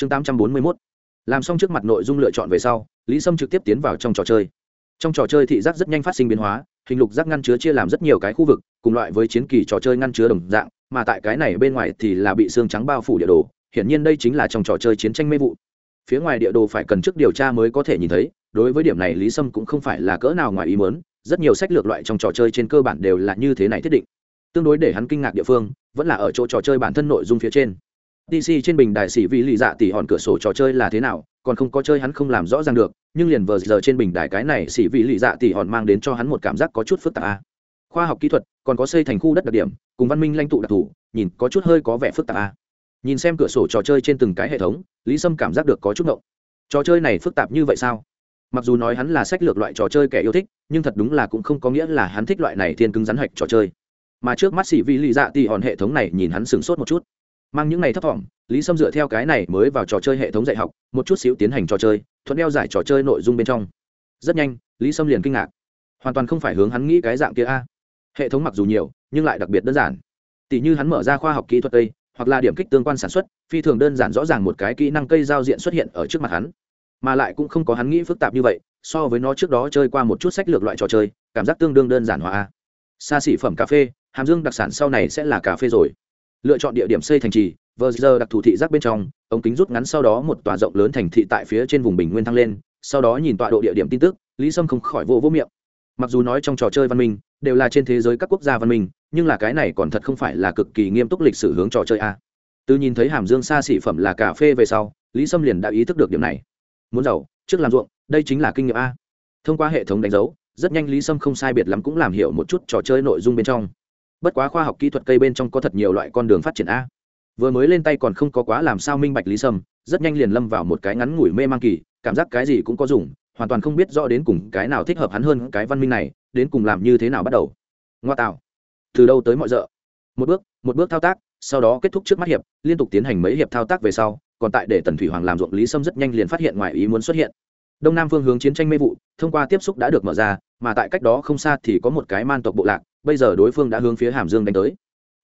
chương tám trăm bốn mươi mốt. Làm xong trước mặt nội dung lựa chọn về sau, lý sâm trực tiếp tiến vào trong trò chơi. Trong trò chơi thị giác rất nhanh phát sinh biến hóa, hình lục giác ngăn chứa chia làm rất nhiều cái khu vực, cùng loại với chiến kỳ trò chơi ngăn chứa đồng dạng, mà tại cái này bên ngoài thì là bị xương trắng bao phủ địa đồ, hiển nhiên đây chính là trong trò chơi chiến tranh mê vụ. Phía ngoài địa đồ phải cần trước điều tra mới có thể nhìn thấy, đối với điểm này lý sâm cũng không phải là cỡ nào ngoài ý mớn rất nhiều sách lược loại trong trò chơi trên cơ bản đều là như thế này thiết định. Tương đối để hắn kinh ngạc địa phương, vẫn là ở chỗ trò chơi bản thân nội dung phía trên dc trên bình đài xỉ vì lì dạ tỉ hòn cửa sổ trò chơi là thế nào, còn không có chơi hắn không làm rõ ràng được, nhưng liền vờ giờ trên bình đài cái này xỉ vị lì dạ tỉ hòn mang đến cho hắn một cảm giác có chút phức tạp a khoa học kỹ thuật, còn có xây thành khu đất đặc điểm, cùng văn minh lãnh tụ đặc thù, nhìn có chút hơi có vẻ phức tạp a nhìn xem cửa sổ trò chơi trên từng cái hệ thống, lý sâm cảm giác được có chút ngộng. Trò chơi này phức tạp như vậy sao? Mặc dù nói hắn là sách lược loại trò chơi kẻ yêu thích, nhưng thật đúng là cũng không có nghĩa là hắn thích loại này thiên cứng rắn hạch trò chơi. Mà trước mắt xỉ vị lì dạ tỉ hòn hệ thống này nhìn hắn sửng sốt một chút mang những ngày thấp thỏm, lý sâm dựa theo cái này mới vào trò chơi hệ thống dạy học, một chút xíu tiến hành trò chơi, thuận đeo giải trò chơi nội dung bên trong. Rất nhanh, lý sâm liền kinh ngạc. Hoàn toàn không phải hướng hắn nghĩ cái dạng kia a. Hệ thống mặc dù nhiều, nhưng lại đặc biệt đơn giản. Tỷ như hắn mở ra khoa học kỹ thuật tây hoặc là điểm kích tương quan sản xuất, phi thường đơn giản rõ ràng một cái kỹ năng cây giao diện xuất hiện ở trước mặt hắn. Mà lại cũng không có hắn nghĩ phức tạp như vậy, so với nó trước đó chơi qua một chút sách lược loại trò chơi, cảm giác tương đương đơn giản hóa a. Xa xỉ phẩm cà phê, hàm dương đặc sản sau này sẽ là cà phê rồi lựa chọn địa điểm xây thành trì, vờ giờ đặc thù thị giác bên trong, ống kính rút ngắn sau đó một tòa rộng lớn thành thị tại phía trên vùng bình nguyên thăng lên, sau đó nhìn tọa độ địa điểm tin tức, lý sâm không khỏi vô vô miệng. Mặc dù nói trong trò chơi văn minh, đều là trên thế giới các quốc gia văn minh, nhưng là cái này còn thật không phải là cực kỳ nghiêm túc lịch sử hướng trò chơi a. Từ nhìn thấy hàm dương xa xỉ phẩm là cà phê về sau, lý sâm liền đã ý thức được điểm này. Muốn giàu, trước làm ruộng, đây chính là kinh nghiệm a. Thông qua hệ thống đánh dấu, rất nhanh lý sâm không sai biệt lắm cũng làm hiểu một chút trò chơi nội dung bên trong bất quá khoa học kỹ thuật cây bên trong có thật nhiều loại con đường phát triển a. Vừa mới lên tay còn không có quá làm sao minh bạch lý sâm, rất nhanh liền lâm vào một cái ngắn ngủi mê mang kỳ, cảm giác cái gì cũng có dùng, hoàn toàn không biết rõ đến cùng cái nào thích hợp hắn hơn cái văn minh này, đến cùng làm như thế nào bắt đầu. Ngoa tạo. Từ đâu tới mọi rợ một bước một bước thao tác, sau đó kết thúc trước mắt hiệp, liên tục tiến hành mấy hiệp thao tác về sau, còn tại để tần thủy hoàng làm ruộng lý sâm rất nhanh liền phát hiện ngoài ý muốn xuất hiện. Đông nam phương hướng chiến tranh mê vụ, thông qua tiếp xúc đã được mở ra, mà tại cách đó không xa thì có một cái man tộc bộ lạc bây giờ đối phương đã hướng phía hàm dương đánh tới.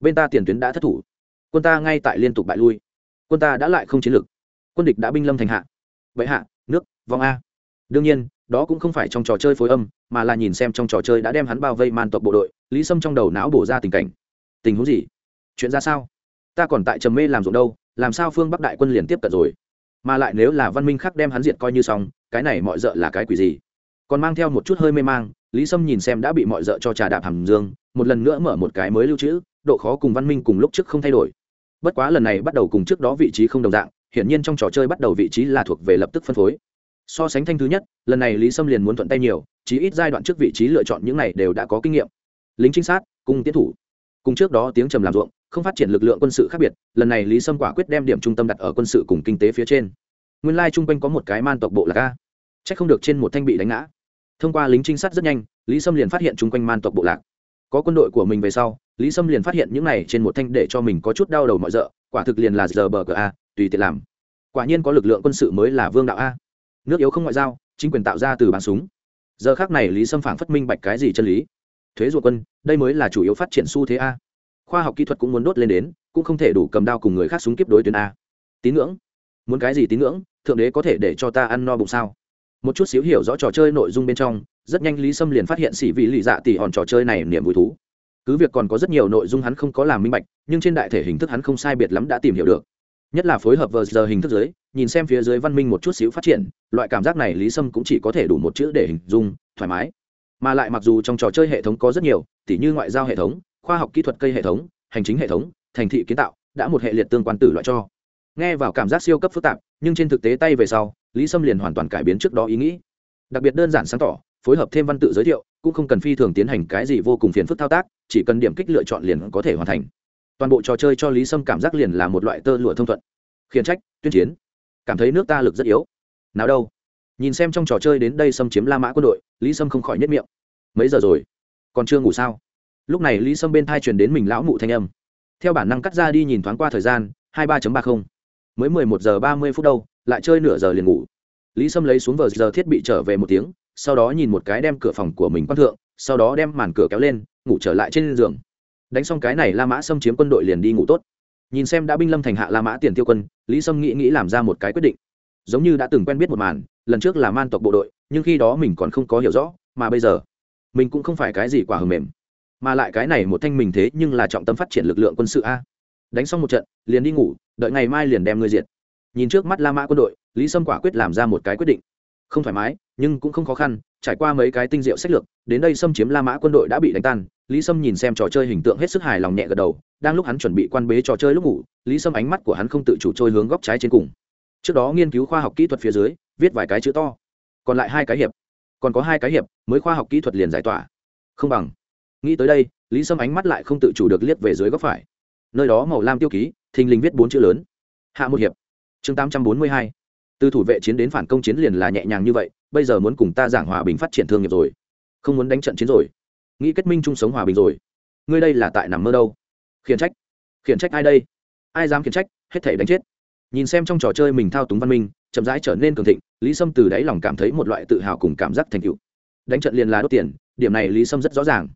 Bên ta tiền tuyến đã thất thủ. Quân ta ngay tại liên tục bại lui. Quân ta đã lại không chiến lược. Quân địch đã binh lâm thành hạ. Vậy hạ, nước vong a. Đương nhiên, đó cũng không phải trong trò chơi phối âm, mà là nhìn xem trong trò chơi đã đem hắn bao vây man tộc bộ đội, lý sâm trong đầu não bổ ra tình cảnh. Tình huống gì? Chuyện ra sao? Ta còn tại trầm mê làm ruộng đâu, làm sao phương bắc đại quân liền tiếp cận rồi? Mà lại nếu là văn minh khác đem hắn diệt coi như xong, cái này mọi d ợ là cái quỷ gì? Còn mang theo một chút hơi mê mang lý sâm nhìn xem đã bị mọi d ợ cho trà đạp hàm dương, một lần nữa mở một cái mới lưu trữ, độ khó cùng văn minh cùng lúc trước không thay đổi. Bất quá lần này bắt đầu cùng trước đó vị trí không đồng dạng, hiển nhiên trong trò chơi bắt đầu vị trí là thuộc về lập tức phân phối. So sánh thanh thứ nhất, lần này lý sâm liền muốn thuận tay nhiều, chí ít giai đoạn trước vị trí lựa chọn những này đều đã có kinh nghiệm. Lính trinh sát cung tiến thủ. Cùng trước đó tiếng trầm làm ruộng, không phát triển lực lượng quân sự khác biệt, lần này lý sâm quả quyết đem điểm trung tâm đặt ở quân sự cùng kinh tế phía trên. Nguyên lai chung quanh có một cái man tộc bộ là ca c h ắ c không được trên một thanh bị đánh ngã thông qua lính trinh sát rất nhanh, lý sâm liền phát hiện chung quanh man tộc bộ lạc. Có quân đội của mình về sau, lý sâm liền phát hiện những này trên một thanh để cho mình có chút đau đầu mọi d ợ quả thực liền là giờ bờ cờ a, tùy tiện làm. Quả nhiên có lực lượng quân sự mới là vương đạo a. Nước yếu không ngoại giao, chính quyền tạo ra từ bắn súng. Giờ khác này lý sâm phản phất minh bạch cái gì chân lý. Thuế ruột quân, đây mới là chủ yếu phát triển xu thế a. Khoa học kỹ thuật cũng muốn đốt lên đến, cũng không thể đủ cầm đao cùng người khác súng kiếp đối tuyến a. Tín ngưỡng. Muốn cái gì tín ngưỡng, thượng đế có thể để cho ta ăn no bụng sao? Một chút xíu hiểu rõ trò chơi nội dung bên trong, rất nhanh lý sâm liền phát hiện xỉ vị lì dạ tỉ hòn trò chơi này niềm vui thú. Cứ việc còn có rất nhiều nội dung hắn không có làm minh bạch, nhưng trên đại thể hình thức hắn không sai biệt lắm đã tìm hiểu được. Nhất là phối hợp vờ giờ hình thức giới nhìn xem phía dưới văn minh một chút xíu phát triển, loại cảm giác này lý sâm cũng chỉ có thể đủ một chữ để hình dung, thoải mái. Mà lại mặc dù trong trò chơi hệ thống có rất nhiều, tỉ như ngoại giao hệ thống, khoa học kỹ thuật cây hệ thống, hành chính hệ thống, thành thị kiến tạo, đã một hệ liệt tương quan tử loại cho. Nghe vào cảm giác siêu cấp phức tạp, nhưng trên thực tế tay về sau lý sâm liền hoàn toàn cải biến trước đó ý nghĩ. Đặc biệt đơn giản sáng tỏ, phối hợp thêm văn tự giới thiệu, cũng không cần phi thường tiến hành cái gì vô cùng phiền phức thao tác, chỉ cần điểm kích lựa chọn liền có thể hoàn thành. Toàn bộ trò chơi cho lý sâm cảm giác liền là một loại tơ lụa thông thuận. Khiển trách, tuyên chiến. Cảm thấy nước ta lực rất yếu. Nào đâu? Nhìn xem trong trò chơi đến đây xâm chiếm la mã quân đội, lý sâm không khỏi nhất miệng. Mấy giờ rồi? Còn chưa ngủ sao? Lúc này lý sâm bên thai truyền đến mình lão mụ thanh âm. Theo bản năng cắt ra đi nhìn thoáng qua thời gian, hai ba ba mươi mới mười một giờ ba mươi phút đâu lại chơi nửa giờ liền ngủ. Lý sâm lấy xuống vờ giờ thiết bị trở về một tiếng, sau đó nhìn một cái đem cửa phòng của mình quan thượng, sau đó đem màn cửa kéo lên, ngủ trở lại trên giường. Đánh xong cái này, la mã xâm chiếm quân đội liền đi ngủ tốt. Nhìn xem đã binh lâm thành hạ la mã tiền tiêu quân, lý sâm nghĩ nghĩ làm ra một cái quyết định. Giống như đã từng quen biết một màn, lần trước là man tộc bộ đội, nhưng khi đó mình còn không có hiểu rõ, mà bây giờ, mình cũng không phải cái gì quả hầm mềm. Mà lại cái này một thanh mình thế nhưng là trọng tâm phát triển lực lượng quân sự a. Đánh xong một trận, liền đi ngủ, đợi ngày mai liền đem ngươi diệt nhìn trước mắt la mã quân đội, lý sâm quả quyết làm ra một cái quyết định. Không thoải mái, nhưng cũng không khó khăn, trải qua mấy cái tinh diệu sách lược, đến đây xâm chiếm la mã quân đội đã bị đánh tan. Lý sâm nhìn xem trò chơi hình tượng hết sức hài lòng nhẹ gật đầu, đang lúc hắn chuẩn bị quan bế trò chơi lúc ngủ, lý sâm ánh mắt của hắn không tự chủ trôi hướng góc trái trên cùng. Trước đó nghiên cứu khoa học kỹ thuật phía dưới, viết vài cái chữ to. Còn lại hai cái hiệp. Còn có hai cái hiệp, mới khoa học kỹ thuật liền giải tỏa. Không bằng. Nghĩ tới đây, lý sâm ánh mắt lại không tự chủ được liếc về dưới góc phải. Nơi đó màu lam tiêu ký, thình lình viết bốn chữ lớn. Hạ một hiệp chương tám trăm bốn mươi hai, từ thủ vệ chiến đến phản công chiến liền là nhẹ nhàng như vậy, bây giờ muốn cùng ta giảng hòa bình phát triển thương nghiệp rồi. Không muốn đánh trận chiến rồi. Nghĩ kết minh chung sống hòa bình rồi. Ngươi đây là tại nằm mơ đâu? Khiển trách. Khiển trách ai đây? Ai dám khiển trách? Hết thể đánh chết. Nhìn xem trong trò chơi mình thao túng văn minh, chậm rãi trở nên cường thịnh, lý sâm từ đáy lòng cảm thấy một loại tự hào cùng cảm giác thành tựu. đánh trận liền là đốt tiền, điểm này lý sâm rất rõ ràng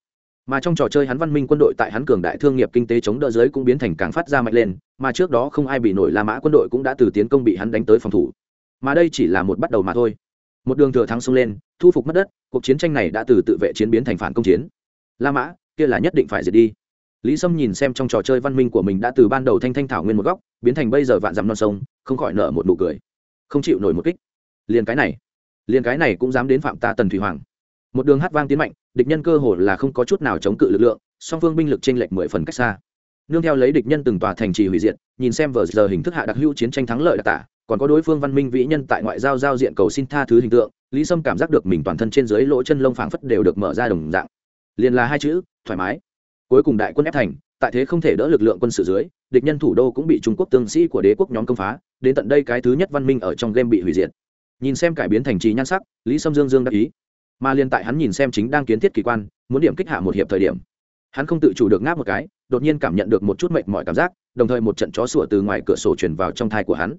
mà trong trò chơi hắn văn minh quân đội tại hắn cường đại thương nghiệp kinh tế chống đỡ giới cũng biến thành càng phát ra mạnh lên, mà trước đó không ai bị nổi la mã quân đội cũng đã từ tiến công bị hắn đánh tới phòng thủ. Mà đây chỉ là một bắt đầu mà thôi. Một đường thừa thắng xông lên, thu phục mất đất, cuộc chiến tranh này đã từ tự vệ chiến biến thành phản công chiến. La mã, kia là nhất định phải diệt đi. Lý sâm nhìn xem trong trò chơi văn minh của mình đã từ ban đầu thanh thanh thảo nguyên một góc, biến thành bây giờ vạn dằm non sông, không khỏi nợ một nụ cười. Không chịu nổi một kích. Liền cái này, liền cái này cũng dám đến phạm ta tần thủy hoàng một đường hát vang tiến mạnh, địch nhân cơ hồ là không có chút nào chống cự lực lượng, song phương binh lực t r ê n lệch mười phần cách xa. Nương theo lấy địch nhân từng tòa thành trì hủy diệt, nhìn xem vờ giờ hình thức hạ đặc hữu chiến tranh thắng lợi đặc tả, còn có đối phương văn minh vĩ nhân tại ngoại giao giao diện cầu xin tha thứ hình tượng, lý sâm cảm giác được mình toàn thân trên dưới lỗ chân lông phảng phất đều được mở ra đồng dạng. Liền là hai chữ, thoải mái. Cuối cùng đại quân ép thành, tại thế không thể đỡ lực lượng quân sự dưới, địch nhân thủ đô cũng bị trung quốc tương sĩ của đế quốc nhóm công phá, đến tận đây cái thứ nhất văn minh ở trong game bị hủy diệt. Nhìn xem cải biến thành trì nhan sắc, lý sâm dương dương đắc ý mà liên tại hắn nhìn xem chính đang kiến thiết kỳ quan, muốn điểm kích hạ một hiệp thời điểm, hắn không tự chủ được ngáp một cái, đột nhiên cảm nhận được một chút mệt mỏi cảm giác, đồng thời một trận chó sủa từ ngoài cửa sổ chuyển vào trong thai của hắn.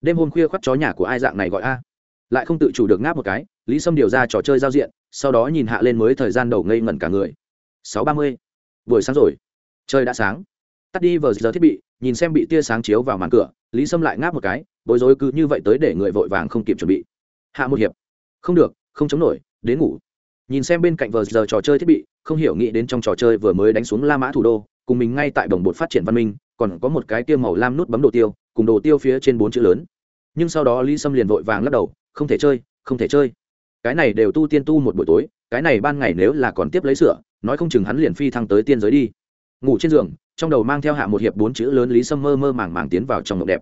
Đêm hôm khuya khoắt chó nhà của ai dạng này gọi a? Lại không tự chủ được ngáp một cái, lý sâm điều ra trò chơi giao diện, sau đó nhìn hạ lên mới thời gian đầu ngây ngẩn cả người. Sáu ba mươi. Buổi sáng rồi. Trời đã sáng. Tắt đi vờ giờ thiết bị, nhìn xem bị tia sáng chiếu vào màn cửa, lý sâm lại ngáp một cái, bối rối cứ như vậy tới để người vội vàng không kịp chuẩn bị. Hạ một hiệp. Không được, không chống nổi đến ngủ. Nhìn xem bên cạnh vờ giờ trò chơi thiết bị, không hiểu nghĩ đến trong trò chơi vừa mới đánh xuống la mã thủ đô, cùng mình ngay tại đồng bột phát triển văn minh, còn có một cái tiêu màu lam nút bấm đồ tiêu, cùng đồ tiêu phía trên bốn chữ lớn. Nhưng sau đó lý sâm liền vội vàng lắc đầu, không thể chơi, không thể chơi. Cái này đều tu tiên tu một buổi tối, cái này ban ngày nếu là còn tiếp lấy sửa, nói không chừng hắn liền phi thăng tới tiên giới đi. Ngủ trên giường, trong đầu mang theo hạ một hiệp bốn chữ lớn lý sâm mơ mơ màng màng tiến vào trong mộng đẹp.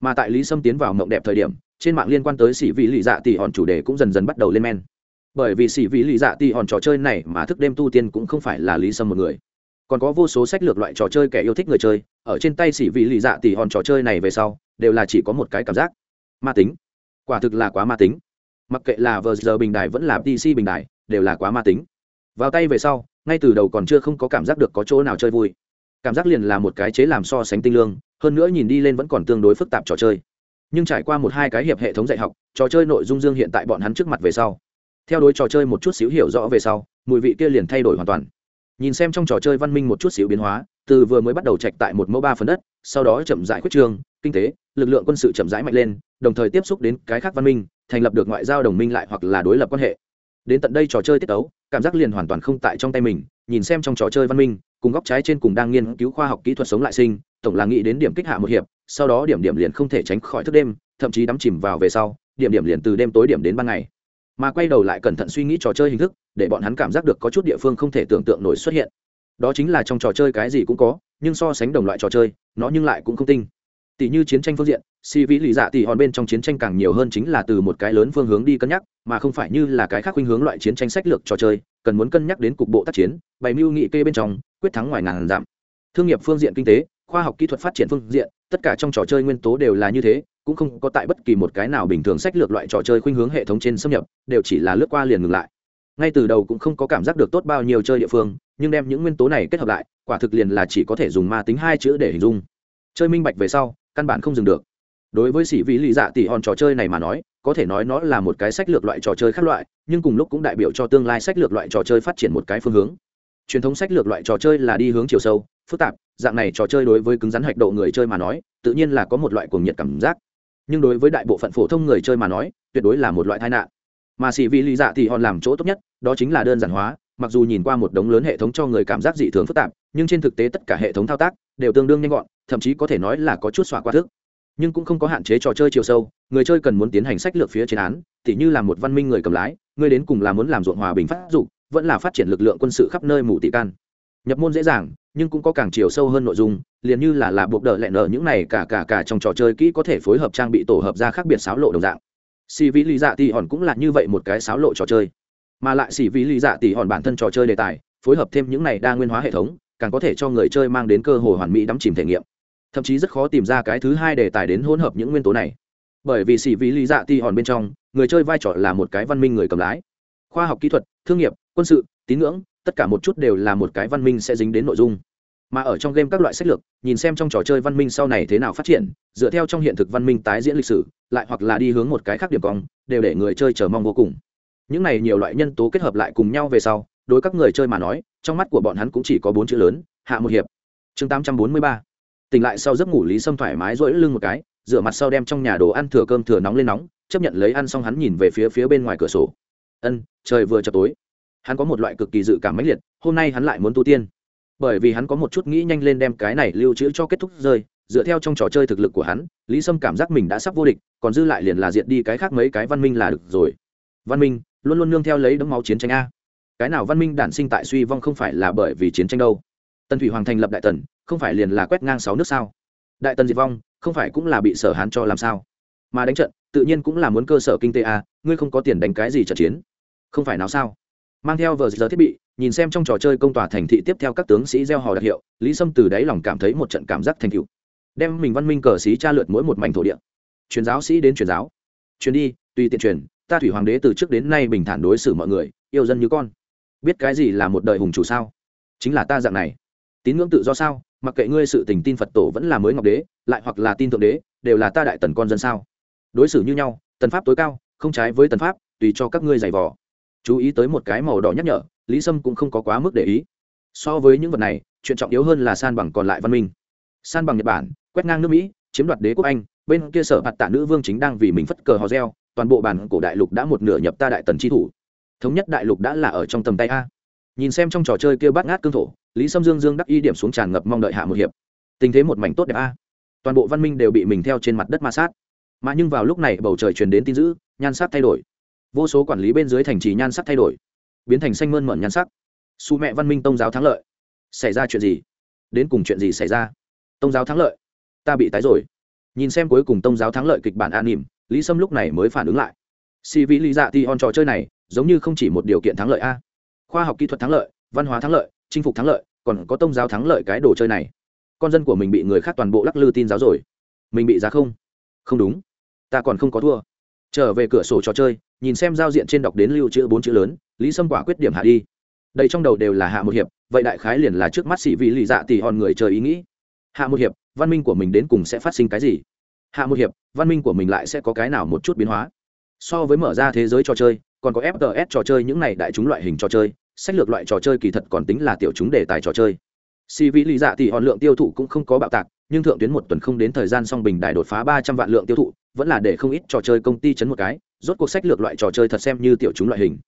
Mà tại lý sâm tiến vào mộng đẹp thời điểm, trên mạng liên quan tới sĩ vị lì dạ tỷ hòn chủ đề cũng dần dần bắt đầu lên men bởi vì xỉ vị lì dạ tỷ hòn trò chơi này mà thức đêm tu tiên cũng không phải là lý sâm một người. Còn có vô số sách lược loại trò chơi kẻ yêu thích người chơi, ở trên tay xỉ vị lì dạ tỷ hòn trò chơi này về sau, đều là chỉ có một cái cảm giác. Ma tính. Quả thực là quá ma tính. Mặc kệ là vờ giờ bình đài vẫn là pc bình đài, đều là quá ma tính. Vào tay về sau, ngay từ đầu còn chưa không có cảm giác được có chỗ nào chơi vui. Cảm giác liền là một cái chế làm so sánh tinh lương, hơn nữa nhìn đi lên vẫn còn tương đối phức tạp trò chơi. Nhưng trải qua một hai cái hiệp hệ thống dạy học, trò chơi nội dung dương hiện tại bọn hắn trước mặt về sau theo đôi trò chơi một chút xíu hiểu rõ về sau, mùi vị kia liền thay đổi hoàn toàn. Nhìn xem trong trò chơi văn minh một chút xíu biến hóa, từ vừa mới bắt đầu trạch tại một mẫu ba phần đất, sau đó chậm rãi quyết trường kinh tế, lực lượng quân sự chậm rãi mạnh lên, đồng thời tiếp xúc đến cái khác văn minh, thành lập được ngoại giao đồng minh lại hoặc là đối lập quan hệ. Đến tận đây trò chơi tiết tấu, cảm giác liền hoàn toàn không tại trong tay mình, nhìn xem trong trò chơi văn minh, cùng góc trái trên cùng đang nghiên cứu khoa học kỹ thuật sống lại sinh, tổng là nghĩ đến điểm kích hạ một hiệp, sau đó điểm điểm liền không thể tránh khỏi thức đêm, thậm chí đắm chìm vào về sau, điểm điểm liền từ đêm tối điểm đến ban ngày mà quay đầu lại cẩn thận suy nghĩ trò chơi hình thức, để bọn hắn cảm giác được có chút địa phương không thể tưởng tượng nổi xuất hiện. Đó chính là trong trò chơi cái gì cũng có, nhưng so sánh đồng loại trò chơi, nó nhưng lại cũng không tinh. Tỷ như chiến tranh phương diện, si vĩ lì dạ tỷ hòn bên trong chiến tranh càng nhiều hơn chính là từ một cái lớn phương hướng đi cân nhắc, mà không phải như là cái khác khuynh hướng loại chiến tranh sách lược trò chơi, cần muốn cân nhắc đến cục bộ tác chiến, bày mưu nghị kê bên trong, quyết thắng ngoài ngàn giảm. Thương nghiệp phương diện kinh tế, khoa học kỹ thuật phát triển phương diện, tất cả trong trò chơi nguyên tố đều là như thế cũng không có tại bất kỳ một cái nào bình thường sách lược loại trò chơi khuynh hướng hệ thống trên xâm nhập, đều chỉ là lướt qua liền ngừng lại. Ngay từ đầu cũng không có cảm giác được tốt bao nhiêu chơi địa phương, nhưng đem những nguyên tố này kết hợp lại, quả thực liền là chỉ có thể dùng ma tính hai chữ để hình dung. Chơi minh bạch về sau, căn bản không dừng được. Đối với sĩ vị lý dạ tỷ hòn trò chơi này mà nói, có thể nói nó là một cái sách lược loại trò chơi khác loại, nhưng cùng lúc cũng đại biểu cho tương lai sách lược loại trò chơi phát triển một cái phương hướng. Truyền thống sách lược loại trò chơi là đi hướng chiều sâu, phức tạp, dạng này trò chơi đối với cứng rắn hạch độ người chơi mà nói, tự nhiên là có một loại cuồng nhiệt cảm giác nhưng đối với đại bộ phận phổ thông người chơi mà nói, tuyệt đối là một loại tai nạn. Mà xì vì lý dạ thì hòn làm chỗ tốt nhất, đó chính là đơn giản hóa, mặc dù nhìn qua một đống lớn hệ thống cho người cảm giác dị thường phức tạp, nhưng trên thực tế tất cả hệ thống thao tác đều tương đương nhanh gọn, thậm chí có thể nói là có chút xỏa qua thức. Nhưng cũng không có hạn chế trò chơi chiều sâu, người chơi cần muốn tiến hành sách lược phía trên án, tỉ như là một văn minh người cầm lái, người đến cùng là muốn làm ruộng hòa bình phát dụng vẫn là phát triển lực lượng quân sự khắp nơi mù tị can. Nhập môn dễ dàng nhưng cũng có càng chiều sâu hơn nội dung, liền như là là buộc đỡ lẹ nở những này cả cả cả trong trò chơi kỹ có thể phối hợp trang bị tổ hợp ra khác biệt xáo lộ đồng dạng. Xì vĩ lý dạ tỉ hòn cũng là như vậy một cái xáo lộ trò chơi. Mà lại xì vĩ lý dạ tỉ hòn bản thân trò chơi đề tài, phối hợp thêm những này đa nguyên hóa hệ thống, càng có thể cho người chơi mang đến cơ hội hoàn mỹ đắm chìm thể nghiệm. Thậm chí rất khó tìm ra cái thứ hai đề tài đến hỗn hợp những nguyên tố này. Bởi vì xì vĩ lý dạ tỉ hòn bên trong, người chơi vai trò là một cái văn minh người cầm lái. Khoa học kỹ thuật, thương nghiệp, quân sự, tín ngưỡng tất cả một chút đều là một cái văn minh sẽ dính đến nội dung. Mà ở trong game các loại sách lược, nhìn xem trong trò chơi văn minh sau này thế nào phát triển, dựa theo trong hiện thực văn minh tái diễn lịch sử, lại hoặc là đi hướng một cái khác điểm cong, đều để người chơi chờ mong vô cùng. Những này nhiều loại nhân tố kết hợp lại cùng nhau về sau, đối các người chơi mà nói, trong mắt của bọn hắn cũng chỉ có bốn chữ lớn, hạ một hiệp. Chương tám trăm bốn mươi ba. Tỉnh lại sau giấc ngủ lý sâm thoải mái rỗi lưng một cái, rửa mặt sau đem trong nhà đồ ăn thừa cơm thừa nóng lên nóng, chấp nhận lấy ăn xong hắn nhìn về phía phía bên ngoài cửa sổ. Ân, trời vừa chập tối hắn có một loại cực kỳ dự cảm mãnh liệt, hôm nay hắn lại muốn tu tiên. Bởi vì hắn có một chút nghĩ nhanh lên đem cái này lưu trữ cho kết thúc rơi, dựa theo trong trò chơi thực lực của hắn, lý sâm cảm giác mình đã sắp vô địch, còn dư lại liền là diệt đi cái khác mấy cái văn minh là được rồi. Văn minh, luôn luôn nương theo lấy đấm máu chiến tranh a. Cái nào văn minh đản sinh tại suy vong không phải là bởi vì chiến tranh đâu. Tần thủy hoàng thành lập đại tần, không phải liền là quét ngang sáu nước sao? Đại tần diệt vong, không phải cũng là bị sở hán cho làm sao? Mà đánh trận, tự nhiên cũng là muốn cơ sở kinh tế a, ngươi không có tiền đánh cái gì trận chiến. Không phải nào sao? Mang theo vờ giờ thiết bị, nhìn xem trong trò chơi công tòa thành thị tiếp theo các tướng sĩ gieo hò đặc hiệu, lý sâm từ đáy lòng cảm thấy một trận cảm giác thành cựu đem mình văn minh cờ sĩ tra lượt mỗi một mảnh thổ địa. Truyền giáo sĩ đến truyền giáo. Truyền đi, tùy tiện truyền, ta thủy hoàng đế từ trước đến nay bình thản đối xử mọi người, yêu dân như con. Biết cái gì là một đời hùng chủ sao? Chính là ta dạng này. Tín ngưỡng tự do sao? Mặc kệ ngươi sự tình tin phật tổ vẫn là mới ngọc đế, lại hoặc là tin thượng đế, đều là ta đại tần con dân sao? Đối xử như nhau, tần pháp tối cao, không trái với tần pháp, tùy cho các ngươi giày vò chú ý tới một cái màu đỏ nhắc nhở, lý sâm cũng không có quá mức để ý. So với những vật này, chuyện trọng yếu hơn là san bằng còn lại văn minh. San bằng nhật bản, quét ngang nước mỹ, chiếm đoạt đế quốc anh, bên kia sở hạt tạ nữ vương chính đang vì mình phất cờ hò reo, toàn bộ bản cổ đại lục đã một nửa nhập ta đại tần tri thủ. Thống nhất đại lục đã là ở trong tầm tay a. Nhìn xem trong trò chơi kia bát ngát cương thổ, lý sâm dương dương đắc y điểm xuống tràn ngập mong đợi hạ một hiệp. Tình thế một mảnh tốt đẹp a. Toàn bộ văn minh đều bị mình theo trên mặt đất ma sát. Mà nhưng vào lúc này bầu trời truyền đến tin dữ, nhan sắc thay đổi vô số quản lý bên dưới thành trì nhan sắc thay đổi, biến thành xanh mơn mởn nhan sắc. Su mẹ văn minh tông giáo thắng lợi. Xảy ra chuyện gì? Đến cùng chuyện gì xảy ra? Tông giáo thắng lợi. Ta bị tái rồi. Nhìn xem cuối cùng tông giáo thắng lợi kịch bản an nỉm, lý sâm lúc này mới phản ứng lại. Si vĩ lý dạ thì hòn trò chơi này, giống như không chỉ một điều kiện thắng lợi a. Khoa học kỹ thuật thắng lợi, văn hóa thắng lợi, chinh phục thắng lợi, còn có tông giáo thắng lợi cái đồ chơi này. Con dân của mình bị người khác toàn bộ lắc lư tin giáo rồi. Mình bị giá không? Không đúng. Ta còn không có thua. Trở về cửa sổ trò chơi nhìn xem giao diện trên đọc đến lưu chữ bốn chữ lớn, lý sâm quả quyết điểm hạ đi. Đây trong đầu đều là hạ một hiệp, vậy đại khái liền là trước mắt xỉ vị lì dạ tỉ hòn người trời ý nghĩ. Hạ một hiệp, văn minh của mình đến cùng sẽ phát sinh cái gì? Hạ một hiệp, văn minh của mình lại sẽ có cái nào một chút biến hóa? So với mở ra thế giới trò chơi, còn có fts trò chơi, những này đại chúng loại hình trò chơi, sách lược loại trò chơi kỳ thật còn tính là tiểu chúng đề tài trò chơi si vị lý dạ thì hòn lượng tiêu thụ cũng không có bạo tạc, nhưng thượng tuyến một tuần không đến thời gian song bình đại đột phá ba trăm vạn lượng tiêu thụ, vẫn là để không ít trò chơi công ty chấn một cái, rốt cuộc sách lược loại trò chơi thật xem như tiểu chúng loại hình.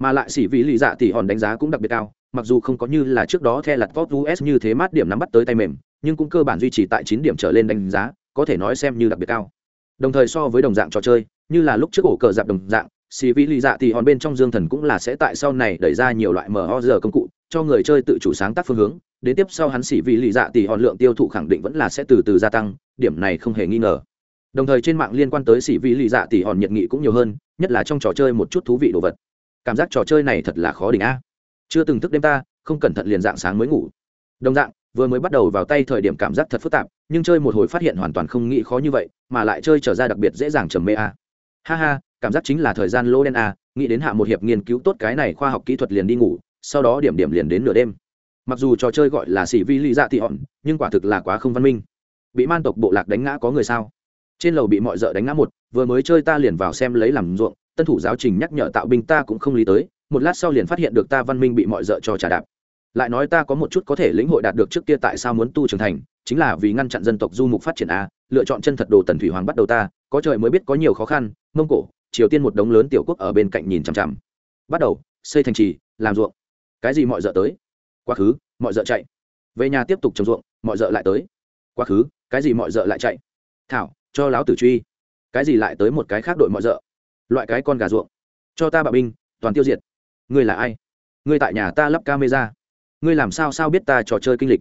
Mà lại xỉ vị lý dạ thì hòn đánh giá cũng đặc biệt cao, mặc dù không có như là trước đó theo lặt top us như thế mát điểm nắm bắt tới tay mềm, nhưng cũng cơ bản duy trì tại chín điểm trở lên đánh giá, có thể nói xem như đặc biệt cao. Đồng thời so với đồng dạng trò chơi, như là lúc trước ổ cờ dạp đồng dạng, xì vĩ lì dạ thì hòn bên trong dương thần cũng là sẽ tại sau này đẩy ra nhiều loại mở giờ công cụ cho người chơi tự chủ sáng tác phương hướng, đến tiếp sau hắn xỉ vì lì dạ thì hòn lượng tiêu thụ khẳng định vẫn là sẽ từ từ gia tăng, điểm này không hề nghi ngờ. Đồng thời trên mạng liên quan tới xỉ vì lì dạ thì hòn nhiệt nghị cũng nhiều hơn, nhất là trong trò chơi một chút thú vị đồ vật. Cảm giác trò chơi này thật là khó đỉnh a. Chưa từng thức đêm ta, không cẩn thận liền dạng sáng mới ngủ. Đồng dạng, vừa mới bắt đầu vào tay thời điểm cảm giác thật phức tạp, nhưng chơi một hồi phát hiện hoàn toàn không nghĩ khó như vậy, mà lại chơi trở ra đặc biệt dễ dàng trầm mê a. Ha ha, cảm giác chính là thời gian lô đen a, nghĩ đến hạ một hiệp nghiên cứu tốt cái này khoa học kỹ thuật liền đi ngủ sau đó điểm điểm liền đến nửa đêm. Mặc dù trò chơi gọi là xỉ vi ly dạ thị hòn, nhưng quả thực là quá không văn minh. Bị man tộc bộ lạc đánh ngã có người sao? Trên lầu bị mọi d ợ đánh ngã một, vừa mới chơi ta liền vào xem lấy làm ruộng, tân thủ giáo trình nhắc nhở tạo binh ta cũng không lý tới, một lát sau liền phát hiện được ta văn minh bị mọi d ợ cho trả đạp. Lại nói ta có một chút có thể lĩnh hội đạt được trước kia tại sao muốn tu trưởng thành, chính là vì ngăn chặn dân tộc du mục phát triển a, lựa chọn chân thật đồ tần thủy hoàng bắt đầu ta, có trời mới biết có nhiều khó khăn, mông cổ, triều tiên một đống lớn tiểu quốc ở bên cạnh nhìn chằm chằm. Bắt đầu, xây thành trì, làm ruộng cái gì mọi d tới? Quá khứ, mọi d chạy. Về nhà tiếp tục trồng ruộng, mọi d lại tới. Quá khứ, cái gì mọi d lại chạy? Thảo, cho láo tử truy. Cái gì lại tới một cái khác đội mọi d loại cái con gà ruộng. Cho ta bạo binh, toàn tiêu diệt. Ngươi là ai? Ngươi tại nhà ta lắp camera. Ngươi làm sao sao biết ta trò chơi kinh lịch?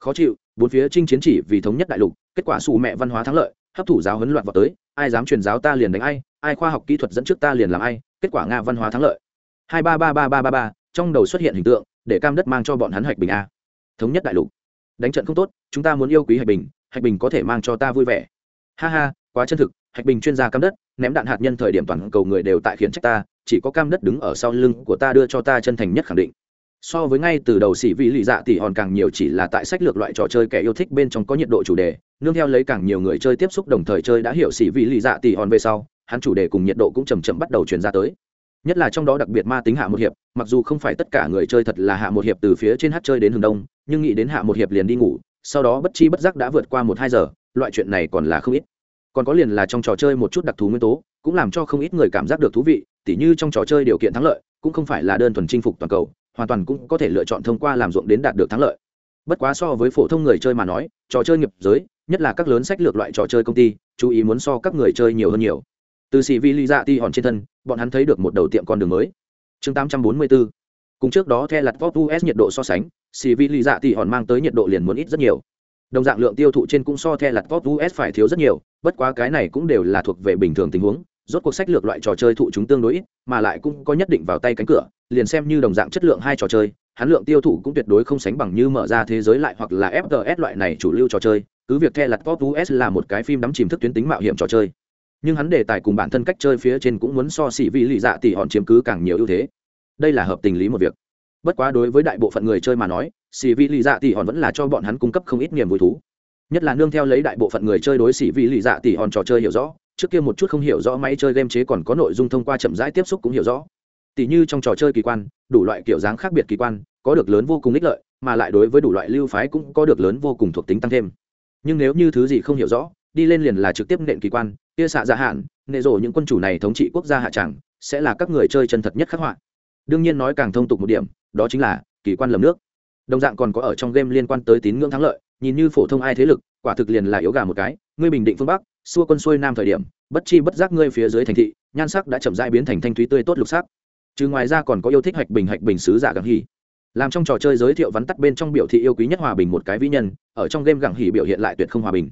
Khó chịu, bốn phía chinh chiến chỉ vì thống nhất đại lục, kết quả xù mẹ văn hóa thắng lợi, hấp thụ giáo huấn loạn vào tới, ai dám truyền giáo ta liền đánh ai ai khoa học kỹ thuật dẫn trước ta liền làm ai, kết quả nga văn hóa thắng lợi. Hai ba ba ba ba ba ba trong đầu xuất hiện hình tượng, để cam đất mang cho bọn hắn hạch bình a. Thống nhất đại lục. Đánh trận không tốt, chúng ta muốn yêu quý hạch bình hạch bình có thể mang cho ta vui vẻ. Ha ha, quá chân thực, hạch bình chuyên gia cam đất, ném đạn hạt nhân thời điểm toàn cầu người đều tại khiển trách ta, chỉ có cam đất đứng ở sau lưng của ta đưa cho ta chân thành nhất khẳng định. So với ngay từ đầu xỉ vị lì dạ tỷ hòn càng nhiều chỉ là tại sách lược loại trò chơi kẻ yêu thích bên trong có nhiệt độ chủ đề, nương theo lấy càng nhiều người chơi tiếp xúc đồng thời chơi đã hiểu xỉ vị lì dạ tỷ hòn về sau, hắn chủ đề cùng nhiệt độ cũng chầm chậm bắt đầu truyền ra tới. Nhất là trong đó đặc biệt ma tính hạ một hiệp mặc dù không phải tất cả người chơi thật là hạ một hiệp từ phía trên hát chơi đến hướng đông, nhưng nghĩ đến hạ một hiệp liền đi ngủ, sau đó bất chi bất giác đã vượt qua một hai giờ, loại chuyện này còn là không ít. Còn có liền là trong trò chơi một chút đặc thù nguyên tố, cũng làm cho không ít người cảm giác được thú vị, tỉ như trong trò chơi điều kiện thắng lợi, cũng không phải là đơn thuần chinh phục toàn cầu, hoàn toàn cũng có thể lựa chọn thông qua làm ruộng đến đạt được thắng lợi. Bất quá so với phổ thông người chơi mà nói, trò chơi nghiệp giới, nhất là các lớn sách lược loại trò chơi công ty, chú ý muốn so các người chơi nhiều hơn nhiều. Từ sĩ vi lý dạ ti hòn trên thân, bọn hắn thấy được một đầu tiệm con đường mới chương 844 cùng trước đó theo lặt vóc us nhiệt độ so sánh, xì vi lì dạ thì hòn mang tới nhiệt độ liền muốn ít rất nhiều. Đồng dạng lượng tiêu thụ trên cũng so theo lặt vóc us phải thiếu rất nhiều, bất quá cái này cũng đều là thuộc về bình thường tình huống, rốt cuộc sách lược loại trò chơi thụ chúng tương đối ít, mà lại cũng có nhất định vào tay cánh cửa, liền xem như đồng dạng chất lượng hai trò chơi, hắn lượng tiêu thụ cũng tuyệt đối không sánh bằng như mở ra thế giới lại hoặc là fts loại này chủ lưu trò chơi, cứ việc the lặt vóc us là một cái phim đắm chìm thức tuyến tính mạo hiểm trò chơi nhưng hắn đề tài cùng bản thân cách chơi phía trên cũng muốn so xỉ vị lì dạ tỉ hòn chiếm cứ càng nhiều ưu thế. Đây là hợp tình lý một việc. Bất quá đối với đại bộ phận người chơi mà nói xỉ vị lì dạ tỉ hòn vẫn là cho bọn hắn cung cấp không ít niềm vui thú. Nhất là nương theo lấy đại bộ phận người chơi đối xỉ vị lì dạ tỉ hòn trò chơi hiểu rõ, trước kia một chút không hiểu rõ máy chơi game chế còn có nội dung thông qua chậm rãi tiếp xúc cũng hiểu rõ. Tỉ như trong trò chơi kỳ quan, đủ loại kiểu dáng khác biệt kỳ quan, có được lớn vô cùng ích lợi, mà lại đối với đủ loại lưu phái cũng có được lớn vô cùng thuộc tính tăng thêm. Nhưng nếu như thứ gì không hiểu rõ, đi lên liền là trực tiếp nện kỳ quan kia xạ dạ hạn, nệ rổ những quân chủ này thống trị quốc gia hạ tràng sẽ là các người chơi chân thật nhất khắc họa. Đương nhiên nói càng thông tục một điểm, đó chính là kỳ quan lầm nước. Đồng dạng còn có ở trong game liên quan tới tín ngưỡng thắng lợi, nhìn như phổ thông ai thế lực, quả thực liền là yếu gà một cái. Ngươi bình định phương bắc, xua quân xuôi nam thời điểm, bất chi bất giác ngươi phía dưới thành thị, nhan sắc đã chậm rãi biến thành thanh thúy tươi tốt lục sắc. Chứ ngoài ra còn có yêu thích hạch bình hạch bình sứ giả gặng hỉ. Làm trong trò chơi giới thiệu vắn tắt bên trong biểu thị yêu quý nhất hòa bình một cái vĩ nhân, ở trong game gặng hỉ biểu hiện lại tuyệt không hòa bình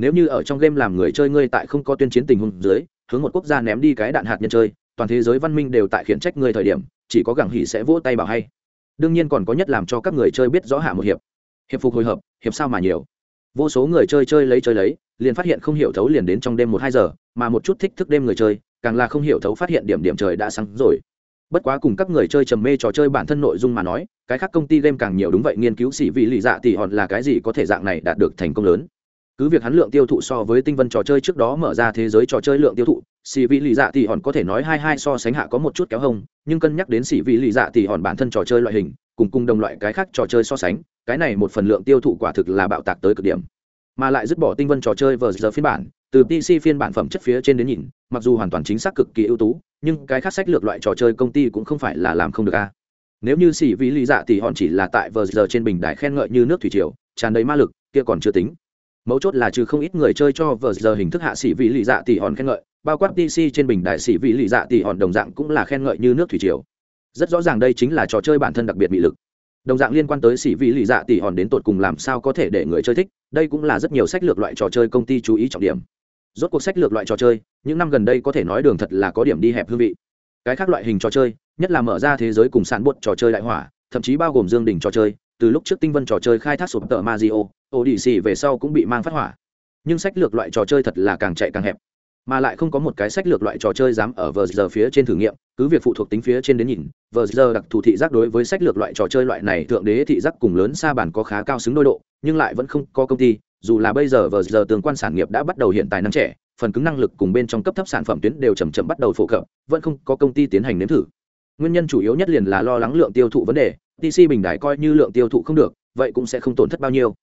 nếu như ở trong game làm người chơi ngươi tại không có tuyên chiến tình huống dưới, hướng một quốc gia ném đi cái đạn hạt nhân chơi, toàn thế giới văn minh đều tại khiển trách ngươi thời điểm, chỉ có gẳng hỉ sẽ vỗ tay bảo hay. Đương nhiên còn có nhất làm cho các người chơi biết rõ hạ một hiệp. Hiệp phục hồi hợp, hiệp sao mà nhiều. Vô số người chơi chơi lấy chơi lấy, liền phát hiện không hiểu thấu liền đến trong đêm một hai giờ, mà một chút thích thức đêm người chơi, càng là không hiểu thấu phát hiện điểm điểm trời đã sáng rồi. Bất quá cùng các người chơi trầm mê trò chơi bản thân nội dung mà nói, cái khác công ty game càng nhiều đúng vậy, nghiên cứu xỉ vị lì dạ thì hòn là cái gì có thể dạng này đạt được thành công lớn cứ việc hắn lượng tiêu thụ so với tinh vân trò chơi trước đó mở ra thế giới trò chơi lượng tiêu thụ, xì vị lì dạ thì hòn có thể nói hai hai so sánh hạ có một chút kéo hông, nhưng cân nhắc đến xì vị lì dạ thì hòn bản thân trò chơi loại hình, cùng cùng đồng loại cái khác trò chơi so sánh, cái này một phần lượng tiêu thụ quả thực là bạo tạc tới cực điểm. Mà lại dứt bỏ tinh vân trò chơi vờ giờ phiên bản, từ pc phiên bản phẩm chất phía trên đến nhìn, mặc dù hoàn toàn chính xác cực kỳ ưu tú, nhưng cái khác sách lược loại trò chơi công ty cũng không phải là làm không được a. Nếu như xì vị lì dạ thì hòn chỉ là tại vờ giờ trên bình đài khen ngợi như nước thủy triều, tràn đầy ma lực, kia còn chưa tính mấu chốt là trừ không ít người chơi cho vờ giờ hình thức hạ sĩ vị lì dạ tỷ hòn khen ngợi, bao quát pc trên bình đại sĩ vị lì dạ tỷ hòn đồng dạng cũng là khen ngợi như nước thủy triều. Rất rõ ràng đây chính là trò chơi bản thân đặc biệt bị lực. Đồng dạng liên quan tới sĩ vị lì dạ tỷ hòn đến tột cùng làm sao có thể để người chơi thích, đây cũng là rất nhiều sách lược loại trò chơi công ty chú ý trọng điểm. Rốt cuộc sách lược loại trò chơi, những năm gần đây có thể nói đường thật là có điểm đi hẹp hương vị. Cái khác loại hình trò chơi, nhất là mở ra thế giới cùng sản bột trò chơi đại hỏa, thậm chí bao gồm dương đỉnh trò chơi từ lúc trước tinh vân trò chơi khai thác sụp tờ mazio odyssey về sau cũng bị mang phát hỏa. Nhưng sách lược loại trò chơi thật là càng chạy càng hẹp, mà lại không có một cái sách lược loại trò chơi dám ở vờ giờ phía trên thử nghiệm, cứ việc phụ thuộc tính phía trên đến nhìn, vờ giờ đặc thù thị giác đối với sách lược loại trò chơi loại này thượng đế thị giác cùng lớn xa bản có khá cao xứng đôi độ, nhưng lại vẫn không có công ty, dù là bây giờ vờ giờ tương quan sản nghiệp đã bắt đầu hiện tài năng trẻ, phần cứng năng lực cùng bên trong cấp thấp sản phẩm tuyến đều chầm chậm bắt đầu phổ cập, vẫn không có công ty tiến hành nếm thử. Nguyên nhân chủ yếu nhất liền là lo lắng lượng tiêu thụ vấn đề tc bình đại coi như lượng tiêu thụ không được, vậy cũng sẽ không tổn thất bao nhiêu.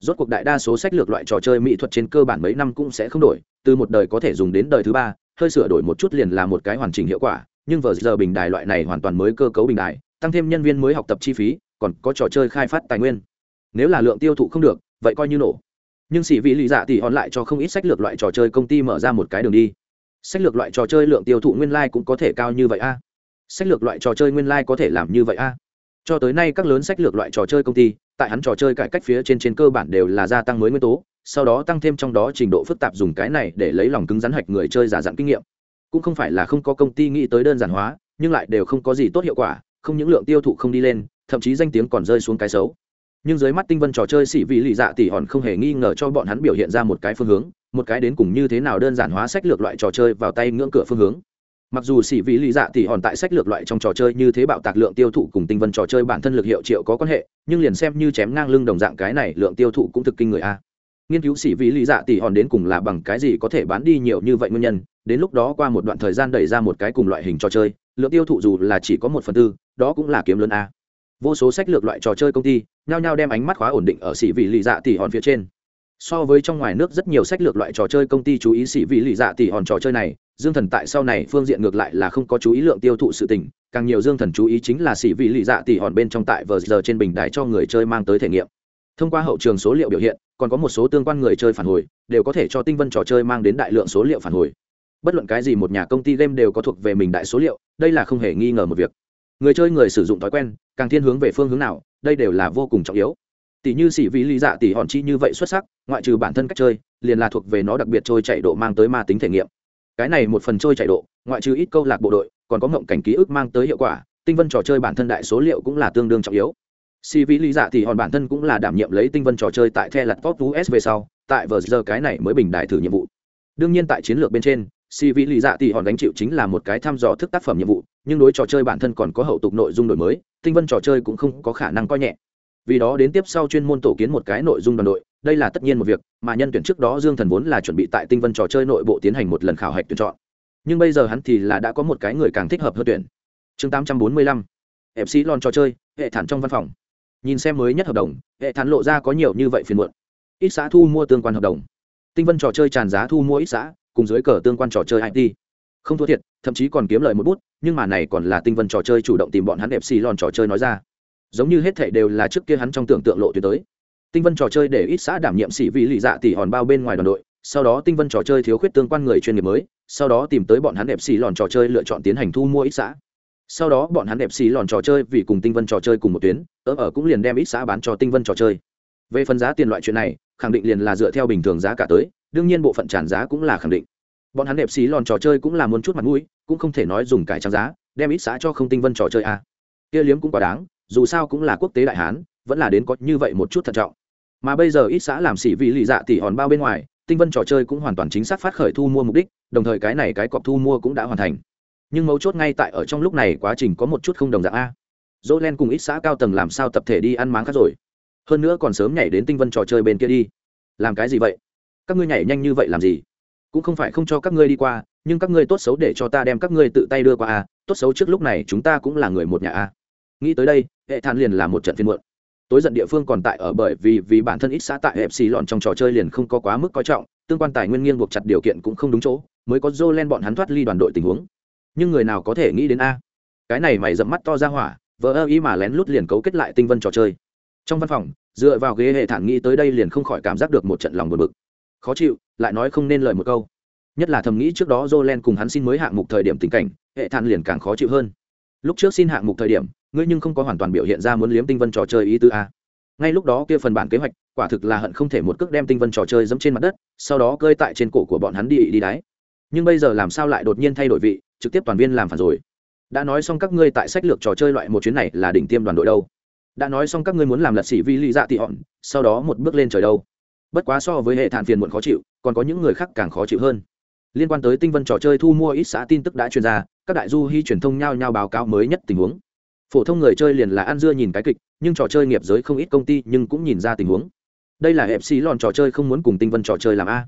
Rốt cuộc đại đa số sách lược loại trò chơi mỹ thuật trên cơ bản mấy năm cũng sẽ không đổi, từ một đời có thể dùng đến đời thứ ba, hơi sửa đổi một chút liền là một cái hoàn chỉnh hiệu quả, nhưng vở giờ bình đài loại này hoàn toàn mới cơ cấu bình đài, tăng thêm nhân viên mới học tập chi phí, còn có trò chơi khai phát tài nguyên. Nếu là lượng tiêu thụ không được, vậy coi như nổ. Nhưng sĩ vị lý dạ thì hòn lại cho không ít sách lược loại trò chơi công ty mở ra một cái đường đi. Sách lược loại trò chơi lượng tiêu thụ nguyên lai cũng có thể cao như vậy a. Sách lược loại trò chơi nguyên lai có thể làm như vậy a cho tới nay các lớn sách lược loại trò chơi công ty, tại hắn trò chơi cải cách phía trên trên cơ bản đều là gia tăng mới nguyên tố, sau đó tăng thêm trong đó trình độ phức tạp dùng cái này để lấy lòng cứng rắn hạch người chơi giả dặn kinh nghiệm. Cũng không phải là không có công ty nghĩ tới đơn giản hóa, nhưng lại đều không có gì tốt hiệu quả, không những lượng tiêu thụ không đi lên, thậm chí danh tiếng còn rơi xuống cái xấu. Nhưng dưới mắt tinh vân trò chơi xỉ vị lì dạ tỉ hòn không hề nghi ngờ cho bọn hắn biểu hiện ra một cái phương hướng, một cái đến cùng như thế nào đơn giản hóa sách lược loại trò chơi vào tay ngưỡng cửa phương hướng mặc dù xỉ vị lý dạ tỉ hòn tại sách lược loại trong trò chơi như thế bạo tạc lượng tiêu thụ cùng tinh vân trò chơi bản thân lực hiệu triệu có quan hệ, nhưng liền xem như chém ngang lưng đồng dạng cái này lượng tiêu thụ cũng thực kinh người a. Nghiên cứu xỉ vị lý dạ tỉ hòn đến cùng là bằng cái gì có thể bán đi nhiều như vậy nguyên nhân, đến lúc đó qua một đoạn thời gian đẩy ra một cái cùng loại hình trò chơi, lượng tiêu thụ dù là chỉ có một phần tư, đó cũng là kiếm lớn a. Vô số sách lược loại trò chơi công ty, nhao nhao đem ánh mắt khóa ổn định ở xỉ vị lý dạ tỉ hòn phía trên so với trong ngoài nước rất nhiều sách lược loại trò chơi công ty chú ý sĩ vị lì dạ tỉ hòn trò chơi này, dương thần tại sau này phương diện ngược lại là không có chú ý lượng tiêu thụ sự tình, càng nhiều dương thần chú ý chính là sĩ vị lì dạ tỉ hòn bên trong tại vờ giờ trên bình đài cho người chơi mang tới thể nghiệm. Thông qua hậu trường số liệu biểu hiện, còn có một số tương quan người chơi phản hồi, đều có thể cho tinh vân trò chơi mang đến đại lượng số liệu phản hồi. Bất luận cái gì một nhà công ty game đều có thuộc về mình đại số liệu, đây là không hề nghi ngờ một việc. Người chơi người sử dụng thói quen, càng thiên hướng về phương hướng nào, đây đều là vô cùng trọng yếu tỷ như xỉ vị lý dạ tỷ hòn chi như vậy xuất sắc, ngoại trừ bản thân cách chơi, liền là thuộc về nó đặc biệt trôi chạy độ mang tới ma tính thể nghiệm. Cái này một phần trôi chạy độ, ngoại trừ ít câu lạc bộ đội, còn có mộng cảnh ký ức mang tới hiệu quả, tinh vân trò chơi bản thân đại số liệu cũng là tương đương trọng yếu. Sĩ vị lý dạ tỷ hòn bản thân cũng là đảm nhiệm lấy tinh vân trò chơi tại the lặt top us về sau, tại vờ giờ cái này mới bình đại thử nhiệm vụ. Đương nhiên tại chiến lược bên trên si vị lý dạ tỷ hòn đánh chịu chính là một cái thăm dò thức tác phẩm nhiệm vụ, nhưng đối trò chơi bản thân còn có hậu tục nội dung đổi mới, tinh vân trò chơi cũng không có khả năng coi nhẹ vì đó đến tiếp sau chuyên môn tổ kiến một cái nội dung đoàn đội, đây là tất nhiên một việc, mà nhân tuyển trước đó dương thần vốn là chuẩn bị tại tinh vân trò chơi nội bộ tiến hành một lần khảo hạch tuyển chọn. Nhưng bây giờ hắn thì là đã có một cái người càng thích hợp hơn tuyển. Chương tám trăm bốn mươi lăm fc lon trò chơi, hệ thản trong văn phòng. Nhìn xem mới nhất hợp đồng, hệ thản lộ ra có nhiều như vậy phiền muộn. Ít xã thu mua tương quan hợp đồng. Tinh vân trò chơi tràn giá thu mua ít xã, cùng dưới cờ tương quan trò chơi it không thua thiệt, thậm chí còn kiếm lời một bút, nhưng mà này còn là tinh vân trò chơi chủ động tìm bọn hắn đẹp lon trò chơi nói ra giống như hết thảy đều là trước kia hắn trong tưởng tượng lộ tuyến tới. Tinh vân trò chơi để ít xã đảm nhiệm sĩ vị lì dạ tỷ hòn bao bên ngoài đoàn đội, sau đó tinh vân trò chơi thiếu khuyết tương quan người chuyên nghiệp mới, sau đó tìm tới bọn hắn đẹp xì lòn trò chơi lựa chọn tiến hành thu mua ít xã. Sau đó bọn hắn đẹp xì lòn trò chơi vì cùng tinh vân trò chơi cùng một tuyến ớ ở cũng liền đem ít xã bán cho tinh vân trò chơi. Về phần giá tiền loại chuyện này, khẳng định liền là dựa theo bình thường giá cả tới, đương nhiên bộ phận tràn giá cũng là khẳng định. Bọn hắn đẹp xì lòn trò chơi cũng là muốn chút mặt mũi, cũng không thể nói dùng cải trang giá, đem ít xã cho không tinh vân trò chơi a à. kia liếm cũng quá đáng dù sao cũng là quốc tế đại hán, vẫn là đến có như vậy một chút thận trọng. Mà bây giờ ít xã làm xỉ vị lì dạ tỷ hòn bao bên ngoài, tinh vân trò chơi cũng hoàn toàn chính xác phát khởi thu mua mục đích, đồng thời cái này cái cọp thu mua cũng đã hoàn thành. Nhưng mấu chốt ngay tại ở trong lúc này quá trình có một chút không đồng dạng a. Dỗ len cùng ít xã cao tầng làm sao tập thể đi ăn máng khác rồi? Hơn nữa còn sớm nhảy đến tinh vân trò chơi bên kia đi. Làm cái gì vậy? Các ngươi nhảy nhanh như vậy làm gì? Cũng không phải không cho các ngươi đi qua, nhưng các ngươi tốt xấu để cho ta đem các ngươi tự tay đưa qua a. Tốt xấu trước lúc này chúng ta cũng là người một nhà a nghĩ tới đây, hệ than liền là một trận phiên muộn. Tối giận địa phương còn tại ở bởi vì vì bản thân ít xã tại hẹp xì lọn trong trò chơi liền không có quá mức coi trọng, tương quan tài nguyên nghiêng buộc chặt điều kiện cũng không đúng chỗ, mới có dô len bọn hắn thoát ly đoàn đội tình huống. Nhưng người nào có thể nghĩ đến a? Cái này mày dẫm mắt to ra hỏa vỡ ơ ý mà lén lút liền cấu kết lại tinh vân trò chơi. Trong văn phòng, dựa vào ghế hệ thản nghĩ tới đây liền không khỏi cảm giác được một trận lòng buồn bực. Khó chịu, lại nói không nên lời một câu. Nhất là thầm nghĩ trước đó jolen cùng hắn xin mới hạng mục thời điểm tình cảnh, hệ thản liền càng khó chịu hơn. Lúc trước xin hạng mục thời điểm ngươi nhưng không có hoàn toàn biểu hiện ra muốn liếm tinh vân trò chơi ý tứ a ngay lúc đó kia phần bản kế hoạch, quả thực là hận không thể một cước đem tinh vân trò chơi dẫm trên mặt đất, sau đó cơi tại trên cổ của bọn hắn đi đi đáy nhưng bây giờ làm sao lại đột nhiên thay đổi vị, trực tiếp toàn viên làm phản rồi. Đã nói xong các ngươi tại sách lược trò chơi loại một chuyến này là đỉnh tiêm đoàn đội đâu. Đã nói xong các ngươi muốn làm lật sĩ vi lý dạ tị hòn sau đó một bước lên trời đâu. Bất quá so với hệ thản phiền muộn khó chịu, còn có những người khác càng khó chịu hơn. Liên quan tới tinh vân trò chơi thu mua ít xã tin tức đã truyền ra, các đại du hy truyền thông nhao nhao báo cáo mới nhất tình huống phổ thông người chơi liền là ăn dưa nhìn cái kịch, nhưng trò chơi nghiệp giới không ít công ty nhưng cũng nhìn ra tình huống. Đây là hẹp xì lòn trò chơi không muốn cùng tinh vân trò chơi làm a.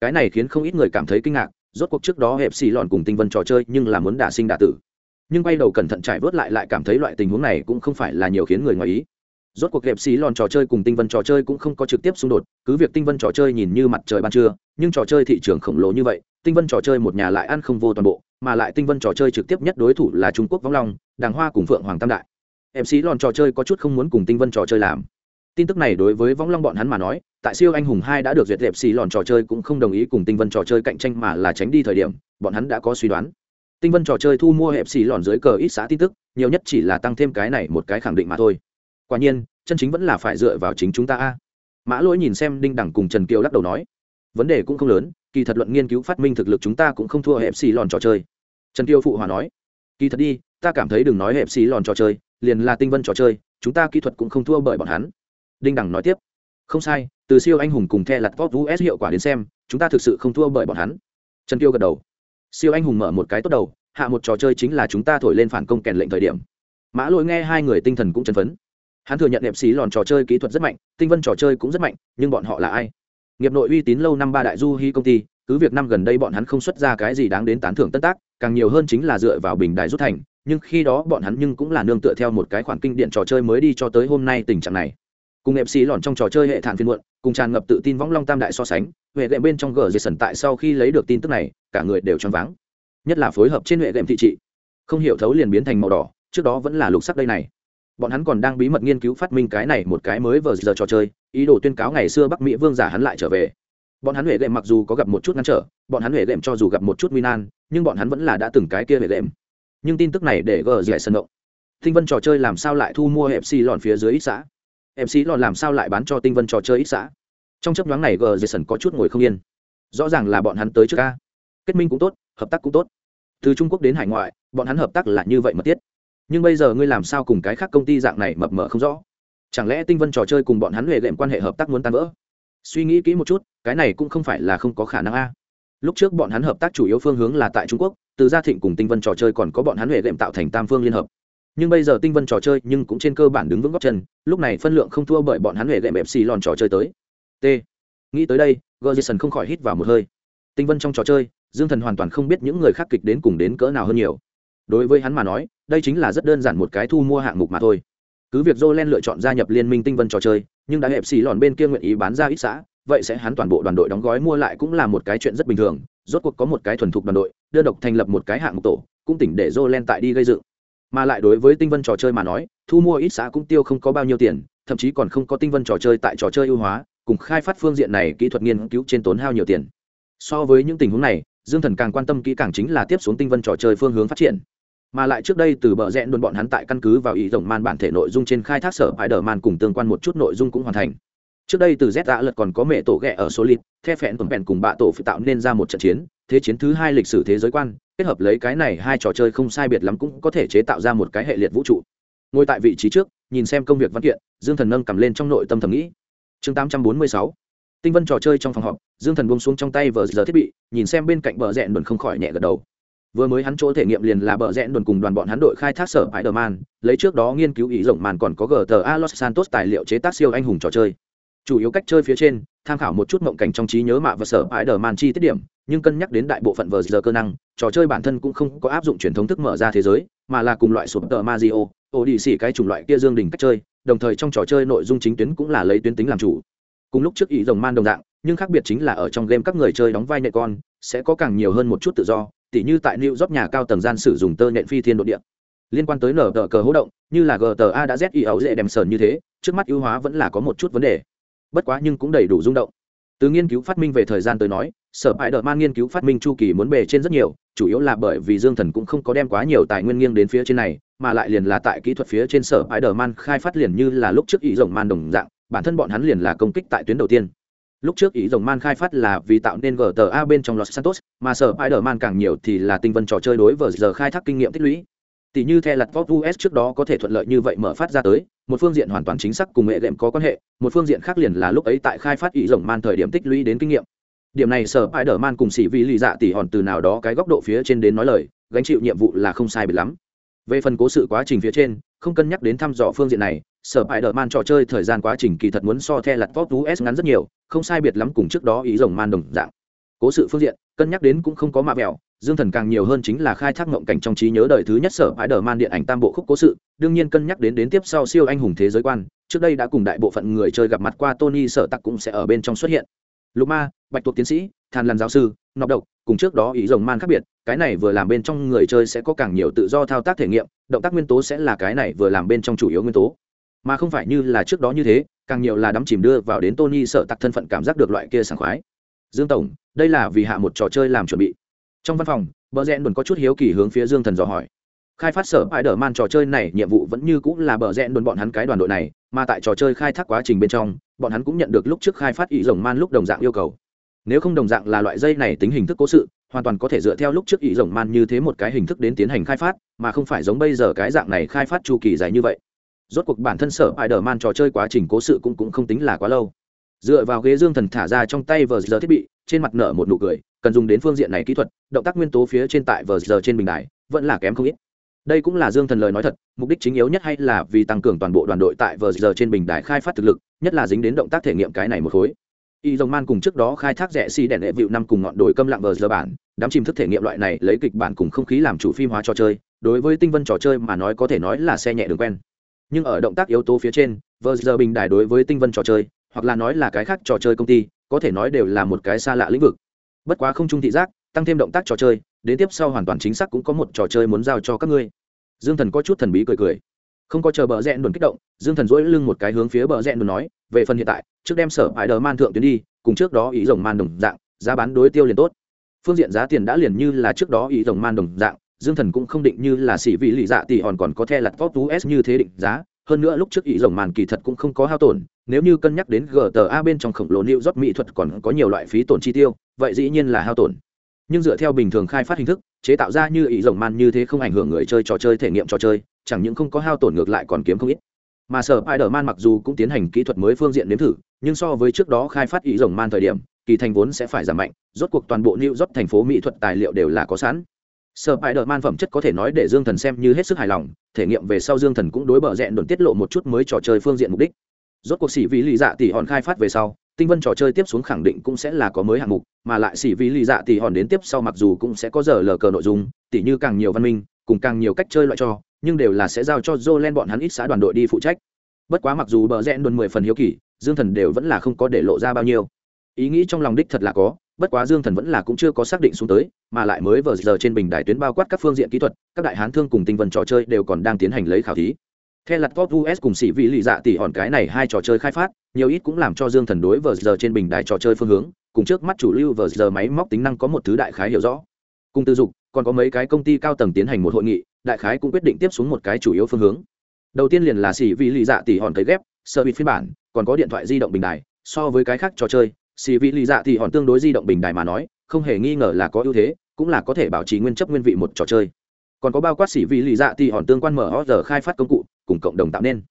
Cái này khiến không ít người cảm thấy kinh ngạc, rốt cuộc trước đó hẹp xì lòn cùng tinh vân trò chơi nhưng là muốn đả sinh đả tử. Nhưng bay đầu cẩn thận trải vớt lại lại cảm thấy loại tình huống này cũng không phải là nhiều khiến người ngoài ý. Rốt cuộc hẹp xì lòn trò chơi cùng tinh vân trò chơi cũng không có trực tiếp xung đột, cứ việc tinh vân trò chơi nhìn như mặt trời ban trưa, nhưng trò chơi thị trường khổng lồ như vậy, tinh vân trò chơi một nhà lại ăn không vô toàn bộ mà lại tinh vân trò chơi trực tiếp nhất đối thủ là trung quốc vong long, đàng hoa cùng phượng hoàng tam đại. Em xí lòn trò chơi có chút không muốn cùng tinh vân trò chơi làm. Tin tức này đối với vong long bọn hắn mà nói, tại siêu anh hùng hai đã được duyệt đẹp xì lòn trò chơi cũng không đồng ý cùng tinh vân trò chơi cạnh tranh mà là tránh đi thời điểm, bọn hắn đã có suy đoán. Tinh vân trò chơi thu mua hẹp xì lòn dưới cờ ít xã tin tức, nhiều nhất chỉ là tăng thêm cái này một cái khẳng định mà thôi. Quả nhiên, chân chính vẫn là phải dựa vào chính chúng ta a. Mã lỗi nhìn xem đinh đẳng cùng trần kiều lắc đầu nói, vấn đề cũng không lớn kỳ thật luận nghiên cứu phát minh thực lực chúng ta cũng không thua hẹp xì lòn trò chơi. Trần Tiêu phụ hòa nói, kỳ thật đi, ta cảm thấy đừng nói hẹp xì lòn trò chơi, liền là tinh vân trò chơi, chúng ta kỹ thuật cũng không thua bởi bọn hắn. Đinh đẳng nói tiếp, không sai, từ siêu anh hùng cùng the lặt top us hiệu quả đến xem, chúng ta thực sự không thua bởi bọn hắn. Trần Tiêu gật đầu, siêu anh hùng mở một cái tốt đầu, hạ một trò chơi chính là chúng ta thổi lên phản công kèn lệnh thời điểm. Mã lỗi nghe hai người tinh thần cũng chân phấn. Hắn thừa nhận đẹp xí lòn trò chơi kỹ thuật rất mạnh, tinh vân trò chơi cũng rất mạnh, nhưng bọn họ là ai? Nghiệp nội uy tín lâu năm ba đại du hy công ty, cứ việc năm gần đây bọn hắn không xuất ra cái gì đáng đến tán thưởng tân tác, càng nhiều hơn chính là dựa vào bình đài rút thành, nhưng khi đó bọn hắn nhưng cũng là nương tựa theo một cái khoản kinh điện trò chơi mới đi cho tới hôm nay tình trạng này. Cùng ép xí lòn trong trò chơi hệ thản phiên muộn, cùng tràn ngập tự tin võng long tam đại so sánh, huệ đệm bên trong gờ dây sần tại sau khi lấy được tin tức này, cả người đều choáng váng. Nhất là phối hợp trên huệ đệm thị trị. Không hiểu thấu liền biến thành màu đỏ, trước đó vẫn là lục sắc đây này bọn hắn còn đang bí mật nghiên cứu phát minh cái này một cái mới vừa giờ trò chơi, ý đồ tuyên cáo ngày xưa bắc mỹ vương giả hắn lại trở về. Bọn hắn huệ đệm mặc dù có gặp một chút ngăn trở, bọn hắn huệ đệm cho dù gặp một chút nguy nan, nhưng bọn hắn vẫn là đã từng cái kia huệ đệm nhưng tin tức này để gờ dạy sân động. Tinh vân trò chơi làm sao lại thu mua hẹp xì lòn phía dưới ít xã mc lòn làm sao lại bán cho tinh vân trò chơi ít xã trong chấp nhoáng này gờ g sân có chút ngồi không yên. Rõ ràng là bọn hắn tới trước ca kết minh cũng tốt, hợp tác cũng tốt. Từ trung quốc đến hải ngoại, bọn hắn hợp tác là như vậy mật thiết nhưng bây giờ ngươi làm sao cùng cái khác công ty dạng này mập mờ không rõ? Chẳng lẽ tinh vân trò chơi cùng bọn hắn huệ lệm quan hệ hợp tác muốn tan vỡ? Suy nghĩ kỹ một chút, cái này cũng không phải là không có khả năng a. Lúc trước bọn hắn hợp tác chủ yếu phương hướng là tại trung quốc, từ gia thịnh cùng tinh vân trò chơi còn có bọn hắn huệ lệm tạo thành tam phương liên hợp. Nhưng bây giờ tinh vân trò chơi nhưng cũng trên cơ bản đứng vững góc chân, lúc này phân lượng không thua bởi bọn hắn huệ lệm fc lòn trò chơi tới. T. Nghĩ tới đây gerson không khỏi hít vào một hơi. Tinh vân trong trò chơi, dương thần hoàn toàn không biết những người khác kịch đến cùng đến cỡ nào hơn nhiều. Đối với hắn mà nói đây chính là rất đơn giản một cái thu mua hạng mục mà thôi. Cứ việc jolen lựa chọn gia nhập liên minh tinh vân trò chơi, nhưng đã hẹp xì lòn bên kia nguyện ý bán ra ít xã, vậy sẽ hắn toàn bộ đoàn đội đóng gói mua lại cũng là một cái chuyện rất bình thường. Rốt cuộc có một cái thuần thục đoàn đội, đơn độc thành lập một cái hạng mục tổ, cũng tỉnh để jolen tại đi gây dựng. Mà lại đối với tinh vân trò chơi mà nói, thu mua ít xã cũng tiêu không có bao nhiêu tiền, thậm chí còn không có tinh vân trò chơi tại trò chơi ưu hóa, cùng khai phát phương diện này kỹ thuật nghiên cứu trên tốn hao nhiều tiền. So với những tình huống này, dương thần càng quan tâm kỹ càng chính là tiếp xuống tinh vân trò chơi phương hướng phát triển mà lại trước đây từ bờ rẽ luôn bọn hắn tại căn cứ vào ý rộng man bản thể nội dung trên khai thác sở bãi đờ man cùng tương quan một chút nội dung cũng hoàn thành. Trước đây từ z đã lật còn có mẹ tổ ghẹ ở số lít the phẹn tuần vẹn cùng bạ tổ phải tạo nên ra một trận chiến, thế chiến thứ hai lịch sử thế giới quan, kết hợp lấy cái này hai trò chơi không sai biệt lắm cũng có thể chế tạo ra một cái hệ liệt vũ trụ. Ngồi tại vị trí trước, nhìn xem công việc văn kiện, dương thần nâng cầm lên trong nội tâm thầm nghĩ. Chương tám trăm bốn mươi sáu. Tinh vân trò chơi trong phòng họp, dương thần buông xuống trong tay vờ giờ thiết bị, nhìn xem bên cạnh bờ rẽn đồn không khỏi nhẹ gật đầu vừa mới hắn chỗ thể nghiệm liền là bờ rẽn đồn cùng đoàn bọn hắn đội khai thác sở spider man lấy trước đó nghiên cứu ý rộng màn còn có gta los santos tài liệu chế tác siêu anh hùng trò chơi. Chủ yếu cách chơi phía trên, tham khảo một chút mộng cảnh trong trí nhớ mạ và sở ái đờ man chi tiết điểm, nhưng cân nhắc đến đại bộ phận vờ giờ cơ năng, trò chơi bản thân cũng không có áp dụng truyền thống thức mở ra thế giới, mà là cùng loại sụp tờ mazio ô đi xỉ cái chủng loại kia dương đình cách chơi, đồng thời trong trò chơi nội dung chính tuyến cũng là lấy tuyến tính làm chủ. Cùng lúc trước ý rồng man đồng dạng, nhưng khác biệt chính là ở trong game các người chơi đóng vai nhện con, sẽ có càng nhiều hơn một chút tự do tỉ như tại new York nhà cao tầng gian sử dụng tơ nện phi thiên đ địa. Liên quan tới nở tờ cờ hố động, như là gta đã z ấu dễ đem sờn như thế, trước mắt ưu hóa vẫn là có một chút vấn đề. Bất quá nhưng cũng đầy đủ rung động. Từ nghiên cứu phát minh về thời gian tới nói, sở bại đợt man nghiên cứu phát minh chu kỳ muốn bề trên rất nhiều, chủ yếu là bởi vì dương thần cũng không có đem quá nhiều tài nguyên nghiêng đến phía trên này, mà lại liền là tại kỹ thuật phía trên sở hại đợt man khai phát liền như là lúc trước ý rồng man đồng dạng, bản thân bọn hắn liền là công kích tại tuyến đầu tiên lúc trước ý rồng man khai phát là vì tạo nên gta bên trong los santos, mà sở ai đợt man càng nhiều thì là tinh vân trò chơi đối với giờ khai thác kinh nghiệm tích lũy. Tỷ như the lặt vóc us trước đó có thể thuận lợi như vậy mở phát ra tới, một phương diện hoàn toàn chính xác cùng hệ đệm có quan hệ, một phương diện khác liền là lúc ấy tại khai phát ý rồng man thời điểm tích lũy đến kinh nghiệm. Điểm này sở ai đờ man cùng sĩ vì lì dạ tỉ hòn từ nào đó cái góc độ phía trên đến nói lời, gánh chịu nhiệm vụ là không sai biệt lắm về phần cố sự quá trình phía trên, không cân nhắc đến thăm dò phương diện này, sở hại đờ man trò chơi thời gian quá trình kỳ thật muốn so the lặt vót us ngắn rất nhiều, không sai biệt lắm cùng trước đó ý rồng man đồng dạng. Cố sự phương diện, cân nhắc đến cũng không có mạ vẹo, dương thần càng nhiều hơn chính là khai thác ngộng cảnh trong trí nhớ đời thứ nhất sở ái đờ man điện ảnh tam bộ khúc cố sự, đương nhiên cân nhắc đến đến tiếp sau siêu anh hùng thế giới quan, trước đây đã cùng đại bộ phận người chơi gặp mặt qua tony sở tặc cũng sẽ ở bên trong xuất hiện. Lục ma, bạch tuộc tiến sĩ than lan giáo sư nọc độc, cùng trước đó ý rồng man khác biệt, cái này vừa làm bên trong người chơi sẽ có càng nhiều tự do thao tác thể nghiệm, động tác nguyên tố sẽ là cái này vừa làm bên trong chủ yếu nguyên tố. Mà không phải như là trước đó như thế, càng nhiều là đắm chìm đưa vào đến tony sợ tặc thân phận cảm giác được loại kia sảng khoái. Dương tổng, đây là vì hạ một trò chơi làm chuẩn bị. Trong văn phòng, bờ rẽn đồn có chút hiếu kỳ hướng phía dương thần dò hỏi. Khai phát sở ai đờ man trò chơi này nhiệm vụ vẫn như cũng là bờ rẽn đồn bọn hắn cái đoàn đội này, mà tại trò chơi khai thác quá trình bên trong, bọn hắn cũng nhận được lúc trước khai phát ý rồng man lúc đồng dạng yêu cầu nếu không đồng dạng là loại dây này tính hình thức cố sự hoàn toàn có thể dựa theo lúc trước ý rồng man như thế một cái hình thức đến tiến hành khai phát mà không phải giống bây giờ cái dạng này khai phát chu kỳ dài như vậy. Rốt cuộc bản thân sở ai đờ man trò chơi quá trình cố sự cũng, cũng không tính là quá lâu. Dựa vào ghế dương thần thả ra trong tay vờ giờ thiết bị trên mặt nở một nụ cười cần dùng đến phương diện này kỹ thuật động tác nguyên tố phía trên tại vờ giờ trên bình đài vẫn là kém không ít. Đây cũng là dương thần lời nói thật mục đích chính yếu nhất hay là vì tăng cường toàn bộ đoàn đội tại vờ giờ trên bình đài khai phát thực lực nhất là dính đến động tác thể nghiệm cái này một khối y dòng man cùng trước đó khai thác rẻ xi si đèn đệ vịu năm cùng ngọn đồi câm lặng vờ giờ bản đám chìm thức thể nghiệm loại này lấy kịch bản cùng không khí làm chủ phim hóa trò chơi, đối với tinh vân trò chơi mà nói có thể nói là xe nhẹ đường quen. Nhưng ở động tác yếu tố phía trên vờ giờ bình đài đối với tinh vân trò chơi, hoặc là nói là cái khác trò chơi công ty, có thể nói đều là một cái xa lạ lĩnh vực. Bất quá không trung thị giác, tăng thêm động tác trò chơi, đến tiếp sau hoàn toàn chính xác cũng có một trò chơi muốn giao cho các ngươi. Dương thần có chút thần bí cười cười không có chờ bờ rẽ đồn kích động, dương thần dỗi lưng một cái hướng phía bờ rẽ đồn nói, về phần hiện tại, trước đem sở ải đờ man thượng tuyến đi, cùng trước đó ý rồng man đồng dạng, giá bán đối tiêu liền tốt. Phương diện giá tiền đã liền như là trước đó ý rồng man đồng dạng, dương thần cũng không định như là xỉ vị lì dạ tỷ hòn còn có the lặt top s như thế định giá, hơn nữa lúc trước ý rồng màn kỳ thật cũng không có hao tổn, nếu như cân nhắc đến gta bên trong khổng lồ new rót mỹ thuật còn có nhiều loại phí tổn chi tiêu, vậy dĩ nhiên là hao tổn. Nhưng dựa theo bình thường khai phát hình thức, chế tạo ra như ý rồng man như thế không ảnh hưởng người chơi trò chơi thể nghiệm trò chơi chẳng những không có hao tổn ngược lại còn kiếm không ít mà sở spider man mặc dù cũng tiến hành kỹ thuật mới phương diện nếm thử, nhưng so với trước đó khai phát ý rồng man thời điểm, kỳ thành vốn sẽ phải giảm mạnh, rốt cuộc toàn bộ new york thành phố mỹ thuật tài liệu đều là có sẵn sở spider man phẩm chất có thể nói để dương thần xem như hết sức hài lòng, thể nghiệm về sau dương thần cũng đối bờ rẽ đồn tiết lộ một chút mới trò chơi phương diện mục đích rốt cuộc xỉ vì lì dạ tỷ hòn khai phát về sau, tinh vân trò chơi tiếp xuống khẳng định cũng sẽ là có mới hạng mục, mà lại xỉ vì lì dạ tỷ hòn đến tiếp sau mặc dù cũng sẽ có giờ lờ cờ nội dung tỷ như càng nhiều văn minh, cùng càng nhiều cách chơi loại trò nhưng đều là sẽ giao cho Jolen bọn hắn ít xã đoàn đội đi phụ trách. Bất quá mặc dù bờ rẽ đồn mười phần hiếu kỳ, Dương Thần đều vẫn là không có để lộ ra bao nhiêu. Ý nghĩ trong lòng đích thật là có, bất quá Dương Thần vẫn là cũng chưa có xác định xuống tới, mà lại mới vừa giờ trên bình đài tuyến bao quát các phương diện kỹ thuật, các đại hán thương cùng tinh vân trò chơi đều còn đang tiến hành lấy khảo thí. Theo lật Top US cùng sĩ vị lì dạ tỷ hòn cái này hai trò chơi khai phát, nhiều ít cũng làm cho Dương Thần đối vừa giờ trên bình đài trò chơi phương hướng, cùng trước mắt chủ lưu vừa giờ máy móc tính năng có một thứ đại khái hiểu rõ. Cùng tư dục, còn có mấy cái công ty cao tầng tiến hành một hội nghị, đại khái cũng quyết định tiếp xuống một cái chủ yếu phương hướng. Đầu tiên liền là xì vị lì dạ tỷ hòn cấy ghép, sơ bị phiên bản, còn có điện thoại di động bình đài, so với cái khác trò chơi, xì vị lì dạ tỷ hòn tương đối di động bình đài mà nói, không hề nghi ngờ là có ưu thế, cũng là có thể bảo trì nguyên chấp nguyên vị một trò chơi. Còn có bao quát xỉ vị lì dạ tỷ hòn tương quan mở giờ khai phát công cụ, cùng cộng đồng tạo nên.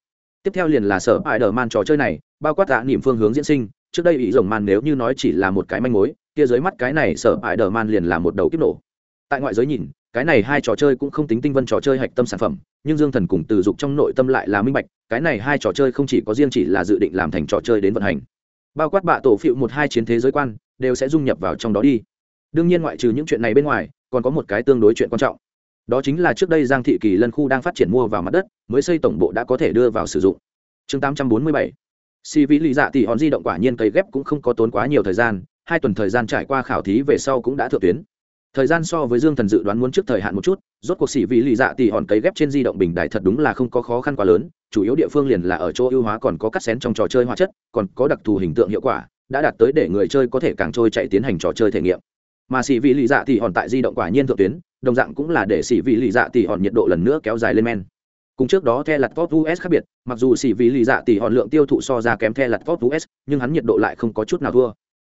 Tiếp theo liền là sở ải đờ man trò chơi này, bao quát tạ niệm phương hướng diễn sinh, trước đây ý rồng man nếu như nói chỉ là một cái manh mối, kia dưới mắt cái này sở ải đờ man liền là một đầu kiếp nổ. Tại ngoại giới nhìn cái này hai trò chơi cũng không tính tinh vân trò chơi hạch tâm sản phẩm, nhưng dương thần cùng từ dục trong nội tâm lại là minh bạch, cái này hai trò chơi không chỉ có riêng chỉ là dự định làm thành trò chơi đến vận hành. Bao quát bạ tổ phịu một hai chiến thế giới quan, đều sẽ dung nhập vào trong đó đi. Đương nhiên ngoại trừ những chuyện này bên ngoài, còn có một cái tương đối chuyện quan trọng. Đó chính là trước đây giang thị kỳ lân khu đang phát triển mua vào mặt đất, mới xây tổng bộ đã có thể đưa vào sử dụng. Chương 847 si vĩ lý dạ thì hòn di động quả nhiên cấy ghép cũng không có tốn quá nhiều thời gian, hai tuần thời gian trải qua khảo thí về sau cũng đã thượng tuyến thời gian so với dương thần dự đoán muốn trước thời hạn một chút, rốt cuộc xỉ vị lì dạ tỉ hòn cấy ghép trên di động bình đại thật đúng là không có khó khăn quá lớn, chủ yếu địa phương liền là ở chỗ ưu hóa còn có cắt xén trong trò chơi hóa chất, còn có đặc thù hình tượng hiệu quả, đã đạt tới để người chơi có thể càng trôi chạy tiến hành trò chơi thể nghiệm. Mà xỉ vị lì dạ tỉ hòn tại di động quả nhiên thượng tuyến, đồng dạng cũng là để xỉ vị lì dạ tỉ hòn nhiệt độ lần nữa kéo dài lên men. Cùng trước đó the lặt top us khác biệt, mặc dù xỉ vị lì dạ tỉ hòn lượng tiêu thụ so ra kém the lặt top us nhưng hắn nhiệt độ lại không có chút nào thua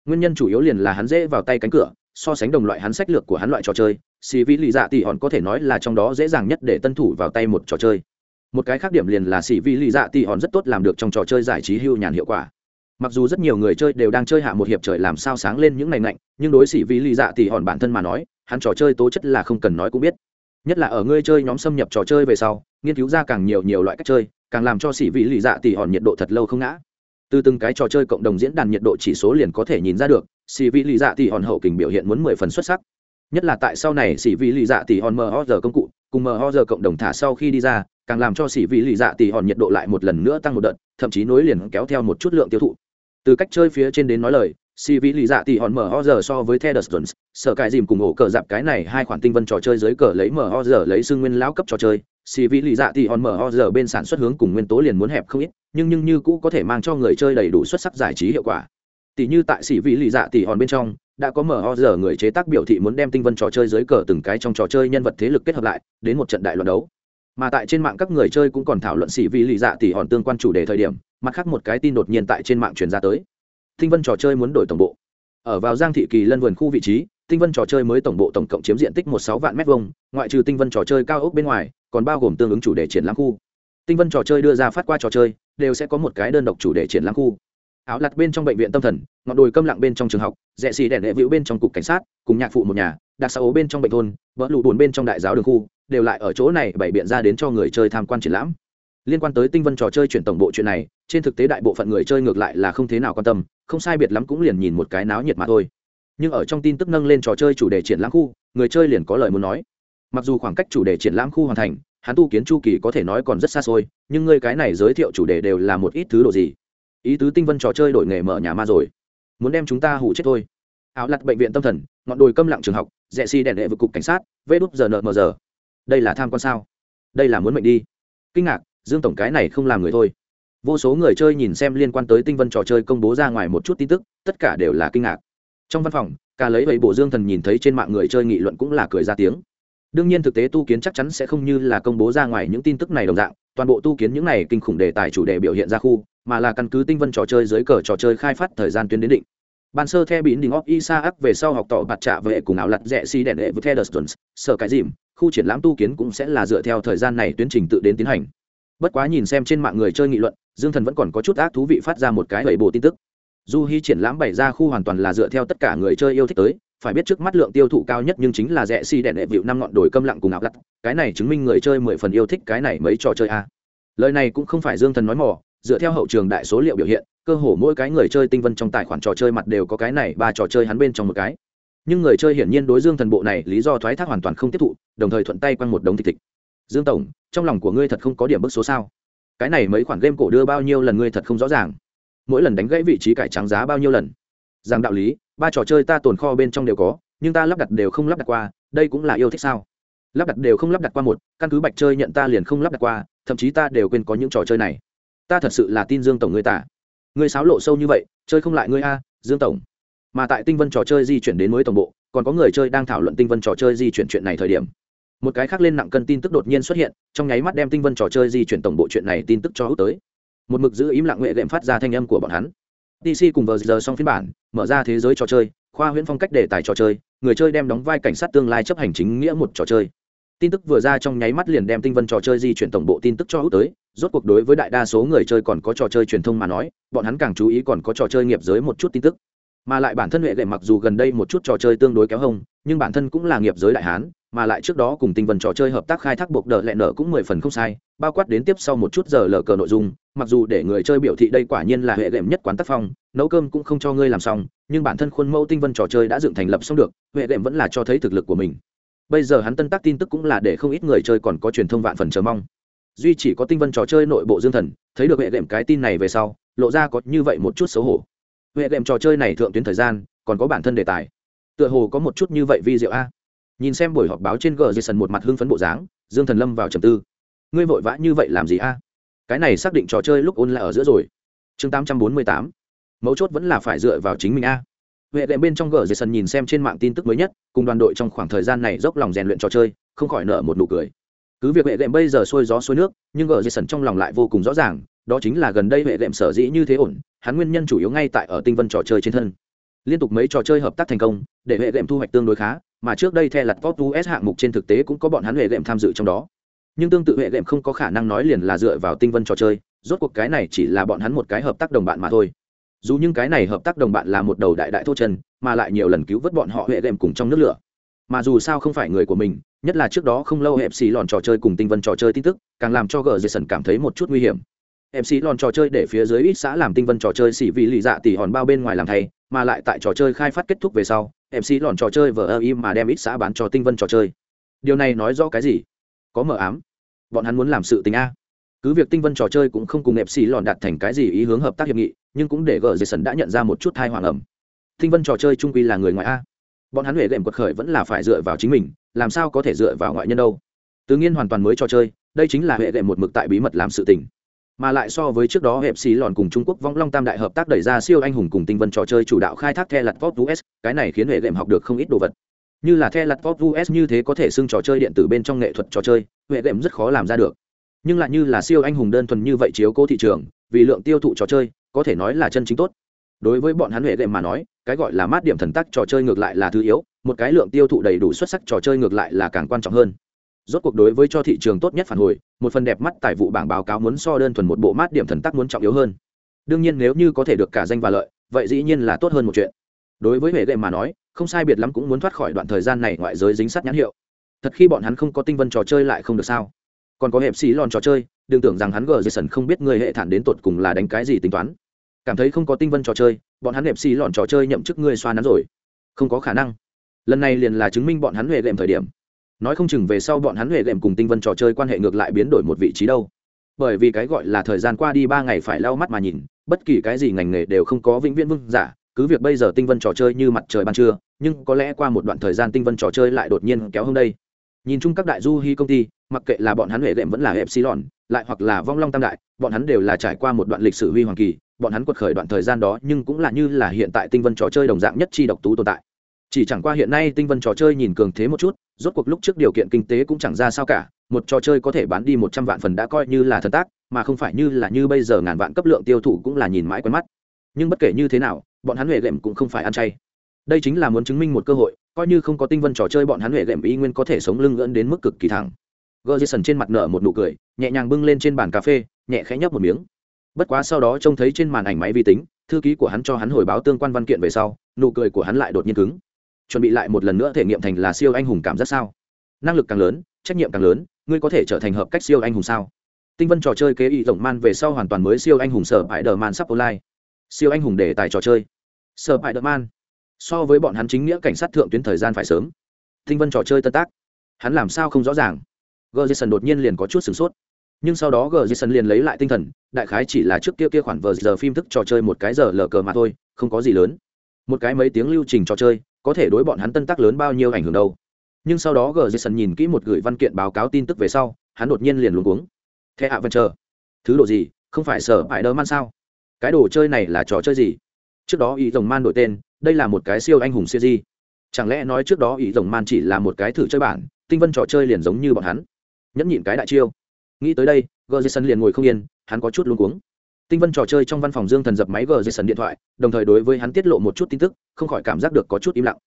nguyên nhân chủ yếu liền là hắn dễ vào tay cánh cửa, so sánh đồng loại hắn sách lược của hắn loại trò chơi xì vĩ lì dạ tỉ hòn có thể nói là trong đó dễ dàng nhất để tân thủ vào tay một trò chơi. Một cái khác điểm liền là xì vĩ lì dạ tỉ hòn rất tốt làm được trong trò chơi giải trí hưu nhàn hiệu quả. Mặc dù rất nhiều người chơi đều đang chơi hạ một hiệp trời làm sao sáng lên những ngày lạnh nhưng đối xì vĩ lì dạ tỉ hòn bản thân mà nói, hắn trò chơi tố chất là không cần nói cũng biết. Nhất là ở ngươi chơi nhóm xâm nhập trò chơi về sau, nghiên cứu ra càng nhiều nhiều loại cách chơi, càng làm cho xỉ vị lì dạ tỉ hòn nhiệt độ thật lâu không ngã từ từng cái trò chơi cộng đồng diễn đàn nhiệt độ chỉ số liền có thể nhìn ra được xì vị lì dạ thì hòn hậu kình biểu hiện muốn mười phần xuất sắc. Nhất là tại sau này xỉ vị lì dạ tỷ hòn mờ giờ công cụ cùng mờ giờ cộng đồng thả sau khi đi ra càng làm cho xỉ vị lì dạ tỷ hòn nhiệt độ lại một lần nữa tăng một đợt thậm chí nối liền kéo theo một chút lượng tiêu thụ. Từ cách chơi phía trên đến nói lời xỉ vị lì dạ tỷ hòn mờ giờ so với the Jones, sợ cái dìm cùng ổ cờ dạp cái này hai khoản tinh vân trò chơi dưới cờ lấy mờ giờ lấy xương nguyên lão cấp trò chơi. Xì vị lì dạ tỷ hòn mờ giờ bên sản xuất hướng cùng nguyên tố liền muốn hẹp không ít, nhưng nhưng như cũ có thể mang cho người chơi đầy đủ xuất sắc giải trí hiệu quả. Tỷ như tại xì vị lì dạ tỷ hòn bên trong, đã có mở ho giờ người chế tác biểu thị muốn đem tinh vân trò chơi dưới cờ từng cái trong trò chơi nhân vật thế lực kết hợp lại, đến một trận đại loạt đấu. Mà tại trên mạng các người chơi cũng còn thảo luận xì vị lì dạ tỷ hòn tương quan chủ đề thời điểm, mặt khác một cái tin đột nhiên tại trên mạng truyền ra tới. Tinh vân trò chơi muốn đổi tổng bộ. Ở vào giang thị kỳ lân vườn khu vị trí, tinh vân trò chơi mới tổng bộ tổng cộng chiếm diện tích một sáu vạn m hai ngoại trừ tinh vân trò chơi cao ốc bên ngoài còn bao gồm tương ứng chủ đề triển lãm khu. Tinh vân trò chơi đưa ra phát qua trò chơi, đều sẽ có một cái đơn độc chủ đề triển lãm khu. Áo lặt bên trong bệnh viện tâm thần, ngọn đồi câm lặng bên trong trường học, rẽ xì đèn lệ vĩu bên trong cục cảnh sát, cùng nhạc phụ một nhà, đặc xã ố bên trong bệnh thôn, vỡ lụ buồn bên trong đại giáo đường khu, đều lại ở chỗ này bày biện ra đến cho người chơi tham quan triển lãm. Liên quan tới tinh vân trò chơi chuyển tổng bộ chuyện này, trên thực tế đại bộ phận người chơi ngược lại là không thế nào quan tâm, không sai biệt lắm cũng liền nhìn một cái náo nhiệt mà thôi. Nhưng ở trong tin tức nâng lên trò chơi chủ đề triển lãm khu, người chơi liền có lời muốn nói mặc dù khoảng cách chủ đề triển lãm khu hoàn thành hắn tu kiến chu kỳ có thể nói còn rất xa xôi, nhưng ngươi cái này giới thiệu chủ đề đều là một ít thứ đồ gì? Ý tứ tinh vân trò chơi đổi nghề mở nhà ma rồi. Muốn đem chúng ta hủ chết thôi. Áo lặt bệnh viện tâm thần, ngọn đồi câm lặng trường học, rẽ si đèn đệ vực cục cảnh sát, vê đúp giờ nợ mờ giờ. Đây là tham quan sao? Đây là muốn mệnh đi. Kinh ngạc, dương tổng cái này không làm người thôi. Vô số người chơi nhìn xem liên quan tới tinh vân trò chơi công bố ra ngoài một chút tin tức, tất cả đều là kinh ngạc. Trong văn phòng ca lấy vậy bộ dương thần nhìn thấy trên mạng người chơi nghị luận cũng là cười ra tiếng đương nhiên thực tế tu kiến chắc chắn sẽ không như là công bố ra ngoài những tin tức này đồng dạng toàn bộ tu kiến những này kinh khủng đề tài chủ đề biểu hiện ra khu mà là căn cứ tinh vân trò chơi dưới cờ trò chơi khai phát thời gian tuyến đến định. Ban sơ theo bỉn đình óc isa ác về sau học tỏ bạt trạ vệ cùng ảo lặt rẽ si đèn đệ với the Stones, sở cái dìm khu triển lãm tu kiến cũng sẽ là dựa theo thời gian này tuyến trình tự đến tiến hành. Bất quá nhìn xem trên mạng người chơi nghị luận dương thần vẫn còn có chút ác thú vị phát ra một cái lẩy bộ tin tức. Du hy triển lãm bày ra khu hoàn toàn là dựa theo tất cả người chơi yêu thích tới phải biết trước mắt lượng tiêu thụ cao nhất nhưng chính là rẻ si đèn đệ vịu năm ngọn đồi câm lặng cùng áo lặt. Cái này chứng minh người chơi mười phần yêu thích cái này mấy trò chơi a. Lời này cũng không phải dương thần nói mỏ dựa theo hậu trường đại số liệu biểu hiện, cơ hồ mỗi cái người chơi tinh vân trong tài khoản trò chơi mặt đều có cái này ba trò chơi hắn bên trong một cái. Nhưng người chơi hiển nhiên đối dương thần bộ này lý do thoái thác hoàn toàn không tiếp thụ, đồng thời thuận tay quăng một đống thịt thịt. Dương tổng, trong lòng của ngươi thật không có điểm bức số sao? Cái này mấy khoản game cổ đưa bao nhiêu lần ngươi thật không rõ ràng? Mỗi lần đánh gãy vị trí cải trắng giá bao nhiêu lần? Rằng đạo lý ba trò chơi ta tồn kho bên trong đều có, nhưng ta lắp đặt đều không lắp đặt qua, đây cũng là yêu thích sao? Lắp đặt đều không lắp đặt qua một, căn cứ bạch chơi nhận ta liền không lắp đặt qua, thậm chí ta đều quên có những trò chơi này. Ta thật sự là tin dương tổng người tả Người sáo lộ sâu như vậy, chơi không lại ngươi a, dương tổng. Mà tại tinh vân trò chơi di chuyển đến mới tổng bộ, còn có người chơi đang thảo luận tinh vân trò chơi di chuyển chuyện này thời điểm. Một cái khác lên nặng cân tin tức đột nhiên xuất hiện, trong nháy mắt đem tinh vân trò chơi di chuyển tổng bộ chuyện này tin tức cho hút tới. Một mực giữ im lặng nghệ đệm phát ra thanh âm của bọn hắn dc cùng vờ giờ xong phiên bản, mở ra thế giới trò chơi, khoa huyễn phong cách đề tài trò chơi, người chơi đem đóng vai cảnh sát tương lai chấp hành chính nghĩa một trò chơi. Tin tức vừa ra trong nháy mắt liền đem tinh vân trò chơi di chuyển tổng bộ tin tức cho hút tới, rốt cuộc đối với đại đa số người chơi còn có trò chơi truyền thông mà nói, bọn hắn càng chú ý còn có trò chơi nghiệp giới một chút tin tức. Mà lại bản thân huệ lệ mặc dù gần đây một chút trò chơi tương đối kéo hông, nhưng bản thân cũng là nghiệp giới đại hán, mà lại trước đó cùng tinh vân trò chơi hợp tác khai thác buộc đợt lẹ nở cũng mười phần không sai bao quát đến tiếp sau một chút giờ lờ cờ nội dung, mặc dù để người chơi biểu thị đây quả nhiên là hệ đệm nhất quán tác phong, nấu cơm cũng không cho ngươi làm xong, nhưng bản thân khuôn mẫu tinh vân trò chơi đã dựng thành lập xong được, hệ đệm vẫn là cho thấy thực lực của mình. Bây giờ hắn tân tác tin tức cũng là để không ít người chơi còn có truyền thông vạn phần chờ mong. Duy chỉ có tinh vân trò chơi nội bộ dương thần, thấy được hệ đệm cái tin này về sau, lộ ra có như vậy một chút xấu hổ. Hệ đệm trò chơi này thượng tuyến thời gian, còn có bản thân đề tài. Tựa hồ có một chút như vậy vi diệu a. Nhìn xem buổi họp báo trên gờ jason một mặt hưng phấn bộ dáng, dương thần lâm vào trầm tư ngươi vội vã như vậy làm gì a? Cái này xác định trò chơi lúc ôn là ở giữa rồi. Chương tám trăm bốn mươi tám. Mấu chốt vẫn là phải dựa vào chính mình a. Huệ đệm bên trong gờ jason nhìn xem trên mạng tin tức mới nhất, cùng đoàn đội trong khoảng thời gian này dốc lòng rèn luyện trò chơi, không khỏi nợ một nụ cười. Cứ việc huệ đệm bây giờ xuôi gió xuôi nước, nhưng gờ jason trong lòng lại vô cùng rõ ràng, đó chính là gần đây huệ đệm sở dĩ như thế ổn, hắn nguyên nhân chủ yếu ngay tại ở tinh vân trò chơi trên thân. Liên tục mấy trò chơi hợp tác thành công, để huệ đệm thu hoạch tương đối khá, mà trước đây theo lặt top us hạng mục trên thực tế cũng có bọn hắn huệ đệm tham dự trong đó nhưng tương tự hệ đệm không có khả năng nói liền là dựa vào tinh vân trò chơi, rốt cuộc cái này chỉ là bọn hắn một cái hợp tác đồng bạn mà thôi. Dù những cái này hợp tác đồng bạn là một đầu đại đại thô chân, mà lại nhiều lần cứu vớt bọn họ hệ đệm cùng trong nước lửa. Mà dù sao không phải người của mình, nhất là trước đó không lâu hẹp xì lòn trò chơi cùng tinh vân trò chơi tin tức, càng làm cho gờ jason cảm thấy một chút nguy hiểm. Mc lòn trò chơi để phía dưới ít xã làm tinh vân trò chơi xỉ vì lì dạ tỉ hòn bao bên ngoài làm thay, mà lại tại trò chơi khai phát kết thúc về sau mc lòn trò chơi vờ ơ im mà đem ít xã bán cho tinh vân trò chơi. Điều này nói rõ cái gì? Có mờ ám. Bọn hắn muốn làm sự tình a. Cứ việc tinh vân trò chơi cũng không cùng mc lòn đạt thành cái gì ý hướng hợp tác hiệp nghị, nhưng cũng để gờ dây sần đã nhận ra một chút thai hoàng ẩm. Tinh vân trò chơi trung quy là người ngoại a. Bọn hắn huệ đệm quật khởi vẫn là phải dựa vào chính mình, làm sao có thể dựa vào ngoại nhân đâu. Tự nhiên hoàn toàn mới trò chơi, đây chính là huệ đệm một mực tại bí mật làm sự tình. Mà lại so với trước đó hẹp xì lòn cùng trung quốc vong long tam đại hợp tác đẩy ra siêu anh hùng cùng tinh vân trò chơi chủ đạo khai thác the lặt vót us cái này khiến huệ đệm học được không ít đồ vật như là the lặt pop us như thế có thể xưng trò chơi điện tử bên trong nghệ thuật trò chơi hệ đệm rất khó làm ra được. Nhưng lại như là siêu anh hùng đơn thuần như vậy chiếu cố thị trường, vì lượng tiêu thụ trò chơi, có thể nói là chân chính tốt. Đối với bọn hắn hệ đệm mà nói, cái gọi là mát điểm thần tắc trò chơi ngược lại là thứ yếu, một cái lượng tiêu thụ đầy đủ xuất sắc trò chơi ngược lại là càng quan trọng hơn. Rốt cuộc đối với cho thị trường tốt nhất phản hồi, một phần đẹp mắt tài vụ bảng báo cáo muốn so đơn thuần một bộ mát điểm thần tắc muốn trọng yếu hơn. Đương nhiên nếu như có thể được cả danh và lợi, vậy dĩ nhiên là tốt hơn một chuyện. Đối với hệ đệm mà nói không sai biệt lắm cũng muốn thoát khỏi đoạn thời gian này ngoại giới dính sát nhãn hiệu. Thật khi bọn hắn không có tinh vân trò chơi lại không được sao? Còn có hẹp xí lòn trò chơi, đừng tưởng rằng hắn gờ jason không biết người hệ thản đến tột cùng là đánh cái gì tính toán. Cảm thấy không có tinh vân trò chơi, bọn hắn hẹp xí lòn trò chơi nhậm chức ngươi xoa nắn rồi. Không có khả năng. Lần này liền là chứng minh bọn hắn huệ đệm thời điểm. Nói không chừng về sau bọn hắn huệ đệm cùng tinh vân trò chơi quan hệ ngược lại biến đổi một vị trí đâu. Bởi vì cái gọi là thời gian qua đi ba ngày phải lau mắt mà nhìn, bất kỳ cái gì ngành nghề đều không có vĩnh viễn vương giả cứ việc bây giờ tinh vân trò chơi như mặt trời ban trưa, nhưng có lẽ qua một đoạn thời gian tinh vân trò chơi lại đột nhiên kéo hơn đây. Nhìn chung các đại du hy công ty, mặc kệ là bọn hắn huệ đệm vẫn là epsilon, lại hoặc là vong long tam đại, bọn hắn đều là trải qua một đoạn lịch sử huy hoàng kỳ, bọn hắn quật khởi đoạn thời gian đó nhưng cũng là như là hiện tại tinh vân trò chơi đồng dạng nhất chi độc tú tồn tại. Chỉ chẳng qua hiện nay tinh vân trò chơi nhìn cường thế một chút, rốt cuộc lúc trước điều kiện kinh tế cũng chẳng ra sao cả, một trò chơi có thể bán đi một trăm vạn phần đã coi như là thần tác, mà không phải như là như bây giờ ngàn vạn cấp lượng tiêu thụ cũng là nhìn mãi quen mắt. Nhưng bất kể như thế nào bọn hắn huệ lệm cũng không phải ăn chay. Đây chính là muốn chứng minh một cơ hội, coi như không có tinh vân trò chơi bọn hắn huệ lệm y nguyên có thể sống lưng gỡn đến mức cực kỳ thẳng. Gờ jason trên mặt nở một nụ cười, nhẹ nhàng bưng lên trên bàn cà phê, nhẹ khẽ nhấp một miếng. Bất quá sau đó trông thấy trên màn ảnh máy vi tính, thư ký của hắn cho hắn hồi báo tương quan văn kiện về sau, nụ cười của hắn lại đột nhiên cứng. Chuẩn bị lại một lần nữa thể nghiệm thành là siêu anh hùng cảm giác sao? Năng lực càng lớn, trách nhiệm càng lớn, ngươi có thể trở thành hợp cách siêu anh hùng sao? Tinh vân trò chơi kế y rộng man về sau hoàn toàn mới siêu anh hùng sở bãi đờ man sắp online. Siêu anh hùng để tài trò chơi sở bãi đợt man. So với bọn hắn chính nghĩa cảnh sát thượng tuyến thời gian phải sớm. Tinh vân trò chơi tân tác. Hắn làm sao không rõ ràng? Gờ jason đột nhiên liền có chút sửng sốt. Nhưng sau đó gờ jason liền lấy lại tinh thần, đại khái chỉ là trước kia kia khoản vờ giờ phim thức trò chơi một cái giờ lờ cờ mà thôi, không có gì lớn. Một cái mấy tiếng lưu trình trò chơi, có thể đối bọn hắn tân tác lớn bao nhiêu ảnh hưởng đâu. Nhưng sau đó gờ jason nhìn kỹ một gửi văn kiện báo cáo tin tức về sau, hắn đột nhiên liền luống cuống. Thế hạ vẫn chờ. Thứ độ gì? Không phải sở hại đơ man sao? Cái đồ chơi này là trò chơi gì? Trước đó ý rồng man đổi tên, đây là một cái siêu anh hùng siêu di chẳng lẽ nói trước đó ý rồng man chỉ là một cái thử chơi bản, tinh vân trò chơi liền giống như bọn hắn? Nhẫn nhịn cái đại chiêu. Nghĩ tới đây gờ jason liền ngồi không yên, hắn có chút luôn cuống. Tinh vân trò chơi trong văn phòng dương thần dập máy gờ jason điện thoại, đồng thời đối với hắn tiết lộ một chút tin tức, không khỏi cảm giác được có chút im lặng.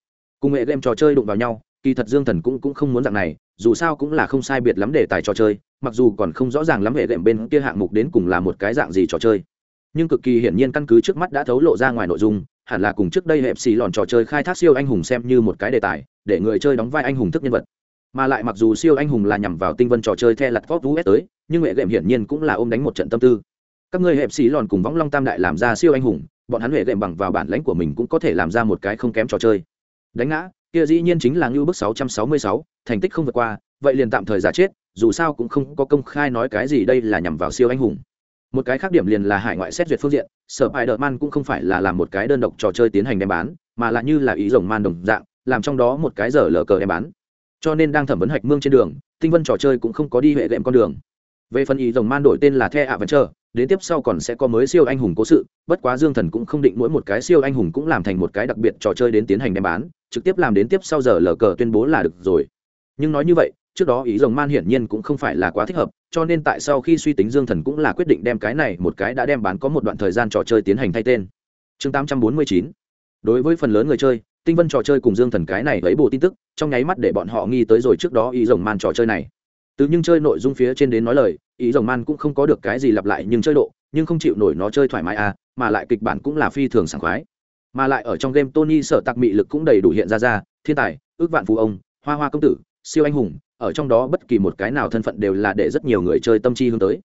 Cùng nghệ game trò chơi đụng vào nhau, kỳ thật dương thần cũng cũng không muốn dạng này, dù sao cũng là không sai biệt lắm để tài trò chơi, mặc dù còn không rõ ràng lắm hệ game bên kia hạng mục đến cùng là một cái dạng gì trò chơi nhưng cực kỳ hiển nhiên căn cứ trước mắt đã thấu lộ ra ngoài nội dung hẳn là cùng trước đây hẹp xì lòn trò chơi khai thác siêu anh hùng xem như một cái đề tài để người chơi đóng vai anh hùng thức nhân vật. Mà lại mặc dù siêu anh hùng là nhằm vào tinh vân trò chơi the lặt vót us tới nhưng huệ game hiển nhiên cũng là ôm đánh một trận tâm tư. Các người hẹp xì lòn cùng võng long tam đại làm ra siêu anh hùng bọn hắn huệ game bằng vào bản lãnh của mình cũng có thể làm ra một cái không kém trò chơi. Đánh ngã kia dĩ nhiên chính là ngưu bức 666, thành tích không vượt qua vậy liền tạm thời giả chết dù sao cũng không có công khai nói cái gì đây là nhằm vào siêu anh hùng một cái khác điểm liền là hải ngoại xét duyệt phương diện, sở bài đợt man cũng không phải là làm một cái đơn độc trò chơi tiến hành đem bán, mà là như là ý rồng man đồng dạng, làm trong đó một cái giờ lờ cờ đem bán. Cho nên đang thẩm vấn hạch mương trên đường, tinh vân trò chơi cũng không có đi hệ lệm con đường. Về phần ý rồng man đổi tên là the ạ vẫn chờ đến tiếp sau còn sẽ có mới siêu anh hùng cố sự, bất quá dương thần cũng không định mỗi một cái siêu anh hùng cũng làm thành một cái đặc biệt trò chơi đến tiến hành đem bán, trực tiếp làm đến tiếp sau giờ lờ cờ tuyên bố là được rồi. Nhưng nói như vậy trước đó ý rồng man hiển nhiên cũng không phải là quá thích hợp, cho nên tại sau khi suy tính dương thần cũng là quyết định đem cái này một cái đã đem bán có một đoạn thời gian trò chơi tiến hành thay tên. Chương 849 đối với phần lớn người chơi, tinh vân trò chơi cùng dương thần cái này lấy bộ tin tức, trong nháy mắt để bọn họ nghi tới rồi trước đó ý rồng man trò chơi này. Từ nhưng chơi nội dung phía trên đến nói lời, ý rồng man cũng không có được cái gì lặp lại nhưng chơi độ, nhưng không chịu nổi nó chơi thoải mái à mà lại kịch bản cũng là phi thường sảng khoái. Mà lại ở trong game tony sở tạc mị lực cũng đầy đủ hiện ra ra, thiên tài, ước vạn phú ông, hoa hoa công tử, siêu anh hùng ở trong đó bất kỳ một cái nào thân phận đều là để rất nhiều người chơi tâm chi hướng tới.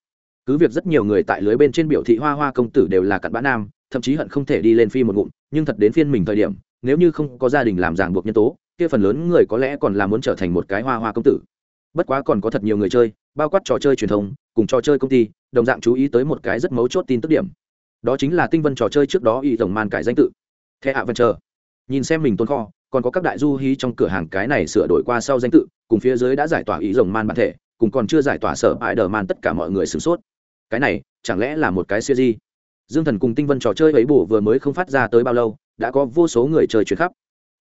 Cứ việc rất nhiều người tại lưới bên trên biểu thị hoa hoa công tử đều là cặn bã nam, thậm chí hận không thể đi lên phi một ngụm, nhưng thật đến phiên mình thời điểm, nếu như không có gia đình làm ràng buộc nhân tố, kia phần lớn người có lẽ còn là muốn trở thành một cái hoa hoa công tử. Bất quá còn có thật nhiều người chơi, bao quát trò chơi truyền thống cùng trò chơi công ty, đồng dạng chú ý tới một cái rất mấu chốt tin tức điểm. Đó chính là tinh vân trò chơi trước đó y tổng man cải danh tự. Thẻ hạ vân chờ nhìn xem mình tôn kho, còn có các đại du hí trong cửa hàng cái này sửa đổi qua sau danh tự cùng phía dưới đã giải tỏa ý rồng man bản thể, cùng còn chưa giải tỏa sở bãi đờ man tất cả mọi người sửng sốt. Cái này, chẳng lẽ là một cái siêu di dương thần cùng tinh vân trò chơi ấy bổ vừa mới không phát ra tới bao lâu, đã có vô số người chơi chuyển khắp.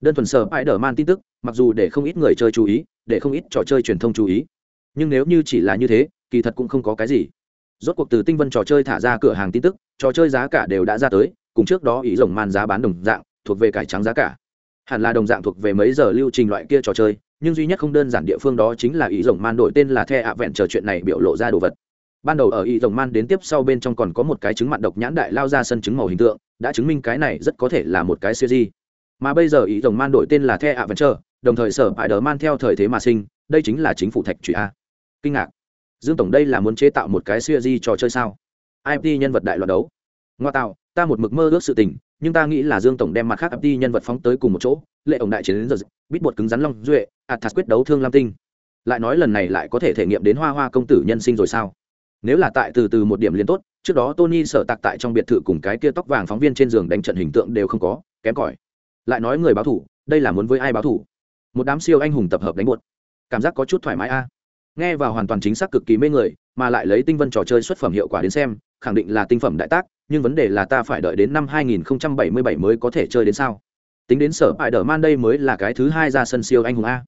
Đơn thuần sở bãi đờ man tin tức, mặc dù để không ít người chơi chú ý, để không ít trò chơi truyền thông chú ý. Nhưng nếu như chỉ là như thế, kỳ thật cũng không có cái gì. Rốt cuộc từ tinh vân trò chơi thả ra cửa hàng tin tức, trò chơi giá cả đều đã ra tới, cùng trước đó ý rồng man giá bán đồng dạng, thuộc về cải trắng giá cả. Hẳn là đồng dạng thuộc về mấy giờ lưu trình loại kia trò chơi nhưng duy nhất không đơn giản địa phương đó chính là ý rồng man đổi tên là the ạ vẹn chờ chuyện này biểu lộ ra đồ vật. Ban đầu ở ý rồng man đến tiếp sau bên trong còn có một cái trứng mặn độc nhãn đại lao ra sân trứng màu hình tượng, đã chứng minh cái này rất có thể là một cái siêu di mà bây giờ ý rồng man đổi tên là the ạ vẹn chờ, đồng thời sở hại đờ man theo thời thế mà sinh, đây chính là chính phủ thạch trụy a. Kinh ngạc. Dương tổng đây là muốn chế tạo một cái siêu di trò chơi sao? Ip nhân vật đại loạt đấu. Ngoa tạo, ta một mực mơ ước sự tình nhưng ta nghĩ là dương tổng đem mặt khác ấp nhân vật phóng tới cùng một chỗ, lệ ổng đại chiến đến giờ bít bột cứng rắn long duệ, athas quyết đấu thương lam tinh. Lại nói lần này lại có thể thể nghiệm đến hoa hoa công tử nhân sinh rồi sao? Nếu là tại từ từ một điểm liên tốt, trước đó tony sở tạc tại trong biệt thự cùng cái kia tóc vàng phóng viên trên giường đánh trận hình tượng đều không có, kém cỏi. Lại nói người báo thủ, đây là muốn với ai báo thủ? Một đám siêu anh hùng tập hợp đánh buột cảm giác có chút thoải mái a. Nghe vào hoàn toàn chính xác cực kỳ mê người, mà lại lấy tinh vân trò chơi xuất phẩm hiệu quả đến xem, khẳng định là tinh phẩm đại tác nhưng vấn đề là ta phải đợi đến năm 2077 mới có thể chơi đến sao? Tính đến sở bại đờ man đây mới là cái thứ hai ra sân siêu anh hùng a.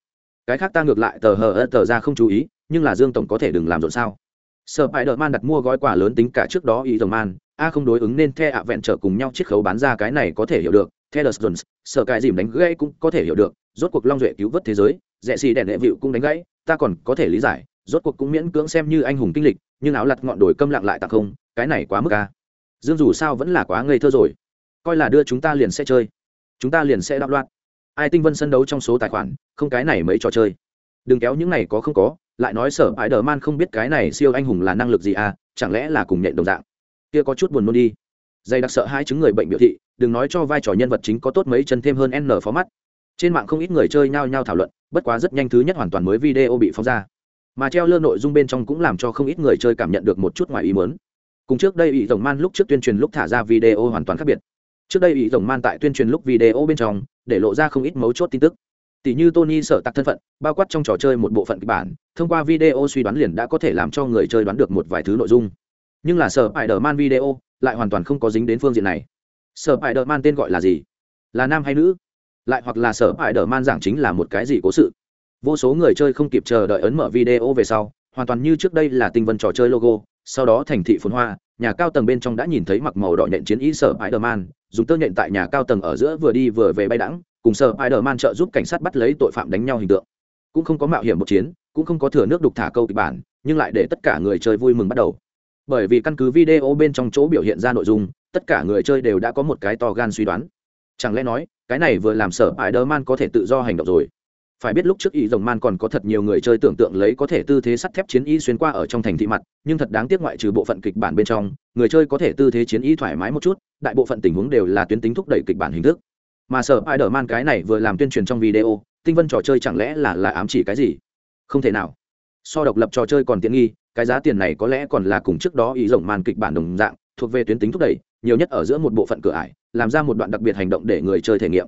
Cái khác ta ngược lại tờ hờ tờ ra không chú ý, nhưng là dương tổng có thể đừng làm rộn sao? Sở bại đờ man đặt mua gói quà lớn tính cả trước đó ý tổng man, a không đối ứng nên the ạ vẹn trở cùng nhau chiết khấu bán ra cái này có thể hiểu được, the jones sở cái dìm đánh gãy cũng có thể hiểu được, rốt cuộc long duệ cứu vớt thế giới rẻ xì đèn đệ vịu cũng đánh gãy, ta còn có thể lý giải, rốt cuộc cũng miễn cưỡng xem như anh hùng kinh lịch, nhưng áo lặt ngọn đồi câm lặng lại tặng không, cái này quá mức a dương dù sao vẫn là quá ngây thơ rồi. Coi là đưa chúng ta liền sẽ chơi. Chúng ta liền sẽ đạo loạn. Ai tinh vân sân đấu trong số tài khoản, không cái này mấy trò chơi. Đừng kéo những này có không có, lại nói sở ái đờ man không biết cái này siêu anh hùng là năng lực gì à chẳng lẽ là cùng nhện đồng dạng. Kia có chút buồn nôn đi. Dày đặc sợ hai chứng người bệnh biểu thị, đừng nói cho vai trò nhân vật chính có tốt mấy chân thêm hơn n phó mắt. Trên mạng không ít người chơi nhao nhao thảo luận, bất quá rất nhanh thứ nhất hoàn toàn mới video bị phóng ra. Mà treo lơ nội dung bên trong cũng làm cho không ít người chơi cảm nhận được một chút ngoài ý mớn cùng trước đây ủy tổng man lúc trước tuyên truyền lúc thả ra video hoàn toàn khác biệt. Trước đây ủy tổng man tại tuyên truyền lúc video bên trong, để lộ ra không ít mấu chốt tin tức. Tỷ như tony sợ tặc thân phận, bao quát trong trò chơi một bộ phận kịch bản, thông qua video suy đoán liền đã có thể làm cho người chơi đoán được một vài thứ nội dung. Nhưng là sở ải đờ man video lại hoàn toàn không có dính đến phương diện này. Sở ải đờ man tên gọi là gì? Là nam hay nữ? Lại hoặc là sở ải đờ man giảng chính là một cái gì cố sự? Vô số người chơi không kịp chờ đợi ấn mở video về sau, hoàn toàn như trước đây là tinh vân trò chơi logo sau đó thành thị phồn hoa nhà cao tầng bên trong đã nhìn thấy mặc màu đỏ nhện chiến ý sở Spider-Man, dùng tơ nhện tại nhà cao tầng ở giữa vừa đi vừa về bay đãng, cùng sở Spider-Man trợ giúp cảnh sát bắt lấy tội phạm đánh nhau hình tượng. Cũng không có mạo hiểm một chiến, cũng không có thừa nước đục thả câu kịch bản, nhưng lại để tất cả người chơi vui mừng bắt đầu. Bởi vì căn cứ video bên trong chỗ biểu hiện ra nội dung, tất cả người chơi đều đã có một cái to gan suy đoán. Chẳng lẽ nói, cái này vừa làm sở Spider-Man có thể tự do hành động rồi? Phải biết lúc trước ý rồng man còn có thật nhiều người chơi tưởng tượng lấy có thể tư thế sắt thép chiến y xuyên qua ở trong thành thị mặt, nhưng thật đáng tiếc ngoại trừ bộ phận kịch bản bên trong, người chơi có thể tư thế chiến y thoải mái một chút, đại bộ phận tình huống đều là tuyến tính thúc đẩy kịch bản hình thức. Mà sở ai đờ man cái này vừa làm tuyên truyền trong video, tinh vân trò chơi chẳng lẽ là là ám chỉ cái gì? Không thể nào. So độc lập trò chơi còn tiện nghi, cái giá tiền này có lẽ còn là cùng trước đó ý rồng man kịch bản đồng dạng, thuộc về tuyến tính thúc đẩy, nhiều nhất ở giữa một bộ phận cửa ải, làm ra một đoạn đặc biệt hành động để người chơi thể nghiệm.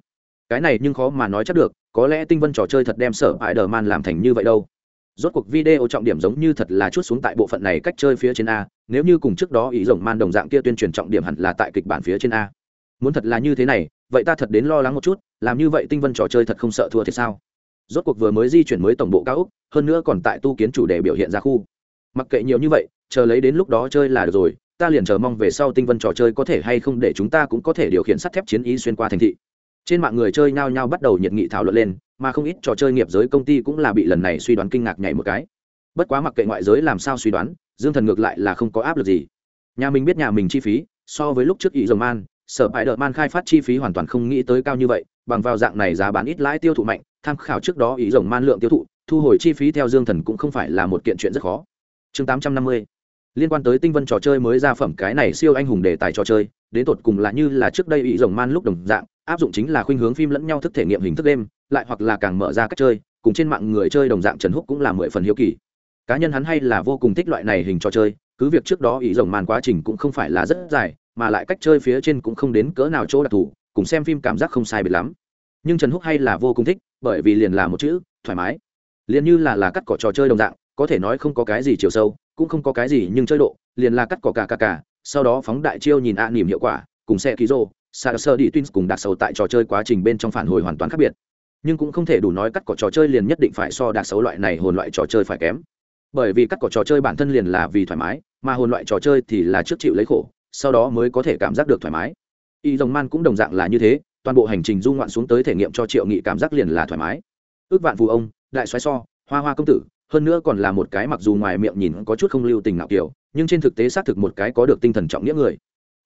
Cái này nhưng khó mà nói chắc được có lẽ tinh vân trò chơi thật đem sở hại đờ man làm thành như vậy đâu. Rốt cuộc video trọng điểm giống như thật là chút xuống tại bộ phận này cách chơi phía trên a, nếu như cùng trước đó ý rồng man đồng dạng kia tuyên truyền trọng điểm hẳn là tại kịch bản phía trên a. Muốn thật là như thế này, vậy ta thật đến lo lắng một chút, làm như vậy tinh vân trò chơi thật không sợ thua thì sao? Rốt cuộc vừa mới di chuyển mới tổng bộ cao úc hơn nữa còn tại tu kiến chủ đề biểu hiện ra khu. Mặc kệ nhiều như vậy, chờ lấy đến lúc đó chơi là được rồi, ta liền chờ mong về sau tinh vân trò chơi có thể hay không để chúng ta cũng có thể điều khiển sắt thép chiến ý xuyên qua thành thị trên mạng người chơi nhao nhao bắt đầu nhiệt nghị thảo luận lên, mà không ít trò chơi nghiệp giới công ty cũng là bị lần này suy đoán kinh ngạc nhảy một cái. Bất quá mặc kệ ngoại giới làm sao suy đoán, dương thần ngược lại là không có áp lực gì. Nhà mình biết nhà mình chi phí, so với lúc trước ý dầu man, sở hại đợt man khai phát chi phí hoàn toàn không nghĩ tới cao như vậy, bằng vào dạng này giá bán ít lãi tiêu thụ mạnh, tham khảo trước đó ý rồng man lượng tiêu thụ, thu hồi chi phí theo dương thần cũng không phải là một kiện chuyện rất khó. Chương tám trăm năm mươi liên quan tới tinh vân trò chơi mới ra phẩm cái này siêu anh hùng đề tài trò chơi, đến tột cùng là như là trước đây ý rồng man lúc đồng dạng, áp dụng chính là khuynh hướng phim lẫn nhau thức thể nghiệm hình thức đêm, lại hoặc là càng mở ra cách chơi, cùng trên mạng người chơi đồng dạng trần húc cũng là mười phần hiếu kỳ. Cá nhân hắn hay là vô cùng thích loại này hình trò chơi, cứ việc trước đó ý rồng man quá trình cũng không phải là rất dài, mà lại cách chơi phía trên cũng không đến cỡ nào chỗ đặc thù, cùng xem phim cảm giác không sai biệt lắm. Nhưng trần húc hay là vô cùng thích, bởi vì liền là một chữ, thoải mái. Liền như là là cắt cỏ trò chơi đồng dạng, có thể nói không có cái gì chiều sâu cũng không có cái gì nhưng chơi độ, liền là cắt cỏ cả cả cả, sau đó phóng đại chiêu nhìn ạ à nỉm hiệu quả, cùng xe ký rô sa sơ đi twins cùng đặc sầu tại trò chơi quá trình bên trong phản hồi hoàn toàn khác biệt. Nhưng cũng không thể đủ nói cắt cỏ trò chơi liền nhất định phải so đặc sầu loại này hồn loại trò chơi phải kém. Bởi vì cắt cỏ trò chơi bản thân liền là vì thoải mái, mà hồn loại trò chơi thì là trước chịu lấy khổ, sau đó mới có thể cảm giác được thoải mái. Y dòng man cũng đồng dạng là như thế, toàn bộ hành trình du ngoạn xuống tới thể nghiệm cho triệu nghị cảm giác liền là thoải mái. Ước vạn phù ông, đại xoáy so, hoa hoa công tử hơn nữa còn là một cái mặc dù ngoài miệng nhìn có chút không lưu tình nào kiểu, nhưng trên thực tế xác thực một cái có được tinh thần trọng nghĩa người.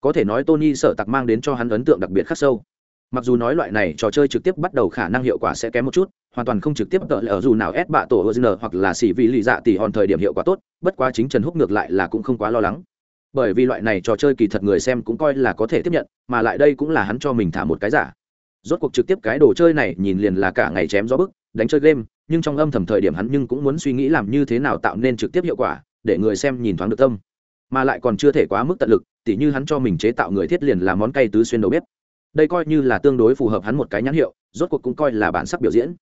Có thể nói tony sợ tặc mang đến cho hắn ấn tượng đặc biệt khắc sâu. Mặc dù nói loại này trò chơi trực tiếp bắt đầu khả năng hiệu quả sẽ kém một chút, hoàn toàn không trực tiếp tợ lỡ dù nào ép bạ tổ hờ dn hoặc là xỉ vị lì dạ tỷ hòn thời điểm hiệu quả tốt, bất quá chính trần húc ngược lại là cũng không quá lo lắng. Bởi vì loại này trò chơi kỳ thật người xem cũng coi là có thể tiếp nhận, mà lại đây cũng là hắn cho mình thả một cái giả. Rốt cuộc trực tiếp cái đồ chơi này nhìn liền là cả ngày chém gió bức, đánh chơi game nhưng trong âm thầm thời điểm hắn nhưng cũng muốn suy nghĩ làm như thế nào tạo nên trực tiếp hiệu quả, để người xem nhìn thoáng được tâm. Mà lại còn chưa thể quá mức tận lực, tỉ như hắn cho mình chế tạo người thiết liền là món cay tứ xuyên đầu bếp. Đây coi như là tương đối phù hợp hắn một cái nhãn hiệu, rốt cuộc cũng coi là bản sắc biểu diễn.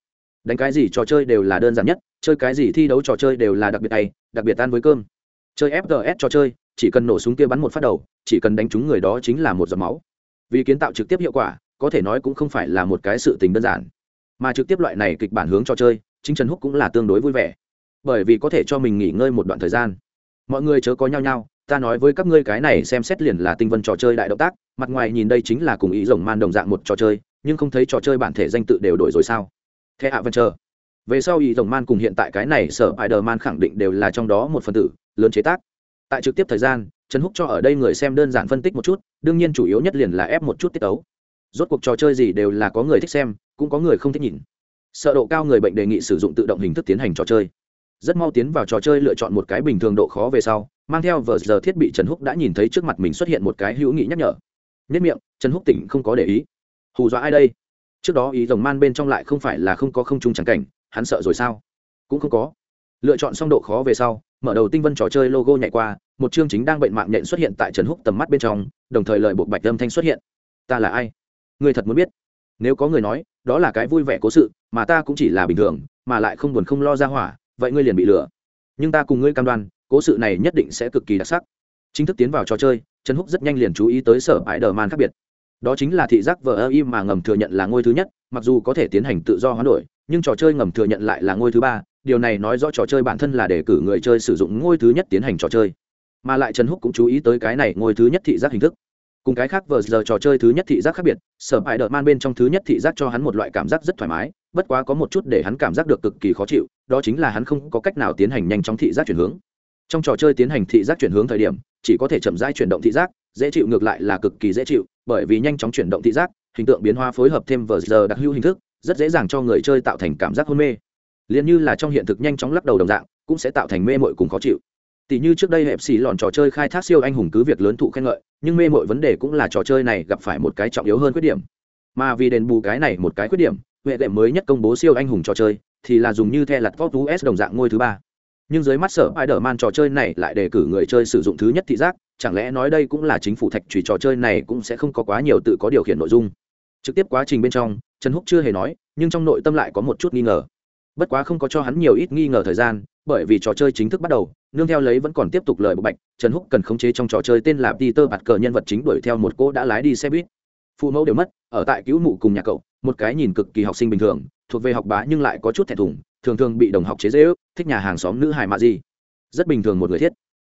Đánh cái gì trò chơi đều là đơn giản nhất, chơi cái gì thi đấu trò chơi đều là đặc biệt tay đặc biệt ăn với cơm. Chơi fgs trò chơi, chỉ cần nổ súng kia bắn một phát đầu, chỉ cần đánh trúng người đó chính là một giọt máu. Vì kiến tạo trực tiếp hiệu quả, có thể nói cũng không phải là một cái sự tình đơn giản. Mà trực tiếp loại này kịch bản hướng trò chơi chính trần húc cũng là tương đối vui vẻ. Bởi vì có thể cho mình nghỉ ngơi một đoạn thời gian. Mọi người chớ có nhau nhau ta nói với các ngươi cái này xem xét liền là tinh vân trò chơi đại động tác, mặt ngoài nhìn đây chính là cùng ý rồng man đồng dạng một trò chơi, nhưng không thấy trò chơi bản thể danh tự đều đổi rồi sao? Thế hạ vân chờ về sau ý rồng man cùng hiện tại cái này sở spider man khẳng định đều là trong đó một phần tử, lớn chế tác. Tại trực tiếp thời gian, trần húc cho ở đây người xem đơn giản phân tích một chút, đương nhiên chủ yếu nhất liền là ép một chút tiết tấu. Rốt cuộc trò chơi gì đều là có người thích xem, cũng có người không thích nhìn sợ độ cao người bệnh đề nghị sử dụng tự động hình thức tiến hành trò chơi. Rất mau tiến vào trò chơi lựa chọn một cái bình thường độ khó về sau, mang theo vờ giờ thiết bị trần húc đã nhìn thấy trước mặt mình xuất hiện một cái hữu nghị nhắc nhở. Nhất miệng, trần húc tỉnh, không có để ý. Hù dọa ai đây? Trước đó ý rồng man bên trong lại không phải là không có không trung trắng cảnh, hắn sợ rồi sao? Cũng không có. Lựa chọn xong độ khó về sau, mở đầu tinh vân trò chơi logo nhảy qua, một chương chính đang bệnh mạng nhện xuất hiện tại trần húc tầm mắt bên trong, đồng thời lời buộc bạch âm thanh xuất hiện. Ta là ai? Người thật muốn biết. Nếu có người nói, đó là cái vui vẻ cố sự mà ta cũng chỉ là bình thường, mà lại không buồn không lo ra hỏa, vậy ngươi liền bị lừa. Nhưng ta cùng ngươi cam đoan, cố sự này nhất định sẽ cực kỳ đặc sắc. Chính thức tiến vào trò chơi, trần húc rất nhanh liền chú ý tới sở bãi đờ man khác biệt. Đó chính là thị giác vờ ơ im mà ngầm thừa nhận là ngôi thứ nhất, mặc dù có thể tiến hành tự do hoán đổi, nhưng trò chơi ngầm thừa nhận lại là ngôi thứ ba, điều này nói rõ trò chơi bản thân là để cử người chơi sử dụng ngôi thứ nhất tiến hành trò chơi. Mà lại trần húc cũng chú ý tới cái này ngôi thứ nhất thị giác hình thức cùng cái khác vờ giờ trò chơi thứ nhất thị giác khác biệt, sở hại đợt man bên trong thứ nhất thị giác cho hắn một loại cảm giác rất thoải mái, bất quá có một chút để hắn cảm giác được cực kỳ khó chịu, đó chính là hắn không có cách nào tiến hành nhanh chóng thị giác chuyển hướng. Trong trò chơi tiến hành thị giác chuyển hướng thời điểm, chỉ có thể chậm rãi chuyển động thị giác, dễ chịu ngược lại là cực kỳ dễ chịu, bởi vì nhanh chóng chuyển động thị giác, hình tượng biến hóa phối hợp thêm vờ giờ đặc hữu hình thức, rất dễ dàng cho người chơi tạo thành cảm giác hôn mê. Liền như là trong hiện thực nhanh chóng lắc đầu đồng dạng, cũng sẽ tạo thành mê mội cùng khó chịu tỷ như trước đây hẹp xì lòn trò chơi khai thác siêu anh hùng cứ việc lớn thụ khen ngợi, nhưng mê mọi vấn đề cũng là trò chơi này gặp phải một cái trọng yếu hơn khuyết điểm. Mà vì đền bù cái này một cái khuyết điểm, huệ đệm mới nhất công bố siêu anh hùng trò chơi, thì là dùng như the lặt vóc s đồng dạng ngôi thứ ba. Nhưng dưới mắt sở ai đờ man trò chơi này lại đề cử người chơi sử dụng thứ nhất thị giác, chẳng lẽ nói đây cũng là chính phủ thạch trùy trò chơi này cũng sẽ không có quá nhiều tự có điều khiển nội dung. Trực tiếp quá trình bên trong, trần húc chưa hề nói, nhưng trong nội tâm lại có một chút nghi ngờ. Bất quá không có cho hắn nhiều ít nghi ngờ thời gian, bởi vì trò chơi chính thức bắt đầu nương theo lấy vẫn còn tiếp tục lời bộ bạch trần húc cần khống chế trong trò chơi tên là peter bạt cờ nhân vật chính đuổi theo một cô đã lái đi xe buýt. Phụ mẫu đều mất ở tại cứu mụ cùng nhà cậu một cái nhìn cực kỳ học sinh bình thường thuộc về học bá nhưng lại có chút thẹn thùng thường thường bị đồng học chế dễ ước thích nhà hàng xóm nữ hài mạ gì. Rất bình thường một người thiết.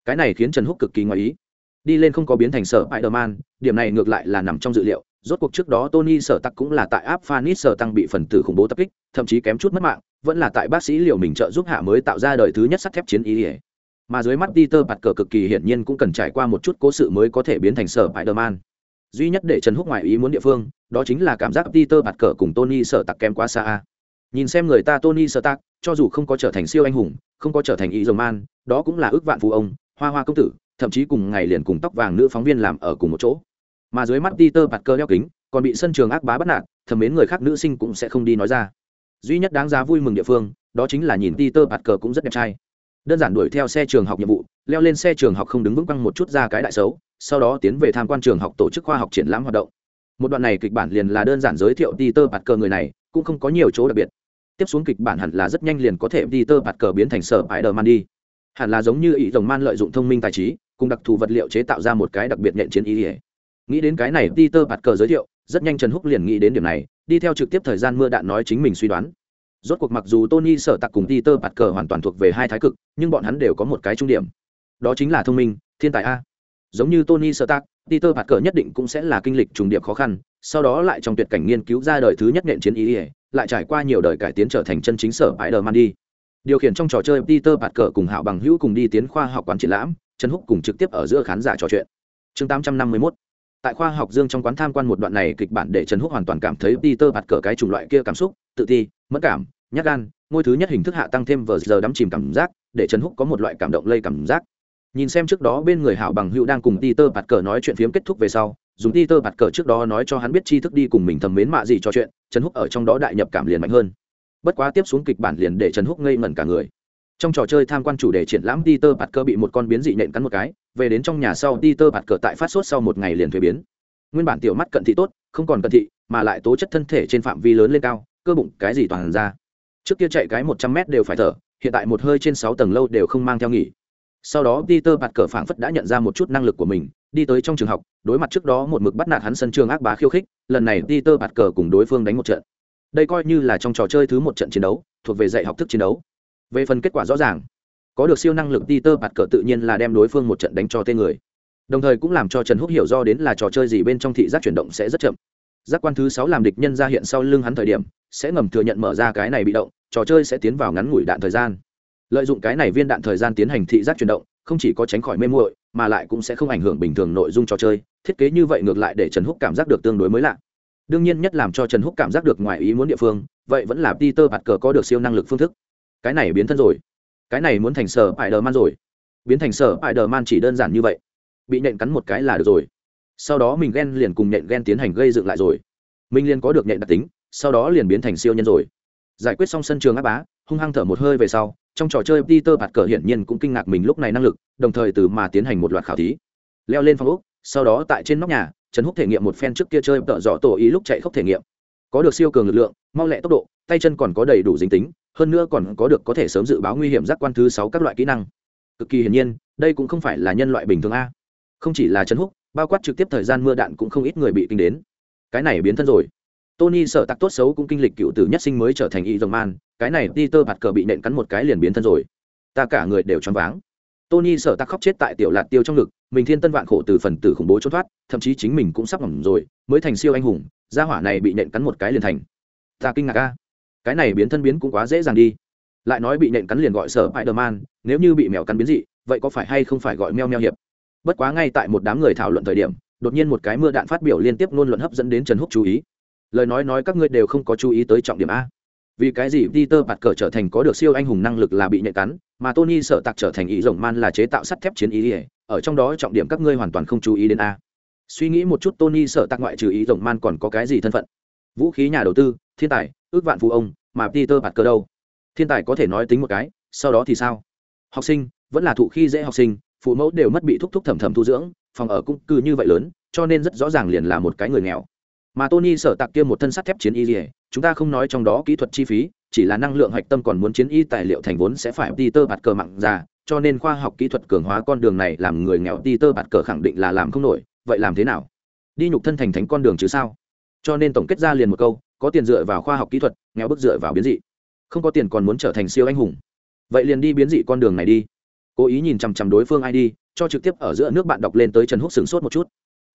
Cái này khiến trần húc cực kỳ ngoài ý. Đi lên không có biến thành sở Spider-Man, điểm này ngược lại là nằm trong dự liệu, rốt cuộc trước đó Tony sở tắc cũng là tại áp Phanis sở tăng bị phần tử khủng bố tập kích, thậm chí kém chút mất mạng, vẫn là tại bác sĩ liệu mình trợ giúp hạ mới tạo ra đời thứ nhất sắt thép chiến ý. Mà dưới mắt Peter cờ cực kỳ hiển nhiên cũng cần trải qua một chút cố sự mới có thể biến thành sở Spider-Man. Duy nhất để Trần Húc ngoại ý muốn địa phương, đó chính là cảm giác Peter cờ cùng Tony sở tặc kém quá xa. Nhìn xem người ta Tony sở cho dù không có trở thành siêu anh hùng, không có trở thành Iron man, đó cũng là ước vạn phú ông, hoa hoa công tử thậm chí cùng ngày liền cùng tóc vàng nữ phóng viên làm ở cùng một chỗ mà dưới mắt peter Parker đeo kính còn bị sân trường ác bá bắt nạt thầm mến người khác nữ sinh cũng sẽ không đi nói ra duy nhất đáng giá vui mừng địa phương đó chính là nhìn peter Parker cờ cũng rất đẹp trai đơn giản đuổi theo xe trường học nhiệm vụ, leo lên xe trường học không đứng vững băng một chút ra cái đại xấu, sau đó tiến về tham quan trường học tổ chức khoa học triển lãm hoạt động. Một đoạn này kịch bản liền là đơn giản giới thiệu peter bạt cờ người này, cũng không có nhiều chỗ đặc biệt. Tiếp xuống kịch bản hẳn là rất nhanh liền có thể peter bạt cờ biến thành sở spider man đi. Hẳn là giống như ý rồng man lợi dụng thông minh tài trí, cùng đặc thù vật liệu chế tạo ra một cái đặc biệt nhện chiến ý ỉa nghĩ đến cái này, peter bạt cờ giới thiệu, rất nhanh trần húc liền nghĩ đến điểm này, đi theo trực tiếp thời gian mưa đạn nói chính mình suy đoán rốt cuộc mặc dù tony sở tặc cùng peter bạt cờ hoàn toàn thuộc về hai thái cực, nhưng bọn hắn đều có một cái trung điểm. Đó chính là thông minh, thiên tài a. Giống như tony sở tặc peter bạt cờ nhất định cũng sẽ là kinh lịch trùng điệp khó khăn, sau đó lại trong tuyệt cảnh nghiên cứu ra đời thứ nhất nhện chiến ý ỉa lại trải qua nhiều đời cải tiến trở thành chân chính sở bãi đờ man đi. Điều khiển trong trò chơi peter bạt cờ cùng hạo bằng hữu cùng đi tiến khoa học quán triển lãm, trần húc cùng trực tiếp ở giữa khán giả trò chuyện. Chương 851 tại khoa học dương trong quán tham quan một đoạn này kịch bản để trần húc hoàn toàn cảm thấy peter bạt cờ cái chủng loại kia cảm xúc, tự ti mất cảm, nhát gan, ngôi thứ nhất hình thức hạ tăng thêm vờ giờ đắm chìm cảm giác, để trần húc có một loại cảm động lây cảm giác. Nhìn xem trước đó bên người hảo bằng hữu đang cùng peter bạt cờ nói chuyện phiếm kết thúc về sau, dùng peter bạt cờ trước đó nói cho hắn biết tri thức đi cùng mình thầm mến mạ gì cho chuyện, trần húc ở trong đó đại nhập cảm liền mạnh hơn. Bất quá tiếp xuống kịch bản liền để trần húc ngây ngẩn cả người. Trong trò chơi tham quan chủ đề triển lãm, peter bạt cờ bị một con biến dị nện cắn một cái về đến trong nhà sau peter bạt cờ tại phát sốt sau một ngày liền thuế biến. Nguyên bản tiểu mắt cận thị tốt, không còn cận thị, mà lại tố chất thân thể trên phạm vi lớn lên cao, cơ bụng cái gì toàn ra. Trước kia chạy cái một trăm mét đều phải thở, hiện tại một hơi trên sáu tầng lâu đều không mang theo nghỉ. Sau đó peter bạt cờ phảng phất đã nhận ra một chút năng lực của mình, đi tới trong trường học, đối mặt trước đó một mực bắt nạt hắn sân trường ác bá khiêu khích, lần này peter bạt cờ cùng đối phương đánh một trận. Đây coi như là trong trò chơi thứ một trận chiến đấu, thuộc về dạy học thức chiến đấu. Về phần kết quả rõ ràng có được siêu năng lực peter bạt cờ tự nhiên là đem đối phương một trận đánh cho tên người. Đồng thời cũng làm cho trần húc hiểu do đến là trò chơi gì bên trong thị giác chuyển động sẽ rất chậm. Giác quan thứ sáu làm địch nhân ra hiện sau lưng hắn thời điểm, sẽ ngầm thừa nhận mở ra cái này bị động, trò chơi sẽ tiến vào ngắn ngủi đạn thời gian. Lợi dụng cái này viên đạn thời gian tiến hành thị giác chuyển động, không chỉ có tránh khỏi mê muội, mà lại cũng sẽ không ảnh hưởng bình thường nội dung trò chơi, thiết kế như vậy ngược lại để trần húc cảm giác được tương đối mới lạ. Đương nhiên nhất làm cho trần húc cảm giác được ngoài ý muốn địa phương, vậy vẫn là peter bạt cờ có được siêu năng lực phương thức. Cái này biến thân rồi cái này muốn thành sở ải đờ man rồi. Biến thành sở ải đờ man chỉ đơn giản như vậy. Bị nện cắn một cái là được rồi. Sau đó mình ghen liền cùng nện ghen tiến hành gây dựng lại rồi. Mình liền có được nện đặc tính, sau đó liền biến thành siêu nhân rồi. Giải quyết xong sân trường áp bá, hung hăng thở một hơi về sau, trong trò chơi peter bạt cờ hiển nhiên cũng kinh ngạc mình lúc này năng lực, đồng thời từ mà tiến hành một loạt khảo thí. Leo lên phòng úc sau đó tại trên nóc nhà, trần húc thể nghiệm một phen trước kia chơi tợ dọ tổ ý lúc chạy khóc thể nghiệm có được siêu cường lực lượng, mau lẹ tốc độ, tay chân còn có đầy đủ dính tính, hơn nữa còn có được có thể sớm dự báo nguy hiểm giác quan thứ sáu các loại kỹ năng. Cực kỳ hiển nhiên, đây cũng không phải là nhân loại bình thường a. Không chỉ là trần húc, bao quát trực tiếp thời gian mưa đạn cũng không ít người bị kinh đến. Cái này biến thân rồi. Tony sợ tặc tốt xấu cũng kinh lịch cựu tử nhất sinh mới trở thành y dòng man, cái này peter bạt cờ bị nện cắn một cái liền biến thân rồi. Ta cả người đều choáng váng. Tony sợ tặc khóc chết tại tiểu lạt tiêu trong ngực, mình thiên tân vạn khổ từ phần tử khủng bố trốn thoát, thậm chí chính mình cũng sắp ngỏm rồi, mới thành siêu anh hùng gia hỏa này bị nện cắn một cái liền thành. Ta kinh ngạc ca cái này biến thân biến cũng quá dễ dàng đi. Lại nói bị nện cắn liền gọi sở spider man, nếu như bị mèo cắn biến dị, vậy có phải hay không phải gọi meo meo hiệp? Bất quá ngay tại một đám người thảo luận thời điểm, đột nhiên một cái mưa đạn phát biểu liên tiếp ngôn luận hấp dẫn đến trần húc chú ý. Lời nói nói các ngươi đều không có chú ý tới trọng điểm a. Vì cái gì peter bạt cờ trở thành có được siêu anh hùng năng lực là bị nhạy cắn, mà tony sợ tặc trở thành ý rồng man là chế tạo sắt thép chiến ý ỉa ở trong đó trọng điểm các ngươi hoàn toàn không chú ý đến a suy nghĩ một chút tony sợ tặc ngoại trừ ý rồng man còn có cái gì thân phận? Vũ khí nhà đầu tư, thiên tài, ước vạn phụ ông, mà peter bạt cờ đâu? Thiên tài có thể nói tính một cái, sau đó thì sao? Học sinh, vẫn là thụ khi dễ học sinh, phụ mẫu đều mất bị thúc thúc thầm thầm thu dưỡng, phòng ở cũng cứ như vậy lớn, cho nên rất rõ ràng liền là một cái người nghèo. Mà tony sở tạc kia một thân sắt thép chiến y rỉa chúng ta không nói trong đó kỹ thuật chi phí, chỉ là năng lượng hạch tâm còn muốn chiến y tài liệu thành vốn sẽ phải peter bạt cờ mặn ra, cho nên khoa học kỹ thuật cường hóa con đường này làm người nghèo peter bạt cờ khẳng định là làm không nổi vậy làm thế nào? Đi nhục thân thành thánh con đường chứ sao? Cho nên tổng kết ra liền một câu, có tiền dựa vào khoa học kỹ thuật, nghèo bức dựa vào biến dị. Không có tiền còn muốn trở thành siêu anh hùng. Vậy liền đi biến dị con đường này đi. Cố ý nhìn chằm chằm đối phương ai đi, cho trực tiếp ở giữa nước bạn đọc lên tới trần húc sửng sốt một chút.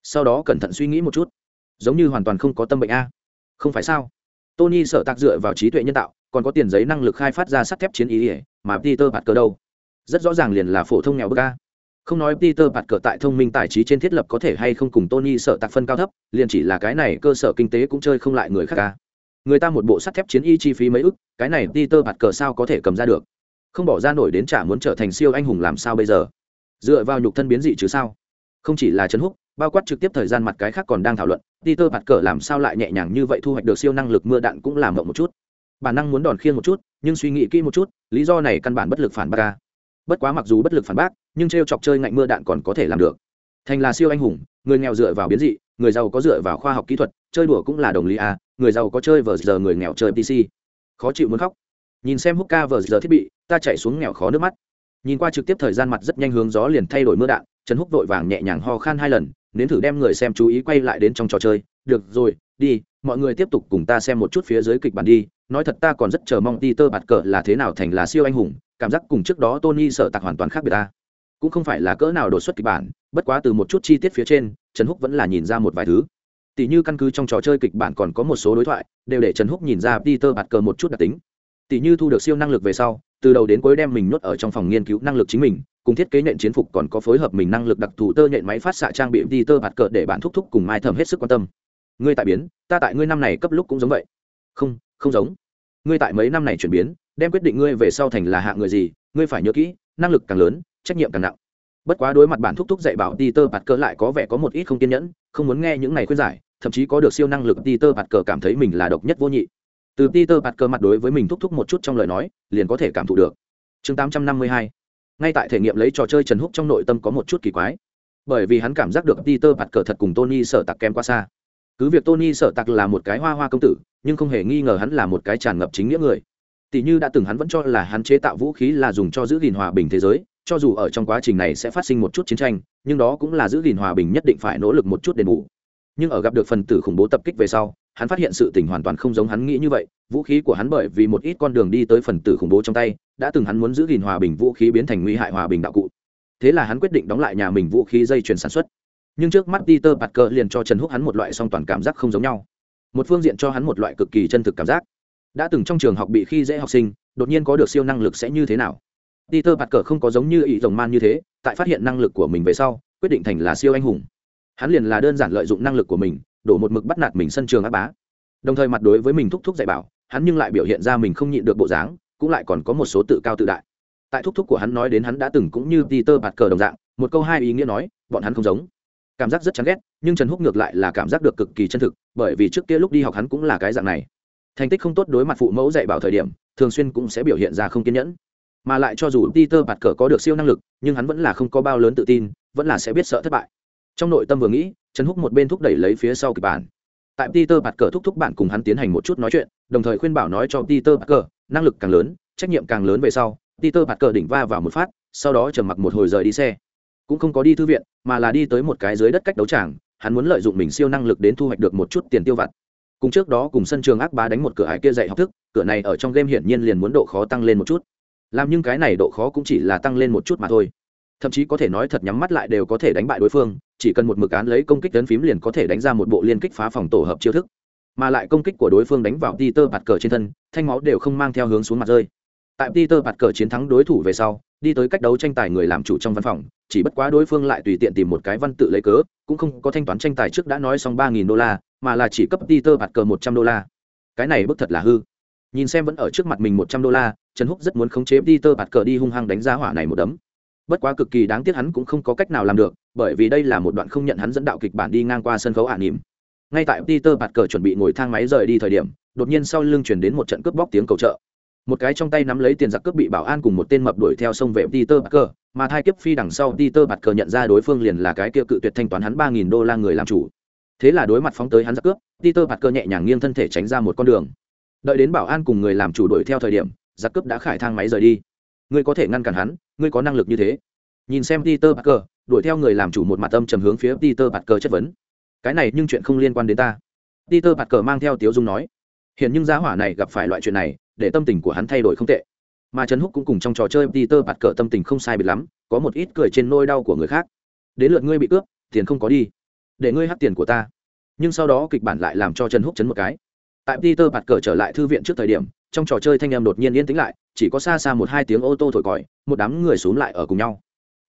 Sau đó cẩn thận suy nghĩ một chút. Giống như hoàn toàn không có tâm bệnh a. Không phải sao? Tony sợ tạc dựa vào trí tuệ nhân tạo, còn có tiền giấy năng lực khai phát ra sắt thép chiến ý ỉa mà peter bạt cờ đâu? Rất rõ ràng liền là phổ thông nghèo bức a không nói peter bạt cờ tại thông minh tài trí trên thiết lập có thể hay không cùng tony sợ tạc phân cao thấp, liền chỉ là cái này cơ sở kinh tế cũng chơi không lại người khác cả. người ta một bộ sắt thép chiến y chi phí mấy ức, cái này peter bạt cờ sao có thể cầm ra được? Không bỏ ra nổi đến chả muốn trở thành siêu anh hùng làm sao bây giờ? Dựa vào nhục thân biến dị chứ sao? Không chỉ là trấn húc, bao quát trực tiếp thời gian mặt cái khác còn đang thảo luận, peter bạt cờ làm sao lại nhẹ nhàng như vậy thu hoạch được siêu năng lực mưa đạn cũng làm mộng một chút. Bản năng muốn đòn khiên một chút, nhưng suy nghĩ kỹ một chút, lý do này căn bản bất lực phản bác ca bất quá mặc dù bất lực phản bác nhưng t r e o chọc chơi ngạnh mưa đạn còn có thể làm được. Thành là siêu anh hùng, người nghèo dựa vào biến dị, người giàu có dựa vào khoa học kỹ thuật, chơi đùa cũng là đồng lý a người giàu có chơi vờ giờ, người nghèo chơi pc khó chịu muốn khóc. Nhìn xem hút ca vờ giờ thiết bị, ta chạy xuống nghèo khó nước mắt. Nhìn qua trực tiếp thời gian mặt rất nhanh hướng gió liền thay đổi mưa đạn, trần húc vội vàng nhẹ nhàng ho khan hai lần, nếm thử đem người xem chú ý quay lại đến trong trò chơi. Được rồi, đi, mọi người tiếp tục cùng ta xem một chút phía dưới kịch bản đi. Nói thật ta còn rất chờ mong Peter bạt cờ là thế nào thành là siêu anh hùng, cảm giác cùng trước đó Tony sợ tạc hoàn toàn khác biệt ta cũng không phải là cỡ nào đột xuất kịch bản, bất quá từ một chút chi tiết phía trên, trần húc vẫn là nhìn ra một vài thứ. Tỷ như căn cứ trong trò chơi kịch bản còn có một số đối thoại, đều để trần húc nhìn ra peter bạt cờ một chút đặc tính. Tỷ như thu được siêu năng lực về sau, từ đầu đến cuối đem mình nuốt ở trong phòng nghiên cứu năng lực chính mình, cùng thiết kế nện chiến phục còn có phối hợp mình năng lực đặc thù tơ nhện máy phát xạ trang bị peter bạt cờ để bạn thúc thúc cùng mai thầm hết sức quan tâm. Ngươi tại biến, ta tại ngươi năm này cấp lúc cũng giống vậy. Không không giống. Ngươi tại mấy năm này chuyển biến, đem quyết định ngươi về sau thành là hạ người gì, ngươi phải nhớ kỹ, năng lực càng lớn trách nhiệm càng nặng. Bất quá đối mặt bản thúc thúc dạy bảo peter bạt cờ lại có vẻ có một ít không kiên nhẫn, không muốn nghe những này khuyên giải, thậm chí có được siêu năng lực peter bạt cờ cảm thấy mình là độc nhất vô nhị. Từ peter bạt cờ mặt đối với mình thúc thúc một chút trong lời nói, liền có thể cảm thụ được. Chương 852 ngay tại thể nghiệm lấy trò chơi trần húc trong nội tâm có một chút kỳ quái. Bởi vì hắn cảm giác được peter bạt cờ thật cùng tony sợ tặc kém quá xa. Cứ việc tony sợ tặc là một cái hoa hoa công tử, nhưng không hề nghi ngờ hắn là một cái tràn ngập chính nghĩa người. Tỷ như đã từng hắn vẫn cho là hắn chế tạo vũ khí là dùng cho giữ gìn hòa bình thế giới cho dù ở trong quá trình này sẽ phát sinh một chút chiến tranh, nhưng đó cũng là giữ gìn hòa bình nhất định phải nỗ lực một chút đền bù. Nhưng ở gặp được phần tử khủng bố tập kích về sau, hắn phát hiện sự tình hoàn toàn không giống hắn nghĩ như vậy, vũ khí của hắn bởi vì một ít con đường đi tới phần tử khủng bố trong tay, đã từng hắn muốn giữ gìn hòa bình vũ khí biến thành nguy hại hòa bình đạo cụ. Thế là hắn quyết định đóng lại nhà mình vũ khí dây chuyền sản xuất. Nhưng trước mắt peter Parker liền cho trần húc hắn một loại song toàn cảm giác không giống nhau. Một phương diện cho hắn một loại cực kỳ chân thực cảm giác. Đã từng trong trường học bị khi dễ học sinh, đột nhiên có được siêu năng lực sẽ như thế nào? Peter Parker không có giống như ý rồng man như thế, tại phát hiện năng lực của mình về sau, quyết định thành là siêu anh hùng. Hắn liền là đơn giản lợi dụng năng lực của mình, đổ một mực bắt nạt mình sân trường ác bá. Đồng thời mặt đối với mình thúc thúc dạy bảo, hắn nhưng lại biểu hiện ra mình không nhịn được bộ dáng, cũng lại còn có một số tự cao tự đại. Tại thúc thúc của hắn nói đến hắn đã từng cũng như peter bạt cờ đồng dạng, một câu hai ý nghĩa nói, bọn hắn không giống. Cảm giác rất chán ghét, nhưng trần húc ngược lại là cảm giác được cực kỳ chân thực, bởi vì trước kia lúc đi học hắn cũng là cái dạng này. Thành tích không tốt đối mặt phụ mẫu dạy bảo thời điểm, thường xuyên cũng sẽ biểu hiện ra không kiên nhẫn mà lại cho dù peter bạt cờ có được siêu năng lực, nhưng hắn vẫn là không có bao lớn tự tin, vẫn là sẽ biết sợ thất bại. Trong nội tâm vừa nghĩ, trần húc một bên thúc đẩy lấy phía sau kịch bản. Tại peter bạt cờ thúc thúc bạn cùng hắn tiến hành một chút nói chuyện, đồng thời khuyên bảo nói cho peter bạt cờ năng lực càng lớn, trách nhiệm càng lớn về sau, peter bạt cờ đỉnh va vào một phát, sau đó trầm mặc một hồi rời đi xe. Cũng không có đi thư viện, mà là đi tới một cái dưới đất cách đấu tràng, hắn muốn lợi dụng mình siêu năng lực đến thu hoạch được một chút tiền tiêu vặt. Cùng trước đó cùng sân trường ác bá đánh một cửa hải kia dạy học thức, cửa này ở trong game hiển nhiên liền muốn độ khó tăng lên một chút làm nhưng cái này độ khó cũng chỉ là tăng lên một chút mà thôi. Thậm chí có thể nói thật nhắm mắt lại đều có thể đánh bại đối phương, chỉ cần một mực án lấy công kích tấn phím liền có thể đánh ra một bộ liên kích phá phòng tổ hợp chiêu thức. Mà lại công kích của đối phương đánh vào Peter bạt cờ trên thân, thanh máu đều không mang theo hướng xuống mặt rơi. Tại Peter bạt cờ chiến thắng đối thủ về sau, đi tới cách đấu tranh tài người làm chủ trong văn phòng, chỉ bất quá đối phương lại tùy tiện tìm một cái văn tự lấy cớ, cũng không có thanh toán tranh tài trước đã nói xong ba nghìn đô la, mà là chỉ cấp Peter bạt cờ một trăm đô la. Cái này bức thật là hư nhìn xem vẫn ở trước mặt mình một trăm đô la, trần húc rất muốn khống chế Peter bạt cờ đi hung hăng đánh giá hỏa này một đấm. Bất quá cực kỳ đáng tiếc hắn cũng không có cách nào làm được, bởi vì đây là một đoạn không nhận hắn dẫn đạo kịch bản đi ngang qua sân khấu ả nỉm. Ngay tại peter bạt cờ chuẩn bị ngồi thang máy rời đi thời điểm, đột nhiên sau lưng chuyển đến một trận cướp bóc tiếng cầu trợ. Một cái trong tay nắm lấy tiền giặc cướp bị bảo an cùng một tên mập đuổi theo sông về peter bạt cờ mà thai kiếp phi đằng sau peter bạt cờ nhận ra đối phương liền là cái kia cự tuyệt thanh toán hắn ba nghìn đô la người làm chủ. Thế là đối mặt phóng tới hắn giặc cướp, peter bạt cờ nhẹ nhàng nghiêng thân thể tránh ra một con đường đợi đến bảo an cùng người làm chủ đuổi theo thời điểm, giặc cướp đã khải thang máy rời đi. Ngươi có thể ngăn cản hắn, ngươi có năng lực như thế. Nhìn xem peter parker, đuổi theo người làm chủ một mặt âm trầm hướng phía peter parker chất vấn. Cái này nhưng chuyện không liên quan đến ta. Peter parker mang theo tiếu dung nói, hiện nhưng giá hỏa này gặp phải loại chuyện này, để tâm tình của hắn thay đổi không tệ. Mà trần húc cũng cùng trong trò chơi peter parker tâm tình không sai biệt lắm, có một ít cười trên nôi đau của người khác. Đến lượt ngươi bị cướp, tiền không có đi. Để ngươi hắt tiền của ta. Nhưng sau đó kịch bản lại làm cho trần húc chấn một cái tại peter bạt cờ trở lại thư viện trước thời điểm, trong trò chơi thanh em đột nhiên yên tĩnh lại, chỉ có xa xa một hai tiếng ô tô thổi còi, một đám người xuống lại ở cùng nhau.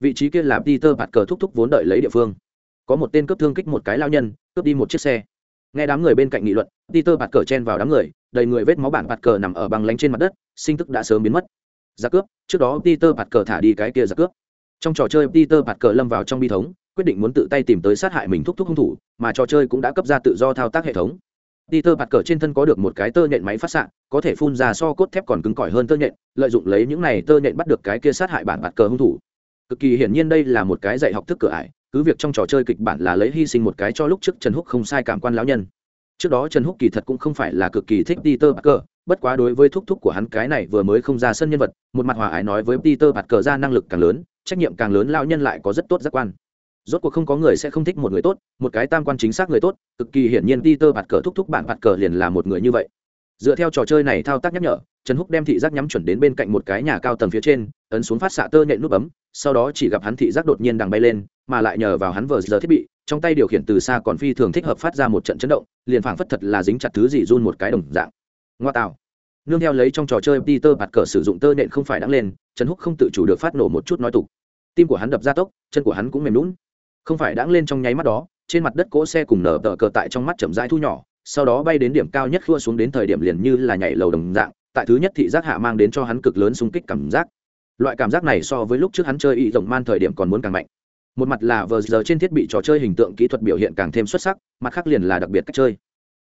Vị trí kia là peter bạt cờ thúc thúc vốn đợi lấy địa phương. Có một tên cướp thương kích một cái lao nhân, cướp đi một chiếc xe. Nghe đám người bên cạnh nghị luận, peter bạt cờ chen vào đám người, đầy người vết máu bản bạt cờ nằm ở bằng lánh trên mặt đất, sinh tức đã sớm biến mất. Giặc cướp, trước đó peter bạt cờ thả đi cái kia giặc cướp. Trong trò chơi peter bạt cờ lâm vào trong bi thống, quyết định muốn tự tay tìm tới sát hại mình thúc thúc hung thủ, mà trò chơi cũng đã cấp ra tự do thao tác hệ thống peter bạt cờ trên thân có được một cái tơ nhện máy phát xạ, có thể phun ra so cốt thép còn cứng cỏi hơn tơ nhện, lợi dụng lấy những này tơ nhện bắt được cái kia sát hại bản bạt cờ hung thủ. Cực kỳ hiển nhiên đây là một cái dạy học thức cửa ải, cứ việc trong trò chơi kịch bản là lấy hy sinh một cái cho lúc trước trần húc không sai cảm quan lão nhân. Trước đó trần húc kỳ thật cũng không phải là cực kỳ thích peter parker bất quá đối với thúc thúc của hắn cái này vừa mới không ra sân nhân vật, một mặt hòa ái nói với peter parker ra năng lực càng lớn, trách nhiệm càng lớn, lão nhân lại có rất tốt giác quan rốt cuộc không có người sẽ không thích một người tốt, một cái tam quan chính xác người tốt, cực kỳ hiển nhiên peter cờ thúc thúc bạn cờ liền là một người như vậy. Dựa theo trò chơi này thao tác nhắc nhở, trần húc đem thị giác nhắm chuẩn đến bên cạnh một cái nhà cao tầng phía trên, ấn xuống phát xạ tơ nhện nút bấm, sau đó chỉ gặp hắn thị giác đột nhiên đằng bay lên, mà lại nhờ vào hắn vờ giờ thiết bị, trong tay điều khiển từ xa còn phi thường thích hợp phát ra một trận chấn động, liền phảng phất thật là dính chặt thứ gì run một cái đồng dạng. Ngoa tạo. Nương theo lấy trong trò chơi peter bạt cờ sử dụng tơ nện không phải đắng lên, trần húc không tự chủ được phát nổ một chút nói tục. Tim của hắn đập ra tốc, chân của hắn cũng mềm lún không phải đãng lên trong nháy mắt đó, trên mặt đất cỗ xe cùng nở tờ cờ tại trong mắt chậm rãi thu nhỏ, sau đó bay đến điểm cao nhất khua xuống đến thời điểm liền như là nhảy lầu đồng dạng, tại thứ nhất thị giác hạ mang đến cho hắn cực lớn xung kích cảm giác. Loại cảm giác này so với lúc trước hắn chơi y rồng man thời điểm còn muốn càng mạnh. Một mặt là vờ giờ trên thiết bị trò chơi hình tượng kỹ thuật biểu hiện càng thêm xuất sắc, mặt khác liền là đặc biệt cách chơi.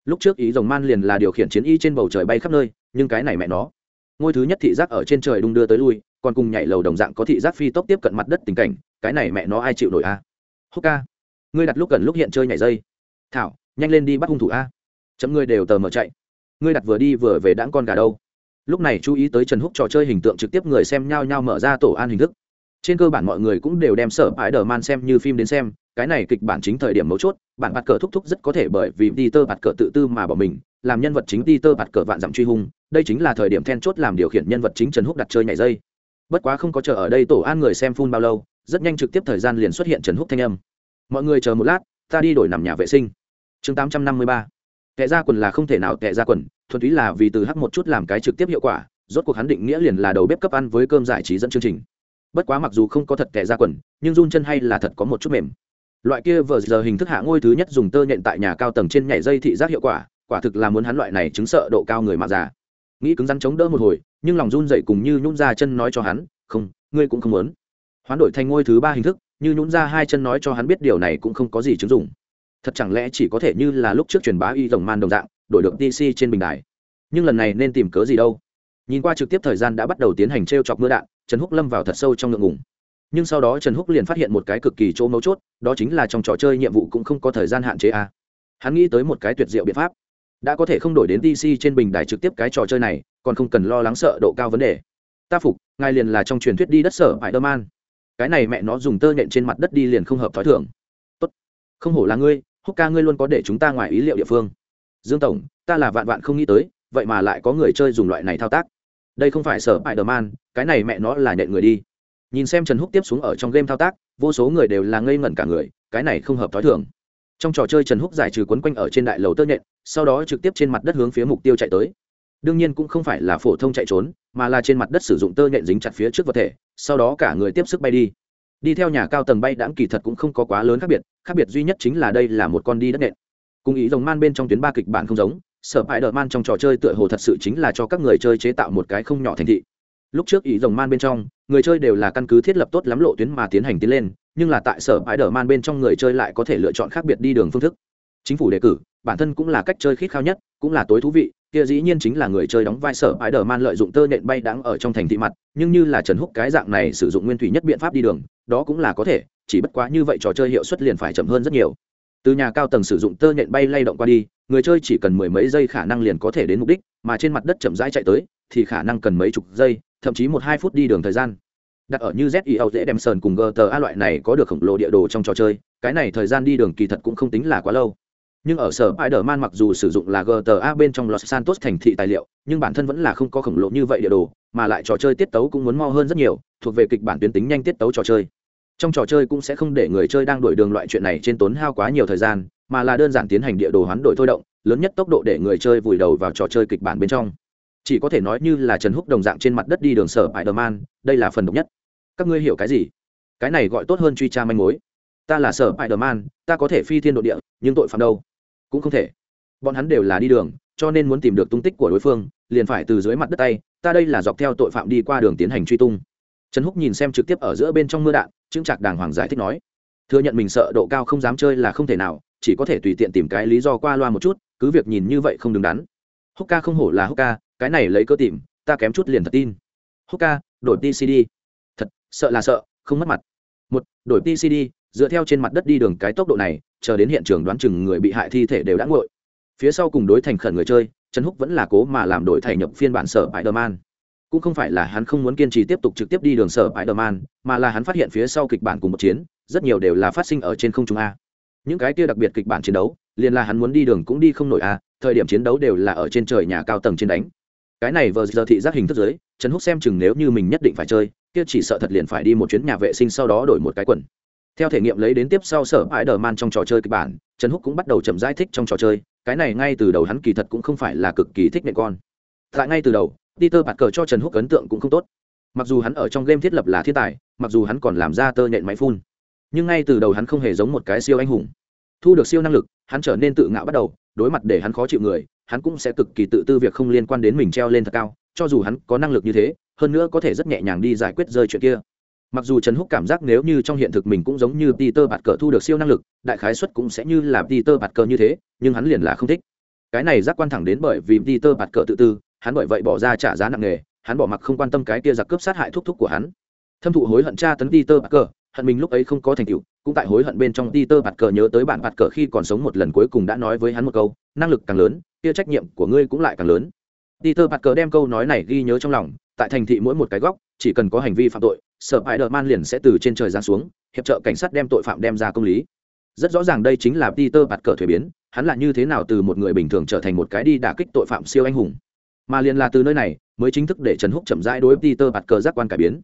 Lúc trước ý rồng man liền là điều khiển chiến y trên bầu trời bay khắp nơi, nhưng cái này mẹ nó. Ngôi thứ nhất thị giác ở trên trời đung đưa tới lui, còn cùng nhảy lầu đồng dạng có thị giác phi tốc tiếp cận mặt đất tình cảnh, cái này mẹ nó ai chịu nổi a? à? Húc ca, ngươi đặt lúc gần lúc hiện chơi nhảy dây. Thảo, nhanh lên đi bắt hung thủ a. Chấm ngươi đều tờ mở chạy. Ngươi đặt vừa đi vừa về đãng con gà đâu. Lúc này chú ý tới trần húc trò chơi hình tượng trực tiếp người xem nhau nhau mở ra tổ an hình thức. Trên cơ bản mọi người cũng đều đem sở ái đờ man xem như phim đến xem, cái này kịch bản chính thời điểm mấu chốt, bản bạt cờ thúc thúc rất có thể bởi vì peter bạt cờ tự tư mà bỏ mình, làm nhân vật chính peter bạt cờ vạn dặm truy hung, đây chính là thời điểm then chốt làm điều khiển nhân vật chính trần húc đặt chơi nhảy dây. Bất quá không có chờ ở đây tổ an người xem phun bao lâu rất nhanh trực tiếp thời gian liền xuất hiện trần húc thanh âm. Mọi người chờ một lát, ta đi đổi nằm nhà vệ sinh. Chương tám trăm năm mươi ba. Tệ ra quần là không thể nào tệ ra quần, thuần túy là vì từ hắc một chút làm cái trực tiếp hiệu quả, rốt cuộc hắn định nghĩa liền là đầu bếp cấp ăn với cơm giải trí dẫn chương trình. Bất quá mặc dù không có thật tệ ra quần, nhưng run chân hay là thật có một chút mềm. Loại kia vờ giờ hình thức hạ ngôi thứ nhất dùng tơ nhện tại nhà cao tầng trên nhảy dây thị giác hiệu quả quả thực là muốn hắn loại này chứng sợ độ cao người mà già. Nghĩ cứng rắn chống đỡ một hồi, nhưng lòng run dậy cùng như nhún ra chân nói cho hắn, không, ngươi cũng không muốn hoán đổi thành ngôi thứ ba hình thức, như nhún ra hai chân nói cho hắn biết điều này cũng không có gì chứng dụng. Thật chẳng lẽ chỉ có thể như là lúc trước truyền bá y rồng man đồng dạng, đổi được tc trên bình đài. Nhưng lần này nên tìm cớ gì đâu? Nhìn qua trực tiếp thời gian đã bắt đầu tiến hành t r e o chọc mưa đạn, trần húc lâm vào thật sâu trong ngượng ngùng. Nhưng sau đó trần húc liền phát hiện một cái cực kỳ chỗ mấu chốt, đó chính là trong trò chơi nhiệm vụ cũng không có thời gian hạn chế a hắn nghĩ tới một cái tuyệt diệu biện pháp. Đã có thể không đổi đến dc trên bình đài trực tiếp cái trò chơi này, còn không cần lo lắng sợ độ cao vấn đề. Ta phục, ngài liền là trong truyền thuyết đi đất sở hải đơ man cái này mẹ nó dùng tơ nhện trên mặt đất đi liền không hợp t h ó i tốt. Không hổ là ngươi, húc ca ngươi luôn có để chúng ta ngoài ý liệu địa phương. Dương tổng, ta là vạn vạn không nghĩ tới, vậy mà lại có người chơi dùng loại này thao tác. Đây không phải sở bại đờ man, cái này mẹ nó là nhện người đi. Nhìn xem trần húc tiếp xuống ở trong game thao tác, vô số người đều là ngây ngẩn cả người, cái này không hợp t h ó i thường. Trong trò chơi trần húc giải trừ quấn quanh ở trên đại lầu tơ nhện, sau đó trực tiếp trên mặt đất hướng phía mục tiêu chạy tới đương nhiên cũng không phải là phổ thông chạy trốn, mà là trên mặt đất sử dụng tơ nhện dính chặt phía trước vật thể, sau đó cả người tiếp sức bay đi. Đi theo nhà cao tầng bay đãng kỳ thật cũng không có quá lớn khác biệt khác biệt duy nhất chính là đây là một con đi đất nện. Cùng ý rồng man bên trong tuyến ba kịch bản không giống, sở hại đợt man trong trò chơi tựa hồ thật sự chính là cho các người chơi chế tạo một cái không nhỏ thành thị. Lúc trước ý rồng man bên trong, người chơi đều là căn cứ thiết lập tốt lắm lộ tuyến mà tiến hành tiến lên, nhưng là tại sở bãi đờ man bên trong người chơi lại có thể lựa chọn khác biệt đi đường phương thức. Chính phủ đề cử, bản thân cũng là cách chơi khít khao nhất, cũng là tối thú vị kia dĩ nhiên chính là người chơi đóng vai sở bãi đờ man lợi dụng tơ nện bay đáng ở trong thành thị mặt, nhưng như là trần húc cái dạng này sử dụng nguyên thủy nhất biện pháp đi đường, đó cũng là có thể, chỉ bất quá như vậy trò chơi hiệu suất liền phải chậm hơn rất nhiều. Từ nhà cao tầng sử dụng tơ nện bay lay động qua đi, người chơi chỉ cần mười mấy giây khả năng liền có thể đến mục đích, mà trên mặt đất chậm rãi chạy tới, thì khả năng cần mấy chục giây, thậm chí một hai phút đi đường thời gian. Đặt ở như zio dễ đem sờn cùng gta loại này có được khổng lồ địa đồ trong trò chơi, cái này thời gian đi đường kỳ thật cũng không tính là quá lâu nhưng ở sở Spider-Man mặc dù sử dụng là GTA bên trong Los Santos thành thị tài liệu, nhưng bản thân vẫn là không có khổng lồ như vậy địa đồ, mà lại trò chơi tiết tấu cũng muốn mo hơn rất nhiều, thuộc về kịch bản tuyến tính nhanh tiết tấu trò chơi. Trong trò chơi cũng sẽ không để người chơi đang đổi đường loại chuyện này trên tốn hao quá nhiều thời gian, mà là đơn giản tiến hành địa đồ hoán đổi thôi động, lớn nhất tốc độ để người chơi vùi đầu vào trò chơi kịch bản bên trong. Chỉ có thể nói như là trần húc đồng dạng trên mặt đất đi đường sở bãi đờ man đây là phần độc nhất. Các ngươi hiểu cái gì? Cái này gọi tốt hơn truy tra manh mối. Ta là sở bãi đờ man ta có thể phi thiên độ địa nhưng tội phạm đâu? Cũng không thể. Bọn hắn đều là đi đường, cho nên muốn tìm được tung tích của đối phương, liền phải từ dưới mặt đất tay, ta đây là dọc theo tội phạm đi qua đường tiến hành truy tung. Trần húc nhìn xem trực tiếp ở giữa bên trong mưa đạn, chứng chạc đàng hoàng giải thích nói, thừa nhận mình sợ độ cao không dám chơi là không thể nào, chỉ có thể tùy tiện tìm cái lý do qua loa một chút, cứ việc nhìn như vậy không đứng đắn. Húc ca không hổ là húc ca, cái này lấy cơ tìm, ta kém chút liền thật tin. Húc ca, đổi tcd thật, sợ là sợ, không mất mặt. Một, đổi tcd dựa theo trên mặt đất đi đường cái tốc độ này chờ đến hiện trường đoán chừng người bị hại thi thể đều đã nguội. Phía sau cùng đối thành khẩn người chơi, trần húc vẫn là cố mà làm đổi thầy nhập phiên bản sở bãi đờ man. Cũng không phải là hắn không muốn kiên trì tiếp tục trực tiếp đi đường sở bãi đờ man, mà là hắn phát hiện phía sau kịch bản cùng một chiến, rất nhiều đều là phát sinh ở trên không trung a. Những cái kia đặc biệt kịch bản chiến đấu, liền là hắn muốn đi đường cũng đi không nổi a, thời điểm chiến đấu đều là ở trên trời nhà cao tầng trên đánh. Cái này vừa giờ thị giác hình thức giới, trần húc xem chừng nếu như mình nhất định phải chơi, kia chỉ sợ thật liền phải đi một chuyến nhà vệ sinh sau đó đổi một cái quần theo thể nghiệm lấy đến tiếp sau sở hãi đờ man trong trò chơi kịch bản, trần húc cũng bắt đầu chậm giải thích trong trò chơi, cái này ngay từ đầu hắn kỳ thật cũng không phải là cực kỳ thích nệ con. Tại ngay từ đầu, peter bạt cờ cho trần húc ấn tượng cũng không tốt. Mặc dù hắn ở trong game thiết lập là thiên tài, mặc dù hắn còn làm ra tơ nhện máy phun, nhưng ngay từ đầu hắn không hề giống một cái siêu anh hùng. Thu được siêu năng lực, hắn trở nên tự ngạo bắt đầu, đối mặt để hắn khó chịu người, hắn cũng sẽ cực kỳ tự tư việc không liên quan đến mình treo lên thật cao, cho dù hắn có năng lực như thế, hơn nữa có thể rất nhẹ nhàng đi giải quyết rơi chuyện kia mặc dù trần húc cảm giác nếu như trong hiện thực mình cũng giống như peter bạt cờ thu được siêu năng lực, đại khái xuất cũng sẽ như là peter bạt cờ như thế, nhưng hắn liền là không thích. Cái này giác quan thẳng đến bởi vì peter bạt cờ tự tư, hắn bởi vậy bỏ ra trả giá nặng nề, hắn bỏ mặc không quan tâm cái kia giặc cướp sát hại thúc thúc của hắn. Thâm thụ hối hận cha tấn peter bạt cờ hận mình lúc ấy không có thành tựu, cũng tại hối hận bên trong peter bạt cờ nhớ tới bạn bạt cờ khi còn sống một lần cuối cùng đã nói với hắn một câu, năng lực càng lớn, kia trách nhiệm của ngươi cũng lại càng lớn. Peter bạt cờ đem câu nói này ghi nhớ trong lòng, tại thành thị mỗi một cái góc, chỉ cần có hành vi phạm tội sở hại đợt man liền sẽ từ trên trời ra xuống, hiệp trợ cảnh sát đem tội phạm đem ra công lý. Rất rõ ràng đây chính là peter bạt cờ thuế biến, hắn là như thế nào từ một người bình thường trở thành một cái đi đả kích tội phạm siêu anh hùng. Mà liền là từ nơi này, mới chính thức để trần húc chậm rãi đối peter bạt cờ giác quan cải biến.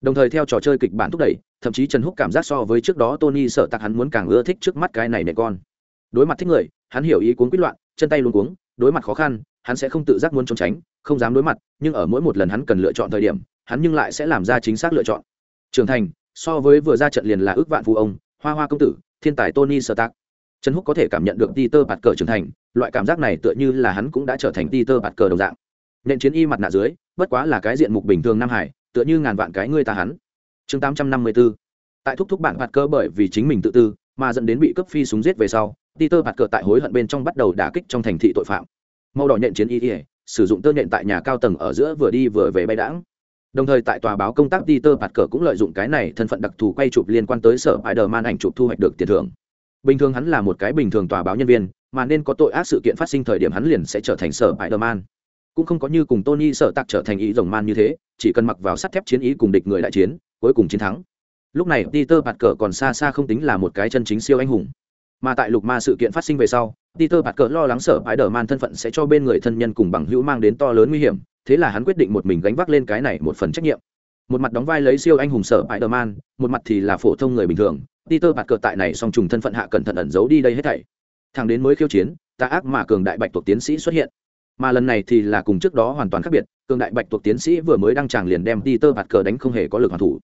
Đồng thời theo trò chơi kịch bản thúc đẩy, thậm chí trần húc cảm giác so với trước đó tony sợ tặc hắn muốn càng ưa thích trước mắt cái này nệ con. Đối mặt thích người, hắn hiểu ý cuốn quýt loạn, chân tay luôn cuống, đối mặt khó khăn, hắn sẽ không tự giác muốn trốn tránh, không dám đối mặt, nhưng ở mỗi một lần hắn cần lựa chọn thời điểm hắn nhưng lại sẽ làm ra chính xác lựa chọn. Trưởng thành, so với vừa ra trận liền là ước vạn phụ ông, hoa hoa công tử, thiên tài tony sơ tác trần húc có thể cảm nhận được peter bạt cờ trưởng thành, loại cảm giác này tựa như là hắn cũng đã trở thành peter bạt cờ đồng dạng. Nện chiến y mặt nạ dưới, bất quá là cái diện mục bình thường nam hải, tựa như ngàn vạn cái ngươi ta hắn. Chương tám trăm năm mươi 854 tại thúc thúc bạn bạt cờ bởi vì chính mình tự tư, mà dẫn đến bị cấp phi súng giết về sau, peter bạt cờ tại hối hận bên trong bắt đầu đả kích trong thành thị tội phạm. Màu đỏ nện chiến y ỉa sử dụng tơ nhện tại nhà cao tầng ở giữa vừa đi vừa về bay đãng đồng thời tại tòa báo công tác peter bạt cờ cũng lợi dụng cái này thân phận đặc thù quay chụp liên quan tới sở bài đờ man ảnh chụp thu hoạch được tiền thưởng. Bình thường hắn là một cái bình thường tòa báo nhân viên, mà nên có tội ác sự kiện phát sinh thời điểm hắn liền sẽ trở thành sở bài đờ man cũng không có như cùng tony sở tạc trở thành ý rồng man như thế, chỉ cần mặc vào sắt thép chiến ý cùng địch người đại chiến, cuối cùng chiến thắng. Lúc này peter bạt cờ còn xa xa không tính là một cái chân chính siêu anh hùng mà tại lục ma sự kiện phát sinh về sau, peter bạt cỡ lo lắng sở bãi đờ man thân phận sẽ cho bên người thân nhân cùng bằng hữu mang đến to lớn nguy hiểm, thế là hắn quyết định một mình gánh vác lên cái này một phần trách nhiệm. Một mặt đóng vai lấy siêu anh hùng sở bãi đờ man một mặt thì là phổ thông người bình thường, peter bạt cỡ tại này song trùng thân phận hạ cẩn thận ẩn giấu đi đây hết thảy. Thằng đến mới khiêu chiến, ta ác mà cường đại bạch tuộc tiến sĩ xuất hiện. Mà lần này thì là cùng trước đó hoàn toàn khác biệt, cường đại bạch tuộc tiến sĩ vừa mới đăng tràng liền đem peter bạt cờ đánh không hề có lực hoàn thủ.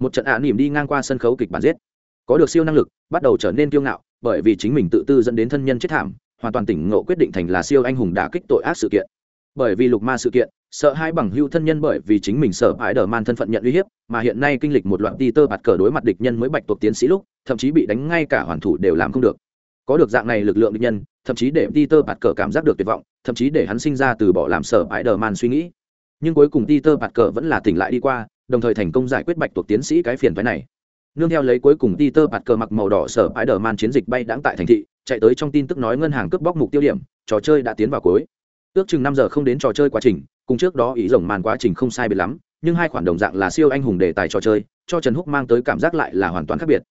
Một trận ạ à nỉm đi ngang qua sân khấu kịch bản giết. Có được siêu năng lực, bắt đầu trở nên kiêu ngạo bởi vì chính mình tự tư dẫn đến thân nhân chết thảm, hoàn toàn tỉnh ngộ quyết định thành là siêu anh hùng đả kích tội ác sự kiện. Bởi vì lục ma sự kiện, sợ hai bằng hưu thân nhân bởi vì chính mình sợ hãi đờ man thân phận nhận uy hiếp, mà hiện nay kinh lịch một loạt ti tơ bạt cờ đối mặt địch nhân mới bạch tuộc tiến sĩ lúc, thậm chí bị đánh ngay cả hoàn thủ đều làm không được. Có được dạng này lực lượng địch nhân, thậm chí để ti tơ bạt cờ cảm giác được tuyệt vọng, thậm chí để hắn sinh ra từ bỏ làm sợ hãi đờ man suy nghĩ. Nhưng cuối cùng ti tơ bạt cờ vẫn là tỉnh lại đi qua, đồng thời thành công giải quyết bạch tuộc tiến sĩ cái phiền phái này nương theo lấy cuối cùng Peter bạt cờ mặc màu đỏ sở bãi đờ man chiến dịch bay đãng tại thành thị, chạy tới trong tin tức nói ngân hàng cướp bóc mục tiêu điểm, trò chơi đã tiến vào cuối. Ước chừng năm giờ không đến trò chơi quá trình, cùng trước đó ý rồng màn quá trình không sai biệt lắm, nhưng hai khoản đồng dạng là siêu anh hùng đề tài trò chơi, cho Trần Húc mang tới cảm giác lại là hoàn toàn khác biệt.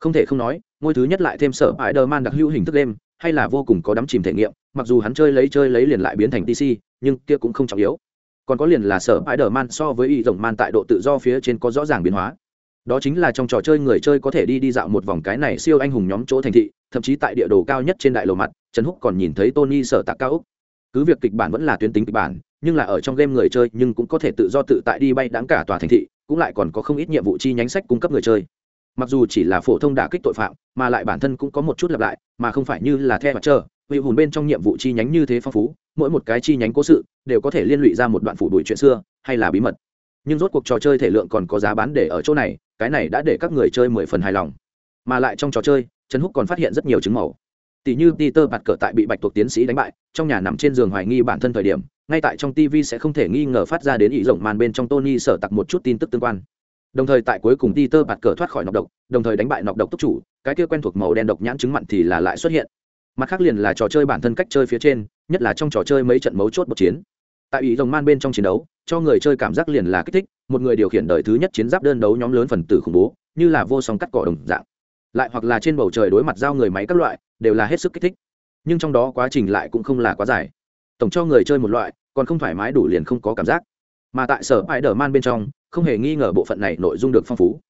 Không thể không nói, ngôi thứ nhất lại thêm sở bãi đờ man đặc hữu hình thức game, hay là vô cùng có đắm chìm thể nghiệm, mặc dù hắn chơi lấy chơi lấy liền lại biến thành TC, nhưng kia cũng không trọng yếu. Còn có liền là sở bãi đờ man so với ý rồng man tại độ tự do phía trên có rõ ràng biến hóa đó chính là trong trò chơi người chơi có thể đi đi dạo một vòng cái này siêu anh hùng nhóm chỗ thành thị, thậm chí tại địa đồ cao nhất trên đại lầu mặt, trần húc còn nhìn thấy tony sở tạc cao úc. Cứ việc kịch bản vẫn là tuyến tính kịch bản, nhưng là ở trong game người chơi nhưng cũng có thể tự do tự tại đi bay đáng cả tòa thành thị, cũng lại còn có không ít nhiệm vụ chi nhánh sách cung cấp người chơi. Mặc dù chỉ là phổ thông đả kích tội phạm, mà lại bản thân cũng có một chút lặp lại, mà không phải như là theo mặt trơ vị hùn bên trong nhiệm vụ chi nhánh như thế phong phú, mỗi một cái chi nhánh cố sự đều có thể liên lụy ra một đoạn phủ đuổi chuyện xưa, hay là bí mật. Nhưng rốt cuộc trò chơi thể lượng còn có giá bán để ở chỗ này cái này đã để các người chơi mười phần hài lòng. Mà lại trong trò chơi, trần húc còn phát hiện rất nhiều chứng màu. Tỷ như peter bạt cờ tại bị bạch tuộc tiến sĩ đánh bại, trong nhà nằm trên giường hoài nghi bản thân thời điểm, ngay tại trong tv sẽ không thể nghi ngờ phát ra đến ý rộng màn bên trong tony sở tặc một chút tin tức tương quan. Đồng thời tại cuối cùng peter bạt cờ thoát khỏi nọc độc, đồng thời đánh bại nọc độc túc chủ, cái kia quen thuộc màu đen độc nhãn chứng mặn thì là lại xuất hiện. Mặt khác liền là trò chơi bản thân cách chơi phía trên, nhất là trong trò chơi mấy trận mấu chốt bậc chiến tại ý rồng man bên trong chiến đấu, cho người chơi cảm giác liền là kích thích, một người điều khiển đời thứ nhất chiến giáp đơn đấu nhóm lớn phần tử khủng bố, như là vô song cắt cỏ đồng dạng. Lại hoặc là trên bầu trời đối mặt giao người máy các loại, đều là hết sức kích thích. Nhưng trong đó quá trình lại cũng không là quá dài. Tổng cho người chơi một loại, còn không thoải mái đủ liền không có cảm giác. Mà tại sở bãi đờ man bên trong, không hề nghi ngờ bộ phận này nội dung được phong phú.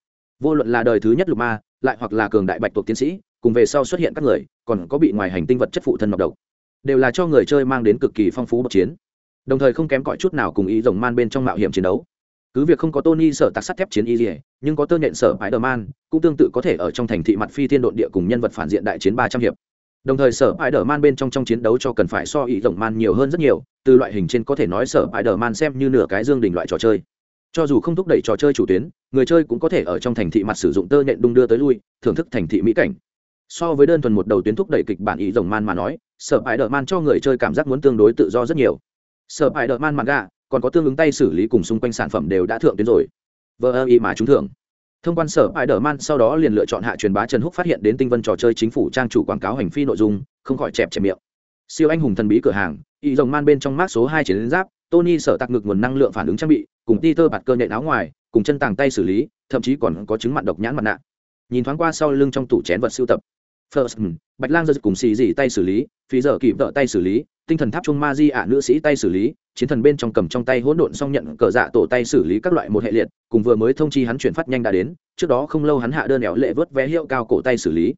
Vô luận là đời thứ nhất lục ma, lại hoặc là cường đại bạch tuộc tiến sĩ, cùng về sau xuất hiện các người, còn có bị ngoài hành tinh vật chất phụ thân ngọc độc, đều là cho người chơi mang đến cực kỳ phong phú bậc chiến đồng thời không kém cỏi chút nào cùng ý rồng man bên trong mạo hiểm chiến đấu. Cứ việc không có tony sở tạc sắt thép chiến y gì, nhưng có tơ nhện sở bãi đờ man cũng tương tự có thể ở trong thành thị mặt phi thiên độn địa cùng nhân vật phản diện đại chiến ba trăm hiệp. Đồng thời sở bãi đờ man bên trong trong chiến đấu cho cần phải so ý rồng man nhiều hơn rất nhiều, từ loại hình trên có thể nói sở bãi đờ man xem như nửa cái dương đình loại trò chơi. Cho dù không thúc đẩy trò chơi chủ tuyến, người chơi cũng có thể ở trong thành thị mặt sử dụng tơ nhện đung đưa tới lui, thưởng thức thành thị mỹ cảnh. So với đơn thuần một đầu tuyến thúc đẩy kịch bản ý rồng man mà nói, sở bãi đờ man cho người chơi cảm giác muốn tương đối tự do rất nhiều sở bãi đợt man manga còn có tương ứng tay xử lý cùng xung quanh sản phẩm đều đã thượng tuyến rồi. Vờ ơ y mà trúng thưởng. Thông quan sở bãi đờ man sau đó liền lựa chọn hạ truyền bá trần húc phát hiện đến tinh vân trò chơi chính phủ trang chủ quảng cáo hành phi nội dung, không khỏi chẹp chẹp miệng. Siêu anh hùng thần bí cửa hàng, y rồng man bên trong mát số hai chiến giáp, tony sở tạc ngực nguồn năng lượng phản ứng trang bị, cùng peter bạt cơ nhện áo ngoài, cùng chân tàng tay xử lý, thậm chí còn có chứng mặn độc nhãn mặt nạ. Nhìn thoáng qua sau lưng trong tủ chén vật sưu tập. First bạch lang giật cùng xì dỉ tay xử lý, phí giờ kịp vợ tay xử lý tinh thần tháp chung ma di ạ nữ sĩ tay xử lý, chiến thần bên trong cầm trong tay hỗn độn xong nhận cờ dạ tổ tay xử lý các loại một hệ liệt, cùng vừa mới thông chi hắn chuyển phát nhanh đã đến, trước đó không lâu hắn hạ đơn éo lệ vớt vé hiệu cao cổ tay xử lý.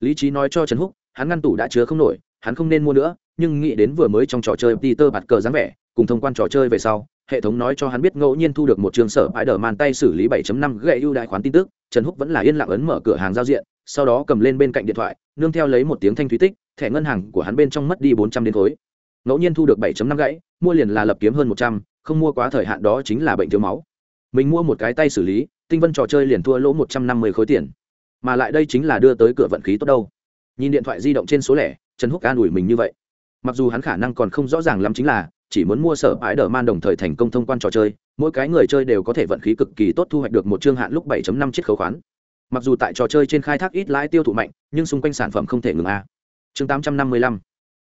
Lý trí nói cho trần húc, hắn ngăn tủ đã chứa không nổi, hắn không nên mua nữa, nhưng nghĩ đến vừa mới trong trò chơi peter bạt cờ dáng vẻ, cùng thông quan trò chơi về sau, hệ thống nói cho hắn biết ngẫu nhiên thu được một trường sở bãi đờ màn tay xử lý 7.5 gậy ưu đại khoán tin tức, trần húc vẫn là yên lặng ấn mở cửa hàng giao diện, sau đó cầm lên bên cạnh điện thoại, nương theo lấy một tiếng thanh thúy tích, thẻ ngân hàng của hắn bên trong mất đi bốn trăm đến khối ngẫu nhiên thu được 7 năm gãy, mua liền là lập kiếm hơn một trăm, không mua quá thời hạn đó chính là bệnh thiếu máu. Mình mua một cái tay xử lý, tinh vân trò chơi liền thua lỗ một trăm năm mươi khối tiền. Mà lại đây chính là đưa tới cửa vận khí tốt đâu. Nhìn điện thoại di động trên số lẻ, trần húc an ủi mình như vậy. Mặc dù hắn khả năng còn không rõ ràng lắm chính là, chỉ muốn mua sở ái đờ man đồng thời thành công thông quan trò chơi, mỗi cái người chơi đều có thể vận khí cực kỳ tốt thu hoạch được một chương hạn lúc 7.5 chiếc khấu khoán. Mặc dù tại trò chơi trên khai thác ít lãi tiêu thụ mạnh, nhưng xung quanh sản phẩm không thể ngừng a. Chương 855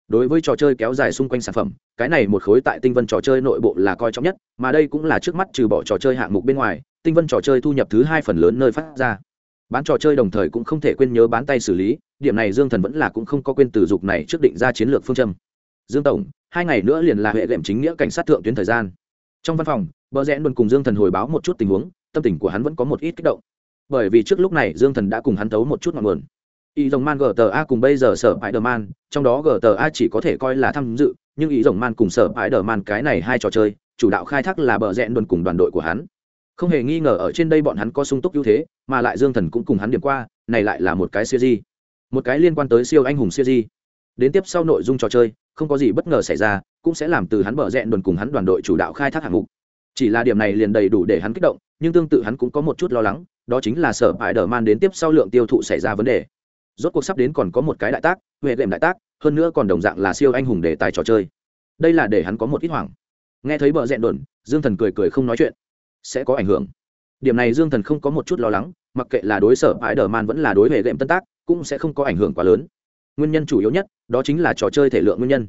đối với trò chơi kéo dài xung quanh sản phẩm, cái này một khối tại tinh vân trò chơi nội bộ là coi trọng nhất, mà đây cũng là trước mắt trừ bỏ trò chơi hạng mục bên ngoài, tinh vân trò chơi thu nhập thứ hai phần lớn nơi phát ra. Bán trò chơi đồng thời cũng không thể quên nhớ bán tay xử lý, điểm này dương thần vẫn là cũng không có quên từ dục này trước định ra chiến lược phương châm. Dương tổng, hai ngày nữa liền là hệ lệm chính nghĩa cảnh sát thượng tuyến thời gian. Trong văn phòng, bờ rẽ luôn cùng dương thần hồi báo một chút tình huống, tâm tình của hắn vẫn có một ít kích động. Bởi vì trước lúc này dương thần đã cùng hắn thấu một chút ngọn nguồn ý rồng man gta cùng bây giờ sở bãi đờ man trong đó gta chỉ có thể coi là tham dự, nhưng ý rồng man cùng sở bãi đờ man cái này hai trò chơi, chủ đạo khai thác là bờ rẽ đồn cùng đoàn đội của hắn. Không hề nghi ngờ ở trên đây bọn hắn có sung túc ưu thế, mà lại dương thần cũng cùng hắn điểm qua, này lại là một cái siêu di một cái liên quan tới siêu anh hùng siêu di đến tiếp sau nội dung trò chơi, không có gì bất ngờ xảy ra, cũng sẽ làm từ hắn bờ rẽ đồn cùng hắn đoàn đội chủ đạo khai thác hạng mục. Chỉ là điểm này liền đầy đủ để hắn kích động, nhưng tương tự hắn cũng có một chút lo lắng, đó chính là sở bãi đờ man đến tiếp sau lượng tiêu thụ xảy ra vấn đề rốt cuộc sắp đến còn có một cái đại tác, huệ đệm đại tác, hơn nữa còn đồng dạng là siêu anh hùng đề tài trò chơi. Đây là để hắn có một ít hoảng. Nghe thấy bờ rẽn đồn, dương thần cười cười không nói chuyện. Sẽ có ảnh hưởng. Điểm này dương thần không có một chút lo lắng, mặc kệ là đối sở ái đờ man vẫn là đối huệ đệm tân tác, cũng sẽ không có ảnh hưởng quá lớn. Nguyên nhân chủ yếu nhất, đó chính là trò chơi thể lượng nguyên nhân.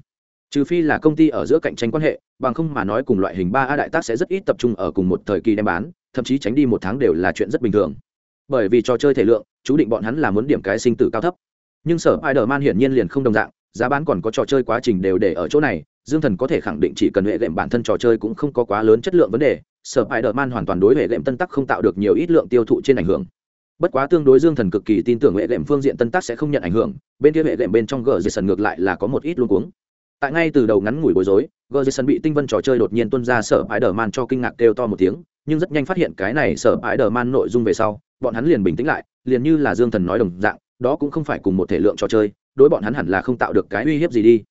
Trừ phi là công ty ở giữa cạnh tranh quan hệ, bằng không mà nói cùng loại hình ba a đại tác sẽ rất ít tập trung ở cùng một thời kỳ đem bán, thậm chí tránh đi một tháng đều là chuyện rất bình thường. Bởi vì trò chơi thể lượng chú định bọn hắn là muốn điểm cái sinh tử cao thấp. Nhưng sở Spider-Man hiển nhiên liền không đồng dạng, giá bán còn có trò chơi quá trình đều để ở chỗ này, dương thần có thể khẳng định chỉ cần hệ lệm bản thân trò chơi cũng không có quá lớn chất lượng vấn đề, sở Spider-Man hoàn toàn đối hệ lệm tân tắc không tạo được nhiều ít lượng tiêu thụ trên ảnh hưởng. Bất quá tương đối dương thần cực kỳ tin tưởng hệ lệm phương diện tân tắc sẽ không nhận ảnh hưởng, bên kia hệ lệm bên trong gờ dây sần ngược lại là có một ít luôn cuống. Tại ngay từ đầu ngắn ngủi bối rối, gờ dây sần bị tinh vân trò chơi đột nhiên tuân ra, sở Spider-Man cho kinh ngạc kêu to một tiếng, nhưng rất nhanh phát hiện cái này sở Spider-Man nội dung về sau bọn hắn liền bình tĩnh lại, liền như là dương thần nói đồng dạng, đó cũng không phải cùng một thể lượng trò chơi, đối bọn hắn hẳn là không tạo được cái uy hiếp gì đi.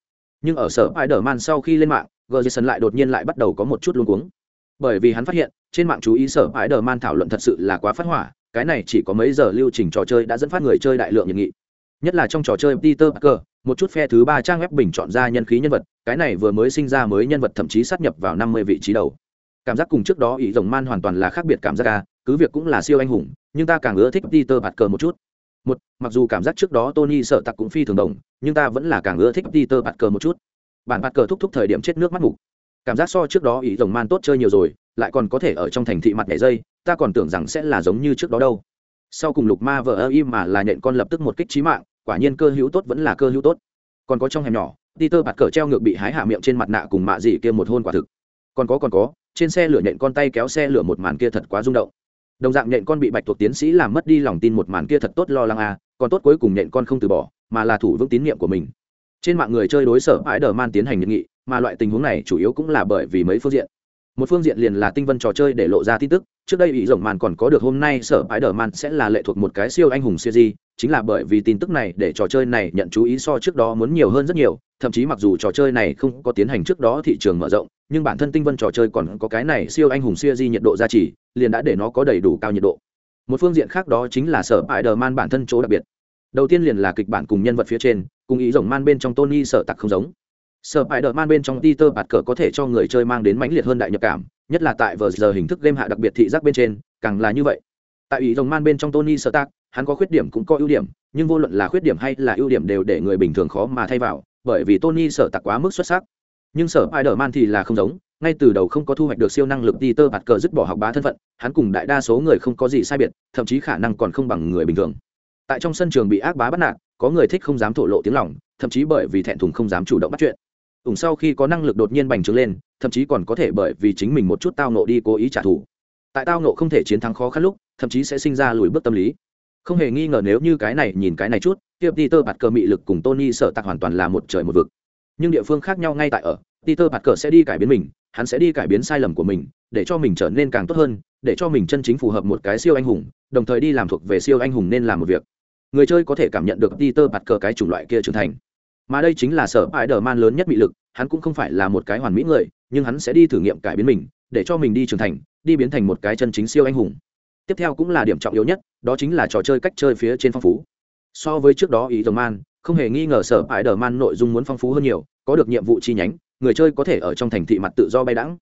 Nhưng ở sở Spider-Man sau khi lên mạng Gerson lại đột nhiên lại bắt đầu có một chút luống cuống. Bởi vì hắn phát hiện, trên mạng chú ý sở ai đờ man thảo luận thật sự là quá phát hỏa, cái này chỉ có mấy giờ lưu trình trò chơi đã dẫn phát người chơi đại lượng nhiệt nghị. Nhất là trong trò chơi peter parker, một chút phe thứ ba trang web bình chọn ra nhân khí nhân vật, cái này vừa mới sinh ra mới nhân vật thậm chí sát nhập vào năm mươi vị trí đầu. Cảm giác cùng trước đó ý rồng man hoàn toàn là khác biệt cảm giác ca, cứ việc cũng là siêu anh hùng nhưng ta càng ưa thích peter parker một chút. Một, mặc dù cảm giác trước đó tony sợ tặc cũng phi thường đồng, nhưng ta vẫn là càng ưa thích peter parker một chút. Bản parker thúc thúc thời điểm chết nước mắt ngủ. cảm giác so trước đó ý rồng man tốt chơi nhiều rồi, lại còn có thể ở trong thành thị mặt nhảy dây, ta còn tưởng rằng sẽ là giống như trước đó đâu. Sau cùng lục ma vợ im mà là nhện con lập tức một kích trí mạng, quả nhiên cơ hữu tốt vẫn là cơ hữu tốt. Còn có trong hẻm nhỏ, peter bạt cờ treo ngược bị hái hạ miệng trên mặt nạ cùng mạ dị kia một hôn quả thực. Còn có còn có, trên xe lửa nhện con tay kéo xe lửa một màn kia thật quá rung động đồng dạng nhện con bị bạch thuộc tiến sĩ làm mất đi lòng tin một màn kia thật tốt lo lắng à còn tốt cuối cùng nhện con không từ bỏ, mà là thủ vững tín nhiệm của mình. Trên mạng người chơi đối sở ái đờ man tiến hành nhận nghị, mà loại tình huống này chủ yếu cũng là bởi vì mấy phương diện một phương diện liền là tinh vân trò chơi để lộ ra tin tức, trước đây ý rồng màn còn có được hôm nay sở bãi đờ man sẽ là lệ thuộc một cái siêu anh hùng siêu di chính là bởi vì tin tức này để trò chơi này nhận chú ý so trước đó muốn nhiều hơn rất nhiều, thậm chí mặc dù trò chơi này không có tiến hành trước đó thị trường mở rộng, nhưng bản thân tinh vân trò chơi còn có cái này siêu anh hùng siêu di nhiệt độ gia trì, liền đã để nó có đầy đủ cao nhiệt độ. Một phương diện khác đó chính là sở bãi đờ man bản thân chỗ đặc biệt. Đầu tiên liền là kịch bản cùng nhân vật phía trên, cùng ý rồng man bên trong tony sở tặc không giống sở bại đợt man bên trong peter bạt cờ có thể cho người chơi mang đến mãnh liệt hơn đại nhập cảm, nhất là tại vờ giờ hình thức game hạ đặc biệt thị giác bên trên, càng là như vậy. Tại ý rồng man bên trong tony sợ tặc hắn có khuyết điểm cũng có ưu điểm, nhưng vô luận là khuyết điểm hay là ưu điểm đều để người bình thường khó mà thay vào, bởi vì tony sở tặc quá mức xuất sắc. Nhưng sở đợt man thì là không giống, ngay từ đầu không có thu hoạch được siêu năng lực peter bạt cờ dứt bỏ học bá thân phận, hắn cùng đại đa số người không có gì sai biệt, thậm chí khả năng còn không bằng người bình thường. Tại trong sân trường bị ác bá bắt nạt, có người thích không dám thổ lộ tiếng lòng, thậm chí bởi vì thẹn thùng không dám chủ động bắt chuyện ủng sau khi có năng lực đột nhiên bành trướng lên, thậm chí còn có thể bởi vì chính mình một chút tao nộ đi cố ý trả thù. Tại tao nộ không thể chiến thắng khó khăn lúc, thậm chí sẽ sinh ra lùi bước tâm lý. Không hề nghi ngờ nếu như cái này nhìn cái này chút, kia peter bạt cờ mị lực cùng tony sợ tặc hoàn toàn là một trời một vực. Nhưng địa phương khác nhau ngay tại ở, peter bạt cờ sẽ đi cải biến mình, hắn sẽ đi cải biến sai lầm của mình, để cho mình trở nên càng tốt hơn, để cho mình chân chính phù hợp một cái siêu anh hùng, đồng thời đi làm thuộc về siêu anh hùng nên làm một việc. Người chơi có thể cảm nhận được peter bạt cờ cái chủng loại kia trưởng thành mà đây chính là sở ải đờ man lớn nhất bị lực, hắn cũng không phải là một cái hoàn mỹ người, nhưng hắn sẽ đi thử nghiệm cải biến mình, để cho mình đi trưởng thành, đi biến thành một cái chân chính siêu anh hùng. Tiếp theo cũng là điểm trọng yếu nhất, đó chính là trò chơi cách chơi phía trên phong phú. So với trước đó ý tưởng man, không hề nghi ngờ sở ải đờ man nội dung muốn phong phú hơn nhiều, có được nhiệm vụ chi nhánh, người chơi có thể ở trong thành thị mặt tự do bay đẳng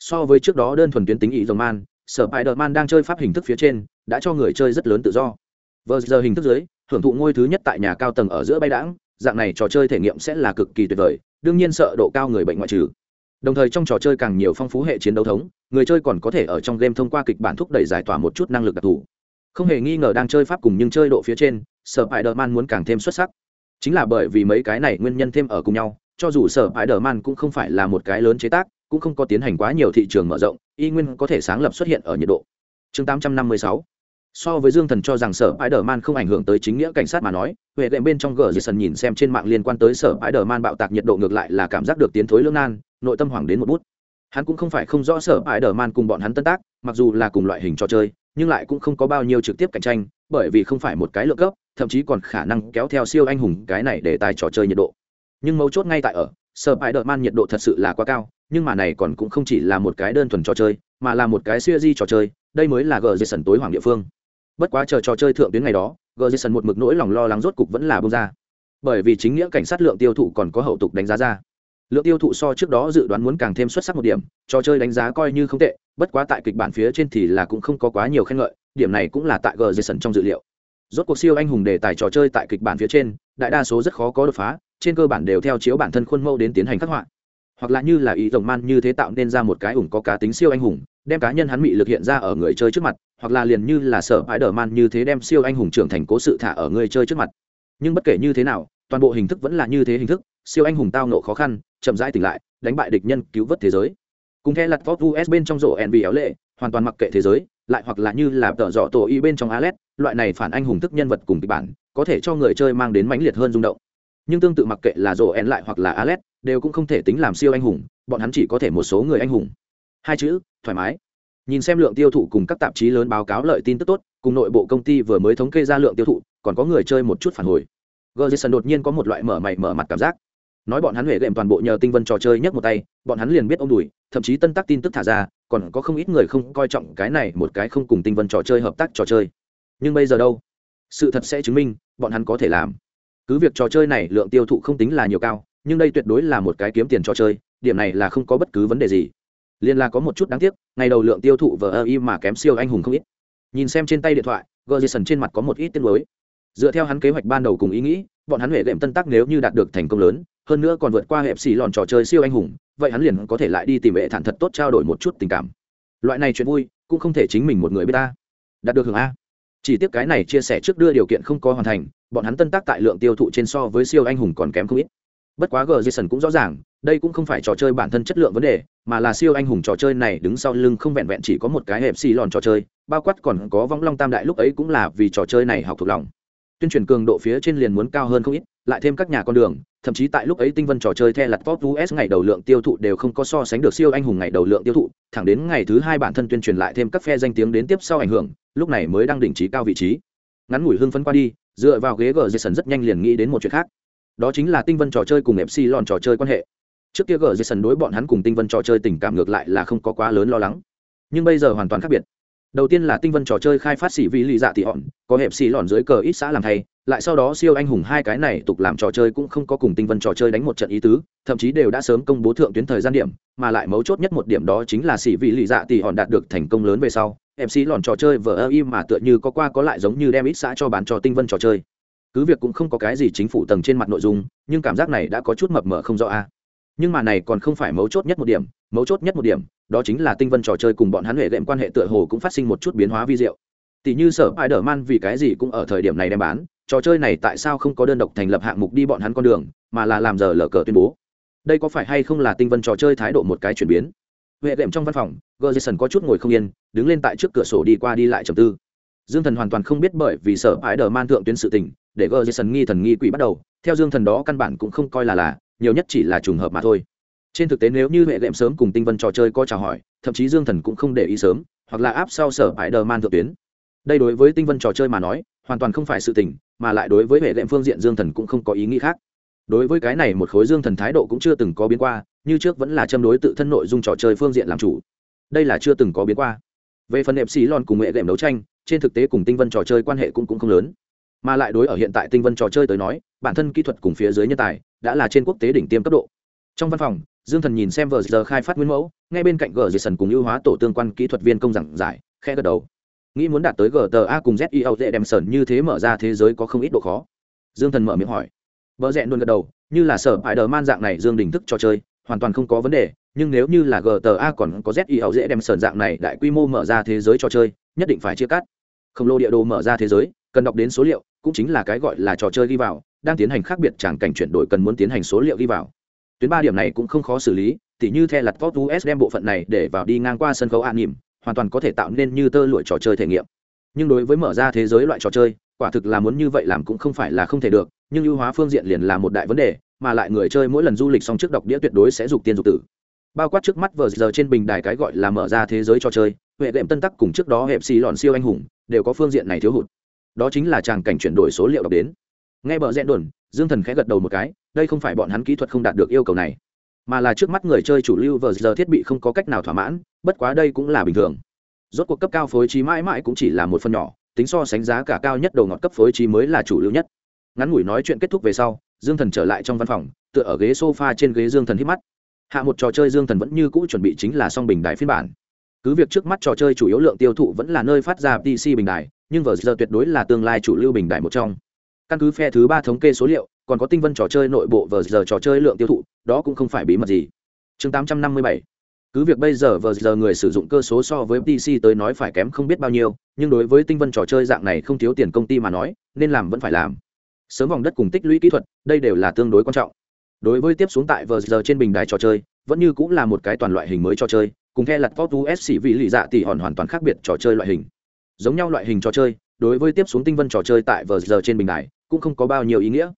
so với trước đó đơn thuần tuyến tính ý tưởng man, sở ải đờ man đang chơi pháp hình thức phía trên, đã cho người chơi rất lớn tự do. Vờ giờ hình thức dưới, hưởng thụ ngôi thứ nhất tại nhà cao tầng ở giữa bay đẳng dạng này trò chơi thể nghiệm sẽ là cực kỳ tuyệt vời, đương nhiên sợ độ cao người bệnh ngoại trừ. Đồng thời trong trò chơi càng nhiều phong phú hệ chiến đấu thống, người chơi còn có thể ở trong game thông qua kịch bản thúc đẩy giải tỏa một chút năng lực đặc thù. Không hề nghi ngờ đang chơi pháp cùng nhưng chơi độ phía trên sở ải đờ man muốn càng thêm xuất sắc. Chính là bởi vì mấy cái này nguyên nhân thêm ở cùng nhau, cho dù sở ải đờ man cũng không phải là một cái lớn chế tác, cũng không có tiến hành quá nhiều thị trường mở rộng, y nguyên có thể sáng lập xuất hiện ở nhiệt độ. Chương 856 so với dương thần cho rằng sở ái đờ man không ảnh hưởng tới chính nghĩa cảnh sát mà nói, huệ đệm bên trong gờ dì sần nhìn xem trên mạng liên quan tới sở ái đờ man bạo tạc nhiệt độ ngược lại là cảm giác được tiến thối lương nan, nội tâm hoảng đến một bút. Hắn cũng không phải không rõ sở ái đờ man cùng bọn hắn tân tác, mặc dù là cùng loại hình trò chơi, nhưng lại cũng không có bao nhiêu trực tiếp cạnh tranh, bởi vì không phải một cái lượng cấp, thậm chí còn khả năng kéo theo siêu anh hùng cái này để tài trò chơi nhiệt độ. Nhưng mấu chốt ngay tại ở, sở ái đờ man nhiệt độ thật sự là quá cao, nhưng mà này còn cũng không chỉ là một cái đơn thuần trò chơi, mà là một cái siêu di trò chơi, đây mới là gờ dì sần tối hoàng địa phương bất quá chờ trò chơi thượng tuyến ngày đó gờ jason một mực nỗi lòng lo lắng rốt cục vẫn là bông ra. Bởi vì chính nghĩa cảnh sát lượng tiêu thụ còn có hậu tục đánh giá ra. Lượng tiêu thụ so trước đó dự đoán muốn càng thêm xuất sắc một điểm, trò chơi đánh giá coi như không tệ, bất quá tại kịch bản phía trên thì là cũng không có quá nhiều khen ngợi, điểm này cũng là tại gờ jason trong dự liệu. Rốt cuộc siêu anh hùng đề tài trò chơi tại kịch bản phía trên, đại đa số rất khó có đột phá, trên cơ bản đều theo chiếu bản thân khuôn mẫu đến tiến hành khắc họa hoặc là như là ý rồng man như thế tạo nên ra một cái ủng có cá tính siêu anh hùng, đem cá nhân hắn mị lực hiện ra ở người chơi trước mặt, hoặc là liền như là sở hãi đờ man như thế đem siêu anh hùng trưởng thành cố sự thả ở người chơi trước mặt. Nhưng bất kể như thế nào, toàn bộ hình thức vẫn là như thế hình thức, siêu anh hùng tao nộ khó khăn, chậm rãi tỉnh lại, đánh bại địch nhân, cứu vớt thế giới. Cùng theo lặt vót us bên trong rổ nb éo lệ, hoàn toàn mặc kệ thế giới, lại hoặc là như là tợ dọ tổ y bên trong alet loại này phản anh hùng thức nhân vật cùng kịch bản, có thể cho người chơi mang đến mãnh liệt hơn rung động nhưng tương tự mặc kệ là rổ En lại hoặc là alet đều cũng không thể tính làm siêu anh hùng, bọn hắn chỉ có thể một số người anh hùng. Hai chữ, thoải mái. Nhìn xem lượng tiêu thụ cùng các tạp chí lớn báo cáo lợi tin tức tốt, cùng nội bộ công ty vừa mới thống kê ra lượng tiêu thụ, còn có người chơi một chút phản hồi. Gerson đột nhiên có một loại mở mày mở mặt cảm giác. Nói bọn hắn huệ đệm toàn bộ nhờ tinh vân trò chơi nhấc một tay, bọn hắn liền biết ông đùi, thậm chí tân tác tin tức thả ra, còn có không ít người không coi trọng cái này một cái không cùng tinh vân trò chơi hợp tác trò chơi. Nhưng bây giờ đâu? Sự thật sẽ chứng minh, bọn hắn có thể làm cứ việc trò chơi này lượng tiêu thụ không tính là nhiều cao, nhưng đây tuyệt đối là một cái kiếm tiền trò chơi, điểm này là không có bất cứ vấn đề gì. Liên là có một chút đáng tiếc, ngày đầu lượng tiêu thụ vờ ơ y mà kém siêu anh hùng không ít. Nhìn xem trên tay điện thoại gờ jason trên mặt có một ít tiết nuối. Dựa theo hắn kế hoạch ban đầu cùng ý nghĩ, bọn hắn huệ đệm tân tắc nếu như đạt được thành công lớn, hơn nữa còn vượt qua hệ xì lòn trò chơi siêu anh hùng, vậy hắn liền có thể lại đi tìm vệ thản thật tốt trao đổi một chút tình cảm. Loại này chuyện vui, cũng không thể chính mình một người biết ta. Đạt được hưởng a chỉ tiếc cái này chia sẻ trước đưa điều kiện không có hoàn thành, bọn hắn tân tác tại lượng tiêu thụ trên so với siêu anh hùng còn kém không ít. Bất quá g jason cũng rõ ràng, đây cũng không phải trò chơi bản thân chất lượng vấn đề, mà là siêu anh hùng trò chơi này đứng sau lưng không vẹn vẹn chỉ có một cái hẹp xì lòn trò chơi, bao quát còn có vong long tam đại lúc ấy cũng là vì trò chơi này học thuộc lòng tuyên truyền cường độ phía trên liền muốn cao hơn không ít, lại thêm các nhà con đường, thậm chí tại lúc ấy tinh vân trò chơi the lặt top us ngày đầu lượng tiêu thụ đều không có so sánh được siêu anh hùng ngày đầu lượng tiêu thụ, thẳng đến ngày thứ hai bản thân tuyên truyền lại thêm các phe danh tiếng đến tiếp sau ảnh hưởng, lúc này mới đang đỉnh trí cao vị trí. Ngắn ngủi hưng phấn qua đi, dựa vào ghế gờ jason rất nhanh liền nghĩ đến một chuyện khác. Đó chính là tinh vân trò chơi cùng fc lòn trò chơi quan hệ. Trước kia gờ jason đối bọn hắn cùng tinh vân trò chơi tình cảm ngược lại là không có quá lớn lo lắng. Nhưng bây giờ hoàn toàn khác biệt đầu tiên là tinh vân trò chơi khai phát xỉ vị lì dạ tị hòn, có hẹp xỉ lòn dưới cờ ít xã làm thay, lại sau đó siêu anh hùng hai cái này tục làm trò chơi cũng không có cùng tinh vân trò chơi đánh một trận ý tứ, thậm chí đều đã sớm công bố thượng tuyến thời gian điểm, mà lại mấu chốt nhất một điểm đó chính là xỉ vị lì dạ tị hòn đạt được thành công lớn về sau mc lòn trò chơi vờ ơ im mà tựa như có qua có lại giống như đem ít xã cho bán cho tinh vân trò chơi. Cứ việc cũng không có cái gì chính phủ tầng trên mặt nội dung, nhưng cảm giác này đã có chút mập mờ không rõ a. Nhưng mà này còn không phải mấu chốt nhất một điểm mấu chốt nhất một điểm, đó chính là tinh vân trò chơi cùng bọn hắn hệ đệm quan hệ tựa hồ cũng phát sinh một chút biến hóa vi diệu. Tỷ như sở ai đờ man vì cái gì cũng ở thời điểm này đem bán, trò chơi này tại sao không có đơn độc thành lập hạng mục đi bọn hắn con đường, mà là làm giờ lờ cờ tuyên bố. Đây có phải hay không là tinh vân trò chơi thái độ một cái chuyển biến? Huệ đệm trong văn phòng gờ jason có chút ngồi không yên, đứng lên tại trước cửa sổ đi qua đi lại trầm tư. Dương thần hoàn toàn không biết bởi vì sở ái đờ man thượng tuyến sự tình, để gờ jason nghi thần nghi quỷ bắt đầu, theo dương thần đó căn bản cũng không coi là là, nhiều nhất chỉ là trùng hợp mà thôi trên thực tế nếu như hệ lệm sớm cùng tinh vân trò chơi có chào hỏi, thậm chí dương thần cũng không để ý sớm, hoặc là áp sau sở ái đờ man thượng tuyến. Đây đối với tinh vân trò chơi mà nói, hoàn toàn không phải sự tình, mà lại đối với hệ lệm phương diện dương thần cũng không có ý nghĩ khác. Đối với cái này một khối dương thần thái độ cũng chưa từng có biến qua, như trước vẫn là châm đối tự thân nội dung trò chơi phương diện làm chủ. Đây là chưa từng có biến qua. Về phần đẹp xí lon cùng hệ lệm đấu tranh, trên thực tế cùng tinh vân trò chơi quan hệ cũng cũng không lớn. Mà lại đối ở hiện tại tinh vân trò chơi tới nói, bản thân kỹ thuật cùng phía dưới nhân tài, đã là trên quốc tế đỉnh tiêm cấp độ. Trong văn phòng dương thần nhìn xem vờ giờ khai phát nguyên mẫu, ngay bên cạnh gờ dì sần cùng ưu hóa tổ tương quan kỹ thuật viên công giảng giải khe gật đầu. Nghĩ muốn đạt tới gta cùng zio dễ đem sởn như thế mở ra thế giới có không ít độ khó. Dương thần mở miệng hỏi. Vợ Rẹn luôn gật đầu, như là sở hại đờ man dạng này dương đình thức trò chơi, hoàn toàn không có vấn đề, nhưng nếu như là gta còn có zio dễ đem sởn dạng này đại quy mô mở ra thế giới trò chơi, nhất định phải chia cắt. Khổng lồ địa đồ mở ra thế giới, cần đọc đến số liệu, cũng chính là cái gọi là trò chơi ghi vào, đang tiến hành khác biệt chẳng cảnh chuyển đổi cần muốn tiến hành số liệu ghi vào tuyến ba điểm này cũng không khó xử lý, tỉ như the lặt vót us đem bộ phận này để vào đi ngang qua sân khấu an nhỉm, hoàn toàn có thể tạo nên như tơ lụi trò chơi thể nghiệm. Nhưng đối với mở ra thế giới loại trò chơi, quả thực là muốn như vậy làm cũng không phải là không thể được, nhưng ưu hóa phương diện liền là một đại vấn đề, mà lại người chơi mỗi lần du lịch xong trước đọc đĩa tuyệt đối sẽ dục tiên dục tử. Bao quát trước mắt vờ giờ trên bình đài cái gọi là mở ra thế giới trò chơi, huệ đệm tân tắc cùng trước đó hẹp xì lòn siêu anh hùng, đều có phương diện này thiếu hụt. Đó chính là tràng cảnh chuyển đổi số liệu đọc đến nghe bờ rẽn đồn, dương thần khẽ gật đầu một cái, đây không phải bọn hắn kỹ thuật không đạt được yêu cầu này, mà là trước mắt người chơi chủ lưu vờ giờ thiết bị không có cách nào thỏa mãn, bất quá đây cũng là bình thường. Rốt cuộc cấp cao phối trí mãi mãi cũng chỉ là một phần nhỏ, tính so sánh giá cả cao nhất đầu ngọt cấp phối trí mới là chủ lưu nhất. Ngắn ngủi nói chuyện kết thúc về sau, dương thần trở lại trong văn phòng, tựa ở ghế s o f a trên ghế dương thần hít mắt. Hạ một trò chơi dương thần vẫn như cũ chuẩn bị chính là song bình đài phiên bản. Cứ việc trước mắt trò chơi chủ yếu lượng tiêu thụ vẫn là nơi phát ra pc bình đài, nhưng vờ giờ tuyệt đối là tương lai chủ lưu bình đài một trong căn cứ phe thứ ba thống kê số liệu, còn có tinh vân trò chơi nội bộ vờ giờ trò chơi lượng tiêu thụ, đó cũng không phải bí mật gì. Chương tám trăm năm mươi bảy. Cứ việc bây giờ vờ giờ người sử dụng cơ số so với pc tới nói phải kém không biết bao nhiêu, nhưng đối với tinh vân trò chơi dạng này không thiếu tiền công ty mà nói, nên làm vẫn phải làm. Sớm vòng đất cùng tích lũy kỹ thuật, đây đều là tương đối quan trọng. Đối với tiếp xuống tại vờ giờ trên bình đài trò chơi, vẫn như cũng là một cái toàn loại hình mới trò chơi, cùng theo lặt pop us vì lì dạ tỷ hòn hoàn toàn khác biệt trò chơi loại hình. Giống nhau loại hình trò chơi, đối với tiếp xuống tinh vân trò chơi tại vờ giờ trên bình đài cũng không có bao nhiêu ý nghĩa.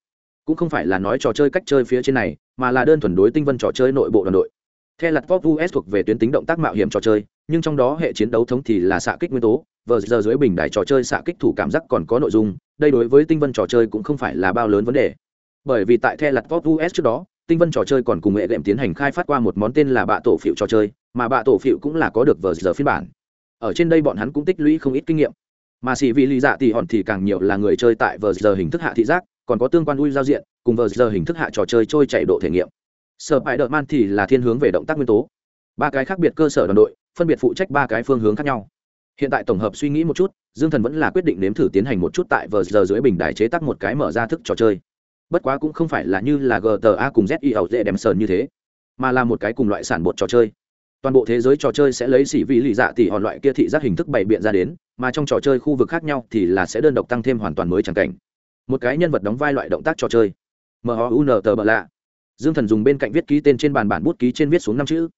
Cũng không phải là nói trò chơi cách chơi phía trên này, mà là đơn thuần đối tinh vân trò chơi nội bộ đoàn đội. Theo lặt pop us thuộc về tuyến tính động tác mạo hiểm trò chơi, nhưng trong đó hệ chiến đấu thống thì là xạ kích nguyên tố vờ giờ dưới bình đài trò chơi xạ kích thủ cảm giác còn có nội dung, đây đối với tinh vân trò chơi cũng không phải là bao lớn vấn đề. Bởi vì tại the lặt pop us trước đó, tinh vân trò chơi còn cùng nghệ đệm tiến hành khai phát qua một món tên là bạ tổ phiệu trò chơi, mà bạ tổ phiệu cũng là có được vờ giờ phiên bản. Ở trên đây bọn hắn cũng tích lũy không ít kinh nghiệm mà xì vị lý dạ thì hòn thì càng nhiều là người chơi tại vờ giờ hình thức hạ thị giác, còn có tương quan ui giao diện, cùng vờ giờ hình thức hạ trò chơi trôi chạy độ thể nghiệm. Sở bại đợt man thì là thiên hướng về động tác nguyên tố. Ba cái khác biệt cơ sở đoàn đội, phân biệt phụ trách ba cái phương hướng khác nhau. Hiện tại tổng hợp suy nghĩ một chút, dương thần vẫn là quyết định nếm thử tiến hành một chút tại vờ giờ dưới bình đài chế tác một cái mở ra thức trò chơi. Bất quá cũng không phải là như là gta cùng zio dễ đem sờn như thế, mà là một cái cùng loại sản bột trò chơi. Toàn bộ thế giới trò chơi sẽ lấy xỉ vị lì dạ tỉ hòn loại kia thị giác hình thức bày biện ra đến mà trong trò chơi khu vực khác nhau thì là sẽ đơn độc tăng thêm hoàn toàn mới tràng cảnh. Một cái nhân vật đóng vai loại động tác trò chơi. M h u n t bờ lạ. Dương thần dùng bên cạnh viết ký tên trên bàn bản bút ký trên viết xuống năm chữ.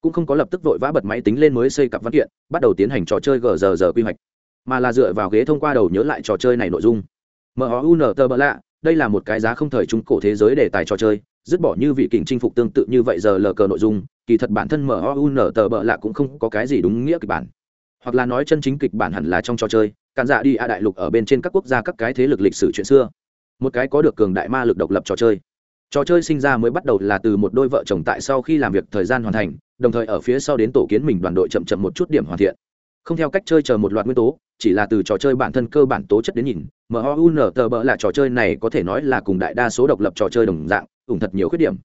Cũng không có lập tức vội vã bật máy tính lên mới xây cặp văn kiện, bắt đầu tiến hành trò chơi gờ giờ giờ quy hoạch. Mà là dựa vào ghế thông qua đầu nhớ lại trò chơi này nội dung. M h u n t bờ lạ, đây là một cái giá không thời trung cổ thế giới để tài trò chơi, dứt bỏ như vị kình chinh phục tương tự như vậy giờ lờ cờ nội dung. Kỳ thật bản thân mun tờ bợ lạ cũng không có cái gì đúng nghĩa kịch bản hoặc là nói chân chính kịch bản hẳn là trong trò chơi, cản dạ đi a đại lục ở bên trên các quốc gia các cái thế lực lịch sử chuyện xưa. Một cái có được cường đại ma lực độc lập trò chơi. Trò chơi sinh ra mới bắt đầu là từ một đôi vợ chồng tại sau khi làm việc thời gian hoàn thành, đồng thời ở phía sau đến tổ kiến mình đoàn đội chậm chậm một chút điểm hoàn thiện. Không theo cách chơi chờ một loạt nguyên tố, chỉ là từ trò chơi bản thân cơ bản tố chất đến nhìn mun tờ bỡ là trò chơi này có thể nói là cùng đại đa số độc lập trò chơi đồng dạng, ủng thật nhiều khuyết điểm.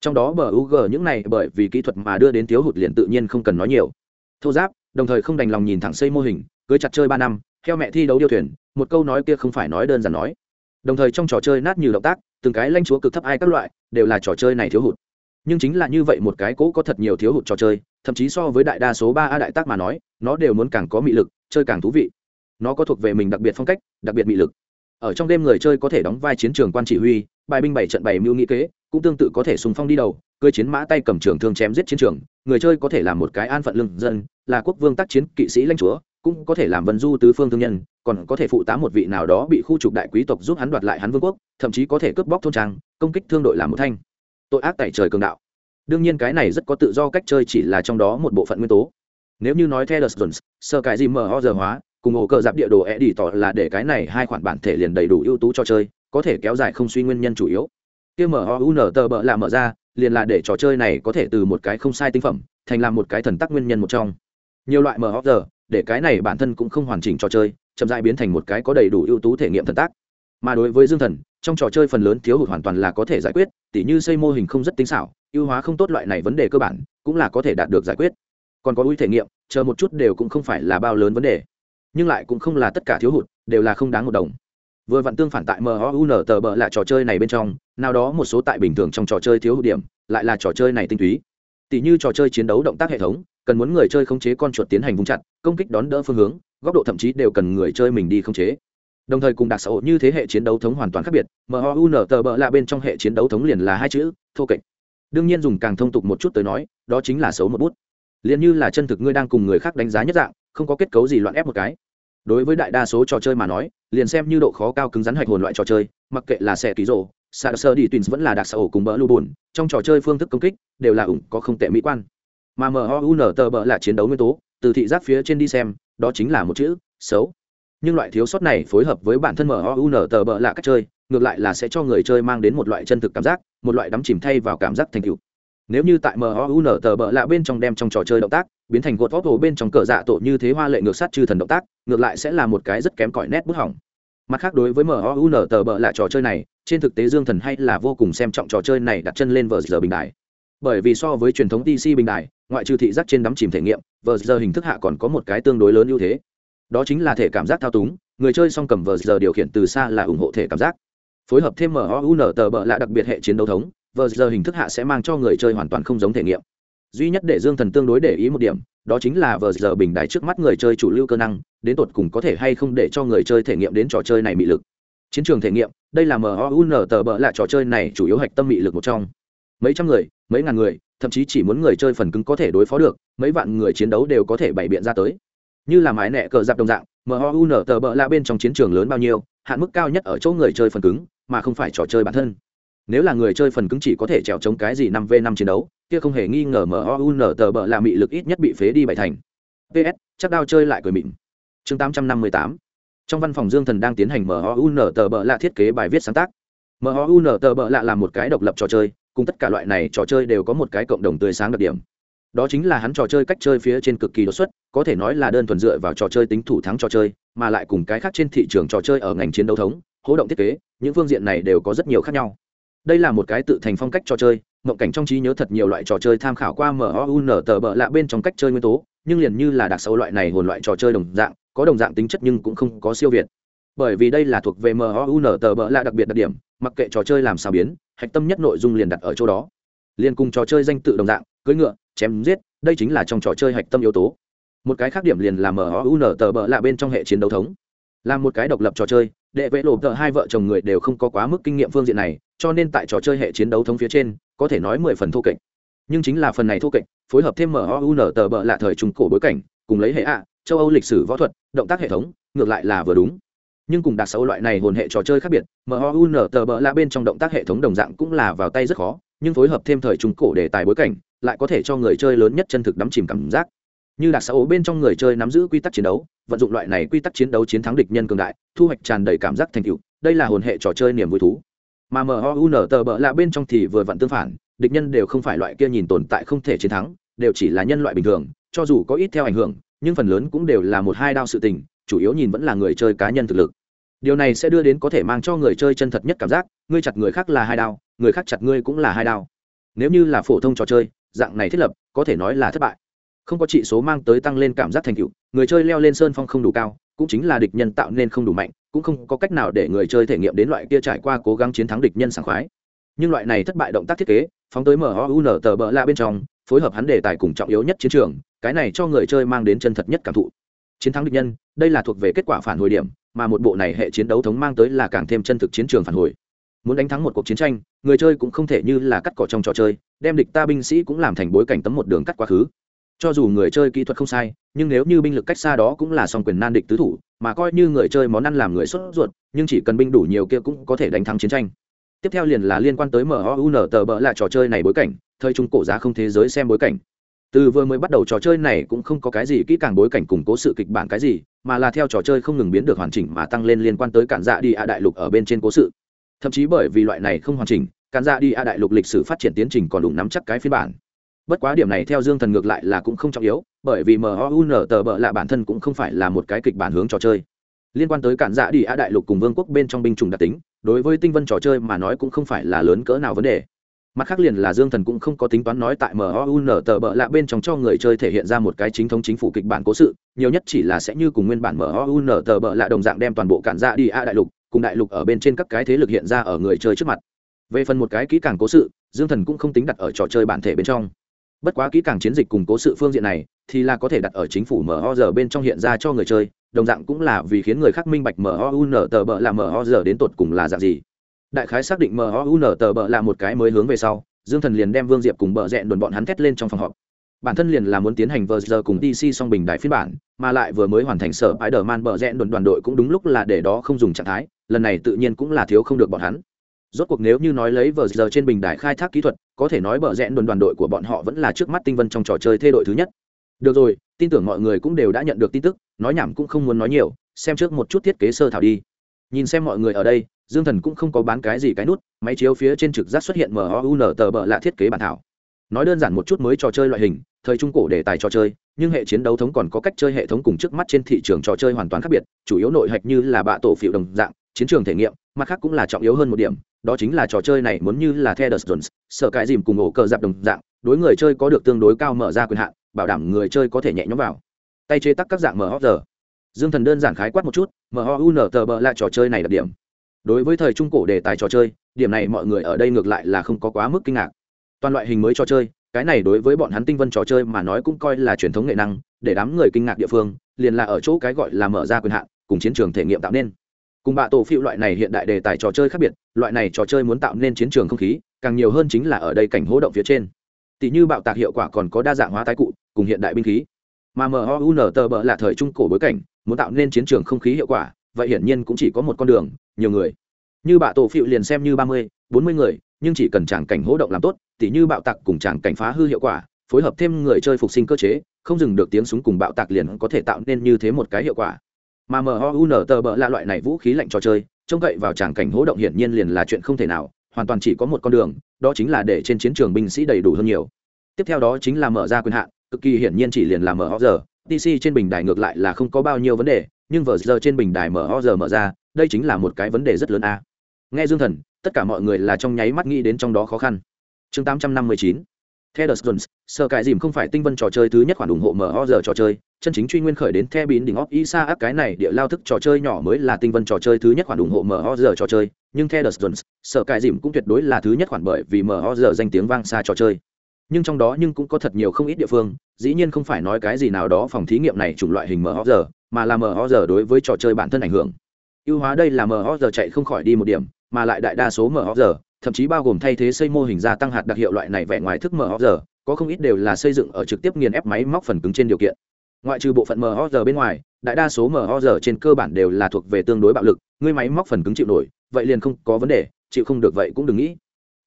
Trong đó bờ UG những này bởi vì kỹ thuật mà đưa đến thiếu hụt liền tự nhiên không cần nói nhiều. Thô giáp đồng thời không đành lòng nhìn thẳng xây mô hình, cưới chặt chơi ba năm theo mẹ thi đấu điêu thuyền, một câu nói kia không phải nói đơn giản nói. Đồng thời trong trò chơi nát nhiều động tác, từng cái lanh chúa cực thấp ai các loại, đều là trò chơi này thiếu hụt. Nhưng chính là như vậy một cái cũ có thật nhiều thiếu hụt trò chơi, thậm chí so với đại đa số ba a đại tác mà nói, nó đều muốn càng có mị lực, chơi càng thú vị. Nó có thuộc về mình đặc biệt phong cách, đặc biệt mị lực. Ở trong đêm người chơi có thể đóng vai chiến trường quan chỉ huy, bài binh bảy trận bảy mưu nghĩ kế, cũng tương tự có thể sùng phong đi đầu cưỡi chiến mã tay cầm trường thương chém giết chiến trường người chơi có thể làm một cái an phận lương dân là quốc vương tác chiến kỵ sĩ lãnh chúa cũng có thể làm vân du tứ phương thương nhân còn có thể phụ tá một vị nào đó bị khu trục đại quý tộc giúp hắn đoạt lại hắn vương quốc thậm chí có thể cướp bóc thôn trang công kích thương đội làm một thanh. Tội ác tại trời cường đạo. Đương nhiên cái này rất có tự do cách chơi chỉ là trong đó một bộ phận nguyên tố. Nếu như nói theo Jones, sơ cái gì mở ho giờ hóa cùng ổ cờ dạp địa đồ e đi tỏ là để cái này hai khoản bản thể liền đầy đủ ưu tú cho chơi có thể kéo dài không suy nguyên nhân chủ yếu kia mở ho un tờ bợ là mở ra, liền là để trò chơi này có thể từ một cái không sai tinh phẩm, thành làm một cái thần tắc nguyên nhân một trong. Nhiều loại mở o giờ, để cái này bản thân cũng không hoàn chỉnh trò chơi, chậm dại biến thành một cái có đầy đủ ưu tú thể nghiệm thần tác mà đối với dương thần, trong trò chơi phần lớn thiếu hụt hoàn toàn là có thể giải quyết, tỉ như xây mô hình không rất tinh xảo, ưu hóa không tốt loại này vấn đề cơ bản, cũng là có thể đạt được giải quyết. Còn có ui thể nghiệm, chờ một chút đều cũng không phải là bao lớn vấn đề. Nhưng lại cũng không là tất cả thiếu hụt, đều là không đáng một đồng. Vừa vặn tương phản tại mhun tờ bờ lại trò chơi này bên trong nào đó một số tại bình thường trong trò chơi thiếu hụt điểm, lại là trò chơi này tinh túy. Tỷ như trò chơi chiến đấu động tác hệ thống, cần muốn người chơi khống chế con chuột tiến hành vùng chặt, công kích đón đỡ phương hướng, góc độ thậm chí đều cần người chơi mình đi khống chế. Đồng thời cùng đặc xã hội như thế hệ chiến đấu thống hoàn toàn khác biệt mhun tờ bờ lạ bên trong hệ chiến đấu thống liền là hai chữ, thô kệch. Đương nhiên dùng càng thông tục một chút tới nói, đó chính là xấu một bút. Liền như là chân thực ngươi đang cùng người khác đánh giá nhất dạng, không có kết cấu gì loạn ép một cái. Đối với đại đa số trò chơi mà nói, liền xem như độ khó cao cứng rắn hạch hồn loại trò chơi, mặc kệ là xe ký rộ Sạ sơ đi twins vẫn là đặc xã ổ cùng bỡ lưu bùn, trong trò chơi phương thức công kích đều là ủng có không tệ mỹ quan. Mà mhun tờ bỡ là chiến đấu nguyên tố, từ thị giác phía trên đi xem, đó chính là một chữ, xấu. Nhưng loại thiếu sót này phối hợp với bản thân mhun tờ bỡ là cách chơi, ngược lại là sẽ cho người chơi mang đến một loại chân thực cảm giác, một loại đắm chìm thay vào cảm giác thành cựu nếu như tại mhun tờ bỡ là bên trong đem trong trò chơi động tác, biến thành gột vóc hồ bên trong cờ dạ tổ như thế hoa lệ ngược sát chư thần động tác, ngược lại sẽ là một cái rất kém cỏi nét bút hỏng. Mặt khác đối với mhun tờ bờ là trò chơi này trên thực tế dương thần hay là vô cùng xem trọng trò chơi này đặt chân lên vờ giờ bình đài. bởi vì so với truyền thống pc bình đài, ngoại trừ thị giác trên đắm chìm thể nghiệm vờ giờ hình thức hạ còn có một cái tương đối lớn ưu thế. Đó chính là thể cảm giác thao túng người chơi song cầm vờ giờ điều khiển từ xa là ủng hộ thể cảm giác. Phối hợp thêm mhun tờ bợ lạ đặc biệt hệ chiến đấu thống vờ giờ hình thức hạ sẽ mang cho người chơi hoàn toàn không giống thể nghiệm. Duy nhất để dương thần tương đối để ý một điểm đó chính là vờ giờ bình đài trước mắt người chơi chủ lưu cơ năng đến tột cùng có thể hay không để cho người chơi thể nghiệm đến trò chơi này mị lực chiến trường thể nghiệm, đây là mun tờ bỡ là trò chơi này chủ yếu hạch tâm mị lực một trong. Mấy trăm người, mấy ngàn người, thậm chí chỉ muốn người chơi phần cứng có thể đối phó được, mấy vạn người chiến đấu đều có thể bày biện ra tới. Như là mái nẹ cờ giặc đồng dạng mun tờ bỡ là bên trong chiến trường lớn bao nhiêu, hạn mức cao nhất ở chỗ người chơi phần cứng, mà không phải trò chơi bản thân. Nếu là người chơi phần cứng chỉ có thể trèo chống cái gì năm v năm chiến đấu, kia không hề nghi ngờ mun tờ bờ là mị lực ít nhất bị phế đi bảy thành. Ps chắc đao chơi lại cười mịn. Chương tám trăm năm mươi tám trong văn phòng dương thần đang tiến hành mhun tờ bờ lạ thiết kế bài viết sáng tác. Mhun tờ bờ lạ là một cái độc lập trò chơi, cùng tất cả loại này trò chơi đều có một cái cộng đồng tươi sáng đặc điểm. Đó chính là hắn trò chơi cách chơi phía trên cực kỳ đột xuất, có thể nói là đơn thuần dựa vào trò chơi tính thủ thắng trò chơi, mà lại cùng cái khác trên thị trường trò chơi ở ngành chiến đấu thống, hỗ động thiết kế, những phương diện này đều có rất nhiều khác nhau. Đây là một cái tự thành phong cách trò chơi, mộng cảnh trong trí nhớ thật nhiều loại trò chơi tham khảo qua mhun tờ bợ lạ bên trong cách chơi nguyên tố, nhưng liền như là đặc sâu loại này hồn loại trò chơi đồng dạng có đồng dạng tính chất nhưng cũng không có siêu việt. Bởi vì đây là thuộc về mun tờ bợ lạ đặc biệt đặc điểm, mặc kệ trò chơi làm sao biến, hạch tâm nhất nội dung liền đặt ở chỗ đó. Liền cùng trò chơi danh tự đồng dạng, cưỡi ngựa, chém giết, đây chính là trong trò chơi hạch tâm yếu tố. Một cái khác điểm liền là mun tờ bợ lạ bên trong hệ chiến đấu thống. Là một cái độc lập trò chơi, đệ vệ lộ tờ hai vợ chồng người đều không có quá mức kinh nghiệm phương diện này, cho nên tại trò chơi hệ chiến đấu thống phía trên, có thể nói mười phần thô kệch. Nhưng chính là phần này thô kệch, phối hợp thêm mun tờ bợ lạ thời trung cổ bối cảnh, cùng lấy hệ ạ, châu âu lịch sử võ thuật động tác hệ thống, ngược lại là vừa đúng. Nhưng cùng đặc sâu loại này hồn hệ trò chơi khác biệt mun tờ bỡ lạ bên trong động tác hệ thống đồng dạng cũng là vào tay rất khó, nhưng phối hợp thêm thời trung cổ để tài bối cảnh, lại có thể cho người chơi lớn nhất chân thực đắm chìm cảm giác. Như đặc sâu bên trong người chơi nắm giữ quy tắc chiến đấu, vận dụng loại này quy tắc chiến đấu chiến thắng địch nhân cường đại, thu hoạch tràn đầy cảm giác thành tựu, đây là hồn hệ trò chơi niềm vui thú. Mà mun tờ bỡ lạ bên trong thì vừa vặn tương phản, địch nhân đều không phải loại kia nhìn tồn tại không thể chiến thắng, đều chỉ là nhân loại bình thường, cho dù có ít theo ảnh hưởng nhưng phần lớn cũng đều là một hai đao sự tình, chủ yếu nhìn vẫn là người chơi cá nhân thực lực. Điều này sẽ đưa đến có thể mang cho người chơi chân thật nhất cảm giác, ngươi chặt người khác là hai đao, người khác chặt ngươi cũng là hai đao. Nếu như là phổ thông trò chơi, dạng này thiết lập, có thể nói là thất bại. Không có trị số mang tới tăng lên cảm giác thành tựu, người chơi leo lên sơn phong không đủ cao, cũng chính là địch nhân tạo nên không đủ mạnh, cũng không có cách nào để người chơi thể nghiệm đến loại kia trải qua cố gắng chiến thắng địch nhân sảng khoái. Nhưng loại này thất bại động tác thiết kế, phóng tới mun tờ bờ la bên trong phối hợp hắn đề tài cùng trọng yếu nhất chiến trường, cái này cho người chơi mang đến chân thật nhất cảm thụ. Chiến thắng địch nhân, đây là thuộc về kết quả phản hồi điểm, mà một bộ này hệ chiến đấu thống mang tới là càng thêm chân thực chiến trường phản hồi. Muốn đánh thắng một cuộc chiến tranh, người chơi cũng không thể như là cắt cỏ trong trò chơi, đem địch ta binh sĩ cũng làm thành bối cảnh tấm một đường cắt quá khứ. Cho dù người chơi kỹ thuật không sai, nhưng nếu như binh lực cách xa đó cũng là song quyền nan địch tứ thủ, mà coi như người chơi món ăn làm người sốt ruột, nhưng chỉ cần binh đủ nhiều kia cũng có thể đánh thắng chiến tranh tiếp theo liền là liên quan tới mun tờ bỡ lại trò chơi này bối cảnh, thời trung cổ giá không thế giới xem bối cảnh. Từ vừa mới bắt đầu trò chơi này cũng không có cái gì kỹ càng bối cảnh củng cố sự kịch bản cái gì, mà là theo trò chơi không ngừng biến được hoàn chỉnh mà tăng lên liên quan tới cản dạ đi a đại lục ở bên trên cố sự. Thậm chí bởi vì loại này không hoàn chỉnh, cản dạ đi a đại lục lịch sử phát triển tiến trình còn đủ nắm chắc cái phiên bản. Bất quá điểm này theo dương thần ngược lại là cũng không trọng yếu, bởi vì mun tờ bợ lạ bản thân cũng không phải là một cái kịch bản hướng trò chơi. Liên quan tới cản dạ đi a đại lục cùng vương quốc bên trong binh chủng đặc tính đối với tinh vân trò chơi mà nói cũng không phải là lớn cỡ nào vấn đề. Mặt khác liền là dương thần cũng không có tính toán nói tại mun tờ bợ lạ bên trong cho người chơi thể hiện ra một cái chính thống chính phủ kịch bản cố sự, nhiều nhất chỉ là sẽ như cùng nguyên bản mun tờ bợ lạ đồng dạng đem toàn bộ cản ra đi a đại lục, cùng đại lục ở bên trên các cái thế lực hiện ra ở người chơi trước mặt. Về phần một cái kỹ càng cố sự, dương thần cũng không tính đặt ở trò chơi bản thể bên trong. Bất quá kỹ càng chiến dịch cùng cố sự phương diện này, thì là có thể đặt ở chính phủ mở giờ bên trong hiện ra cho người chơi đồng dạng cũng là vì khiến người khác minh bạch MOUN tờ bợ là giờ đến tột cùng là dạng gì. Đại khái xác định MOUN tờ bợ là một cái mới hướng về sau, dương thần liền đem vương diệp cùng bợ rẹn đồn bọn hắn thét lên trong phòng họp. Bản thân liền là muốn tiến hành vờ giờ cùng dc song bình đại phiên bản, mà lại vừa mới hoàn thành sở bãi đờ man bợ rẹn đồn đoàn đội cũng đúng lúc là để đó không dùng trạng thái, lần này tự nhiên cũng là thiếu không được bọn hắn. Rốt cuộc nếu như nói lấy vờ giờ trên bình đài khai thác kỹ thuật, có thể nói bờ rẽ đồn đoàn đội của bọn họ vẫn là trước mắt tinh vân trong trò chơi thê đội thứ nhất được rồi tin tưởng mọi người cũng đều đã nhận được tin tức nói nhảm cũng không muốn nói nhiều xem trước một chút thiết kế sơ thảo đi. Nhìn xem mọi người ở đây dương thần cũng không có bán cái gì cái nút máy chiếu phía trên trực giác xuất hiện mun tờ bờ lạ thiết kế bản thảo. Nói đơn giản một chút mới trò chơi loại hình thời trung cổ đề tài trò chơi nhưng hệ chiến đấu thống còn có cách chơi hệ thống cùng trước mắt trên thị trường trò chơi hoàn toàn khác biệt chủ yếu nội hạch như là bạ tổ phiệu đồng dạng chiến trường thể nghiệm mặt khác cũng là trọng yếu hơn một điểm đó chính là trò chơi này muốn như là The sợ cái dìm cùng ổ cờ dạp đồng dạng, đối người chơi có được tương đối cao mở ra quyền hạn, bảo đảm người chơi có thể nhẹ nhõm vào. Tay chế tác các dạng mở. Dương Thần đơn giản khái quát một chút, MHUN tờ bờ lại trò chơi này đặc điểm. Đối với thời trung cổ đề tài trò chơi, điểm này mọi người ở đây ngược lại là không có quá mức kinh ngạc. Toàn loại hình mới trò chơi, cái này đối với bọn hắn tinh vân trò chơi mà nói cũng coi là truyền thống nghệ năng, để đám người kinh ngạc địa phương, liền là ở chỗ cái gọi là mở ra quyền hạn, cùng chiến trường thể nghiệm tạo nên cùng bạ tổ phiệu loại này hiện đại đề tài trò chơi khác biệt loại này trò chơi muốn tạo nên chiến trường không khí càng nhiều hơn chính là ở đây cảnh hố động phía trên tỷ như bạo tạc hiệu quả còn có đa dạng hóa tái cụ cùng hiện đại binh khí. Mà mun tờ bờ là thời trung cổ bối cảnh, muốn tạo nên chiến trường không khí hiệu quả, vậy hiển nhiên cũng chỉ có một con đường, nhiều người. Như bạ tổ phịu liền xem như ba mươi, bốn mươi người, nhưng chỉ cần tràng cảnh hỗ động làm tốt tỷ như bạo tạc cùng tràng cảnh phá hư hiệu quả, phối hợp thêm người chơi phục sinh cơ chế, không dừng được tiếng súng cùng bạo tạc liền có thể tạo nên như thế một cái hiệu quả. Mà mun tờ bợ là loại này vũ khí lạnh trò chơi, trông cậy vào tràng cảnh hỗ động hiển nhiên liền là chuyện không thể nào, hoàn toàn chỉ có một con đường, đó chính là để trên chiến trường binh sĩ đầy đủ hơn nhiều. Tiếp theo đó chính là mở ra quyền hạn cực kỳ hiển nhiên chỉ liền là mở giờ tc trên bình đài ngược lại là không có bao nhiêu vấn đề nhưng vờ giờ trên bình đài mở giờ mở ra đây chính là một cái vấn đề rất lớn a. Nghe dương thần tất cả mọi người là trong nháy mắt nghĩ đến trong đó khó khăn. Chương 859 theo The Jones, sở cải dìm không phải tinh vân trò chơi thứ nhất khoản ủng hộ mở giờ trò chơi, chân chính truy nguyên khởi đến The biến đỉnh of Isa áp cái này địa lao thức trò chơi nhỏ mới là tinh vân trò chơi thứ nhất khoản ủng hộ mở giờ trò chơi, nhưng theo The Jones, sở cải dìm cũng tuyệt đối là thứ nhất khoản bởi vì mở giờ danh tiếng vang xa trò chơi. Nhưng trong đó nhưng cũng có thật nhiều không ít địa phương, dĩ nhiên không phải nói cái gì nào đó phòng thí nghiệm này chủng loại hình mở giờ, mà là mở giờ đối với trò chơi bản thân ảnh hưởng. Ưu hóa đây là mở giờ chạy không khỏi đi một điểm, mà lại đại đa số mở giờ thậm chí bao gồm thay thế xây mô hình gia tăng hạt đặc hiệu loại này vẻ ngoài thức mở giờ có không ít đều là xây dựng ở trực tiếp nghiền ép máy móc phần cứng trên điều kiện ngoại trừ bộ phận mở giờ bên ngoài đại đa số mở giờ trên cơ bản đều là thuộc về tương đối bạo lực ngươi máy móc phần cứng chịu nổi vậy liền không có vấn đề chịu không được vậy cũng đừng nghĩ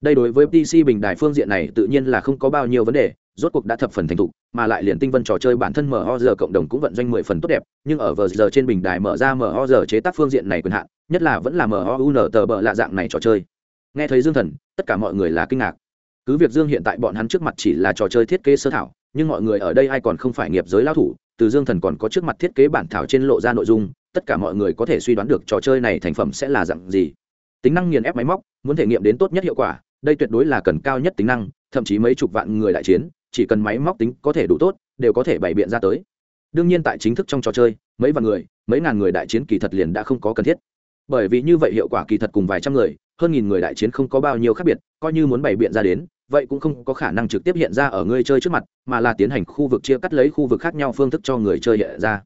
đây đối với pc bình đài phương diện này tự nhiên là không có bao nhiêu vấn đề, rốt cuộc đã thập phần thành thục, mà lại liền tinh vân trò chơi bản thân mở giờ cộng đồng cũng vận doanh mười phần tốt đẹp, nhưng ở vờ giờ trên bình đài mở ra mở giờ chế tác phương diện này quyền hạn, nhất là vẫn là mun tờ bờ lạ dạng này trò chơi. Nghe thấy dương thần, tất cả mọi người là kinh ngạc. Cứ việc dương hiện tại bọn hắn trước mặt chỉ là trò chơi thiết kế sơ thảo, nhưng mọi người ở đây ai còn không phải nghiệp giới lao thủ, từ dương thần còn có trước mặt thiết kế bản thảo trên lộ ra nội dung, tất cả mọi người có thể suy đoán được trò chơi này thành phẩm sẽ là dạng gì. Tính năng nghiền ép máy móc, muốn thể nghiệm đến tốt nhất hiệu quả đây tuyệt đối là cần cao nhất tính năng, thậm chí mấy chục vạn người đại chiến, chỉ cần máy móc tính có thể đủ tốt, đều có thể bày biện ra tới. Đương nhiên tại chính thức trong trò chơi, mấy vạn người, mấy ngàn người đại chiến kỳ thật liền đã không có cần thiết. Bởi vì như vậy hiệu quả kỳ thật cùng vài trăm người, hơn nghìn người đại chiến không có bao nhiêu khác biệt, coi như muốn bày biện ra đến, vậy cũng không có khả năng trực tiếp hiện ra ở người chơi trước mặt, mà là tiến hành khu vực chia cắt lấy khu vực khác nhau phương thức cho người chơi hiện ra.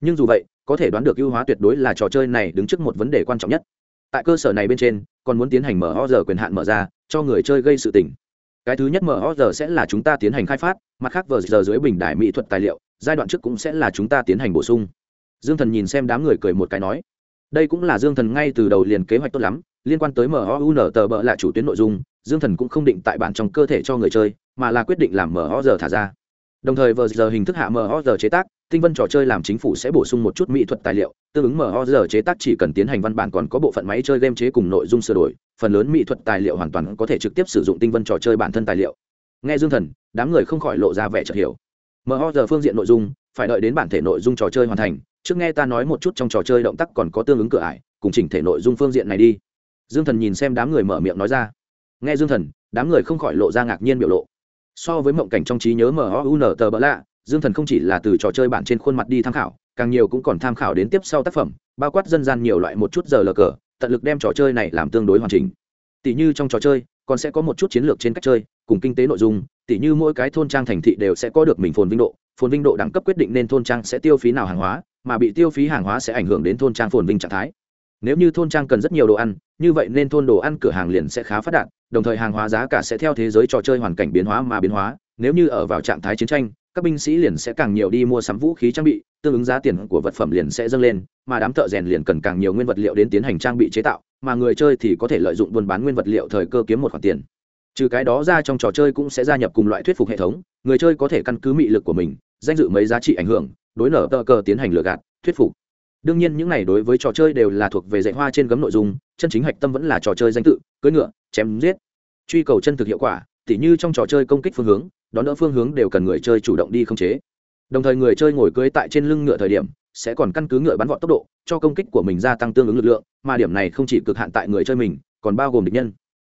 Nhưng dù vậy, có thể đoán được ưu hóa tuyệt đối là trò chơi này đứng trước một vấn đề quan trọng nhất. Tại cơ sở này bên trên, còn muốn tiến hành mở ho giờ quyền hạn mở ra cho người chơi gây sự tỉnh cái thứ nhất mở giờ sẽ là chúng ta tiến hành khai phát, mặt khác vờ giờ dưới bình đại mỹ thuật tài liệu, giai đoạn trước cũng sẽ là chúng ta tiến hành bổ sung. Dương thần nhìn xem đám người cười một cái nói, đây cũng là dương thần ngay từ đầu liền kế hoạch tốt lắm, liên quan tới mun tờ bợ là chủ tuyến nội dung, dương thần cũng không định tại bản trong cơ thể cho người chơi, mà là quyết định làm mở giờ thả ra. Đồng thời vờ giờ hình thức hạ mở giờ chế tác tinh vân trò chơi làm chính phủ sẽ bổ sung một chút mỹ thuật tài liệu, tương ứng mở giờ chế tác chỉ cần tiến hành văn bản còn có bộ phận máy chơi game chế cùng nội dung sửa đổi, phần lớn mỹ thuật tài liệu hoàn toàn có thể trực tiếp sử dụng tinh vân trò chơi bản thân tài liệu. Nghe dương thần, đám người không khỏi lộ ra vẻ chợt hiểu. Mở giờ phương diện nội dung, phải đợi đến bản thể nội dung trò chơi hoàn thành, trước nghe ta nói một chút trong trò chơi động tác còn có tương ứng cửa ải, cùng chỉnh thể nội dung phương diện này đi. Dương thần nhìn xem đám người mở miệng nói ra. Nghe dương thần, đám người không khỏi lộ ra ngạc nhiên biểu lộ. So với mộng cảnh trong trí nhớ mun tờ bỡ lạ dương thần không chỉ là từ trò chơi bản trên khuôn mặt đi tham khảo, càng nhiều cũng còn tham khảo đến tiếp sau tác phẩm, bao quát dân gian nhiều loại một chút giờ lờ cờ, tận lực đem trò chơi này làm tương đối hoàn chỉnh. Tỷ như trong trò chơi, còn sẽ có một chút chiến lược trên cách chơi, cùng kinh tế nội dung tỷ như mỗi cái thôn trang thành thị đều sẽ có được mình phồn vinh độ, phồn vinh độ đẳng cấp quyết định nên thôn trang sẽ tiêu phí nào hàng hóa, mà bị tiêu phí hàng hóa sẽ ảnh hưởng đến thôn trang phồn vinh trạng thái. Nếu như thôn trang cần rất nhiều đồ ăn, như vậy nên thôn đồ ăn cửa hàng liền sẽ khá phát đạt, đồng thời hàng hóa giá cả sẽ theo thế giới trò chơi hoàn cảnh biến hóa mà biến hóa, nếu như ở vào trạng thái chiến tranh các binh sĩ liền sẽ càng nhiều đi mua sắm vũ khí trang bị, tương ứng giá tiền của vật phẩm liền sẽ dâng lên, mà đám thợ rèn liền cần càng nhiều nguyên vật liệu đến tiến hành trang bị chế tạo, mà người chơi thì có thể lợi dụng buôn bán nguyên vật liệu thời cơ kiếm một khoản tiền. Trừ cái đó ra trong trò chơi cũng sẽ gia nhập cùng loại thuyết phục hệ thống, người chơi có thể căn cứ mị lực của mình, danh dự mấy giá trị ảnh hưởng, đối nở tờ cờ tiến hành lừa gạt, thuyết phục. Đương nhiên những này đối với trò chơi đều là thuộc về dạy hoa trên gấm nội dung, chân chính hạch tâm vẫn là trò chơi danh tự, cưỡi ngựa, chém giết. Truy cầu chân thực hiệu quả, tỉ như trong trò chơi công kích phương hướng đón đỡ phương hướng đều cần người chơi chủ động đi không chế. Đồng thời người chơi ngồi cưới tại trên lưng ngựa thời điểm, sẽ còn căn cứ ngựa bắn vọt tốc độ, cho công kích của mình gia tăng tương ứng lực lượng, mà điểm này không chỉ cực hạn tại người chơi mình, còn bao gồm địch nhân.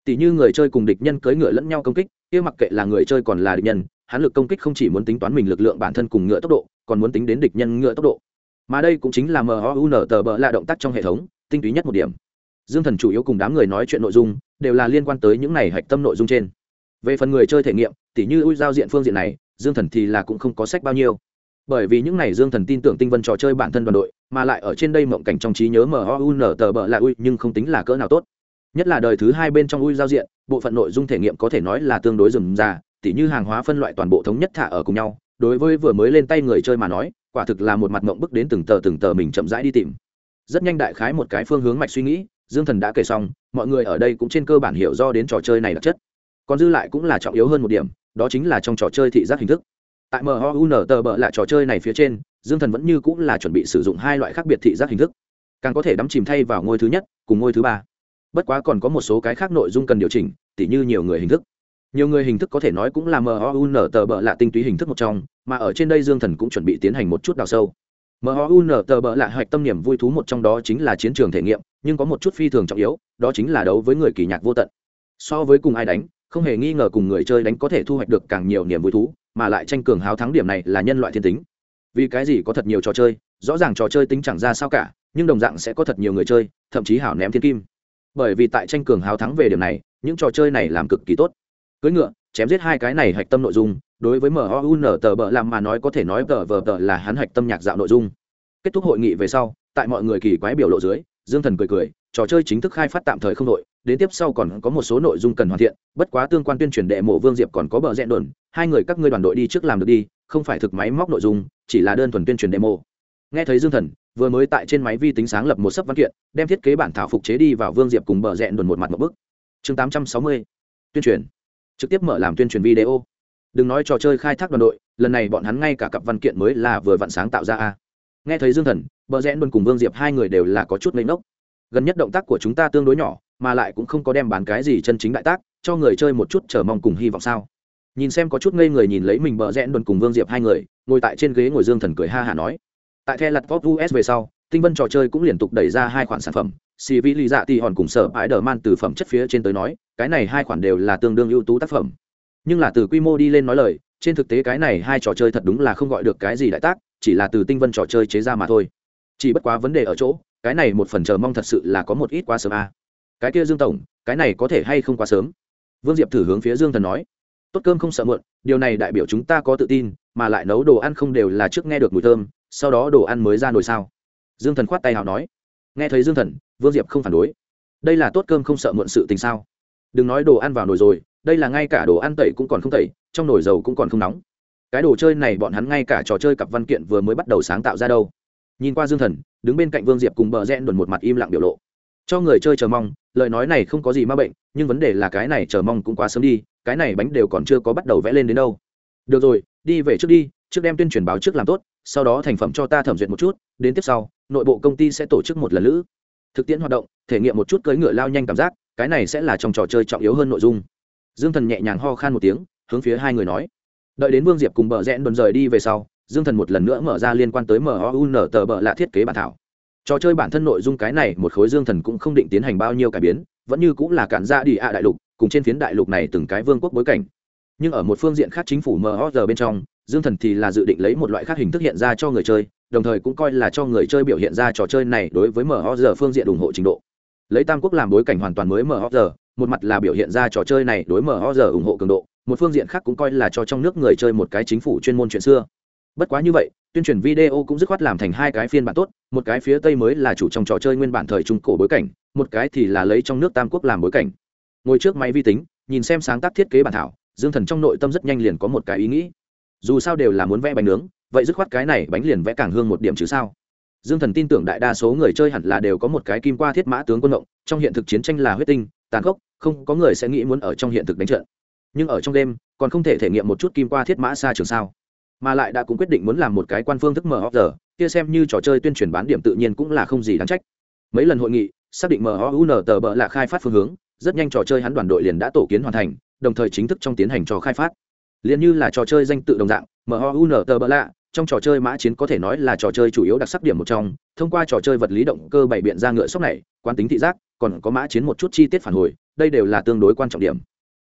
Tỷ như người chơi cùng địch nhân cưỡi ngựa lẫn nhau công kích, kia mặc kệ là người chơi còn là địch nhân, hắn lực công kích không chỉ muốn tính toán mình lực lượng bản thân cùng ngựa tốc độ, còn muốn tính đến địch nhân ngựa tốc độ. Mà đây cũng chính là mhun tờ bờ là động tác trong hệ thống, tinh túy nhất một điểm. Dương thần chủ yếu cùng đám người nói chuyện nội dung, đều là liên quan tới những này hạch tâm nội dung trên. Về phần người chơi thể nghiệm tỉ như ui giao diện phương diện này, dương thần thì là cũng không có sách bao nhiêu. Bởi vì những này dương thần tin tưởng tinh vân trò chơi bản thân đoàn đội, mà lại ở trên đây mộng cảnh trong trí nhớ mun tờ bờ là ui, nhưng không tính là cỡ nào tốt. Nhất là đời thứ hai bên trong ui giao diện, bộ phận nội dung thể nghiệm có thể nói là tương đối rườm rà, tỉ như hàng hóa phân loại toàn bộ thống nhất thả ở cùng nhau. Đối với vừa mới lên tay người chơi mà nói, quả thực là một mặt mộng bức đến từng tờ từng tờ mình chậm rãi đi tìm. Rất nhanh đại khái một cái phương hướng mạch suy nghĩ, dương thần đã kể xong, mọi người ở đây cũng trên cơ bản hiểu do đến trò chơi này đặc chất. Còn dư lại cũng là trọng yếu hơn một điểm đó chính là trong trò chơi thị giác hình thức. Tại mhun tờ bợ lại trò chơi này phía trên, dương thần vẫn như cũng là chuẩn bị sử dụng hai loại khác biệt thị giác hình thức. Càng có thể đắm chìm thay vào ngôi thứ nhất cùng ngôi thứ ba. Bất quá còn có một số cái khác nội dung cần điều chỉnh, tỉ như nhiều người hình thức. Nhiều người hình thức có thể nói cũng là mhun tờ bợ lạ tinh túy hình thức một trong, mà ở trên đây dương thần cũng chuẩn bị tiến hành một chút đào sâu. Mhun tờ bợ lạ hoạch tâm niềm vui thú một trong đó chính là chiến trường thể nghiệm, nhưng có một chút phi thường trọng yếu, đó chính là đấu với người kỳ nhạc vô tận. So với cùng ai đánh không hề nghi ngờ cùng người chơi đánh có thể thu hoạch được càng nhiều niềm vui thú, mà lại tranh cường háo thắng điểm này là nhân loại thiên tính. Vì cái gì có thật nhiều trò chơi, rõ ràng trò chơi tính chẳng ra sao cả, nhưng đồng dạng sẽ có thật nhiều người chơi, thậm chí hảo ném thiên kim. Bởi vì tại tranh cường háo thắng về điểm này, những trò chơi này làm cực kỳ tốt. Cưỡi ngựa, chém giết hai cái này hạch tâm nội dung, đối với mun tờ bợ làm mà nói có thể nói tờ vờ tờ là hắn hạch tâm nhạc dạo nội dung. Kết thúc hội nghị về sau, tại mọi người kỳ quái biểu lộ dưới, dương thần cười cười, trò chơi chính thức khai phát tạm thời không đội đến tiếp sau còn có một số nội dung cần hoàn thiện, bất quá tương quan tuyên truyền đệ mộ vương diệp còn có bờ rẽ đồn, hai người các ngươi đoàn đội đi trước làm được đi, không phải thực máy móc nội dung, chỉ là đơn thuần tuyên truyền đệ mộ. nghe thấy dương thần, vừa mới tại trên máy vi tính sáng lập một sấp văn kiện, đem thiết kế bản thảo phục chế đi vào vương diệp cùng bờ rẽ đồn một mặt một bức. Chương tám trăm sáu mươi, tuyên truyền. Trực tiếp mở làm tuyên truyền video. Đừng nói trò chơi khai thác đoàn đội, lần này bọn hắn ngay cả cặp văn kiện mới là vừa vặn sáng tạo ra a. Nghe thấy dương thần, bờ rẽ đồn cùng vương diệp hai người đều là có chút lấy nốc gần nhất động tác của chúng ta tương đối nhỏ mà lại cũng không có đem bán cái gì chân chính đại tác, cho người chơi một chút chờ mong cùng hy vọng sao. Nhìn xem có chút ngây người nhìn lấy mình bờ rẽ đồn cùng vương diệp hai người, ngồi tại trên ghế ngồi dương thần cười ha hả nói. Tại the lặt vót us về sau, tinh vân trò chơi cũng liên tục đẩy ra hai khoản sản phẩm. Xì vĩ lì dạ tì hòn cùng sở ái đờ man từ phẩm chất phía trên tới nói, cái này hai khoản đều là tương đương ưu tú tác phẩm. Nhưng là từ quy mô đi lên nói lời, trên thực tế cái này hai trò chơi thật đúng là không gọi được cái gì đại tác, chỉ là từ tinh vân trò chơi chế ra mà thôi. Chỉ bất quá vấn đề ở chỗ, cái này một phần chờ mong thật sự là có một ít quá sớm à cái kia dương tổng, cái này có thể hay không quá sớm? Vương diệp thử hướng phía dương thần nói. Tốt cơm không sợ muộn, điều này đại biểu chúng ta có tự tin, mà lại nấu đồ ăn không đều là trước nghe được mùi thơm, sau đó đồ ăn mới ra nồi sao? Dương thần khoát tay hào nói. Nghe thấy dương thần, vương diệp không phản đối. Đây là tốt cơm không sợ muộn sự tình sao? Đừng nói đồ ăn vào nồi rồi, đây là ngay cả đồ ăn tẩy cũng còn không tẩy, trong nồi dầu cũng còn không nóng. Cái đồ chơi này bọn hắn ngay cả trò chơi cặp văn kiện vừa mới bắt đầu sáng tạo ra đâu. Nhìn qua dương thần, đứng bên cạnh vương diệp cùng bờ rẽ đồn một mặt im lặng biểu lộ cho người chơi chờ mong, lời nói này không có gì ma bệnh, nhưng vấn đề là cái này chờ mong cũng quá sớm đi, cái này bánh đều còn chưa có bắt đầu vẽ lên đến đâu. Được rồi, đi về trước đi, trước đem tuyên truyền báo trước làm tốt, sau đó thành phẩm cho ta thẩm duyệt một chút, đến tiếp sau, nội bộ công ty sẽ tổ chức một lần nữa thực tiễn hoạt động, thể nghiệm một chút cưỡi ngựa lao nhanh cảm giác, cái này sẽ là trong trò chơi trọng yếu hơn nội dung. Dương thần nhẹ nhàng ho khan một tiếng, hướng phía hai người nói. Đợi đến vương diệp cùng bờ rẽn đồn rời đi về sau, dương thần một lần nữa mở ra liên quan tới mun tờ bờ lạ thiết kế bản thảo trò chơi bản thân nội dung cái này, một khối dương thần cũng không định tiến hành bao nhiêu cải biến, vẫn như cũng là cản ra đi ạ đại lục, cùng trên phiến đại lục này từng cái vương quốc bối cảnh. Nhưng ở một phương diện khác chính phủ mhg bên trong, dương thần thì là dự định lấy một loại khác hình thức hiện ra cho người chơi, đồng thời cũng coi là cho người chơi biểu hiện ra trò chơi này đối với mhg phương diện ủng hộ trình độ. Lấy tam quốc làm bối cảnh hoàn toàn mới mhg một mặt là biểu hiện ra trò chơi này đối mhg ủng hộ cường độ, một phương diện khác cũng coi là cho trong nước người chơi một cái chính phủ chuyên môn chuyện xưa. Bất quá như vậy tuyên truyền video cũng dứt khoát làm thành hai cái phiên bản tốt, một cái phía tây mới là chủ trong trò chơi nguyên bản thời trung cổ bối cảnh, một cái thì là lấy trong nước tam quốc làm bối cảnh. Ngồi trước máy vi tính, nhìn xem sáng tác thiết kế bản thảo, dương thần trong nội tâm rất nhanh liền có một cái ý nghĩ. Dù sao đều là muốn vẽ bánh nướng, vậy dứt khoát cái này bánh liền vẽ càng hương một điểm chứ sao? Dương thần tin tưởng đại đa số người chơi hẳn là đều có một cái kim qua thiết mã tướng quân động, trong hiện thực chiến tranh là huyết tinh, tàn khốc, không có người sẽ nghĩ muốn ở trong hiện thực đánh trận. Nhưng ở trong đêm, còn không thể thể nghiệm một chút kim qua thiết mã xa trường sao mà lại đã cũng quyết định muốn làm một cái quan phương thức mở hóc giờ, kia xem như trò chơi tuyên truyền bán điểm tự nhiên cũng là không gì đáng trách. Mấy lần hội nghị, xác định mhun tờ bờ là khai phát phương hướng, rất nhanh trò chơi hắn đoàn đội liền đã tổ kiến hoàn thành, đồng thời chính thức trong tiến hành trò khai phát. Liền như là trò chơi danh tự đồng dạng mhun tờ bờ lạ trong trò chơi mã chiến có thể nói là trò chơi chủ yếu đặc sắc điểm một trong, thông qua trò chơi vật lý động cơ bày biện ra ngựa sốc này, quán tính thị giác, còn có mã chiến một chút chi tiết phản hồi, đây đều là tương đối quan trọng điểm.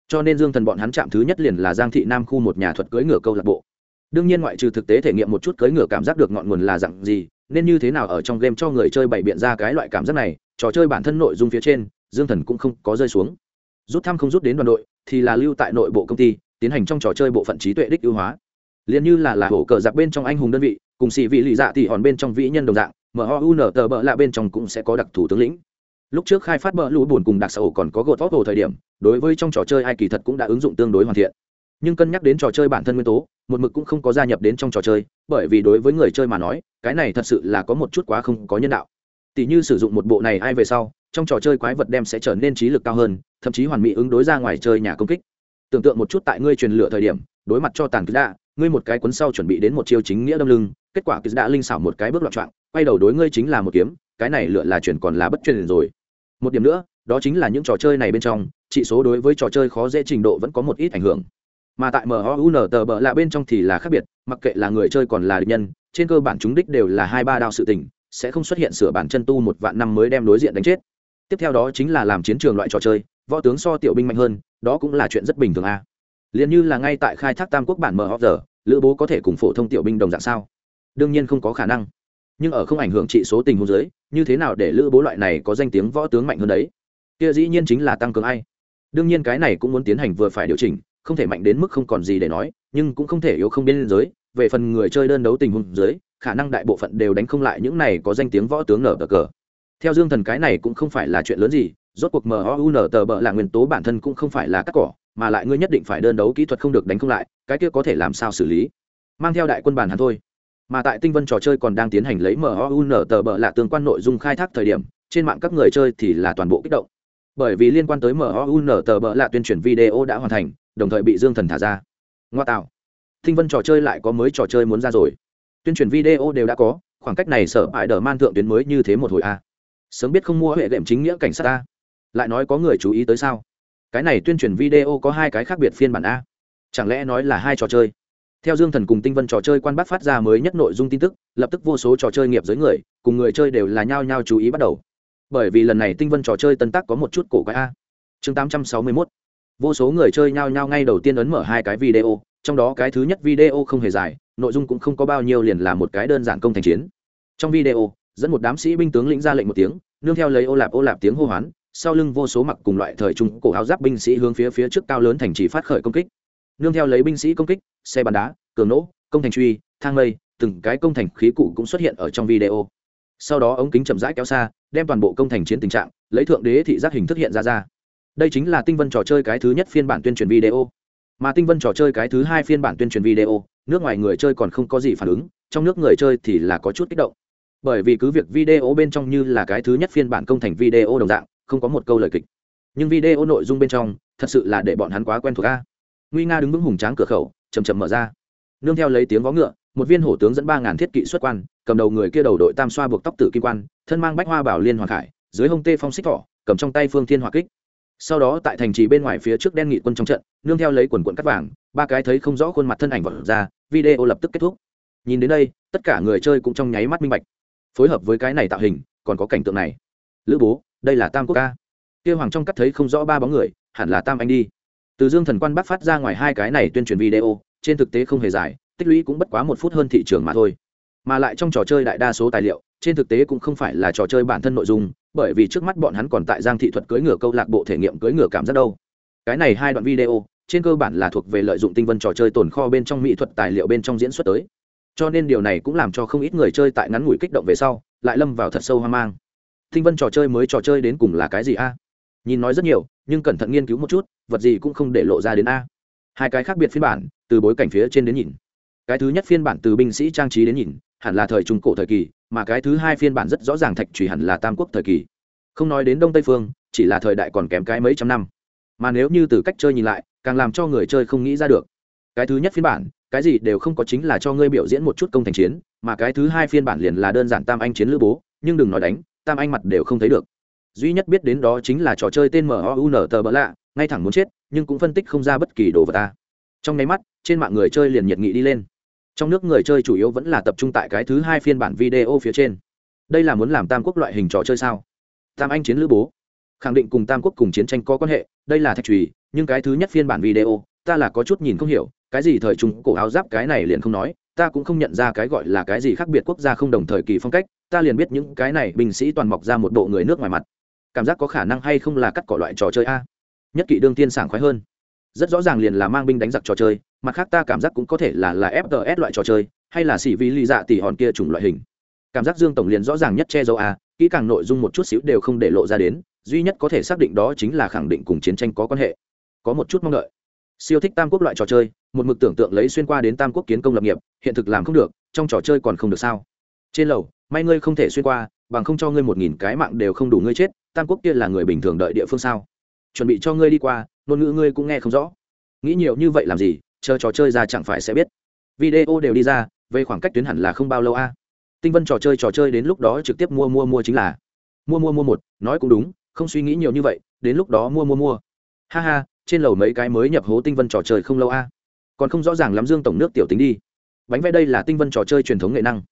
Cho nên dương thần bọn hắn chạm thứ nhất liền là giang thị nam khu một nhà thuật cưỡi ngựa câu lạc bộ đương nhiên ngoại trừ thực tế thể nghiệm một chút cưỡi ngựa cảm giác được ngọn nguồn là dặn gì, nên như thế nào ở trong game cho người chơi bày biện ra cái loại cảm giác này, trò chơi bản thân nội dung phía trên, dương thần cũng không có rơi xuống. Rút thăm không rút đến đoàn đội, thì là lưu tại nội bộ công ty, tiến hành trong trò chơi bộ phận trí tuệ đích ưu hóa. Liền như là là hổ cờ giặc bên trong anh hùng đơn vị, cùng xì vị lì dạ thì hòn bên trong vĩ nhân đồng dạng mun tờ bợ lạ bên trong cũng sẽ có đặc thủ tướng lĩnh. Lúc trước khai phát bờ lũ buồn cùng đặc xã hội còn có gột vóc hồ thời điểm, đối với trong trò chơi ai kỳ thật cũng đã ứng dụng tương đối hoàn thiện nhưng cân nhắc đến trò chơi bản thân nguyên tố, một mực cũng không có gia nhập đến trong trò chơi, bởi vì đối với người chơi mà nói, cái này thật sự là có một chút quá không có nhân đạo. Tỷ như sử dụng một bộ này ai về sau, trong trò chơi quái vật đem sẽ trở nên trí lực cao hơn, thậm chí hoàn mỹ ứng đối ra ngoài chơi nhà công kích. Tưởng tượng một chút tại ngươi truyền lửa thời điểm, đối mặt cho tàn cứ đạ, ngươi một cái cuốn sau chuẩn bị đến một chiêu chính nghĩa đâm lưng, kết quả cứ đã linh xảo một cái bước loạn trọng, quay đầu đối ngươi chính là một kiếm, cái này lựa là chuyển còn là bất truyền rồi. Một điểm nữa, đó chính là những trò chơi này bên trong, chỉ số đối với trò chơi khó dễ trình độ vẫn có một ít ảnh hưởng mà tại mun tờ bờ lạ bên trong thì là khác biệt, mặc kệ là người chơi còn là địch nhân, trên cơ bản chúng đích đều là hai ba đao sự tình, sẽ không xuất hiện sửa bản chân tu một vạn năm mới đem đối diện đánh chết. Tiếp theo đó chính là làm chiến trường loại trò chơi, võ tướng so tiểu binh mạnh hơn, đó cũng là chuyện rất bình thường a. À. liền như là ngay tại khai thác tam quốc bản mờ giờ lữ bố có thể cùng phổ thông tiểu binh đồng dạng sao? Đương nhiên không có khả năng. Nhưng ở không ảnh hưởng trị số tình huống giới như thế nào để lữ bố loại này có danh tiếng võ tướng mạnh hơn đấy? Kia dĩ nhiên chính là tăng cường ai. Đương nhiên cái này cũng muốn tiến hành vừa phải điều chỉnh không thể mạnh đến mức không còn gì để nói, nhưng cũng không thể yếu không biên giới. Về phần người chơi đơn đấu tình huống dưới, khả năng đại bộ phận đều đánh không lại những này có danh tiếng võ tướng nở cờ. Theo dương thần cái này cũng không phải là chuyện lớn gì, rốt cuộc mun tờ bợ là nguyên tố bản thân cũng không phải là cắt cỏ, mà lại ngươi nhất định phải đơn đấu kỹ thuật không được đánh không lại, cái kia có thể làm sao xử lý? Mang theo đại quân bản hắn thôi. Mà tại tinh vân trò chơi còn đang tiến hành lấy mun tờ bợ là tương quan nội dung khai thác thời điểm, trên mạng các người chơi thì là toàn bộ kích động. Bởi vì liên quan tới mun tờ bợ là tuyên truyền video đã hoàn thành đồng thời bị dương thần thả ra. Ngoa tạo. Thinh vân trò chơi lại có mới trò chơi muốn ra rồi. Tuyên truyền video đều đã có, khoảng cách này sở hại đờ man thượng tuyến mới như thế một hồi a. Sớm biết không mua huệ đệm chính nghĩa cảnh sát ta lại nói có người chú ý tới sao? Cái này tuyên truyền video có hai cái khác biệt phiên bản a. Chẳng lẽ nói là hai trò chơi? Theo dương thần cùng tinh vân trò chơi quan bác phát ra mới nhất nội dung tin tức, lập tức vô số trò chơi nghiệp giới người, cùng người chơi đều là nhao nhao chú ý bắt đầu. Bởi vì lần này tinh vân trò chơi tân tác có một chút cổ quái a. Chương tám trăm sáu mươi 861 vô số người chơi nhao nhao ngay đầu tiên ấn mở hai cái video, trong đó cái thứ nhất video không hề dài, nội dung cũng không có bao nhiêu liền là một cái đơn giản công thành chiến. Trong video, dẫn một đám sĩ binh tướng lĩnh ra lệnh một tiếng, nương theo lấy ô lạp ô lạp tiếng hô hoán, sau lưng vô số mặc cùng loại thời trung cổ áo giáp binh sĩ hướng phía phía trước cao lớn thành trì phát khởi công kích. Nương theo lấy binh sĩ công kích, xe bắn đá, cường nỗ công thành truy, thang mây, từng cái công thành khí cụ cũng xuất hiện ở trong video. Sau đó ống kính chậm rãi kéo xa, đem toàn bộ công thành chiến tình trạng, lấy thượng đế thị giác hình thức hiện ra ra đây chính là tinh vân trò chơi cái thứ nhất phiên bản tuyên truyền video. Mà tinh vân trò chơi cái thứ hai phiên bản tuyên truyền video, nước ngoài người chơi còn không có gì phản ứng, trong nước người chơi thì là có chút kích động. Bởi vì cứ việc video bên trong như là cái thứ nhất phiên bản công thành video đồng dạng, không có một câu lời kịch. Nhưng video nội dung bên trong, thật sự là để bọn hắn quá quen thuộc a. Nguy nga đứng vững hùng tráng cửa khẩu chầm chậm mở ra. Nương theo lấy tiếng vó ngựa, một viên hổ tướng dẫn ba ngàn thiết kỵ xuất quan, cầm đầu người kia đầu đội tam xoa buộc tóc tử kim quan, thân mang bách hoa bảo liên hoàng khải, dưới hông tê phong xích thỏ, cầm trong tay phương thiên hỏa kích sau đó tại thành trì bên ngoài phía trước đen nghị quân trong trận, nương theo lấy quần quận cắt vàng, ba cái thấy không rõ khuôn mặt thân ảnh vật ra, video lập tức kết thúc. Nhìn đến đây, tất cả người chơi cũng trong nháy mắt minh bạch. Phối hợp với cái này tạo hình, còn có cảnh tượng này. Lữ bố, đây là tam quốc ca. Kia hoàng trong cắt thấy không rõ ba bóng người, hẳn là tam anh đi. Từ dương thần quan bắc phát ra ngoài hai cái này tuyên truyền video, trên thực tế không hề dài, tích lũy cũng bất quá một phút hơn thị trường mà thôi mà lại trong trò chơi đại đa số tài liệu, trên thực tế cũng không phải là trò chơi bản thân nội dung, bởi vì trước mắt bọn hắn còn tại giang thị thuật cưỡi ngựa câu lạc bộ thể nghiệm cưỡi ngựa cảm giác đâu. Cái này hai đoạn video, trên cơ bản là thuộc về lợi dụng tinh vân trò chơi tồn kho bên trong mỹ thuật tài liệu bên trong diễn xuất tới. Cho nên điều này cũng làm cho không ít người chơi tại ngắn ngủi kích động về sau, lại lâm vào thật sâu hoang mang. Tinh vân trò chơi mới trò chơi đến cùng là cái gì a? Nhìn nói rất nhiều, nhưng cẩn thận nghiên cứu một chút, vật gì cũng không để lộ ra đến a. Hai cái khác biệt phiên bản, từ bối cảnh phía trên đến nhìn. Cái thứ nhất phiên bản từ binh sĩ trang trí đến nhìn hẳn là thời trung cổ thời kỳ, mà cái thứ hai phiên bản rất rõ ràng thạch trùy hẳn là tam quốc thời kỳ. Không nói đến đông tây phương, chỉ là thời đại còn kém cái mấy trăm năm. Mà nếu như từ cách chơi nhìn lại, càng làm cho người chơi không nghĩ ra được. Cái thứ nhất phiên bản, cái gì đều không có chính là cho ngươi biểu diễn một chút công thành chiến, mà cái thứ hai phiên bản liền là đơn giản tam anh chiến lữ bố, nhưng đừng nói đánh, tam anh mặt đều không thấy được. Duy nhất biết đến đó chính là trò chơi tên mun tờ bỡ lạ, ngay thẳng muốn chết, nhưng cũng phân tích không ra bất kỳ đồ vật ta. Trong nháy mắt, trên mạng người chơi liền nhiệt nghị đi lên trong nước người chơi chủ yếu vẫn là tập trung tại cái thứ hai phiên bản video phía trên. Đây là muốn làm tam quốc loại hình trò chơi sao? Tam anh chiến lữ bố. Khẳng định cùng tam quốc cùng chiến tranh có quan hệ, đây là thạch trùy nhưng cái thứ nhất phiên bản video, ta là có chút nhìn không hiểu, cái gì thời trung cổ áo giáp cái này liền không nói, ta cũng không nhận ra cái gọi là cái gì khác biệt quốc gia không đồng thời kỳ phong cách, ta liền biết những cái này binh sĩ toàn mọc ra một bộ người nước ngoài mặt. Cảm giác có khả năng hay không là cắt cỏ loại trò chơi a? Nhất kỵ đương tiên sảng khoái hơn. Rất rõ ràng liền là mang binh đánh giặc trò chơi mặt khác ta cảm giác cũng có thể là là fts loại trò chơi, hay là xỉ vi lì dạ tỷ hòn kia chủng loại hình. Cảm giác dương tổng liền rõ ràng nhất che dấu a, kỹ càng nội dung một chút xíu đều không để lộ ra đến, duy nhất có thể xác định đó chính là khẳng định cùng chiến tranh có quan hệ. Có một chút mong đợi. Siêu thích tam quốc loại trò chơi, một mực tưởng tượng lấy xuyên qua đến tam quốc kiến công lập nghiệp, hiện thực làm không được, trong trò chơi còn không được sao? Trên lầu, may ngươi không thể xuyên qua, bằng không cho ngươi một nghìn cái mạng đều không đủ ngươi chết, tam quốc kia là người bình thường đợi địa phương sao? Chuẩn bị cho ngươi đi qua, ngôn ngữ ngươi cũng nghe không rõ. Nghĩ nhiều như vậy làm gì? Chờ trò chơi ra chẳng phải sẽ biết. Video đều đi ra, về khoảng cách tuyến hẳn là không bao lâu a. Tinh vân trò chơi trò chơi đến lúc đó trực tiếp mua mua mua chính là mua mua mua một, nói cũng đúng, không suy nghĩ nhiều như vậy, đến lúc đó mua mua mua. Ha ha, trên lầu mấy cái mới nhập hố tinh vân trò chơi không lâu a. Còn không rõ ràng lắm dương tổng nước tiểu tính đi. Bánh vẽ đây là tinh vân trò chơi truyền thống nghệ năng.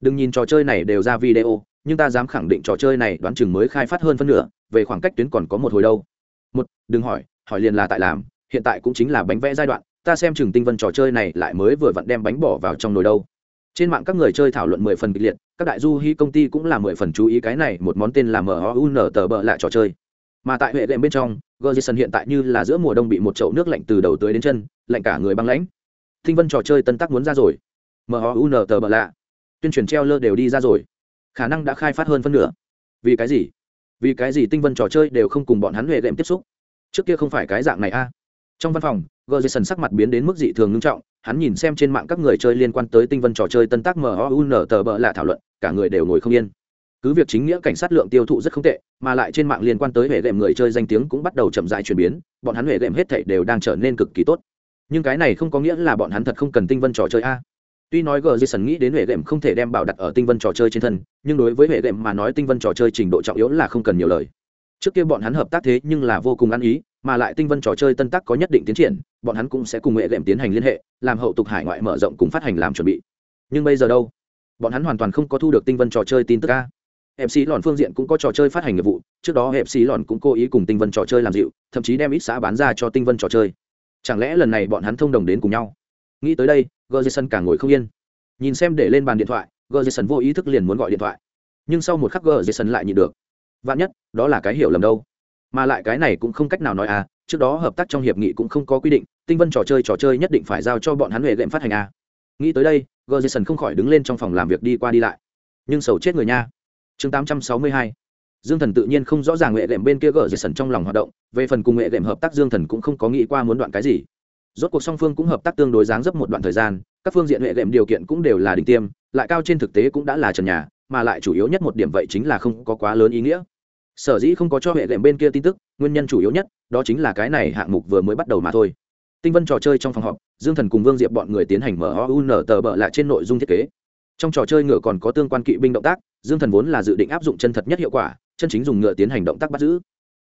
Đừng nhìn trò chơi này đều ra video, nhưng ta dám khẳng định trò chơi này đoán chừng mới khai phát hơn phân nửa, về khoảng cách tuyến còn có một hồi đâu. Một, đừng hỏi hỏi liền là tại làm, hiện tại cũng chính là bánh vẽ giai đoạn ta xem chừng tinh vân trò chơi này lại mới vừa vặn đem bánh bỏ vào trong nồi đâu. Trên mạng các người chơi thảo luận mười phần kịch liệt, các đại du hy công ty cũng là mười phần chú ý cái này một món tên là mun tờ bợ lại trò chơi. Mà tại huệ đệm bên trong Gerson hiện tại như là giữa mùa đông bị một chậu nước lạnh từ đầu tới đến chân, lạnh cả người băng lãnh. Tinh vân trò chơi tân tắc muốn ra rồi. Mun tờ bợ lạ. Tuyên truyền treo lơ đều đi ra rồi. Khả năng đã khai phát hơn phân nửa. Vì cái gì? Vì cái gì tinh vân trò chơi đều không cùng bọn hắn huệ đệm tiếp xúc? Trước kia không phải cái dạng này a. Trong văn phòng Gerson sắc mặt biến đến mức dị thường nghiêm trọng, hắn nhìn xem trên mạng các người chơi liên quan tới tinh vân trò chơi tân tác mun tờ bợ lạ thảo luận, cả người đều ngồi không yên. Cứ việc chính nghĩa cảnh sát lượng tiêu thụ rất không tệ, mà lại trên mạng liên quan tới hệ đệm người chơi danh tiếng cũng bắt đầu chậm dại chuyển biến, bọn hắn hệ đệm hết thảy đều đang trở nên cực kỳ tốt. Nhưng cái này không có nghĩa là bọn hắn thật không cần tinh vân trò chơi a. Tuy nói gờ jason nghĩ đến hệ đệm không thể đem bảo đặt ở tinh vân trò chơi trên thân, nhưng đối với hệ đệm mà nói tinh vân trò chơi trình độ trọng yếu là không cần nhiều lời. Trước kia bọn hắn hợp tác thế nhưng là vô cùng ăn ý mà lại tinh vân trò chơi tân tác có nhất định tiến triển bọn hắn cũng sẽ cùng nghệ đệm tiến hành liên hệ làm hậu tục hải ngoại mở rộng cùng phát hành làm chuẩn bị. Nhưng bây giờ đâu? Bọn hắn hoàn toàn không có thu được tinh vân trò chơi tin tức ca, hẹp xí lòn phương diện cũng có trò chơi phát hành nghiệp vụ trước đó hẹp xí lòn cũng cố ý cùng tinh vân trò chơi làm dịu thậm chí đem ít xã bán ra cho tinh vân trò chơi. Chẳng lẽ lần này bọn hắn thông đồng đến cùng nhau? Nghĩ tới đây gờ jason càng ngồi không yên. Nhìn xem để lên bàn điện thoại gờ jason vô ý thức liền muốn gọi điện thoại. Nhưng sau một khắc gờ jason lại nhịn được. Vạn nhất đó là cái hiểu lầm đâu? Mà lại cái này cũng không cách nào nói à trước đó hợp tác trong hiệp nghị cũng không có quy định, tinh vân trò chơi trò chơi nhất định phải giao cho bọn hắn huệ lệm phát hành à. Nghĩ tới đây, gờ jason không khỏi đứng lên trong phòng làm việc đi qua đi lại. Nhưng sầu chết người nha. Chương 862 dương thần tự nhiên không rõ ràng nghệ lệm bên kia gờ dệt sần trong lòng hoạt động, về phần cùng nghệ lệm hợp tác dương thần cũng không có nghĩ qua muốn đoạn cái gì. Rốt cuộc song phương cũng hợp tác tương đối dáng dấp một đoạn thời gian, các phương diện nghệ lệm điều kiện cũng đều là đỉnh tiêm, lại cao trên thực tế cũng đã là trần nhà, mà lại chủ yếu nhất một điểm vậy chính là không có quá lớn ý nghĩa sở dĩ không có cho hệ lệm bên kia tin tức, nguyên nhân chủ yếu nhất, đó chính là cái này hạng mục vừa mới bắt đầu mà thôi. Tinh vân trò chơi trong phòng họp, dương thần cùng vương diệp bọn người tiến hành mở un tờ bợ lại trên nội dung thiết kế. Trong trò chơi ngựa còn có tương quan kỵ binh động tác, dương thần vốn là dự định áp dụng chân thật nhất hiệu quả, chân chính dùng ngựa tiến hành động tác bắt giữ.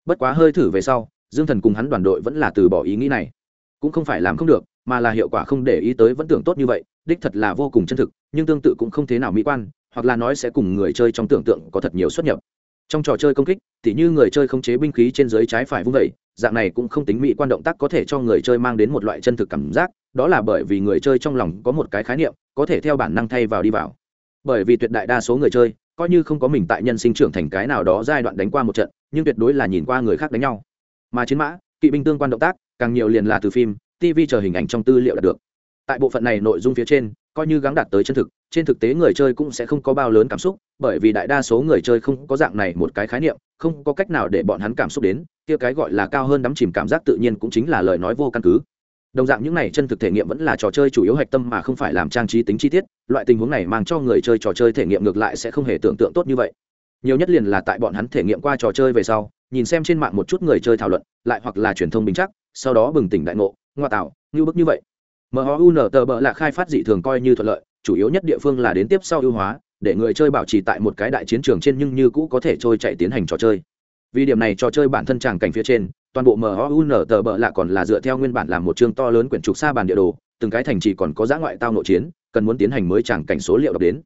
Bất quá hơi thử về sau, dương thần cùng hắn đoàn đội vẫn là từ bỏ ý nghĩ này. Cũng không phải làm không được, mà là hiệu quả không để ý tới vẫn tưởng tốt như vậy, đích thật là vô cùng chân thực, nhưng tương tự cũng không thế nào mỹ quan, hoặc là nói sẽ cùng người chơi trong tưởng tượng có thật nhiều xuất nhập trong trò chơi công kích, tỉ như người chơi không chế binh khí trên dưới trái phải vung vẩy dạng này cũng không tính mỹ quan động tác có thể cho người chơi mang đến một loại chân thực cảm giác, đó là bởi vì người chơi trong lòng có một cái khái niệm, có thể theo bản năng thay vào đi vào. Bởi vì tuyệt đại đa số người chơi, coi như không có mình tại nhân sinh trưởng thành cái nào đó giai đoạn đánh qua một trận, nhưng tuyệt đối là nhìn qua người khác đánh nhau. Mà chiến mã, kỵ binh tương quan động tác, càng nhiều liền là từ phim tv chờ hình ảnh trong tư liệu đạt được. Tại bộ phận này nội dung phía trên coi như gắng đạt tới chân thực, trên thực tế người chơi cũng sẽ không có bao lớn cảm xúc, bởi vì đại đa số người chơi không có dạng này một cái khái niệm, không có cách nào để bọn hắn cảm xúc đến, kia cái gọi là cao hơn đắm chìm cảm giác tự nhiên cũng chính là lời nói vô căn cứ. Đồng dạng những này chân thực thể nghiệm vẫn là trò chơi chủ yếu hạch tâm mà không phải làm trang trí tính chi tiết, loại tình huống này mang cho người chơi trò chơi thể nghiệm ngược lại sẽ không hề tưởng tượng tốt như vậy. Nhiều nhất liền là tại bọn hắn thể nghiệm qua trò chơi về sau, nhìn xem trên mạng một chút người chơi thảo luận, lại hoặc là truyền thông bình chắc, sau đó bừng tỉnh đại ngộ, ngoa tạo, như bức như vậy. MHUN tờ bợ là khai phát dị thường coi như thuận lợi, chủ yếu nhất địa phương là đến tiếp sau ưu hóa, để người chơi bảo trì tại một cái đại chiến trường trên nhưng như cũ có thể trôi chạy tiến hành trò chơi. Vì điểm này trò chơi bản thân tràng cảnh phía trên, toàn bộ MHUN tờ bợ lạ còn là dựa theo nguyên bản làm một chương to lớn quyển trục xa bàn địa đồ, từng cái thành chỉ còn có giã ngoại tao nội chiến, cần muốn tiến hành mới tràng cảnh số liệu đọc đến.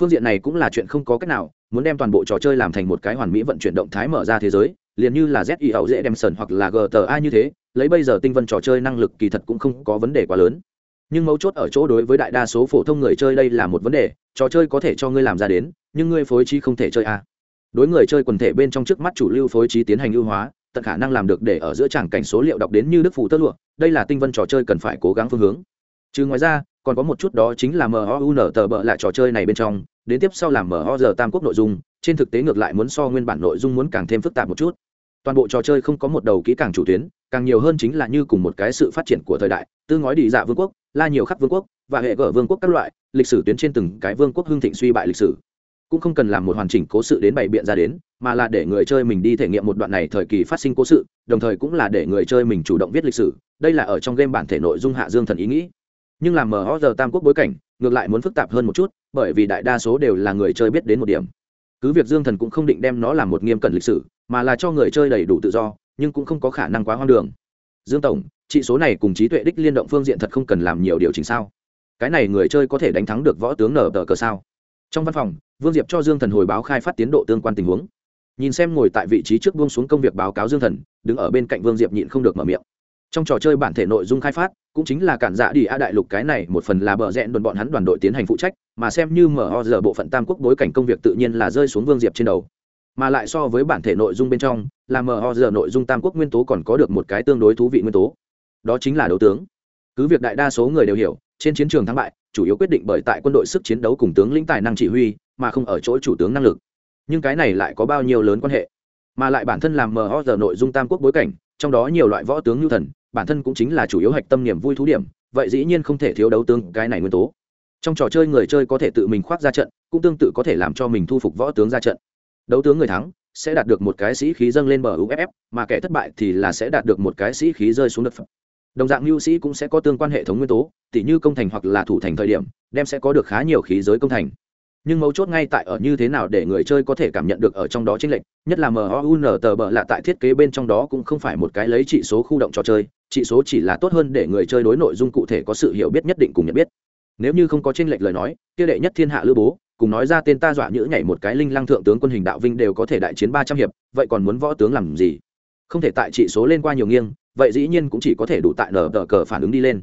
Phương diện này cũng là chuyện không có cách nào, muốn đem toàn bộ trò chơi làm thành một cái hoàn mỹ vận chuyển động thái mở ra thế giới, liền như là ZI ẩu dễ đem sần hoặc là GTA như thế, lấy bây giờ tinh vân trò chơi năng lực kỳ thật cũng không có vấn đề quá lớn. Nhưng mấu chốt ở chỗ đối với đại đa số phổ thông người chơi đây là một vấn đề, trò chơi có thể cho ngươi làm ra đến, nhưng ngươi phối trí không thể chơi a à. đối người chơi quần thể bên trong trước mắt chủ lưu phối trí tiến hành ưu hóa, tận khả năng làm được để ở giữa tràng cảnh số liệu đọc đến như đức phủ tất lụa, đây là tinh vân trò chơi cần phải cố gắng phương hướng. Chứ ngoài ra, còn có một chút đó chính là MOUN tờ bợ lại trò chơi này bên trong, đến tiếp sau làm MO giờ tam quốc nội dung, trên thực tế ngược lại muốn so nguyên bản nội dung muốn càng thêm phức tạp một chút toàn bộ trò chơi không có một đầu kỹ càng chủ tuyến, càng nhiều hơn chính là như cùng một cái sự phát triển của thời đại, tư ngói đi dạ vương quốc, la nhiều khắc vương quốc, và hệ gở vương quốc các loại, lịch sử tuyến trên từng cái vương quốc hưng thịnh suy bại lịch sử. Cũng không cần làm một hoàn chỉnh cố sự đến bày biện ra đến, mà là để người chơi mình đi thể nghiệm một đoạn này thời kỳ phát sinh cố sự, đồng thời cũng là để người chơi mình chủ động viết lịch sử, đây là ở trong game bản thể nội dung hạ dương thần ý nghĩ. Nhưng làm mở giờ tam quốc bối cảnh, ngược lại muốn phức tạp hơn một chút, bởi vì đại đa số đều là người chơi biết đến một điểm. Cứ việc dương thần cũng không định đem nó làm một nghiêm cẩn lịch sử mà là cho người chơi đầy đủ tự do, nhưng cũng không có khả năng quá hoang đường. Dương tổng trị số này cùng trí tuệ đích liên động phương diện thật không cần làm nhiều điều chỉnh sao? Cái này người chơi có thể đánh thắng được võ tướng nở tờ cờ sao? Trong văn phòng, vương diệp cho dương thần hồi báo khai phát tiến độ tương quan tình huống. Nhìn xem ngồi tại vị trí trước buông xuống công việc báo cáo dương thần, đứng ở bên cạnh vương diệp nhịn không được mở miệng. Trong trò chơi bản thể nội dung khai phát, cũng chính là cản giả đi a đại lục cái này, một phần là bờ rẽn đồn bọn hắn đoàn đội tiến hành phụ trách, mà xem như mở ho giờ bộ phận tam quốc bối cảnh công việc tự nhiên là rơi xuống vương diệp trên đầu mà lại so với bản thể nội dung bên trong, là mờ ho giờ nội dung tam quốc nguyên tố còn có được một cái tương đối thú vị nguyên tố. Đó chính là đấu tướng. Cứ việc đại đa số người đều hiểu, trên chiến trường thắng bại, chủ yếu quyết định bởi tại quân đội sức chiến đấu cùng tướng lĩnh tài năng chỉ huy, mà không ở chỗ chủ tướng năng lực. Nhưng cái này lại có bao nhiêu lớn quan hệ? Mà lại bản thân làm mờ giờ nội dung tam quốc bối cảnh, trong đó nhiều loại võ tướng như thần, bản thân cũng chính là chủ yếu hạch tâm niềm vui thú điểm, vậy dĩ nhiên không thể thiếu đấu tướng cái này nguyên tố. Trong trò chơi người chơi có thể tự mình khoác ra trận, cũng tương tự có thể làm cho mình thu phục võ tướng ra trận đấu tướng người thắng sẽ đạt được một cái sĩ khí dâng lên bờ uff mà kẻ thất bại thì là sẽ đạt được một cái sĩ khí rơi xuống đất. Đồng dạng mưu sĩ cũng sẽ có tương quan hệ thống nguyên tố, tỉ như công thành hoặc là thủ thành thời điểm, đem sẽ có được khá nhiều khí giới công thành. Nhưng mấu chốt ngay tại ở như thế nào để người chơi có thể cảm nhận được ở trong đó chênh lệnh nhất là mun tờ bờ lạ tại thiết kế bên trong đó cũng không phải một cái lấy trị số khu động trò chơi trị số chỉ là tốt hơn để người chơi đối nội dung cụ thể có sự hiểu biết nhất định cùng nhận biết. Nếu như không có chênh lệch lời nói, kia đệ nhất thiên hạ lữ bố cùng nói ra tên ta dọa nhữ nhảy một cái linh lăng thượng tướng quân hình đạo vinh đều có thể đại chiến ba trăm hiệp, vậy còn muốn võ tướng làm gì? Không thể tại trị số lên qua nhiều nghiêng, vậy dĩ nhiên cũng chỉ có thể đủ tại nở tờ cờ phản ứng đi lên.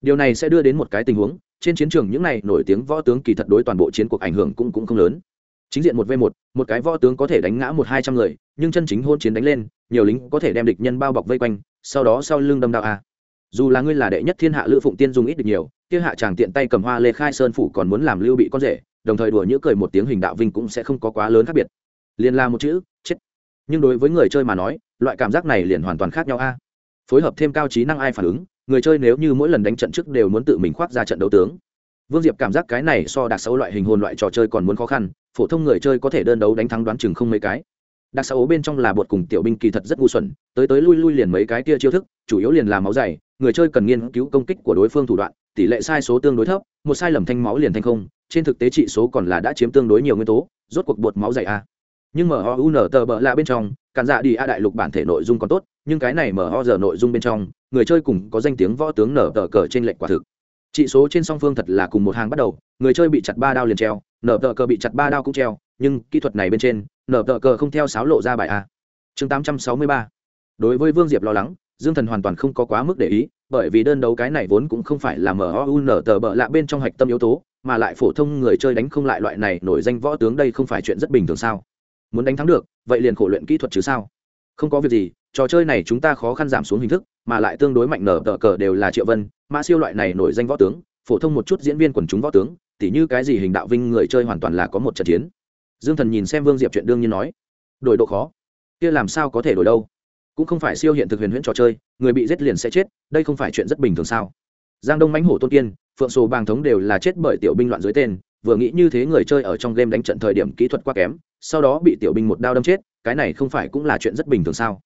Điều này sẽ đưa đến một cái tình huống, trên chiến trường những này nổi tiếng võ tướng kỳ thật đối toàn bộ chiến cuộc ảnh hưởng cũng cũng không lớn. Chính diện một v một một cái võ tướng có thể đánh ngã một hai trăm người, nhưng chân chính hôn chiến đánh lên, nhiều lính có thể đem địch nhân bao bọc vây quanh, sau đó sau lưng đâm đạo a. Dù là ngươi là đệ nhất thiên hạ lữ phụng tiên dùng ít được nhiều, kia hạ chàng tiện tay cầm hoa lê khai sơn phủ còn muốn làm lưu bị con rể đồng thời đùa nhữ cười một tiếng hình đạo vinh cũng sẽ không có quá lớn khác biệt. Liền là một chữ, chết. Nhưng đối với người chơi mà nói, loại cảm giác này liền hoàn toàn khác nhau a. Phối hợp thêm cao trí năng ai phản ứng, người chơi nếu như mỗi lần đánh trận trước đều muốn tự mình khoác ra trận đấu tướng. Vương diệp cảm giác cái này so đặc xấu loại hình hồn loại trò chơi còn muốn khó khăn, phổ thông người chơi có thể đơn đấu đánh thắng đoán chừng không mấy cái. Đặc xấu bên trong là bột cùng tiểu binh kỳ thật rất ngu xuẩn, tới tới lui lui liền mấy cái kia chiêu thức, chủ yếu liền là máu dày, người chơi cần nghiên cứu công kích của đối phương thủ đoạn, tỷ lệ sai số tương đối thấp, một sai lầm thanh máu liền thanh không trên thực tế trị số còn là đã chiếm tương đối nhiều nguyên tố, rốt cuộc bột máu dày a nhưng mở un tờ bợ lạ bên trong, cản dạ đi a đại lục bản thể nội dung còn tốt, nhưng cái này mở ho giờ nội dung bên trong, người chơi cùng có danh tiếng võ tướng nở tờ cờ trên lệnh quả thực. Trị số trên song phương thật là cùng một hàng bắt đầu, người chơi bị chặt ba đao liền treo, nở tờ cờ bị chặt ba đao cũng treo, nhưng kỹ thuật này bên trên, nở tờ cờ không theo sáo lộ ra bài a. Chương tám trăm sáu mươi ba. Đối với vương diệp lo lắng, dương thần hoàn toàn không có quá mức để ý, bởi vì đơn đấu cái này vốn cũng không phải là mu nở tờ bợ lạ bên trong hạch tâm yếu tố mà lại phổ thông người chơi đánh không lại loại này, nổi danh võ tướng đây không phải chuyện rất bình thường sao? Muốn đánh thắng được, vậy liền khổ luyện kỹ thuật chứ sao? Không có việc gì, trò chơi này chúng ta khó khăn giảm xuống hình thức, mà lại tương đối mạnh nở tờ cờ đều là triệu vân, mã siêu loại này nổi danh võ tướng, phổ thông một chút diễn viên quần chúng võ tướng, tỉ như cái gì hình đạo vinh người chơi hoàn toàn là có một trận chiến. Dương thần nhìn xem vương diệp chuyện đương nhiên nói, đổi độ khó. Kia làm sao có thể đổi đâu? Cũng không phải siêu hiện thực huyền huyễn trò chơi, người bị giết liền sẽ chết, đây không phải chuyện rất bình thường sao? Giang đông mãnh hổ tôn kiên phượng sổ bàng thống đều là chết bởi tiểu binh loạn dưới tên, vừa nghĩ như thế người chơi ở trong game đánh trận thời điểm kỹ thuật quá kém, sau đó bị tiểu binh một đao đâm chết, cái này không phải cũng là chuyện rất bình thường sao?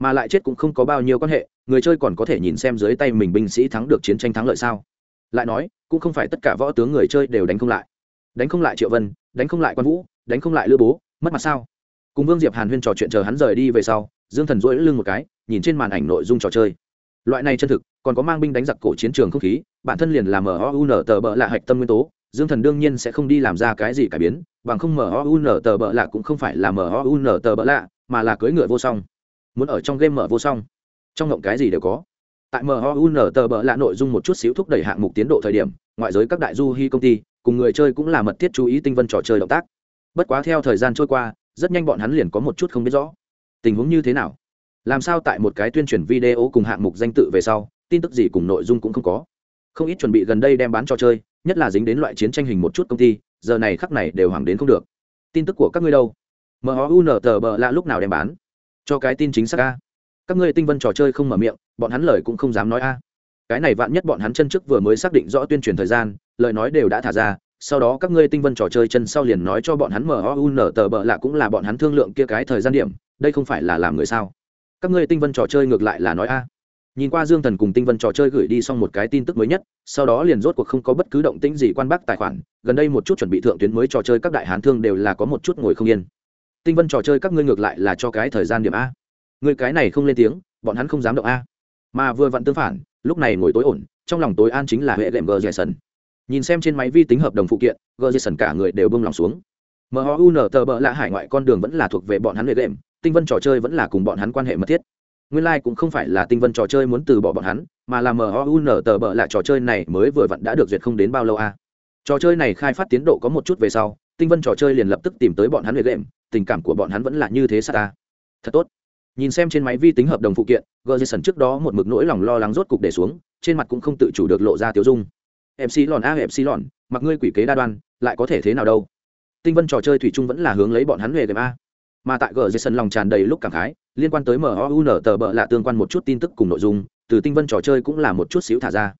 Mà lại chết cũng không có bao nhiêu quan hệ, người chơi còn có thể nhìn xem dưới tay mình binh sĩ thắng được chiến tranh thắng lợi sao? Lại nói, cũng không phải tất cả võ tướng người chơi đều đánh không lại. Đánh không lại triệu vân, đánh không lại quan vũ, đánh không lại lữ bố, mất mặt sao? Cùng vương diệp hàn huyên trò chuyện chờ hắn rời đi về sau, dương thần dỗi lưng một cái, nhìn trên màn ảnh nội dung trò chơi loại này chân thực, còn có mang binh đánh giặc cổ chiến trường không khí, bản thân liền làm mun tờ bợ lạ hạch tâm nguyên tố, dương thần đương nhiên sẽ không đi làm ra cái gì cải biến, bằng không mun tờ bợ lạ cũng không phải là mun tờ bợ lạ mà là cưỡi ngựa vô song. Muốn ở trong game mở vô song, trong ngộng cái gì đều có. Tại mun tờ bợ lạ nội dung một chút xíu thúc đẩy hạng mục tiến độ thời điểm, ngoại giới các đại du hy công ty, cùng người chơi cũng là mật thiết chú ý tinh vân trò chơi động tác. Bất quá theo thời gian trôi qua, rất nhanh bọn hắn liền có một chút không biết rõ. Tình huống như thế nào? Làm sao tại một cái tuyên truyền video cùng hạng mục danh tự về sau, tin tức gì cùng nội dung cũng không có? Không ít chuẩn bị gần đây đem bán trò chơi, nhất là dính đến loại chiến tranh hình một chút công ty, giờ này khắc này đều hoảng đến không được. Tin tức của các ngươi đâu? Mun tờ bờ lạ lúc nào đem bán? Cho cái tin chính xác a. Các ngươi tinh vân trò chơi không mở miệng, bọn hắn lời cũng không dám nói a. Cái này vạn nhất bọn hắn chân trước vừa mới xác định rõ tuyên truyền thời gian, lời nói đều đã thả ra, sau đó các ngươi tinh vân trò chơi chân sau liền nói cho bọn hắn mun tờ bờ lạ cũng là bọn hắn thương lượng kia cái thời gian điểm, đây không phải là làm người sao? Các ngươi tinh vân trò chơi ngược lại là nói a. Nhìn qua dương thần cùng tinh vân trò chơi gửi đi xong một cái tin tức mới nhất, sau đó liền rốt cuộc không có bất cứ động tĩnh gì quan bác tài khoản, gần đây một chút chuẩn bị thượng tuyến mới trò chơi các đại hán thương đều là có một chút ngồi không yên. Tinh vân trò chơi các ngươi ngược lại là cho cái thời gian điểm a. Người cái này không lên tiếng, bọn hắn không dám động a. Mà vừa vặn tương phản, lúc này ngồi tối ổn, trong lòng tối an chính là huệ lệm gờ dây sần. Nhìn xem trên máy vi tính hợp đồng phụ kiện, gờ dây sần cả người đều bông lòng xuống. MHUN tờ bợ lạ hải ngoại con đường vẫn là thuộc về bọn hắn huệ lệm tinh vân trò chơi vẫn là cùng bọn hắn quan hệ mật thiết. Nguyên lai cũng không phải là tinh vân trò chơi muốn từ bỏ bọn hắn, mà là MHUN tờ bợ là trò chơi này mới vừa vặn đã được duyệt không đến bao lâu a à. trò chơi này khai phát tiến độ có một chút về sau, tinh vân trò chơi liền lập tức tìm tới bọn hắn về game, tình cảm của bọn hắn vẫn là như thế sao ta. Thật tốt. Nhìn xem trên máy vi tính hợp đồng phụ kiện gờ trước đó một mực nỗi lòng lo lắng rốt cục để xuống, trên mặt cũng không tự chủ được lộ ra tiêu dung. Mc lòn a mc lòn mặc ngươi quỷ kế đa đoan, lại có thể thế nào đâu? Tinh vân trò chơi thủy chung vẫn là hướng lấy bọn hắn về game a mà tại gờ lòng tràn đầy lúc cảm khái, liên quan tới mhun tờ bợ lạ tương quan một chút tin tức cùng nội dung, từ tinh vân trò chơi cũng là một chút xíu thả ra.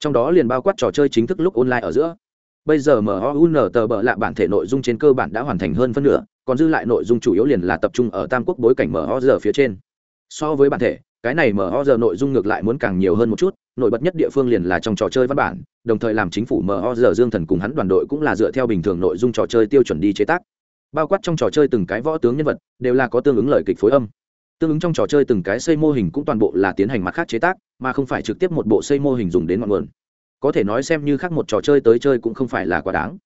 Trong đó liền bao quát trò chơi chính thức lúc online ở giữa. Bây giờ mhun tờ bợ lạ bản thể nội dung trên cơ bản đã hoàn thành hơn phân nửa, còn dư lại nội dung chủ yếu liền là tập trung ở tam quốc bối cảnh mo giờ phía trên. So với bản thể, cái này mo giờ nội dung ngược lại muốn càng nhiều hơn một chút, nổi bật nhất địa phương liền là trong trò chơi văn bản, đồng thời làm chính phủ mo giờ dương thần cùng hắn đoàn đội cũng là dựa theo bình thường nội dung trò chơi tiêu chuẩn đi chế tác bao quát trong trò chơi từng cái võ tướng nhân vật, đều là có tương ứng lời kịch phối âm. Tương ứng trong trò chơi từng cái xây mô hình cũng toàn bộ là tiến hành mặt khác chế tác, mà không phải trực tiếp một bộ xây mô hình dùng đến ngọn nguồn. Có thể nói xem như khác một trò chơi tới chơi cũng không phải là quá đáng.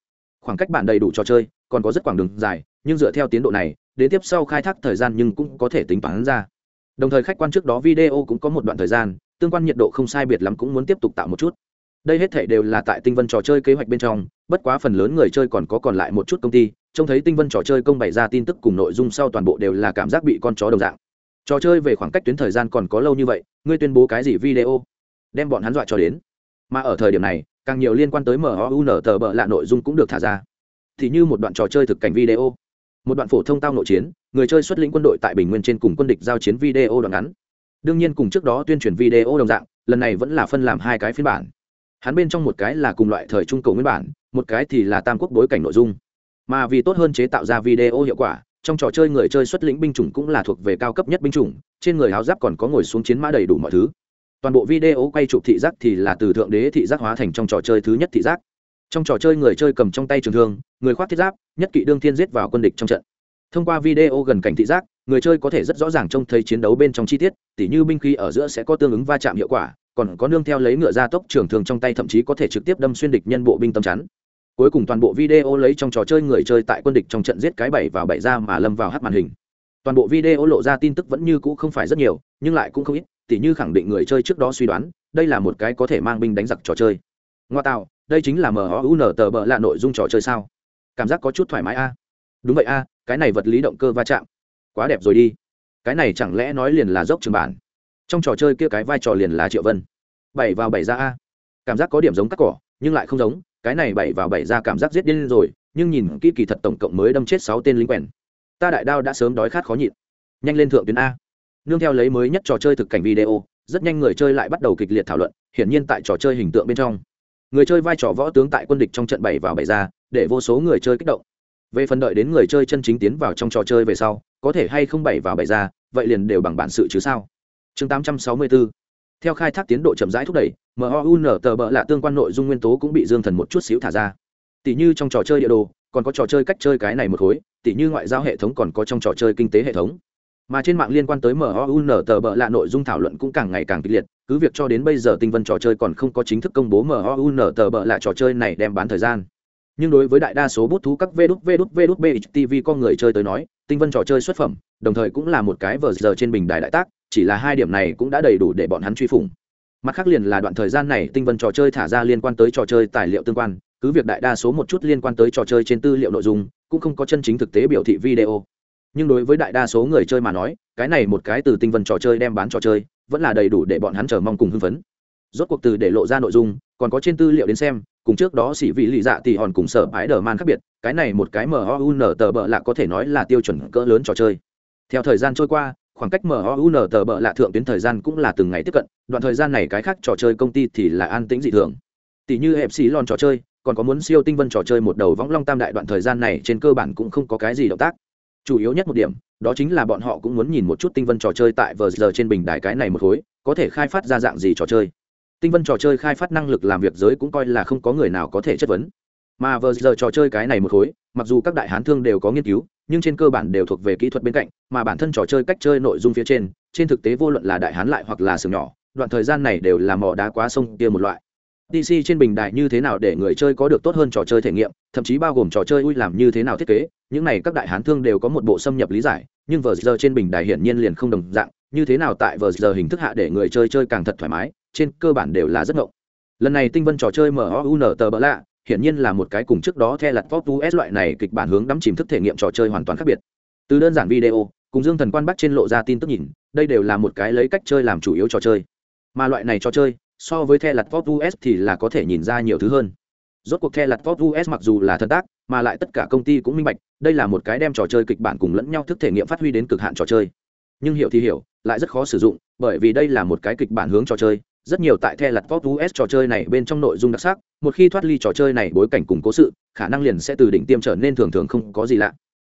Khoảng cách bạn đầy đủ trò chơi, còn có rất quảng đường dài, nhưng dựa theo tiến độ này, đến tiếp sau khai thác thời gian nhưng cũng có thể tính toán ra. Đồng thời khách quan trước đó video cũng có một đoạn thời gian, tương quan nhiệt độ không sai biệt lắm cũng muốn tiếp tục tạo một chút. Đây hết thể đều là tại tinh vân trò chơi kế hoạch bên trong, bất quá phần lớn người chơi còn có còn lại một chút công ty trông thấy tinh vân trò chơi công bày ra tin tức cùng nội dung sau toàn bộ đều là cảm giác bị con chó đồng dạng. Trò chơi về khoảng cách tuyến thời gian còn có lâu như vậy, ngươi tuyên bố cái gì video? Đem bọn hắn dọa cho đến. Mà ở thời điểm này, càng nhiều liên quan tới mun tờ bợ lạ nội dung cũng được thả ra. Thì như một đoạn trò chơi thực cảnh video. Một đoạn phổ thông tao nội chiến, người chơi xuất lĩnh quân đội tại bình nguyên trên cùng quân địch giao chiến video đoạn ngắn. Đương nhiên cùng trước đó tuyên truyền video đồng dạng, lần này vẫn là phân làm hai cái phiên bản. Hắn bên trong một cái là cùng loại thời trung cầu nguyên bản, một cái thì là tam quốc bối cảnh nội dung mà vì tốt hơn chế tạo ra video hiệu quả, trong trò chơi người chơi xuất lĩnh binh chủng cũng là thuộc về cao cấp nhất binh chủng, trên người áo giáp còn có ngồi xuống chiến mã đầy đủ mọi thứ. Toàn bộ video quay chụp thị giác thì là từ thượng đế thị giác hóa thành trong trò chơi thứ nhất thị giác. Trong trò chơi người chơi cầm trong tay trường thương, người khoác thiết giáp, nhất kỵ đương thiên giết vào quân địch trong trận. Thông qua video gần cảnh thị giác, người chơi có thể rất rõ ràng trông thấy chiến đấu bên trong chi tiết, tỉ như binh khí ở giữa sẽ có tương ứng va chạm hiệu quả, còn có nương theo lấy ngựa gia tốc trường thường trong tay thậm chí có thể trực tiếp đâm xuyên địch nhân bộ binh tâm chắn cuối cùng toàn bộ video lấy trong trò chơi người chơi tại quân địch trong trận giết cái bảy vào bảy ra mà lâm vào hát màn hình. Toàn bộ video lộ ra tin tức vẫn như cũ không phải rất nhiều, nhưng lại cũng không ít, tỉ như khẳng định người chơi trước đó suy đoán, đây là một cái có thể mang binh đánh giặc trò chơi. Ngoa tạo, đây chính là mhun tờ bờ là nội dung trò chơi sao? Cảm giác có chút thoải mái a. Đúng vậy a, cái này vật lý động cơ va chạm. Quá đẹp rồi đi. Cái này chẳng lẽ nói liền là dốc trường bản? Trong trò chơi kia cái vai trò liền là triệu vân. Bảy vào bảy ra a. Cảm giác có điểm giống cắt cỏ, nhưng lại không giống cái này bảy vào bảy ra cảm giác giết điên rồi, nhưng nhìn kỹ kỳ thật tổng cộng mới đâm chết sáu tên lính quèn. Ta đại đao đã sớm đói khát khó nhịn. Nhanh lên thượng tuyến a. Nương theo lấy mới nhất trò chơi thực cảnh video, rất nhanh người chơi lại bắt đầu kịch liệt thảo luận, hiển nhiên tại trò chơi hình tượng bên trong. Người chơi vai trò võ tướng tại quân địch trong trận bảy vào bảy ra, để vô số người chơi kích động. Về phần đợi đến người chơi chân chính tiến vào trong trò chơi về sau, có thể hay không bảy vào bảy ra, vậy liền đều bằng bản sự chứ sao? Chương 864 theo khai thác tiến độ chậm rãi thúc đẩy MOUN tờ bợ lạ tương quan nội dung nguyên tố cũng bị dương thần một chút xíu thả ra. Tỷ như trong trò chơi địa đồ, còn có trò chơi cách chơi cái này một khối tỷ như ngoại giao hệ thống còn có trong trò chơi kinh tế hệ thống. Mà trên mạng liên quan tới MOUN tờ bợ lạ nội dung thảo luận cũng càng ngày càng kịch liệt, cứ việc cho đến bây giờ tinh vân trò chơi còn không có chính thức công bố MOUN tờ bợ lạ trò chơi này đem bán thời gian. Nhưng đối với đại đa số bút thú các Vút Vút Vút đút con người chơi tới nói, tinh vân trò chơi xuất phẩm, đồng thời cũng là một cái vở giờ trên bình đài đại tác, chỉ là hai điểm này cũng đã đầy đủ để bọn hắn truy phủng mặt khác liền là đoạn thời gian này tinh vân trò chơi thả ra liên quan tới trò chơi tài liệu tương quan, cứ việc đại đa số một chút liên quan tới trò chơi trên tư liệu nội dung, cũng không có chân chính thực tế biểu thị video. Nhưng đối với đại đa số người chơi mà nói, cái này một cái từ tinh vân trò chơi đem bán trò chơi, vẫn là đầy đủ để bọn hắn chờ mong cùng hưng phấn. Rốt cuộc từ để lộ ra nội dung, còn có trên tư liệu đến xem, cùng trước đó sĩ vị lì dạ thì hòn cùng sở ái đờ man khác biệt, cái này một cái mhun tờ bợ lạ có thể nói là tiêu chuẩn cỡ lớn trò chơi. Theo thời gian trôi qua khoảng cách MOUN tờ bợ lạ thượng tuyến thời gian cũng là từng ngày tiếp cận, đoạn thời gian này cái khác trò chơi công ty thì là an tĩnh dị thường. Tỷ như hẹp xí lon trò chơi, còn có muốn siêu tinh vân trò chơi một đầu võng long tam đại đoạn thời gian này trên cơ bản cũng không có cái gì động tác. Chủ yếu nhất một điểm, đó chính là bọn họ cũng muốn nhìn một chút tinh vân trò chơi tại vờ giờ trên bình đài cái này một khối, có thể khai phát ra dạng gì trò chơi. Tinh vân trò chơi khai phát năng lực làm việc giới cũng coi là không có người nào có thể chất vấn. Mà vờ giờ trò chơi cái này một khối, mặc dù các đại hán thương đều có nghiên cứu nhưng trên cơ bản đều thuộc về kỹ thuật bên cạnh mà bản thân trò chơi cách chơi nội dung phía trên trên thực tế vô luận là đại hán lại hoặc là sừng nhỏ đoạn thời gian này đều là mỏ đá quá sông kia một loại. DC trên bình đại như thế nào để người chơi có được tốt hơn trò chơi thể nghiệm, thậm chí bao gồm trò chơi ui làm như thế nào thiết kế, những này các đại hán thương đều có một bộ xâm nhập lý giải, nhưng vừa giờ trên bình đại hiển nhiên liền không đồng dạng, như thế nào tại vừa giờ hình thức hạ để người chơi chơi càng thật thoải mái, trên cơ bản đều là rất ngộng. Lần này tinh vân trò chơi mở Unờ tờ bỡ lạ, hiển nhiên là một cái cùng trước đó theo lặt Pop us loại này kịch bản hướng đắm chìm thức thể nghiệm trò chơi hoàn toàn khác biệt. Từ đơn giản video, cùng Dương Thần Quan Bắc trên lộ ra tin tức nhìn, đây đều là một cái lấy cách chơi làm chủ yếu trò chơi. Mà loại này trò chơi, so với the lặt pop us thì là có thể nhìn ra nhiều thứ hơn rốt cuộc the lặt pop us mặc dù là thân tác mà lại tất cả công ty cũng minh bạch đây là một cái đem trò chơi kịch bản cùng lẫn nhau thức thể nghiệm phát huy đến cực hạn trò chơi nhưng hiểu thì hiểu lại rất khó sử dụng bởi vì đây là một cái kịch bản hướng trò chơi rất nhiều tại the lặt pop us trò chơi này bên trong nội dung đặc sắc một khi thoát ly trò chơi này bối cảnh cùng cố sự khả năng liền sẽ từ đỉnh tiêm trở nên thường thường không có gì lạ.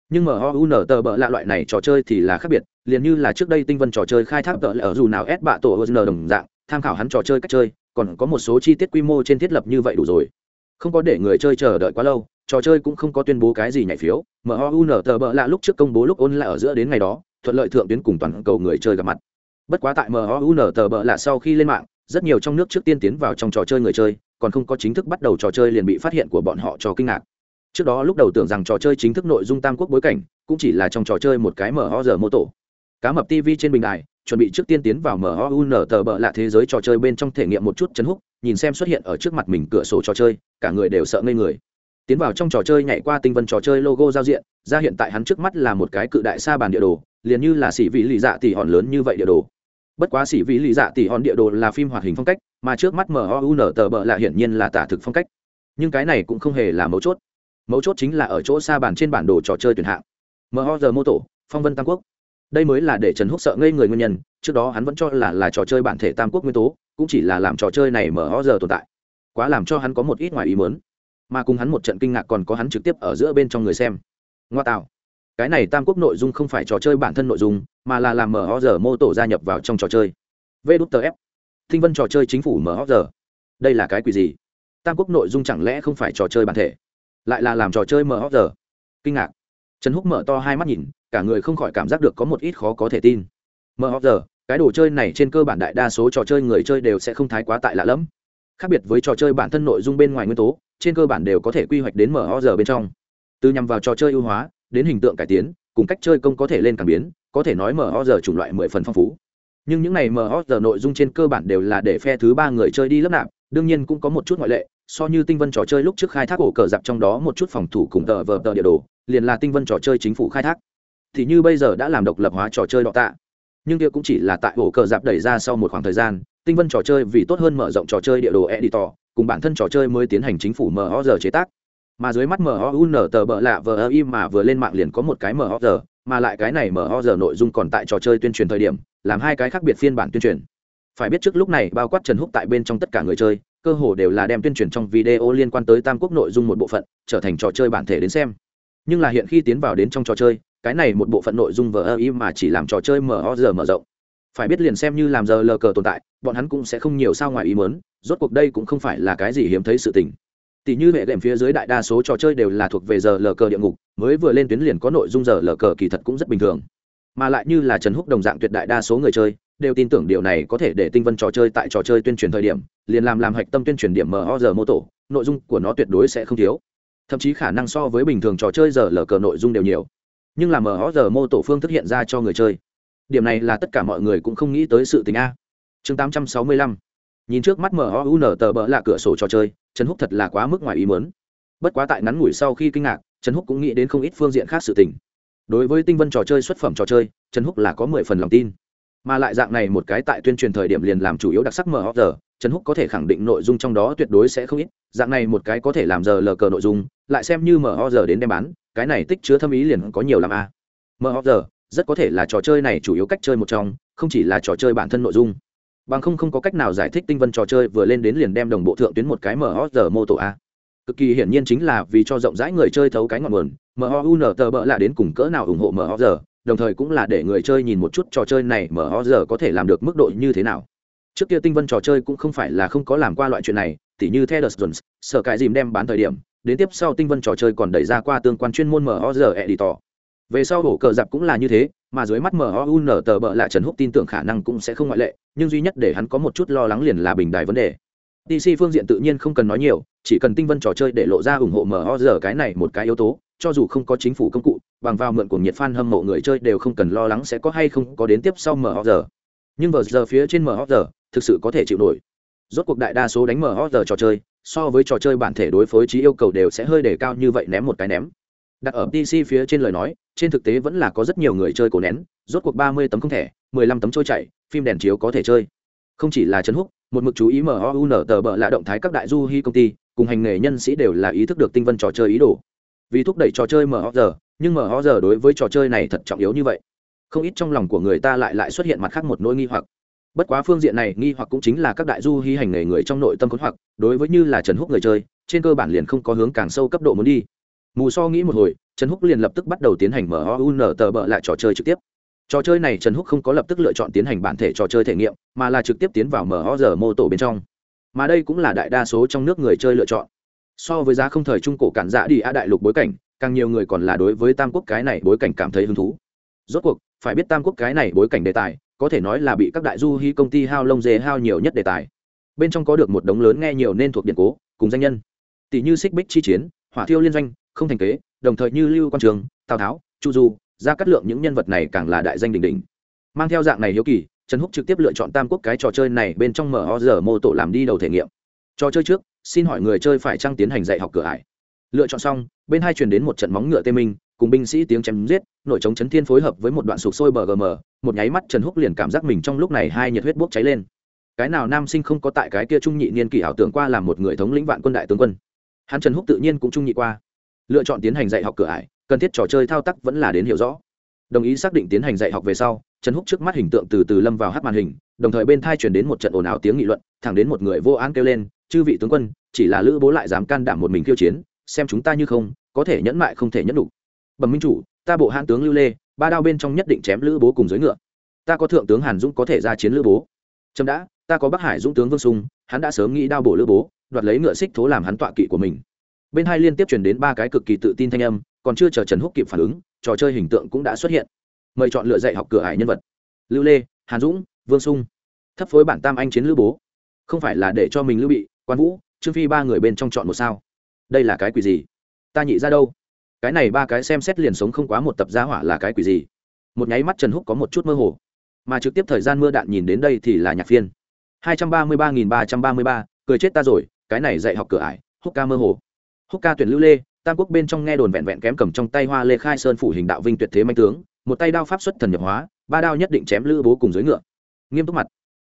Nhưng MOUN tờ bợ lạ loại này trò chơi thì là khác biệt, liền như là trước đây tinh vân trò chơi khai thác tờ lỡ dù nào ép bạ tổ N đồng dạng, tham khảo hắn trò chơi cách chơi còn có một số chi tiết quy mô trên thiết lập như vậy đủ rồi. Không có để người chơi chờ đợi quá lâu trò chơi cũng không có tuyên bố cái gì nhảy phiếu MOUN tờ bợ lạ lúc trước công bố lúc ôn lại ở giữa đến ngày đó thuận lợi thượng tuyến cùng toàn cầu người chơi gặp mặt. Bất quá tại MOUN tờ bợ lạ sau khi lên mạng rất nhiều trong nước trước tiên tiến vào trong trò chơi người chơi còn không có chính thức bắt đầu trò chơi liền bị phát hiện của bọn họ cho kinh ngạc trước đó lúc đầu tưởng rằng trò chơi chính thức nội dung tam quốc bối cảnh cũng chỉ là trong trò chơi một cái mở giờ mô tổ cá mập tv trên bình đài chuẩn bị trước tiên tiến vào MOUN tờ bợ lạ thế giới trò chơi bên trong thể nghiệm một chút chấn húc, nhìn xem xuất hiện ở trước mặt mình cửa sổ trò chơi, cả người đều sợ ngây người. Tiến vào trong trò chơi nhảy qua tinh vân trò chơi logo giao diện, ra hiện tại hắn trước mắt là một cái cự đại sa bàn địa đồ, liền như là xỉ vị lì dạ tỷ hòn lớn như vậy địa đồ. Bất quá sĩ vị lì dạ tỷ hòn địa đồ là phim hoạt hình phong cách, mà trước mắt MOUN tờ bợ là hiển nhiên là tả thực phong cách. Nhưng cái này cũng không hề là mấu chốt. Mấu chốt chính là ở chỗ xa bàn trên bản đồ trò chơi tuyển hạng. MOZ mô tổ, phong vân tam quốc đây mới là để trần húc sợ ngây người nguyên nhân trước đó hắn vẫn cho là là trò chơi bản thể tam quốc nguyên tố cũng chỉ là làm trò chơi này mở giờ tồn tại quá làm cho hắn có một ít ngoài ý mớn mà cùng hắn một trận kinh ngạc còn có hắn trực tiếp ở giữa bên trong người xem ngoa tạo cái này tam quốc nội dung không phải trò chơi bản thân nội dung, mà là làm mở ho giờ mô tổ gia nhập vào trong trò chơi. V đút tờ f. Thinh vân trò chơi chính phủ mở ho giờ đây là cái quỷ gì? Tam quốc nội dung chẳng lẽ không phải trò chơi bản thể? Lại là làm trò chơi mở ho giờ kinh ngạc. Trần húc mở to hai mắt nhìn, cả người không khỏi cảm giác được có một ít khó có thể tin. Mờ giờ cái đồ chơi này trên cơ bản đại đa số trò chơi người chơi đều sẽ không thái quá tại lạ lẫm. Khác biệt với trò chơi bản thân nội dung bên ngoài nguyên tố, trên cơ bản đều có thể quy hoạch đến mở giờ bên trong. Từ nhằm vào trò chơi ưu hóa đến hình tượng cải tiến, cùng cách chơi công có thể lên cảm biến, có thể nói mở giờ chủng loại mười phần phong phú. Nhưng những này mở giờ nội dung trên cơ bản đều là để phe thứ ba người chơi đi lấp nạp, đương nhiên cũng có một chút ngoại lệ, so như tinh vân trò chơi lúc trước khai thác ổ cờ dạp trong đó một chút phòng thủ cùng tờ vờ tờ địa đồ, liền là tinh vân trò chơi chính phủ khai thác. Thì như bây giờ đã làm độc lập hóa trò chơi đọ tạ. Nhưng kia cũng chỉ là tại ổ cờ dạp đẩy ra sau một khoảng thời gian, tinh vân trò chơi vì tốt hơn mở rộng trò chơi địa đồ editor, cùng bản thân trò chơi mới tiến hành chính phủ mo giờ chế tác mà dưới mắt MOUN tờ bợ lạ vờ im mà vừa lên mạng liền có một cái MOR, mà lại cái này MOR nội dung còn tại trò chơi tuyên truyền thời điểm, làm hai cái khác biệt phiên bản tuyên truyền. Phải biết trước lúc này bao quát Trần Húc tại bên trong tất cả người chơi, cơ hồ đều là đem tuyên truyền trong video liên quan tới Tam Quốc nội dung một bộ phận, trở thành trò chơi bản thể đến xem. Nhưng là hiện khi tiến vào đến trong trò chơi, cái này một bộ phận nội dung vờ ơ y mà chỉ làm trò chơi mở giờ mở rộng phải biết liền xem như làm giờ lờ cờ tồn tại bọn hắn cũng sẽ không nhiều sao ngoài ý mớn rốt cuộc đây cũng không phải là cái gì hiếm thấy sự tình tỷ như hệ đệm phía dưới đại đa số trò chơi đều là thuộc về giờ lờ cờ địa ngục, mới vừa lên tuyến liền có nội dung giờ lờ cờ kỳ thật cũng rất bình thường. Mà lại như là trần húc đồng dạng tuyệt đại đa số người chơi, đều tin tưởng điều này có thể để tinh vân trò chơi tại trò chơi tuyên truyền thời điểm, liền làm làm hạch tâm tuyên truyền điểm mở giờ mô tổ, nội dung của nó tuyệt đối sẽ không thiếu. Thậm chí khả năng so với bình thường trò chơi giờ lờ cờ nội dung đều nhiều. Nhưng là mở giờ mô tổ phương thức hiện ra cho người chơi. Điểm này là tất cả mọi người cũng không nghĩ tới sự tình a. Chương tám trăm sáu mươi lăm nhìn trước mắt mở u n tờ bỡ là cửa sổ trò chơi, trần húc thật là quá mức ngoài ý mớn bất quá tại ngắn ngủi sau khi kinh ngạc, trần húc cũng nghĩ đến không ít phương diện khác sự tình. Đối với tinh vân trò chơi, xuất phẩm trò chơi, trần húc là có mười phần lòng tin. Mà lại dạng này một cái tại tuyên truyền thời điểm liền làm chủ yếu đặc sắc mở giờ, trần húc có thể khẳng định nội dung trong đó tuyệt đối sẽ không ít, dạng này một cái có thể làm giờ lờ cờ nội dung, lại xem như mở giờ đến đem bán, cái này tích chứa thâm ý liền có nhiều làm a. Mở giờ, rất có thể là trò chơi này chủ yếu cách chơi một trong, không chỉ là trò chơi bản thân nội dung bằng không không có cách nào giải thích tinh vân trò chơi vừa lên đến liền đem đồng bộ thượng tuyến một cái mở mô tổ a cực kỳ hiển nhiên chính là vì cho rộng rãi người chơi thấu cái ngọn nguồn mhun tờ bỡ là đến cùng cỡ nào ủng hộ mhz đồng thời cũng là để người chơi nhìn một chút trò chơi này mhz có thể làm được mức độ như thế nào. Trước kia tinh vân trò chơi cũng không phải là không có làm qua loại chuyện này, tỉ như Theodore Jones, sở cái dìm đem bán thời điểm, đến tiếp sau tinh vân trò chơi còn đẩy ra qua tương quan chuyên môn mhz editor. Về sau hổ cờ dạp cũng là như thế, mà dưới mắt MOUN tờ bợ lại Trần Húc tin tưởng khả năng cũng sẽ không ngoại lệ, nhưng duy nhất để hắn có một chút lo lắng liền là bình đài vấn đề. DC phương diện tự nhiên không cần nói nhiều, chỉ cần tinh vân trò chơi để lộ ra ủng hộ MOZ cái này một cái yếu tố, cho dù không có chính phủ công cụ, bằng vào mượn của nhiệt fan hâm mộ người chơi đều không cần lo lắng sẽ có hay không có đến tiếp sau MOZ. Nhưng vừa giờ phía trên MOZ thực sự có thể chịu nổi. Rốt cuộc đại đa số đánh MOZ trò chơi, so với trò chơi bản thể đối phối trí yêu cầu đều sẽ hơi đề cao như vậy ném một cái ném đặt ở pc phía trên lời nói, trên thực tế vẫn là có rất nhiều người chơi cổ nén, rốt cuộc ba mươi tấm không thẻ mười lăm tấm trôi chạy phim đèn chiếu có thể chơi. Không chỉ là trấn húc, một mực chú ý MOUN tờ bợ là động thái các đại du hy công ty, cùng hành nghề nhân sĩ đều là ý thức được tinh vân trò chơi ý đồ. Vì thúc đẩy trò chơi MOZ nhưng MOZ đối với trò chơi này thật trọng yếu như vậy. Không ít trong lòng của người ta lại lại xuất hiện mặt khác một nỗi nghi hoặc. Bất quá phương diện này, nghi hoặc cũng chính là các đại du hy hành nghề người trong nội tâm khốn hoặc, đối với như là trần húc người chơi, trên cơ bản liền không có hướng càng sâu cấp độ muốn đi mù so nghĩ một hồi, trần húc liền lập tức bắt đầu tiến hành mở un tờ bợ lại trò chơi trực tiếp. Trò chơi này trần húc không có lập tức lựa chọn tiến hành bản thể trò chơi thể nghiệm, mà là trực tiếp tiến vào mở giờ mô tổ bên trong. Mà đây cũng là đại đa số trong nước người chơi lựa chọn. So với giá không thời trung cổ cản dạ đi a đại lục bối cảnh, càng nhiều người còn là đối với tam quốc cái này bối cảnh cảm thấy hứng thú. Rốt cuộc, phải biết tam quốc cái này bối cảnh đề tài, có thể nói là bị các đại du hy công ty hao lông dê hao nhiều nhất đề tài. Bên trong có được một đống lớn nghe nhiều nên thuộc điện cố, cùng danh nhân. Tỷ như xích bích chi chiến, hỏa thiêu liên doanh không thành kế, đồng thời như lưu quang trường, tào tháo, chu du ra cắt lượng những nhân vật này càng là đại danh đỉnh đỉnh. Mang theo dạng này hiếu kỳ, trần húc trực tiếp lựa chọn tam quốc cái trò chơi này bên trong mở ho giờ mô tổ làm đi đầu thể nghiệm. Trò chơi trước, xin hỏi người chơi phải trăng tiến hành dạy học cửa ải? Lựa chọn xong, bên hai truyền đến một trận móng ngựa tê minh, cùng binh sĩ tiếng chém giết, nội chống chấn thiên phối hợp với một đoạn sụp sôi bờ gm một nháy mắt trần húc liền cảm giác mình trong lúc này hai nhiệt huyết bốc cháy lên. Cái nào nam sinh không có tại cái kia trung nhị niên kỷ ảo tưởng qua làm một người thống lĩnh vạn quân đại tướng quân. Hắn trần húc tự nhiên cũng trung nhị qua lựa chọn tiến hành dạy học cửa ải, cần thiết trò chơi thao tác vẫn là đến hiểu rõ. Đồng ý xác định tiến hành dạy học về sau, trần húc trước mắt hình tượng từ từ lâm vào hát màn hình, đồng thời bên thai chuyển đến một trận ồn ào tiếng nghị luận, thẳng đến một người vô án kêu lên, chư vị tướng quân, chỉ là lữ bố lại dám can đảm một mình khiêu chiến, xem chúng ta như không, có thể nhẫn mại không thể nhẫn đủ. Bẩm minh chủ, ta bộ hãn tướng lưu lê, ba đao bên trong nhất định chém lữ bố cùng dưới ngựa. Ta có thượng tướng hàn dũng có thể ra chiến lữ bố. Trâm đã, ta có bắc hải dũng tướng vương sung, hắn đã sớm nghĩ đao bổ lữ bố, đoạt lấy ngựa xích thố làm hắn tọa kỵ của mình bên hai liên tiếp chuyển đến ba cái cực kỳ tự tin thanh âm, còn chưa chờ trần húc kịp phản ứng, trò chơi hình tượng cũng đã xuất hiện. Mời chọn lựa dạy học cửa ải nhân vật. Lưu lê, hàn dũng, vương sung. Thấp phối bản tam anh chiến lữ bố. Không phải là để cho mình lưu bị, quan vũ, trương phi ba người bên trong chọn một sao. Đây là cái quỷ gì? Ta nhị ra đâu? Cái này ba cái xem xét liền sống không quá một tập gia hỏa là cái quỷ gì? Một nháy mắt trần húc có một chút mơ hồ. Mà trực tiếp thời gian mưa đạn nhìn đến đây thì là nhạc phiên. Hai trăm ba mươi ba nghìn ba trăm ba mươi ba, cười chết ta rồi, cái này dạy học cửa ải, húc ca mơ hồ húc ca tuyển lưu lê, tam quốc bên trong nghe đồn vẹn vẹn kém cầm trong tay hoa lê khai sơn phủ hình đạo vinh tuyệt thế manh tướng, một tay đao pháp xuất thần nhập hóa, ba đao nhất định chém lữ bố cùng dưới ngựa. Nghiêm túc mặt.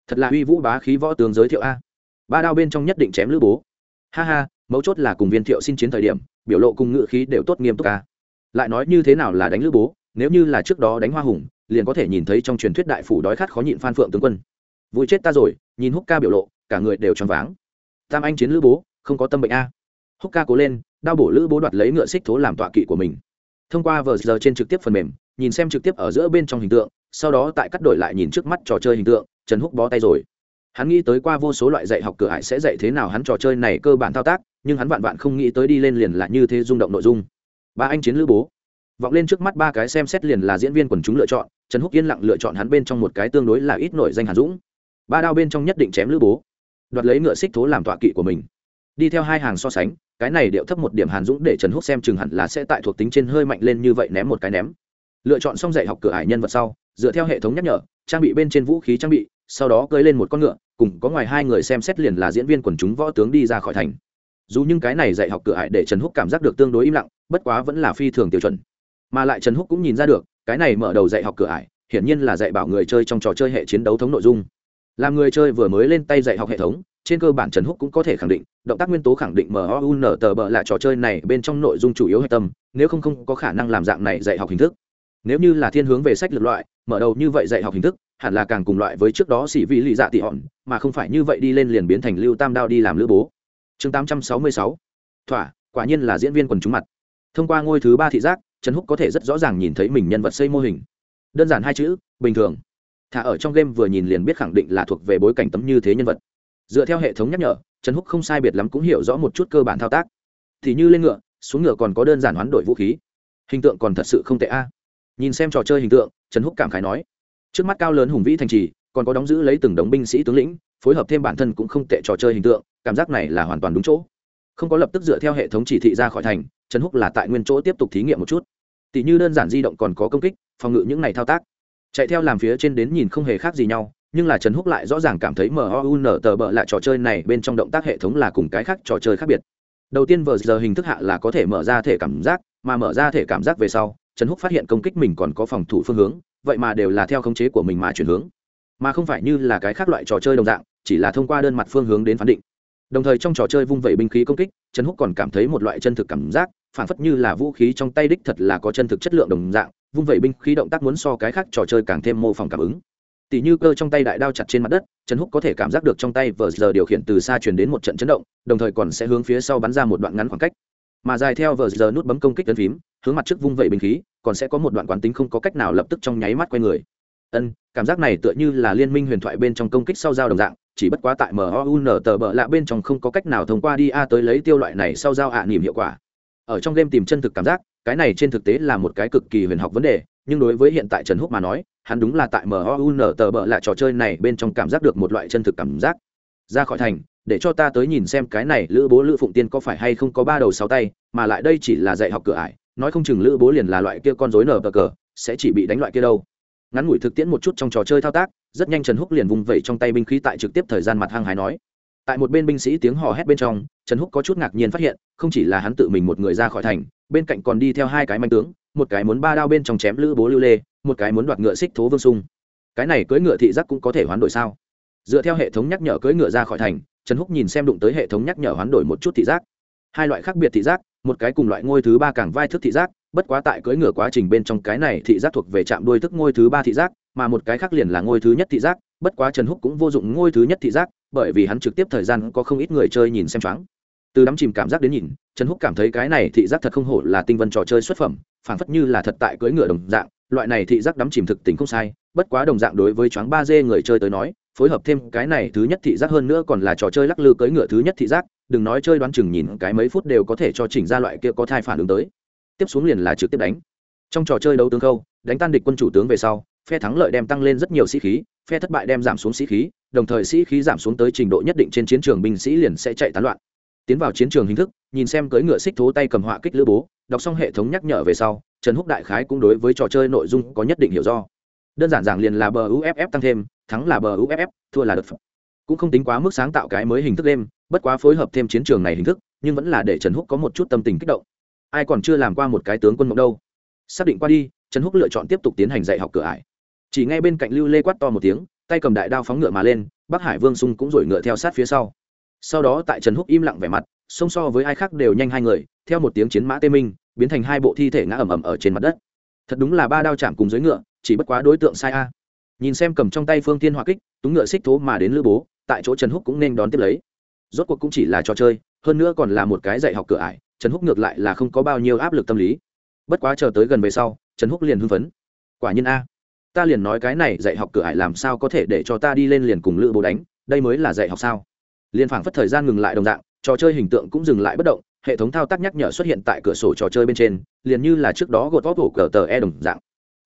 Thật là uy vũ bá khí võ tướng giới thiệu a. Ba đao bên trong nhất định chém lữ bố. Ha ha, mấu chốt là cùng viên thiệu xin chiến thời điểm, biểu lộ cùng ngự khí đều tốt nghiêm túc ca lại nói như thế nào là đánh lữ bố, nếu như là trước đó đánh hoa hùng, liền có thể nhìn thấy trong truyền thuyết đại phủ đói khát khó nhịn phan phượng tướng quân. Vui chết ta rồi, nhìn húc ca biểu lộ, cả người đều choáng váng. Tam anh chiến lữ bố, không có tâm bệnh a húc ca cố lên, đao bổ lữ bố đoạt lấy ngựa xích thố làm tọa kỵ của mình. Thông qua vờ giờ trên trực tiếp phần mềm, nhìn xem trực tiếp ở giữa bên trong hình tượng, sau đó tại cắt đổi lại nhìn trước mắt trò chơi hình tượng, trần húc bó tay rồi. Hắn nghĩ tới qua vô số loại dạy học cửa hải sẽ dạy thế nào hắn trò chơi này cơ bản thao tác, nhưng hắn vạn vạn không nghĩ tới đi lên liền là như thế rung động nội dung. Ba anh chiến lữ bố. Vọng lên trước mắt ba cái xem xét liền là diễn viên quần chúng lựa chọn, trần húc yên lặng lựa chọn hắn bên trong một cái tương đối là ít nổi danh hàn dũng. Ba đao bên trong nhất định chém lữ bố. Đoạt lấy ngựa xích thố làm tọa kỵ của mình. Đi theo hai hàng so sánh cái này điệu thấp một điểm hàn dũng để trần húc xem chừng hẳn là sẽ tại thuộc tính trên hơi mạnh lên như vậy ném một cái ném. Lựa chọn xong dạy học cửa ải nhân vật sau, dựa theo hệ thống nhắc nhở, trang bị bên trên vũ khí trang bị, sau đó cưới lên một con ngựa, cùng có ngoài hai người xem xét liền là diễn viên quần chúng võ tướng đi ra khỏi thành. Dù những cái này dạy học cửa ải để trần húc cảm giác được tương đối im lặng, bất quá vẫn là phi thường tiêu chuẩn. Mà lại trần húc cũng nhìn ra được, cái này mở đầu dạy học cửa ải, hiển nhiên là dạy bảo người chơi trong trò chơi hệ chiến đấu thống nội dung. Làm người chơi vừa mới lên tay dạy học hệ thống trên cơ bản trần húc cũng có thể khẳng định, động tác nguyên tố khẳng định mun tờ bờ là trò chơi này bên trong nội dung chủ yếu hệ tâm, nếu không không có khả năng làm dạng này dạy học hình thức. Nếu như là thiên hướng về sách lược loại, mở đầu như vậy dạy học hình thức, hẳn là càng cùng loại với trước đó xỉ vị lì dạ tị hòn, mà không phải như vậy đi lên liền biến thành lưu tam đao đi làm lữ bố. Chương tám trăm sáu mươi sáu. Thỏa, quả nhiên là diễn viên quần chúng mặt. Thông qua ngôi thứ ba thị giác, trần húc có thể rất rõ ràng nhìn thấy mình nhân vật xây mô hình. Đơn giản hai chữ, bình thường. Thả ở trong game vừa nhìn liền biết khẳng định là thuộc về bối cảnh tấm như thế nhân vật dựa theo hệ thống nhắc nhở, trần húc không sai biệt lắm cũng hiểu rõ một chút cơ bản thao tác. Thì như lên ngựa, xuống ngựa còn có đơn giản hoán đổi vũ khí. Hình tượng còn thật sự không tệ a. Nhìn xem trò chơi hình tượng, trần húc cảm khái nói. Trước mắt cao lớn hùng vĩ thành trì, còn có đóng giữ lấy từng đống binh sĩ tướng lĩnh, phối hợp thêm bản thân cũng không tệ trò chơi hình tượng, cảm giác này là hoàn toàn đúng chỗ. Không có lập tức dựa theo hệ thống chỉ thị ra khỏi thành, trần húc là tại nguyên chỗ tiếp tục thí nghiệm một chút. Tỷ như đơn giản di động còn có công kích, phòng ngự những này thao tác. Chạy theo làm phía trên đến nhìn không hề khác gì nhau nhưng là trần húc lại rõ ràng cảm thấy mun tờ bợ lại trò chơi này bên trong động tác hệ thống là cùng cái khác trò chơi khác biệt. Đầu tiên vờ giờ hình thức hạ là có thể mở ra thể cảm giác, mà mở ra thể cảm giác về sau, trần húc phát hiện công kích mình còn có phòng thủ phương hướng, vậy mà đều là theo khống chế của mình mà chuyển hướng. Mà không phải như là cái khác loại trò chơi đồng dạng, chỉ là thông qua đơn mặt phương hướng đến phán định. Đồng thời trong trò chơi vung vẩy binh khí công kích, trần húc còn cảm thấy một loại chân thực cảm giác, phản phất như là vũ khí trong tay đích thật là có chân thực chất lượng đồng dạng, vung vẩy binh khí động tác muốn so cái khác trò chơi càng thêm mô phỏng cảm ứng. Tỉ như cơ trong tay đại đao chặt trên mặt đất, trần húc có thể cảm giác được trong tay vờ giờ điều khiển từ xa chuyển đến một trận chấn động, đồng thời còn sẽ hướng phía sau bắn ra một đoạn ngắn khoảng cách. Mà dài theo vờ giờ nút bấm công kích tân phím, hướng mặt trước vung vẩy bình khí, còn sẽ có một đoạn quán tính không có cách nào lập tức trong nháy mắt quay người. Ân, cảm giác này tựa như là liên minh huyền thoại bên trong công kích sau giao đồng dạng, chỉ bất quá tại mun tờ bợ lạ bên trong không có cách nào thông qua đi a tới lấy tiêu loại này sau giao ạ à nỉm hiệu quả. Ở trong game tìm chân thực cảm giác, cái này trên thực tế là một cái cực kỳ huyền học vấn đề nhưng đối với hiện tại trần húc mà nói, hắn đúng là tại mun tờ bợ là trò chơi này bên trong cảm giác được một loại chân thực cảm giác. Ra khỏi thành, để cho ta tới nhìn xem cái này lữ bố lữ phụng tiên có phải hay không có ba đầu sáu tay, mà lại đây chỉ là dạy học cửa ải, nói không chừng lữ bố liền là loại kia con dối nở bờ cờ, sẽ chỉ bị đánh loại kia đâu. Ngắn ngủi thực tiễn một chút trong trò chơi thao tác, rất nhanh trần húc liền vùng vẩy trong tay binh khí tại trực tiếp thời gian mặt hăng hái nói. Tại một bên binh sĩ tiếng hò hét bên trong, trần húc có chút ngạc nhiên phát hiện, không chỉ là hắn tự mình một người ra khỏi thành, bên cạnh còn đi theo hai cái manh tướng một cái muốn ba đao bên trong chém lữ bố lưu lê, một cái muốn đoạt ngựa xích thố vương sung. Cái này cưỡi ngựa thị giác cũng có thể hoán đổi sao? Dựa theo hệ thống nhắc nhở cưỡi ngựa ra khỏi thành, trần húc nhìn xem đụng tới hệ thống nhắc nhở hoán đổi một chút thị giác. Hai loại khác biệt thị giác, một cái cùng loại ngôi thứ ba càng vai thức thị giác, bất quá tại cưỡi ngựa quá trình bên trong cái này thị giác thuộc về trạm đuôi thức ngôi thứ ba thị giác, mà một cái khác liền là ngôi thứ nhất thị giác, bất quá trần húc cũng vô dụng ngôi thứ nhất thị giác, bởi vì hắn trực tiếp thời gian có không ít người chơi nhìn xem choáng. Từ đắm chìm cảm giác đến nhìn, trần húc cảm thấy cái này thị giác thật không hổ là tinh vân trò chơi xuất phẩm phảng phất như là thật tại cưỡi ngựa đồng dạng, loại này thị giác đắm chìm thực tình không sai, bất quá đồng dạng đối với choáng ba d người chơi tới nói, phối hợp thêm cái này thứ nhất thị giác hơn nữa còn là trò chơi lắc lư cưỡi ngựa thứ nhất thị giác, đừng nói chơi đoán chừng nhìn cái mấy phút đều có thể cho chỉnh ra loại kia có thai phản ứng tới. Tiếp xuống liền là trực tiếp đánh. Trong trò chơi đấu tướng câu đánh tan địch quân chủ tướng về sau, phe thắng lợi đem tăng lên rất nhiều sĩ khí, phe thất bại đem giảm xuống sĩ khí, đồng thời sĩ khí giảm xuống tới trình độ nhất định trên chiến trường binh sĩ liền sẽ chạy tán loạn tiến vào chiến trường hình thức, nhìn xem cưỡi ngựa xích thố tay cầm họa kích lữ bố, đọc xong hệ thống nhắc nhở về sau, trần húc đại khái cũng đối với trò chơi nội dung có nhất định hiểu do. Đơn giản giảng liền là bờ uff tăng thêm, thắng là bờ uff thua là đợt phẩm cũng không tính quá mức sáng tạo cái mới hình thức đêm bất quá phối hợp thêm chiến trường này hình thức, nhưng vẫn là để trần húc có một chút tâm tình kích động. Ai còn chưa làm qua một cái tướng quân mộng đâu. Xác định qua đi, trần húc lựa chọn tiếp tục tiến hành dạy học cửa ải. Chỉ ngay bên cạnh lưu lê quát to một tiếng, tay cầm đại đao phóng ngựa mà lên, bắc hải vương sung cũng rồi ngựa theo sát phía sau sau đó tại trần húc im lặng vẻ mặt, song so với ai khác đều nhanh hai người, theo một tiếng chiến mã tê minh, biến thành hai bộ thi thể ngã ẩm ẩm ở trên mặt đất. Thật đúng là ba đao chạm cùng dưới ngựa, chỉ bất quá đối tượng sai a. Nhìn xem cầm trong tay phương tiên hỏa kích, túng ngựa xích thố mà đến lữ bố, tại chỗ trần húc cũng nên đón tiếp lấy. Rốt cuộc cũng chỉ là trò chơi, hơn nữa còn là một cái dạy học cửa ải, trần húc ngược lại là không có bao nhiêu áp lực tâm lý. Bất quá chờ tới gần về sau, trần húc liền hưng phấn. Quả nhiên a, ta liền nói cái này dạy học cửa ải làm sao có thể để cho ta đi lên liền cùng lữ bố đánh, đây mới là dạy học sao? Liền phảng phất thời gian ngừng lại đồng dạng, trò chơi hình tượng cũng dừng lại bất động, hệ thống thao tác nhắc nhở xuất hiện tại cửa sổ trò chơi bên trên, liền như là trước đó gột vót hổ cờ tờ e đồng dạng.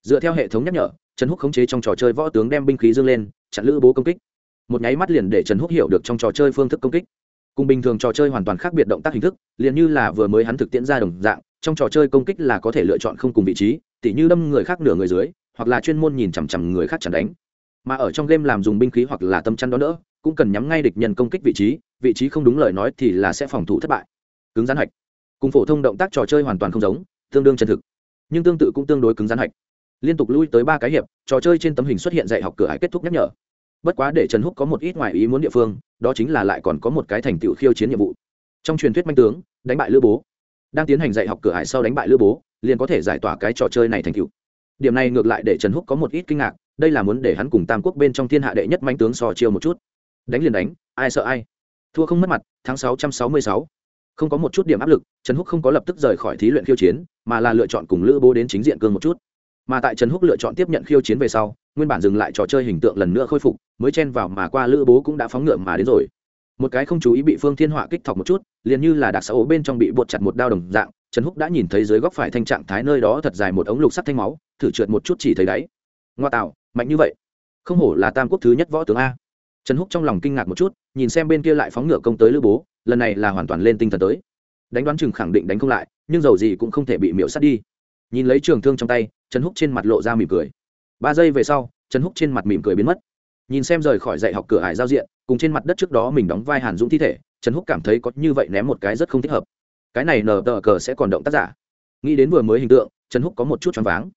Dựa theo hệ thống nhắc nhở, trần húc khống chế trong trò chơi võ tướng đem binh khí dương lên, chặn lữ bố công kích. Một nháy mắt liền để trần húc hiểu được trong trò chơi phương thức công kích. Cùng bình thường trò chơi hoàn toàn khác biệt động tác hình thức, liền như là vừa mới hắn thực tiễn ra đồng dạng, trong trò chơi công kích là có thể lựa chọn không cùng vị trí, tỉ như đâm người khác nửa người dưới, hoặc là chuyên môn nhìn chằm chằm người khác chẳng đánh. Mà ở trong game làm dùng binh khí hoặc là tâm chăn đó nữa cũng cần nhắm ngay địch nhân công kích vị trí vị trí không đúng lời nói thì là sẽ phòng thủ thất bại. Cứng rắn hạch. Cùng phổ thông động tác trò chơi hoàn toàn không giống, tương đương chân thực. Nhưng tương tự cũng tương đối cứng rắn hạch. Liên tục lui tới ba cái hiệp, trò chơi trên tấm hình xuất hiện dạy học cửa hải kết thúc nhắc nhở. Bất quá để trần húc có một ít ngoài ý muốn địa phương, đó chính là lại còn có một cái thành tựu khiêu chiến nhiệm vụ. Trong truyền thuyết manh tướng, đánh bại lữ bố. Đang tiến hành dạy học cửa hải sau đánh bại lữ bố, liền có thể giải tỏa cái trò chơi này thành tựu. Điểm này ngược lại để trần húc có một ít kinh ngạc, đây là muốn để hắn cùng tam quốc bên trong thiên hạ đệ nhất manh tướng sò chiêu một chút đánh liền đánh, ai sợ ai. Thua không mất mặt tháng sáu trăm sáu mươi sáu. Không có một chút điểm áp lực, trần húc không có lập tức rời khỏi thí luyện khiêu chiến, mà là lựa chọn cùng lữ bố đến chính diện cương một chút. Mà tại trần húc lựa chọn tiếp nhận khiêu chiến về sau, nguyên bản dừng lại trò chơi hình tượng lần nữa khôi phục, mới chen vào mà qua lữ bố cũng đã phóng ngựa mà đến rồi. Một cái không chú ý bị phương thiên họa kích thọc một chút, liền như là đặc xã ố bên trong bị bột chặt một đao đồng dạng, trần húc đã nhìn thấy dưới góc phải thanh trạng thái nơi đó thật dài một ống lục sắt thanh máu, thử trượt một chút chỉ thấy đáy. Ngoa tạo, mạnh như vậy. Không hổ là tam quốc thứ nhất võ tướng a trần húc trong lòng kinh ngạc một chút, nhìn xem bên kia lại phóng ngựa công tới lữ bố, lần này là hoàn toàn lên tinh thần tới. Đánh đoán chừng khẳng định đánh không lại, nhưng dầu gì cũng không thể bị miễu sát đi. Nhìn lấy trường thương trong tay, trần húc trên mặt lộ ra mỉm cười. Ba giây về sau, trần húc trên mặt mỉm cười biến mất. Nhìn xem rời khỏi dạy học cửa hải giao diện, cùng trên mặt đất trước đó mình đóng vai hàn dũng thi thể, trần húc cảm thấy có như vậy ném một cái rất không thích hợp. Cái này nờ tờ cờ sẽ còn động tác giả. Nghĩ đến vừa mới hình tượng, trần húc có một chút choáng váng.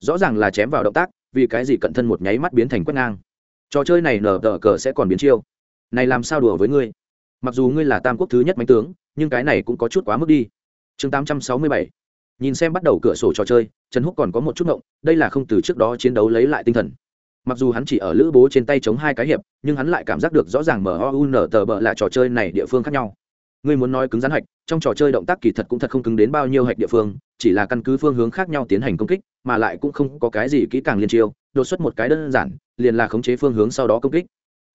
Rõ ràng là chém vào động tác, vì cái gì cận thân một nháy mắt biến thành quét ngang trò chơi này nở tờ cờ sẽ còn biến chiêu. Này làm sao đùa với ngươi? Mặc dù ngươi là tam quốc thứ nhất mánh tướng, nhưng cái này cũng có chút quá mức đi. Chương tám trăm sáu mươi bảy. Nhìn xem bắt đầu cửa sổ trò chơi, trần húc còn có một chút ngộng, đây là không từ trước đó chiến đấu lấy lại tinh thần. Mặc dù hắn chỉ ở lữ bố trên tay chống hai cái hiệp, nhưng hắn lại cảm giác được rõ ràng mun tờ bờ là trò chơi này địa phương khác nhau. Ngươi muốn nói cứng rắn hạch, trong trò chơi động tác kỳ thật cũng thật không cứng đến bao nhiêu hạch địa phương, chỉ là căn cứ phương hướng khác nhau tiến hành công kích, mà lại cũng không có cái gì kỹ càng liên chiêu đột xuất một cái đơn giản, liền là khống chế phương hướng sau đó công kích.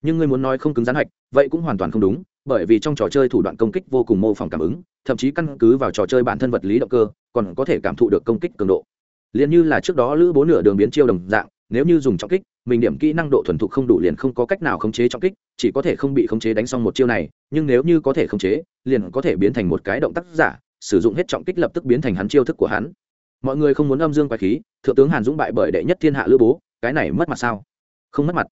Nhưng ngươi muốn nói không cứng rắn hạch, vậy cũng hoàn toàn không đúng, bởi vì trong trò chơi thủ đoạn công kích vô cùng mô phỏng cảm ứng, thậm chí căn cứ vào trò chơi bản thân vật lý động cơ, còn có thể cảm thụ được công kích cường độ. Liền như là trước đó lữ bố nửa đường biến chiêu đồng dạng, nếu như dùng trọng kích, mình điểm kỹ năng độ thuần thục không đủ liền không có cách nào khống chế trọng kích, chỉ có thể không bị khống chế đánh xong một chiêu này, nhưng nếu như có thể khống chế, liền có thể biến thành một cái động tác giả, sử dụng hết trọng kích lập tức biến thành hắn chiêu thức của hắn. Mọi người không muốn âm dương quái khí, thượng tướng hàn dũng bại bởi đệ nhất thiên hạ lữ bố cái này mất mặt sao? Không mất mặt.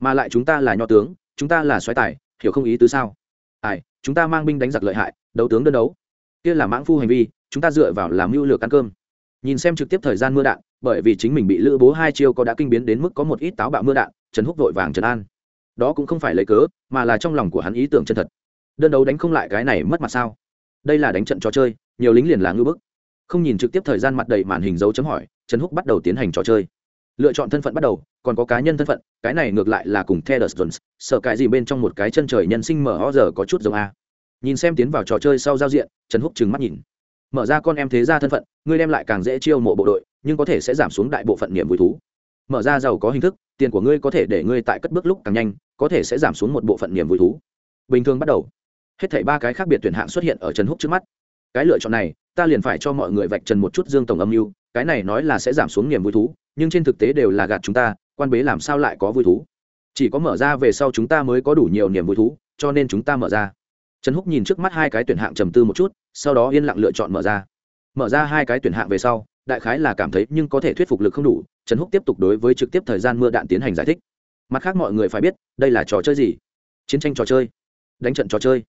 Mà lại chúng ta là nho tướng, chúng ta là xoáy tài, hiểu không ý tứ sao? Ai, chúng ta mang binh đánh giặc lợi hại, đấu tướng đơn đấu. Kia là mãng phu hành vi, chúng ta dựa vào làm mưu lược ăn cơm. Nhìn xem trực tiếp thời gian mưa đạn, bởi vì chính mình bị lữ bố hai chiêu có đã kinh biến đến mức có một ít táo bạo mưa đạn, trần húc vội vàng trần an. Đó cũng không phải lấy cớ, mà là trong lòng của hắn ý tưởng chân thật. Đơn đấu đánh không lại cái này mất mặt sao? Đây là đánh trận trò chơi, nhiều lính liền là ngư bức. Không nhìn trực tiếp thời gian mặt đầy màn hình dấu chấm hỏi, trần húc bắt đầu tiến hành trò chơi lựa chọn thân phận bắt đầu, còn có cá nhân thân phận, cái này ngược lại là cùng theo jones, sợ cái gì bên trong một cái chân trời nhân sinh mở ho giờ có chút giống a. Nhìn xem tiến vào trò chơi sau giao diện, trần húc trừng mắt nhìn. Mở ra con em thế ra thân phận, ngươi đem lại càng dễ chiêu mộ bộ đội, nhưng có thể sẽ giảm xuống đại bộ phận niềm vui thú. Mở ra giàu có hình thức, tiền của ngươi có thể để ngươi tại cất bước lúc càng nhanh, có thể sẽ giảm xuống một bộ phận niềm vui thú. Bình thường bắt đầu. Hết thảy ba cái khác biệt tuyển hạng xuất hiện ở trần húc trước mắt. Cái lựa chọn này, ta liền phải cho mọi người vạch trần một chút dương tổng âm mưu, cái này nói là sẽ giảm xuống niềm vui thú nhưng trên thực tế đều là gạt chúng ta, quan bế làm sao lại có vui thú? Chỉ có mở ra về sau chúng ta mới có đủ nhiều niềm vui thú, cho nên chúng ta mở ra. Trần húc nhìn trước mắt hai cái tuyển hạng trầm tư một chút, sau đó yên lặng lựa chọn mở ra. Mở ra hai cái tuyển hạng về sau, đại khái là cảm thấy nhưng có thể thuyết phục lực không đủ, trần húc tiếp tục đối với trực tiếp thời gian mưa đạn tiến hành giải thích. Mặt khác mọi người phải biết, đây là trò chơi gì? Chiến tranh trò chơi, đánh trận trò chơi.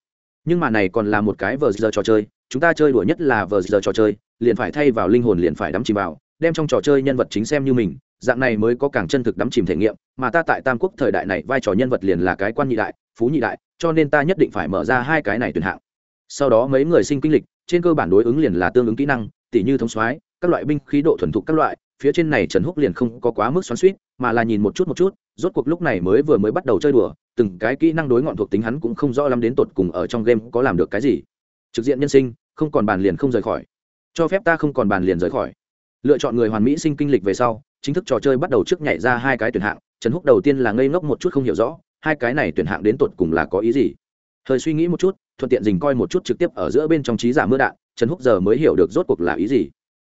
Nhưng mà này còn là một cái vờ giờ trò chơi, chúng ta chơi đùa nhất là vờ giờ trò chơi, liền phải thay vào linh hồn liền phải đắm chìm vào đem trong trò chơi nhân vật chính xem như mình, dạng này mới có càng chân thực đắm chìm thể nghiệm, mà ta tại tam quốc thời đại này vai trò nhân vật liền là cái quan nhị đại, phú nhị đại, cho nên ta nhất định phải mở ra hai cái này tuyển hạng. Sau đó mấy người sinh kinh lịch, trên cơ bản đối ứng liền là tương ứng kỹ năng, tỉ như thống soái, các loại binh khí độ thuần thục các loại, phía trên này trần húc liền không có quá mức xoắn suýt mà là nhìn một chút một chút, rốt cuộc lúc này mới vừa mới bắt đầu chơi đùa, từng cái kỹ năng đối ngọn thuộc tính hắn cũng không rõ lắm đến tột cùng ở trong game có làm được cái gì. Trực diện nhân sinh, không còn bàn liền không rời khỏi. Cho phép ta không còn bàn liền rời khỏi lựa chọn người hoàn mỹ sinh kinh lịch về sau, chính thức trò chơi bắt đầu trước nhảy ra hai cái tuyển hạng. Trần húc đầu tiên là ngây ngốc một chút không hiểu rõ, hai cái này tuyển hạng đến tột cùng là có ý gì? Thời suy nghĩ một chút, thuận tiện dình coi một chút trực tiếp ở giữa bên trong trí giả mưa đạn, trần húc giờ mới hiểu được rốt cuộc là ý gì.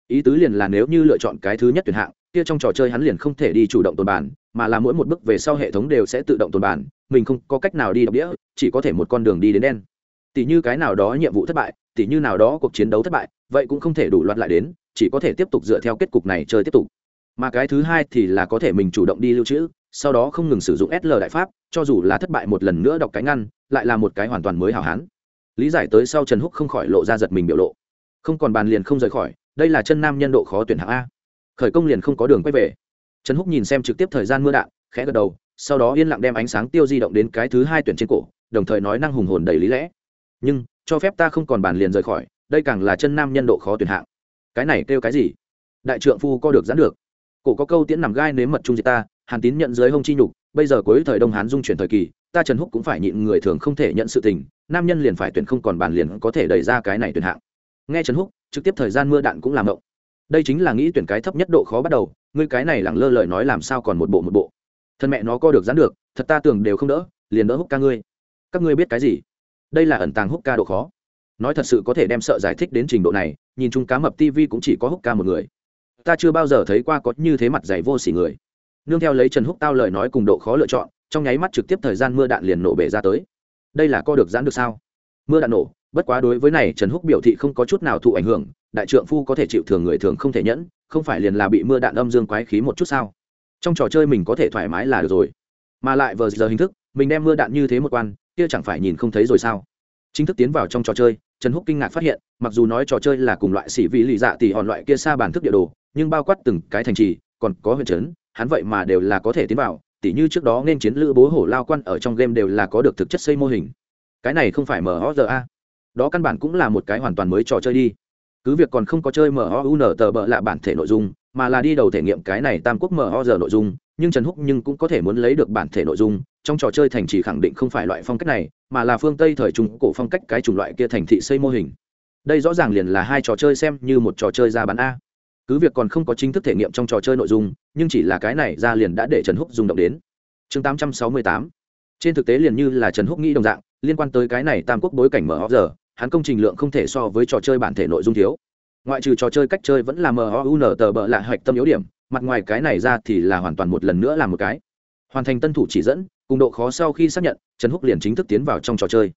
Ý tứ liền là nếu như lựa chọn cái thứ nhất tuyển hạng, kia trong trò chơi hắn liền không thể đi chủ động tồn bản, mà là mỗi một bước về sau hệ thống đều sẽ tự động tồn bản, mình không có cách nào đi đọc đĩa, chỉ có thể một con đường đi đến đen. Tỷ như cái nào đó nhiệm vụ thất bại, tỷ như nào đó cuộc chiến đấu thất bại, vậy cũng không thể đủ loạt lại đến chỉ có thể tiếp tục dựa theo kết cục này chơi tiếp tục. Mà cái thứ hai thì là có thể mình chủ động đi lưu trữ, sau đó không ngừng sử dụng sl đại pháp, cho dù là thất bại một lần nữa đọc cái ngăn, lại là một cái hoàn toàn mới hào hán. Lý giải tới sau trần húc không khỏi lộ ra giật mình biểu lộ. Không còn bàn liền không rời khỏi, đây là chân nam nhân độ khó tuyển hạng a. Khởi công liền không có đường quay về. Trần húc nhìn xem trực tiếp thời gian mưa đạn, khẽ gật đầu, sau đó yên lặng đem ánh sáng tiêu di động đến cái thứ hai tuyển trên cổ, đồng thời nói năng hùng hồn đầy lý lẽ. Nhưng, cho phép ta không còn bàn liền rời khỏi, đây càng là chân nam nhân độ khó tuyển hạng cái này kêu cái gì? Đại trượng phu co được giãn được. Cổ có câu tiễn nằm gai nếm mật trung diệt ta, hàn tín nhận dưới hông chi nhục, bây giờ cuối thời đông hán dung chuyển thời kỳ, ta trần húc cũng phải nhịn người thường không thể nhận sự tình, nam nhân liền phải tuyển không còn bàn liền có thể đẩy ra cái này tuyển hạng. Nghe trần húc, trực tiếp thời gian mưa đạn cũng làm động đây chính là nghĩ tuyển cái thấp nhất độ khó bắt đầu, ngươi cái này lẳng lơ lời nói làm sao còn một bộ một bộ. Thân mẹ nó co được dán được, thật ta tưởng đều không đỡ, liền đỡ húc ca ngươi. Các ngươi biết cái gì? Đây là ẩn tàng húc ca độ khó nói thật sự có thể đem sợ giải thích đến trình độ này, nhìn chung cá mập tv cũng chỉ có húc ca một người. Ta chưa bao giờ thấy qua có như thế mặt dày vô s ỉ người. Nương theo lấy trần húc tao lời nói cùng độ khó lựa chọn, trong nháy mắt trực tiếp thời gian mưa đạn liền nổ bể ra tới. Đây là co được giãn được sao? Mưa đạn nổ, bất quá đối với này trần húc biểu thị không có chút nào thụ ảnh hưởng, đại trượng phu có thể chịu thường người thường không thể nhẫn, không phải liền là bị mưa đạn âm dương quái khí một chút sao? Trong trò chơi mình có thể thoải mái là được rồi. Mà lại vờ giờ hình thức, mình đem mưa đạn như thế một quan, kia chẳng phải nhìn không thấy rồi sao? Chính thức tiến vào trong trò chơi, trần húc kinh ngạc phát hiện, mặc dù nói trò chơi là cùng loại xỉ vị lì dạ tỉ hòn loại kia xa bản thức địa đồ, nhưng bao quát từng cái thành trì, còn có huyện trấn, hắn vậy mà đều là có thể tiến vào, tỉ như trước đó nên chiến lữ bố hổ lao quan ở trong game đều là có được thực chất xây mô hình. Cái này không phải mhoza đó căn bản cũng là một cái hoàn toàn mới trò chơi đi. Cứ việc còn không có chơi mun tờ bợ lạ bản thể nội dung, mà là đi đầu thể nghiệm cái này tam quốc mho nội dung, nhưng trần húc nhưng cũng có thể muốn lấy được bản thể nội dung, trong trò chơi thành trì khẳng định không phải loại phong cách này mà là phương tây thời trung cổ phong cách cái chủng loại kia thành thị xây mô hình. Đây rõ ràng liền là hai trò chơi xem như một trò chơi ra bán a. Cứ việc còn không có chính thức thể nghiệm trong trò chơi nội dung, nhưng chỉ là cái này ra liền đã để trần húc rung động đến. Chương 868 trên thực tế liền như là trần húc nghĩ đồng dạng, liên quan tới cái này tam quốc bối cảnh mở hóc giờ hắn công trình lượng không thể so với trò chơi bản thể nội dung thiếu. Ngoại trừ trò chơi cách chơi vẫn là mun tờ bợ lại hạch tâm yếu điểm, mặt ngoài cái này ra thì là hoàn toàn một lần nữa là một cái. Hoàn thành tân thủ chỉ dẫn cùng độ khó sau khi xác nhận, trần húc liền chính thức tiến vào trong trò chơi.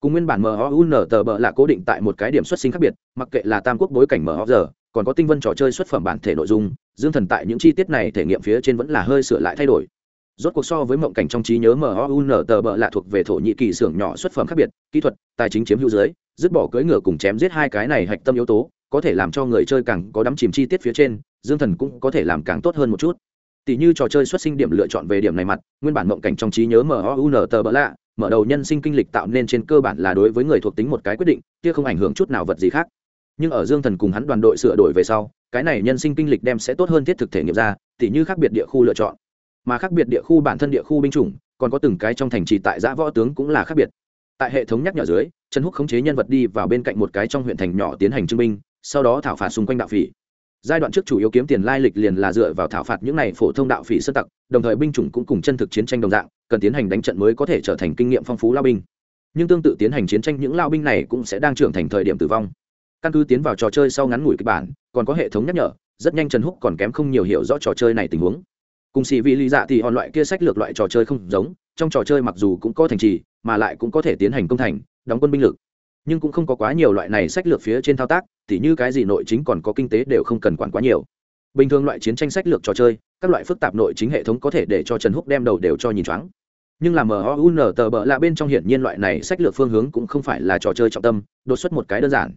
Cùng nguyên bản mhun tờ bợ là cố định tại một cái điểm xuất sinh khác biệt, mặc kệ là tam quốc bối cảnh mở giờ, còn có tinh vân trò chơi xuất phẩm bản thể nội dung, dương thần tại những chi tiết này thể nghiệm phía trên vẫn là hơi sửa lại thay đổi. Rốt cuộc so với mộng cảnh trong trí nhớ mhun tờ bợ lạ thuộc về thổ nhĩ kỳ xưởng nhỏ xuất phẩm khác biệt, kỹ thuật, tài chính chiếm hữu dưới, dứt bỏ cưỡi ngựa cùng chém giết hai cái này hạch tâm yếu tố, có thể làm cho người chơi càng có đắm chìm chi tiết phía trên, dương thần cũng có thể làm càng tốt hơn một chút tỷ như trò chơi xuất sinh điểm lựa chọn về điểm này mặt, nguyên bản mộng cảnh trong trí nhớ mun tờ bợ lạ mở đầu nhân sinh kinh lịch tạo nên trên cơ bản là đối với người thuộc tính một cái quyết định, kia không ảnh hưởng chút nào vật gì khác. Nhưng ở dương thần cùng hắn đoàn đội sửa đổi về sau, cái này nhân sinh kinh lịch đem sẽ tốt hơn thiết thực thể nghiệm ra, tỉ như khác biệt địa khu lựa chọn. Mà khác biệt địa khu bản thân địa khu binh chủng, còn có từng cái trong thành trì tại giã võ tướng cũng là khác biệt. Tại hệ thống nhắc nhở dưới, trần húc khống chế nhân vật đi vào bên cạnh một cái trong huyện thành nhỏ tiến hành trưng binh, sau đó thảo phạt xung quanh đạo phỉ giai đoạn trước chủ yếu kiếm tiền lai lịch liền là dựa vào thảo phạt những này phổ thông đạo phỉ sơ tặc, đồng thời binh chủng cũng cùng chân thực chiến tranh đồng dạng, cần tiến hành đánh trận mới có thể trở thành kinh nghiệm phong phú lao binh. Nhưng tương tự tiến hành chiến tranh những lao binh này cũng sẽ đang trưởng thành thời điểm tử vong. Căn cứ tiến vào trò chơi sau ngắn ngủi kịch bản, còn có hệ thống nhắc nhở, rất nhanh trần húc còn kém không nhiều hiểu rõ trò chơi này tình huống. Cùng xì vị lý dạ thì hòn loại kia sách lược loại trò chơi không giống, trong trò chơi mặc dù cũng có thành trì, mà lại cũng có thể tiến hành công thành, đóng quân binh lực. Nhưng cũng không có quá nhiều loại này sách lược phía trên thao tác tỉ như cái gì nội chính còn có kinh tế đều không cần quản quá nhiều. Bình thường loại chiến tranh sách lược trò chơi, các loại phức tạp nội chính hệ thống có thể để cho trần húc đem đầu đều cho nhìn choáng. Nhưng là mun tờ bợ lạ bên trong hiển nhiên loại này sách lược phương hướng cũng không phải là trò chơi trọng tâm, đột xuất một cái đơn giản.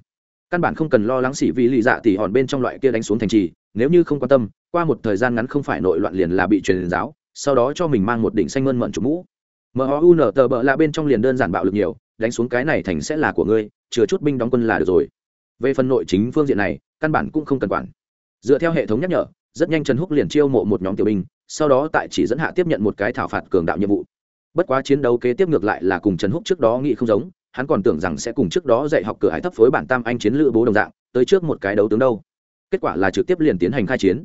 Căn bản không cần lo lắng xỉ vì lì dạ tỉ hòn bên trong loại kia đánh xuống thành trì, nếu như không quan tâm, qua một thời gian ngắn không phải nội loạn liền là bị truyền giáo, sau đó cho mình mang một đỉnh xanh mơn mận chủ mũ. Mun tờ bợ lạ bên trong liền đơn giản bạo lực nhiều, đánh xuống cái này thành sẽ là của ngươi, chừa chút binh đóng quân là được rồi về phần nội chính phương diện này, căn bản cũng không cần quản. Dựa theo hệ thống nhắc nhở, rất nhanh trần húc liền chiêu mộ một nhóm tiểu binh, sau đó tại chỉ dẫn hạ tiếp nhận một cái thảo phạt cường đạo nhiệm vụ. Bất quá chiến đấu kế tiếp ngược lại là cùng trần húc trước đó nghĩ không giống, hắn còn tưởng rằng sẽ cùng trước đó dạy học cửa hải thấp phối bản tam anh chiến lữ bố đồng dạng, tới trước một cái đấu tướng đâu. Kết quả là trực tiếp liền tiến hành khai chiến.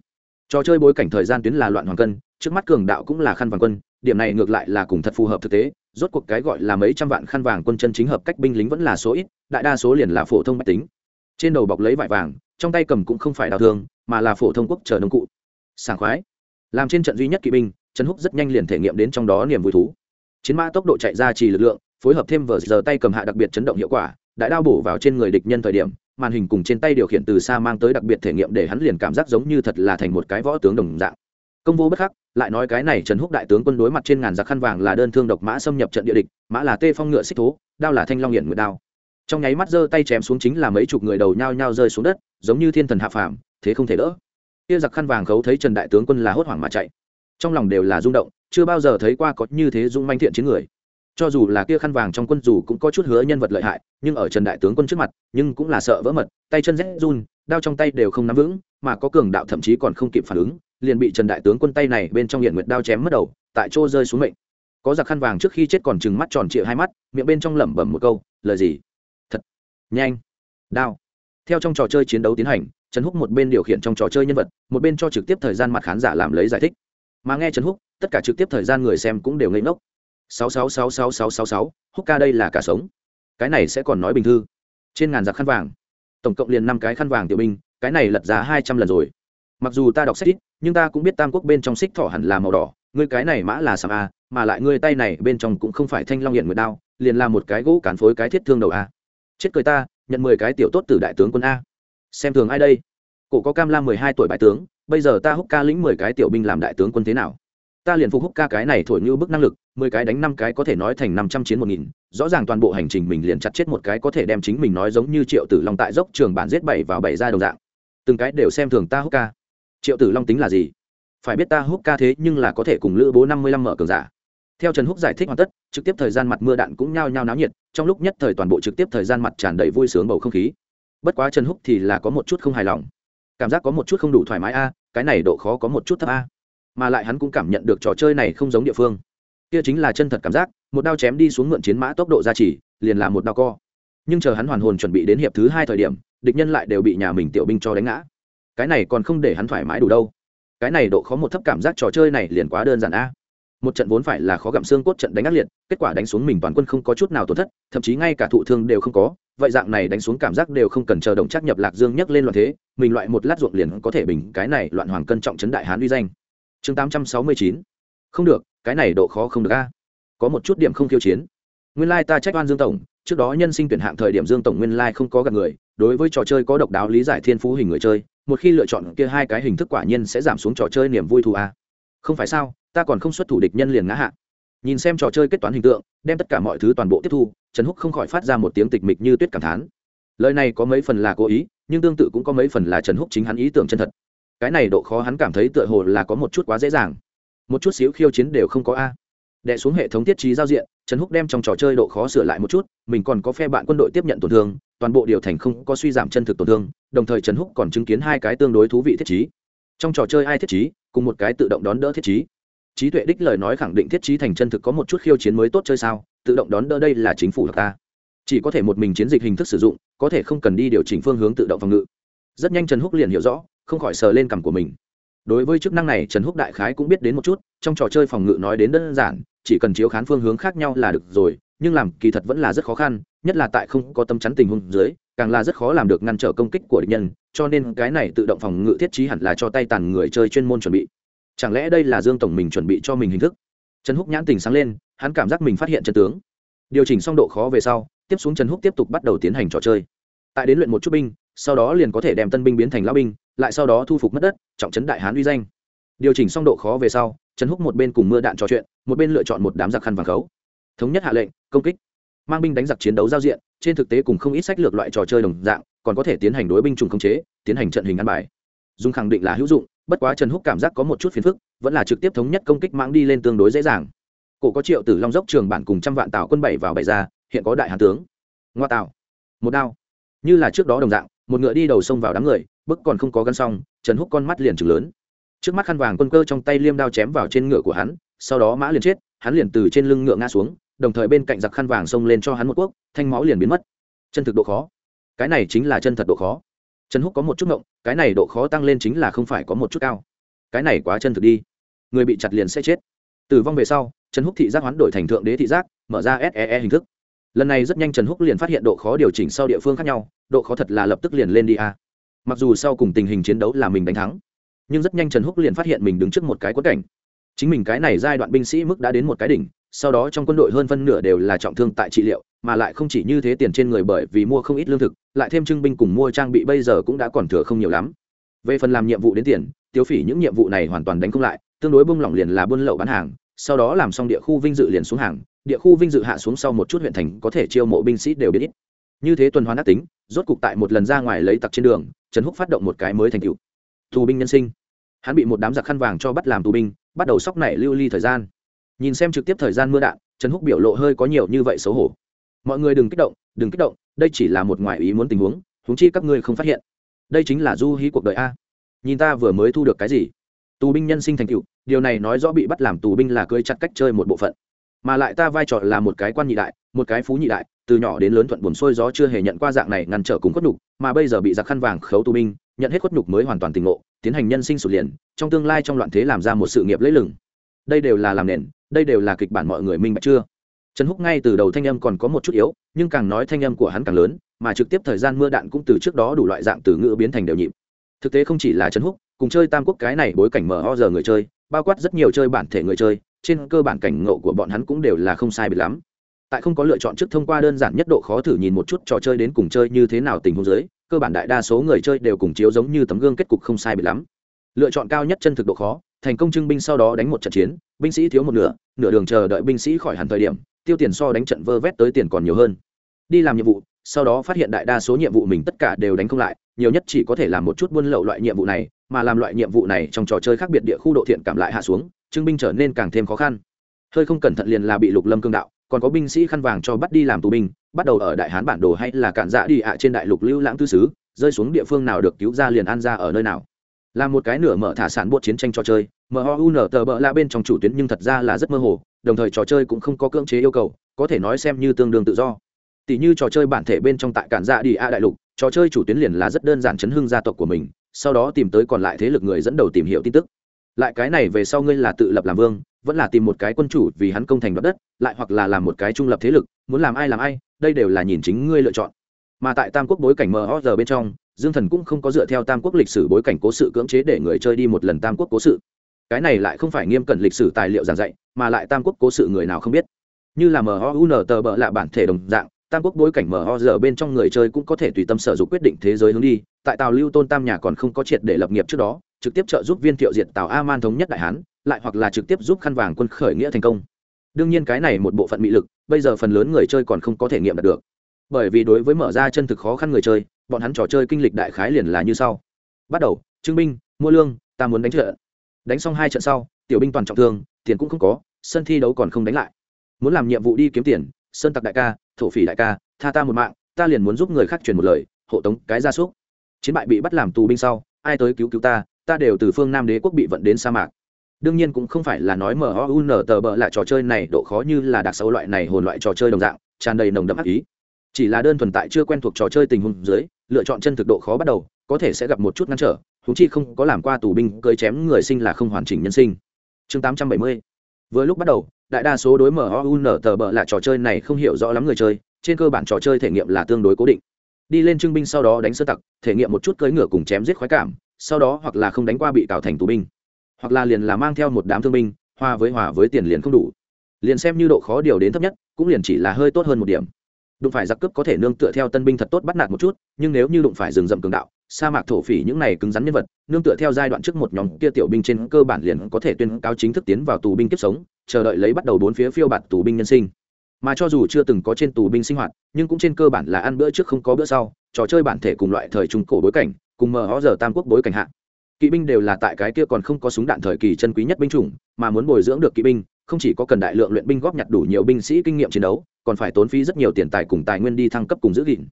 Trò chơi bối cảnh thời gian tuyến là loạn hoàng cân trước mắt cường đạo cũng là khăn vàng quân, điểm này ngược lại là cùng thật phù hợp thực tế, rốt cuộc cái gọi là mấy trăm vạn khăn vàng quân chân chính hợp cách binh lính vẫn là số ít, đại đa số liền là phổ thông máy tính trên đầu bọc lấy vải vàng, trong tay cầm cũng không phải đào thương, mà là phổ thông quốc chờ nông cụ. Sảng khoái. Làm trên trận duy nhất kỵ binh, trần húc rất nhanh liền thể nghiệm đến trong đó niềm vui thú. Chiến mã tốc độ chạy ra trì lực lượng, phối hợp thêm vờ giờ tay cầm hạ đặc biệt chấn động hiệu quả đại đao bổ vào trên người địch nhân thời điểm, màn hình cùng trên tay điều khiển từ xa mang tới đặc biệt thể nghiệm để hắn liền cảm giác giống như thật là thành một cái võ tướng đồng dạng. Công vô bất khắc, lại nói cái này trần húc đại tướng quân đối mặt trên ngàn giặc khăn vàng là đơn thương độc mã xâm nhập trận địa địch, mã là tê phong ngựa xích thố, đao là thanh long hiển nguyệt đao trong nháy mắt giơ tay chém xuống chính là mấy chục người đầu nhao nhao rơi xuống đất, giống như thiên thần hạ phàm, thế không thể đỡ. Kia giặc khăn vàng khấu thấy trần đại tướng quân là hốt hoảng mà chạy. Trong lòng đều là rung động, chưa bao giờ thấy qua có như thế dung manh thiện chiến người. Cho dù là kia khăn vàng trong quân dù cũng có chút hứa nhân vật lợi hại, nhưng ở trần đại tướng quân trước mặt, nhưng cũng là sợ vỡ mật, tay chân rét run, đao trong tay đều không nắm vững, mà có cường đạo thậm chí còn không kịp phản ứng, liền bị trần đại tướng quân tay này bên trong hiện nguyệt đao chém mất đầu, tại chỗ rơi xuống mệnh. Có giặc khăn vàng trước khi chết còn chừng mắt tròn trịa hai mắt, miệng bên trong lẩm bẩm một câu, lời gì? Nhanh. Đao. Theo trong trò chơi chiến đấu tiến hành, trần húc một bên điều khiển trong trò chơi nhân vật, một bên cho trực tiếp thời gian mặt khán giả làm lấy giải thích. Mà nghe trần húc, tất cả trực tiếp thời gian người xem cũng đều ngây ngốc. Sáu sáu sáu sáu sáu sáu sáu, húc ca đây là cả sống. Cái này sẽ còn nói bình thư. Trên ngàn giặc khăn vàng. Tổng cộng liền năm cái khăn vàng tiểu binh, cái này lật giá hai trăm lần rồi. Mặc dù ta đọc sách ít, nhưng ta cũng biết tam quốc bên trong xích thỏ hẳn là màu đỏ, ngươi cái này mã là sàm a, mà lại ngươi tay này bên trong cũng không phải thanh long hiện nguyệt đao, liền là một cái gỗ cản phối cái thiết thương đầu a chết cười ta, nhận mười cái tiểu tốt từ đại tướng quân a. Xem thường ai đây? Cổ có cam la mười hai tuổi bại tướng, bây giờ ta húc ca lĩnh mười cái tiểu binh làm đại tướng quân thế nào? Ta liền phục húc ca cái này thổi như bức năng lực, mười cái đánh năm cái có thể nói thành năm trăm chiến một nghìn, rõ ràng toàn bộ hành trình mình liền chặt chết một cái có thể đem chính mình nói giống như triệu tử long tại dốc trường bản giết bảy vào bảy ra đồng dạng. Từng cái đều xem thường ta húc ca. Triệu tử long tính là gì? Phải biết ta húc ca thế nhưng là có thể cùng lữ bố năm mươi lăm mở cường giả theo trần húc giải thích hoàn tất, trực tiếp thời gian mặt mưa đạn cũng nhao nhao náo nhiệt, trong lúc nhất thời toàn bộ trực tiếp thời gian mặt tràn đầy vui sướng bầu không khí. Bất quá trần húc thì là có một chút không hài lòng. Cảm giác có một chút không đủ thoải mái a, cái này độ khó có một chút thấp a. Mà lại hắn cũng cảm nhận được trò chơi này không giống địa phương. Kia chính là chân thật cảm giác, một đao chém đi xuống mượn chiến mã tốc độ gia trì, liền là một đao co. Nhưng chờ hắn hoàn hồn chuẩn bị đến hiệp thứ hai thời điểm, địch nhân lại đều bị nhà mình tiểu binh cho đánh ngã. Cái này còn không để hắn thoải mái đủ đâu. Cái này độ khó một thấp cảm giác trò chơi này liền quá đơn giản a một trận vốn phải là khó gặm xương cốt trận đánh ác liệt, kết quả đánh xuống mình toàn quân không có chút nào tổn thất, thậm chí ngay cả thụ thương đều không có. Vậy dạng này đánh xuống cảm giác đều không cần chờ động chắc nhập lạc dương nhấc lên loạn thế, mình loại một lát ruộng liền có thể bình cái này loạn hoàng cân trọng chấn đại hán uy danh. Chương tám trăm sáu mươi chín. Không được, cái này độ khó không được a. Có một chút điểm không khiêu chiến. Nguyên lai ta trách oan dương tổng, trước đó nhân sinh tuyển hạng thời điểm dương tổng nguyên lai không có gặp người, đối với trò chơi có độc đáo lý giải thiên phú hình người chơi, một khi lựa chọn kia hai cái hình thức quả nhiên sẽ giảm xuống trò chơi niềm vui thù a không phải sao, ta còn không xuất thủ địch nhân liền ngã hạ. Nhìn xem trò chơi kết toán hình tượng, đem tất cả mọi thứ toàn bộ tiếp thu, trần húc không khỏi phát ra một tiếng tịch mịch như tuyết cảm thán. Lời này có mấy phần là cố ý, nhưng tương tự cũng có mấy phần là trần húc chính hắn ý tưởng chân thật. Cái này độ khó hắn cảm thấy tựa hồ là có một chút quá dễ dàng. Một chút xíu khiêu chiến đều không có a. Đệ xuống hệ thống tiết trí giao diện, trần húc đem trong trò chơi độ khó sửa lại một chút, mình còn có phe bạn quân đội tiếp nhận tổn thương, toàn bộ điều thành không có suy giảm chân thực tổn thương, đồng thời trần húc còn chứng kiến hai cái tương đối thú vị thiết trí trong trò chơi ai thiết trí, cùng một cái tự động đón đỡ thiết trí. Trí tuệ đích lời nói khẳng định thiết trí thành chân thực có một chút khiêu chiến mới tốt chơi sao, tự động đón đỡ đây là chính phủ hoặc ta chỉ có thể một mình chiến dịch hình thức sử dụng, có thể không cần đi điều chỉnh phương hướng tự động phòng ngự. Rất nhanh trần húc liền hiểu rõ, không khỏi sờ lên cằm của mình. Đối với chức năng này, trần húc đại khái cũng biết đến một chút, trong trò chơi phòng ngự nói đến đơn giản, chỉ cần chiếu khán phương hướng khác nhau là được rồi nhưng làm kỳ thật vẫn là rất khó khăn, nhất là tại không có tâm chắn tình huống dưới, càng là rất khó làm được ngăn trở công kích của địch nhân, cho nên cái này tự động phòng ngự thiết trí hẳn là cho tay tàn người chơi chuyên môn chuẩn bị. Chẳng lẽ đây là dương tổng mình chuẩn bị cho mình hình thức? Trần húc nhãn tình sáng lên, hắn cảm giác mình phát hiện chân tướng. Điều chỉnh xong độ khó về sau, tiếp xuống trần húc tiếp tục bắt đầu tiến hành trò chơi. Tại đến luyện một chút binh, sau đó liền có thể đem tân binh biến thành lao binh, lại sau đó thu phục mất đất, trọng trấn đại hán uy danh. Điều chỉnh xong độ khó về sau, trần húc một bên cùng mưa đạn trò chuyện, một bên lựa chọn một đám giặc khăn vàng khấu thống nhất hạ lệnh, công kích. Mang binh đánh giặc chiến đấu giao diện, trên thực tế cùng không ít sách lược loại trò chơi đồng dạng, còn có thể tiến hành đối binh chủng khống chế, tiến hành trận hình ăn bài. Dùng khẳng định là hữu dụng, bất quá trần húc cảm giác có một chút phiền phức, vẫn là trực tiếp thống nhất công kích mãng đi lên tương đối dễ dàng. Cổ có triệu tử long dốc trường bản cùng trăm vạn tạo quân bảy vào bảy ra, hiện có đại hàn tướng. Ngoa tạo một đao. Như là trước đó đồng dạng, một ngựa đi đầu sông vào đám người bức còn không có gân xong, trần húc con mắt liền chừng lớn. Trước mắt khăn vàng quân cơ trong tay liêm đao chém vào trên ngựa của hắn, sau đó mã liền chết, hắn liền từ trên lưng ngựa ngã xuống đồng thời bên cạnh giặc khăn vàng xông lên cho hắn một cuốc thanh máu liền biến mất. Chân thực độ khó. Cái này chính là chân thật độ khó. Trần húc có một chút ngộng, cái này độ khó tăng lên chính là không phải có một chút cao. Cái này quá chân thực đi. Người bị chặt liền sẽ chết. Tử vong về sau, trần húc thị giác hoán đổi thành thượng đế thị giác, mở ra see hình thức. Lần này rất nhanh trần húc liền phát hiện độ khó điều chỉnh sau địa phương khác nhau, độ khó thật là lập tức liền lên đi a. Mặc dù sau cùng tình hình chiến đấu là mình đánh thắng, nhưng rất nhanh trần húc liền phát hiện mình đứng trước một cái quất cảnh. Chính mình cái này giai đoạn binh sĩ mức đã đến một cái đỉnh sau đó trong quân đội hơn phân nửa đều là trọng thương tại trị liệu, mà lại không chỉ như thế tiền trên người bởi vì mua không ít lương thực, lại thêm trưng binh cùng mua trang bị bây giờ cũng đã còn thừa không nhiều lắm. Về phần làm nhiệm vụ đến tiền tiêu phỉ những nhiệm vụ này hoàn toàn đánh không lại, tương đối bung lỏng liền là buôn lậu bán hàng, sau đó làm xong địa khu vinh dự liền xuống hàng, địa khu vinh dự hạ xuống sau một chút huyện thành có thể chiêu mộ binh sĩ đều biết ít. Như thế tuần hoàn ác tính, rốt cục tại một lần ra ngoài lấy tặc trên đường, trần húc phát động một cái mới thành cựu tù binh nhân sinh. Hắn bị một đám giặc khăn vàng cho bắt làm tù binh, bắt đầu sóc nảy lưu ly thời gian nhìn xem trực tiếp thời gian mưa đạn, trần húc biểu lộ hơi có nhiều như vậy xấu hổ. Mọi người đừng kích động, đừng kích động, đây chỉ là một ngoại ý muốn tình huống huống chi các ngươi không phát hiện. Đây chính là du hí cuộc đời a. Nhìn ta vừa mới thu được cái gì? Tù binh nhân sinh thành cựu điều này nói rõ bị bắt làm tù binh là cưới chặt cách chơi một bộ phận. Mà lại ta vai trò là một cái quan nhị đại, một cái phú nhị đại, từ nhỏ đến lớn thuận buồn xuôi gió chưa hề nhận qua dạng này ngăn trở cùng khuất nhục, mà bây giờ bị giặc khăn vàng khấu tù binh, nhận hết khuất nhục mới hoàn toàn tình ngộ, tiến hành nhân sinh sụt liền, trong tương lai trong loạn thế làm ra một sự nghiệp lấy lừng đây đều là làm nền, đây đều là kịch bản mọi người minh bạch chưa? Trần húc ngay từ đầu thanh âm còn có một chút yếu, nhưng càng nói thanh âm của hắn càng lớn, mà trực tiếp thời gian mưa đạn cũng từ trước đó đủ loại dạng từ ngữ biến thành đều nhịp. Thực tế không chỉ là trần húc, cùng chơi tam quốc cái này bối cảnh mở ho giờ người chơi, bao quát rất nhiều chơi bản thể người chơi, trên cơ bản cảnh ngộ của bọn hắn cũng đều là không sai biệt lắm. Tại không có lựa chọn trước thông qua đơn giản nhất độ khó thử nhìn một chút trò chơi đến cùng chơi như thế nào tình huống dưới, cơ bản đại đa số người chơi đều cùng chiếu giống như tấm gương kết cục không sai biệt lắm. Lựa chọn cao nhất chân thực độ khó thành công trưng binh sau đó đánh một trận chiến, binh sĩ thiếu một nửa nửa đường chờ đợi binh sĩ khỏi hẳn thời điểm, tiêu tiền so đánh trận vơ vét tới tiền còn nhiều hơn. Đi làm nhiệm vụ, sau đó phát hiện đại đa số nhiệm vụ mình tất cả đều đánh không lại, nhiều nhất chỉ có thể làm một chút buôn lậu loại nhiệm vụ này, mà làm loại nhiệm vụ này trong trò chơi khác biệt địa khu độ thiện cảm lại hạ xuống, trưng binh trở nên càng thêm khó khăn. Hơi không cẩn thận liền là bị lục lâm cương đạo, còn có binh sĩ khăn vàng cho bắt đi làm tù binh, bắt đầu ở đại hán bản đồ hay là cản dạ đi ạ trên đại lục lưu lãng tư xứ rơi xuống địa phương nào được cứu ra liền an ra ở nơi nào là một cái nửa mở thả sản buộc chiến tranh trò chơi mhun tờ bợ là bên trong chủ tuyến nhưng thật ra là rất mơ hồ, đồng thời trò chơi cũng không có cưỡng chế yêu cầu, có thể nói xem như tương đương tự do. Tỷ như trò chơi bản thể bên trong tại cản dạ đi a đại lục, trò chơi chủ tuyến liền là rất đơn giản chấn hưng gia tộc của mình, sau đó tìm tới còn lại thế lực người dẫn đầu tìm hiểu tin tức. Lại cái này về sau ngươi là tự lập làm vương, vẫn là tìm một cái quân chủ vì hắn công thành đoạt đất, lại hoặc là làm một cái trung lập thế lực, muốn làm ai làm ai, đây đều là nhìn chính ngươi lựa chọn. Mà tại tam quốc bối cảnh mờ bên trong dương thần cũng không có dựa theo tam quốc lịch sử bối cảnh cố sự cưỡng chế để người chơi đi một lần tam quốc cố sự. Cái này lại không phải nghiêm cẩn lịch sử tài liệu giảng dạy, mà lại tam quốc cố sự người nào không biết. Như là mhun tờ bợ lạ bản thể đồng dạng, tam quốc bối cảnh mo giờ bên trong người chơi cũng có thể tùy tâm sở dục quyết định thế giới hướng đi. Tại tàu lưu tôn tam nhà còn không có triệt để lập nghiệp trước đó, trực tiếp trợ giúp viên thiệu diệt tàu a man thống nhất đại hán, lại hoặc là trực tiếp giúp khăn vàng quân khởi nghĩa thành công. Đương nhiên cái này một bộ phận mỹ lực, bây giờ phần lớn người chơi còn không có thể nghiệm đạt được. Bởi vì đối với mở ra chân thực khó khăn người chơi bọn hắn trò chơi kinh lịch đại khái liền là như sau. Bắt đầu chứng binh, mua lương, ta muốn đánh trận. Đánh xong hai trận sau, tiểu binh toàn trọng thương, tiền cũng không có, sân thi đấu còn không đánh lại. Muốn làm nhiệm vụ đi kiếm tiền sơn tặc đại ca, thổ phỉ đại ca, tha ta một mạng, ta liền muốn giúp người khác truyền một lời, hộ tống cái gia súc. Chiến bại bị bắt làm tù binh sau, ai tới cứu cứu ta ta đều từ phương nam đế quốc bị vận đến sa mạc. Đương nhiên cũng không phải là nói mun tờ bợ lại trò chơi này độ khó như là đặc sâu loại này hồn loại trò chơi đồng dạng, tràn đầy nồng đậm ác ý chỉ là đơn thuần tại chưa quen thuộc trò chơi tình huống dưới, lựa chọn chân thực độ khó bắt đầu, có thể sẽ gặp một chút ngăn trở húng chi không có làm qua tù binh cơi chém người sinh là không hoàn chỉnh nhân sinh. Chương 870 vừa lúc bắt đầu, đại đa số đối mở mun tờ bợ là trò chơi này không hiểu rõ lắm người chơi, trên cơ bản trò chơi thể nghiệm là tương đối cố định. Đi lên trưng binh sau đó đánh sơ tặc, thể nghiệm một chút cưỡi ngựa cùng chém giết khoái cảm, sau đó hoặc là không đánh qua bị cào thành tù binh, hoặc là liền là mang theo một đám thương binh, hòa với hòa với tiền liền không đủ. Liền xem như độ khó điều đến thấp nhất, cũng liền chỉ là hơi tốt hơn một điểm đụng phải giặc cướp có thể nương tựa theo tân binh thật tốt bắt nạt một chút, nhưng nếu như đụng phải rừng rậm cường đạo, sa mạc thổ phỉ những này cứng rắn nhân vật, nương tựa theo giai đoạn trước một nhóm kia tiểu binh trên cơ bản liền có thể tuyên cáo chính thức tiến vào tù binh kiếp sống, chờ đợi lấy bắt đầu bốn phía phiêu bạt tù binh nhân sinh. Mà cho dù chưa từng có trên tù binh sinh hoạt, nhưng cũng trên cơ bản là ăn bữa trước không có bữa sau, trò chơi bản thể cùng loại thời trung cổ bối cảnh, cùng mờ hó giờ tam quốc bối cảnh hạ. Kỵ binh đều là tại cái kia còn không có súng đạn thời kỳ chân quý nhất binh chủng, mà muốn bồi dưỡng được kỵ binh, không chỉ có cần đại lượng luyện binh góp nhặt đủ nhiều binh sĩ kinh nghiệm chiến đấu còn phải tốn phí rất nhiều tiền tài cùng tài nguyên đi thăng cấp cùng giữ gìn.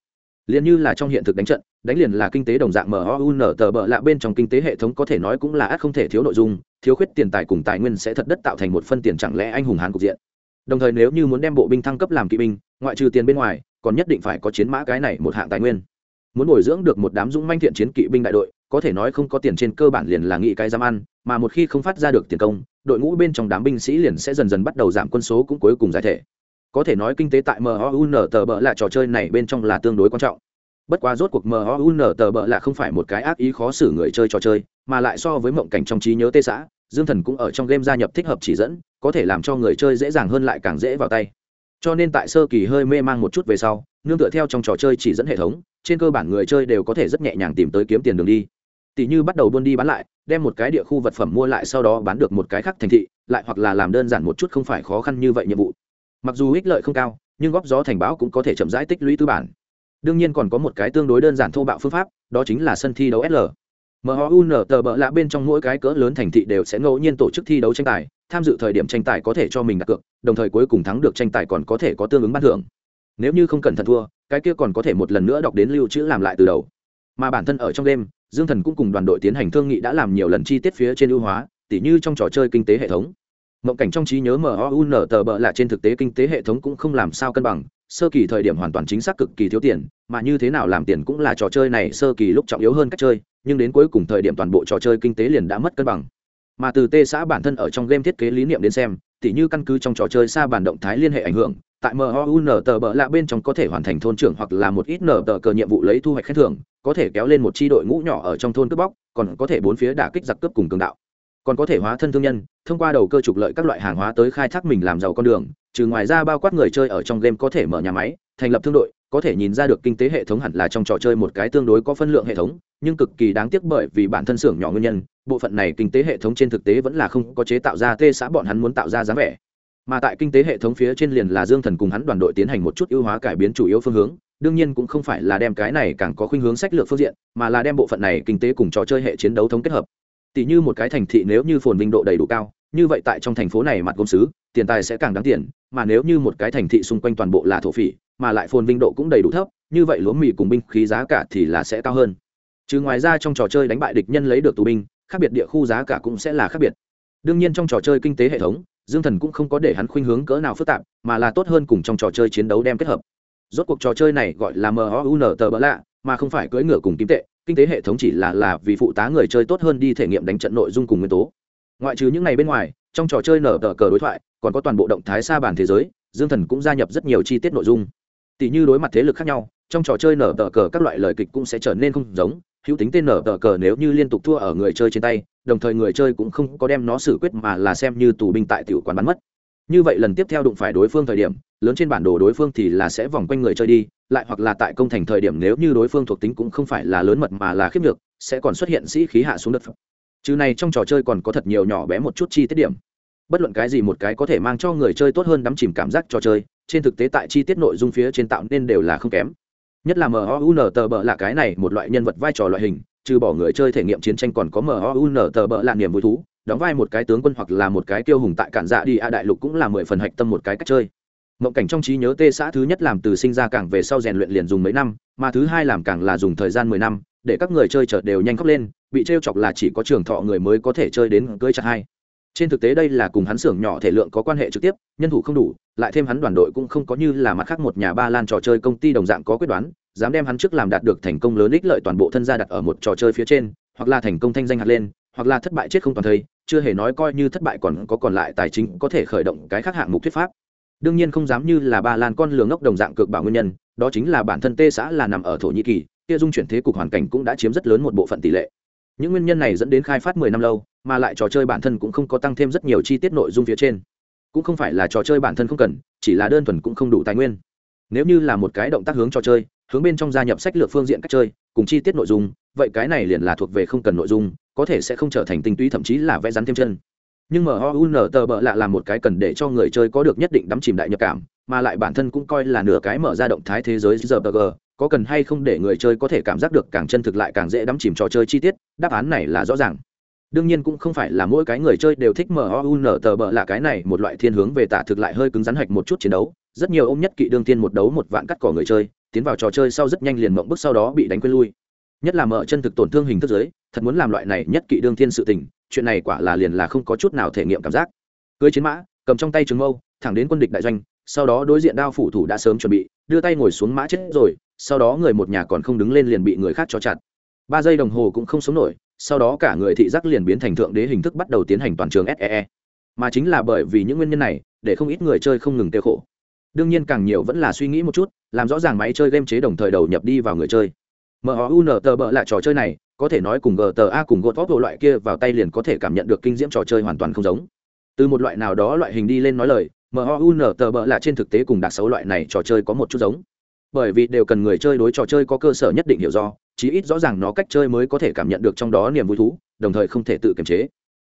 Liền như là trong hiện thực đánh trận, đánh liền là kinh tế đồng dạng mun tờ bợ lạ bên trong kinh tế hệ thống có thể nói cũng là ắt không thể thiếu nội dung, thiếu khuyết tiền tài cùng tài nguyên sẽ thật đất tạo thành một phân tiền chẳng lẽ anh hùng hán cục diện. Đồng thời nếu như muốn đem bộ binh thăng cấp làm kỵ binh, ngoại trừ tiền bên ngoài, còn nhất định phải có chiến mã cái này một hạng tài nguyên. Muốn bồi dưỡng được một đám dũng manh thiện chiến kỵ binh đại đội, có thể nói không có tiền trên cơ bản liền là nghị cái giam ăn, mà một khi không phát ra được tiền công, đội ngũ bên trong đám binh sĩ liền sẽ dần dần bắt đầu giảm quân số cũng cuối cùng giải thể có thể nói kinh tế tại mun tờ bợ là trò chơi này bên trong là tương đối quan trọng. Bất quá rốt cuộc mun tờ bợ là không phải một cái ác ý khó xử người chơi trò chơi, mà lại so với mộng cảnh trong trí nhớ tê xã, dương thần cũng ở trong game gia nhập thích hợp chỉ dẫn, có thể làm cho người chơi dễ dàng hơn lại càng dễ vào tay. Cho nên tại sơ kỳ hơi mê mang một chút về sau, nương tựa theo trong trò chơi chỉ dẫn hệ thống, trên cơ bản người chơi đều có thể rất nhẹ nhàng tìm tới kiếm tiền đường đi. Tỷ như bắt đầu buôn đi bán lại, đem một cái địa khu vật phẩm mua lại sau đó bán được một cái khác thành thị, lại hoặc là làm đơn giản một chút không phải khó khăn như vậy nhiệm vụ mặc dù ích lợi không cao nhưng góp gió thành bão cũng có thể chậm rãi tích lũy tư bản đương nhiên còn có một cái tương đối đơn giản thô bạo phương pháp đó chính là sân thi đấu sl MHUN tờ bợ lạ bên trong mỗi cái cỡ lớn thành thị đều sẽ ngẫu nhiên tổ chức thi đấu tranh tài, tham dự thời điểm tranh tài có thể cho mình đặt cược, đồng thời cuối cùng thắng được tranh tài còn có thể có tương ứng ban thưởng. Nếu như không cẩn thận thua, cái kia còn có thể một lần nữa đọc đến lưu trữ làm lại từ đầu. Mà bản thân ở trong đêm, Dương Thần cũng cùng đoàn đội tiến hành thương nghị đã làm nhiều lần chi tiết phía trên ưu hóa, tỉ như trong trò chơi kinh tế hệ thống. Mộng cảnh trong trí nhớ mun tờ bợ là trên thực tế kinh tế hệ thống cũng không làm sao cân bằng, sơ kỳ thời điểm hoàn toàn chính xác cực kỳ thiếu tiền, mà như thế nào làm tiền cũng là trò chơi này sơ kỳ lúc trọng yếu hơn cách chơi, nhưng đến cuối cùng thời điểm toàn bộ trò chơi kinh tế liền đã mất cân bằng. Mà từ tê xã bản thân ở trong game thiết kế lý niệm đến xem, tỉ như căn cứ trong trò chơi xa bản động thái liên hệ ảnh hưởng, tại mun tờ bợ lạ bên trong có thể hoàn thành thôn trưởng hoặc là một ít nở tờ cờ nhiệm vụ lấy thu hoạch khen thưởng, có thể kéo lên một chi đội ngũ nhỏ ở trong thôn cướp bóc, còn có thể bốn phía đả kích giặc cướp cùng cường đạo. Còn có thể hóa thân thương nhân, thông qua đầu cơ trục lợi các loại hàng hóa tới khai thác mình làm giàu con đường, trừ ngoài ra bao quát người chơi ở trong game có thể mở nhà máy, thành lập thương đội, có thể nhìn ra được kinh tế hệ thống hẳn là trong trò chơi một cái tương đối có phân lượng hệ thống, nhưng cực kỳ đáng tiếc bởi vì bản thân xưởng nhỏ nguyên nhân, bộ phận này kinh tế hệ thống trên thực tế vẫn là không có chế tạo ra tê xã bọn hắn muốn tạo ra giá vẻ. Mà tại kinh tế hệ thống phía trên liền là dương thần cùng hắn đoàn đội tiến hành một chút ưu hóa cải biến chủ yếu phương hướng đương nhiên cũng không phải là đem cái này càng có khuynh hướng sách lược phương diện mà là đem bộ phận này kinh tế cùng trò chơi hệ chiến đấu thống kết hợp tỷ như một cái thành thị nếu như phồn vinh độ đầy đủ cao, như vậy tại trong thành phố này mặt công sứ tiền tài sẽ càng đáng tiền, mà nếu như một cái thành thị xung quanh toàn bộ là thổ phỉ, mà lại phồn vinh độ cũng đầy đủ thấp, như vậy lúa mì cùng binh khí giá cả thì là sẽ cao hơn. Chứ ngoài ra trong trò chơi đánh bại địch nhân lấy được tù binh, khác biệt địa khu giá cả cũng sẽ là khác biệt. Đương nhiên trong trò chơi kinh tế hệ thống, dương thần cũng không có để hắn khuynh hướng cỡ nào phức tạp, mà là tốt hơn cùng trong trò chơi chiến đấu đem kết hợp. Rốt cuộc trò chơi này gọi là mhun tờ bỡ lạ mà không phải cưỡi ngựa cùng kim tệ, kinh tế hệ thống chỉ là là vì phụ tá người chơi tốt hơn đi thể nghiệm đánh trận nội dung cùng nguyên tố. Ngoại trừ những ngày bên ngoài, trong trò chơi nở tờ cờ đối thoại, còn có toàn bộ động thái xa bàn thế giới, dương thần cũng gia nhập rất nhiều chi tiết nội dung. Tỷ như đối mặt thế lực khác nhau, trong trò chơi nở tờ cờ các loại lời kịch cũng sẽ trở nên không giống, hữu tính tên nở tờ cờ nếu như liên tục thua ở người chơi trên tay, đồng thời người chơi cũng không có đem nó xử quyết mà là xem như tù binh tại tiểu quán bắn mất như vậy lần tiếp theo đụng phải đối phương thời điểm, lớn trên bản đồ đối phương thì là sẽ vòng quanh người chơi đi, lại hoặc là tại công thành thời điểm nếu như đối phương thuộc tính cũng không phải là lớn mật mà là khiếp được sẽ còn xuất hiện sĩ khí hạ xuống đất. Chứ này trong trò chơi còn có thật nhiều nhỏ bé một chút chi tiết điểm. Bất luận cái gì một cái có thể mang cho người chơi tốt hơn đắm chìm cảm giác trò chơi, trên thực tế tại chi tiết nội dung phía trên tạo nên đều là không kém. Nhất là mun tờ bợ là cái này một loại nhân vật vai trò loại hình, trừ bỏ người chơi thể nghiệm chiến tranh còn có mun tờ bợ là niềm vui thú đóng vai một cái tướng quân hoặc là một cái tiêu hùng tại cản dạ đi a đại lục cũng là mười phần hạch tâm một cái cách chơi. Mộng cảnh trong trí nhớ tê xã thứ nhất làm từ sinh ra càng về sau rèn luyện liền dùng mấy năm, mà thứ hai làm càng là dùng thời gian mười năm, để các người chơi chợt đều nhanh khóc lên, bị t chọc là chỉ có trường thọ người mới có thể chơi đến cưới chặt hai. Trên thực tế đây là cùng hắn xưởng nhỏ thể lượng có quan hệ trực tiếp, nhân thủ không đủ, lại thêm hắn đoàn đội cũng không có như là mặt khác một nhà ba lan trò chơi công ty đồng dạng có quyết đoán, dám đem hắn trước làm đạt được thành công lớn ích lợi toàn bộ thân gia đặt ở một trò chơi phía trên, hoặc là thành công thanh danh hạt lên hoặc là thất bại chết không toàn thây, chưa hề nói coi như thất bại còn có còn lại tài chính có thể khởi động cái khác hạng mục thuyết pháp. Đương nhiên không dám như là ba lan con lường ngốc đồng dạng cực bảo nguyên nhân, đó chính là bản thân tê xã là nằm ở thổ nhĩ kỳ, kia dung chuyển thế cục hoàn cảnh cũng đã chiếm rất lớn một bộ phận tỷ lệ. Những nguyên nhân này dẫn đến khai phát mười năm lâu, mà lại trò chơi bản thân cũng không có tăng thêm rất nhiều chi tiết nội dung phía trên. Cũng không phải là trò chơi bản thân không cần, chỉ là đơn thuần cũng không đủ tài nguyên. Nếu như là một cái động tác hướng trò chơi, hướng bên trong gia nhập sách lược phương diện cách chơi, cùng chi tiết nội dung, vậy cái này liền là thuộc về không cần nội dung có thể sẽ không trở thành tinh túy, thậm chí là vẽ rắn thêm chân. Nhưng MOUN tờ bợ lạ là một cái cần để cho người chơi có được nhất định đắm chìm đại nhập cảm, mà lại bản thân cũng coi là nửa cái mở ra động thái thế giới giờ có cần hay không để người chơi có thể cảm giác được càng chân thực lại càng dễ đắm chìm trò chơi chi tiết, đáp án này là rõ ràng. Đương nhiên cũng không phải là mỗi cái người chơi đều thích MOUN tờ bợ là cái này, một loại thiên hướng về tả thực lại hơi cứng rắn hạch một chút chiến đấu. Rất nhiều ôm nhất kỵ đương tiên một đấu một vạn cắt cỏ người chơi, tiến vào trò chơi sau rất nhanh liền mộng bước sau đó bị đánh quên lui nhất là mở chân thực tổn thương hình thức giới thật muốn làm loại này nhất kỵ đương thiên sự tình chuyện này quả là liền là không có chút nào thể nghiệm cảm giác cưới chiến mã cầm trong tay trường mâu thẳng đến quân địch đại doanh sau đó đối diện đao phủ thủ đã sớm chuẩn bị đưa tay ngồi xuống mã chết rồi sau đó người một nhà còn không đứng lên liền bị người khác cho chặt ba giây đồng hồ cũng không sống nổi sau đó cả người thị giác liền biến thành thượng đế hình thức bắt đầu tiến hành toàn trường SEE. E. Mà chính là bởi vì những nguyên nhân này, để không ít người chơi không ngừng tiêu khổ. Đương nhiên càng nhiều vẫn là suy nghĩ một chút, làm rõ ràng máy chơi game chế đồng thời đầu nhập đi vào người chơi. MOUN tờ bợ lại trò chơi này, có thể nói cùng GTA cùng God loại kia vào tay liền có thể cảm nhận được kinh diễm trò chơi hoàn toàn không giống. Từ một loại nào đó loại hình đi lên nói lời, MOUN tờ bợ là trên thực tế cùng đặc xấu loại này trò chơi có một chút giống. Bởi vì đều cần người chơi đối trò chơi có cơ sở nhất định hiểu do chí ít rõ ràng nó cách chơi mới có thể cảm nhận được trong đó niềm vui thú đồng thời không thể tự kiềm chế.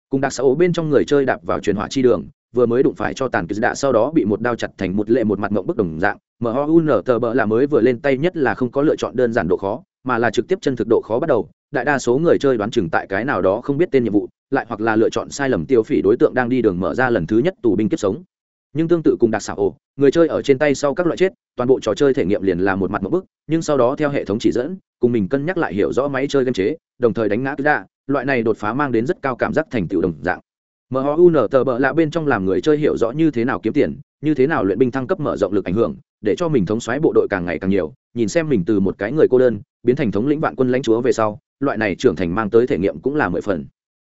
Cùng đặc xấu bên trong người chơi đạp vào truyền hỏa chi đường vừa mới đụng phải cho tàn kỳ đạ sau đó bị một đao chặt thành một lệ một mặt ngộng bức đồng dạng MHUN tờ bờ là mới vừa lên tay nhất là không có lựa chọn đơn giản độ khó mà là trực tiếp chân thực độ khó bắt đầu đại đa số người chơi đoán chừng tại cái nào đó không biết tên nhiệm vụ lại hoặc là lựa chọn sai lầm tiêu phỉ đối tượng đang đi đường mở ra lần thứ nhất tù binh kiếp sống. Nhưng tương tự cùng đặc xảo ổ người chơi ở trên tay sau các loại chết toàn bộ trò chơi thể nghiệm liền là một mặt một bức nhưng sau đó theo hệ thống chỉ dẫn cùng mình cân nhắc lại hiểu rõ máy chơi game chế đồng thời đánh ngã cứ đa loại này đột phá mang đến rất cao cảm giác thành tựu đồng dạng. MHUN tờ bợ lạ bên trong làm người chơi hiểu rõ như thế nào kiếm tiền, như thế nào luyện binh thăng cấp mở rộng lực ảnh hưởng, để cho mình thống soái bộ đội càng ngày càng nhiều, nhìn xem mình từ một cái người cô đơn, biến thành thống lĩnh vạn quân lãnh chúa về sau, loại này trưởng thành mang tới thể nghiệm cũng là mười phần.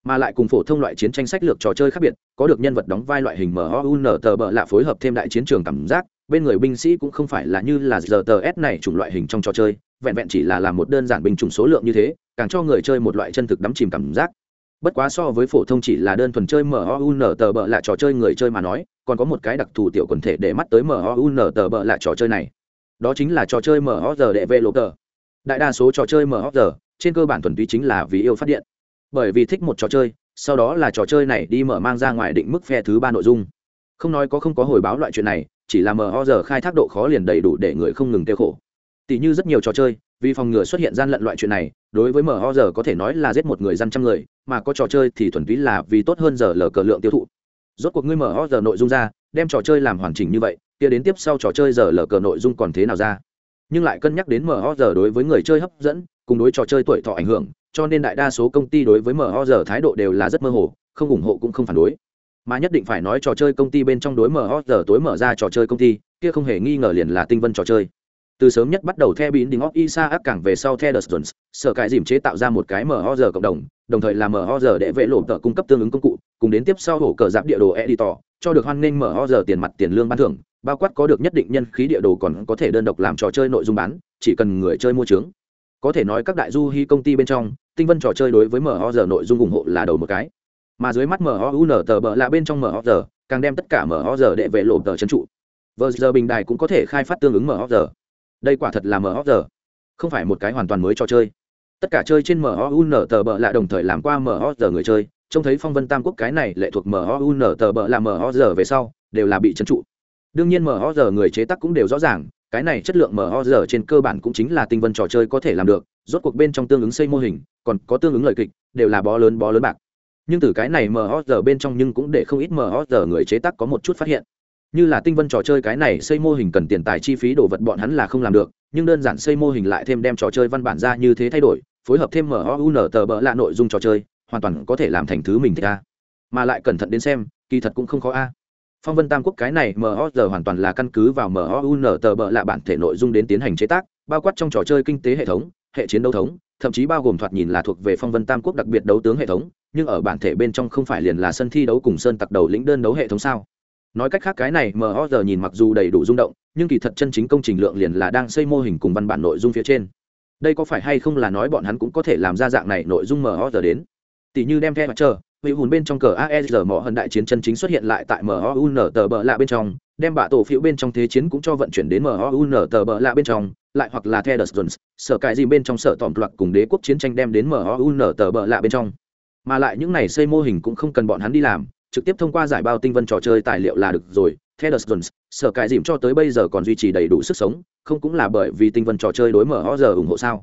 Mà lại cùng phổ thông loại chiến tranh sách lược trò chơi khác biệt có được nhân vật đóng vai loại hình MOUN tờ bợ lạ phối hợp thêm đại chiến trường cảm giác bên người binh sĩ cũng không phải là như là giờ tờ s này chủng loại hình trong trò chơi vẹn vẹn chỉ là làm một đơn giản binh chủng số lượng như thế càng cho người chơi một loại chân thực đắm chìm cảm giác bất quá so với phổ thông chỉ là đơn thuần chơi mun tờ bợ là trò chơi người chơi mà nói, còn có một cái đặc thù tiểu quần thể để mắt tới mun tờ bợ là trò chơi này. Đó chính là trò chơi mhoz đệ vệ lộ tờ đại đa số trò chơi mhoz trên cơ bản thuần túy chính là vì yêu phát điện. Bởi vì thích một trò chơi, sau đó là trò chơi này đi mở mang ra ngoài định mức phe thứ ba nội dung. Không nói có không có hồi báo loại chuyện này, chỉ là mhoz khai thác độ khó liền đầy đủ để người không ngừng tiêu khổ. Tỷ như rất nhiều trò chơi vì phòng ngừa xuất hiện gian lận loại chuyện này, đối với mở giờ có thể nói là giết một người dân trăm người, mà có trò chơi thì thuần túy là vì tốt hơn giờ lờ cờ lượng tiêu thụ. Rốt cuộc ngươi mhoz nội dung ra, đem trò chơi làm hoàn chỉnh như vậy, kia đến tiếp sau trò chơi giờ lờ cờ nội dung còn thế nào ra? Nhưng lại cân nhắc đến mở giờ đối với người chơi hấp dẫn, cùng đối trò chơi tuổi thọ ảnh hưởng, cho nên đại đa số công ty đối với mở giờ thái độ đều là rất mơ hồ, không ủng hộ cũng không phản đối. Mà nhất định phải nói trò chơi công ty bên trong đối mở giờ tối mở ra trò chơi công ty, kia không hề nghi ngờ liền là tinh vân trò chơi từ sớm nhất bắt đầu theo biến đình óc isa ác cảng về sau theo the jones, sở cải dìm chế tạo ra một cái mhoz cộng đồng đồng thời là mhoz để vệ lộ tờ cung cấp tương ứng công cụ, cùng đến tiếp sau hổ cờ giáp địa đồ editor, cho được hoan nghênh mhoz tiền mặt tiền lương ban thưởng, bao quát có được nhất định nhân khí địa đồ còn có thể đơn độc làm trò chơi nội dung bán, chỉ cần người chơi mua trướng có thể nói các đại du hy công ty bên trong, tinh vân trò chơi đối với mhoz nội dung ủng hộ là đầu một cái. Mà dưới mắt mun tờ bờ là bên trong mhoz càng đem tất cả mhoz để vệ lộ tờ trấn trụ. Vờ giờ bình đài cũng có thể khai phát tương ứng mhoz đây quả thật là mhoz không phải một cái hoàn toàn mới trò chơi. Tất cả chơi trên mun tờ bờ lạ đồng thời làm qua mhoz người chơi. Trông thấy phong vân tam quốc cái này lệ thuộc mun tờ bờ là mhoz về sau, đều là bị trấn trụ. Đương nhiên mhoz người chế tác cũng đều rõ ràng, cái này chất lượng mhoz trên cơ bản cũng chính là tinh vân trò chơi có thể làm được, rốt cuộc bên trong tương ứng xây mô hình, còn có tương ứng lời kịch, đều là bó lớn bó lớn bạc. Nhưng từ cái này mhoz bên trong nhưng cũng để không ít mhoz người chế tác có một chút phát hiện như là tinh vân trò chơi cái này xây mô hình cần tiền tài chi phí đồ vật bọn hắn là không làm được, nhưng đơn giản xây mô hình lại thêm đem trò chơi văn bản ra như thế thay đổi, phối hợp thêm mun tờ bỡ lạ nội dung trò chơi, hoàn toàn có thể làm thành thứ mình thích a. Mà lại cẩn thận đến xem, kỳ thật cũng không khó a. Phong vân tam quốc cái này mhoz hoàn toàn là căn cứ vào mun tờ bỡ lạ bản thể nội dung đến tiến hành chế tác, bao quát trong trò chơi kinh tế hệ thống, hệ chiến đấu thống, thậm chí bao gồm thoạt nhìn là thuộc về phong vân tam quốc đặc biệt đấu tướng hệ thống, nhưng ở bản thể bên trong không phải liền là sân thi đấu cùng sơn tặc đầu lĩnh đơn đấu hệ thống sao? Nói cách khác cái này mho nhìn mặc dù đầy đủ rung động, nhưng kỳ thật chân chính công trình lượng liền là đang xây mô hình cùng văn bản nội dung phía trên. Đây có phải hay không là nói bọn hắn cũng có thể làm ra dạng này nội dung mho đến? Tỷ như đem theo mặt chờ vị hùn bên trong cờ aesr mỏ hận đại chiến chân chính xuất hiện lại tại mun tờ bờ lạ bên trong, đem bạ tổ phiếu bên trong thế chiến cũng cho vận chuyển đến mun tờ bờ lạ bên trong, lại hoặc là theo đợt sở cài gì bên trong sở tỏm loạt cùng đế quốc chiến tranh đem đến mun tờ bờ lạ bên trong. Mà lại những này xây mô hình cũng không cần bọn hắn đi làm trực tiếp thông qua giải bao tinh vân trò chơi tài liệu là được rồi. Theo jones, sở cải dìm cho tới bây giờ còn duy trì đầy đủ sức sống, không cũng là bởi vì tinh vân trò chơi đối mở ho giờ ủng hộ sao?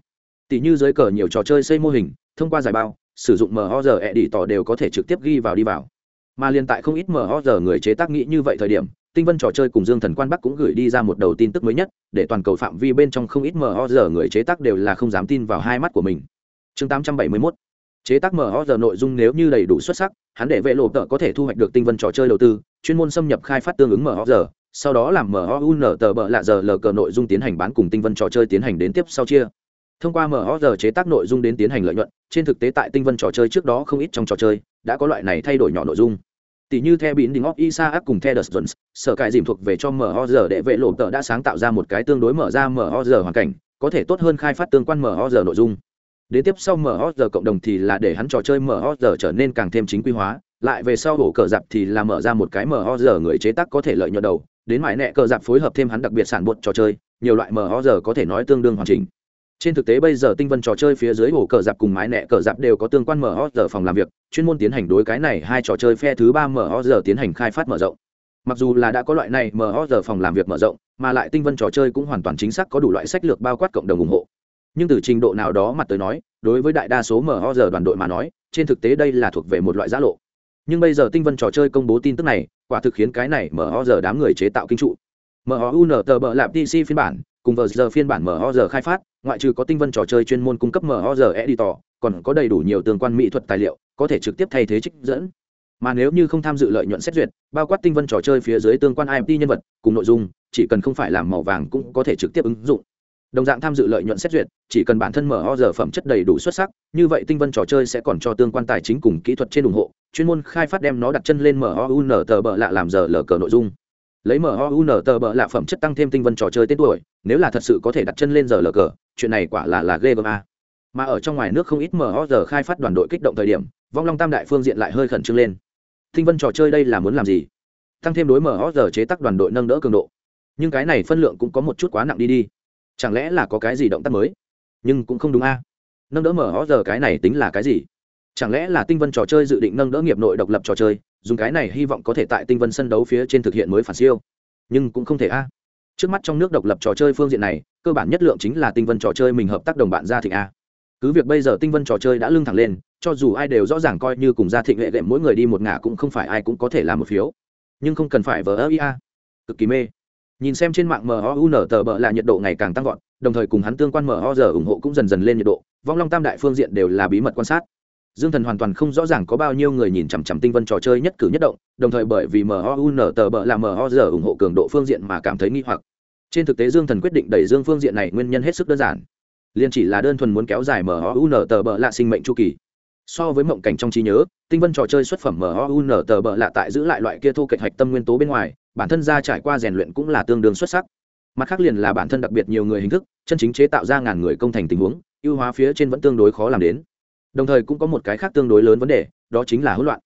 Tỷ như dưới cờ nhiều trò chơi xây mô hình, thông qua giải bao, sử dụng mở ho giờ ẹ đi tỏ đều có thể trực tiếp ghi vào đi vào. Mà liên tại không ít mở ho giờ người chế tác nghĩ như vậy thời điểm, tinh vân trò chơi cùng dương thần quan bắc cũng gửi đi ra một đầu tin tức mới nhất, để toàn cầu phạm vi bên trong không ít mở ho giờ người chế tác đều là không dám tin vào hai mắt của mình. Chương 871 chế tác mở giờ nội dung nếu như đầy đủ xuất sắc hắn để vệ lộ tợ có thể thu hoạch được tinh vân trò chơi đầu tư chuyên môn xâm nhập khai phát tương ứng mở giờ sau đó làm MOUN tờ bợ lạ giờ lờ cờ nội dung tiến hành bán cùng tinh vân trò chơi tiến hành đến tiếp sau chia. Thông qua mhor chế tác nội dung đến tiến hành lợi nhuận, trên thực tế tại tinh vân trò chơi trước đó không ít trong trò chơi đã có loại này thay đổi nhỏ nội dung. Tỷ như theo bín đình óc isa ác cùng theo Jones, sở cải dìm thuộc về cho mhor để vệ lộ tờ đã sáng tạo ra một cái tương đối mở ra mhor hoàn cảnh, có thể tốt hơn khai phát tương quan mhor nội dung đến tiếp sau mở giờ cộng đồng thì là để hắn trò chơi mở giờ trở nên càng thêm chính quy hóa, lại về sau hổ cờ dạp thì là mở ra một cái mở giờ người chế tác có thể lợi nhuận đầu, đến mãi nẹ cờ dạp phối hợp thêm hắn đặc biệt sản bột trò chơi, nhiều loại mở giờ có thể nói tương đương hoàn chỉnh. Trên thực tế bây giờ tinh vân trò chơi phía dưới hổ cờ dạp cùng mái nẹ cờ dạp đều có tương quan mở giờ phòng làm việc, chuyên môn tiến hành đối cái này hai trò chơi phe thứ ba mở giờ tiến hành khai phát mở rộng. Mặc dù là đã có loại này mở giờ phòng làm việc mở rộng, mà lại tinh vân trò chơi cũng hoàn toàn chính xác có đủ loại sách lược bao quát cộng đồng ủng hộ nhưng từ trình độ nào đó mặt tới nói, đối với đại đa số mở giờ đoàn đội mà nói, trên thực tế đây là thuộc về một loại giã lộ. Nhưng bây giờ tinh vân trò chơi công bố tin tức này, quả thực khiến cái này mở giờ đám người chế tạo kinh trụ. MOUN tờ bờ lạp DC phiên bản, cùng vờ giờ phiên bản MO giờ khai phát, ngoại trừ có tinh vân trò chơi chuyên môn cung cấp MO giờ editor, còn có đầy đủ nhiều tương quan mỹ thuật tài liệu, có thể trực tiếp thay thế trích dẫn. Mà nếu như không tham dự lợi nhuận xét duyệt, bao quát tinh vân trò chơi phía dưới tương quan imt nhân vật, cùng nội dung, chỉ cần không phải làm màu vàng cũng có thể trực tiếp ứng dụng đồng dạng tham dự lợi nhuận xét duyệt chỉ cần bản thân mở ho giờ phẩm chất đầy đủ xuất sắc như vậy tinh vân trò chơi sẽ còn cho tương quan tài chính cùng kỹ thuật trên ủng hộ chuyên môn khai phát đem nó đặt chân lên mở ho un tờ bợ lạ làm giờ lờ cờ nội dung lấy mở un tờ bợ lạ phẩm chất tăng thêm tinh vân trò chơi tên tuổi, nếu là thật sự có thể đặt chân lên giờ lờ cờ, chuyện này quả là là ghê gớm a. Mà ở trong ngoài nước không ít mở order khai phát đoàn đội kích động thời điểm, vong long tam đại phương diện lại hơi khẩn trương lên. Tinh vân trò chơi đây là muốn làm gì? Tăng thêm đối mở order chế tác đoàn đội nâng đỡ cường độ. Nhưng cái này phân lượng cũng có một chút quá nặng đi đi. Chẳng lẽ là có cái gì động tác mới? Nhưng cũng không đúng a. Nâng đỡ mở giờ cái này tính là cái gì? Chẳng lẽ là tinh vân trò chơi dự định nâng đỡ nghiệp nội độc lập trò chơi, dùng cái này hy vọng có thể tại tinh vân sân đấu phía trên thực hiện mới phản siêu nhưng cũng không thể a trước mắt trong nước độc lập trò chơi phương diện này cơ bản nhất lượng chính là tinh vân trò chơi mình hợp tác đồng bạn gia thịnh a cứ việc bây giờ tinh vân trò chơi đã lưng thẳng lên cho dù ai đều rõ ràng coi như cùng gia thịnh hệ đệm mỗi người đi một ngả cũng không phải ai cũng có thể làm một phiếu nhưng không cần phải vờ ơ ia cực kỳ mê nhìn xem trên mạng mhun tờ bờ là nhiệt độ ngày càng tăng vọt, đồng thời cùng hắn tương quan mo giờ ủng hộ cũng dần dần lên nhiệt độ, vong long tam đại phương diện đều là bí mật quan sát. Dương thần hoàn toàn không rõ ràng có bao nhiêu người nhìn chằm chằm tinh vân trò chơi nhất cử nhất động, đồng thời bởi vì mhun tờ bờ là mo giờ ủng hộ cường độ phương diện mà cảm thấy nghi hoặc. Trên thực tế dương thần quyết định đẩy dương phương diện này nguyên nhân hết sức đơn giản. Liền chỉ là đơn thuần muốn kéo dài mhun tờ bờ là sinh mệnh chu kỳ. So với mộng cảnh trong trí nhớ, tinh vân trò chơi xuất phẩm mhun tờ bờ lạ tại giữ lại loại kia thu kệch hạch tâm nguyên tố bên ngoài bản thân ra trải qua rèn luyện cũng là tương đương xuất sắc. Mặt khác liền là bản thân đặc biệt nhiều người hình thức, chân chính chế tạo ra ngàn người công thành tình huống, ưu hóa phía trên vẫn tương đối khó làm đến. Đồng thời cũng có một cái khác tương đối lớn vấn đề, đó chính là hỗn loạn.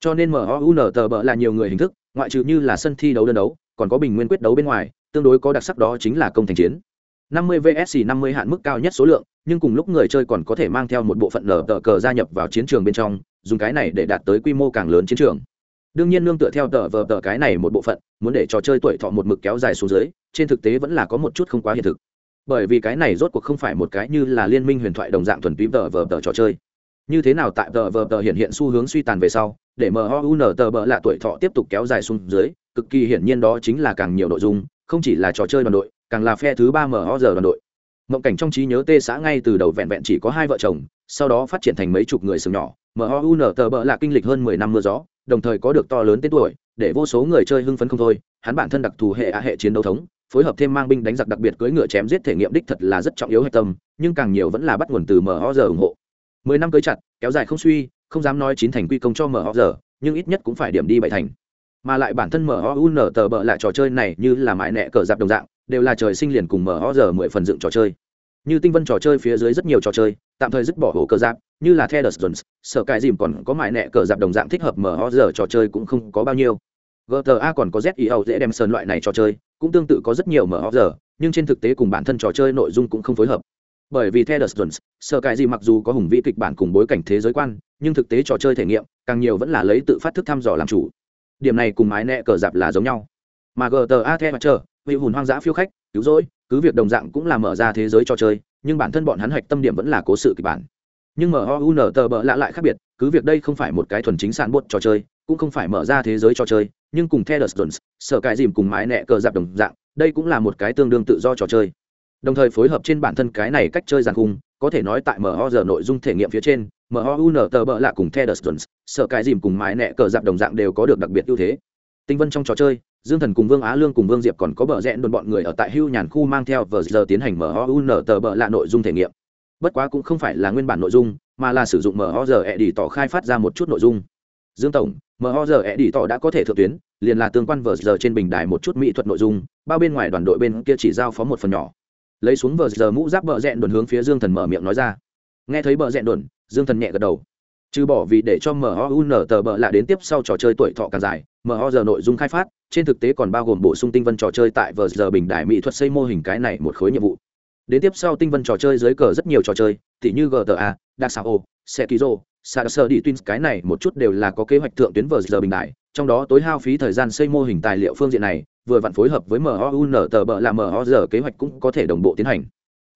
Cho nên mun tờ bờ là nhiều người hình thức, ngoại trừ như là sân thi đấu đơn đấu, còn có bình nguyên quyết đấu bên ngoài, tương đối có đặc sắc đó chính là công thành chiến. 50 vs 50 hạn mức cao nhất số lượng, nhưng cùng lúc người chơi còn có thể mang theo một bộ phận lờ tờ cờ gia nhập vào chiến trường bên trong, dùng cái này để đạt tới quy mô càng lớn chiến trường đương nhiên nương tựa theo tờ vờ tờ cái này một bộ phận, muốn để trò chơi tuổi thọ một mực kéo dài xuống dưới, trên thực tế vẫn là có một chút không quá hiện thực. Bởi vì cái này rốt cuộc không phải một cái như là liên minh huyền thoại đồng dạng thuần túy tờ vờ tờ trò chơi. Như thế nào tại tờ vờ tờ hiện hiện xu hướng suy tàn về sau, để mun tờ bờ là tuổi thọ tiếp tục kéo dài xuống dưới, cực kỳ hiển nhiên đó chính là càng nhiều nội dung, không chỉ là trò chơi đoàn đội, càng là phe thứ ba mo giờ đoàn đội. Mộng cảnh trong trí nhớ tê xã ngay từ đầu vẹn vẹn chỉ có hai vợ chồng, sau đó phát triển thành mấy chục người sừng nhỏ. Mun tờ bờ là kinh lịch hơn mười năm mưa gió đồng thời có được to lớn tên tuổi, để vô số người chơi hưng phấn không thôi. Hắn bản thân đặc thù hệ a hệ chiến đấu thống, phối hợp thêm mang binh đánh giặc đặc biệt cưỡi ngựa chém giết thể nghiệm đích thật là rất trọng yếu hạch tâm, nhưng càng nhiều vẫn là bắt nguồn từ mo giờ ủng hộ. Mười năm cưới chặt, kéo dài không suy, không dám nói chín thành quy công cho mở giờ nhưng ít nhất cũng phải điểm đi bảy thành. Mà lại bản thân mở un tờ bợ lại trò chơi này như là mãi nẹ cờ dạp đồng dạng, đều là trời sinh liền cùng mở giờ mười phần dựng trò chơi. Như tinh vân trò chơi phía dưới rất nhiều trò chơi, tạm thời dứt bỏ hồ cờ giáp như là the jones sở cài dìm còn có mại nẹ cờ dạp đồng dạng thích hợp mở giờ trò chơi cũng không có bao nhiêu gta còn có ZEO dễ đem sơn loại này trò chơi cũng tương tự có rất nhiều mở giờ nhưng trên thực tế cùng bản thân trò chơi nội dung cũng không phối hợp bởi vì The Jones, sở cải gì mặc dù có hùng vĩ kịch bản cùng bối cảnh thế giới quan, nhưng thực tế trò chơi thể nghiệm, càng nhiều vẫn là lấy tự phát thức thăm dò làm chủ. Điểm này cùng mái nẹ cờ dạp là giống nhau. Mà GTA The Witcher, vị hồn hoang dã phiêu khách, cứu rỗi, cứ việc đồng dạng cũng là mở ra thế giới trò chơi, nhưng bản thân bọn hắn hoạch tâm điểm vẫn là cố sự kịch bản. Nhưng MOUN tờ bợ lạ lại khác biệt, cứ việc đây không phải một cái thuần chính sản bột trò chơi, cũng không phải mở ra thế giới trò chơi, nhưng cùng theo Jones, sở cải dìm cùng mái nẹ cờ dạp đồng dạng, đây cũng là một cái tương đương tự do trò chơi. Đồng thời phối hợp trên bản thân cái này cách chơi giàn khung có thể nói tại mo giờ nội dung thể nghiệm phía trên mhun tờ bợ lạ cùng theo jones sợ cái dìm cùng mái nẹ cờ dạp đồng dạng đều có được đặc biệt ưu thế. Tinh vân trong trò chơi dương thần cùng vương á lương cùng vương diệp còn có bờ rẽn đồn bọn người ở tại hưu nhàn khu mang theo vờ giờ tiến hành mhun tờ bợ lạ nội dung thể nghiệm bất quá cũng không phải là nguyên bản nội dung, mà là sử dụng mo giờ ẹ đi tỏ khai phát ra một chút nội dung. Dương tổng mo giờ ẹ đi tỏ đã có thể thượng tuyến, liền là tương quan vờ giờ trên bình đài một chút mỹ thuật nội dung, bao bên ngoài đoàn đội bên kia chỉ giao phó một phần nhỏ. Lấy xuống vờ giờ mũ giáp bờ rẽn đồn hướng phía dương thần mở miệng nói ra. Nghe thấy bờ rẽn đồn, dương thần nhẹ gật đầu. Trừ bỏ vì để cho mun tờ bờ lạ đến tiếp sau trò chơi tuổi thọ càng dài mo giờ nội dung khai phát, trên thực tế còn bao gồm bổ sung tinh vân trò chơi tại vờ giờ bình đài mỹ thuật xây mô hình cái này một khối nhiệm vụ đến tiếp sau tinh vân trò chơi dưới cờ rất nhiều trò chơi t như gta đặc sao o sekizo sa sơ đi twins cái này một chút đều là có kế hoạch thượng tuyến vờ giờ bình đại trong đó tối hao phí thời gian xây mô hình tài liệu phương diện này vừa vặn phối hợp với MOUN tờ bờ là MOZ kế hoạch cũng có thể đồng bộ tiến hành.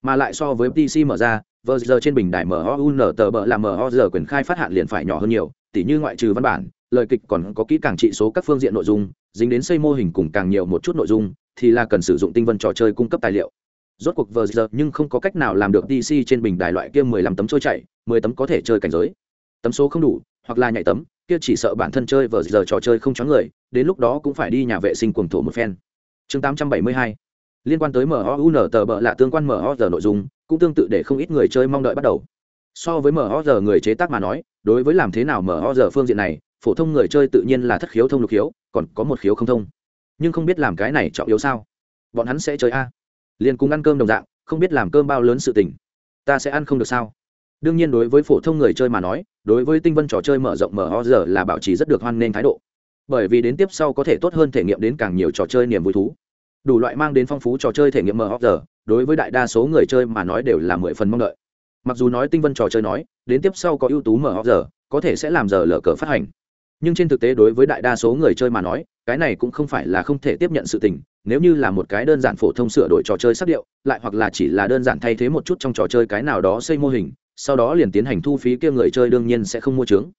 Mà lại so với PC mở ra, vừa giờ trên bình đại MOUN tờ bờ là MOZ quyền khai phát hạn liền phải nhỏ hơn nhiều, tỉ như ngoại trừ văn bản, lời kịch còn có kỹ càng trị số các phương diện nội dung, dính đến xây mô hình cùng càng nhiều một chút nội dung, thì là cần sử dụng tinh vân trò chơi cung cấp tài liệu. Rốt cuộc vừa giờ nhưng không có cách nào làm được DC trên bình đài loại kia 15 tấm trôi chạy, 10 tấm có thể chơi cảnh giới. Tấm số không đủ, hoặc là nhảy tấm, kia chỉ sợ bản thân chơi vờ giờ trò chơi không chóng người đến lúc đó cũng phải đi nhà vệ sinh cuồng thổ một phen. Chương 872 liên quan tới MOUN tờ bợ là tương quan MOZ nội dung cũng tương tự để không ít người chơi mong đợi bắt đầu. So với MOZ người chế tác mà nói đối với làm thế nào MOZ phương diện này phổ thông người chơi tự nhiên là thất khiếu thông lục khiếu còn có một khiếu không thông. Nhưng không biết làm cái này trọng yếu sao? Bọn hắn sẽ chơi a liền cùng ăn cơm đồng dạng, không biết làm cơm bao lớn sự tình. Ta sẽ ăn không được sao? Đương nhiên đối với phổ thông người chơi mà nói, đối với tinh vân trò chơi mở rộng mở ho giờ là bảo trì rất được hoan nghênh thái độ. Bởi vì đến tiếp sau có thể tốt hơn thể nghiệm đến càng nhiều trò chơi niềm vui thú. Đủ loại mang đến phong phú trò chơi thể nghiệm mở ho giờ, đối với đại đa số người chơi mà nói đều là mười phần mong đợi. Mặc dù nói tinh vân trò chơi nói, đến tiếp sau có ưu tú mở ho giờ, có thể sẽ làm giờ lở cờ phát hành. Nhưng trên thực tế đối với đại đa số người chơi mà nói, cái này cũng không phải là không thể tiếp nhận sự tình nếu như là một cái đơn giản phổ thông sửa đổi trò chơi sắc điệu, lại hoặc là chỉ là đơn giản thay thế một chút trong trò chơi cái nào đó xây mô hình, sau đó liền tiến hành thu phí kia người chơi đương nhiên sẽ không mua trướng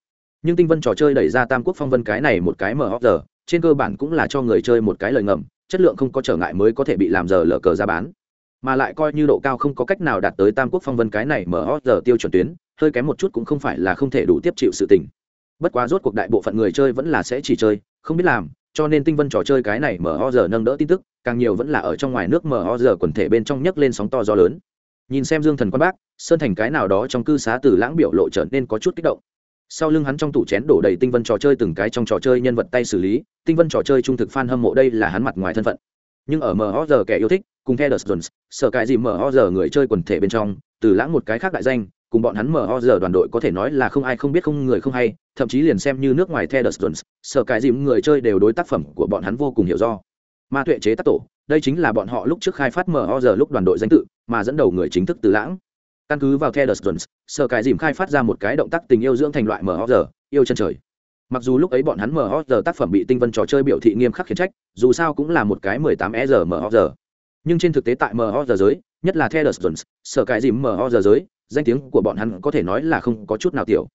nhưng tinh vân trò chơi đẩy ra tam quốc phong vân cái này một cái mở hóc giờ, trên cơ bản cũng là cho người chơi một cái lời ngầm, chất lượng không có trở ngại mới có thể bị làm giờ lờ cờ ra bán. Mà lại coi như độ cao không có cách nào đạt tới tam quốc phong vân cái này mở hóc giờ tiêu chuẩn tuyến, hơi kém một chút cũng không phải là không thể đủ tiếp chịu sự tình. Bất quá rốt cuộc đại bộ phận người chơi vẫn là sẽ chỉ chơi, không biết làm cho nên tinh vân trò chơi cái này mở ho giờ nâng đỡ tin tức, càng nhiều vẫn là ở trong ngoài nước mở ho giờ quần thể bên trong nhấc lên sóng to gió lớn. Nhìn xem dương thần quan bác, sơn thành cái nào đó trong cư xá từ lãng biểu lộ trở nên có chút kích động. Sau lưng hắn trong tủ chén đổ đầy tinh vân trò chơi từng cái trong trò chơi nhân vật tay xử lý, tinh vân trò chơi trung thực f a n hâm mộ đây là hắn mặt ngoài thân phận. Nhưng ở mho giờ kẻ yêu thích, cùng theo the jones, sở cái gì mho giờ người chơi quần thể bên trong, từ lãng một cái khác đại danh cùng bọn hắn mho giờ đoàn đội có thể nói là không ai không biết không người không hay, thậm chí liền xem như nước ngoài theo đợt sở cái gì người chơi đều đối tác phẩm của bọn hắn vô cùng hiểu do. Ma tuệ chế tác tổ, đây chính là bọn họ lúc trước khai phát mho giờ lúc đoàn đội danh tự, mà dẫn đầu người chính thức từ lãng. Căn cứ vào theo đợt sở cái dìm khai phát ra một cái động tác tình yêu dưỡng thành loại mho giờ, yêu chân trời. Mặc dù lúc ấy bọn hắn mho giờ tác phẩm bị tinh vân trò chơi biểu thị nghiêm khắc khiển trách, dù sao cũng là một cái 18 e giờ mho giờ. Nhưng trên thực tế tại mho giờ giới, nhất là theo đợt sở cái dìm ho giờ giới danh tiếng của bọn hắn có thể nói là không có chút nào tiểu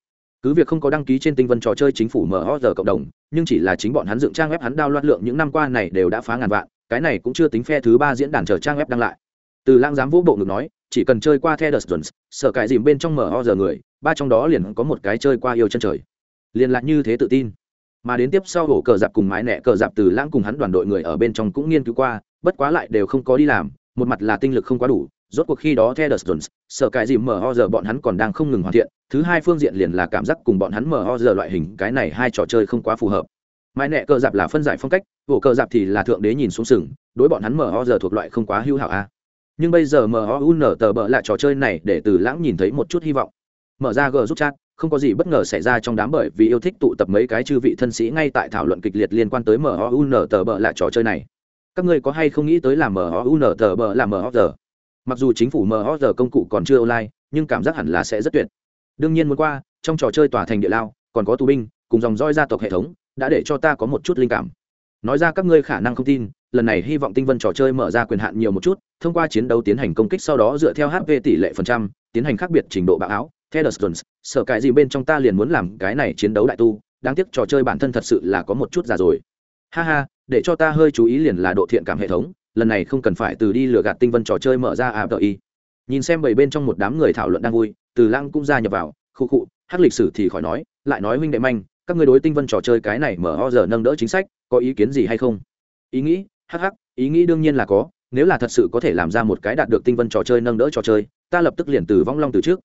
cứ việc không có đăng ký trên tinh vân trò chơi chính phủ mho cộng đồng nhưng chỉ là chính bọn hắn dựng trang web hắn đao loạt lượng những năm qua này đều đã phá ngàn vạn cái này cũng chưa tính phe thứ ba diễn đàn chờ trang web đăng lại từ lang giám vũ bộ ngực nói chỉ cần chơi qua The Dungeons, sở cải dìm bên trong mở người, ba trong đó liền có một cái chơi qua yêu chân trời. Liền lại như thế tự tin. Mà đến tiếp sau hổ cờ dạp cùng mái nẹ cờ dạp từ lãng cùng hắn đoàn đội người ở bên trong cũng nghiên cứu qua, bất quá lại đều không có đi làm, một mặt là tinh lực không quá đủ, rốt cuộc khi đó The Jones, sở cái gì mở giờ bọn hắn còn đang không ngừng hoàn thiện, thứ hai phương diện liền là cảm giác cùng bọn hắn mở giờ loại hình, cái này hai trò chơi không quá phù hợp. Mãi nẹ cờ dạp là phân giải phong cách, hổ cờ dạp thì là thượng đế nhìn xuống sừng, đối bọn hắn mở giờ thuộc loại không quá hữu hảo a nhưng bây giờ mun tờ bỡ lại trò chơi này để từ lãng nhìn thấy một chút hy vọng. Mở ra g rút chat không có gì bất ngờ xảy ra trong đám bởi vì yêu thích tụ tập mấy cái chư vị thân sĩ ngay tại thảo luận kịch liệt liên quan tới mun tờ bỡ lại trò chơi này. Các ngươi có hay không nghĩ tới làm mun tờ bỡ là mhg mặc dù chính phủ mhg công cụ còn chưa online nhưng cảm giác hẳn là sẽ rất tuyệt. Đương nhiên muốn qua trong trò chơi tòa thành địa lao còn có tù binh cùng dòng roi gia tộc hệ thống đã để cho ta có một chút linh cảm. Nói ra các ngươi khả năng không tin lần này hy vọng tinh vân trò chơi mở ra quyền hạn nhiều một chút thông qua chiến đấu tiến hành công kích sau đó dựa theo hp tỷ lệ phần trăm tiến hành khác biệt trình độ bạo áo theo Jones, sợ cái gì bên trong ta liền muốn làm cái này chiến đấu đại tu đáng tiếc trò chơi bản thân thật sự là có một chút già rồi. Ha ha để cho ta hơi chú ý liền là độ thiện cảm hệ thống lần này không cần phải từ đi lừa gạt tinh vân trò chơi mở ra ảo y. Nhìn xem bảy bên trong một đám người thảo luận đang vui, từ lăng cũng ra nhập vào. Khu cụ hát lịch sử thì khỏi nói, lại nói huynh đệ manh, các người đối tinh vân trò chơi cái này mở ho giờ nâng đỡ chính sách, có ý kiến gì hay không? Ý nghĩ hh ý nghĩ đương nhiên là có, nếu là thật sự có thể làm ra một cái đạt được tinh vân trò chơi nâng đỡ trò chơi, ta lập tức liền từ vong long từ trước.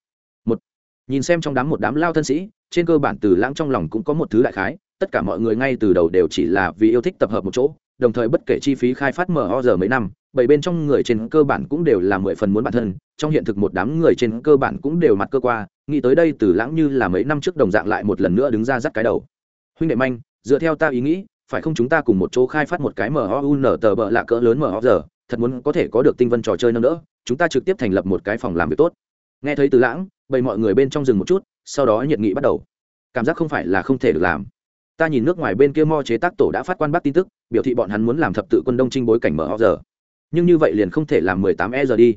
Một, nhìn xem trong đám một đám lao thân sĩ, trên cơ bản từ lãng trong lòng cũng có một thứ đại khái, tất cả mọi người ngay từ đầu đều chỉ là vì yêu thích tập hợp một chỗ đồng thời bất kể chi phí khai phát mở ho giờ mấy năm bảy bên trong người trên cơ bản cũng đều là mười phần muốn bản thân trong hiện thực một đám người trên cơ bản cũng đều mặt cơ qua nghĩ tới đây từ lãng như là mấy năm trước đồng dạng lại một lần nữa đứng ra dắt cái đầu huynh đệ manh dựa theo ta ý nghĩ phải không chúng ta cùng một chỗ khai phát một cái MOUN tờ bợ lạ cỡ lớn MO giờ, thật muốn có thể có được tinh vân trò chơi nâng đỡ, chúng ta trực tiếp thành lập một cái phòng làm việc tốt. Nghe thấy Từ Lãng, bầy mọi người bên trong dừng một chút, sau đó nhiệt nghị bắt đầu. Cảm giác không phải là không thể được làm. Ta nhìn nước ngoài bên kia mo chế tác tổ đã phát quan bắt tin tức, biểu thị bọn hắn muốn làm thập tự quân đông trinh bối cảnh MO giờ. Nhưng như vậy liền không thể làm 18E giờ đi.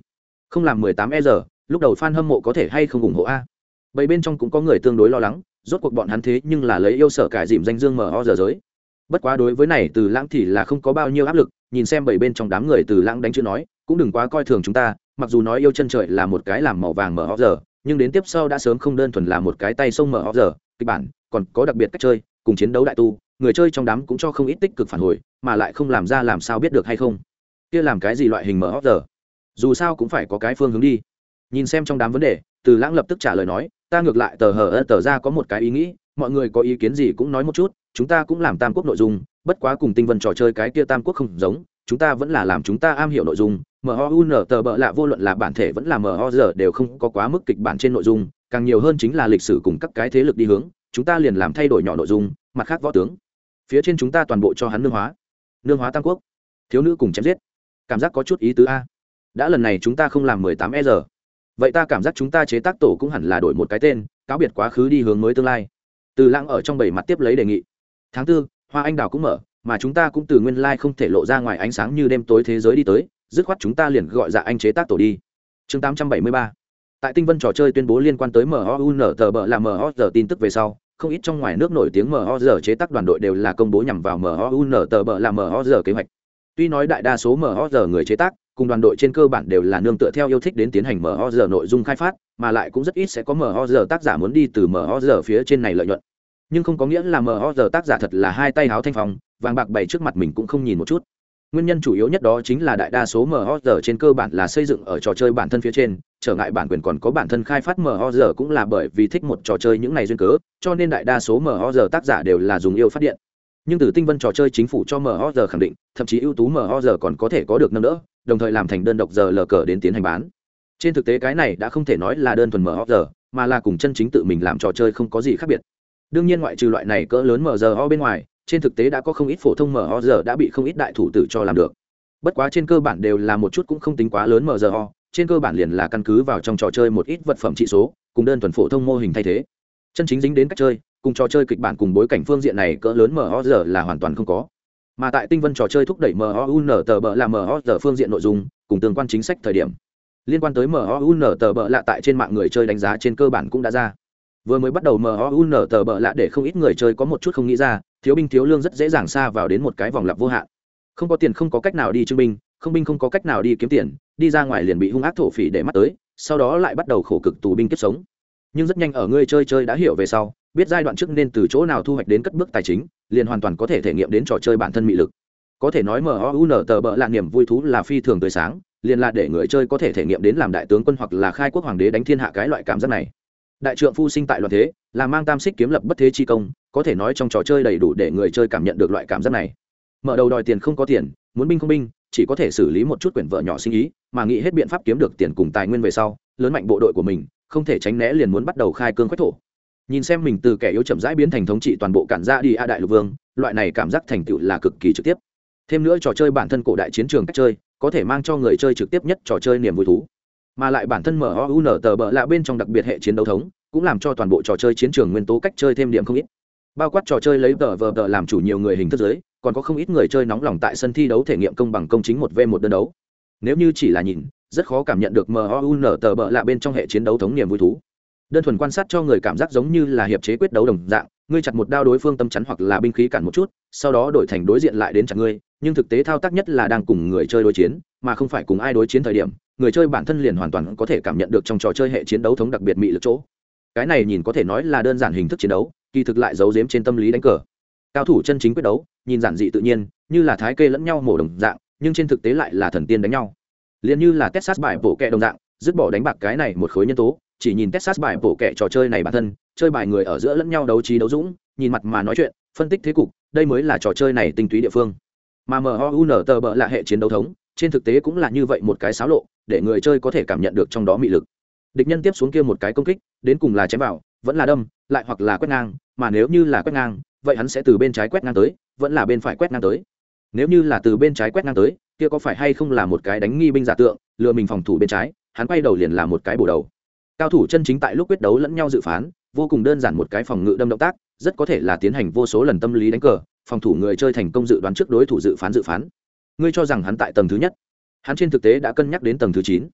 Không làm 18E giờ, lúc đầu fan hâm mộ có thể hay không ủng hộ a. vậy bên trong cũng có người tương đối lo lắng, rốt cuộc bọn hắn thế nhưng là lấy yêu sở cải dìm danh dương MO giờ giới bất quá đối với này từ lãng thì là không có bao nhiêu áp lực nhìn xem bảy bên trong đám người từ lãng đánh chữ nói cũng đừng quá coi thường chúng ta mặc dù nói yêu chân trời là một cái làm màu vàng mở hóc giờ nhưng đến tiếp sau đã sớm không đơn thuần là một cái tay sông mở hóc giờ kịch bản còn có đặc biệt cách chơi cùng chiến đấu đại tu người chơi trong đám cũng cho không ít tích cực phản hồi mà lại không làm ra làm sao biết được hay không. Kia làm cái gì loại hình mở hóc giờ? Dù sao cũng phải có cái phương hướng đi. Nhìn xem trong đám vấn đề từ lãng lập tức trả lời nói ta ngược lại tờ hờ ơ tờ ra có một cái ý nghĩ mọi người có ý kiến gì cũng nói một chút chúng ta cũng làm tam quốc nội dung bất quá cùng tinh vân trò chơi cái kia tam quốc không giống chúng ta vẫn là làm chúng ta am hiểu nội dung mhun tờ bợ lạ vô luận là bản thể vẫn là MOR đều không có quá mức kịch bản trên nội dung, càng nhiều hơn chính là lịch sử cùng các cái thế lực đi hướng, chúng ta liền làm thay đổi nhỏ nội dung, mặt khác võ tướng. Phía trên chúng ta toàn bộ cho hắn nương hóa. Nương hóa tam quốc. Thiếu nữ cùng chém giết. Cảm giác có chút ý tứ a. Đã lần này chúng ta không làm 18 e giờ. Vậy ta cảm giác chúng ta chế tác tổ cũng hẳn là đổi một cái tên, cáo biệt quá khứ đi hướng mới tương lai. Từ Lãng ở trong bảy mặt tiếp lấy đề nghị. Tháng tư Hoa Anh Đào cũng mở, mà chúng ta cũng từ nguyên lai like không thể lộ ra ngoài ánh sáng như đêm tối thế giới đi tới, dứt khoát chúng ta liền gọi dạ anh chế tác tổ đi chương 873 tại tinh vân trò chơi tuyên bố liên quan tới MOUN tờ bờ là MOR tin tức về sau không ít trong ngoài nước nổi tiếng MOR chế tác đoàn đội đều là công bố nhằm vào MOUN tờ bờ là MOR kế hoạch tuy nói đại đa số MOR người chế tác cùng đoàn đội trên cơ bản đều là nương tựa theo yêu thích đến tiến hành MOR nội dung khai phát mà lại cũng rất ít sẽ có MOR tác giả muốn đi từ MOR phía trên này lợi nhuận nhưng không có nghĩa là MOR tác giả thật là hai tay háo thanh phong vàng bạc bày trước mặt mình cũng không nhìn một chút nguyên nhân chủ yếu nhất đó chính là đại đa số MOR trên cơ bản là xây dựng ở trò chơi bản thân phía trên, trở ngại bản quyền còn có bản thân khai phát MOR cũng là bởi vì thích một trò chơi những này duyên cớ, cho nên đại đa số MOR tác giả đều là dùng yêu phát điện. Nhưng từ tinh vân trò chơi chính phủ cho MOR khẳng định, thậm chí ưu tú MOR còn có thể có được nâng đỡ, đồng thời làm thành đơn độc giờ lờ cờ đến tiến hành bán. Trên thực tế cái này đã không thể nói là đơn thuần MOR, mà là cùng chân chính tự mình làm trò chơi không có gì khác biệt. Đương nhiên ngoại trừ loại này cỡ lớn MRO bên ngoài, trên thực tế đã có không ít phổ thông mở giờ đã bị không ít đại thủ tử cho làm được. Bất quá trên cơ bản đều là một chút cũng không tính quá lớn mở giờ. Trên cơ bản liền là căn cứ vào trong trò chơi một ít vật phẩm trị số, cùng đơn thuần phổ thông mô hình thay thế. Chân chính dính đến cách chơi, cùng trò chơi kịch bản cùng bối cảnh phương diện này cỡ lớn mở giờ là hoàn toàn không có. Mà tại tinh vân trò chơi thúc đẩy MOUN tờ bợ là MOR phương diện nội dung, cùng tương quan chính sách thời điểm, liên quan tới MOUN tờ bợ lạ tại trên mạng người chơi đánh giá trên cơ bản cũng đã ra vừa mới bắt đầu MOUN tờ bợ lạ để không ít người chơi có một chút không nghĩ ra, thiếu binh thiếu lương rất dễ dàng xa vào đến một cái vòng lặp vô hạn. Không có tiền không có cách nào đi trưng binh, không binh không có cách nào đi kiếm tiền, đi ra ngoài liền bị hung ác thổ phỉ để mắt tới, sau đó lại bắt đầu khổ cực tù binh kiếp sống. Nhưng rất nhanh ở người chơi chơi đã hiểu về sau, biết giai đoạn trước nên từ chỗ nào thu hoạch đến cất bước tài chính, liền hoàn toàn có thể thể nghiệm đến trò chơi bản thân mị lực. Có thể nói MOUN tờ bợ là niềm vui thú là phi thường tươi sáng, liền là để người chơi có thể thể nghiệm đến làm đại tướng quân hoặc là khai quốc hoàng đế đánh thiên hạ cái loại cảm giác này đại trượng phu sinh tại loạn thế, là mang tam xích kiếm lập bất thế chi công, có thể nói trong trò chơi đầy đủ để người chơi cảm nhận được loại cảm giác này. Mở đầu đòi tiền không có tiền, muốn binh không binh, chỉ có thể xử lý một chút quyển vợ nhỏ sinh ý, mà nghĩ hết biện pháp kiếm được tiền cùng tài nguyên về sau, lớn mạnh bộ đội của mình, không thể tránh né liền muốn bắt đầu khai cương quách thổ. Nhìn xem mình từ kẻ yếu chậm rãi biến thành thống trị toàn bộ cản ra đi a đại lục vương, loại này cảm giác thành tựu là cực kỳ trực tiếp. Thêm nữa trò chơi bản thân cổ đại chiến trường cách chơi, có thể mang cho người chơi trực tiếp nhất trò chơi niềm vui thú mà lại bản thân MOUN tờ bợ lạ bên trong đặc biệt hệ chiến đấu thống, cũng làm cho toàn bộ trò chơi chiến trường nguyên tố cách chơi thêm điểm không ít. Bao quát trò chơi lấy tờ vờ tờ làm chủ nhiều người hình thức giới, còn có không ít người chơi nóng lòng tại sân thi đấu thể nghiệm công bằng công chính một v một đơn đấu. Nếu như chỉ là nhìn, rất khó cảm nhận được MOUN tờ bợ lạ bên trong hệ chiến đấu thống niềm vui thú. Đơn thuần quan sát cho người cảm giác giống như là hiệp chế quyết đấu đồng dạng, ngươi chặt một đao đối phương tâm chắn hoặc là binh khí cản một chút, sau đó đổi thành đối diện lại đến chặt ngươi, nhưng thực tế thao tác nhất là đang cùng người chơi đối chiến, mà không phải cùng ai đối chiến thời điểm người chơi bản thân liền hoàn toàn có thể cảm nhận được trong trò chơi hệ chiến đấu thống đặc biệt mị lực chỗ. Cái này nhìn có thể nói là đơn giản hình thức chiến đấu, kỳ thực lại giấu giếm trên tâm lý đánh cờ. Cao thủ chân chính quyết đấu, nhìn giản dị tự nhiên, như là thái kê lẫn nhau mổ đồng dạng, nhưng trên thực tế lại là thần tiên đánh nhau. Liền như là texas bài bổ kẹ đồng dạng, dứt bỏ đánh bạc cái này một khối nhân tố, chỉ nhìn texas bài bổ kẹ trò chơi này bản thân, chơi bài người ở giữa lẫn nhau đấu trí đấu dũng, nhìn mặt mà nói chuyện, phân tích thế cục, đây mới là trò chơi này tinh túy địa phương. Mà MOUN tờ bợ là hệ chiến đấu thống, trên thực tế cũng là như vậy một cái xáo lộ để người chơi có thể cảm nhận được trong đó mị lực. Địch nhân tiếp xuống kia một cái công kích, đến cùng là chém vào, vẫn là đâm, lại hoặc là quét ngang, mà nếu như là quét ngang, vậy hắn sẽ từ bên trái quét ngang tới, vẫn là bên phải quét ngang tới. Nếu như là từ bên trái quét ngang tới, kia có phải hay không là một cái đánh nghi binh giả tượng, lừa mình phòng thủ bên trái, hắn quay đầu liền là một cái bổ đầu. Cao thủ chân chính tại lúc quyết đấu lẫn nhau dự phán, vô cùng đơn giản một cái phòng ngự đâm động tác, rất có thể là tiến hành vô số lần tâm lý đánh cờ, phòng thủ người chơi thành công dự đoán trước đối thủ dự phán dự phán. Ngươi cho rằng hắn tại tầng thứ nhất? Hắn trên thực tế đã cân nhắc đến tầng thứ chín.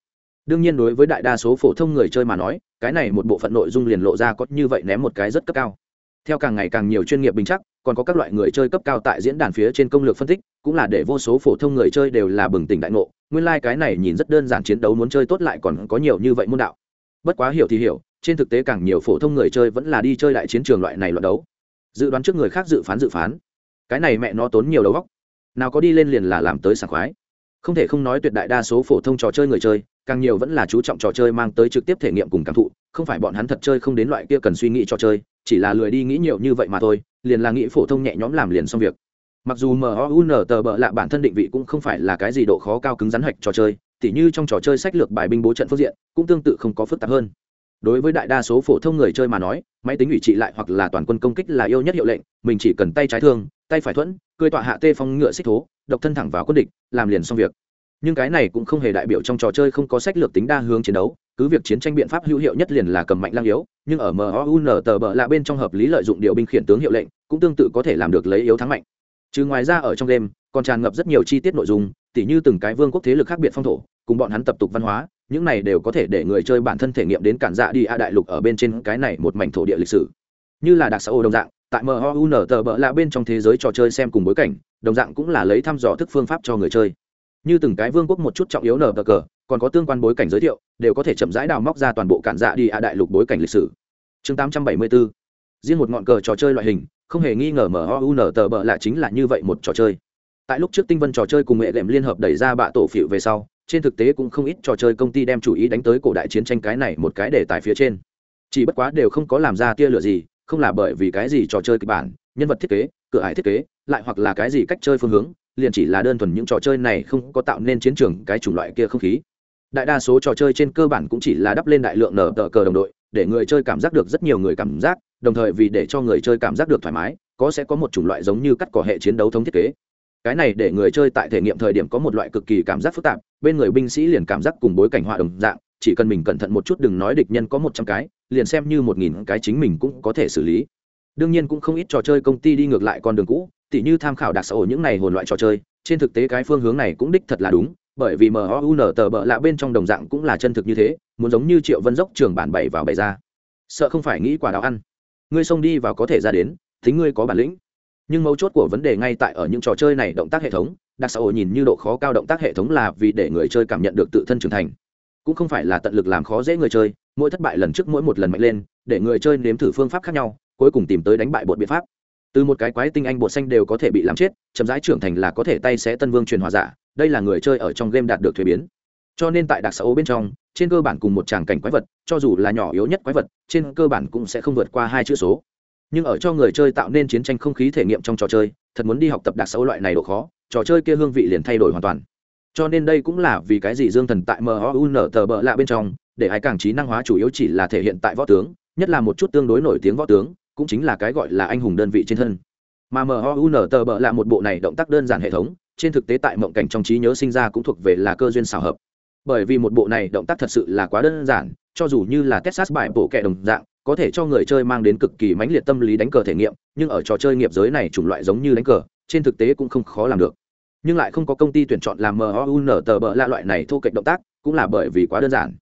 Đương nhiên đối với đại đa số phổ thông người chơi mà nói, cái này một bộ phận nội dung liền lộ ra có như vậy ném một cái rất cấp cao. Theo càng ngày càng nhiều chuyên nghiệp bình chắc, còn có các loại người chơi cấp cao tại diễn đàn phía trên công lược phân tích, cũng là để vô số phổ thông người chơi đều là bừng tỉnh đại ngộ, nguyên lai、like、cái này nhìn rất đơn giản chiến đấu muốn chơi tốt lại còn có nhiều như vậy môn đạo. Bất quá hiểu thì hiểu, trên thực tế càng nhiều phổ thông người chơi vẫn là đi chơi đại chiến trường loại này loạt đấu. Dự đoán trước người khác dự phán dự phán. Cái này mẹ nó tốn nhiều đầu góc nào có đi lên liền là làm tới sảng khoái không thể không nói tuyệt đại đa số phổ thông trò chơi người chơi, càng nhiều vẫn là chú trọng trò chơi mang tới trực tiếp thể nghiệm cùng cảm thụ, không phải bọn hắn thật chơi không đến loại kia cần suy nghĩ trò chơi, chỉ là lười đi nghĩ nhiều như vậy mà thôi, liền là nghĩ phổ thông nhẹ nhõm làm liền xong việc. Mặc dù mun tờ bợ lạ bản thân định vị cũng không phải là cái gì độ khó cao cứng rắn hạch trò chơi, tỉ như trong trò chơi sách lược bài binh bố trận phương diện, cũng tương tự không có phức tạp hơn. Đối với đại đa số phổ thông người chơi mà nói, máy tính ủy trị lại hoặc là toàn quân công kích là yêu nhất hiệu lệnh, mình chỉ cần tay trái thương, tay phải thuẫn, cười tọa hạ tê phong ngựa xích thố độc thân thẳng vào quân địch, làm liền xong việc. Nhưng cái này cũng không hề đại biểu trong trò chơi không có sách lược tính đa hướng chiến đấu, cứ việc chiến tranh biện pháp hữu hiệu nhất liền là cầm mạnh lang yếu, nhưng ở mun tờ bờ là bên trong hợp lý lợi dụng điều binh khiển tướng hiệu lệnh, cũng tương tự có thể làm được lấy yếu thắng mạnh. Trừ ngoài ra ở trong đêm còn tràn ngập rất nhiều chi tiết nội dung, tỉ như từng cái vương quốc thế lực khác biệt phong thổ, cùng bọn hắn tập tục văn hóa, những này đều có thể để người chơi bản thân thể nghiệm đến cản dạ đi a đại lục ở bên trên cái này một mảnh thổ địa lịch sử. Như là đặc xã ô đồng dạng, tại mun tờ bờ là bên trong thế giới trò chơi xem cùng bối cảnh đồng dạng cũng là lấy thăm dò thức phương pháp cho người chơi. Như từng cái vương quốc một chút trọng yếu nở cờ, còn có tương quan bối cảnh giới thiệu, đều có thể chậm rãi đào móc ra toàn bộ cản dạ đi à đại lục bối cảnh lịch sử. Chương 874 riêng một ngọn cờ trò chơi loại hình, không hề nghi ngờ mở MOUN tờ bợ là chính là như vậy một trò chơi. Tại lúc trước tinh vân trò chơi cùng nghệ đệm liên hợp đẩy ra bạ tổ phịu về sau, trên thực tế cũng không ít trò chơi công ty đem chủ ý đánh tới cổ đại chiến tranh cái này một cái để tài phía trên. Chỉ bất quá đều không có làm ra tia lửa gì, không là bởi vì cái gì trò chơi kịch bản, nhân vật thiết kế cửa ải thiết kế, lại hoặc là cái gì cách chơi phương hướng, liền chỉ là đơn thuần những trò chơi này không có tạo nên chiến trường cái chủng loại kia không khí. Đại đa số trò chơi trên cơ bản cũng chỉ là đắp lên đại lượng nở tờ cờ đồng đội, để người chơi cảm giác được rất nhiều người cảm giác, đồng thời vì để cho người chơi cảm giác được thoải mái, có sẽ có một chủng loại giống như cắt cỏ hệ chiến đấu thống thiết kế. Cái này để người chơi tại thể nghiệm thời điểm có một loại cực kỳ cảm giác phức tạp, bên người binh sĩ liền cảm giác cùng bối cảnh họa đồng dạng, chỉ cần mình cẩn thận một chút đừng nói địch nhân có một trăm cái, liền xem như một nghìn cái chính mình cũng có thể xử lý đương nhiên cũng không ít trò chơi công ty đi ngược lại con đường cũ, tỉ như tham khảo đặc xã hội những này hồn loại trò chơi, trên thực tế cái phương hướng này cũng đích thật là đúng, bởi vì MOUN tờ bợ lạ bên trong đồng dạng cũng là chân thực như thế, muốn giống như triệu vân dốc trường bản bảy vào bảy ra. Sợ không phải nghĩ quả đào ăn. Ngươi xông đi vào có thể ra đến, thính ngươi có bản lĩnh. Nhưng mấu chốt của vấn đề ngay tại ở những trò chơi này động tác hệ thống đặc xã hội nhìn như độ khó cao động tác hệ thống là vì để người chơi cảm nhận được tự thân trưởng thành. Cũng không phải là tận lực làm khó dễ người chơi, mỗi thất bại lần trước mỗi một lần mạnh lên, để người chơi nếm thử phương pháp khác nhau cuối cùng tìm tới đánh bại bột biện pháp. Từ một cái quái tinh anh bột xanh đều có thể bị làm chết, chậm rãi trưởng thành là có thể tay xé tân vương truyền hòa giả, đây là người chơi ở trong game đạt được thuế biến. Cho nên tại đặc xã bên trong, trên cơ bản cùng một tràng cảnh quái vật, cho dù là nhỏ yếu nhất quái vật, trên cơ bản cũng sẽ không vượt qua hai chữ số. Nhưng ở cho người chơi tạo nên chiến tranh không khí thể nghiệm trong trò chơi, thật muốn đi học tập đặc xã loại này độ khó, trò chơi kia hương vị liền thay đổi hoàn toàn. Cho nên đây cũng là vì cái gì dương thần tại mhun tờ bợ lạ bên trong, để ai càng trí năng hóa chủ yếu chỉ là thể hiện tại võ tướng, nhất là một chút tương đối nổi tiếng võ tướng cũng chính là cái gọi là anh hùng đơn vị trên thân. Mà MOUN tờ bợ là một bộ này động tác đơn giản hệ thống, trên thực tế tại mộng cảnh trong trí nhớ sinh ra cũng thuộc về là cơ duyên xảo hợp. Bởi vì một bộ này động tác thật sự là quá đơn giản, cho dù như là texas bài bộ kệ đồng dạng, có thể cho người chơi mang đến cực kỳ mãnh liệt tâm lý đánh cờ thể nghiệm, nhưng ở trò chơi nghiệp giới này chủng loại giống như đánh cờ, trên thực tế cũng không khó làm được. Nhưng lại không có công ty tuyển chọn làm MOUN tờ bợ là loại này thô kệch động tác, cũng là bởi vì quá đơn giản.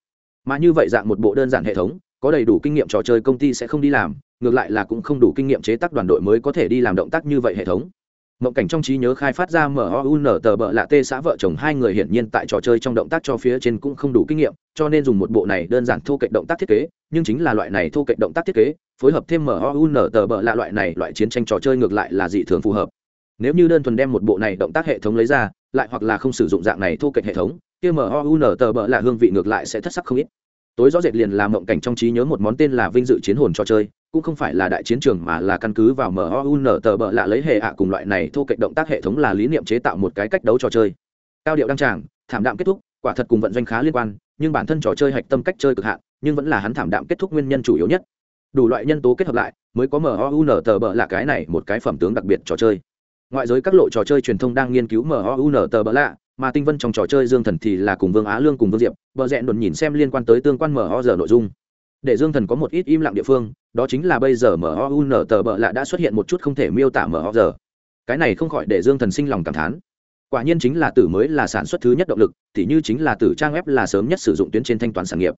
Mà như vậy dạng một bộ đơn giản hệ thống có đầy đủ kinh nghiệm trò chơi công ty sẽ không đi làm, ngược lại là cũng không đủ kinh nghiệm chế tác đoàn đội mới có thể đi làm động tác như vậy hệ thống. Mộng cảnh trong trí nhớ khai phát ra mun tờ bợ lạ tê xã vợ chồng hai người hiển nhiên tại trò chơi trong động tác cho phía trên cũng không đủ kinh nghiệm, cho nên dùng một bộ này đơn giản thô kệch động tác thiết kế, nhưng chính là loại này thô kệch động tác thiết kế, phối hợp thêm mun tờ bợ lạ loại này loại chiến tranh trò chơi ngược lại là dị thường phù hợp. Nếu như đơn thuần đem một bộ này động tác hệ thống lấy ra, lại hoặc là không sử dụng dạng này thô kệch hệ thống, kia mun tờ bợ lạ hương vị ngược lại sẽ thất sắc không ít tối rõ rệt liền là mộng cảnh trong trí nhớ một món tên là vinh dự chiến hồn trò chơi, cũng không phải là đại chiến trường mà là căn cứ vào mun tờ bợ lạ lấy hệ ạ cùng loại này thô kệch động tác hệ thống là lý niệm chế tạo một cái cách đấu trò chơi. Cao điệu đăng tràng, thảm đạm kết thúc, quả thật cùng vận doanh khá liên quan, nhưng bản thân trò chơi hạch tâm cách chơi cực hạn, nhưng vẫn là hắn thảm đạm kết thúc nguyên nhân chủ yếu nhất. Đủ loại nhân tố kết hợp lại, mới có mun tờ bợ lạ cái này một cái phẩm tướng đặc biệt trò chơi. Ngoại giới các lộ trò chơi truyền thông đang nghiên cứu mun tờ bợ lạ mà tinh vân trong trò chơi dương thần thì là cùng vương á lương cùng vương diệp vợ rẽn đồn nhìn xem liên quan tới tương quan mo giờ nội dung. Để dương thần có một ít im lặng địa phương, đó chính là bây giờ mở moun tờ bợ lạ đã xuất hiện một chút không thể miêu tả mo giờ. Cái này không khỏi để dương thần sinh lòng cảm thán. Quả nhiên chính là tử mới là sản xuất thứ nhất động lực thì như chính là tử trang web là sớm nhất sử dụng tuyến trên thanh toán sản nghiệp.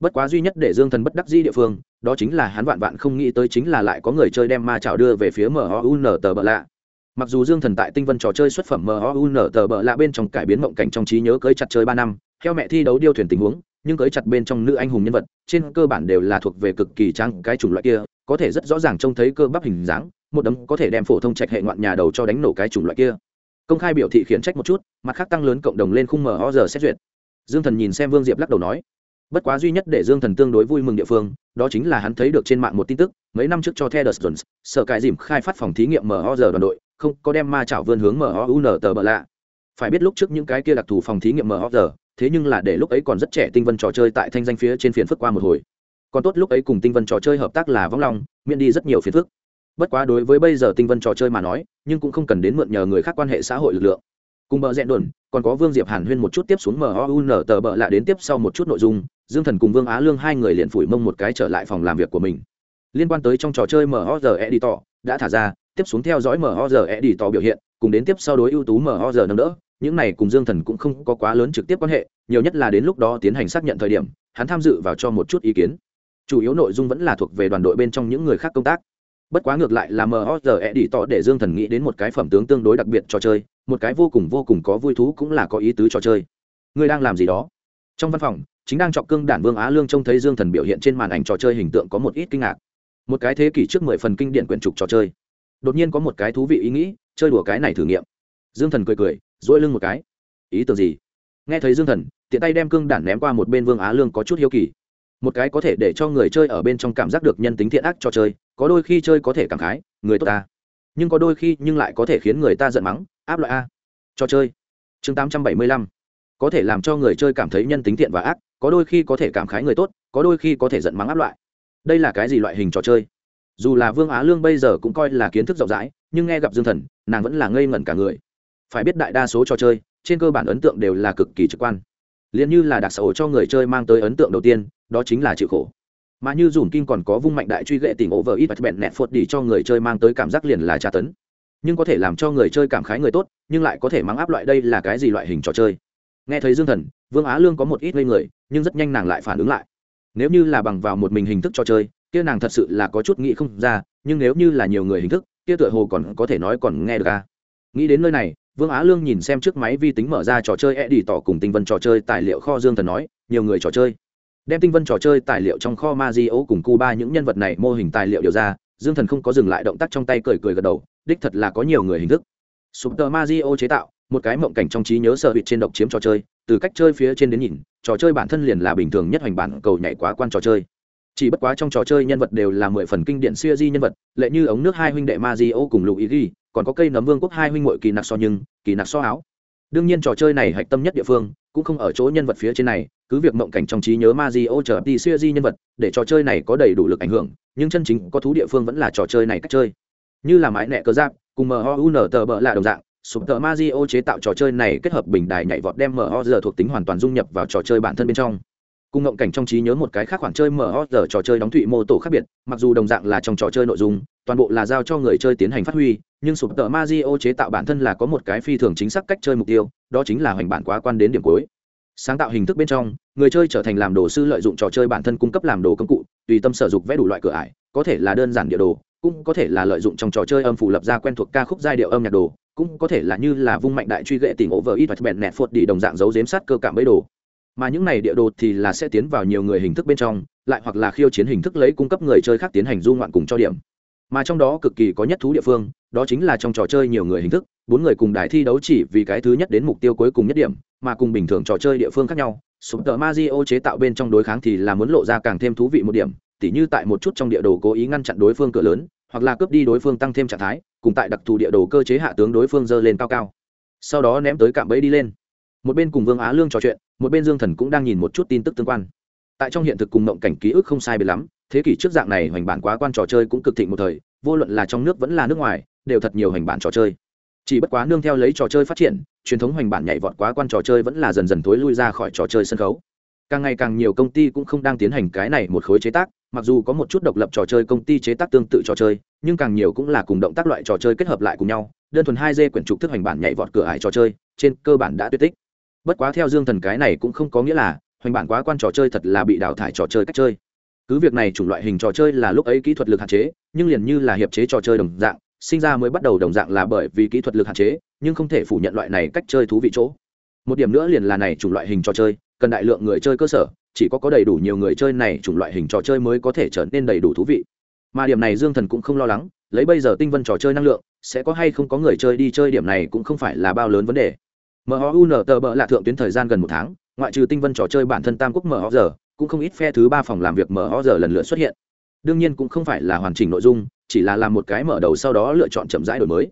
Bất quá duy nhất để dương thần bất đắc di địa phương, đó chính là hắn vạn vạn không nghĩ tới chính là lại có người chơi đem ma trào đưa về phía moun tờ bợ lạ mặc dù dương thần tại tinh vân trò chơi xuất phẩm moun tờ bờ lạ bên trong cải biến mộng cảnh trong trí nhớ cưới chặt chơi ba năm, theo mẹ thi đấu điêu thuyền tình huống, nhưng cưới chặt bên trong nữ anh hùng nhân vật, trên cơ bản đều là thuộc về cực kỳ trang cái chủng loại kia, có thể rất rõ ràng trông thấy cơ bắp hình dáng, một đấm có thể đem phổ thông trạch hệ ngoạn nhà đầu cho đánh nổ cái chủng loại kia. Công khai biểu thị khiển trách một chút, mặt khác tăng lớn cộng đồng lên khung mở giờ xét duyệt. Dương thần nhìn xem vương diệp lắc đầu nói, bất quá duy nhất để dương thần tương đối vui mừng địa phương, đó chính là hắn thấy được trên mạng một tin tức, mấy năm trước cho the sở cải dìm khai phát phòng thí nghiệm mở giờ đoàn đội không có đem ma chảo vươn hướng mhun tờ bờ lạ. Phải biết lúc trước những cái kia đặc thù phòng thí nghiệm mờ thế nhưng là để lúc ấy còn rất trẻ tinh vân trò chơi tại thanh danh phía trên phiền phức qua một hồi. Còn tốt lúc ấy cùng tinh vân trò chơi hợp tác là vong long, miễn đi rất nhiều phiền phức. Bất quá đối với bây giờ tinh vân trò chơi mà nói, nhưng cũng không cần đến mượn nhờ người khác quan hệ xã hội lực lượng. Cùng bờ rẽ đồn, còn có vương diệp hàn huyên một chút tiếp xuống mhun tờ bợ lạ đến tiếp sau một chút nội dung, dương thần cùng vương á lương hai người liền phủi mông một cái trở lại phòng làm việc của mình. Liên quan tới trong trò chơi mhoz editor, đã thả ra tiếp xuống theo dõi MOZE đi tỏ biểu hiện, cùng đến tiếp sau đối ưu tú mhoz nâng đỡ. Những này cùng dương thần cũng không có quá lớn trực tiếp quan hệ, nhiều nhất là đến lúc đó tiến hành xác nhận thời điểm, hắn tham dự vào cho một chút ý kiến. Chủ yếu nội dung vẫn là thuộc về đoàn đội bên trong những người khác công tác. Bất quá ngược lại là mhoz e đi tỏ để dương thần nghĩ đến một cái phẩm tướng tương đối đặc biệt trò chơi, một cái vô cùng vô cùng có vui thú cũng là có ý tứ trò chơi. Người đang làm gì đó? Trong văn phòng, chính đang chọc cương đản vương á lương trông thấy dương thần biểu hiện trên màn ảnh trò chơi hình tượng có một ít kinh ngạc. Một cái thế kỷ trước mười phần kinh điển quyển trục trò chơi đột nhiên có một cái thú vị ý nghĩ, chơi đùa cái này thử nghiệm. Dương thần cười cười dỗi lưng một cái. Ý tưởng gì? Nghe thấy dương thần, tiện tay đem cương đản ném qua một bên vương á lương có chút hiếu kỳ. Một cái có thể để cho người chơi ở bên trong cảm giác được nhân tính thiện ác cho chơi, có đôi khi chơi có thể cảm khái, người tốt ta. Nhưng có đôi khi nhưng lại có thể khiến người ta giận mắng, áp loại a. Cho chơi. Chương tám trăm bảy mươi lăm. Có thể làm cho người chơi cảm thấy nhân tính thiện và ác, có đôi khi có thể cảm khái người tốt, có đôi khi có thể giận mắng áp loại. Đây là cái gì loại hình trò chơi? Dù là vương á lương bây giờ cũng coi là kiến thức rộng rãi, nhưng nghe gặp dương thần, nàng vẫn là ngây ngẩn cả người. Phải biết đại đa số trò chơi, trên cơ bản ấn tượng đều là cực kỳ trực quan. Liền như là đặc xã hội cho người chơi mang tới ấn tượng đầu tiên, đó chính là chịu khổ. Mà như dùn kim còn có vung mạnh đại truy gệ ổ vợ ít bạch bẹn nẹt phốt đi cho người chơi mang tới cảm giác liền là tra tấn. Nhưng có thể làm cho người chơi cảm khái người tốt, nhưng lại có thể mang áp loại đây là cái gì loại hình trò chơi. Nghe thấy dương thần, vương á lương có một ít ngây người, nhưng rất nhanh nàng lại phản ứng lại. Nếu như là bằng vào một mình hình thức trò chơi kia nàng thật sự là có chút nghĩ không ra, nhưng nếu như là nhiều người hình thức, kia tựa hồ còn có thể nói còn nghe được à. nghĩ đến nơi này, vương á lương nhìn xem trước máy vi tính mở ra trò chơi e đi tỏ cùng tinh vân trò chơi tài liệu kho dương thần nói, nhiều người trò chơi. Đem tinh vân trò chơi tài liệu trong kho ma di ô cùng cuba những nhân vật này mô hình tài liệu điều ra, dương thần không có dừng lại động tác trong tay cười cười gật đầu, đích thật là có nhiều người hình thức. Súp tờ ma di ô chế tạo, một cái mộng cảnh trong trí nhớ sợ bị trên độc chiếm trò chơi, từ cách chơi phía trên đến nhìn, trò chơi bản thân liền là bình thường nhất hoành bản, cầu nhảy quá quan trò chơi chỉ bất quá trong trò chơi nhân vật đều là mười phần kinh điển siêu di nhân vật, lệ như ống nước hai huynh đệ ma di ô cùng lụ ý ghi còn có cây nấm vương quốc hai huynh muội kỳ nặc so nhưng, kỳ nặc so áo. Đương nhiên trò chơi này hạch tâm nhất địa phương, cũng không ở chỗ nhân vật phía trên này, cứ việc mộng cảnh trong trí nhớ ma di ô trở đi siêu di nhân vật, để trò chơi này có đầy đủ lực ảnh hưởng, nhưng chân chính có thú địa phương vẫn là trò chơi này cách chơi. Như là mãi nẹ cơ giáp, cùng mhun tờ bợ là đồng dạng, sụp tờ ma di ô chế tạo trò chơi này kết hợp bình đài nhảy vọt đem mho giờ thuộc tính hoàn toàn dung nhập vào trò chơi bản thân bên trong cùng ngộng cảnh trong trí nhớ một cái khác khoản chơi mở giờ trò chơi đóng thụy mô tổ khác biệt, mặc dù đồng dạng là trong trò chơi nội dung, toàn bộ là giao cho người chơi tiến hành phát huy, nhưng sụp tờ ma di o chế tạo bản thân là có một cái phi thường chính xác cách chơi mục tiêu, đó chính là hoành bản quá quan đến điểm cuối. Sáng tạo hình thức bên trong, người chơi trở thành làm đồ sư lợi dụng trò chơi bản thân cung cấp làm đồ công cụ, tùy tâm sử dụng vẽ đủ loại cửa ải, có thể là đơn giản địa đồ, cũng có thể là lợi dụng trong trò chơi âm phủ lập ra quen thuộc ca khúc giai điệu âm nhạc đồ, cũng có thể là như là vung mạnh đại truy gệ tìm ổ vờ ít và bẹn nẹt phốt đi đồng dạng dấu giếm sát cơ cảm bấy đồ mà những này địa đồ thì là sẽ tiến vào nhiều người hình thức bên trong, lại hoặc là khiêu chiến hình thức lấy cung cấp người chơi khác tiến hành du ngoạn cùng cho điểm. Mà trong đó cực kỳ có nhất thú địa phương, đó chính là trong trò chơi nhiều người hình thức, bốn người cùng đài thi đấu chỉ vì cái thứ nhất đến mục tiêu cuối cùng nhất điểm, mà cùng bình thường trò chơi địa phương khác nhau. Súng tờ ma di ô chế tạo bên trong đối kháng thì là muốn lộ ra càng thêm thú vị một điểm, tỉ như tại một chút trong địa đồ cố ý ngăn chặn đối phương cửa lớn, hoặc là cướp đi đối phương tăng thêm trạng thái, cùng tại đặc thù địa đồ cơ chế hạ tướng đối phương dơ lên cao cao. Sau đó ném tới cạm bẫy đi lên. Một bên cùng vương á lương trò chuyện một bên dương thần cũng đang nhìn một chút tin tức tương quan. Tại trong hiện thực cùng mộng cảnh ký ức không sai biệt lắm, thế kỷ trước dạng này hoành bản quá quan trò chơi cũng cực thịnh một thời, vô luận là trong nước vẫn là nước ngoài, đều thật nhiều hoành bản trò chơi. Chỉ bất quá nương theo lấy trò chơi phát triển, truyền thống hoành bản nhảy vọt quá quan trò chơi vẫn là dần dần thối lui ra khỏi trò chơi sân khấu. Càng ngày càng nhiều công ty cũng không đang tiến hành cái này một khối chế tác, mặc dù có một chút độc lập trò chơi công ty chế tác tương tự trò chơi, nhưng càng nhiều cũng là cùng động tác loại trò chơi kết hợp lại cùng nhau, đơn thuần hai d quyển trục thức hoành bản nhảy vọt cửa ải trò chơi, trên cơ bản đã tuyệt tích bất quá theo dương thần cái này cũng không có nghĩa là hoành bản quá quan trò chơi thật là bị đào thải trò chơi cách chơi. Cứ việc này chủng loại hình trò chơi là lúc ấy kỹ thuật lực hạn chế, nhưng liền như là hiệp chế trò chơi đồng dạng, sinh ra mới bắt đầu đồng dạng là bởi vì kỹ thuật lực hạn chế, nhưng không thể phủ nhận loại này cách chơi thú vị chỗ. Một điểm nữa liền là này chủng loại hình trò chơi, cần đại lượng người chơi cơ sở, chỉ có có đầy đủ nhiều người chơi này chủng loại hình trò chơi mới có thể trở nên đầy đủ thú vị. Mà điểm này dương thần cũng không lo lắng, lấy bây giờ tinh vân trò chơi năng lượng, sẽ có hay không có người chơi đi chơi điểm này cũng không phải là bao lớn vấn đề mhun tờ bợ là thượng tuyến thời gian gần một tháng, ngoại trừ tinh vân trò chơi bản thân tam quốc mh giờ cũng không ít phe thứ ba phòng làm việc mh giờ lần lượt xuất hiện. Đương nhiên cũng không phải là hoàn chỉnh nội dung, chỉ là làm một cái mở đầu sau đó lựa chọn chậm rãi đổi mới.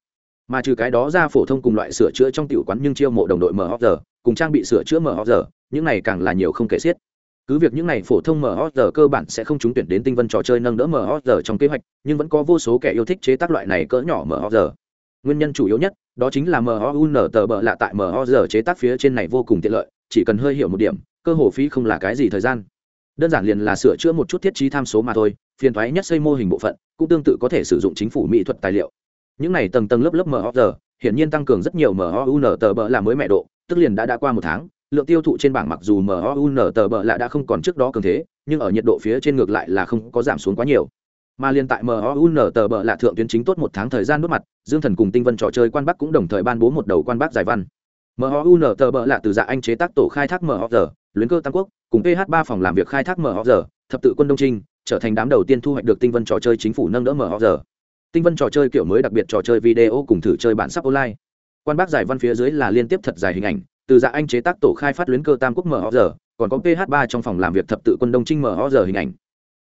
Mà trừ cái đó ra phổ thông cùng loại sửa chữa trong tiểu quán nhưng chiêu mộ đồng đội mở giờ cùng trang bị sửa chữa mở giờ những này càng là nhiều không kể xiết. Cứ việc những này phổ thông mở giờ cơ bản sẽ không trúng tuyển đến tinh vân trò chơi nâng đỡ mở giờ trong kế hoạch, nhưng vẫn có vô số kẻ yêu thích chế tác loại này cỡ nhỏ mở giờ nguyên nhân chủ yếu nhất đó chính là mun tờ bợ lạ tại mở chế tác phía trên này vô cùng tiện lợi, chỉ cần hơi hiểu một điểm, cơ hồ phí không là cái gì thời gian. Đơn giản liền là sửa chữa một chút thiết trí tham số mà thôi, phiền thoái nhất xây mô hình bộ phận, cũng tương tự có thể sử dụng chính phủ mỹ thuật tài liệu. Những này tầng tầng lớp lớp mở hiển nhiên tăng cường rất nhiều mun tờ bợ là mới mẹ độ, tức liền đã đã qua một tháng, lượng tiêu thụ trên bảng mặc dù mun tờ bợ lạ đã không còn trước đó cường thế, nhưng ở nhiệt độ phía trên ngược lại là không có giảm xuống quá nhiều mà liên tại mun tờ bợ lạ thượng tuyến chính tốt một tháng thời gian đốt mặt, dương thần cùng tinh vân trò chơi quan bắc cũng đồng thời ban bố một đầu quan bắc giải văn. Mun tờ bợ lạ từ dạ anh chế tác tổ khai thác mhg luyến cơ tam quốc, cùng ph ba phòng làm việc khai thác mhg thập tự quân đông trinh, trở thành đám đầu tiên thu hoạch được tinh vân trò chơi chính phủ nâng đỡ mhg tinh vân trò chơi kiểu mới đặc biệt trò chơi video cùng thử chơi bản sắp online. Quan bác giải văn phía dưới là liên tiếp thật dài hình ảnh, từ dạ anh chế tác tổ khai phát luyến cơ tam quốc mhg còn có ph ba trong phòng làm việc thập tự quân đông trinh mhg hình ảnh.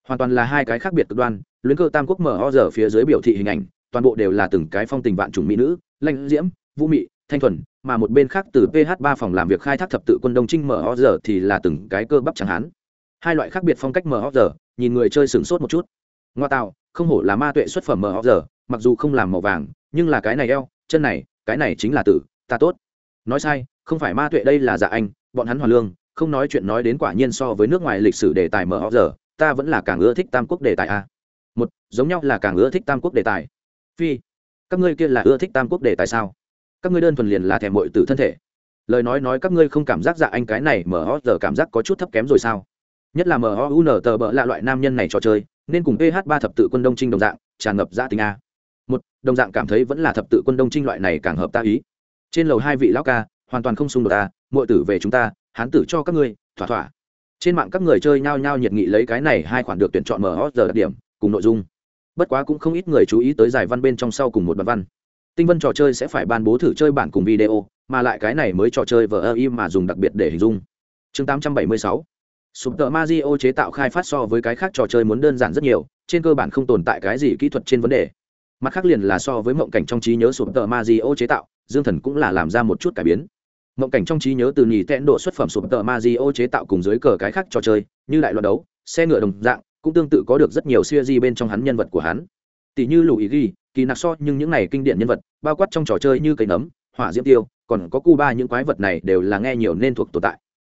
Hoàn toàn là hai cái khác biệt cực đoan luyến cơ tam quốc mở order phía dưới biểu thị hình ảnh toàn bộ đều là từng cái phong tình vạn chủng mỹ nữ lanh diễm vũ mị thanh thuần mà một bên khác từ ph ba phòng làm việc khai thác thập tự quân đông trinh mở order thì là từng cái cơ bắp chẳng hán. Hai loại khác biệt phong cách mở order, nhìn người chơi sửng sốt một chút. Ngoa tạo không hổ là ma tuệ xuất phẩm mở order, mặc dù không làm màu vàng nhưng là cái này eo chân này cái này chính là tử ta tốt. Nói sai không phải ma tuệ đây là dạ anh bọn hắn hoàn lương không nói chuyện nói đến quả nhiên so với nước ngoài lịch sử đề tài mở giờ ta vẫn là càng ưa thích tam quốc đề tài a một giống nhau là càng ưa thích tam quốc đề tài phi các ngươi kia là ưa thích tam quốc đề tài sao các ngươi đơn thuần liền là thèm mội từ thân thể lời nói nói các ngươi không cảm giác dạ anh cái này mở giờ cảm giác có chút thấp kém rồi sao nhất là mun tờ bỡ là loại nam nhân này trò chơi nên cùng ph ba thập tự quân đông trinh đồng dạng tràn ngập dạ tình a một đồng dạng cảm thấy vẫn là thập tự quân đông trinh loại này càng hợp ta ý trên lầu hai vị lão ca hoàn toàn không xung đột ta mọi tử về chúng ta hán tử cho các ngươi thỏa thỏa trên mạng các người chơi nhao nhao nhiệt nghị lấy cái này hai khoản được tuyển chọn mở giờ đặc điểm cùng nội dung bất quá cũng không ít người chú ý tới giải văn bên trong sau cùng một đoạn văn tinh vân trò chơi sẽ phải ban bố thử chơi bản cùng video mà lại cái này mới trò chơi vờ ơ im mà dùng đặc biệt để hình dung chương 876 Sụp tờ Mario chế tạo khai phát so với cái khác trò chơi muốn đơn giản rất nhiều, trên cơ bản không tồn tại cái gì kỹ thuật trên vấn đề. Mặt khác liền là so với mộng cảnh trong trí nhớ sụp tờ Mario chế tạo, Dương Thần cũng là làm ra một chút cải biến. Mộng cảnh trong trí nhớ từ nhì tẹn độ xuất phẩm sụp tờ Mario chế tạo cùng dưới cờ cái khác trò chơi, như đại loạn đấu, xe ngựa đồng dạng, cũng tương tự có được rất nhiều series bên trong hắn nhân vật của hắn. Tỷ như Lũ Ý Ghi, kỳ nạc so nhưng những này kinh điển nhân vật, bao quát trong trò chơi như cây nấm, hỏa diễm tiêu, còn có Cuba những quái vật này đều là nghe nhiều nên thuộc tồn tại.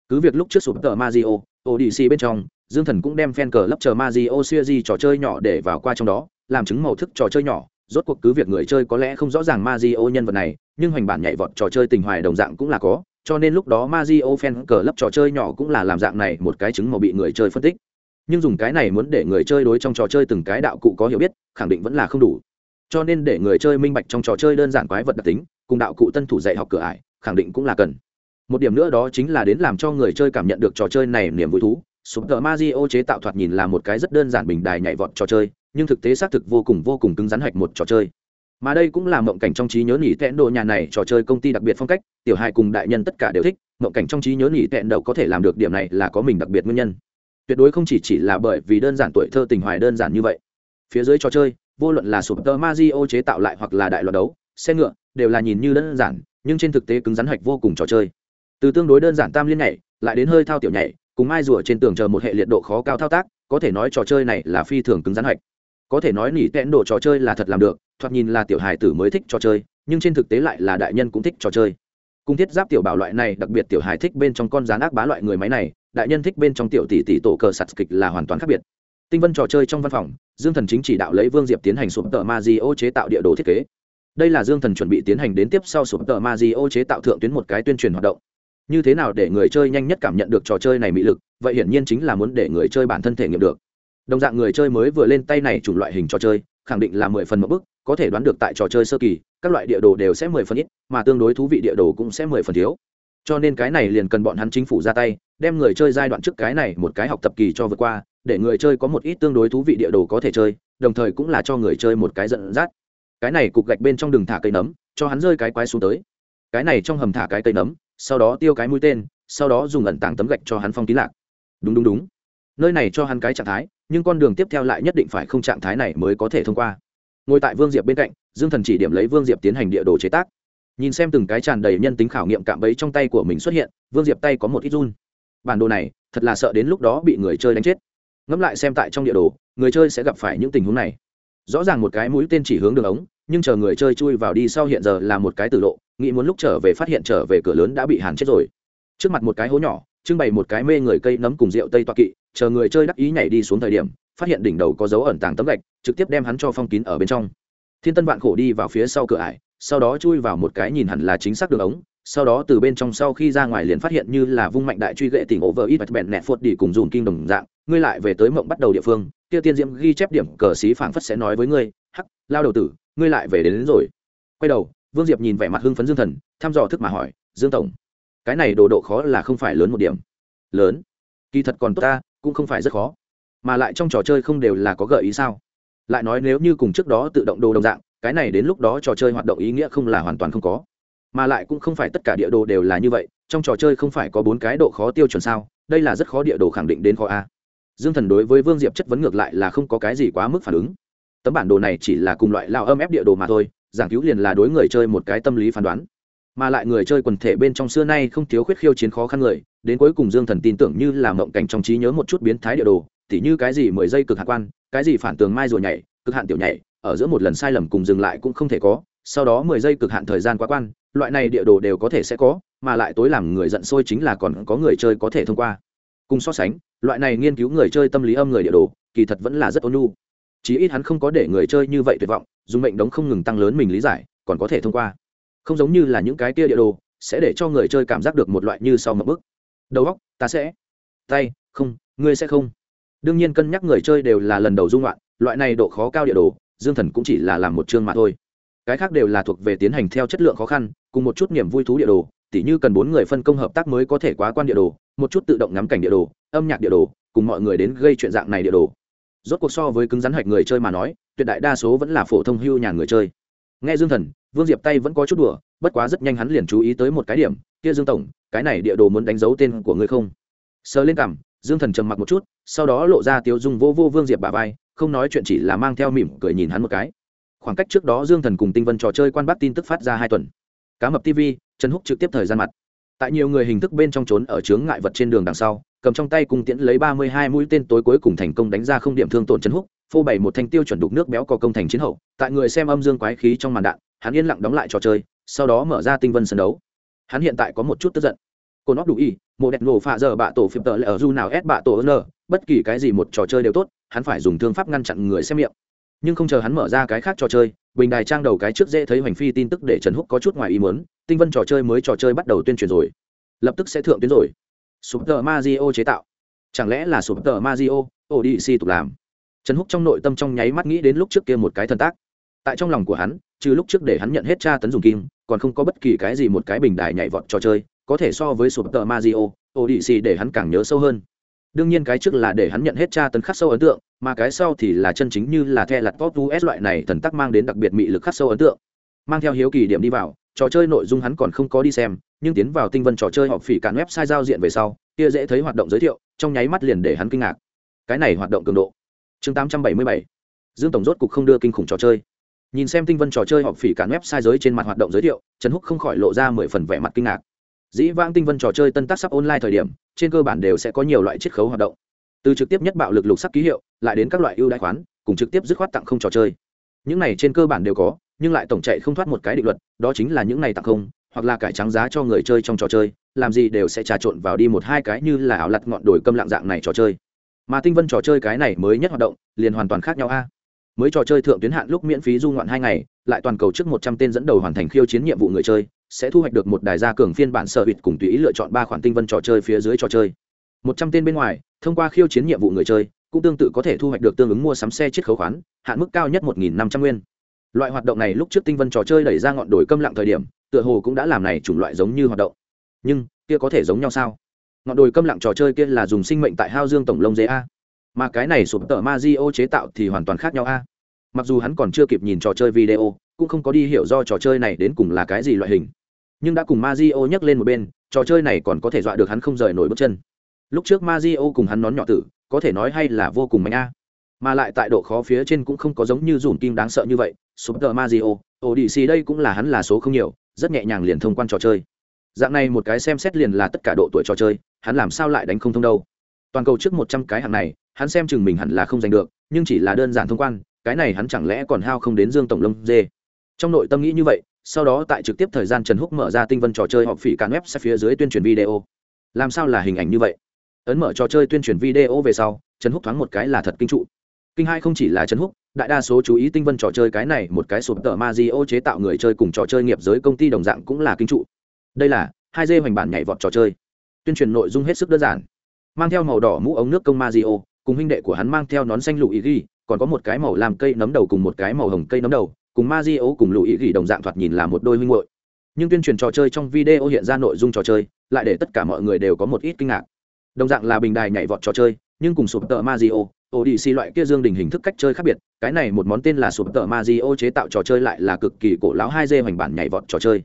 Cứ việc lúc trước sụp tờ Mario, Odyssey bên trong, Dương Thần cũng đem fan cờ lấp chờ Mario di trò chơi nhỏ để vào qua trong đó, làm chứng màu thức trò chơi nhỏ, rốt cuộc cứ việc người chơi có lẽ không rõ ràng Mario nhân vật này, nhưng hoành bản nhảy vọt trò chơi tình hoài đồng dạng cũng là có, cho nên lúc đó Mario fan cờ lấp trò chơi nhỏ cũng là làm dạng này một cái chứng màu bị người chơi phân tích. Nhưng dùng cái này muốn để người chơi đối trong trò chơi từng cái đạo cụ có hiểu biết, khẳng định vẫn là không đủ. Cho nên để người chơi minh bạch trong trò chơi đơn giản quái vật đặc tính, cùng đạo cụ tân thủ dạy học cửa ải, khẳng định cũng là cần. Một điểm nữa đó chính là đến làm cho người chơi cảm nhận được trò chơi này niềm vui thú. Sụp tờ Mario chế tạo thoạt nhìn là một cái rất đơn giản bình đài nhảy vọt trò chơi nhưng thực tế xác thực vô cùng vô cùng cứng rắn hạch một trò chơi. Mà đây cũng là mộng cảnh trong trí nhớ nỉ tẹn đồ nhà này trò chơi công ty đặc biệt phong cách tiểu hài cùng đại nhân tất cả đều thích mộng cảnh trong trí nhớ nỉ tẹn đầu có thể làm được điểm này là có mình đặc biệt nguyên nhân tuyệt đối không chỉ chỉ là bởi vì đơn giản tuổi thơ tình hoài đơn giản như vậy. Phía dưới trò chơi, vô luận là sụp tờ Mario chế tạo lại hoặc là đại loạt đấu, xe ngựa, đều là nhìn như đơn giản, nhưng trên thực tế cứng rắn hạch vô cùng trò chơi. Từ tương đối đơn giản tam liên nhảy, lại đến hơi thao tiểu nhảy, cùng ai rùa trên tường chờ một hệ liệt độ khó cao thao tác, có thể nói trò chơi này là phi thường cứng rắn hạch có thể nói nỉ tẹn đồ trò chơi là thật làm được, thoạt nhìn là tiểu hài tử mới thích trò chơi, nhưng trên thực tế lại là đại nhân cũng thích trò chơi. Cung thiết giáp tiểu bảo loại này, đặc biệt tiểu hài thích bên trong con rán ác bá loại người máy này đại nhân thích bên trong tiểu tỷ tỷ tổ cờ sạt kịch là hoàn toàn khác biệt. Tinh vân trò chơi trong văn phòng, dương thần chính chỉ đạo lấy vương diệp tiến hành sụp tờ ma di ô chế tạo địa đồ thiết kế. Đây là dương thần chuẩn bị tiến hành đến tiếp sau sụp tờ ma di ô chế tạo thượng tuyến một cái tuyên truyền hoạt động. Như thế nào để người chơi nhanh nhất cảm nhận được trò chơi này mỹ lực, vậy hiển nhiên chính là muốn để người chơi bản thân thể nghiệm được. Đồng dạng người chơi mới vừa lên tay này chủng loại hình trò chơi, khẳng định là mười phần một bức có thể đoán được tại trò chơi sơ kỳ, các loại địa đồ đều sẽ mười phần ít, mà tương đối thú vị địa đồ cũng sẽ mười phần thiếu cho nên cái này liền cần bọn hắn chính phủ ra tay, đem người chơi giai đoạn trước cái này một cái học tập kỳ cho vượt qua, để người chơi có một ít tương đối thú vị địa đồ có thể chơi, đồng thời cũng là cho người chơi một cái giận dắt. Cái này cục gạch bên trong đường thả cây nấm, cho hắn rơi cái quái xuống tới. Cái này trong hầm thả cái cây nấm, sau đó tiêu cái mũi tên, sau đó dùng ẩn tàng tấm gạch cho hắn phong kín lạc. Đúng đúng đúng. Nơi này cho hắn cái trạng thái, nhưng con đường tiếp theo lại nhất định phải không trạng thái này mới có thể thông qua. Ngồi tại vương diệp bên cạnh, dương thần chỉ điểm lấy vương diệp tiến hành địa đồ chế tác nhìn xem từng cái tràn đầy nhân tính khảo nghiệm cạm bẫy trong tay của mình xuất hiện, vương diệp tay có một ít run. Bản đồ này, thật là sợ đến lúc đó bị người chơi đánh chết. Ngẫm lại xem tại trong địa đồ, người chơi sẽ gặp phải những tình huống này. Rõ ràng một cái mũi tên chỉ hướng đường ống, nhưng chờ người chơi chui vào đi sau hiện giờ là một cái tử lộ, nghĩ muốn lúc trở về phát hiện trở về cửa lớn đã bị hàn chết rồi. Trước mặt một cái hố nhỏ, trưng bày một cái mê người cây nấm cùng rượu tây toa kỵ, chờ người chơi đắc ý nhảy đi xuống thời điểm, phát hiện đỉnh đầu có dấu ẩn tàng tấm gạch, trực tiếp đem hắn cho phong kín ở bên trong thiên tân vạn khổ đi vào phía sau cửa ải sau đó chui vào một cái nhìn hẳn là chính xác đường ống sau đó từ bên trong sau khi ra ngoài liền phát hiện như là vung mạnh đại truy gệ tỉnh over ít bẹn nẹt phốt đi cùng dùn kinh đồng dạng. Ngươi lại về tới mộng bắt đầu địa phương Tiêu tiên diễm ghi chép điểm cờ xí phảng phất sẽ nói với ngươi hắc lao đầu tử ngươi lại về đến, đến rồi. Quay đầu vương diệp nhìn vẻ mặt hưng phấn dương thần thăm dò thức mà hỏi dương tổng cái này đồ độ khó là không phải lớn một điểm. Lớn? Kỳ thật còn tốt ta cũng không phải rất khó. Mà lại trong trò chơi không đều là có gợi ý sao? Lại nói nếu như cùng trước đó tự động đồ đồng dạng, cái này đến lúc đó trò chơi hoạt động ý nghĩa không là hoàn toàn không có. Mà lại cũng không phải tất cả địa đồ đều là như vậy, trong trò chơi không phải có bốn cái độ khó tiêu chuẩn sao? Đây là rất khó địa đồ khẳng định đến khó a. Dương thần đối với vương diệp chất vấn ngược lại là không có cái gì quá mức phản ứng. Tấm bản đồ này chỉ là cùng loại lao âm ép địa đồ mà thôi, giảng cứu liền là đối người chơi một cái tâm lý phán đoán. Mà lại người chơi quần thể bên trong xưa nay không thiếu khuyết khiêu chiến khó khăn người, đến cuối cùng dương thần tin tưởng như là mộng cảnh trong trí nhớ một chút biến thái địa đồ, tỉ như cái gì mười giây cực hạ quan cái gì phản tường mai rồi nhảy, cực hạn tiểu nhảy, ở giữa một lần sai lầm cùng dừng lại cũng không thể có, sau đó mười giây cực hạn thời gian quá quan, loại này địa đồ đều có thể sẽ có, mà lại tối làm người giận sôi chính là còn có người chơi có thể thông qua. Cùng so sánh, loại này nghiên cứu người chơi tâm lý âm người địa đồ, kỳ thật vẫn là rất ôn nhu. Chí ít hắn không có để người chơi như vậy tuyệt vọng, dùng mệnh đống không ngừng tăng lớn mình lý giải, còn có thể thông qua. Không giống như là những cái kia địa đồ, sẽ để cho người chơi cảm giác được một loại như sau một bước. Đầu óc, ta sẽ. Tay, không, ngươi sẽ không đương nhiên cân nhắc người chơi đều là lần đầu dung loạn, loại này độ khó cao địa đồ, dương thần cũng chỉ là làm một chương mà thôi. Cái khác đều là thuộc về tiến hành theo chất lượng khó khăn, cùng một chút niềm vui thú địa đồ, tỉ như cần bốn người phân công hợp tác mới có thể quá quan địa đồ, một chút tự động ngắm cảnh địa đồ, âm nhạc địa đồ, cùng mọi người đến gây chuyện dạng này địa đồ. Rốt cuộc so với cứng rắn hạch người chơi mà nói, tuyệt đại đa số vẫn là phổ thông hưu nhà người chơi. Nghe dương thần, vương diệp tay vẫn có chút đùa, bất quá rất nhanh hắn liền chú ý tới một cái điểm, kia dương tổng, cái này địa đồ muốn đánh dấu tên của ngươi không? Sờ lên cảm dương thần trầm mặc một chút, sau đó lộ ra tiếu dung vô vô vương diệp bà vai, không nói chuyện chỉ là mang theo mỉm cười nhìn hắn một cái. Khoảng cách trước đó dương thần cùng tinh vân trò chơi quan bắt tin tức phát ra hai tuần. Cá mập tv trần húc trực tiếp thời gian mặt. Tại nhiều người hình thức bên trong trốn ở chướng ngại vật trên đường đằng sau, cầm trong tay cùng tiễn lấy ba mươi hai mũi tên tối cuối cùng thành công đánh ra không điểm thương tổn trần húc, phô bày một thanh tiêu chuẩn đục nước béo có công thành chiến hậu, tại người xem âm dương quái khí trong màn đạn, hắn yên lặng đóng lại trò chơi, sau đó mở ra tinh vân sân đấu. Hắn hiện tại có một chút tức giận. Cô nóc đủ y một đẹp nổ phạ giờ bạ tổ phim tờ lệ ở du nào ép bạ tổ n bất kỳ cái gì một trò chơi đều tốt, hắn phải dùng thương pháp ngăn chặn người xem miệng. Nhưng không chờ hắn mở ra cái khác trò chơi, bình đài trang đầu cái trước dễ thấy hoành phi tin tức để trần húc có chút ngoài ý muốn, tinh vân trò chơi mới trò chơi bắt đầu tuyên truyền rồi. Lập tức sẽ thượng tuyến rồi. Sụp tờ mazio chế tạo. Chẳng lẽ là sụp tờ mazio odc tục làm? Trần húc trong nội tâm trong nháy mắt nghĩ đến lúc trước kia một cái thần tác. Tại trong lòng của hắn, trừ lúc trước để hắn nhận hết tra tấn dùng kim, còn không có bất kỳ cái gì một cái bình đài nhảy vọt trò chơi có thể so với sụp tờ Mario, Odyssey để hắn càng nhớ sâu hơn. Đương nhiên cái trước là để hắn nhận hết tra tấn khắc sâu ấn tượng mà cái sau thì là chân chính như là the lặt pop us loại này thần tắc mang đến đặc biệt mị lực khắc sâu ấn tượng. Mang theo hiếu kỳ điểm đi vào trò chơi nội dung hắn còn không có đi xem nhưng tiến vào tinh vân trò chơi họp phỉ cản website giao diện về sau kia dễ thấy hoạt động giới thiệu trong nháy mắt liền để hắn kinh ngạc. Cái này hoạt động cường độ. Chương 877 dương tổng rốt cục không đưa kinh khủng trò chơi. Nhìn xem tinh vân trò chơi họp phỉ cản website giới trên mặt hoạt động giới thiệu trần húc không khỏi lộ ra mười phần vẻ mặt kinh ngạc dĩ vãng tinh vân trò chơi tân tác sắp online thời điểm, trên cơ bản đều sẽ có nhiều loại chiết khấu hoạt động. Từ trực tiếp nhất bạo lực lục sắc ký hiệu, lại đến các loại ưu đãi khoán, cùng trực tiếp dứt khoát tặng không trò chơi. Những này trên cơ bản đều có, nhưng lại tổng chạy không thoát một cái định luật, đó chính là những này tặng không, hoặc là cải trắng giá cho người chơi trong trò chơi, làm gì đều sẽ trà trộn vào đi một hai cái như là ảo lặt ngọn đồi câm lạng dạng này trò chơi. Mà tinh vân trò chơi cái này mới nhất hoạt động, liền hoàn toàn khác nhau a mới trò chơi thượng tuyến hạn lúc miễn phí du ngoạn hai ngày, lại toàn cầu trước một trăm tên dẫn đầu hoàn thành khiêu chiến nhiệm vụ người chơi, sẽ thu hoạch được một đài gia cường phiên bản sở hữu cùng tùy ý lựa chọn ba khoản tinh vân trò chơi phía dưới trò chơi. Một trăm tên bên ngoài, thông qua khiêu chiến nhiệm vụ người chơi, cũng tương tự có thể thu hoạch được tương ứng mua sắm xe chiết khấu khoán, hạn mức cao nhất một nghìn năm trăm nguyên. Loại hoạt động này lúc trước tinh vân trò chơi đẩy ra ngọn đồi câm lặng thời điểm, tựa hồ cũng đã làm này chủng loại giống như hoạt động. Nhưng, kia có thể giống nhau sao? Ngọn đồi câm lặng trò chơi kia là dùng sinh mệnh tại hao dương tổng lông dế a mà cái này sụp tờ ma di ô chế tạo thì hoàn toàn khác nhau a. Mặc dù hắn còn chưa kịp nhìn trò chơi video, cũng không có đi hiểu do trò chơi này đến cùng là cái gì loại hình. Nhưng đã cùng ma di ô nhắc lên một bên, trò chơi này còn có thể dọa được hắn không rời nổi bước chân. Lúc trước ma di ô cùng hắn nón nhỏ tử, có thể nói hay là vô cùng mạnh a. Mà lại tại độ khó phía trên cũng không có giống như dùn kim đáng sợ như vậy super mario ổ đi xì đây cũng là hắn là số không nhiều, rất nhẹ nhàng liền thông quan trò chơi. Dạng này một cái xem xét liền là tất cả độ tuổi trò chơi, hắn làm sao lại đánh không thông đâu? Toàn cầu trước một trăm cái hạng này hắn xem chừng mình hẳn là không giành được, nhưng chỉ là đơn giản thông quan, cái này hắn chẳng lẽ còn hao không đến dương tổng lông dê. Trong nội tâm nghĩ như vậy, sau đó tại trực tiếp thời gian trần húc mở ra tinh vân trò chơi họp phỉ càn web sẽ phía dưới tuyên truyền video. Làm sao là hình ảnh như vậy? Ấn mở trò chơi tuyên truyền video về sau, trần húc thoáng một cái là thật kinh trụ. Kinh hai không chỉ là trần húc, đại đa số chú ý tinh vân trò chơi cái này một cái sụp tờ ma di ô chế tạo người chơi cùng trò chơi nghiệp giới công ty đồng dạng cũng là kinh trụ. Đây là hai dê hoành bản nhảy vọt trò chơi. Tuyên truyền nội dung hết sức đơn giản. Mang theo màu đỏ mũ ống nước công ma di ô cùng huynh đệ của hắn mang theo nón xanh lụ ý ghi còn có một cái màu làm cây nấm đầu cùng một cái màu hồng cây nấm đầu cùng ma di ấu cùng lụ ý ghi đồng dạng thoạt nhìn là một đôi huynh hội nhưng tuyên truyền trò chơi trong video hiện ra nội dung trò chơi lại để tất cả mọi người đều có một ít kinh ngạc đồng dạng là bình đài nhảy vọt trò chơi nhưng cùng sụp tợ ma di ô xì loại kia dương đình hình thức cách chơi khác biệt, cái này một món tên là sụp tơ Mario chế tạo trò chơi lại là cực kỳ cổ lão hai d hoành bản nhảy vọt trò chơi.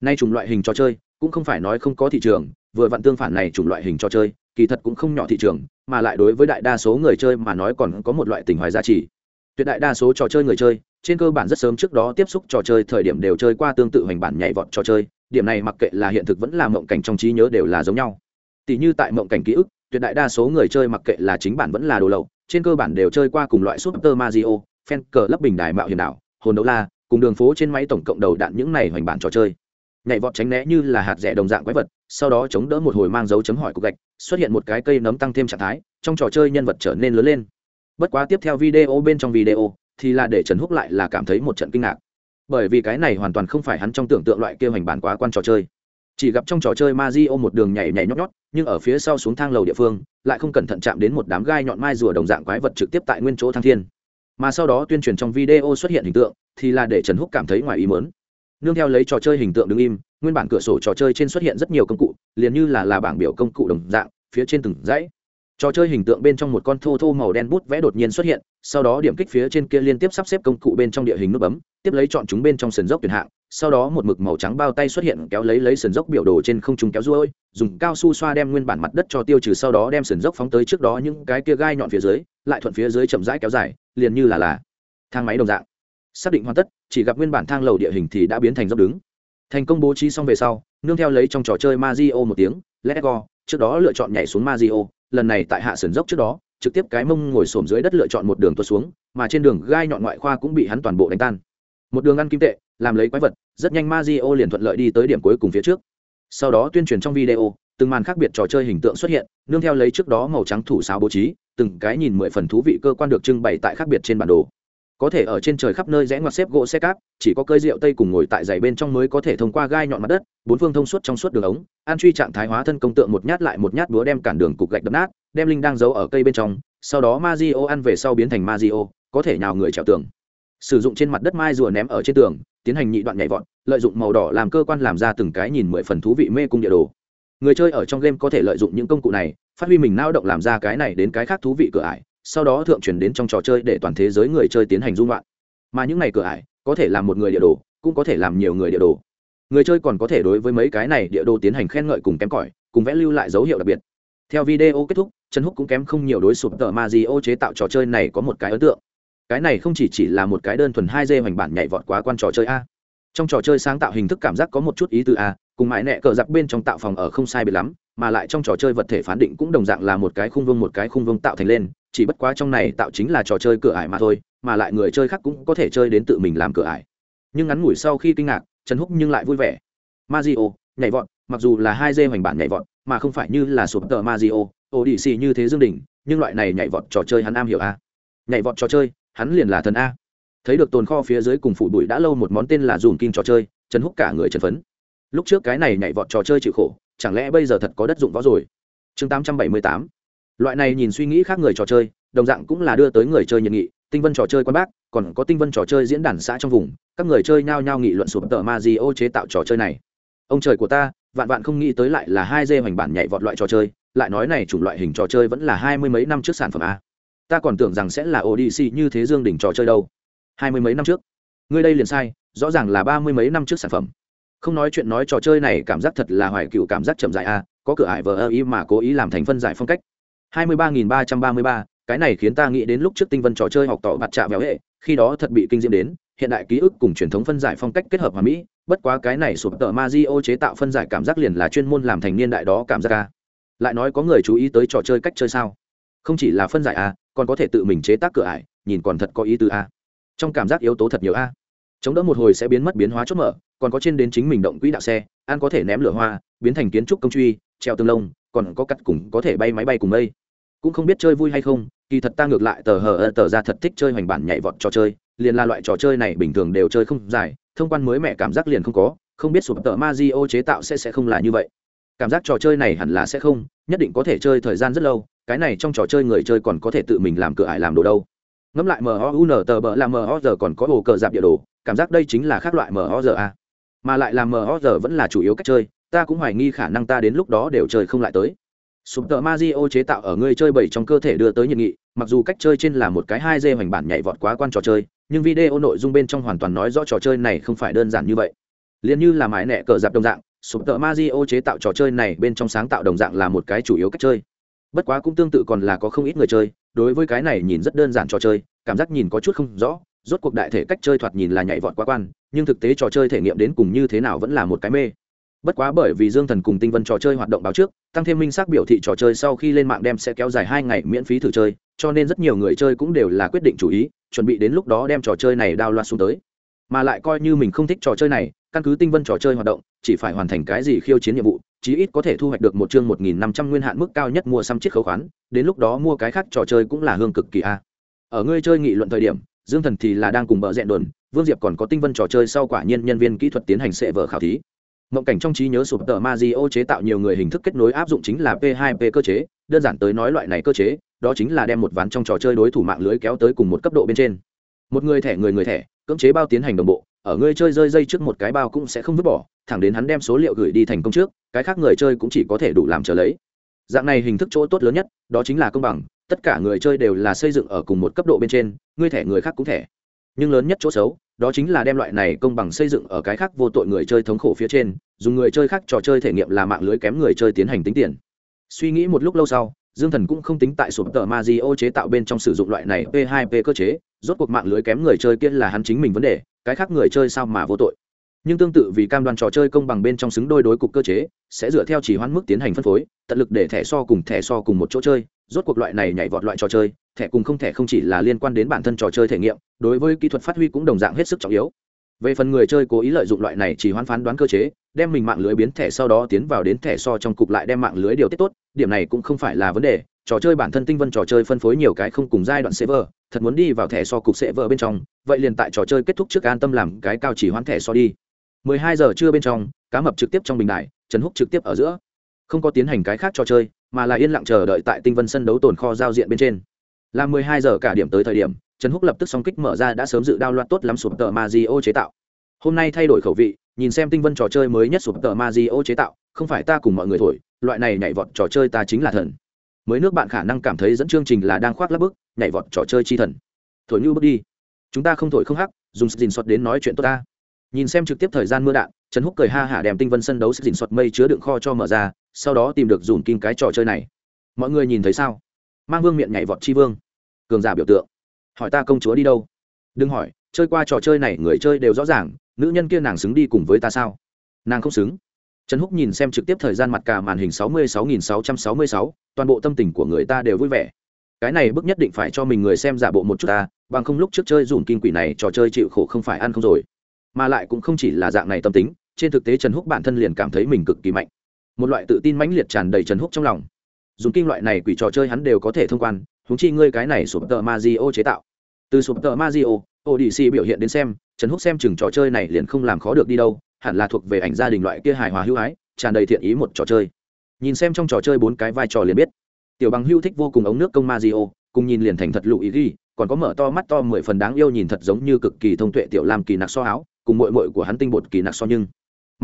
Nay chủng loại hình trò chơi cũng không phải nói không có thị trường, vừa vặn tương phản này chủng loại hình trò chơi, kỳ thật cũng không nhỏ thị trường, mà lại đối với đại đa số người chơi mà nói còn có một loại tình hoài giá trị. Tuyệt đại đa số trò chơi người chơi, trên cơ bản rất sớm trước đó tiếp xúc trò chơi thời điểm đều chơi qua tương tự hoành bản nhảy vọt trò chơi, điểm này mặc kệ là hiện thực vẫn là mộng cảnh trong trí nhớ đều là giống nhau. Tỷ như tại mộng cảnh ký ức, tuyệt đại đa số người chơi mặc kệ là chính bản vẫn là đồ lậu, trên cơ bản đều chơi qua cùng loại Super Mario, fan cờ lấp bình đài mạo hiểm đảo, hồn đấu la, cùng đường phố trên máy tổng cộng đầu đạn những này hoành bản trò chơi. Nhảy vọt tránh né như là hạt rẻ đồng dạng quái vật, sau đó chống đỡ một hồi mang dấu chấm hỏi cục gạch, xuất hiện một cái cây nấm tăng thêm trạng thái, trong trò chơi nhân vật trở nên lớn lên. Bất quá tiếp theo video bên trong video thì là để Trần Húc lại là cảm thấy một trận kinh ngạc. Bởi vì cái này hoàn toàn không phải hắn trong tưởng tượng loại kia hoành bản quá quan trò chơi chỉ gặp trong trò chơi Mario một đường nhảy nhảy nhót nhót, nhưng ở phía sau xuống thang lầu địa phương, lại không cẩn thận chạm đến một đám gai nhọn mai rùa đồng dạng quái vật trực tiếp tại nguyên chỗ thang thiên. Mà sau đó tuyên truyền trong video xuất hiện hình tượng, thì là để Trần Húc cảm thấy ngoài ý muốn. Nương theo lấy trò chơi hình tượng đứng im, nguyên bản cửa sổ trò chơi trên xuất hiện rất nhiều công cụ, liền như là là bảng biểu công cụ đồng dạng, phía trên từng dãy. Trò chơi hình tượng bên trong một con thô thô màu đen bút vẽ đột nhiên xuất hiện sau đó điểm kích phía trên kia liên tiếp sắp xếp công cụ bên trong địa hình nút bấm tiếp lấy chọn chúng bên trong sườn dốc tuyển hạng sau đó một mực màu trắng bao tay xuất hiện kéo lấy lấy sườn dốc biểu đồ trên không trung kéo ruôi dùng cao su xoa đem nguyên bản mặt đất cho tiêu trừ sau đó đem sườn dốc phóng tới trước đó những cái kia gai nhọn phía dưới lại thuận phía dưới chậm rãi kéo dài liền như là là thang máy đồng dạng. Xác định hoàn tất chỉ gặp nguyên bản thang lầu địa hình thì đã biến thành dốc đứng thành công bố trí xong về sau, nương theo lấy trong trò chơi Mario một tiếng, let's go, trước đó lựa chọn nhảy xuống Mario, lần này tại hạ sườn dốc trước đó, trực tiếp cái mông ngồi xổm dưới đất lựa chọn một đường tuột xuống, mà trên đường gai nhọn ngoại khoa cũng bị hắn toàn bộ đánh tan. Một đường ăn kim tệ, làm lấy quái vật, rất nhanh Mario liền thuận lợi đi tới điểm cuối cùng phía trước. Sau đó tuyên truyền trong video, từng màn khác biệt trò chơi hình tượng xuất hiện, nương theo lấy trước đó màu trắng thủ sáo bố trí, từng cái nhìn mười phần thú vị cơ quan được trưng bày tại khác biệt trên bản đồ có thể ở trên trời khắp nơi rẽ ngoặt xếp gỗ xe cáp, chỉ có cơi rượu tây cùng ngồi tại giày bên trong mới có thể thông qua gai nhọn mặt đất, bốn phương thông suốt trong suốt đường ống, an truy trạng thái hóa thân công tượng một nhát lại một nhát búa đem cản đường cục gạch đập nát, đem linh đang giấu ở cây bên trong, sau đó ma di o ăn về sau biến thành ma di o có thể nhào người trèo tường. Sử dụng trên mặt đất mai rùa ném ở trên tường, tiến hành nhị đoạn nhảy vọt, lợi dụng màu đỏ làm cơ quan làm ra từng cái nhìn mười phần thú vị mê cung địa đồ. Người chơi ở trong game có thể lợi dụng những công cụ này, phát huy mình lao động làm ra cái này đến cái khác thú vị cửa ải sau đó thượng truyền đến trong trò chơi để toàn thế giới người chơi tiến hành dung loạn. Mà những này cửa ải, có thể làm một người địa đồ, cũng có thể làm nhiều người địa đồ. Người chơi còn có thể đối với mấy cái này địa đồ tiến hành khen ngợi cùng kém cỏi, cùng vẽ lưu lại dấu hiệu đặc biệt. Theo video kết thúc, trần húc cũng kém không nhiều đối sụp tờ ma di ô chế tạo trò chơi này có một cái ấn tượng. Cái này không chỉ chỉ là một cái đơn thuần hai d hoành bản nhảy vọt quá quan trò chơi a. Trong trò chơi sáng tạo hình thức cảm giác có một chút ý từ a, cùng mãi nẹ cờ giặc bên trong tạo phòng ở không sai biệt lắm, mà lại trong trò chơi vật thể phán định cũng đồng dạng là một cái khung vương một cái khung vương tạo thành lên chỉ bất quá trong này tạo chính là trò chơi cửa ải mà thôi, mà lại người chơi khác cũng có thể chơi đến tự mình làm cửa ải. Nhưng ngắn ngủi sau khi kinh ngạc, trần húc nhưng lại vui vẻ. Mazio nhảy vọt, mặc dù là hai dê hoành bản nhảy vọt, mà không phải như là sụp tờ đi xì như thế dương đình nhưng loại này nhảy vọt trò chơi hắn am hiểu a. Nhảy vọt trò chơi, hắn liền là thần a. Thấy được tồn kho phía dưới cùng phủ bụi đã lâu một món tên là dùm kim trò chơi, trần húc cả người trần phấn. Lúc trước cái này nhảy vọt trò chơi chịu khổ, chẳng lẽ bây giờ thật có đất dụng võ rồi? Chương tám trăm bảy mươi tám loại này nhìn suy nghĩ khác người trò chơi, đồng dạng cũng là đưa tới người chơi nhiệt nghị. Tinh vân trò chơi quan bác, còn có tinh vân trò chơi diễn đàn xã trong vùng, các người chơi nhao nhao nghị luận sụp tờ ma di ô chế tạo trò chơi này. Ông trời của ta, vạn vạn không nghĩ tới lại là hai dê hoành bản nhảy vọt loại trò chơi, lại nói này chủng loại hình trò chơi vẫn là hai mươi mấy năm trước sản phẩm a. Ta còn tưởng rằng sẽ là odyssey như thế dương đỉnh trò chơi đâu. Hai mươi mấy năm trước. Ngươi đây liền sai, rõ ràng là ba mươi mấy năm trước sản phẩm. Không nói chuyện nói trò chơi này cảm giác thật là hoài cựu cảm giác chậm dại a, có cửa ải vờ ơ ý mà cố ý làm thành phân giải phong cách hai mươi ba nghìn ba trăm ba mươi ba, cái này khiến ta nghĩ đến lúc trước tinh vân trò chơi học tỏ bạt trạ véo hệ, khi đó thật bị kinh diễm đến, hiện đại ký ức cùng truyền thống phân giải phong cách kết hợp hòa mỹ, bất quá cái này sụp tợ ma di ô chế tạo phân giải cảm giác liền là chuyên môn làm thành niên đại đó cảm giác ca lại nói có người chú ý tới trò chơi cách chơi sao? Không chỉ là phân giải a còn có thể tự mình chế tác cửa ải, nhìn còn thật có ý tứ a trong cảm giác yếu tố thật nhiều a chống đỡ một hồi sẽ biến mất biến hóa chốt mở, còn có trên đến chính mình động quỹ đạo xe an có thể ném lửa hoa, biến thành kiến trúc công truy, treo tương lông, còn có cắt cùng có thể bay máy bay cùng mây cũng không biết chơi vui hay không, kỳ thật ta ngược lại tờ hờ tờ ra thật thích chơi hoành bản nhảy vọt trò chơi, liền là loại trò chơi này bình thường đều chơi không dài, thông quan mới mẹ cảm giác liền không có, không biết sụp tờ ma di ô chế tạo sẽ sẽ không là như vậy. Cảm giác trò chơi này hẳn là sẽ không, nhất định có thể chơi thời gian rất lâu, cái này trong trò chơi người chơi còn có thể tự mình làm cửa ải làm đồ đâu. Ngẫm lại mun tờ bờ là mo còn có ổ cờ dạp địa đồ, cảm giác đây chính là khác loại mo a à. mà lại làm mo vẫn là chủ yếu cách chơi, ta cũng hoài nghi khả năng ta đến lúc đó đều chơi không lại tới sụp tợ ma di chế tạo ở người chơi bảy trong cơ thể đưa tới nhiệt nghị, mặc dù cách chơi trên là một cái hai d hoành bản nhảy vọt quá quan trò chơi, nhưng video nội dung bên trong hoàn toàn nói rõ trò chơi này không phải đơn giản như vậy. Liền như là mái nẹ cờ dạp đồng dạng, sụp tợ ma di chế tạo trò chơi này bên trong sáng tạo đồng dạng là một cái chủ yếu cách chơi. Bất quá cũng tương tự còn là có không ít người chơi, đối với cái này nhìn rất đơn giản trò chơi, cảm giác nhìn có chút không rõ, rốt cuộc đại thể cách chơi thoạt nhìn là nhảy vọt quá quan, nhưng thực tế trò chơi thể nghiệm đến cùng như thế nào vẫn là một cái mê bất quá bởi vì dương thần cùng tinh vân trò chơi hoạt động báo trước, tăng thêm minh xác biểu thị trò chơi sau khi lên mạng đem sẽ kéo dài hai ngày miễn phí thử chơi, cho nên rất nhiều người chơi cũng đều là quyết định chủ ý, chuẩn bị đến lúc đó đem trò chơi này đao loạt xuống tới. Mà lại coi như mình không thích trò chơi này, căn cứ tinh vân trò chơi hoạt động, chỉ phải hoàn thành cái gì khiêu chiến nhiệm vụ, chí ít có thể thu hoạch được một chương một nghìn năm trăm nguyên hạn mức cao nhất mua xăm chiếc khấu khoán, đến lúc đó mua cái khác trò chơi cũng là hương cực kỳ a. Ở ngươi chơi nghị luận thời điểm, dương thần thì là đang cùng bợ rẽn đồn, vương diệp còn có tinh vân trò chơi sau quả nhiên nhân viên kỹ thuật tiến hành sệ vở khảo thí mộng cảnh trong trí nhớ sụp tờ ma di ô chế tạo nhiều người hình thức kết nối áp dụng chính là p 2 p cơ chế, đơn giản tới nói loại này cơ chế, đó chính là đem một ván trong trò chơi đối thủ mạng lưới kéo tới cùng một cấp độ bên trên. Một người thẻ người người thẻ, cưỡng chế bao tiến hành đồng bộ, ở người chơi rơi dây trước một cái bao cũng sẽ không vứt bỏ, thẳng đến hắn đem số liệu gửi đi thành công trước, cái khác người chơi cũng chỉ có thể đủ làm trở lấy. Dạng này hình thức chỗ tốt lớn nhất, đó chính là công bằng, tất cả người chơi đều là xây dựng ở cùng một cấp độ bên trên, người thẻ người khác cũng thẻ. Nhưng lớn nhất chỗ xấu, đó chính là đem loại này công bằng xây dựng ở cái khác vô tội người chơi thống khổ phía trên dùng người chơi khác trò chơi thể nghiệm là mạng lưới kém người chơi tiến hành tính tiền. Suy nghĩ một lúc lâu sau, dương thần cũng không tính tại sụp tờ ma di ô chế tạo bên trong sử dụng loại này p 2 p cơ chế, rốt cuộc mạng lưới kém người chơi kia là hắn chính mình vấn đề, cái khác người chơi sao mà vô tội. Nhưng tương tự vì cam đoan trò chơi công bằng bên trong xứng đôi đối cục cơ chế, sẽ dựa theo chỉ hoãn mức tiến hành phân phối, tận lực để thẻ so cùng thẻ so cùng một chỗ chơi, rốt cuộc loại này nhảy vọt loại trò chơi, thẻ cùng không thẻ không chỉ là liên quan đến bản thân trò chơi thể nghiệm, đối với kỹ thuật phát huy cũng đồng dạng hết sức trọng yếu về phần người chơi cố ý lợi dụng loại này chỉ hoãn phán đoán cơ chế, đem mình mạng lưới biến thẻ sau đó tiến vào đến thẻ so trong cục lại đem mạng lưới điều tiết tốt, điểm này cũng không phải là vấn đề. Trò chơi bản thân tinh vân trò chơi phân phối nhiều cái không cùng giai đoạn server, thật muốn đi vào thẻ so cục server bên trong, vậy liền tại trò chơi kết thúc trước an tâm làm cái cao chỉ hoãn thẻ so đi. 12 giờ trưa bên trong, cá mập trực tiếp trong bình đại trần húc trực tiếp ở giữa. Không có tiến hành cái khác trò chơi, mà là yên lặng chờ đợi tại tinh vân sân đấu tồn kho giao diện bên trên. Là 12 giờ cả điểm tới thời điểm trần húc lập tức song kích mở ra đã sớm dự đao loạt tốt lắm sụp tờ ma di ô chế tạo. Hôm nay thay đổi khẩu vị, nhìn xem tinh vân trò chơi mới nhất sụp tờ ma di ô chế tạo, không phải ta cùng mọi người thổi, loại này nhảy vọt trò chơi ta chính là thần. Mới nước bạn khả năng cảm thấy dẫn chương trình là đang khoác lắp bức, nhảy vọt trò chơi chi thần. Thổi như bước đi. Chúng ta không thổi không hắc, dùng dình xuất đến nói chuyện tốt ta. Nhìn xem trực tiếp thời gian mưa đạn, trần húc cười ha hả đem tinh vân sân đấu sức dình xuất mây chứa đựng kho cho mở ra, sau đó tìm được dùn kim cái trò chơi này. Mọi người nhìn thấy sao? Mang vương miệng nhảy vọt chi vương. Cường giả biểu tượng hỏi ta công chúa đi đâu? Đừng hỏi, chơi qua trò chơi này người chơi đều rõ ràng, nữ nhân kia nàng xứng đi cùng với ta sao? Nàng không xứng. Trần húc nhìn xem trực tiếp thời gian mặt cả màn hình sáu mươi sáu nghìn sáu trăm sáu mươi sáu, toàn bộ tâm tình của người ta đều vui vẻ. Cái này bức nhất định phải cho mình người xem giả bộ một chút ta, bằng không lúc trước chơi dùn kim quỷ này trò chơi chịu khổ không phải ăn không rồi. Mà lại cũng không chỉ là dạng này tâm tính, trên thực tế trần húc bản thân liền cảm thấy mình cực kỳ mạnh. Một loại tự tin mãnh liệt tràn đầy trần húc trong lòng. Dùng kim loại này quỷ trò chơi hắn đều có thể thông quan huống chi ngươi cái này sụp tờ ma di ô chế tạo. Từ sụp tờ ma di ô ô đi biểu hiện đến xem, trần húc xem chừng trò chơi này liền không làm khó được đi đâu, hẳn là thuộc về ảnh gia đình loại kia hài hòa hữu ái, tràn đầy thiện ý một trò chơi. Nhìn xem trong trò chơi bốn cái vai trò liền biết. Tiểu bằng hưu thích vô cùng ống nước công ma di ô cùng nhìn liền thành thật lụ ý ghi, còn có mở to mắt to mười phần đáng yêu nhìn thật giống như cực kỳ thông tuệ tiểu làm kỳ nặc so áo, cùng mội mội của hắn tinh bột kỳ nặc so nhưng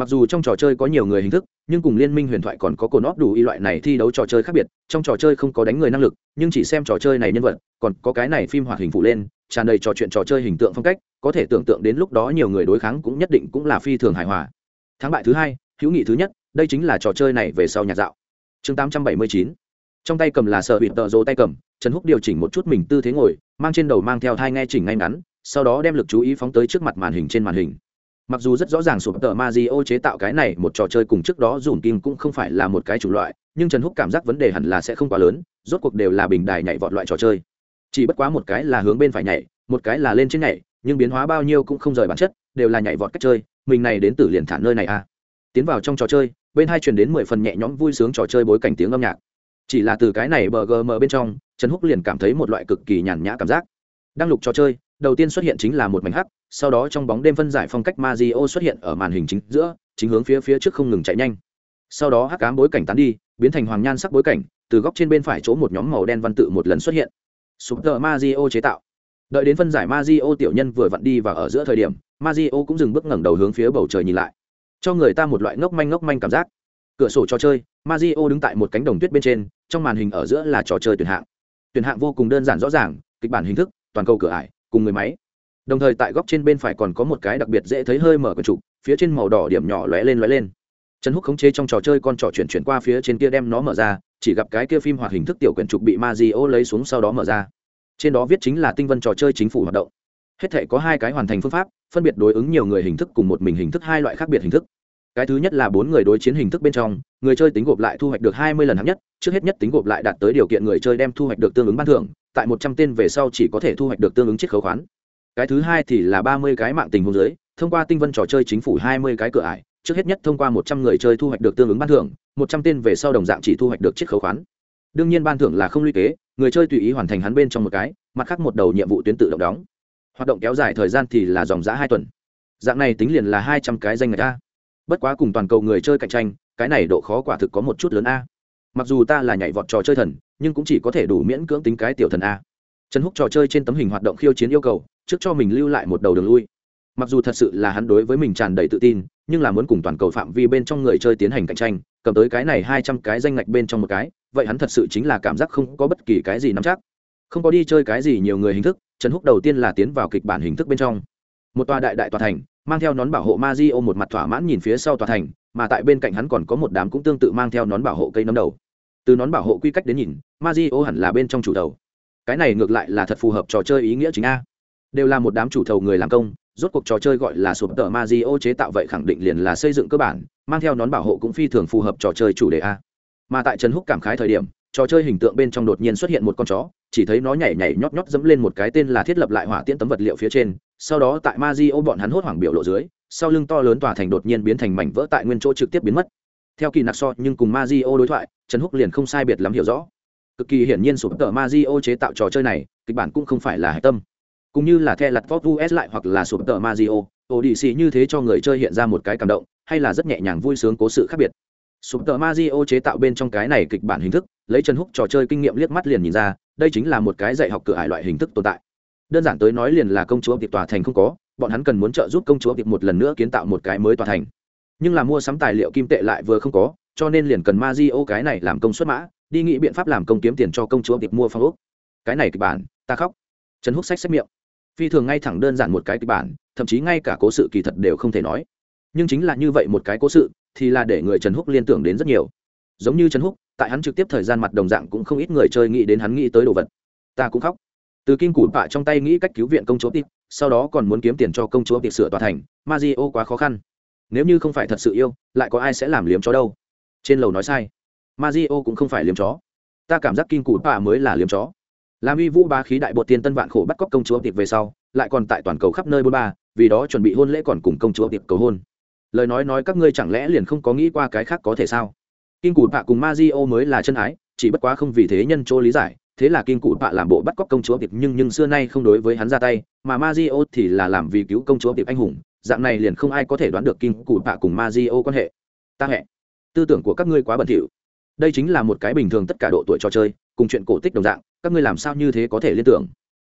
mặc dù trong trò chơi có nhiều người hình thức, nhưng cùng liên minh huyền thoại còn có cồn óp đủ y loại này thi đấu trò chơi khác biệt, trong trò chơi không có đánh người năng lực, nhưng chỉ xem trò chơi này nhân vật, còn có cái này phim hoạt hình phụ lên, tràn đầy trò chuyện trò chơi hình tượng phong cách, có thể tưởng tượng đến lúc đó nhiều người đối kháng cũng nhất định cũng là phi thường hài hòa. Thắng bại thứ hai, hữu nghị thứ nhất, đây chính là trò chơi này về sau nhạc dạo. Chương tám trăm bảy mươi chín. Trong tay cầm là sợ bị tợ rồ tay cầm, trần húc điều chỉnh một chút mình tư thế ngồi, mang trên đầu mang theo thai nghe chỉnh ngay ngắn, sau đó đem lực chú ý phóng tới trước mặt màn hình trên màn hình mặc dù rất rõ ràng sụp tờ Mario chế tạo cái này một trò chơi cùng trước đó dùn kim cũng không phải là một cái chủng loại, nhưng trần húc cảm giác vấn đề hẳn là sẽ không quá lớn, rốt cuộc đều là bình đài nhảy vọt loại trò chơi. Chỉ bất quá một cái là hướng bên phải nhảy, một cái là lên trên nhảy, nhưng biến hóa bao nhiêu cũng không rời bản chất, đều là nhảy vọt cách chơi, mình này đến từ liền thả nơi này à. Tiến vào trong trò chơi, bên hai truyền đến mười phần nhẹ nhõm vui sướng trò chơi bối cảnh tiếng âm nhạc. Chỉ là từ cái này bờ gm bên trong, trần húc liền cảm thấy một loại cực kỳ nhàn nhã cảm giác. Đăng lục trò chơi, đầu tiên xuất hiện chính là một mảnh hắc sau đó trong bóng đêm phân giải phong cách Mario xuất hiện ở màn hình chính giữa, chính hướng phía phía trước không ngừng chạy nhanh. Sau đó hắc ám bối cảnh tán đi, biến thành hoàng nhan sắc bối cảnh, từ góc trên bên phải chỗ một nhóm màu đen văn tự một lần xuất hiện. Super Mario chế tạo. Đợi đến phân giải Mario tiểu nhân vừa vặn đi vào ở giữa thời điểm, Mario cũng dừng bước ngẩng đầu hướng phía bầu trời nhìn lại. Cho người ta một loại ngốc manh ngốc manh cảm giác. Cửa sổ trò chơi, Mario đứng tại một cánh đồng tuyết bên trên, trong màn hình ở giữa là trò chơi tuyển hạng. Tuyển hạng vô cùng đơn giản rõ ràng, kịch bản hình thức, toàn cầu cửa ải, cùng người máy đồng thời tại góc trên bên phải còn có một cái đặc biệt dễ thấy hơi mở quần trục phía trên màu đỏ điểm nhỏ lóe lên lóe lên. Trần húc khống chế trong trò chơi con trò chuyển chuyển qua phía trên kia đem nó mở ra, chỉ gặp cái kia phim hoạt hình thức tiểu quyển trục bị ma di ô lấy xuống sau đó mở ra. Trên đó viết chính là tinh vân trò chơi chính phủ hoạt động. Hết thể có hai cái hoàn thành phương pháp, phân biệt đối ứng nhiều người hình thức cùng một mình hình thức hai loại khác biệt hình thức. Cái thứ nhất là bốn người đối chiến hình thức bên trong, người chơi tính gộp lại thu hoạch được hai mươi lần hạng nhất, trước hết nhất tính gộp lại đạt tới điều kiện người chơi đem thu hoạch được tương ứng ban thưởng, tại một trăm tên về sau chỉ có thể thu hoạch được tương ứng chiết khấu khoán cái thứ hai thì là ba mươi cái mạng tình hôn giới, thông qua tinh vân trò chơi chính phủ hai mươi cái cửa ải, trước hết nhất thông qua một trăm người chơi thu hoạch được tương ứng ban thưởng, một trăm tên về sau đồng dạng chỉ thu hoạch được chiếc khấu khoán. Đương nhiên ban thưởng là không luy kế, người chơi tùy ý hoàn thành hắn bên trong một cái, mặt khác một đầu nhiệm vụ tuyến tự động đóng. Hoạt động kéo dài thời gian thì là dòng giã hai tuần. Dạng này tính liền là hai trăm cái danh người ta bất quá cùng toàn cầu người chơi cạnh tranh, cái này độ khó quả thực có một chút lớn a. Mặc dù ta là nhảy vọt trò chơi thần, nhưng cũng chỉ có thể đủ miễn cưỡng tính cái tiểu thần a. Trần húc trò chơi trên tấm hình hoạt động khiêu chiến yêu cầu trước cho mình lưu lại một đầu đường lui. Mặc dù thật sự là hắn đối với mình tràn đầy tự tin, nhưng là muốn cùng toàn cầu phạm vi bên trong người chơi tiến hành cạnh tranh, cầm tới cái này hai trăm cái danh ngạch bên trong một cái, vậy hắn thật sự chính là cảm giác không có bất kỳ cái gì nắm chắc. Không có đi chơi cái gì nhiều người hình thức, trần húc đầu tiên là tiến vào kịch bản hình thức bên trong. Một tòa đại đại tòa thành, mang theo nón bảo hộ ma di ô một mặt thỏa mãn nhìn phía sau tòa thành, mà tại bên cạnh hắn còn có một đám cũng tương tự mang theo nón bảo hộ cây nấm đầu. Từ nón bảo hộ quy cách đến nhìn ma di ô hẳn là bên trong chủ đầu. Cái này ngược lại là thật phù hợp trò chơi ý nghĩa chính a đều là một đám chủ thầu người làm công, rốt cuộc trò chơi gọi là sụp tờ ma di ô chế tạo vậy khẳng định liền là xây dựng cơ bản, mang theo nón bảo hộ cũng phi thường phù hợp trò chơi chủ đề a. Mà tại trần húc cảm khái thời điểm, trò chơi hình tượng bên trong đột nhiên xuất hiện một con chó, chỉ thấy nó nhảy nhảy nhót nhót dẫm lên một cái tên là thiết lập lại hỏa tiễn tấm vật liệu phía trên, sau đó tại ma di ô bọn hắn hốt hoảng biểu lộ dưới, sau lưng to lớn tòa thành đột nhiên biến thành mảnh vỡ tại nguyên chỗ trực tiếp biến mất. Theo kỳ nặc so, nhưng cùng ma di ô đối thoại, trần húc liền không sai biệt lắm hiểu rõ. Cực kỳ hiển nhiên sụp tờ ma di ô chế tạo trò chơi này, kịch bản cũng không phải là hạch tâm cũng như là the lặt vót us lại hoặc là sụp tờ mazio di ổ xì như thế cho người chơi hiện ra một cái cảm động, hay là rất nhẹ nhàng vui sướng cố sự khác biệt. Sụp tờ mazio chế tạo bên trong cái này kịch bản hình thức, lấy trần húc trò chơi kinh nghiệm liếc mắt liền nhìn ra, đây chính là một cái dạy học cửa ải loại hình thức tồn tại. Đơn giản tới nói liền là công chúa tiệp tòa thành không có, bọn hắn cần muốn trợ giúp công chúa tiệp một lần nữa kiến tạo một cái mới tòa thành. Nhưng là mua sắm tài liệu kim tệ lại vừa không có, cho nên liền cần ma di ô cái này làm công xuất mã, đi nghĩ biện pháp làm công kiếm tiền cho công chúa tiệp mua phong ốc. Cái này kịch bản, ta khóc. Trần húc sách xét miệng phi thường ngay thẳng đơn giản một cái kịch bản, thậm chí ngay cả cố sự kỳ thật đều không thể nói. Nhưng chính là như vậy một cái cố sự, thì là để người trần húc liên tưởng đến rất nhiều. Giống như trần húc, tại hắn trực tiếp thời gian mặt đồng dạng cũng không ít người chơi nghĩ đến hắn nghĩ tới đồ vật. Ta cũng khóc. Từ kim củ bạ trong tay nghĩ cách cứu viện công chúa tiệp sau đó còn muốn kiếm tiền cho công chúa tiệp sửa tòa thành, ma di ô quá khó khăn. Nếu như không phải thật sự yêu, lại có ai sẽ làm liếm chó đâu? Trên lầu nói sai. Ma di ô cũng không phải liếm chó. Ta cảm giác kim củ bạ mới là liếm chó làm uy vũ ba khí đại bột tiên tân vạn khổ bắt cóc công chúa tiệp về sau, lại còn tại toàn cầu khắp nơi bôn ba, vì đó chuẩn bị hôn lễ còn cùng công chúa tiệp cầu hôn. Lời nói nói các ngươi chẳng lẽ liền không có nghĩ qua cái khác có thể sao? Kim cụt bạ cùng ma di o mới là chân ái, chỉ bất quá không vì thế nhân chỗ lý giải, thế là kim cụ bạ làm bộ bắt cóc công chúa tiệp nhưng nhưng xưa nay không đối với hắn ra tay, mà Mazio thì là làm vì cứu công chúa tiệp anh hùng, dạng này liền không ai có thể đoán được kim cụ bạ cùng Mazio quan hệ. Ta hẹ tư tưởng của các ngươi quá bẩn thỉu. Đây chính là một cái bình thường tất cả độ tuổi trò chơi, cùng chuyện cổ tích đồng dạng các ngươi làm sao như thế có thể liên tưởng?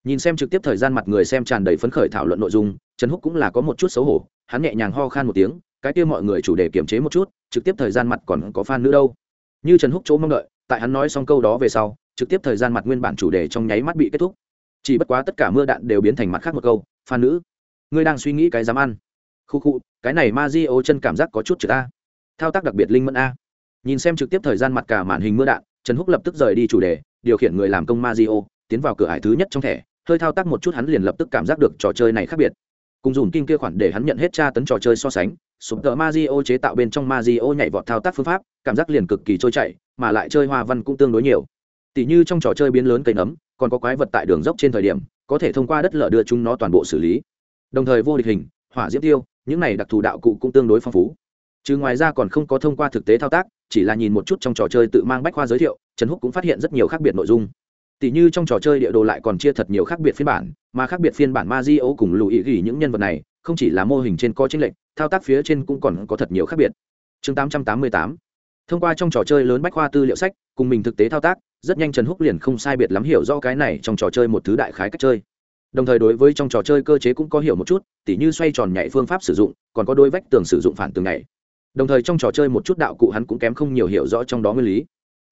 Nhìn xem trực tiếp thời gian mặt người xem tràn đầy phấn khởi thảo luận nội dung, trần húc cũng là có một chút xấu hổ, hắn nhẹ nhàng ho khan một tiếng, cái kia mọi người chủ đề kiềm chế một chút, trực tiếp thời gian mặt còn có fan nữa đâu? Như trần húc chỗ mong đợi, tại hắn nói xong câu đó về sau, trực tiếp thời gian mặt nguyên bản chủ đề trong nháy mắt bị kết thúc. Chỉ bất quá tất cả mưa đạn đều biến thành mặt khác một câu, fan nữ, ngươi đang suy nghĩ cái dám ăn. Khu khu, cái này ma di ô chân cảm giác có chút chữ a. Thao tác đặc biệt linh mẫn a. Nhìn xem trực tiếp thời gian mặt cả màn hình mưa đạn, trần húc lập tức rời đi chủ đề điều khiển người làm công Mario tiến vào cửa hải thứ nhất trong thẻ, hơi thao tác một chút hắn liền lập tức cảm giác được trò chơi này khác biệt. Cùng dùng kinh kia khoản để hắn nhận hết tra tấn trò chơi so sánh, sụp tờ Mazio chế tạo bên trong Mazio nhảy vọt thao tác phương pháp, cảm giác liền cực kỳ trôi chảy, mà lại chơi hoa văn cũng tương đối nhiều. Tỷ như trong trò chơi biến lớn cây nấm, còn có quái vật tại đường dốc trên thời điểm, có thể thông qua đất lở đưa chúng nó toàn bộ xử lý. Đồng thời vô địch hình, hỏa diễm tiêu, những này đặc thù đạo cụ cũng tương đối phong phú. Chứ ngoài ra còn không có thông qua thực tế thao tác chỉ là nhìn một chút trong trò chơi tự mang bách khoa giới thiệu, trần húc cũng phát hiện rất nhiều khác biệt nội dung. Tỷ như trong trò chơi địa đồ lại còn chia thật nhiều khác biệt phiên bản, mà khác biệt phiên bản ma di ô cùng lù ý gỉ những nhân vật này, không chỉ là mô hình trên co tranh lệch, thao tác phía trên cũng còn có thật nhiều khác biệt. Chương 888 thông qua trong trò chơi lớn bách khoa tư liệu sách, cùng mình thực tế thao tác, rất nhanh trần húc liền không sai biệt lắm hiểu do cái này trong trò chơi một thứ đại khái cách chơi. Đồng thời đối với trong trò chơi cơ chế cũng có hiểu một chút, tỉ như xoay tròn nhảy phương pháp sử dụng, còn có đôi vách tường sử dụng phản tường này đồng thời trong trò chơi một chút đạo cụ hắn cũng kém không nhiều hiểu rõ trong đó nguyên lý.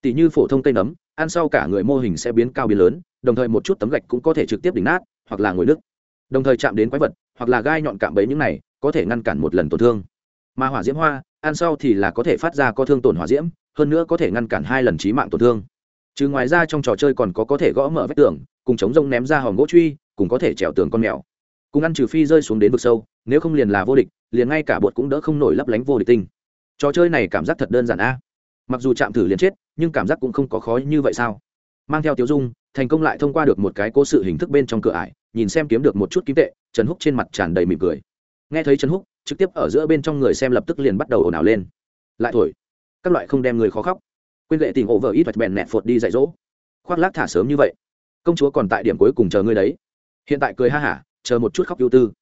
Tỷ như phổ thông cây nấm, ăn sau cả người mô hình sẽ biến cao biến lớn, đồng thời một chút tấm gạch cũng có thể trực tiếp đỉnh nát, hoặc là ngồi nước đồng thời chạm đến quái vật, hoặc là gai nhọn cạm bẫy những này, có thể ngăn cản một lần tổn thương. Mà hỏa diễm hoa, ăn sau thì là có thể phát ra có thương tổn hỏa diễm, hơn nữa có thể ngăn cản hai lần trí mạng tổn thương. Chứ ngoài ra trong trò chơi còn có có thể gõ mở vách tường, cùng chống rông ném ra hòm gỗ truy, cùng có thể trèo tường con mèo. Cùng ăn trừ phi rơi xuống đến vực sâu nếu không liền là vô địch, liền ngay cả bột cũng đỡ không nổi lấp lánh vô địch tinh. Trò chơi này cảm giác thật đơn giản a. Mặc dù chạm thử liền chết, nhưng cảm giác cũng không có khó như vậy sao? Mang theo tiêu dung, thành công lại thông qua được một cái cố sự hình thức bên trong cửa ải, nhìn xem kiếm được một chút kim tệ, trần húc trên mặt tràn đầy mỉm cười. Nghe thấy trần húc, trực tiếp ở giữa bên trong người xem lập tức liền bắt đầu ồn ào lên. Lại thổi. Các loại không đem người khó khóc. Quên lệ tìm ổ vợ ít vạch bèn nẹt phột đi dạy dỗ. Khoác lác thả sớm như vậy. Công chúa còn tại điểm cuối cùng chờ ngươi đấy. Hiện tại cười ha hả, chờ một chút khóc ưu tư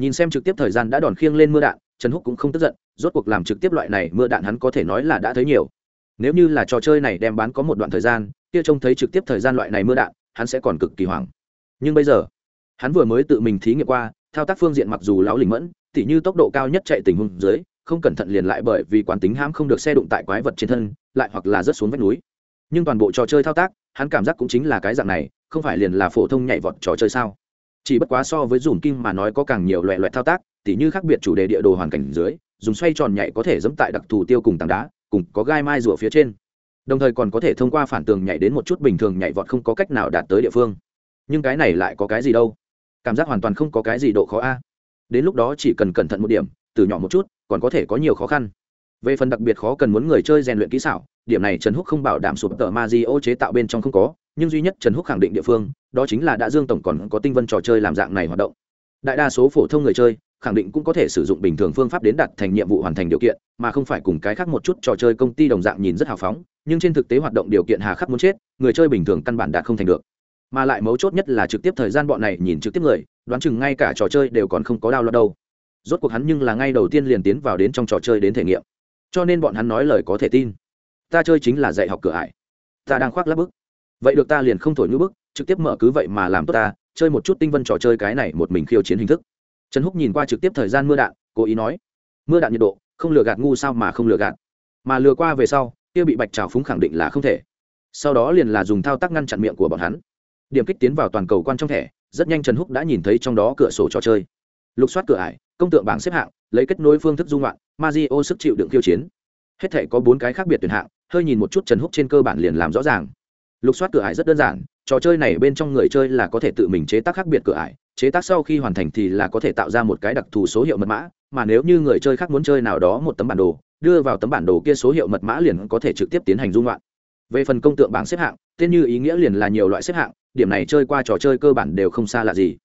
nhìn xem trực tiếp thời gian đã đòn khiêng lên mưa đạn, trần húc cũng không tức giận, rốt cuộc làm trực tiếp loại này mưa đạn hắn có thể nói là đã thấy nhiều. Nếu như là trò chơi này đem bán có một đoạn thời gian, kia trông thấy trực tiếp thời gian loại này mưa đạn, hắn sẽ còn cực kỳ hoảng. Nhưng bây giờ, hắn vừa mới tự mình thí nghiệm qua, thao tác phương diện mặc dù lão lình mẫn, tỉ như tốc độ cao nhất chạy tình huống dưới, không cẩn thận liền lại bởi vì quán tính hãm không được xe đụng tại quái vật trên thân, lại hoặc là rớt xuống vách núi. Nhưng toàn bộ trò chơi thao tác, hắn cảm giác cũng chính là cái dạng này, không phải liền là phổ thông nhảy vọt trò chơi sao? Chỉ bất quá so với dùm kim mà nói có càng nhiều loại loại thao tác, tỉ như khác biệt chủ đề địa đồ hoàn cảnh dưới, dùng xoay tròn nhảy có thể dẫm tại đặc thù tiêu cùng tảng đá, cùng có gai mai rùa phía trên. Đồng thời còn có thể thông qua phản tường nhảy đến một chút bình thường nhảy vọt không có cách nào đạt tới địa phương. Nhưng cái này lại có cái gì đâu? Cảm giác hoàn toàn không có cái gì độ khó a. Đến lúc đó chỉ cần cẩn thận một điểm, từ nhỏ một chút, còn có thể có nhiều khó khăn. Về phần đặc biệt khó cần muốn người chơi rèn luyện kỹ xảo, điểm này trần húc không bảo đảm sụp tờ ma di ô chế tạo bên trong không có nhưng duy nhất trần húc khẳng định địa phương, đó chính là đã dương tổng còn có tinh vân trò chơi làm dạng này hoạt động. Đại đa số phổ thông người chơi, khẳng định cũng có thể sử dụng bình thường phương pháp đến đạt thành nhiệm vụ hoàn thành điều kiện, mà không phải cùng cái khác một chút trò chơi công ty đồng dạng nhìn rất hào phóng, nhưng trên thực tế hoạt động điều kiện hà khắc muốn chết, người chơi bình thường căn bản đạt không thành được. Mà lại mấu chốt nhất là trực tiếp thời gian bọn này nhìn trực tiếp người, đoán chừng ngay cả trò chơi đều còn không có đau lo đâu. Rốt cuộc hắn nhưng là ngay đầu tiên liền tiến vào đến trong trò chơi đến thể nghiệm. Cho nên bọn hắn nói lời có thể tin. Ta chơi chính là dạy học cửa ải. Ta đang khoác lắp bức vậy được ta liền không thổi ngữ bức, trực tiếp mở cứ vậy mà làm tốt ta, chơi một chút tinh vân trò chơi cái này một mình khiêu chiến hình thức. Trần húc nhìn qua trực tiếp thời gian mưa đạn, cố ý nói, mưa đạn nhiệt độ, không lừa gạt ngu sao mà không lừa gạt? Mà lừa qua về sau, kia bị bạch trào phúng khẳng định là không thể. Sau đó liền là dùng thao tác ngăn chặn miệng của bọn hắn. Điểm kích tiến vào toàn cầu quan trong thẻ, rất nhanh trần húc đã nhìn thấy trong đó cửa sổ trò chơi. Lục soát cửa ải, công tượng bảng xếp hạng, lấy kết nối phương thức dung loạn ma di ô sức chịu đựng khiêu chiến. Hết thể có bốn cái khác biệt tuyển hạng, hơi nhìn một chút trần húc trên cơ bản liền làm rõ ràng lục soát cửa ải rất đơn giản, trò chơi này bên trong người chơi là có thể tự mình chế tác khác biệt cửa ải, chế tác sau khi hoàn thành thì là có thể tạo ra một cái đặc thù số hiệu mật mã, mà nếu như người chơi khác muốn chơi nào đó một tấm bản đồ, đưa vào tấm bản đồ kia số hiệu mật mã liền có thể trực tiếp tiến hành dung loạn. Về phần công tượng bảng xếp hạng, tên như ý nghĩa liền là nhiều loại xếp hạng, điểm này chơi qua trò chơi cơ bản đều không xa lạ gì.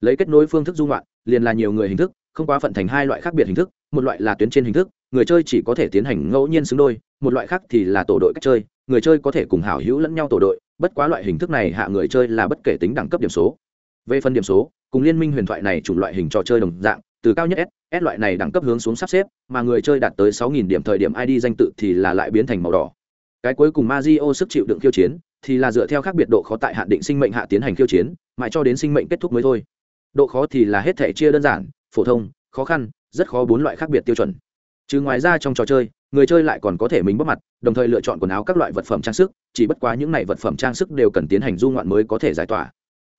Lấy kết nối phương thức dung loạn, liền là nhiều người hình thức, không quá phận thành hai loại khác biệt hình thức, một loại là tuyến trên hình thức, người chơi chỉ có thể tiến hành ngẫu nhiên xứng đôi, một loại khác thì là tổ đội cách chơi người chơi có thể cùng hảo hữu lẫn nhau tổ đội, bất quá loại hình thức này hạ người chơi là bất kể tính đẳng cấp điểm số. Về phần điểm số, cùng liên minh huyền thoại này chủng loại hình trò chơi đồng dạng, từ cao nhất s s loại này đẳng cấp hướng xuống sắp xếp, mà người chơi đạt tới 6.000 điểm thời điểm id danh tự thì là lại biến thành màu đỏ. Cái cuối cùng Mazio sức chịu đựng khiêu chiến, thì là dựa theo khác biệt độ khó tại hạn định sinh mệnh hạ tiến hành khiêu chiến, mãi cho đến sinh mệnh kết thúc mới thôi. Độ khó thì là hết thể chia đơn giản, phổ thông, khó khăn, rất khó bốn loại khác biệt tiêu chuẩn. Trừ ngoài ra trong trò chơi người chơi lại còn có thể mình bóp mặt, đồng thời lựa chọn quần áo các loại vật phẩm trang sức, chỉ bất quá những này vật phẩm trang sức đều cần tiến hành du ngoạn mới có thể giải tỏa.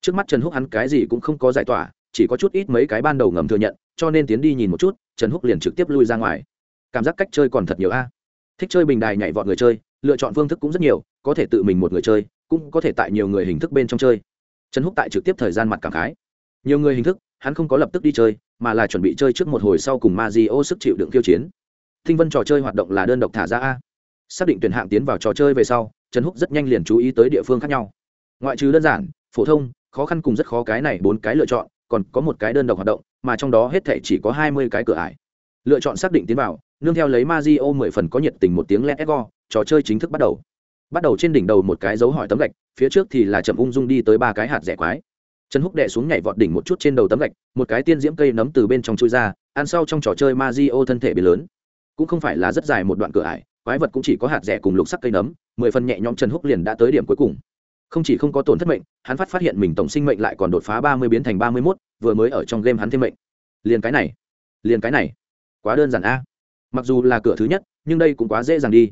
Trước mắt trần húc hắn cái gì cũng không có giải tỏa, chỉ có chút ít mấy cái ban đầu ngầm thừa nhận, cho nên tiến đi nhìn một chút, trần húc liền trực tiếp lui ra ngoài. Cảm giác cách chơi còn thật nhiều a. Thích chơi bình đài nhảy vọt người chơi, lựa chọn phương thức cũng rất nhiều, có thể tự mình một người chơi, cũng có thể tại nhiều người hình thức bên trong chơi. Trần húc tại trực tiếp thời gian mặt cảm khái. Nhiều người hình thức, hắn không có lập tức đi chơi, mà là chuẩn bị chơi trước một hồi sau cùng ma di ô sức chịu đựng khiêu chiến thinh vân trò chơi hoạt động là đơn độc thả ra a. Xác định tuyển hạng tiến vào trò chơi về sau, trần húc rất nhanh liền chú ý tới địa phương khác nhau. Ngoại trừ đơn giản, phổ thông, khó khăn cùng rất khó cái này bốn cái lựa chọn, còn có một cái đơn độc hoạt động, mà trong đó hết thể chỉ có hai mươi cái cửa ải. Lựa chọn xác định tiến vào, nương theo lấy ma di o mười phần có nhiệt tình một tiếng len ego, trò chơi chính thức bắt đầu. Bắt đầu trên đỉnh đầu một cái dấu hỏi tấm gạch, phía trước thì là chậm ung dung đi tới ba cái hạt rẻ quái. Trần húc đệ xuống nhảy vọt đỉnh một chút trên đầu tấm gạch, một cái tiên diễm cây nấm từ bên trong chui ra, ăn sau trong trò chơi ma di o thân thể bị lớn cũng không phải là rất dài một đoạn cửa ải, quái vật cũng chỉ có hạt rẻ cùng lục sắc cây nấm, mười phần nhẹ nhõm trần húc liền đã tới điểm cuối cùng. Không chỉ không có tổn thất mệnh, hắn phát phát hiện mình tổng sinh mệnh lại còn đột phá ba mươi biến thành ba mươi mốt, vừa mới ở trong game hắn thêm mệnh. Liền cái này, liền cái này. Quá đơn giản a. Mặc dù là cửa thứ nhất, nhưng đây cũng quá dễ dàng đi.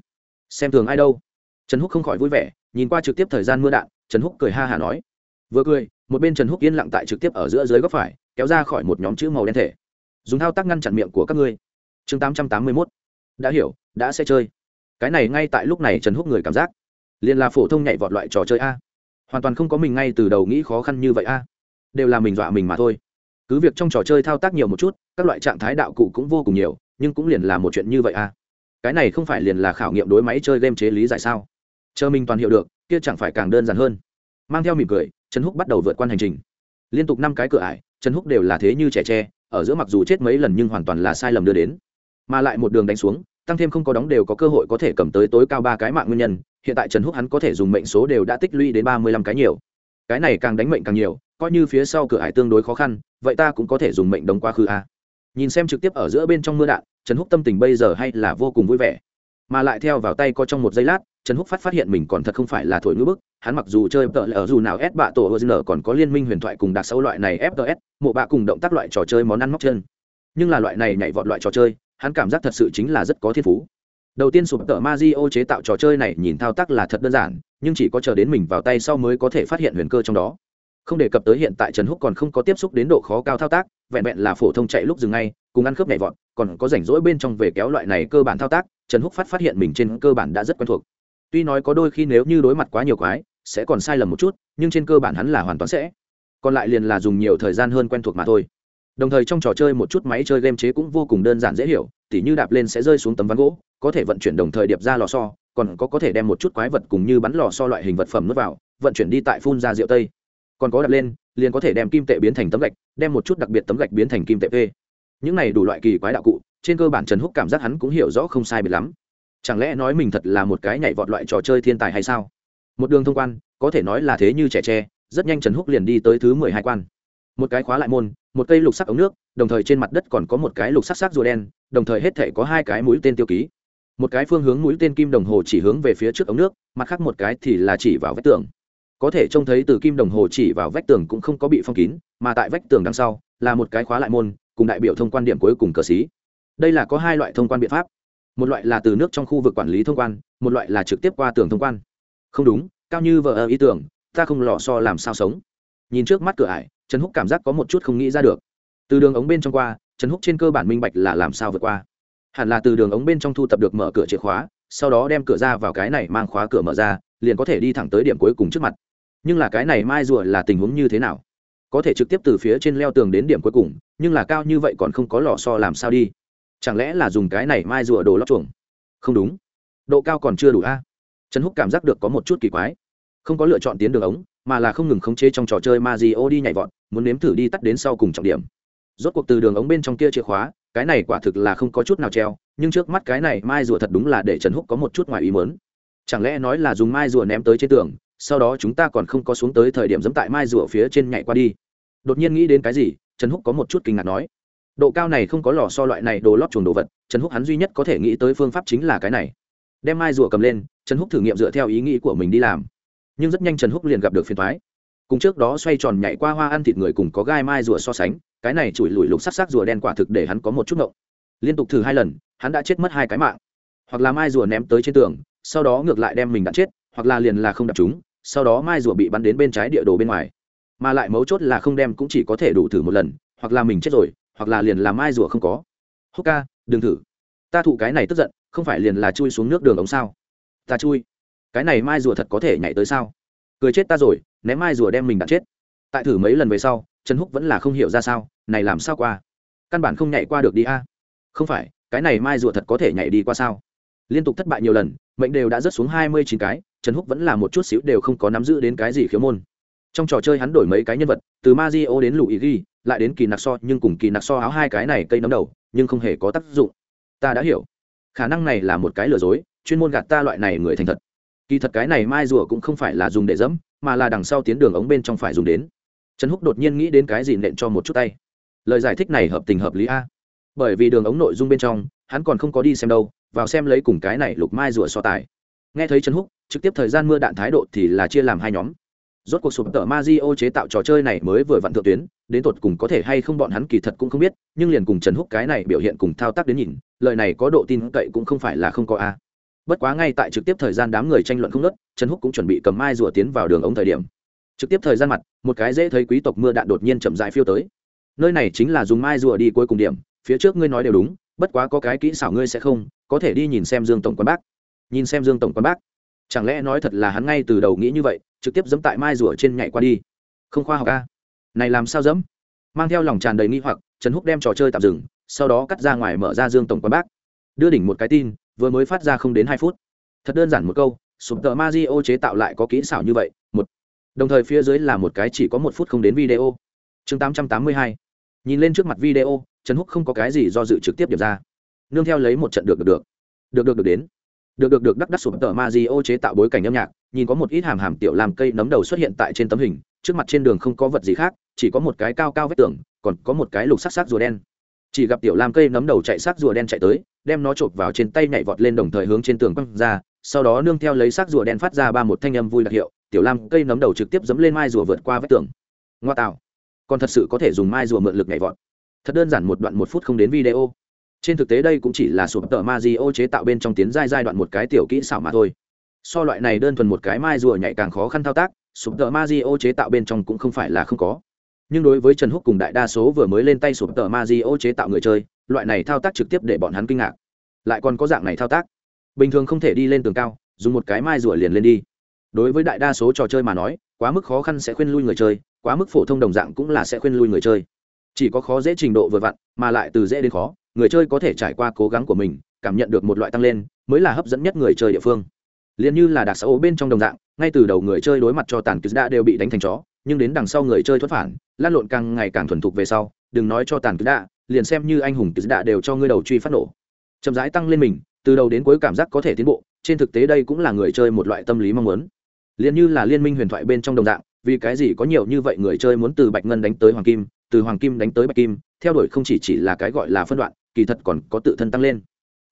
Xem thường ai đâu. Trần húc không khỏi vui vẻ, nhìn qua trực tiếp thời gian mưa đạn, trần húc cười ha hả nói. Vừa cười, một bên trần húc yên lặng tại trực tiếp ở giữa dưới góc phải, kéo ra khỏi một nhóm chữ màu đen thể. Dùng thao tác ngăn chặn miệng của các ngươi chương tám trăm tám mươi mốt. Đã hiểu, đã sẽ chơi. Cái này ngay tại lúc này trần húc người cảm giác. Liền là phổ thông nhảy vọt loại trò chơi a. Hoàn toàn không có mình ngay từ đầu nghĩ khó khăn như vậy a. Đều là mình dọa mình mà thôi. Cứ việc trong trò chơi thao tác nhiều một chút, các loại trạng thái đạo cụ cũng vô cùng nhiều, nhưng cũng liền là một chuyện như vậy a. Cái này không phải liền là khảo nghiệm đối máy chơi game chế lý giải sao? Chờ mình toàn hiệu được, kia chẳng phải càng đơn giản hơn. Mang theo mỉm cười, trần húc bắt đầu vượt qua hành trình. Liên tục năm cái cửa ải, trần húc đều là thế như trẻ tre, ở giữa mặc dù chết mấy lần nhưng hoàn toàn là sai lầm đưa đến mà lại một đường đánh xuống, tăng thêm không có đóng đều có cơ hội có thể cầm tới tối cao ba cái mạng nguyên nhân, hiện tại trần húc hắn có thể dùng mệnh số đều đã tích lũy đến ba mươi lăm cái nhiều. Cái này càng đánh mệnh càng nhiều, coi như phía sau cửa hải tương đối khó khăn, vậy ta cũng có thể dùng mệnh đống quá khứ a nhìn xem trực tiếp ở giữa bên trong mưa đạn, trần húc tâm tình bây giờ hay là vô cùng vui vẻ. Mà lại theo vào tay có trong một giây lát, trần húc phát phát hiện mình còn thật không phải là thổi ngữ bức, hắn mặc dù chơi tợ ở dù nào ép bạ tổ hờ còn có liên minh huyền thoại cùng đặc sâu loại này fts mộ bạ cùng động tác loại trò chơi món ăn móc chân. Nhưng là loại này nhảy vọt loại trò chơi hắn cảm giác thật sự chính là rất có thiên phú. Đầu tiên sụp tờ Mazio chế tạo trò chơi này nhìn thao tác là thật đơn giản, nhưng chỉ có chờ đến mình vào tay sau mới có thể phát hiện huyền cơ trong đó. Không đề cập tới hiện tại trần húc còn không có tiếp xúc đến độ khó cao thao tác, vẹn vẹn là phổ thông chạy lúc dừng ngay, cùng ăn khớp nhảy vọt, còn có rảnh rỗi bên trong về kéo loại này cơ bản thao tác, trần húc phát phát hiện mình trên cơ bản đã rất quen thuộc. Tuy nói có đôi khi nếu như đối mặt quá nhiều quái, sẽ còn sai lầm một chút, nhưng trên cơ bản hắn là hoàn toàn sẽ. Còn lại liền là dùng nhiều thời gian hơn quen thuộc mà thôi đồng thời trong trò chơi một chút máy chơi game chế cũng vô cùng đơn giản dễ hiểu, tỉ như đạp lên sẽ rơi xuống tấm ván gỗ, có thể vận chuyển đồng thời điệp ra lò so còn có có thể đem một chút quái vật cùng như bắn lò so loại hình vật phẩm nước vào, vận chuyển đi tại phun ra rượu tây. Còn có đạp lên, liền có thể đem kim tệ biến thành tấm gạch, đem một chút đặc biệt tấm gạch biến thành kim tệ p. Những này đủ loại kỳ quái đạo cụ, trên cơ bản trần húc cảm giác hắn cũng hiểu rõ không sai biệt lắm. Chẳng lẽ nói mình thật là một cái nhảy vọt loại trò chơi thiên tài hay sao? Một đường thông quan, có thể nói là thế như trẻ tre, rất nhanh trần húc liền đi tới thứ mười hai quan. Một cái khóa lại môn một cây lục sắc ống nước, đồng thời trên mặt đất còn có một cái lục sắc sắc rùa đen, đồng thời hết thể có hai cái mũi tên tiêu ký. Một cái phương hướng mũi tên kim đồng hồ chỉ hướng về phía trước ống nước, mặt khác một cái thì là chỉ vào vách tường. Có thể trông thấy từ kim đồng hồ chỉ vào vách tường cũng không có bị phong kín, mà tại vách tường đằng sau là một cái khóa lại môn, cùng đại biểu thông quan điểm cuối cùng cờ xí. Đây là có hai loại thông quan biện pháp. Một loại là từ nước trong khu vực quản lý thông quan, một loại là trực tiếp qua tường thông quan. Không đúng, cao như vợ ý tưởng, ta không lò so làm sao sống. Nhìn trước mắt cửa ải trần húc cảm giác có một chút không nghĩ ra được. Từ đường ống bên trong qua, trần húc trên cơ bản minh bạch là làm sao vượt qua. Hẳn là từ đường ống bên trong thu tập được mở cửa chìa khóa, sau đó đem cửa ra vào cái này mang khóa cửa mở ra, liền có thể đi thẳng tới điểm cuối cùng trước mặt. Nhưng là cái này mai rùa là tình huống như thế nào? Có thể trực tiếp từ phía trên leo tường đến điểm cuối cùng, nhưng là cao như vậy còn không có lò so làm sao đi? Chẳng lẽ là dùng cái này mai rùa đồ lóc chuồng? Không đúng. Độ cao còn chưa đủ a. Trần húc cảm giác được có một chút kỳ quái. Không có lựa chọn tiến đường ống mà là không ngừng khống chế trong trò chơi ma di ô đi nhảy vọt, muốn nếm thử đi tắt đến sau cùng trọng điểm. Rốt cuộc từ đường ống bên trong kia chìa khóa, cái này quả thực là không có chút nào treo, nhưng trước mắt cái này mai rùa thật đúng là để trần húc có một chút ngoài ý mớn chẳng lẽ nói là dùng mai rùa ném tới trên tường, sau đó chúng ta còn không có xuống tới thời điểm dẫm tại mai rùa phía trên nhảy qua đi? Đột nhiên nghĩ đến cái gì, trần húc có một chút kinh ngạc nói. Độ cao này không có lò so loại này đồ lót chuồng đồ vật, trần húc hắn duy nhất có thể nghĩ tới phương pháp chính là cái này. Đem mai rùa cầm lên, trần húc thử nghiệm dựa theo ý nghĩ của mình đi làm nhưng rất nhanh trần húc liền gặp được phiền thoái cùng trước đó xoay tròn nhảy qua hoa ăn thịt người cùng có gai mai rùa so sánh, cái này chùi lùi lục sắc sắc rùa đen quả thực để hắn có một chút ngộng. Liên tục thử hai lần, hắn đã chết mất hai cái mạng. Hoặc là mai rùa ném tới trên tường, sau đó ngược lại đem mình đã chết, hoặc là liền là không đập chúng, sau đó mai rùa bị bắn đến bên trái địa đồ bên ngoài. Mà lại mấu chốt là không đem cũng chỉ có thể đủ thử một lần, hoặc là mình chết rồi, hoặc là liền là mai rùa không có. Húc ca, đừng thử. Ta thụ cái này tức giận, không phải liền là chui xuống nước đường ống sao? Ta chui cái này mai rùa thật có thể nhảy tới sao? Cười chết ta rồi, ném mai rùa đem mình đặt chết. Tại thử mấy lần về sau, trần húc vẫn là không hiểu ra sao, này làm sao qua? Căn bản không nhảy qua được đi a. Không phải, cái này mai rùa thật có thể nhảy đi qua sao? Liên tục thất bại nhiều lần, mệnh đều đã rớt xuống hai mươi chín cái, trần húc vẫn là một chút xíu đều không có nắm giữ đến cái gì khiếu môn. Trong trò chơi hắn đổi mấy cái nhân vật, từ ma di o đến lụ ý ghi lại đến kỳ nặc so, nhưng cùng kỳ nặc so áo hai cái này cây nấm đầu, nhưng không hề có tác dụng. Ta đã hiểu. Khả năng này là một cái lừa dối, chuyên môn gạt ta loại này người thành thật kỳ thật cái này mai rùa cũng không phải là dùng để dẫm, mà là đằng sau tiến đường ống bên trong phải dùng đến. Trần húc đột nhiên nghĩ đến cái gì nện cho một chút tay. Lời giải thích này hợp tình hợp lý a. Bởi vì đường ống nội dung bên trong, hắn còn không có đi xem đâu, vào xem lấy cùng cái này lục mai rùa so tài. Nghe thấy trần húc, trực tiếp thời gian mưa đạn thái độ thì là chia làm hai nhóm. Rốt cuộc sụp tờ ma di ô chế tạo trò chơi này mới vừa vặn thượng tuyến, đến tột cùng có thể hay không bọn hắn kỳ thật cũng không biết, nhưng liền cùng trần húc cái này biểu hiện cùng thao tác đến nhìn, lời này có độ tin cậy cũng không phải là không có a bất quá ngay tại trực tiếp thời gian đám người tranh luận không nớt trần húc cũng chuẩn bị cầm mai rùa tiến vào đường ống thời điểm. Trực tiếp thời gian mặt, một cái dễ thấy quý tộc mưa đạn đột nhiên chậm dại phiêu tới. Nơi này chính là dùng mai rùa đi cuối cùng điểm, phía trước ngươi nói đều đúng, bất quá có cái kỹ xảo ngươi sẽ không, có thể đi nhìn xem dương tổng quán bác. Nhìn xem dương tổng quán bác. Chẳng lẽ nói thật là hắn ngay từ đầu nghĩ như vậy, trực tiếp dẫm tại mai rùa trên nhảy qua đi? Không khoa học a. Này làm sao dẫm mang theo lòng tràn đầy nghi hoặc, trần húc đem trò chơi tạm dừng, sau đó cắt ra ngoài mở ra dương tổng quán bác. Đưa đỉnh một cái tin vừa mới phát ra không đến hai phút. Thật đơn giản một câu, sụp tờ ma di chế tạo lại có kỹ xảo như vậy, một. Đồng thời phía dưới là một cái chỉ có một phút không đến video. Chương tám trăm tám mươi hai. Nhìn lên trước mặt video, trần húc không có cái gì do dự trực tiếp điểm ra. Nương theo lấy một trận được được được. Được được được đến. Được được được, đắc đắc sụp tờ ma di chế tạo bối cảnh âm nhạc, nhìn có một ít hàm hàm tiểu làm cây nấm đầu xuất hiện tại trên tấm hình, trước mặt trên đường không có vật gì khác, chỉ có một cái cao cao vách tường, còn có một cái lục sắc sắc rùa đen. Chỉ gặp tiểu lam cây nấm đầu chạy sắc rùa đen chạy tới đem nó chộp vào trên tay nhảy vọt lên đồng thời hướng trên tường quăng ra, sau đó nương theo lấy sắc rùa đen phát ra ba một thanh âm vui đặc hiệu, tiểu lam, cây nấm đầu trực tiếp dẫm lên mai rùa vượt qua vách tường. Ngoa tạo. Còn thật sự có thể dùng mai rùa mượn lực nhảy vọt. Thật đơn giản một đoạn một phút không đến video. Trên thực tế đây cũng chỉ là sụp tờ ma di ô chế tạo bên trong tiến giai giai đoạn một cái tiểu kỹ xảo mà thôi. So loại này đơn thuần một cái mai rùa nhảy càng khó khăn thao tác, sụp tờ ma di ô chế tạo bên trong cũng không phải là không có. Nhưng đối với trần húc cùng đại đa số vừa mới lên tay sụp tờ ma di ô chế tạo người chơi loại này thao tác trực tiếp để bọn hắn kinh ngạc. Lại còn có dạng này thao tác. Bình thường không thể đi lên tường cao, dùng một cái mai rủa liền lên đi. Đối với đại đa số trò chơi mà nói, quá mức khó khăn sẽ khuyên lui người chơi, quá mức phổ thông đồng dạng cũng là sẽ khuyên lui người chơi. Chỉ có khó dễ trình độ vừa vặn, mà lại từ dễ đến khó, người chơi có thể trải qua cố gắng của mình, cảm nhận được một loại tăng lên, mới là hấp dẫn nhất người chơi địa phương. Liền như là đặc xã bên trong đồng dạng, ngay từ đầu người chơi đối mặt cho tàn kýt đã đều bị đánh thành chó, nhưng đến đằng sau người chơi thoát phản, lan lộn càng ngày càng thuần thục về sau đừng nói cho tàn cứ đạ, liền xem như anh hùng cứ đạ đều cho ngươi đầu truy phát nổ. Chậm rãi tăng lên mình, từ đầu đến cuối cảm giác có thể tiến bộ, trên thực tế đây cũng là người chơi một loại tâm lý mong muốn. Liền như là liên minh huyền thoại bên trong đồng dạng, vì cái gì có nhiều như vậy người chơi muốn từ bạch ngân đánh tới hoàng kim, từ hoàng kim đánh tới bạch kim, theo đuổi không chỉ chỉ là cái gọi là phân đoạn, kỳ thật còn có tự thân tăng lên.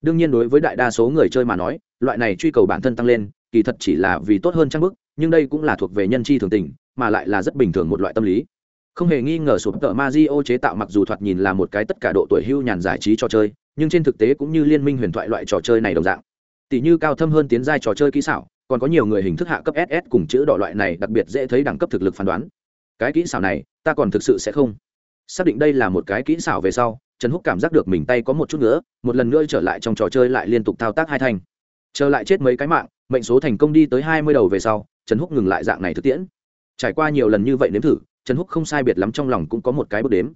Đương nhiên đối với đại đa số người chơi mà nói, loại này truy cầu bản thân tăng lên, kỳ thật chỉ là vì tốt hơn trang bức, nhưng đây cũng là thuộc về nhân chi thường tình, mà lại là rất bình thường một loại tâm lý không hề nghi ngờ sụp tợ ma di o chế tạo mặc dù thoạt nhìn là một cái tất cả độ tuổi hưu nhàn giải trí trò chơi, nhưng trên thực tế cũng như liên minh huyền thoại loại trò chơi này đồng dạng. Tỷ như cao thâm hơn tiến giai trò chơi kỹ xảo, còn có nhiều người hình thức hạ cấp ss cùng chữ đỏ loại này đặc biệt dễ thấy đẳng cấp thực lực phán đoán. Cái kỹ xảo này, ta còn thực sự sẽ không. Xác định đây là một cái kỹ xảo về sau, trần húc cảm giác được mình tay có một chút nữa một lần nữa trở lại trong trò chơi lại liên tục thao tác hai thành trở lại chết mấy cái mạng, mệnh số thành công đi tới hai mươi đầu về sau, trần húc ngừng lại dạng này thực tiễn. Trải qua nhiều lần như vậy nếm thử trần húc không sai biệt lắm trong lòng cũng có một cái bước đếm.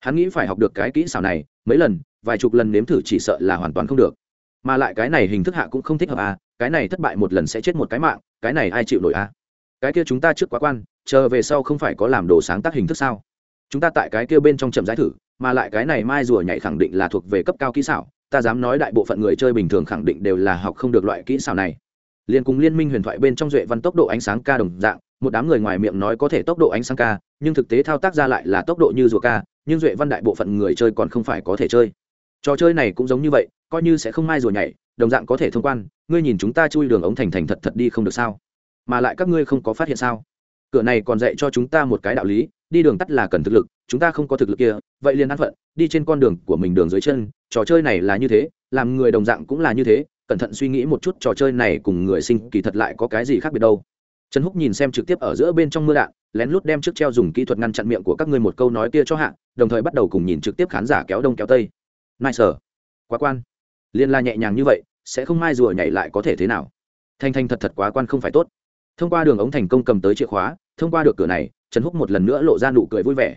Hắn nghĩ phải học được cái kỹ xảo này, mấy lần, vài chục lần nếm thử chỉ sợ là hoàn toàn không được. Mà lại cái này hình thức hạ cũng không thích hợp à cái này thất bại một lần sẽ chết một cái mạng, cái này ai chịu nổi à? Cái kia chúng ta trước quá quan, chờ về sau không phải có làm đồ sáng tác hình thức sao? Chúng ta tại cái kia bên trong chậm giải thử, mà lại cái này mai rùa nhảy khẳng định là thuộc về cấp cao kỹ xảo, ta dám nói đại bộ phận người chơi bình thường khẳng định đều là học không được loại kỹ xảo này. Liên cùng liên minh huyền thoại bên trong duệ văn tốc độ ánh sáng ca đồng dạng một đám người ngoài miệng nói có thể tốc độ ánh sáng ca, nhưng thực tế thao tác ra lại là tốc độ như rùa ca, nhưng duệ văn đại bộ phận người chơi còn không phải có thể chơi. Trò chơi này cũng giống như vậy, coi như sẽ không mai rùa nhảy, đồng dạng có thể thông quan, ngươi nhìn chúng ta chui đường ống thành thành thật thật đi không được sao? Mà lại các ngươi không có phát hiện sao? Cửa này còn dạy cho chúng ta một cái đạo lý, đi đường tắt là cần thực lực, chúng ta không có thực lực kia, vậy liền ăn phận, đi trên con đường của mình đường dưới chân, trò chơi này là như thế, làm người đồng dạng cũng là như thế, cẩn thận suy nghĩ một chút trò chơi này cùng người sinh kỳ thật lại có cái gì khác biệt đâu trần húc nhìn xem trực tiếp ở giữa bên trong mưa đạn, lén lút đem trước treo dùng kỹ thuật ngăn chặn miệng của các ngươi một câu nói kia cho hạ, đồng thời bắt đầu cùng nhìn trực tiếp khán giả kéo đông kéo tây. Nai sở quá quan. Liên la nhẹ nhàng như vậy, sẽ không mai rùa nhảy lại có thể thế nào? Thanh thanh thật thật quá quan không phải tốt. Thông qua đường ống thành công cầm tới chìa khóa, thông qua được cửa này, trần húc một lần nữa lộ ra nụ cười vui vẻ.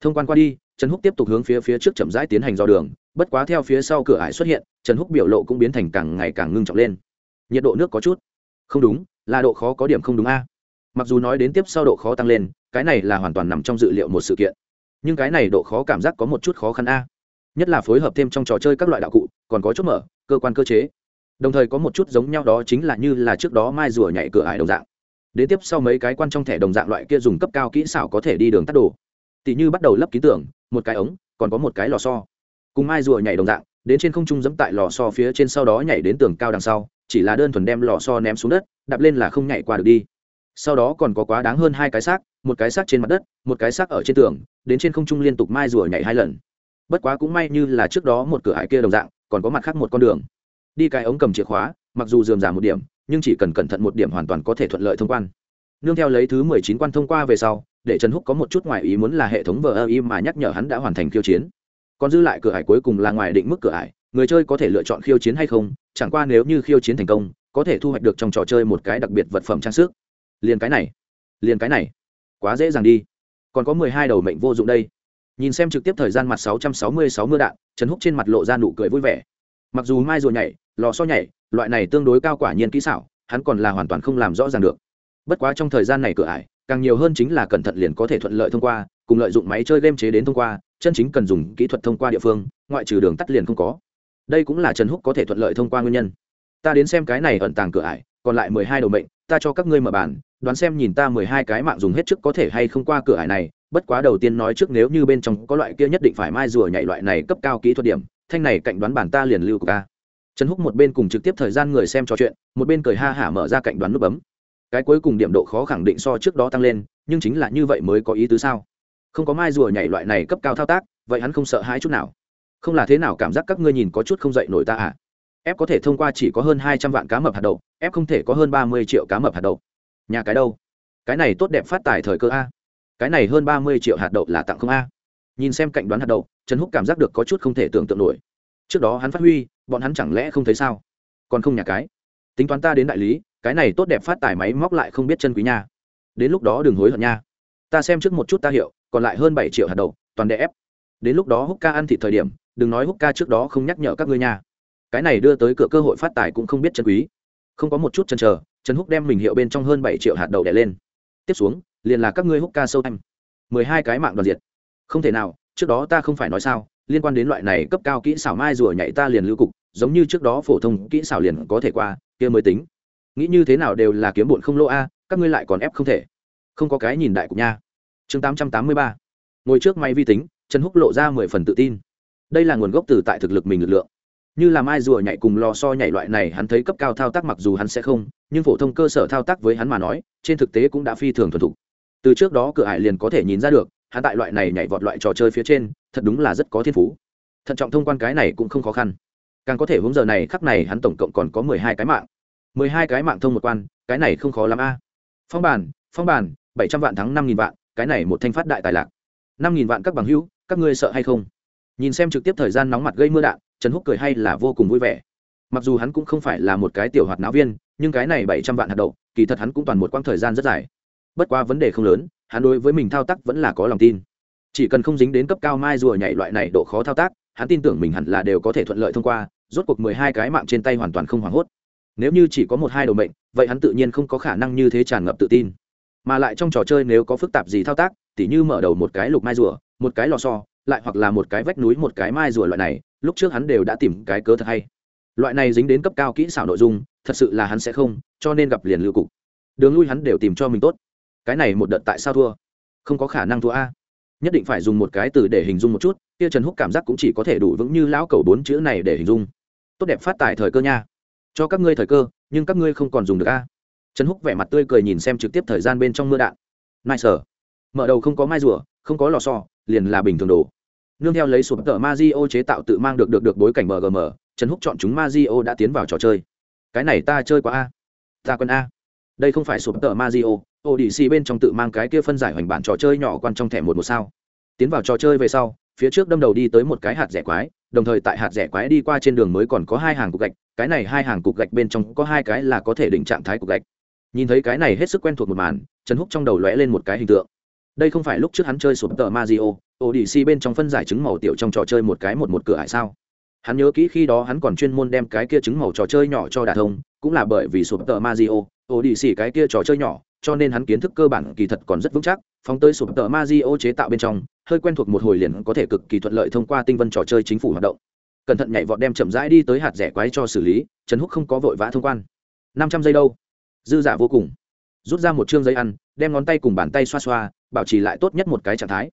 Thông quan qua đi, trần húc tiếp tục hướng phía phía trước chậm rãi tiến hành dò đường, bất quá theo phía sau cửa ải xuất hiện, trần húc biểu lộ cũng biến thành càng ngày càng ngưng trọng lên. Nhiệt độ nước có chút. Không đúng là độ khó có điểm không đúng a. Mặc dù nói đến tiếp sau độ khó tăng lên, cái này là hoàn toàn nằm trong dự liệu một sự kiện. Nhưng cái này độ khó cảm giác có một chút khó khăn a. Nhất là phối hợp thêm trong trò chơi các loại đạo cụ, còn có chốt mở, cơ quan cơ chế. Đồng thời có một chút giống nhau đó chính là như là trước đó mai rùa nhảy cửa ải đồng dạng. Đến tiếp sau mấy cái quan trong thẻ đồng dạng loại kia dùng cấp cao kỹ xảo có thể đi đường tắt đồ. Tỷ như bắt đầu lắp ký tưởng, một cái ống, còn có một cái lò so cùng mai rùa nhảy đồng dạng, đến trên không trung dẫm tại lò so phía trên sau đó nhảy đến tường cao đằng sau chỉ là đơn thuần đem lò so ném xuống đất, đạp lên là không nhảy qua được đi. Sau đó còn có quá đáng hơn hai cái xác, một cái xác trên mặt đất, một cái xác ở trên tường, đến trên không trung liên tục mai rùa nhảy hai lần. Bất quá cũng may như là trước đó một cửa hải kia đồng dạng, còn có mặt khác một con đường. Đi cái ống cầm chìa khóa, mặc dù dườm giảm một điểm, nhưng chỉ cần cẩn thận một điểm hoàn toàn có thể thuận lợi thông quan. Nương theo lấy thứ mười chín quan thông qua về sau, để trần húc có một chút ngoại ý muốn là hệ thống vờ ơ y mà nhắc nhở hắn đã hoàn thành khiêu chiến. Còn dư lại cửa hải cuối cùng là ngoài định mức cửa hải người chơi có thể lựa chọn khiêu chiến hay không, chẳng qua nếu như khiêu chiến thành công, có thể thu hoạch được trong trò chơi một cái đặc biệt vật phẩm trang sức. Liền cái này, liền cái này. Quá dễ dàng đi. Còn có mười hai đầu mệnh vô dụng đây. Nhìn xem trực tiếp thời gian mặt sáu trăm sáu mươi sáu mưa đạn, trần húc trên mặt lộ ra nụ cười vui vẻ. Mặc dù mai rồi nhảy, lò so nhảy, loại này tương đối cao quả nhiên kỹ xảo, hắn còn là hoàn toàn không làm rõ ràng được. Bất quá trong thời gian này cửa ải, càng nhiều hơn chính là cẩn thận liền có thể thuận lợi thông qua, cùng lợi dụng máy chơi game chế đến thông qua, chân chính cần dùng kỹ thuật thông qua địa phương, ngoại trừ đường tắt liền không có đây cũng là trần húc có thể thuận lợi thông qua nguyên nhân. Ta đến xem cái này ẩn tàng cửa ải, còn lại mười hai đầu mệnh, ta cho các ngươi mở bàn đoán xem nhìn ta mười hai cái mạng dùng hết trước có thể hay không qua cửa ải này. Bất quá đầu tiên nói trước nếu như bên trong có loại kia nhất định phải mai rùa nhảy loại này cấp cao kỹ thuật điểm, thanh này cạnh đoán bản ta liền lưu của ta. Trần húc một bên cùng trực tiếp thời gian người xem trò chuyện, một bên cười ha hả mở ra cạnh đoán nút bấm. Cái cuối cùng điểm độ khó khẳng định so trước đó tăng lên, nhưng chính là như vậy mới có ý tứ sao? Không có mai rùa nhảy loại này cấp cao thao tác, vậy hắn không sợ hãi chút nào không là thế nào cảm giác các ngươi nhìn có chút không dậy nổi ta à? Ép có thể thông qua chỉ có hơn hai trăm vạn cá mập hạt đậu ép không thể có hơn ba mươi triệu cá mập hạt đậu. Nhà cái đâu? Cái này tốt đẹp phát tài thời cơ a. Cái này hơn ba mươi triệu hạt đậu là tặng không a. Nhìn xem cạnh đoán hạt đậu, trần húc cảm giác được có chút không thể tưởng tượng nổi. Trước đó hắn phát huy, bọn hắn chẳng lẽ không thấy sao? Còn không nhà cái. Tính toán ta đến đại lý, cái này tốt đẹp phát tài máy móc lại không biết chân quý nha. Đến lúc đó đừng hối hận nha. Ta xem trước một chút ta hiệu, còn lại hơn bảy triệu hạt đậu, toàn đè ép đến lúc đó húc ca ăn thịt thời điểm đừng nói húc ca trước đó không nhắc nhở các ngươi nha. Cái này đưa tới cửa cơ hội phát tài cũng không biết chân quý. Không có một chút chân chờ, trần húc đem mình hiệu bên trong hơn bảy triệu hạt đậu đẻ lên. Tiếp xuống, liền là các ngươi húc ca sâu thanh mười hai cái mạng đoàn diệt. Không thể nào, trước đó ta không phải nói sao, liên quan đến loại này cấp cao kỹ xảo mai rùa nhảy ta liền lưu cục, giống như trước đó phổ thông kỹ xảo liền có thể qua, kia mới tính. Nghĩ như thế nào đều là kiếm bụn không lỗ a, các ngươi lại còn ép không thể. Không có cái nhìn đại cục nha. Chương tám trăm tám mươi ba. Ngồi trước máy vi tính, trần húc lộ ra mười phần tự tin đây là nguồn gốc từ tại thực lực mình lực lượng. Như là mai rùa nhảy cùng lò so nhảy loại này, hắn thấy cấp cao thao tác mặc dù hắn sẽ không, nhưng phổ thông cơ sở thao tác với hắn mà nói, trên thực tế cũng đã phi thường thuần thục. Từ trước đó cửa ải liền có thể nhìn ra được, hắn tại loại này nhảy vọt loại trò chơi phía trên, thật đúng là rất có thiên phú. Thận trọng thông quan cái này cũng không khó khăn. Càng có thể hướng giờ này, khắc này hắn tổng cộng còn có mười hai cái mạng. mười hai cái mạng thông một quan, cái này không khó lắm a. Phong bản phong bản, bảy trăm vạn thắng năm nghìn vạn, cái này một thanh phát đại tài lạc. năm nghìn vạn các bằng hữu, các ngươi sợ hay không? Nhìn xem trực tiếp thời gian nóng mặt gây mưa đạn, trần húc cười hay là vô cùng vui vẻ. Mặc dù hắn cũng không phải là một cái tiểu hoạt náo viên, nhưng cái này bảy trăm vạn hạt đậu, kỳ thật hắn cũng toàn một quãng thời gian rất dài. Bất quá vấn đề không lớn, hắn đối với mình thao tác vẫn là có lòng tin. Chỉ cần không dính đến cấp cao mai rùa nhảy loại này độ khó thao tác, hắn tin tưởng mình hẳn là đều có thể thuận lợi thông qua, rốt cuộc mười hai cái mạng trên tay hoàn toàn không hoảng hốt. Nếu như chỉ có một hai đầu mệnh, vậy hắn tự nhiên không có khả năng như thế tràn ngập tự tin. Mà lại trong trò chơi nếu có phức tạp gì thao tác, tỉ như mở đầu một cái lục mai rùa, một cái lò so lại hoặc là một cái vách núi, một cái mai rùa loại này, lúc trước hắn đều đã tìm cái cớ thật hay. Loại này dính đến cấp cao kỹ xảo nội dung, thật sự là hắn sẽ không, cho nên gặp liền lưu cục. Đường lui hắn đều tìm cho mình tốt. Cái này một đợt tại sao thua? Không có khả năng thua a. Nhất định phải dùng một cái từ để hình dung một chút, kia trần húc cảm giác cũng chỉ có thể đủ vững như lão cầu bốn chữ này để hình dung. Tốt đẹp phát tài thời cơ nha. Cho các ngươi thời cơ, nhưng các ngươi không còn dùng được a. Trần húc vẻ mặt tươi cười nhìn xem trực tiếp thời gian bên trong mưa đạn. Nai sở mở đầu không có mai rùa, không có lò xo, liền là bình thường đồ nương theo lấy sụp tờ Mazio chế tạo tự mang được được được bối cảnh mgm trần húc chọn chúng Mazio đã tiến vào trò chơi. Cái này ta chơi qua a. Ta quân a. Đây không phải sụp tờ Mazio odyssey bên trong tự mang cái kia phân giải hoành bản trò chơi nhỏ quan trong thẻ một một sao. Tiến vào trò chơi về sau phía trước đâm đầu đi tới một cái hạt rẻ quái đồng thời tại hạt rẻ quái đi qua trên đường mới còn có hai hàng cục gạch cái này hai hàng cục gạch bên trong có hai cái là có thể định trạng thái cục gạch. Nhìn thấy cái này hết sức quen thuộc một màn trần húc trong đầu lóe lên một cái hình tượng. Đây không phải lúc trước hắn chơi sụp tờ Mario, Odyssey bên trong phân giải trứng màu tiểu trong trò chơi một cái một một cửa hải sao? Hắn nhớ kỹ khi đó hắn còn chuyên môn đem cái kia trứng màu trò chơi nhỏ cho Đà thông, cũng là bởi vì sụp tờ Mario, Odyssey cái kia trò chơi nhỏ, cho nên hắn kiến thức cơ bản kỳ thật còn rất vững chắc, phóng tới sụp tờ Mario chế tạo bên trong, hơi quen thuộc một hồi liền có thể cực kỳ thuận lợi thông qua tinh vân trò chơi chính phủ hoạt động. Cẩn thận nhảy vọt đem chậm rãi đi tới hạt rẻ quái cho xử lý, Trần Húc không có vội vã thông quan. năm trăm giây đâu? Dư giả vô cùng. Rút ra một chương giấy ăn, đem ngón tay cùng bàn tay xoa xoa, bảo trì lại tốt nhất một cái trạng thái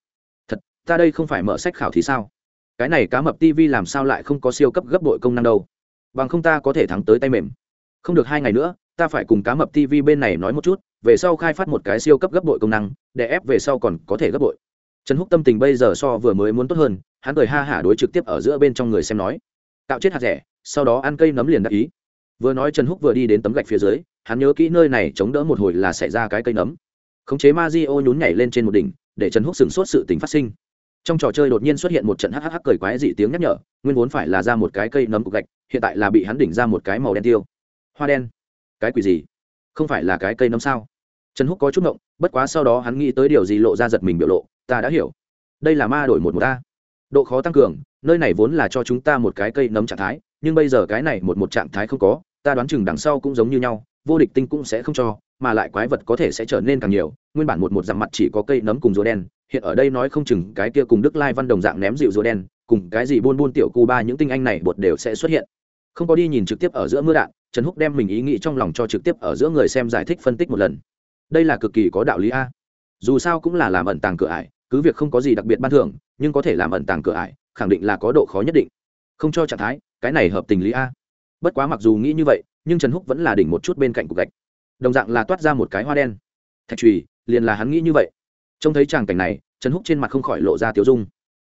ta đây không phải mở sách khảo thì sao? Cái này cá mập tv làm sao lại không có siêu cấp gấp bội công năng đâu? Bằng không ta có thể thắng tới tay mềm. Không được hai ngày nữa, ta phải cùng cá mập tv bên này nói một chút, về sau khai phát một cái siêu cấp gấp bội công năng, để ép về sau còn có thể gấp bội. Trần húc tâm tình bây giờ so vừa mới muốn tốt hơn, hắn cười ha hả đối trực tiếp ở giữa bên trong người xem nói. Tạo chết hạt rẻ, sau đó ăn cây nấm liền đắc ý. Vừa nói trần húc vừa đi đến tấm gạch phía dưới, hắn nhớ kỹ nơi này chống đỡ một hồi là xảy ra cái cây nấm. Khống chế ma di o nhún nhảy lên trên một đỉnh, để trần húc sửng sốt sự tình phát sinh trong trò chơi đột nhiên xuất hiện một trận hắc hắc cười quái dị tiếng nhắc nhở, nguyên vốn phải là ra một cái cây nấm cục gạch, hiện tại là bị hắn đỉnh ra một cái màu đen tiêu. Hoa đen? Cái quỷ gì? Không phải là cái cây nấm sao? Trần húc có chút ngộng, bất quá sau đó hắn nghĩ tới điều gì lộ ra giật mình biểu lộ, ta đã hiểu. Đây là ma đổi một một ta độ khó tăng cường, nơi này vốn là cho chúng ta một cái cây nấm trạng thái, nhưng bây giờ cái này một một trạng thái không có, ta đoán chừng đằng sau cũng giống như nhau, vô địch tinh cũng sẽ không cho mà lại quái vật có thể sẽ trở nên càng nhiều. Nguyên bản một một dặm mặt chỉ có cây nấm cùng rùa đen, hiện ở đây nói không chừng cái kia cùng đức lai văn đồng dạng ném dịu rùa đen, cùng cái gì buôn buôn tiểu cu ba những tinh anh này bột đều sẽ xuất hiện. Không có đi nhìn trực tiếp ở giữa mưa đạn, trần húc đem mình ý nghĩ trong lòng cho trực tiếp ở giữa người xem giải thích phân tích một lần. Đây là cực kỳ có đạo lý a. Dù sao cũng là làm ẩn tàng cửa ải, cứ việc không có gì đặc biệt ban thưởng, nhưng có thể làm ẩn tàng cửa ải, khẳng định là có độ khó nhất định. Không cho trạng thái, cái này hợp tình lý a. Bất quá mặc dù nghĩ như vậy, nhưng trần húc vẫn là đỉnh một chút bên cạnh cục gạch đồng dạng là toát ra một cái hoa đen. Thạch trùy liền là hắn nghĩ như vậy. Trông thấy tràng cảnh này, trần húc trên mặt không khỏi lộ ra tiếu dung.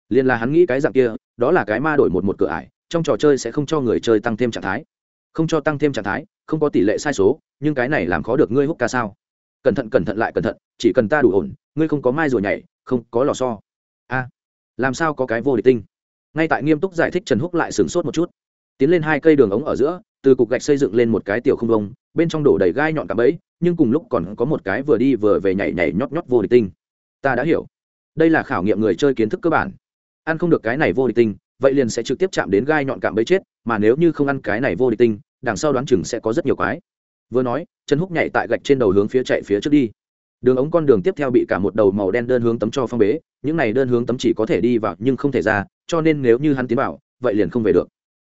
Liền là hắn nghĩ cái dạng kia, đó là cái ma đổi một một cửa ải, trong trò chơi sẽ không cho người chơi tăng thêm trạng thái. Không cho tăng thêm trạng thái, không có tỷ lệ sai số, nhưng cái này làm khó được ngươi húc ca sao? Cẩn thận cẩn thận lại cẩn thận, chỉ cần ta đủ ổn, ngươi không có mai rồi nhảy, không có lò so a, làm sao có cái vô địch tinh? Ngay tại nghiêm túc giải thích trần húc lại sửng sốt một chút. Tiến lên hai cây đường ống ở giữa từ cục gạch xây dựng lên một cái tiểu không đông bên trong đổ đầy gai nhọn cả bẫy, nhưng cùng lúc còn có một cái vừa đi vừa về nhảy nhảy nhót nhót vô địch tinh. Ta đã hiểu. Đây là khảo nghiệm người chơi kiến thức cơ bản. Ăn không được cái này vô địch tinh, vậy liền sẽ trực tiếp chạm đến gai nhọn cạm bẫy chết, mà nếu như không ăn cái này vô địch tinh, đằng sau đoán chừng sẽ có rất nhiều quái. Vừa nói chân húc nhảy tại gạch trên đầu hướng phía chạy phía trước đi. Đường ống con đường tiếp theo bị cả một đầu màu đen đơn hướng tấm cho phong bế, những này đơn hướng tấm chỉ có thể đi vào nhưng không thể ra, cho nên nếu như hắn tiến vào, vậy liền không về được.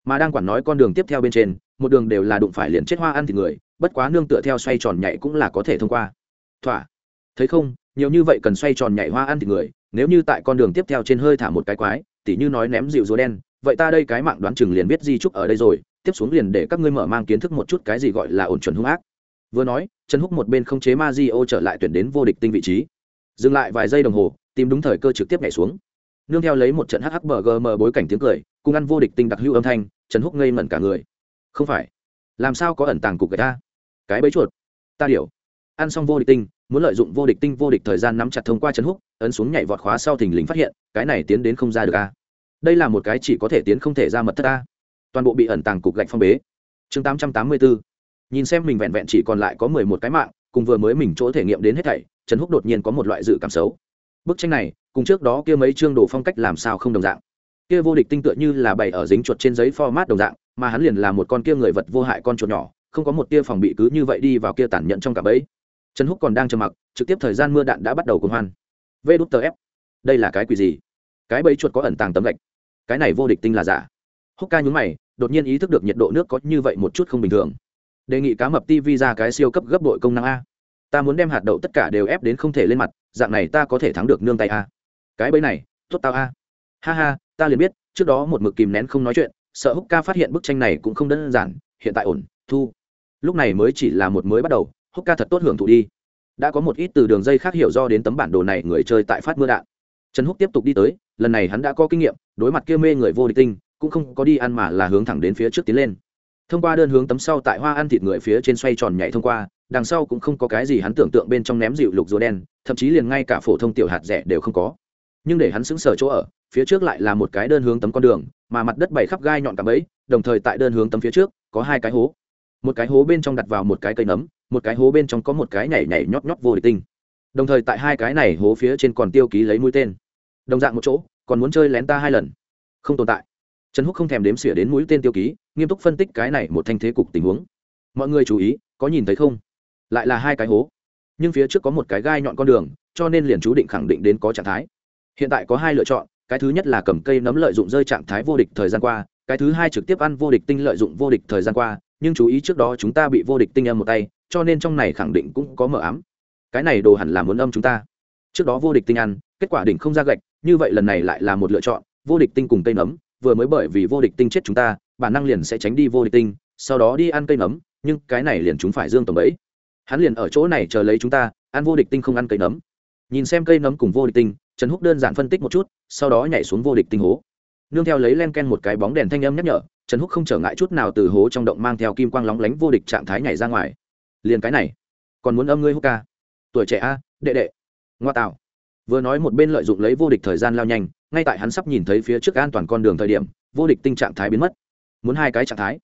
Mà đang quản nói con đường tiếp theo bên trên một đường đều là đụng phải liền chết hoa ăn thịt người, bất quá nương tựa theo xoay tròn nhảy cũng là có thể thông qua. Thỏa. Thấy không, nhiều như vậy cần xoay tròn nhảy hoa ăn thịt người, nếu như tại con đường tiếp theo trên hơi thả một cái quái, tỉ như nói ném dịu rùa đen, vậy ta đây cái mạng đoán chừng liền biết di trúc ở đây rồi, tiếp xuống liền để các ngươi mở mang kiến thức một chút cái gì gọi là ổn chuẩn hung ác. Vừa nói, trần húc một bên không chế ma di ô trở lại tuyển đến vô địch tinh vị trí. Dừng lại vài giây đồng hồ, tìm đúng thời cơ trực tiếp nhảy xuống. Nương theo lấy một trận hhbgm bối cảnh tiếng cười, cùng ăn vô địch tinh đặc hữu âm thanh, trần húc ngây ngẩn cả người không phải. Làm sao có ẩn tàng cục gạch ta? Cái bẫy chuột. Ta điều ăn xong vô địch tinh, muốn lợi dụng vô địch tinh vô địch thời gian nắm chặt thông qua chân húc ấn xuống nhảy vọt khóa sau thình lình phát hiện, cái này tiến đến không ra được a. Đây là một cái chỉ có thể tiến không thể ra mật thất a. Toàn bộ bị ẩn tàng cục gạch phong bế. Chương tám trăm tám mươi bốn nhìn xem mình vẹn vẹn chỉ còn lại có mười một cái mạng, cùng vừa mới mình chỗ thể nghiệm đến hết thảy trần húc đột nhiên có một loại dự cảm xấu. Bức tranh này, cùng trước đó kia mấy chương đồ phong cách làm sao không đồng dạng. Kia vô địch tinh tựa như là bày ở dính chuột trên giấy format đồng dạng mà hắn liền là một con kia người vật vô hại con chuột nhỏ, không có một tia phòng bị cứ như vậy đi vào kia tản nhận trong cả bẫy. Trần húc còn đang trầm mặc, trực tiếp thời gian mưa đạn đã bắt đầu cùng hoan. Vê đút tờ ép. Đây là cái quỷ gì? Cái bẫy chuột có ẩn tàng tấm gạch. Cái này vô địch tinh là giả. Húc ca nhún mày, đột nhiên ý thức được nhiệt độ nước có như vậy một chút không bình thường. Đề nghị cá mập tv ra cái siêu cấp gấp đội công năng a. Ta muốn đem hạt đậu tất cả đều ép đến không thể lên mặt, dạng này ta có thể thắng được nương tay a. Cái bẫy này, tốt tao a. Ha ha, ta liền biết, trước đó một mực kìm nén không nói chuyện sợ húc ca phát hiện bức tranh này cũng không đơn giản, hiện tại ổn, thu. Lúc này mới chỉ là một mới bắt đầu, húc ca thật tốt hưởng thụ đi. Đã có một ít từ đường dây khác hiểu do đến tấm bản đồ này người chơi tại phát mưa đạn. Trần húc tiếp tục đi tới, lần này hắn đã có kinh nghiệm, đối mặt kia mê người vô địch tinh, cũng không có đi ăn mà là hướng thẳng đến phía trước tiến lên. Thông qua đơn hướng tấm sau tại hoa ăn thịt người phía trên xoay tròn nhảy thông qua, đằng sau cũng không có cái gì hắn tưởng tượng bên trong ném dịu lục rùa đen, thậm chí liền ngay cả phổ thông tiểu hạt rẻ đều không có. Nhưng để hắn xứng sở chỗ ở, phía trước lại là một cái đơn hướng tấm con đường mà mặt đất bày khắp gai nhọn cạm ấy đồng thời tại đơn hướng tấm phía trước, có hai cái hố. Một cái hố bên trong đặt vào một cái cây nấm, một cái hố bên trong có một cái nhảy nhảy nhót nhót vô địch tinh. Đồng thời tại hai cái này hố phía trên còn tiêu ký lấy mũi tên. Đồng dạng một chỗ, còn muốn chơi lén ta hai lần. Không tồn tại. Trần húc không thèm đếm xỉa đến mũi tên tiêu ký, nghiêm túc phân tích cái này một thanh thế cục tình huống. Mọi người chú ý, có nhìn thấy không? Lại là hai cái hố. Nhưng phía trước có một cái gai nhọn con đường, cho nên liền chú định khẳng định đến có trạng thái. Hiện tại có hai lựa chọn cái thứ nhất là cầm cây nấm lợi dụng rơi trạng thái vô địch thời gian qua cái thứ hai trực tiếp ăn vô địch tinh lợi dụng vô địch thời gian qua nhưng chú ý trước đó chúng ta bị vô địch tinh âm một tay cho nên trong này khẳng định cũng có mờ ám cái này đồ hẳn là muốn âm chúng ta trước đó vô địch tinh ăn kết quả đỉnh không ra gạch như vậy lần này lại là một lựa chọn vô địch tinh cùng cây nấm vừa mới bởi vì vô địch tinh chết chúng ta bản năng liền sẽ tránh đi vô địch tinh sau đó đi ăn cây nấm nhưng cái này liền chúng phải dương tổng ấy hắn liền ở chỗ này chờ lấy chúng ta ăn vô địch tinh không ăn cây nấm nhìn xem cây nấm cùng vô địch tinh trần húc đơn giản phân tích một chút, sau đó nhảy xuống vô địch tinh hố. Nương theo lấy len ken một cái bóng đèn thanh âm nhắc nhở, trần húc không trở ngại chút nào từ hố trong động mang theo kim quang lóng lánh vô địch trạng thái nhảy ra ngoài. Liền cái này, còn muốn âm ngươi húc ca? Tuổi trẻ a, đệ đệ. Ngoa tạo. Vừa nói một bên lợi dụng lấy vô địch thời gian lao nhanh, ngay tại hắn sắp nhìn thấy phía trước an toàn con đường thời điểm, vô địch tinh trạng thái biến mất. Muốn hai cái trạng thái.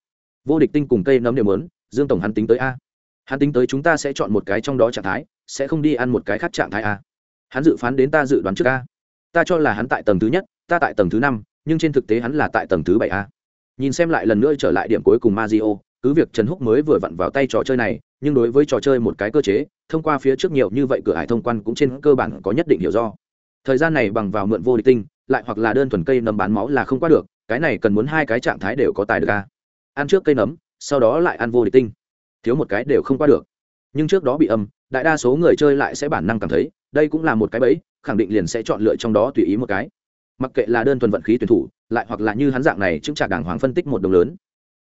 Vô địch tinh cùng cây nấm đều muốn, dương tổng hắn tính tới a. Hắn tính tới chúng ta sẽ chọn một cái trong đó trạng thái, sẽ không đi ăn một cái khác trạng thái a hắn dự phán đến ta dự đoán trước a ta cho là hắn tại tầng thứ nhất ta tại tầng thứ năm nhưng trên thực tế hắn là tại tầng thứ bảy a nhìn xem lại lần nữa trở lại điểm cuối cùng Mazio, cứ việc Trần Húc mới vừa vặn vào tay trò chơi này, nhưng đối với trò chơi một cái cơ chế, thông qua phía trước nhiều như vậy cửa hải thông quan cũng trên cơ bản có nhất định hiểu do. Thời gian này bằng vào mượn vô địch tinh, lại hoặc là đơn thuần cây nấm bán máu là không qua được, cái này cần muốn hai cái trạng thái đều có tài được a. Ăn trước cây nấm, sau đó lại ăn vô địch tinh. Thiếu một cái đều không qua được. Nhưng trước đó bị âm, đại đa số người chơi lại sẽ bản năng cảm thấy, đây cũng là một cái bẫy, khẳng định liền sẽ chọn lựa trong đó tùy ý một cái. Mặc kệ là đơn thuần vận khí tuyển thủ lại hoặc là như hắn dạng này chứng trả đàng hoàng phân tích một đồng lớn.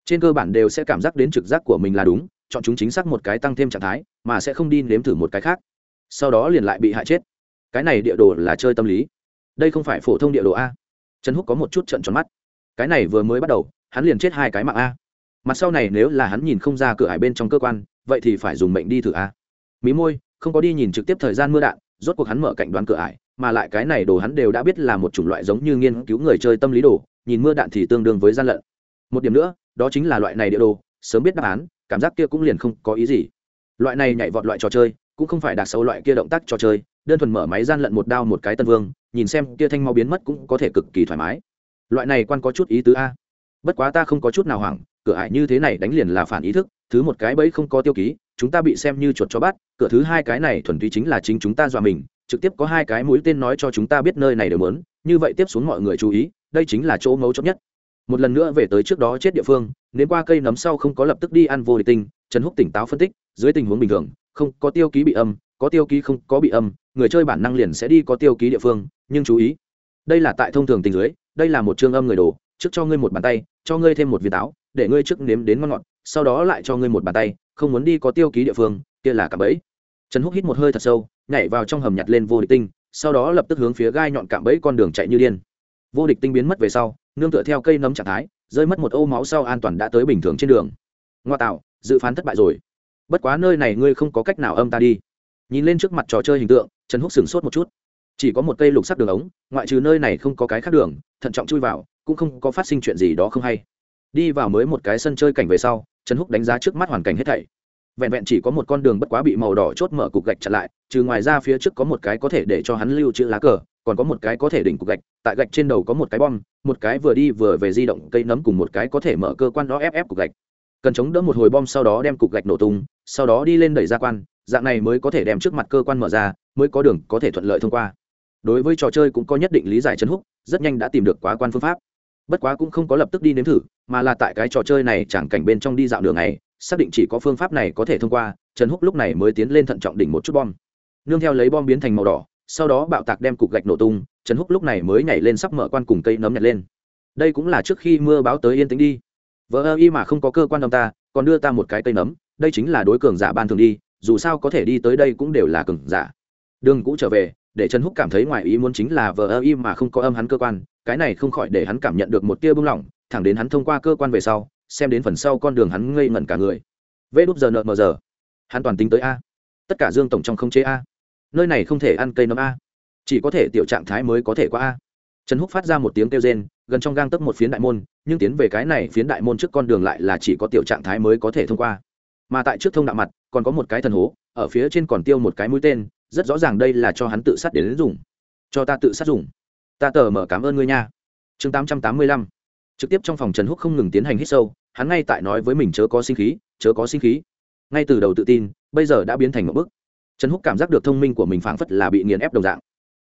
Trên cơ bản đều sẽ cảm giác đến trực giác của mình là đúng chọn chúng chính xác một cái tăng thêm trạng thái mà sẽ không đi nếm thử một cái khác. Sau đó liền lại bị hại chết. Cái này địa đồ là chơi tâm lý. Đây không phải phổ thông địa đồ a. Trần húc có một chút trận tròn mắt. Cái này vừa mới bắt đầu hắn liền chết hai cái mạng a. Mặt sau này nếu là hắn nhìn không ra cửa hải bên trong cơ quan vậy thì phải dùng mệnh đi thử a. Mí môi không có đi nhìn trực tiếp thời gian mưa đạn rốt cuộc hắn mở cạnh đoán cửa ải, mà lại cái này đồ hắn đều đã biết là một chủng loại giống như nghiên cứu người chơi tâm lý đồ, nhìn mưa đạn thì tương đương với gian lận. Một điểm nữa, đó chính là loại này địa đồ, sớm biết đáp án, cảm giác kia cũng liền không có ý gì. Loại này nhảy vọt loại trò chơi, cũng không phải đặc sâu loại kia động tác trò chơi, đơn thuần mở máy gian lận một đao một cái tân vương, nhìn xem kia thanh mau biến mất cũng có thể cực kỳ thoải mái. Loại này quan có chút ý tứ a. Bất quá ta không có chút nào hoảng, cửa ải như thế này đánh liền là phản ý thức, thứ một cái bẫy không có tiêu ký chúng ta bị xem như chuột cho bắt, cửa thứ hai cái này thuần túy chính là chính chúng ta dọa mình, trực tiếp có hai cái mũi tên nói cho chúng ta biết nơi này đều muốn, như vậy tiếp xuống mọi người chú ý, đây chính là chỗ mấu chốt nhất. Một lần nữa về tới trước đó chết địa phương nếu qua cây nấm sau không có lập tức đi ăn vô địch tinh, trần húc tỉnh táo phân tích, dưới tình huống bình thường, không có tiêu ký bị âm, có tiêu ký không có bị âm, người chơi bản năng liền sẽ đi có tiêu ký địa phương, nhưng chú ý, đây là tại thông thường tình dưới, đây là một chương âm người đồ, trước cho ngươi một bàn tay, cho ngươi thêm một viên táo, để ngươi trước nếm đến ngon ngọt, sau đó lại cho ngươi một bàn tay không muốn đi có tiêu ký địa phương, kia là cả bẫy. Trần húc hít một hơi thật sâu, nhảy vào trong hầm nhặt lên vô địch tinh, sau đó lập tức hướng phía gai nhọn cạm bẫy con đường chạy như điên. Vô địch tinh biến mất về sau, nương tựa theo cây nấm trạng thái, rơi mất một ô máu sau an toàn đã tới bình thường trên đường. Ngoa tạo, dự phán thất bại rồi. Bất quá nơi này ngươi không có cách nào âm ta đi. Nhìn lên trước mặt trò chơi hình tượng, trần húc sửng sốt một chút. Chỉ có một cây lục sắc đường ống, ngoại trừ nơi này không có cái khác đường, thận trọng chui vào, cũng không có phát sinh chuyện gì đó không hay. Đi vào mới một cái sân chơi cảnh về sau trần húc đánh giá trước mắt hoàn cảnh hết thảy. Vẹn vẹn chỉ có một con đường bất quá bị màu đỏ chốt mở cục gạch chặn lại, trừ ngoài ra phía trước có một cái có thể để cho hắn lưu trữ lá cờ, còn có một cái có thể đỉnh cục gạch, tại gạch trên đầu có một cái bom, một cái vừa đi vừa về di động cây nấm cùng một cái có thể mở cơ quan đó ép ép cục gạch. Cần chống đỡ một hồi bom sau đó đem cục gạch nổ tung, sau đó đi lên đẩy ra quan, dạng này mới có thể đem trước mặt cơ quan mở ra, mới có đường có thể thuận lợi thông qua. Đối với trò chơi cũng có nhất định lý giải Trần húc, rất nhanh đã tìm được quá quan phương pháp bất quá cũng không có lập tức đi nếm thử, mà là tại cái trò chơi này chẳng cảnh bên trong đi dạo đường này xác định chỉ có phương pháp này có thể thông qua, trần húc lúc này mới tiến lên thận trọng đỉnh một chút bom. Nương theo lấy bom biến thành màu đỏ, sau đó bạo tạc đem cục gạch nổ tung, trần húc lúc này mới nhảy lên sắp mở quan cùng cây nấm nhặt lên. Đây cũng là trước khi mưa báo tới yên tĩnh đi. Vợ ơ y mà không có cơ quan ông ta, còn đưa ta một cái cây nấm, đây chính là đối cường giả ban thường đi, dù sao có thể đi tới đây cũng đều là cường giả. Đường cũ trở về, để trần húc cảm thấy ngoài ý muốn chính là vờ ơ y mà không có âm hắn cơ quan cái này không khỏi để hắn cảm nhận được một tia bưng lỏng, thẳng đến hắn thông qua cơ quan về sau, xem đến phần sau con đường hắn ngây ngẩn cả người. Vê đúp giờ nợ mờ giờ. Hắn toàn tính tới a. Tất cả dương tổng trong không chế a. Nơi này không thể ăn cây nấm a. Chỉ có thể tiểu trạng thái mới có thể qua a. Trần húc phát ra một tiếng kêu rên, gần trong gang tấp một phiến đại môn, nhưng tiến về cái này phiến đại môn trước con đường lại là chỉ có tiểu trạng thái mới có thể thông qua. Mà tại trước thông đạo mặt, còn có một cái thần hố, ở phía trên còn tiêu một cái mũi tên, rất rõ ràng đây là cho hắn tự sát để đến dùng. Cho ta tự sát dùng ta tờ mở cảm ơn ngươi nha. Chương tám trăm tám mươi lăm. Trực tiếp trong phòng trần húc không ngừng tiến hành hít sâu, hắn ngay tại nói với mình chớ có sinh khí, chớ có sinh khí. Ngay từ đầu tự tin, bây giờ đã biến thành một bước trần húc cảm giác được thông minh của mình phảng phất là bị nghiền ép đồng dạng.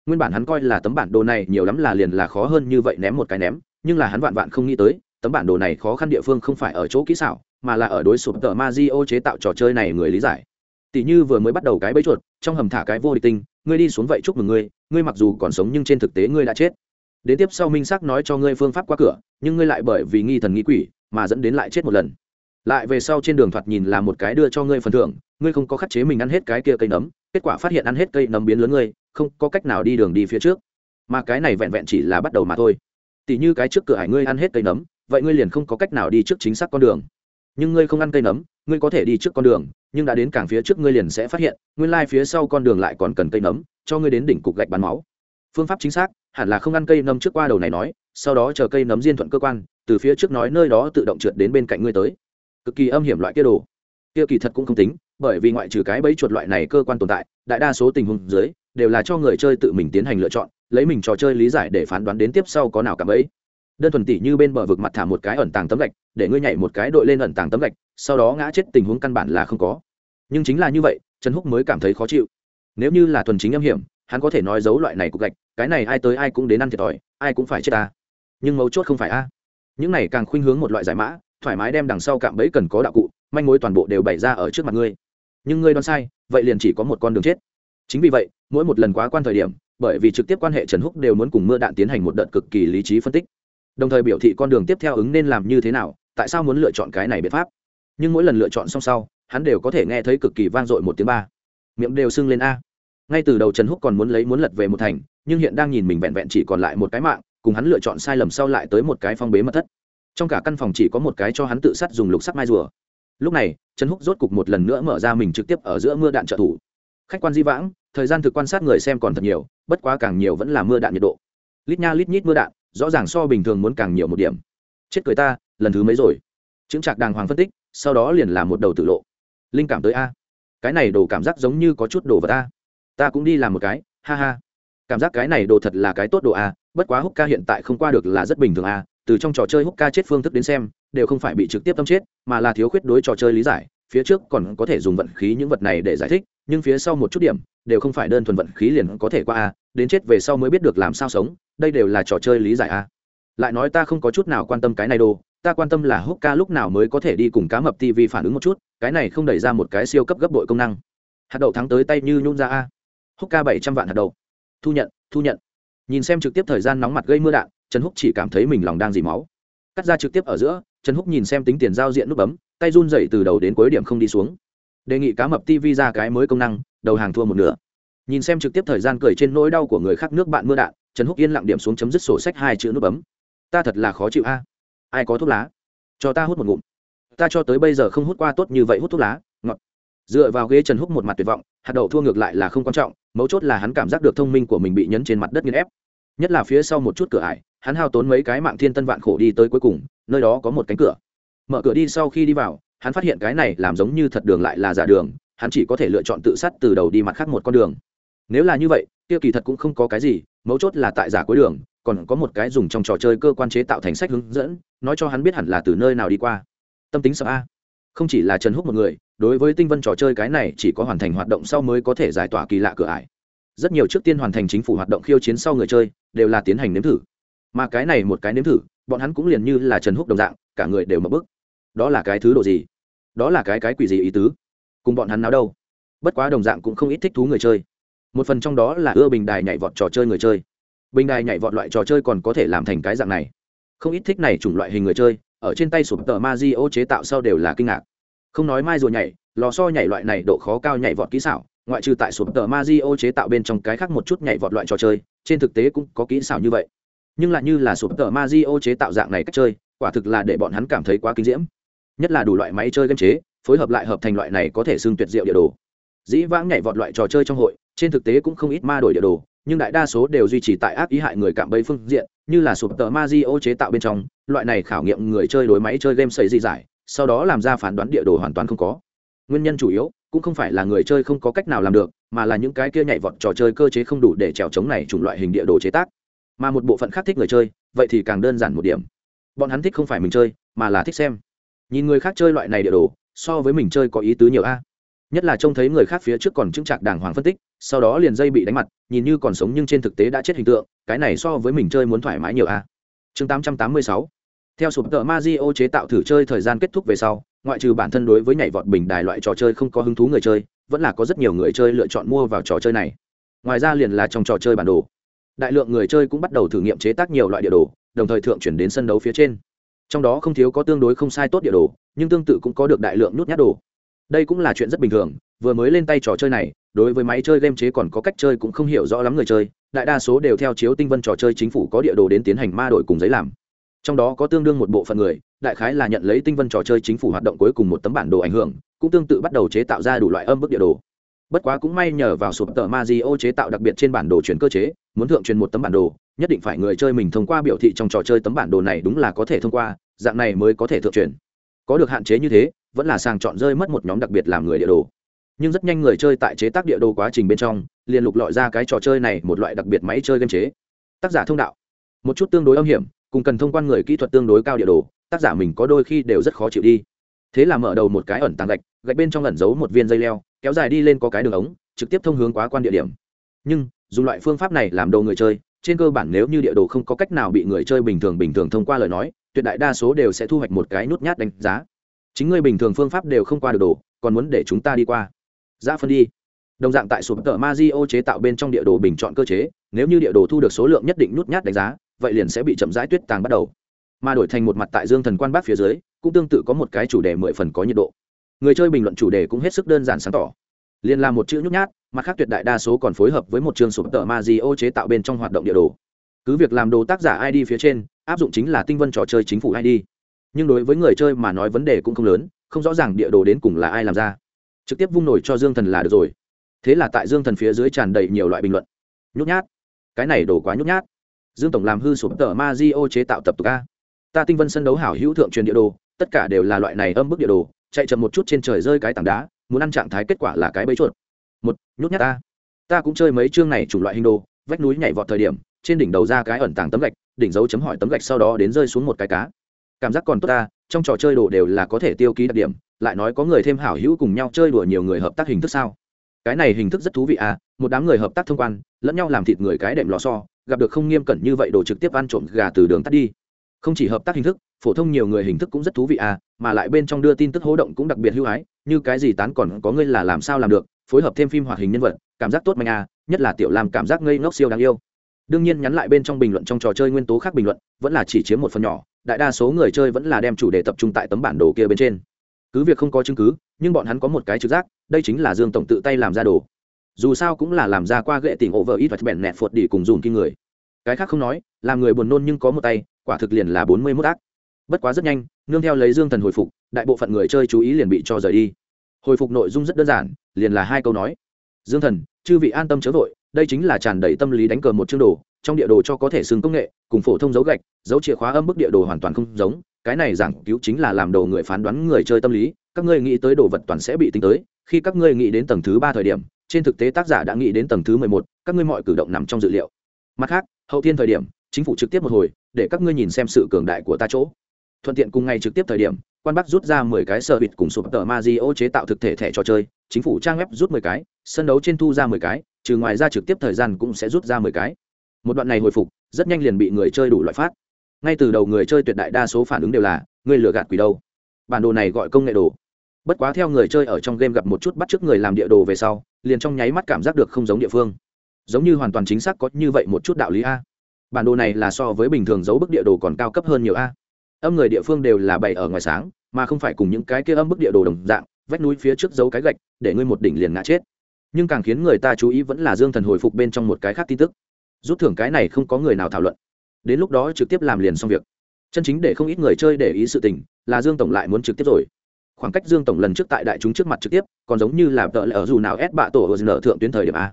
Nguyên bản hắn coi là tấm bản đồ này nhiều lắm là liền là khó hơn như vậy ném một cái ném, nhưng là hắn vạn vạn không nghĩ tới, tấm bản đồ này khó khăn địa phương không phải ở chỗ kỹ xảo, mà là ở đối sụp tờ ma di ô chế tạo trò chơi này người lý giải. Tỷ như vừa mới bắt đầu cái bẫy chuột, trong hầm thả cái vô địch tinh ngươi đi xuống vậy chúc mừng ngươi ngươi mặc dù còn sống nhưng trên thực tế ngươi đã chết. Đến tiếp sau minh sắc nói cho ngươi phương pháp qua cửa, nhưng ngươi lại bởi vì nghi thần nghi quỷ mà dẫn đến lại chết một lần. Lại về sau trên đường thoạt nhìn là một cái đưa cho ngươi phần thưởng, ngươi không có khắc chế mình ăn hết cái kia cây nấm, kết quả phát hiện ăn hết cây nấm biến lớn ngươi, không có cách nào đi đường đi phía trước. Mà cái này vẹn vẹn chỉ là bắt đầu mà thôi. Tỷ như cái trước cửa hải ngươi ăn hết cây nấm, vậy ngươi liền không có cách nào đi trước chính xác con đường. Nhưng ngươi không ăn cây nấm ngươi có thể đi trước con đường, nhưng đã đến càng phía trước ngươi liền sẽ phát hiện, nguyên lai phía sau con đường lại còn cần cây nấm, cho ngươi đến đỉnh cục gạch bắn máu. Phương pháp chính xác, hẳn là không ăn cây nấm trước qua đầu này nói, sau đó chờ cây nấm diên thuận cơ quan, từ phía trước nói nơi đó tự động trượt đến bên cạnh ngươi tới. Cực kỳ âm hiểm loại kia đồ. Kia kỳ thật cũng không tính, bởi vì ngoại trừ cái bẫy chuột loại này cơ quan tồn tại, đại đa số tình huống dưới, đều là cho người chơi tự mình tiến hành lựa chọn, lấy mình trò chơi lý giải để phán đoán đến tiếp sau có nào cả bẫy. Đơn thuần tỷ như bên bờ vực mặt thả một cái ẩn tàng tấm gạch, để ngươi nhảy một cái đội lên ẩn tàng tấm gạch sau đó ngã chết tình huống căn bản là không có. Nhưng chính là như vậy, trần húc mới cảm thấy khó chịu. Nếu như là thuần chính âm hiểm, hắn có thể nói giấu loại này cục gạch, cái này ai tới ai cũng đến ăn thiệt thòi, ai cũng phải chết ta. Nhưng mấu chốt không phải a. Những này càng khuynh hướng một loại giải mã, thoải mái đem đằng sau cạm bẫy cần có đạo cụ, manh mối toàn bộ đều bày ra ở trước mặt ngươi. Nhưng ngươi đoán sai, vậy liền chỉ có một con đường chết. Chính vì vậy, mỗi một lần quá quan thời điểm, bởi vì trực tiếp quan hệ trần húc đều muốn cùng mưa đạn tiến hành một đợt cực kỳ lý trí phân tích. Đồng thời biểu thị con đường tiếp theo ứng nên làm như thế nào, tại sao muốn lựa chọn cái này biện pháp? Nhưng mỗi lần lựa chọn xong sau, hắn đều có thể nghe thấy cực kỳ vang dội một tiếng ba. Miệng đều sưng lên a. Ngay từ đầu trần húc còn muốn lấy muốn lật về một thành, nhưng hiện đang nhìn mình vẹn vẹn chỉ còn lại một cái mạng, cùng hắn lựa chọn sai lầm sau lại tới một cái phong bế mật thất. Trong cả căn phòng chỉ có một cái cho hắn tự sát dùng lục sắc mai rùa. Lúc này, trần húc rốt cục một lần nữa mở ra mình trực tiếp ở giữa mưa đạn trợ thủ. Khách quan di vãng, thời gian thực quan sát người xem còn thật nhiều, bất quá càng nhiều vẫn là mưa đạn nhiệt độ. Lít nha lít nhít mưa đạn, rõ ràng so bình thường muốn càng nhiều một điểm. Chết cười ta, lần thứ mấy rồi? Chứng trạc đàng hoàng phân tích sau đó liền làm một đầu tự lộ. Linh cảm tới a. Cái này đồ cảm giác giống như có chút đồ vật a. Ta cũng đi làm một cái, ha ha. Cảm giác cái này đồ thật là cái tốt đồ a, bất quá húc ca hiện tại không qua được là rất bình thường a, từ trong trò chơi húc ca chết phương thức đến xem, đều không phải bị trực tiếp tâm chết, mà là thiếu khuyết đối trò chơi lý giải, phía trước còn có thể dùng vận khí những vật này để giải thích, nhưng phía sau một chút điểm, đều không phải đơn thuần vận khí liền có thể qua a, đến chết về sau mới biết được làm sao sống, đây đều là trò chơi lý giải a. Lại nói ta không có chút nào quan tâm cái này đồ ta quan tâm là húc ca lúc nào mới có thể đi cùng cá mập tv phản ứng một chút, cái này không đẩy ra một cái siêu cấp gấp bội công năng. Hạt đậu thắng tới tay như nhún ra a. Húc ca bảy trăm vạn hạt đậu. Thu nhận thu nhận. Nhìn xem trực tiếp thời gian nóng mặt gây mưa đạn, trần húc chỉ cảm thấy mình lòng đang dì máu. Cắt ra trực tiếp ở giữa, trần húc nhìn xem tính tiền giao diện nút bấm, tay run dậy từ đầu đến cuối điểm không đi xuống. Đề nghị cá mập tv ra cái mới công năng, đầu hàng thua một nửa. Nhìn xem trực tiếp thời gian cười trên nỗi đau của người khác nước bạn mưa đạn, trần húc yên lặng điểm xuống chấm dứt sổ sách hai chữ nút bấm. Ta thật là khó chịu a ai có thuốc lá? Cho ta hút một ngụm. Ta cho tới bây giờ không hút qua tốt như vậy hút thuốc lá. Ngọt. Dựa vào ghế trần hút một mặt tuyệt vọng, hạt đậu thua ngược lại là không quan trọng, mấu chốt là hắn cảm giác được thông minh của mình bị nhấn trên mặt đất nghiên ép. Nhất là phía sau một chút cửa ải, hắn hao tốn mấy cái mạng thiên tân vạn khổ đi tới cuối cùng, nơi đó có một cánh cửa. Mở cửa đi sau khi đi vào, hắn phát hiện cái này làm giống như thật đường lại là giả đường, hắn chỉ có thể lựa chọn tự sát từ đầu đi mặt khác một con đường. Nếu là như vậy, kia kỳ thật cũng không có cái gì, mấu chốt là tại giả cuối đường còn có một cái dùng trong trò chơi cơ quan chế tạo thành sách hướng dẫn, nói cho hắn biết hẳn là từ nơi nào đi qua. Tâm tính sợ a. Không chỉ là trần húc một người, đối với tinh vân trò chơi cái này chỉ có hoàn thành hoạt động sau mới có thể giải tỏa kỳ lạ cửa ải. Rất nhiều trước tiên hoàn thành chính phủ hoạt động khiêu chiến sau người chơi, đều là tiến hành nếm thử. Mà cái này một cái nếm thử, bọn hắn cũng liền như là trần húc đồng dạng, cả người đều mập bức đó là cái thứ độ gì? Đó là cái cái quỷ gì ý tứ? Cùng bọn hắn nào đâu? Bất quá đồng dạng cũng không ít thích thú người chơi. Một phần trong đó là ưa bình đài nhảy vọt trò chơi người chơi bình đài nhảy vọt loại trò chơi còn có thể làm thành cái dạng này. Không ít thích này chủng loại hình người chơi, ở trên tay sụp tờ ma di ô chế tạo sau đều là kinh ngạc. Không nói mai rùa nhảy, lò so nhảy loại này độ khó cao nhảy vọt kỹ xảo, ngoại trừ tại sụp tờ ma di ô chế tạo bên trong cái khác một chút nhảy vọt loại trò chơi, trên thực tế cũng có kỹ xảo như vậy. Nhưng lại như là sụp tờ ma di ô chế tạo dạng này cách chơi, quả thực là để bọn hắn cảm thấy quá kinh diễm. Nhất là đủ loại máy chơi game chế, phối hợp lại hợp thành loại này có thể xưng tuyệt diệu địa đồ. Dĩ vãng nhảy vọt loại trò chơi trong hội, trên thực tế cũng không ít ma đổi địa đồ nhưng đại đa số đều duy trì tại ác ý hại người cảm bấy phương diện, như là sụp tờ ma di ô chế tạo bên trong, loại này khảo nghiệm người chơi đối máy chơi game xây di giải, sau đó làm ra phán đoán địa đồ hoàn toàn không có. Nguyên nhân chủ yếu cũng không phải là người chơi không có cách nào làm được, mà là những cái kia nhảy vọt trò chơi cơ chế không đủ để trèo chống này chủng loại hình địa đồ chế tác. Mà một bộ phận khác thích người chơi, vậy thì càng đơn giản một điểm. Bọn hắn thích không phải mình chơi, mà là thích xem. Nhìn người khác chơi loại này địa đồ, so với mình chơi có ý tứ nhiều a. Nhất là trông thấy người khác phía trước còn chững trạc đàng hoàng phân tích sau đó liền dây bị đánh mặt, nhìn như còn sống nhưng trên thực tế đã chết hình tượng, cái này so với mình chơi muốn thoải mái nhiều a chương 886 theo sụp tờ Mario chế tạo thử chơi thời gian kết thúc về sau, ngoại trừ bản thân đối với nhảy vọt bình đài loại trò chơi không có hứng thú người chơi, vẫn là có rất nhiều người chơi lựa chọn mua vào trò chơi này. Ngoài ra liền là trong trò chơi bản đồ. Đại lượng người chơi cũng bắt đầu thử nghiệm chế tác nhiều loại địa đồ, đồng thời thượng chuyển đến sân đấu phía trên. Trong đó không thiếu có tương đối không sai tốt địa đồ, nhưng tương tự cũng có được đại lượng nút nhát đồ. Đây cũng là chuyện rất bình thường vừa mới lên tay trò chơi này, đối với máy chơi game chế còn có cách chơi cũng không hiểu rõ lắm người chơi, đại đa số đều theo chiếu tinh vân trò chơi chính phủ có địa đồ đến tiến hành ma đổi cùng giấy làm. Trong đó có tương đương một bộ phận người, đại khái là nhận lấy tinh vân trò chơi chính phủ hoạt động cuối cùng một tấm bản đồ ảnh hưởng, cũng tương tự bắt đầu chế tạo ra đủ loại âm bức địa đồ. Bất quá cũng may nhờ vào sụp tờ ma di ô chế tạo đặc biệt trên bản đồ chuyển cơ chế, muốn thượng truyền một tấm bản đồ, nhất định phải người chơi mình thông qua biểu thị trong trò chơi tấm bản đồ này đúng là có thể thông qua, dạng này mới có thể thượng truyền. Có được hạn chế như thế, vẫn là sàng chọn rơi mất một nhóm đặc biệt làm người địa đồ nhưng rất nhanh người chơi tại chế tác địa đồ quá trình bên trong, liền lục lọi ra cái trò chơi này một loại đặc biệt máy chơi game chế. Tác giả thông đạo. Một chút tương đối âm hiểm, cùng cần thông quan người kỹ thuật tương đối cao địa đồ, tác giả mình có đôi khi đều rất khó chịu đi. Thế là mở đầu một cái ẩn tàng gạch gạch bên trong ẩn giấu một viên dây leo, kéo dài đi lên có cái đường ống, trực tiếp thông hướng quá quan địa điểm. Nhưng, dùng loại phương pháp này làm đầu người chơi, trên cơ bản nếu như địa đồ không có cách nào bị người chơi bình thường bình thường thông qua lời nói, tuyệt đại đa số đều sẽ thu hoạch một cái nút nhát đánh giá. Chính người bình thường phương pháp đều không qua được đồ, còn muốn để chúng ta đi qua ra phân đi. Đồng dạng tại sụp tờ ma di chế tạo bên trong địa đồ bình chọn cơ chế, nếu như địa đồ thu được số lượng nhất định nút nhát đánh giá, vậy liền sẽ bị chậm rãi tuyết tàng bắt đầu. Mà đổi thành một mặt tại dương thần quan bác phía dưới, cũng tương tự có một cái chủ đề mười phần có nhiệt độ. Người chơi bình luận chủ đề cũng hết sức đơn giản sáng tỏ. Liền là một chữ nhút nhát, mặt khác tuyệt đại đa số còn phối hợp với một chương sụp tờ ma di chế tạo bên trong hoạt động địa đồ. Cứ việc làm đồ tác giả id phía trên, áp dụng chính là tinh vân trò chơi chính phủ id nhưng đối với người chơi mà nói vấn đề cũng không lớn, không rõ ràng địa đồ đến cùng là ai làm ra trực tiếp vung nổi cho dương thần là được rồi. Thế là tại dương thần phía dưới tràn đầy nhiều loại bình luận. Nhút nhát. Cái này đổ quá nhút nhát. Dương tổng làm hư sụp tờ ma di ô chế tạo tập tục a. Ta tinh vân sân đấu hảo hữu thượng truyền địa đồ, tất cả đều là loại này âm bức địa đồ, chạy chậm một chút trên trời rơi cái tảng đá, muốn ăn trạng thái kết quả là cái bẫy chuột. Một, nhút nhát ta. Ta cũng chơi mấy chương này chủng loại hình đồ, vách núi nhảy vọt thời điểm, trên đỉnh đầu ra cái ẩn tàng tấm gạch, đỉnh dấu chấm hỏi tấm gạch sau đó đến rơi xuống một cái cá cảm giác còn tốt ta, trong trò chơi đồ đều là có thể tiêu ký đặc điểm, lại nói có người thêm hảo hữu cùng nhau chơi đùa nhiều người hợp tác hình thức sao? Cái này hình thức rất thú vị à một đám người hợp tác thông quan, lẫn nhau làm thịt người cái đệm lò so gặp được không nghiêm cẩn như vậy đồ trực tiếp ăn trộm gà từ đường tắt đi. Không chỉ hợp tác hình thức, phổ thông nhiều người hình thức cũng rất thú vị à mà lại bên trong đưa tin tức hố động cũng đặc biệt hữu hái như cái gì tán còn có ngươi là làm sao làm được, phối hợp thêm phim hoạt hình nhân vật, cảm giác tốt mạnh à nhất là tiểu làm cảm giác ngây ngốc siêu đáng yêu. Đương nhiên nhắn lại bên trong bình luận trong trò chơi nguyên tố khác bình luận, vẫn là chỉ chiếm một phần nhỏ đại đa số người chơi vẫn là đem chủ đề tập trung tại tấm bản đồ kia bên trên. Cứ việc không có chứng cứ, nhưng bọn hắn có một cái trực giác, đây chính là dương tổng tự tay làm ra đồ. Dù sao cũng là làm ra qua gệ tình vợ ít và bèn nẹt phột đi cùng dùng kinh người. Cái khác không nói, làm người buồn nôn nhưng có một tay, quả thực liền là bốn mươi mốt ác. Bất quá rất nhanh, nương theo lấy dương thần hồi phục, đại bộ phận người chơi chú ý liền bị cho rời đi. Hồi phục nội dung rất đơn giản, liền là hai câu nói. Dương thần, chư vị an tâm chớ vội, đây chính là tràn đầy tâm lý đánh cờ một chương đồ trong địa đồ cho có thể xưng công nghệ, cùng phổ thông dấu gạch, dấu chìa khóa âm bức địa đồ hoàn toàn không giống, cái này giảng cứu chính là làm đồ người phán đoán người chơi tâm lý, các ngươi nghĩ tới đồ vật toàn sẽ bị tính tới, khi các ngươi nghĩ đến tầng thứ ba thời điểm, trên thực tế tác giả đã nghĩ đến tầng thứ mười một, các ngươi mọi cử động nằm trong dự liệu. Mặt khác, hậu thiên thời điểm, chính phủ trực tiếp một hồi, để các ngươi nhìn xem sự cường đại của ta chỗ. Thuận tiện cùng ngày trực tiếp thời điểm, quan bắc rút ra mười cái sơ bịt cùng sụp tờ ma di ô chế tạo thực thể thẻ trò chơi, chính phủ trang web rút mười cái, sân đấu trên thu ra mười cái, trừ ngoài ra trực tiếp thời gian cũng sẽ rút ra mười cái một đoạn này hồi phục, rất nhanh liền bị người chơi đủ loại phát. Ngay từ đầu người chơi tuyệt đại đa số phản ứng đều là người lừa gạt quỷ đâu? Bản đồ này gọi công nghệ đồ. Bất quá theo người chơi ở trong game gặp một chút bắt chước người làm địa đồ về sau, liền trong nháy mắt cảm giác được không giống địa phương. Giống như hoàn toàn chính xác có như vậy một chút đạo lý a. Bản đồ này là so với bình thường giấu bức địa đồ còn cao cấp hơn nhiều a. Âm người địa phương đều là bày ở ngoài sáng, mà không phải cùng những cái kia âm bức địa đồ đồng dạng, vách núi phía trước giấu cái gạch, để ngươi một đỉnh liền ngã chết. Nhưng càng khiến người ta chú ý vẫn là dương thần hồi phục bên trong một cái khác tin tức rút thưởng cái này không có người nào thảo luận. Đến lúc đó trực tiếp làm liền xong việc. Chân chính để không ít người chơi để ý sự tình, là dương tổng lại muốn trực tiếp rồi. Khoảng cách dương tổng lần trước tại đại chúng trước mặt trực tiếp, còn giống như là vợ lỡ dù nào ép bạ tổ ở nở thượng tuyến thời điểm a.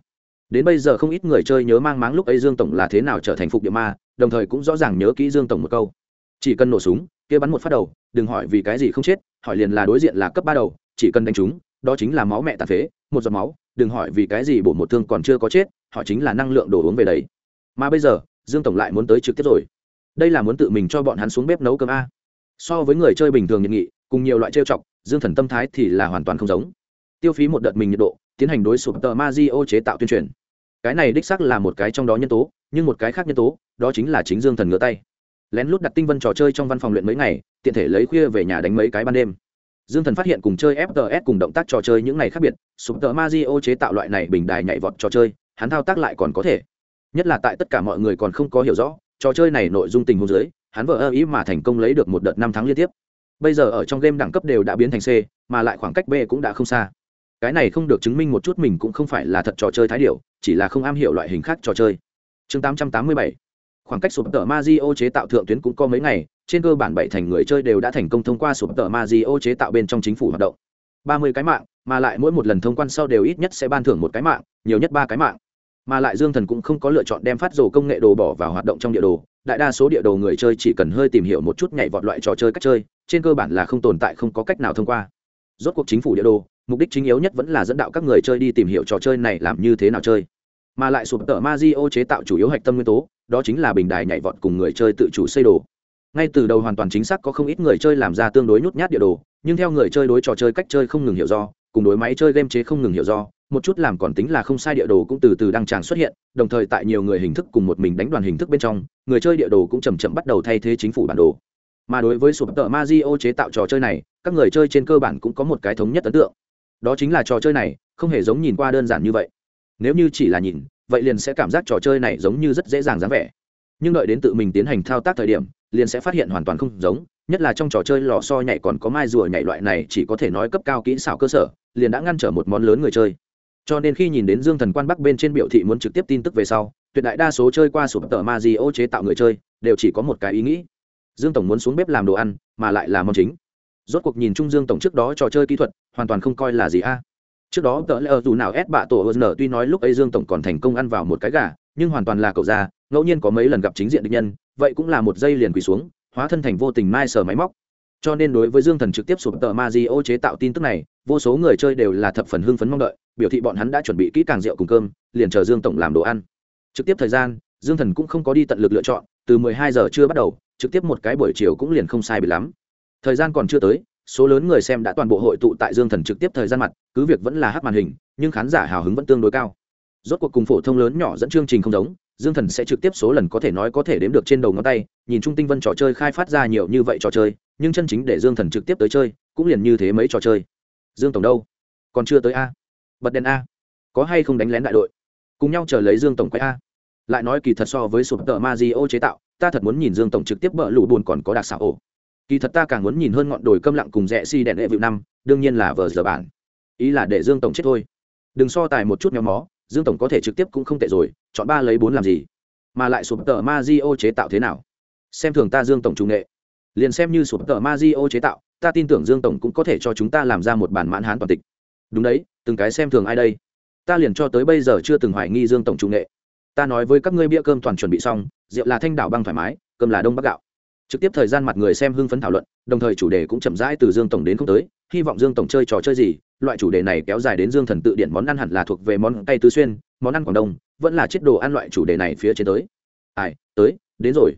Đến bây giờ không ít người chơi nhớ mang máng lúc ấy dương tổng là thế nào trở thành phục địa ma đồng thời cũng rõ ràng nhớ kỹ dương tổng một câu. Chỉ cần nổ súng, kia bắn một phát đầu, đừng hỏi vì cái gì không chết, hỏi liền là đối diện là cấp ba đầu, chỉ cần đánh chúng đó chính là máu mẹ tàn phế, một giọt máu, đừng hỏi vì cái gì bổ một thương còn chưa có chết họ chính là năng lượng đồ uống về đấy mà bây giờ, dương tổng lại muốn tới trực tiếp rồi. Đây là muốn tự mình cho bọn hắn xuống bếp nấu cơm a. So với người chơi bình thường nhiệt nghị, cùng nhiều loại trêu chọc, dương thần tâm thái thì là hoàn toàn không giống. Tiêu phí một đợt mình nhiệt độ, tiến hành đối sụp tờ ma di ô chế tạo tuyên truyền. Cái này đích sắc là một cái trong đó nhân tố, nhưng một cái khác nhân tố, đó chính là chính dương thần ngửa tay. Lén lút đặt tinh vân trò chơi trong văn phòng luyện mấy ngày, tiện thể lấy khuya về nhà đánh mấy cái ban đêm. Dương thần phát hiện cùng chơi fts cùng động tác trò chơi những ngày khác biệt, sụp tờ ma di ô chế tạo loại này bình đài nhảy vọt trò chơi, hắn thao tác lại còn có thể nhất là tại tất cả mọi người còn không có hiểu rõ, trò chơi này nội dung tình huống dưới, hắn vợ ơ ý mà thành công lấy được một đợt năm tháng liên tiếp. Bây giờ ở trong game đẳng cấp đều đã biến thành c, mà lại khoảng cách b cũng đã không xa. Cái này không được chứng minh một chút mình cũng không phải là thật trò chơi thái điệu chỉ là không am hiểu loại hình khác trò chơi. Chương 887 khoảng cách sụp tờ ma di ô chế tạo thượng tuyến cũng có mấy ngày, trên cơ bản bảy thành người chơi đều đã thành công thông qua sụp tờ ma di ô chế tạo bên trong chính phủ hoạt động. Ba mươi cái mạng, mà lại mỗi một lần thông quan sau đều ít nhất sẽ ban thưởng một cái mạng, nhiều nhất ba cái mạng mà lại dương thần cũng không có lựa chọn đem phát rồ công nghệ đồ bỏ vào hoạt động trong địa đồ. Đại đa số địa đồ người chơi chỉ cần hơi tìm hiểu một chút nhảy vọt loại trò chơi cách chơi, trên cơ bản là không tồn tại, không có cách nào thông qua. Rốt cuộc chính phủ địa đồ, mục đích chính yếu nhất vẫn là dẫn đạo các người chơi đi tìm hiểu trò chơi này làm như thế nào chơi. Mà lại sụp tờ ma di o chế tạo chủ yếu hạch tâm nguyên tố, đó chính là bình đài nhảy vọt cùng người chơi tự chủ xây đồ. Ngay từ đầu hoàn toàn chính xác có không ít người chơi làm ra tương đối nhút nhát địa đồ, nhưng theo người chơi đối trò chơi cách chơi không ngừng hiểu do, cùng đối máy chơi game chế không ngừng hiểu do một chút làm còn tính là không sai địa đồ cũng từ từ đăng tràng xuất hiện, đồng thời tại nhiều người hình thức cùng một mình đánh đoàn hình thức bên trong, người chơi địa đồ cũng chầm chậm bắt đầu thay thế chính phủ bản đồ. Mà đối với sụp tợ ma di chế tạo trò chơi này, các người chơi trên cơ bản cũng có một cái thống nhất ấn tượng. Đó chính là trò chơi này không hề giống nhìn qua đơn giản như vậy. Nếu như chỉ là nhìn, vậy liền sẽ cảm giác trò chơi này giống như rất dễ dàng dáng vẻ. Nhưng đợi đến tự mình tiến hành thao tác thời điểm, liền sẽ phát hiện hoàn toàn không giống, nhất là trong trò chơi lò so nhảy còn có mai rùa nhảy loại này chỉ có thể nói cấp cao kỹ xảo cơ sở, liền đã ngăn trở một món lớn người chơi cho nên khi nhìn đến dương thần quan bắc bên trên biểu thị muốn trực tiếp tin tức về sau, tuyệt đại đa số chơi qua sụp tờ ma di ô chế tạo người chơi, đều chỉ có một cái ý nghĩ. Dương tổng muốn xuống bếp làm đồ ăn, mà lại là món chính. Rốt cuộc nhìn chung dương tổng trước đó trò chơi kỹ thuật, hoàn toàn không coi là gì a. Trước đó tờ lỡ dù nào ép bạ tổ nở, tuy nói lúc ấy dương tổng còn thành công ăn vào một cái gà, nhưng hoàn toàn là cậu già, ngẫu nhiên có mấy lần gặp chính diện địch nhân, vậy cũng là một giây liền quỳ xuống, hóa thân thành vô tình mai sờ máy móc. Cho nên đối với dương thần trực tiếp sụp tờ ma di ô chế tạo tin tức này vô số người chơi đều là thập phần hưng phấn mong đợi, biểu thị bọn hắn đã chuẩn bị kỹ càng rượu cùng cơm, liền chờ dương tổng làm đồ ăn. Trực tiếp thời gian, dương thần cũng không có đi tận lực lựa chọn, từ 12 giờ chưa bắt đầu, trực tiếp một cái buổi chiều cũng liền không sai bị lắm. Thời gian còn chưa tới, số lớn người xem đã toàn bộ hội tụ tại dương thần trực tiếp thời gian mặt, cứ việc vẫn là hát màn hình, nhưng khán giả hào hứng vẫn tương đối cao. Rốt cuộc cùng phổ thông lớn nhỏ dẫn chương trình không giống, dương thần sẽ trực tiếp số lần có thể nói có thể đếm được trên đầu ngón tay, nhìn chung tinh vân trò chơi khai phát ra nhiều như vậy trò chơi, nhưng chân chính để dương thần trực tiếp tới chơi, cũng liền như thế mấy trò chơi dương tổng đâu? Còn chưa tới a. Bật đèn a. Có hay không đánh lén đại đội? Cùng nhau chờ lấy dương tổng quay a. Lại nói kỳ thật so với sụp tờ ma di ô chế tạo, ta thật muốn nhìn dương tổng trực tiếp bỡ lụ buồn còn có đặc xảo ổ. Kỳ thật ta càng muốn nhìn hơn ngọn đồi câm lặng cùng rẽ si đèn đệ vịu năm, đương nhiên là vờ giờ bản. Ý là để dương tổng chết thôi. Đừng so tài một chút nhóm mó, dương tổng có thể trực tiếp cũng không tệ rồi, chọn ba lấy bốn làm gì? Mà lại sụp tờ ma di ô chế tạo thế nào? Xem thường ta dương tổng trung nghệ. Liền xem như sụp tờ ma di ô chế tạo ta tin tưởng dương tổng cũng có thể cho chúng ta làm ra một bản mãn hán toàn tịch. Đúng đấy, từng cái xem thường ai đây? Ta liền cho tới bây giờ chưa từng hoài nghi dương tổng trung nghệ. Ta nói với các ngươi bia cơm toàn chuẩn bị xong, rượu là thanh đảo băng thoải mái, cơm là đông bắc gạo. Trực tiếp thời gian mặt người xem hưng phấn thảo luận, đồng thời chủ đề cũng chậm rãi từ dương tổng đến không tới, hy vọng dương tổng chơi trò chơi gì, loại chủ đề này kéo dài đến dương thần tự điển món ăn hẳn là thuộc về món tay tứ xuyên, món ăn quảng đông, vẫn là chiết đồ ăn loại chủ đề này phía trên tới. Ai, tới, đến rồi.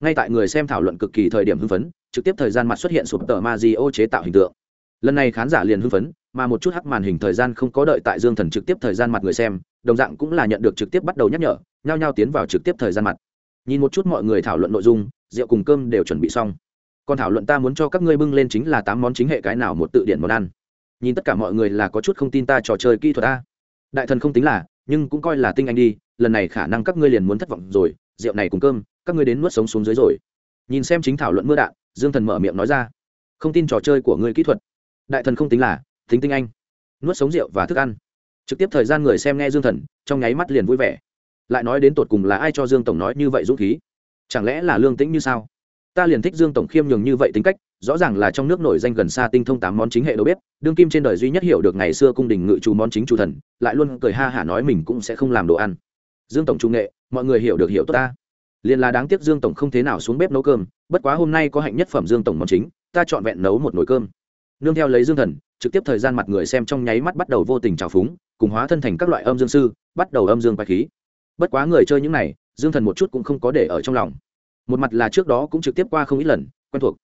Ngay tại người xem thảo luận cực kỳ thời điểm hưng phấn trực tiếp thời gian mặt xuất hiện sụp tờ ma di ô chế tạo hình tượng. Lần này khán giả liền hưng phấn, mà một chút hắc màn hình thời gian không có đợi tại dương thần trực tiếp thời gian mặt người xem, đồng dạng cũng là nhận được trực tiếp bắt đầu nhắc nhở, nhao nhao tiến vào trực tiếp thời gian mặt. Nhìn một chút mọi người thảo luận nội dung, rượu cùng cơm đều chuẩn bị xong. Còn thảo luận ta muốn cho các ngươi bưng lên chính là tám món chính hệ cái nào một tự điển món ăn. Nhìn tất cả mọi người là có chút không tin ta trò chơi kỹ thuật ta đại thần không tính là, nhưng cũng coi là tinh anh đi, lần này khả năng các ngươi liền muốn thất vọng rồi, rượu này cùng cơm, các ngươi đến nuốt sống xuống dưới rồi. Nhìn xem chính thảo luận mưa đạn dương thần mở miệng nói ra. Không tin trò chơi của ngươi kỹ thuật. Đại thần không tính là, thính tinh anh. Nuốt sống rượu và thức ăn. Trực tiếp thời gian người xem nghe dương thần, trong nháy mắt liền vui vẻ. Lại nói đến tột cùng là ai cho dương tổng nói như vậy dũng khí? Chẳng lẽ là lương tĩnh như sao? Ta liền thích dương tổng khiêm nhường như vậy tính cách, rõ ràng là trong nước nổi danh gần xa tinh thông tám món chính hệ đầu bếp, đương kim trên đời duy nhất hiểu được ngày xưa cung đình ngự trù món chính chủ thần, lại luôn cười ha hả nói mình cũng sẽ không làm đồ ăn. Dương tổng trung nghệ, mọi người hiểu được hiểu tốt ta liền là đáng tiếc dương tổng không thế nào xuống bếp nấu cơm, bất quá hôm nay có hạnh nhất phẩm dương tổng món chính, ta chọn vẹn nấu một nồi cơm. Nương theo lấy dương thần, trực tiếp thời gian mặt người xem trong nháy mắt bắt đầu vô tình trào phúng, cùng hóa thân thành các loại âm dương sư, bắt đầu âm dương quái khí. Bất quá người chơi những này, dương thần một chút cũng không có để ở trong lòng. Một mặt là trước đó cũng trực tiếp qua không ít lần, quen thuộc.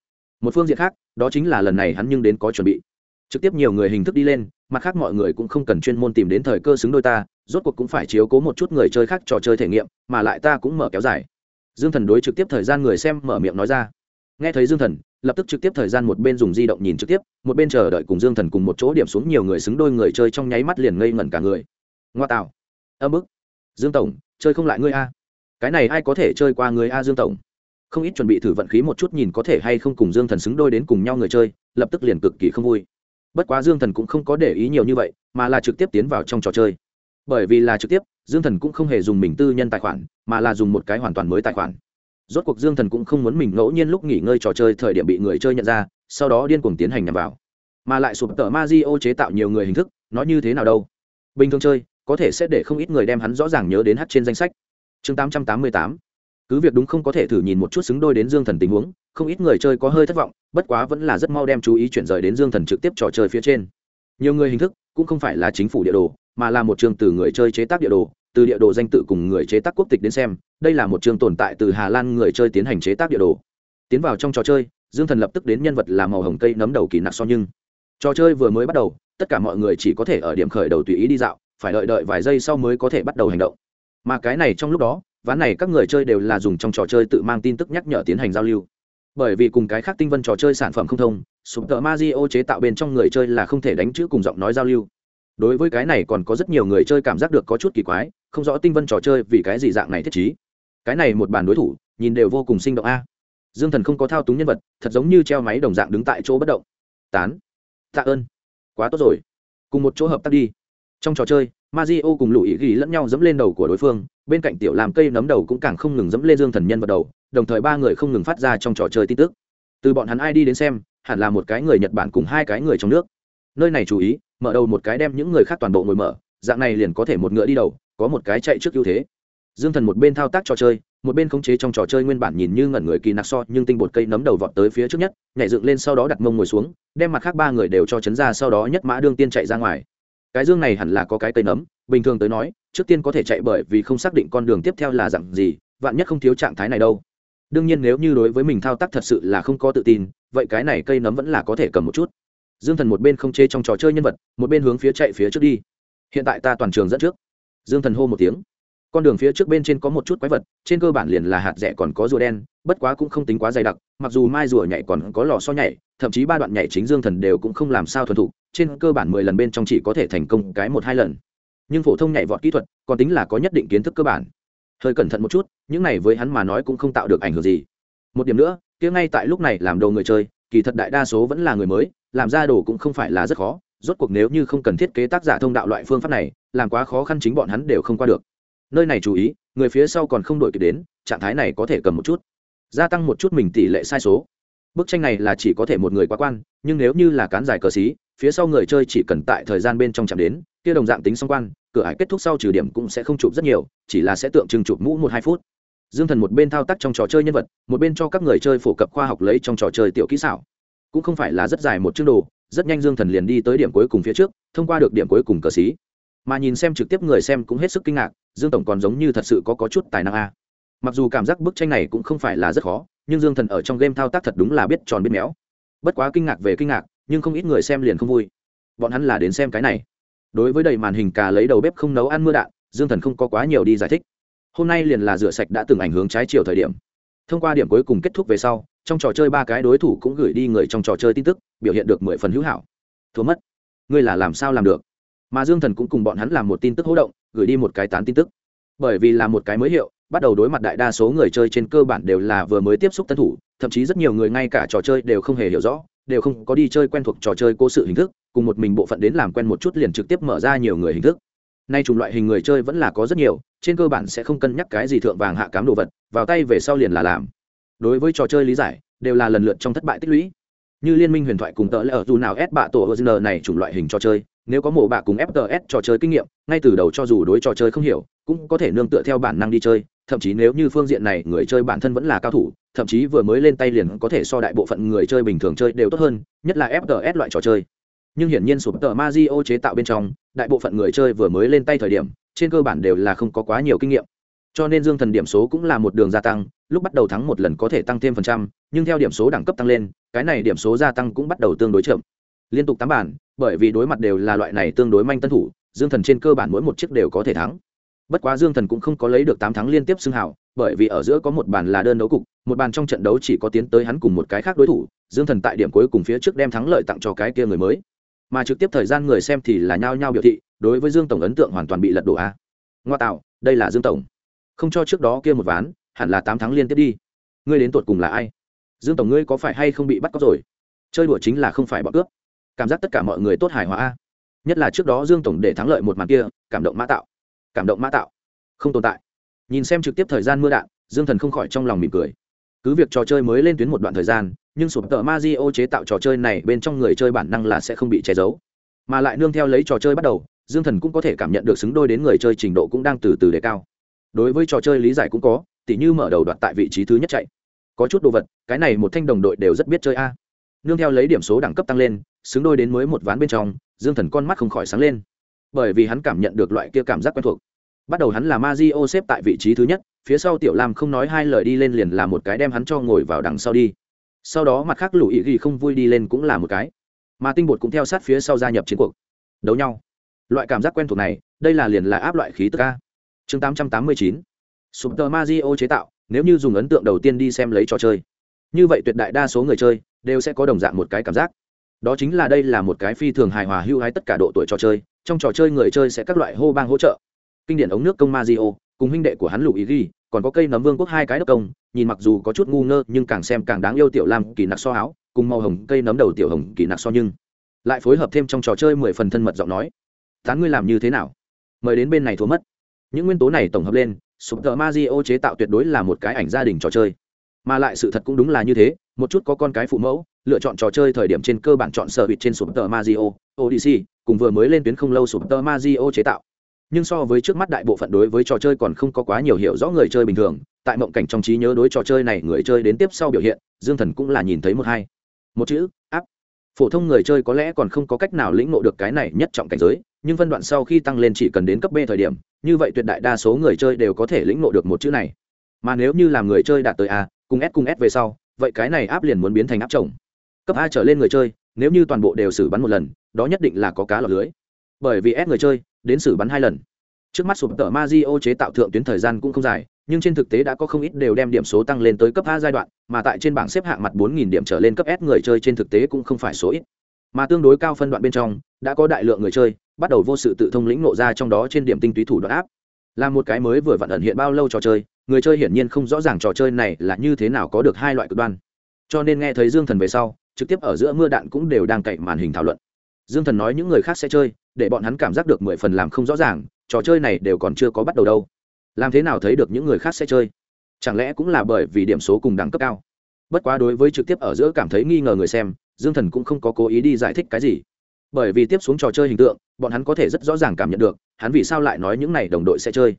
Một phương diện khác, đó chính là lần này hắn nhưng đến có chuẩn bị. Trực tiếp nhiều người hình thức đi lên, mặt khác mọi người cũng không cần chuyên môn tìm đến thời cơ xứng đôi ta, rốt cuộc cũng phải chiếu cố một chút người chơi khác trò chơi thể nghiệm, mà lại ta cũng mở kéo dài dương thần đối trực tiếp thời gian người xem mở miệng nói ra. Nghe thấy dương thần, lập tức trực tiếp thời gian một bên dùng di động nhìn trực tiếp, một bên chờ đợi cùng dương thần cùng một chỗ điểm xuống nhiều người xứng đôi người chơi trong nháy mắt liền ngây ngẩn cả người. Ngoa tạo. Âm bức. Dương tổng, chơi không lại ngươi a. Cái này ai có thể chơi qua người a dương tổng? Không ít chuẩn bị thử vận khí một chút nhìn có thể hay không cùng dương thần xứng đôi đến cùng nhau người chơi, lập tức liền cực kỳ không vui. Bất quá dương thần cũng không có để ý nhiều như vậy, mà là trực tiếp tiến vào trong trò chơi. Bởi vì là trực tiếp dương thần cũng không hề dùng mình tư nhân tài khoản, mà là dùng một cái hoàn toàn mới tài khoản. Rốt cuộc dương thần cũng không muốn mình ngẫu nhiên lúc nghỉ ngơi trò chơi thời điểm bị người chơi nhận ra, sau đó điên cuồng tiến hành nhằm vào. Mà lại sụp tờ ma di ô chế tạo nhiều người hình thức nói như thế nào đâu? Bình thường chơi, có thể sẽ để không ít người đem hắn rõ ràng nhớ đến hát trên danh sách. Chương tám trăm tám mươi tám. Cứ việc đúng không có thể thử nhìn một chút xứng đôi đến dương thần tình huống, không ít người chơi có hơi thất vọng, bất quá vẫn là rất mau đem chú ý chuyển rời đến dương thần trực tiếp trò chơi phía trên. Nhiều người hình thức, cũng không phải là chính phủ địa đồ mà là một chương từ người chơi chế tác địa đồ, từ địa đồ danh tự cùng người chế tác quốc tịch đến xem, đây là một chương tồn tại từ hà lan người chơi tiến hành chế tác địa đồ. Tiến vào trong trò chơi, dương thần lập tức đến nhân vật là màu hồng cây nấm đầu kỳ nặc so nhưng. Trò chơi vừa mới bắt đầu, tất cả mọi người chỉ có thể ở điểm khởi đầu tùy ý đi dạo, phải đợi đợi vài giây sau mới có thể bắt đầu hành động. Mà cái này trong lúc đó, ván này các người chơi đều là dùng trong trò chơi tự mang tin tức nhắc nhở tiến hành giao lưu. Bởi vì cùng cái khác tinh vân trò chơi sản phẩm không thông sụp tờ ma di ô chế tạo bên trong người chơi là không thể đánh chữ cùng giọng nói giao lưu đối với cái này còn có rất nhiều người chơi cảm giác được có chút kỳ quái không rõ tinh vân trò chơi vì cái gì dạng này thiết chí cái này một bàn đối thủ nhìn đều vô cùng sinh động a. Dương thần không có thao túng nhân vật thật giống như treo máy đồng dạng đứng tại chỗ bất động. Tán. Tạ ơn. Quá tốt rồi. Cùng một chỗ hợp tác đi. Trong trò chơi Mazio cùng Lũ Ghi lẫn nhau dẫm lên đầu của đối phương, bên cạnh tiểu làm cây nấm đầu cũng càng không ngừng dẫm lên Dương Thần nhân vật đầu, đồng thời ba người không ngừng phát ra trong trò chơi tin tức. Từ bọn hắn ID đến xem, hẳn là một cái người Nhật Bản cùng hai cái người trong nước. Nơi này chú ý, mở đầu một cái đem những người khác toàn bộ ngồi mở, dạng này liền có thể một ngựa đi đầu, có một cái chạy trước ưu thế. Dương Thần một bên thao tác trò chơi, một bên khống chế trong trò chơi nguyên bản nhìn như ngẩn người kỳ nặc so, nhưng tinh bột cây nấm đầu vọt tới phía trước nhất, nhảy dựng lên sau đó đặt mông ngồi xuống, đem mặt khác ba người đều cho chấn ra sau đó nhất mã đương tiên chạy ra ngoài. Cái dương này hẳn là có cái cây nấm bình thường tới nói trước tiên có thể chạy bởi vì không xác định con đường tiếp theo là dặn gì vạn nhất không thiếu trạng thái này đâu. Đương nhiên nếu như đối với mình thao tác thật sự là không có tự tin vậy cái này cây nấm vẫn là có thể cầm một chút dương thần một bên không chê trong trò chơi nhân vật, một bên hướng phía chạy phía trước đi. Hiện tại ta toàn trường dẫn trước. Dương thần hô một tiếng. Con đường phía trước bên trên có một chút quái vật, trên cơ bản liền là hạt rẻ còn có rùa đen, bất quá cũng không tính quá dày đặc, mặc dù mai rùa nhảy còn có lò so nhảy, thậm chí ba đoạn nhảy chính dương thần đều cũng không làm sao thuần thục, trên cơ bản mười lần bên trong chỉ có thể thành công cái một hai lần. Nhưng phổ thông nhảy vọt kỹ thuật, còn tính là có nhất định kiến thức cơ bản. Hơi cẩn thận một chút, những này với hắn mà nói cũng không tạo được ảnh hưởng gì. Một điểm nữa, kia ngay tại lúc này làm đầu người chơi kỳ thật đại đa số vẫn là người mới, làm ra đồ cũng không phải là rất khó. Rốt cuộc nếu như không cần thiết kế tác giả thông đạo loại phương pháp này, làm quá khó khăn chính bọn hắn đều không qua được. Nơi này chú ý, người phía sau còn không đổi kịp đến, trạng thái này có thể cầm một chút. Gia tăng một chút mình tỷ lệ sai số. Bức tranh này là chỉ có thể một người quá quan, nhưng nếu như là cán giải cờ xí, phía sau người chơi chỉ cần tại thời gian bên trong chạm đến, kia đồng dạng tính song quan, cửa hải kết thúc sau trừ điểm cũng sẽ không chụp rất nhiều, chỉ là sẽ tượng trưng chụp mũ một hai phút dương thần một bên thao tác trong trò chơi nhân vật một bên cho các người chơi phổ cập khoa học lấy trong trò chơi tiểu kỹ xảo. Cũng không phải là rất dài một chương đồ rất nhanh dương thần liền đi tới điểm cuối cùng phía trước thông qua được điểm cuối cùng cờ xí. Mà nhìn xem trực tiếp người xem cũng hết sức kinh ngạc dương tổng còn giống như thật sự có, có chút tài năng a. Mặc dù cảm giác bức tranh này cũng không phải là rất khó nhưng dương thần ở trong game thao tác thật đúng là biết tròn biết méo. Bất quá kinh ngạc về kinh ngạc nhưng không ít người xem liền không vui. Bọn hắn là đến xem cái này. Đối với đầy màn hình cà lấy đầu bếp không nấu ăn mưa đạn dương thần không có quá nhiều đi giải thích hôm nay liền là rửa sạch đã từng ảnh hưởng trái chiều thời điểm. Thông qua điểm cuối cùng kết thúc về sau, trong trò chơi ba cái đối thủ cũng gửi đi người trong trò chơi tin tức, biểu hiện được mười phần hữu hảo. Thua mất. Ngươi là làm sao làm được? Mà dương thần cũng cùng bọn hắn làm một tin tức hỗ động, gửi đi một cái tán tin tức. Bởi vì là một cái mới hiệu, bắt đầu đối mặt đại đa số người chơi trên cơ bản đều là vừa mới tiếp xúc tân thủ, thậm chí rất nhiều người ngay cả trò chơi đều không hề hiểu rõ, đều không có đi chơi quen thuộc trò chơi cố sự hình thức, cùng một mình bộ phận đến làm quen một chút liền trực tiếp mở ra nhiều người hình thức. Nay chủng loại hình người chơi vẫn là có rất nhiều trên cơ bản sẽ không cân nhắc cái gì thượng vàng hạ cám đồ vật, vào tay về sau liền là làm. Đối với trò chơi lý giải, đều là lần lượt trong thất bại tích lũy. Như liên minh huyền thoại cùng tợ lẽ dù nào ép bạ tổ hờ này chủng loại hình trò chơi, nếu có mổ bạ cùng fts trò chơi kinh nghiệm, ngay từ đầu cho dù đối trò chơi không hiểu, cũng có thể nương tựa theo bản năng đi chơi, thậm chí nếu như phương diện này người chơi bản thân vẫn là cao thủ, thậm chí vừa mới lên tay liền có thể so đại bộ phận người chơi bình thường chơi đều tốt hơn, nhất là fts loại trò chơi. Nhưng hiển nhiên sụp tờ Mazio chế tạo bên trong, đại bộ phận người chơi vừa mới lên tay thời điểm trên cơ bản đều là không có quá nhiều kinh nghiệm. Cho nên dương thần điểm số cũng là một đường gia tăng lúc bắt đầu thắng một lần có thể tăng thêm phần trăm nhưng theo điểm số đẳng cấp tăng lên cái này điểm số gia tăng cũng bắt đầu tương đối chậm. Liên tục tám bản bởi vì đối mặt đều là loại này tương đối manh tân thủ dương thần trên cơ bản mỗi một chiếc đều có thể thắng. Bất quá dương thần cũng không có lấy được tám thắng liên tiếp xưng hào, bởi vì ở giữa có một bàn là đơn đấu cục một bàn trong trận đấu chỉ có tiến tới hắn cùng một cái khác đối thủ dương thần tại điểm cuối cùng phía trước đem thắng lợi tặng cho cái kia người mới. Mà trực tiếp thời gian người xem thì là nhao nhao biểu thị đối với dương tổng ấn tượng hoàn toàn bị lật đổ a. Ngoa tạo, đây là dương tổng. Không cho trước đó kia một ván, hẳn là tám tháng liên tiếp đi. Ngươi đến tột cùng là ai? Dương tổng ngươi có phải hay không bị bắt cóc rồi? Chơi đùa chính là không phải bọn cướp. Cảm giác tất cả mọi người tốt hài hòa a. Nhất là trước đó dương tổng để thắng lợi một màn kia, cảm động mã tạo. Cảm động mã tạo. Không tồn tại. Nhìn xem trực tiếp thời gian mưa đạn, dương thần không khỏi trong lòng mỉm cười. Cứ việc trò chơi mới lên tuyến một đoạn thời gian, nhưng sụp tợ ma di ô chế tạo trò chơi này bên trong người chơi bản năng là sẽ không bị che giấu. Mà lại nương theo lấy trò chơi bắt đầu dương thần cũng có thể cảm nhận được xứng đôi đến người chơi trình độ cũng đang từ từ đề cao. Đối với trò chơi lý giải cũng có, tỉ như mở đầu đoạt tại vị trí thứ nhất chạy. Có chút đồ vật, cái này một thanh đồng đội đều rất biết chơi a. Nương theo lấy điểm số đẳng cấp tăng lên, xứng đôi đến mới một ván bên trong, dương thần con mắt không khỏi sáng lên. Bởi vì hắn cảm nhận được loại kia cảm giác quen thuộc. Bắt đầu hắn là ma di o xếp tại vị trí thứ nhất, phía sau tiểu lam không nói hai lời đi lên liền là một cái đem hắn cho ngồi vào đằng sau đi. Sau đó mặt khác lũ ý ghi không vui đi lên cũng là một cái. Mà tinh bột cũng theo sát phía sau gia nhập chiến cuộc. Đấu nhau loại cảm giác quen thuộc này, đây là liền là áp loại khí tức a. Chương tám trăm tám mươi chín. Super mario chế tạo, nếu như dùng ấn tượng đầu tiên đi xem lấy trò chơi. Như vậy tuyệt đại đa số người chơi đều sẽ có đồng dạng một cái cảm giác. Đó chính là đây là một cái phi thường hài hòa hưu hái tất cả độ tuổi trò chơi, trong trò chơi người chơi sẽ các loại hô bang hỗ trợ. Kinh điển ống nước công Mario, cùng huynh đệ của hắn lục ý ghi còn có cây nấm vương quốc hai cái đốc công, nhìn mặc dù có chút ngu ngơ, nhưng càng xem càng đáng yêu tiểu lam kỳ nặc so áo cùng màu hồng cây nấm đầu tiểu hồng kỳ nặc so nhưng. Lại phối hợp thêm trong trò chơi mười phần thân mật giọng nói tán ngươi làm như thế nào mời đến bên này thua mất những nguyên tố này tổng hợp lên sụp tờ Mario chế tạo tuyệt đối là một cái ảnh gia đình trò chơi mà lại sự thật cũng đúng là như thế một chút có con cái phụ mẫu lựa chọn trò chơi thời điểm trên cơ bản chọn sở hữu trên sụp tờ Mario, Odyssey, cùng vừa mới lên tuyến không lâu sụp tờ Mario chế tạo. Nhưng so với trước mắt đại bộ phận đối với trò chơi còn không có quá nhiều hiểu rõ người chơi bình thường, tại mộng cảnh trong trí nhớ đối trò chơi này người chơi đến tiếp sau biểu hiện, Dương Thần cũng là nhìn thấy một hai. Một chữ, áp. Phổ thông người chơi có lẽ còn không có cách nào lĩnh ngộ được cái này nhất trọng cảnh giới, nhưng phân đoạn sau khi tăng lên chỉ cần đến cấp B thời điểm, như vậy tuyệt đại đa số người chơi đều có thể lĩnh ngộ được một chữ này. Mà nếu như làm người chơi đạt tới A, cùng S cùng S về sau, vậy cái này áp liền muốn biến thành áp chồng. Cấp a trở lên người chơi nếu như toàn bộ đều xử bắn một lần đó nhất định là có cá lọt lưới. Bởi vì S người chơi đến xử bắn hai lần. Trước mắt sụp tờ ma di chế tạo thượng tuyến thời gian cũng không dài nhưng trên thực tế đã có không ít đều đem điểm số tăng lên tới cấp a giai đoạn mà tại trên bảng xếp hạng mặt 4.000 điểm trở lên cấp s người chơi trên thực tế cũng không phải số ít mà tương đối cao phân đoạn bên trong, đã có đại lượng người chơi, bắt đầu vô sự tự thông lĩnh nộ ra trong đó trên điểm tinh túy thủ đoạn áp. Là một cái mới vừa vặn ẩn hiện bao lâu trò chơi, người chơi hiển nhiên không rõ ràng trò chơi này là như thế nào có được hai loại cực đoan. Cho nên nghe thấy dương thần về sau, trực tiếp ở giữa mưa đạn cũng đều đang cậy màn hình thảo luận. Dương thần nói những người khác sẽ chơi, để bọn hắn cảm giác được mười phần làm không rõ ràng, trò chơi này đều còn chưa có bắt đầu đâu. Làm thế nào thấy được những người khác sẽ chơi? Chẳng lẽ cũng là bởi vì điểm số cùng đẳng cấp cao? Bất quá đối với trực tiếp ở giữa cảm thấy nghi ngờ người xem dương thần cũng không có cố ý đi giải thích cái gì. Bởi vì tiếp xuống trò chơi hình tượng, bọn hắn có thể rất rõ ràng cảm nhận được, hắn vì sao lại nói những này đồng đội sẽ chơi.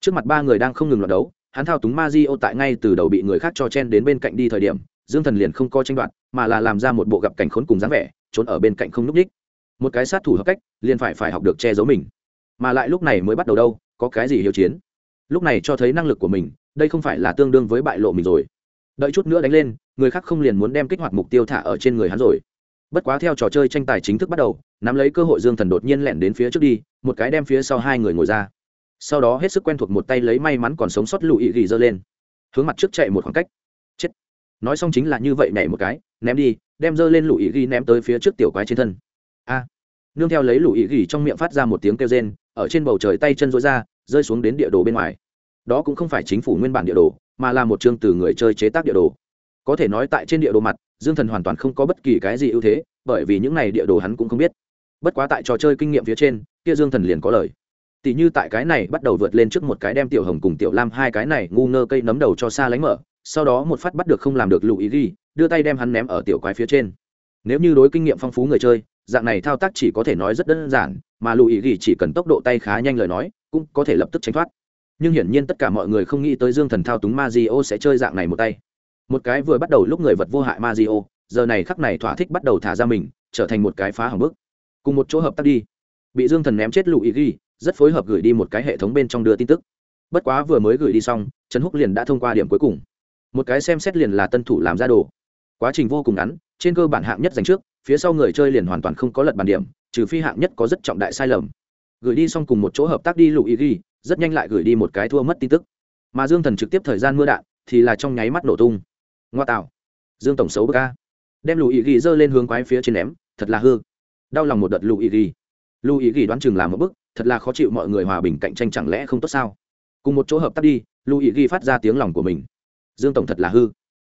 Trước mặt ba người đang không ngừng loạt đấu, hắn thao túng ma di ô tại ngay từ đầu bị người khác cho chen đến bên cạnh đi thời điểm, dương thần liền không co tranh đoạt, mà là làm ra một bộ gặp cảnh khốn cùng dáng vẻ, trốn ở bên cạnh không n ú c ních một cái sát thủ hợp cách, liền phải phải học được che giấu mình. Mà lại lúc này mới bắt đầu đâu, có cái gì hiếu chiến? Lúc này cho thấy năng lực của mình, đây không phải là tương đương với bại lộ mình rồi đợi chút nữa đánh lên, người khác không liền muốn đem kích hoạt mục tiêu thả ở trên người hắn rồi. Bất quá theo trò chơi tranh tài chính thức bắt đầu, nắm lấy cơ hội dương thần đột nhiên lẻn đến phía trước đi, một cái đem phía sau hai người ngồi ra. Sau đó hết sức quen thuộc một tay lấy may mắn còn sống sót lụy gỉ giơ lên. Hướng mặt trước chạy một khoảng cách. Chết. Nói xong chính là như vậy nhảy một cái, ném đi, đem giơ lên lụy gỉ ném tới phía trước tiểu quái trên thân. A. Nương theo lấy lụy gỉ trong miệng phát ra một tiếng kêu rên, ở trên bầu trời tay chân rối ra, rơi xuống đến địa đồ bên ngoài. Đó cũng không phải chính phủ nguyên bản địa đồ mà là một chương từ người chơi chế tác địa đồ. Có thể nói tại trên địa đồ mặt, dương thần hoàn toàn không có bất kỳ cái gì ưu thế, bởi vì những này địa đồ hắn cũng không biết. Bất quá tại trò chơi kinh nghiệm phía trên, kia dương thần liền có lời. Tỷ như tại cái này bắt đầu vượt lên trước một cái đem tiểu hồng cùng tiểu lam hai cái này ngu ngơ cây nấm đầu cho xa lánh mở, sau đó một phát bắt được không làm được lụ ý ghi đưa tay đem hắn ném ở tiểu quái phía trên. Nếu như đối kinh nghiệm phong phú người chơi, dạng này thao tác chỉ có thể nói rất đơn giản, mà lụ ý ghi chỉ cần tốc độ tay khá nhanh lời nói, cũng có thể lập tức tránh thoát nhưng hiển nhiên tất cả mọi người không nghĩ tới dương thần thao túng ma di o sẽ chơi dạng này một tay. Một cái vừa bắt đầu lúc người vật vô hại ma di o giờ này khắc này thỏa thích bắt đầu thả ra mình, trở thành một cái phá hỏng bức cùng một chỗ hợp tác đi. Bị dương thần ném chết lụ ý ghi, rất phối hợp gửi đi một cái hệ thống bên trong đưa tin tức. Bất quá vừa mới gửi đi xong, trần húc liền đã thông qua điểm cuối cùng. Một cái xem xét liền là tân thủ làm ra đồ. Quá trình vô cùng ngắn, trên cơ bản hạng nhất dành trước, phía sau người chơi liền hoàn toàn không có lật bàn điểm, trừ phi hạng nhất có rất trọng đại sai lầm. Gửi đi xong cùng một chỗ hợp tác đi lụ ý ghi rất nhanh lại gửi đi một cái thua mất tin tức. Mà dương thần trực tiếp thời gian mưa đạn thì là trong nháy mắt nổ tung. Ngoa tạo. Dương tổng xấu bờ ca đem lù ý ghi giơ lên hướng quái phía trên ném, thật là hư. Đau lòng một đợt lù ý ghi. Lù ý ghi đoán chừng làm một bức, thật là khó chịu mọi người hòa bình cạnh tranh chẳng lẽ không tốt sao? Cùng một chỗ hợp tác đi, lù ý ghi phát ra tiếng lòng của mình. Dương tổng thật là hư.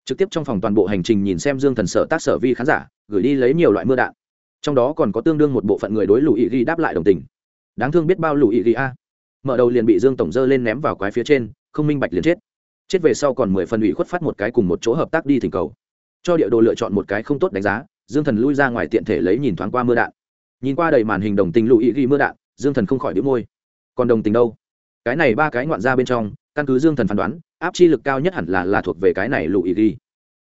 Trực tiếp trong phòng toàn bộ hành trình nhìn xem dương thần sở tác sở vi khán giả, gửi đi lấy nhiều loại mưa đạn. Trong đó còn có tương đương một bộ phận người đối lù ý ghi đáp lại đồng tình. Đáng thương biết bao lù ý ghi a mở đầu liền bị dương tổng dơ lên ném vào quái phía trên, không minh bạch liền chết. Chết về sau còn mười phần ủy khuất phát một cái cùng một chỗ hợp tác đi thỉnh cầu. Cho địa đồ lựa chọn một cái không tốt đánh giá, dương thần lui ra ngoài tiện thể lấy nhìn thoáng qua mưa đạn. Nhìn qua đầy màn hình đồng tình lụ ý ghi mưa đạn, dương thần không khỏi đĩu môi. Còn đồng tình đâu? Cái này ba cái ngoạn ra bên trong, căn cứ dương thần phán đoán, áp chi lực cao nhất hẳn là là thuộc về cái này lụ ý ghi.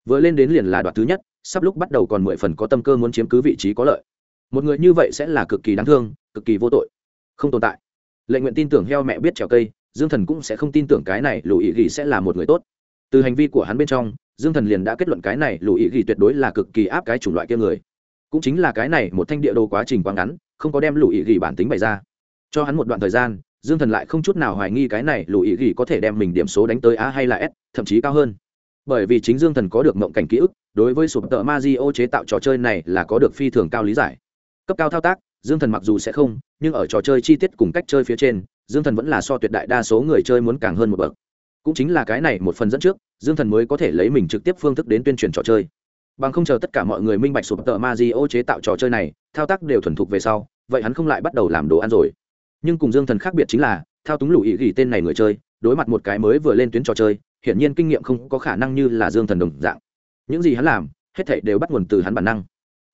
Vừa lên đến liền là đoạt thứ nhất, sắp lúc bắt đầu còn mười phần có tâm cơ muốn chiếm cứ vị trí có lợi. Một người như vậy sẽ là cực kỳ đáng thương, cực kỳ vô tội. Không tồn tại lệnh nguyện tin tưởng heo mẹ biết trèo cây, dương thần cũng sẽ không tin tưởng cái này lù ý ghi sẽ là một người tốt. Từ hành vi của hắn bên trong, dương thần liền đã kết luận cái này lù ý ghi tuyệt đối là cực kỳ áp cái chủng loại kia người. Cũng chính là cái này một thanh địa đồ quá trình quá ngắn, không có đem lù ý ghi bản tính bày ra. Cho hắn một đoạn thời gian, dương thần lại không chút nào hoài nghi cái này lù ý ghi có thể đem mình điểm số đánh tới a hay là s, thậm chí cao hơn. Bởi vì chính dương thần có được mộng cảnh ký ức, đối với sụp tợ ma di ô chế tạo trò chơi này là có được phi thường cao lý giải. Cấp cao thao tác dương thần mặc dù sẽ không, nhưng ở trò chơi chi tiết cùng cách chơi phía trên, dương thần vẫn là so tuyệt đại đa số người chơi muốn càng hơn một bậc. Cũng chính là cái này một phần dẫn trước, dương thần mới có thể lấy mình trực tiếp phương thức đến tuyên truyền trò chơi. Bằng không chờ tất cả mọi người minh bạch sụp tợ ma di ô chế tạo trò chơi này, thao tác đều thuần thục về sau, vậy hắn không lại bắt đầu làm đồ ăn rồi. Nhưng cùng dương thần khác biệt chính là, thao túng lũ ý gỉ tên này người chơi, đối mặt một cái mới vừa lên tuyến trò chơi, hiển nhiên kinh nghiệm không có khả năng như là dương thần đồng dạng. Những gì hắn làm, hết thảy đều bắt nguồn từ hắn bản năng.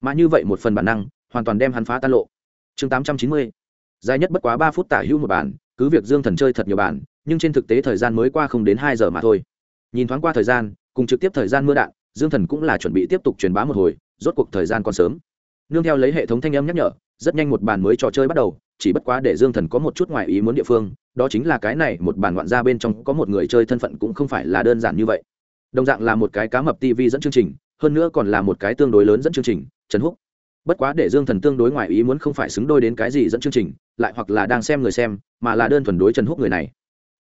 Mà như vậy một phần bản năng, hoàn toàn đem hắn phá tan lộ chương tám trăm chín mươi. Dài nhất bất quá ba phút tả hữu một bản, cứ việc dương thần chơi thật nhiều bản, nhưng trên thực tế thời gian mới qua không đến hai giờ mà thôi. Nhìn thoáng qua thời gian, cùng trực tiếp thời gian mưa đạn, dương thần cũng là chuẩn bị tiếp tục truyền bá một hồi, rốt cuộc thời gian còn sớm. Nương theo lấy hệ thống thanh âm nhắc nhở, rất nhanh một bàn mới trò chơi bắt đầu, chỉ bất quá để dương thần có một chút ngoài ý muốn địa phương, đó chính là cái này, một bàn ngoạn ra bên trong có một người chơi thân phận cũng không phải là đơn giản như vậy. Đồng dạng là một cái cá mập tv dẫn chương trình, hơn nữa còn là một cái tương đối lớn dẫn chương trình, trần húc bất quá để dương thần tương đối ngoài ý muốn không phải xứng đôi đến cái gì dẫn chương trình, lại hoặc là đang xem người xem, mà là đơn thuần đối trần húc người này.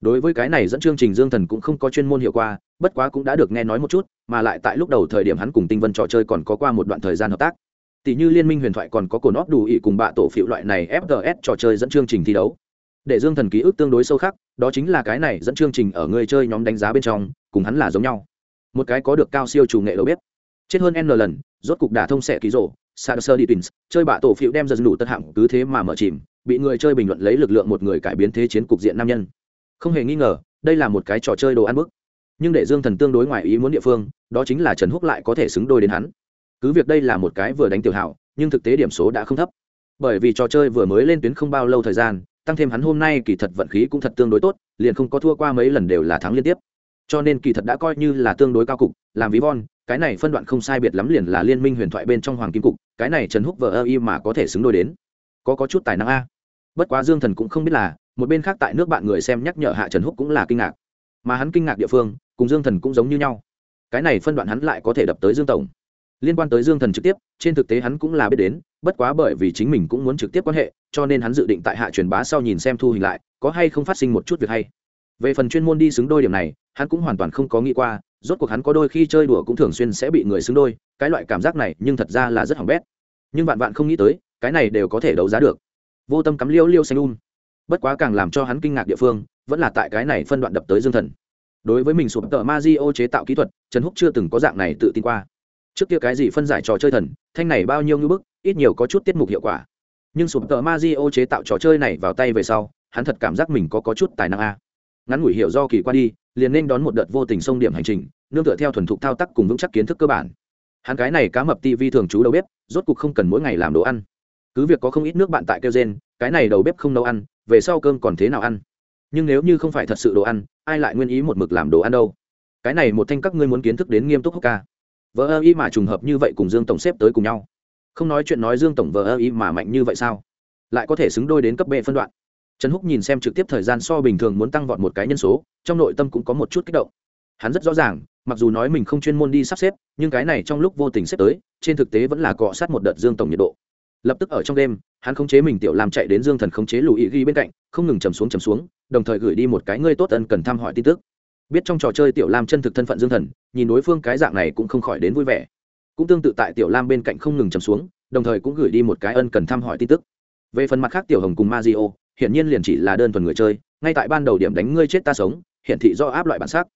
Đối với cái này dẫn chương trình dương thần cũng không có chuyên môn hiệu qua, bất quá cũng đã được nghe nói một chút, mà lại tại lúc đầu thời điểm hắn cùng tinh vân trò chơi còn có qua một đoạn thời gian hợp tác. Tỷ như liên minh huyền thoại còn có cổ nóp đủ ỵ cùng bạ tổ phiệu loại này fts trò chơi dẫn chương trình thi đấu. Để dương thần ký ức tương đối sâu khắc, đó chính là cái này dẫn chương trình ở người chơi nhóm đánh giá bên trong, cùng hắn là giống nhau. Một cái có được cao siêu chủ nghệ đầu bếp. Chết hơn n lần, rốt cục đả thông sẽ ký rổ Sarser đi Twins, chơi bạ tổ phiệu đem dần đủ tất hạng cứ thế mà mở chìm, bị người chơi bình luận lấy lực lượng một người cải biến thế chiến cục diện nam nhân. Không hề nghi ngờ, đây là một cái trò chơi đồ ăn bức. Nhưng để Dương Thần tương đối ngoài ý muốn địa phương, đó chính là Trần Húc lại có thể xứng đôi đến hắn. Cứ việc đây là một cái vừa đánh tiểu hảo, nhưng thực tế điểm số đã không thấp. Bởi vì trò chơi vừa mới lên tuyến không bao lâu thời gian, tăng thêm hắn hôm nay kỳ thật vận khí cũng thật tương đối tốt, liền không có thua qua mấy lần đều là thắng liên tiếp. Cho nên kỳ thật đã coi như là tương đối cao cục, làm ví von, cái này phân đoạn không sai biệt lắm liền là liên minh huyền thoại bên trong hoàng kim cục cái này trần húc vờ ơ y mà có thể xứng đôi đến. Có có chút tài năng a. Bất quá dương thần cũng không biết là, một bên khác tại nước bạn người xem nhắc nhở hạ trần húc cũng là kinh ngạc. Mà hắn kinh ngạc địa phương, cùng dương thần cũng giống như nhau. Cái này phân đoạn hắn lại có thể đập tới dương tổng. Liên quan tới dương thần trực tiếp, trên thực tế hắn cũng là biết đến, bất quá bởi vì chính mình cũng muốn trực tiếp quan hệ, cho nên hắn dự định tại hạ truyền bá sau nhìn xem thu hình lại, có hay không phát sinh một chút việc hay. Về phần chuyên môn đi xứng đôi điểm này, hắn cũng hoàn toàn không có nghĩ qua rốt cuộc hắn có đôi khi chơi đùa cũng thường xuyên sẽ bị người xứng đôi, cái loại cảm giác này nhưng thật ra là rất hỏng bét. Nhưng vạn vạn không nghĩ tới, cái này đều có thể đấu giá được. Vô tâm cắm liêu liêu xanh un bất quá càng làm cho hắn kinh ngạc địa phương, vẫn là tại cái này phân đoạn đập tới dương thần. Đối với mình sụp tờ ma di ô chế tạo kỹ thuật, trần húc chưa từng có dạng này tự tin qua. Trước kia cái gì phân giải trò chơi thần, thanh này bao nhiêu ngưỡng bức, ít nhiều có chút tiết mục hiệu quả. Nhưng sụp tờ ma di ô chế tạo trò chơi này vào tay về sau, hắn thật cảm giác mình có có chút tài năng a ngắn ngủi hiểu do kỳ qua đi, liền nên đón một đợt vô tình sông điểm hành trình, nương tựa theo thuần thục thao tác cùng vững chắc kiến thức cơ bản. Hắn cái này cá mập tv thường trú đầu bếp, rốt cục không cần mỗi ngày làm đồ ăn. Cứ việc có không ít nước bạn tại kêu gen cái này đầu bếp không nấu ăn, về sau cơm còn thế nào ăn? Nhưng nếu như không phải thật sự đồ ăn, ai lại nguyên ý một mực làm đồ ăn đâu? Cái này một thanh các ngươi muốn kiến thức đến nghiêm túc hốc ca. Vợ ơ y mà trùng hợp như vậy cùng dương tổng xếp tới cùng nhau. Không nói chuyện nói dương tổng vợ ơ y mà mạnh như vậy sao? Lại có thể xứng đôi đến cấp bệ phân đoạn trần húc nhìn xem trực tiếp thời gian so bình thường muốn tăng vọt một cái nhân số, trong nội tâm cũng có một chút kích động. Hắn rất rõ ràng, mặc dù nói mình không chuyên môn đi sắp xếp, nhưng cái này trong lúc vô tình xếp tới, trên thực tế vẫn là cọ sát một đợt dương tổng nhiệt độ. Lập tức ở trong đêm, hắn khống chế mình tiểu làm chạy đến dương thần khống chế lùi ghi bên cạnh, không ngừng chầm xuống chầm xuống, đồng thời gửi đi một cái ngươi tốt ân cần thăm hỏi tin tức. Biết trong trò chơi tiểu lam chân thực thân phận dương thần, nhìn đối phương cái dạng này cũng không khỏi đến vui vẻ. Cũng tương tự tại tiểu lam bên cạnh không ngừng chầm xuống, đồng thời cũng gửi đi một cái ân cần thăm hỏi tin tức. Về phần mặt khác, tiểu hồng cùng mazio hiển nhiên liền chỉ là đơn thuần người chơi, ngay tại ban đầu điểm đánh ngươi chết ta sống, hiển thị do áp loại bản sắc.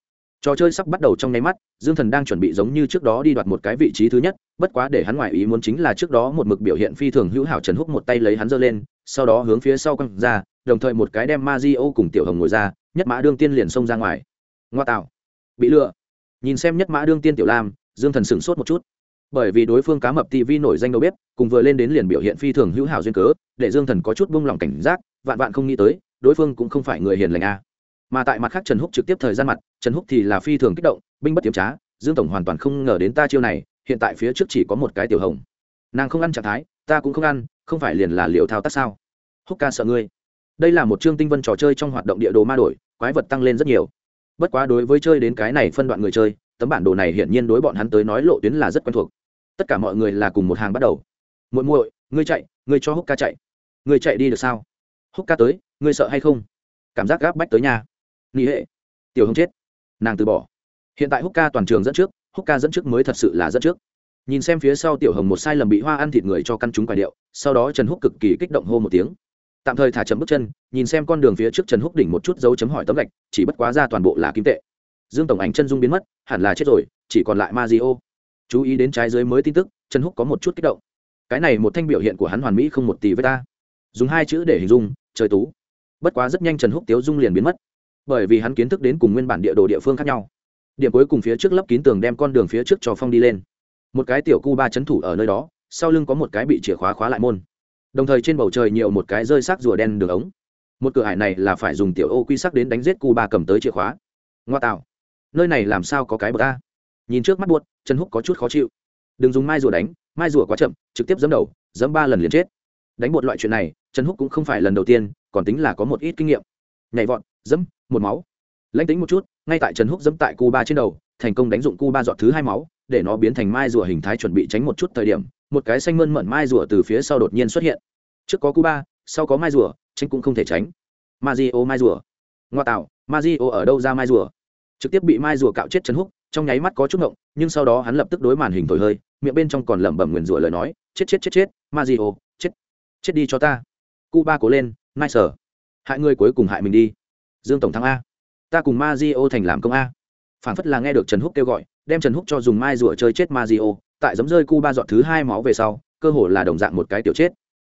Trò chơi sắp bắt đầu trong nháy mắt, dương thần đang chuẩn bị giống như trước đó đi đoạt một cái vị trí thứ nhất, bất quá để hắn ngoại ý muốn chính là trước đó một mực biểu hiện phi thường hữu hảo trần húc một tay lấy hắn giơ lên, sau đó hướng phía sau quăng ra, đồng thời một cái đem ma di cùng tiểu hồng ngồi ra, nhất mã đương tiên liền xông ra ngoài. Ngoa tạo. Bị lừa. Nhìn xem nhất mã đương tiên tiểu lam, dương thần sửng sốt một chút. Bởi vì đối phương cá mập tv nổi danh đâu biết cùng vừa lên đến liền biểu hiện phi thường hữu hảo duyên cớ, để dương thần có chút buông lỏng cảnh giác vạn vạn không nghĩ tới, đối phương cũng không phải người hiền lành a. Mà tại mặt khác trần húc trực tiếp thời gian mặt, trần húc thì là phi thường kích động, binh bất tiếm trá, dương tổng hoàn toàn không ngờ đến ta chiêu này, hiện tại phía trước chỉ có một cái tiểu hồng. Nàng không ăn trạng thái, ta cũng không ăn, không phải liền là liệu thao tác sao? Húc ca sợ ngươi. Đây là một chương tinh vân trò chơi trong hoạt động địa đồ ma đổi, quái vật tăng lên rất nhiều. Bất quá đối với chơi đến cái này phân đoạn người chơi, tấm bản đồ này hiển nhiên đối bọn hắn tới nói lộ tuyến là rất quen thuộc. Tất cả mọi người là cùng một hàng bắt đầu. Muội muội, ngươi chạy, ngươi cho húc ca chạy. Ngươi chạy đi được sao? Húc ca tới, ngươi sợ hay không? Cảm giác gáp bách tới nhà nghỉ hệ. Tiểu hồng chết. Nàng từ bỏ. Hiện tại húc ca toàn trường dẫn trước, húc ca dẫn trước mới thật sự là dẫn trước. Nhìn xem phía sau tiểu hồng một sai lầm bị hoa ăn thịt người cho căn chúng quả điệu, sau đó trần húc cực kỳ kích động hô một tiếng. Tạm thời thả chấm bước chân, nhìn xem con đường phía trước trần húc đỉnh một chút dấu chấm hỏi tấm gạch, chỉ bất quá ra toàn bộ là kim tệ. Dương tổng ảnh chân dung biến mất, hẳn là chết rồi, chỉ còn lại ma di ô chú ý đến trái dưới mới tin tức, trần húc có một chút kích động. Cái này một thanh biểu hiện của hắn hoàn mỹ không một tỷ với ta. Dùng hai chữ để hình dung trời tú. Bất quá rất nhanh trần húc tiếu dung liền biến mất, bởi vì hắn kiến thức đến cùng nguyên bản địa đồ địa phương khác nhau. Điểm cuối cùng phía trước lấp kín tường đem con đường phía trước cho phong đi lên. Một cái tiểu cu ba c h ấ n thủ ở nơi đó, sau lưng có một cái bị chìa khóa khóa lại môn. Đồng thời trên bầu trời nhiều một cái rơi xác rùa đen đường ống. Một cửa hải này là phải dùng tiểu ô quy sắc đến đánh giết cu ba cầm tới chìa khóa. Ngoa tạo. Nơi này làm sao có cái bờ ta nhìn trước mắt buốt chân húc có chút khó chịu. Đừng dùng mai rùa đánh, mai rùa quá chậm, trực tiếp dấm đầu dấm ba lần liền chết. Đánh một loại chuyện này trần húc cũng không phải lần đầu tiên, còn tính là có một ít kinh nghiệm. Nhảy vọt dẫm một máu. Lãnh tính một chút, ngay tại trần húc dẫm tại cu ba trên đầu, thành công đánh dụng cu ba dọn thứ hai máu, để nó biến thành mai rùa hình thái chuẩn bị tránh một chút thời điểm, một cái xanh mơn mận mai rùa từ phía sau đột nhiên xuất hiện. Trước có cu ba sau có mai rùa, tránh cũng không thể tránh. Ma di ô mai rùa. Ngoa tạo ma di ô ở đâu ra mai rùa? Trực tiếp bị mai rùa cạo chết trần húc, trong nháy mắt có chút ngộng, nhưng sau đó hắn lập tức đối màn hình thổi hơi, miệng bên trong còn lẩm bẩm nguyền rủa lời nói, chết chết chết chết ma di ô chết chết đi cho ta. Cuba cố lên, mai sở. Hại người cuối cùng hại mình đi. Dương tổng thắng a. Ta cùng ma di o thành làm công a. Phản phất là nghe được trần húc kêu gọi, đem trần húc cho dùng mai rùa chơi chết ma di o tại giấm rơi Cuba dọn thứ hai máu về sau, cơ hồ là đồng dạng một cái tiểu chết.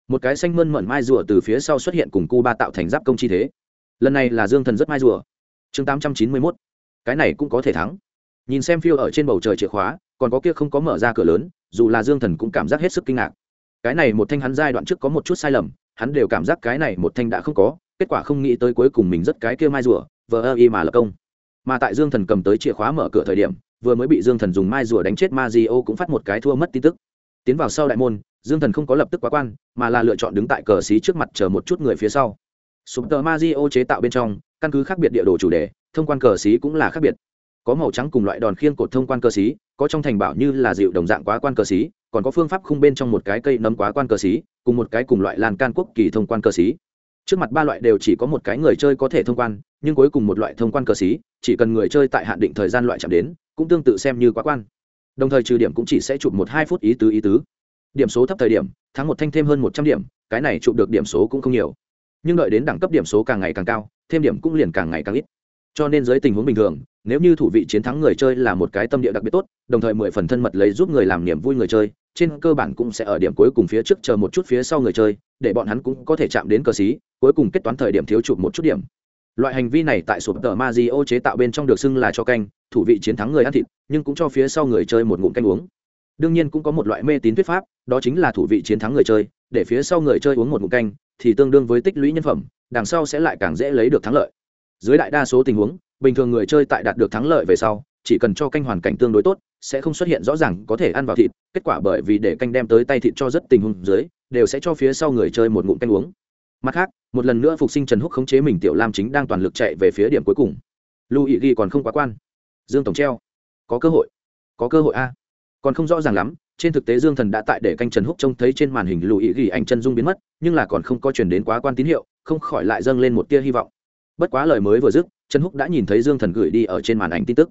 Một cái xanh mơn mận mai rùa từ phía sau xuất hiện cùng Cuba tạo thành giáp công chi thế. Lần này là dương thần rất mai rùa. Chương tám trăm chín mươi mốt. Cái này cũng có thể thắng. Nhìn xem phiêu ở trên bầu trời chìa khóa, còn có kia không có mở ra cửa lớn, dù là dương thần cũng cảm giác hết sức kinh ngạc. Cái này một thanh hắn giai đoạn trước có một chút sai lầm hắn đều cảm giác cái này một thanh đã không có, kết quả không nghĩ tới cuối cùng mình rất cái kia mai rùa, vờ ơ y mà lập công. Mà tại dương thần cầm tới chìa khóa mở cửa thời điểm, vừa mới bị dương thần dùng mai rùa đánh chết ma di o cũng phát một cái thua mất tin tức. Tiến vào sau đại môn, dương thần không có lập tức quá quan, mà là lựa chọn đứng tại cờ xí trước mặt chờ một chút người phía sau. Sụp tờ ma di o chế tạo bên trong, căn cứ khác biệt địa đồ chủ đề, thông quan cờ xí cũng là khác biệt. Có màu trắng cùng loại đòn khiên cột thông quan cờ xí có trong thành bảo như là dịu đồng dạng quá quan cờ xí, còn có phương pháp khung bên trong một cái cây nấm quá quan cờ xí, cùng một cái cùng loại lan can quốc kỳ thông quan cờ xí. Trước mặt ba loại đều chỉ có một cái người chơi có thể thông quan, nhưng cuối cùng một loại thông quan cờ xí, chỉ cần người chơi tại hạn định thời gian loại chạm đến, cũng tương tự xem như quá quan. Đồng thời trừ điểm cũng chỉ sẽ chụp một hai phút ý tứ ý tứ. Điểm số thấp thời điểm, thắng một thanh thêm hơn một trăm điểm, cái này chụp được điểm số cũng không nhiều. Nhưng đợi đến đẳng cấp điểm số càng ngày càng cao, thêm điểm cũng liền càng ngày càng ít cho nên dưới tình huống bình thường, nếu như thủ vị chiến thắng người chơi là một cái tâm địa đặc biệt tốt, đồng thời mười phần thân mật lấy giúp người làm niềm vui người chơi, trên cơ bản cũng sẽ ở điểm cuối cùng phía trước chờ một chút phía sau người chơi, để bọn hắn cũng có thể chạm đến cờ xí, cuối cùng kết toán thời điểm thiếu chụp một chút điểm. Loại hành vi này tại sụp tờ ma di ô chế tạo bên trong được xưng là cho canh, thủ vị chiến thắng người ăn thịt, nhưng cũng cho phía sau người chơi một ngụm canh uống. Đương nhiên cũng có một loại mê tín thuyết pháp, đó chính là thủ vị chiến thắng người chơi, để phía sau người chơi uống một ngụm canh, thì tương đương với tích lũy nhân phẩm, đằng sau sẽ lại càng dễ lấy được thắng lợi dưới đại đa số tình huống, bình thường người chơi tại đạt được thắng lợi về sau, chỉ cần cho canh hoàn cảnh tương đối tốt, sẽ không xuất hiện rõ ràng có thể ăn vào thịt. Kết quả bởi vì để canh đem tới tay thịt cho rất tình huống dưới, đều sẽ cho phía sau người chơi một ngụm canh uống. Mặt khác, một lần nữa phục sinh trần húc khống chế mình tiểu lam chính đang toàn lực chạy về phía điểm cuối cùng. Lưu ý ghi còn không quá quan. Dương tổng treo, có cơ hội, có cơ hội a. Còn không rõ ràng lắm, trên thực tế dương thần đã tại để canh trần húc trông thấy trên màn hình lưu ý ghi ảnh chân dung biến mất, nhưng là còn không có chuyển đến quá quan tín hiệu, không khỏi lại dâng lên một tia hy vọng bất quá lời mới vừa dứt, trần húc đã nhìn thấy dương thần gửi đi ở trên màn ảnh tin tức.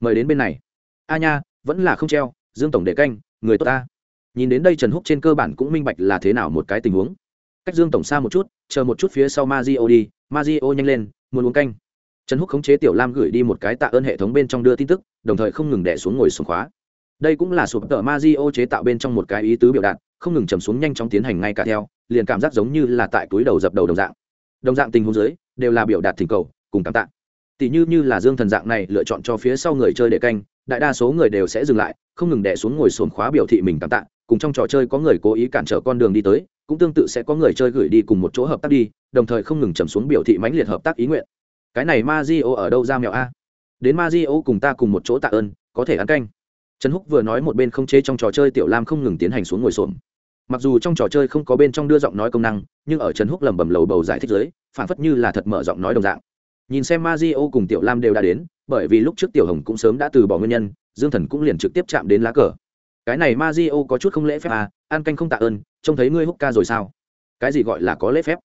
Mời đến bên này. A nha, vẫn là không treo, dương tổng để canh, người tốt ta. Nhìn đến đây trần húc trên cơ bản cũng minh bạch là thế nào một cái tình huống. Cách dương tổng xa một chút, chờ một chút phía sau Mazio đi, Mazio nhanh lên, muốn uống canh. Trần húc khống chế tiểu lam gửi đi một cái tạ ơn hệ thống bên trong đưa tin tức, đồng thời không ngừng đẻ xuống ngồi xuống khóa. Đây cũng là sụp tờ Mazio chế tạo bên trong một cái ý tứ biểu đạt, không ngừng chầm xuống nhanh chóng tiến hành ngay cả theo, liền cảm giác giống như là tại túi đầu dập đầu đồng dạng. Đồng dạng tình huống dưới đều là biểu đạt thỉnh cầu, cùng cảm tạ. Tỷ như như là dương thần dạng này lựa chọn cho phía sau người chơi để canh, đại đa số người đều sẽ dừng lại, không ngừng đẻ xuống ngồi sồn khóa biểu thị mình cảm tạ, cùng trong trò chơi có người cố ý cản trở con đường đi tới, cũng tương tự sẽ có người chơi gửi đi cùng một chỗ hợp tác đi, đồng thời không ngừng trầm xuống biểu thị mãnh liệt hợp tác ý nguyện. Cái này ma di o ở đâu ra mèo a? Đến ma di o cùng ta cùng một chỗ tạ ơn, có thể ăn canh. Trần húc vừa nói một bên không chế trong trò chơi tiểu lam không ngừng tiến hành xuống ngồi xuống mặc dù trong trò chơi không có bên trong đưa giọng nói công năng, nhưng ở trần húc lẩm bẩm lầu bầu giải thích giới phản phất như là thật mở giọng nói đồng dạng. Nhìn xem ma di o cùng tiểu lam đều đã đến, bởi vì lúc trước tiểu hồng cũng sớm đã từ bỏ nguyên nhân, dương thần cũng liền trực tiếp chạm đến lá cờ. Cái này ma di o có chút không lễ phép à an canh không tạ ơn, trông thấy ngươi húc ca rồi sao? Cái gì gọi là có lễ phép?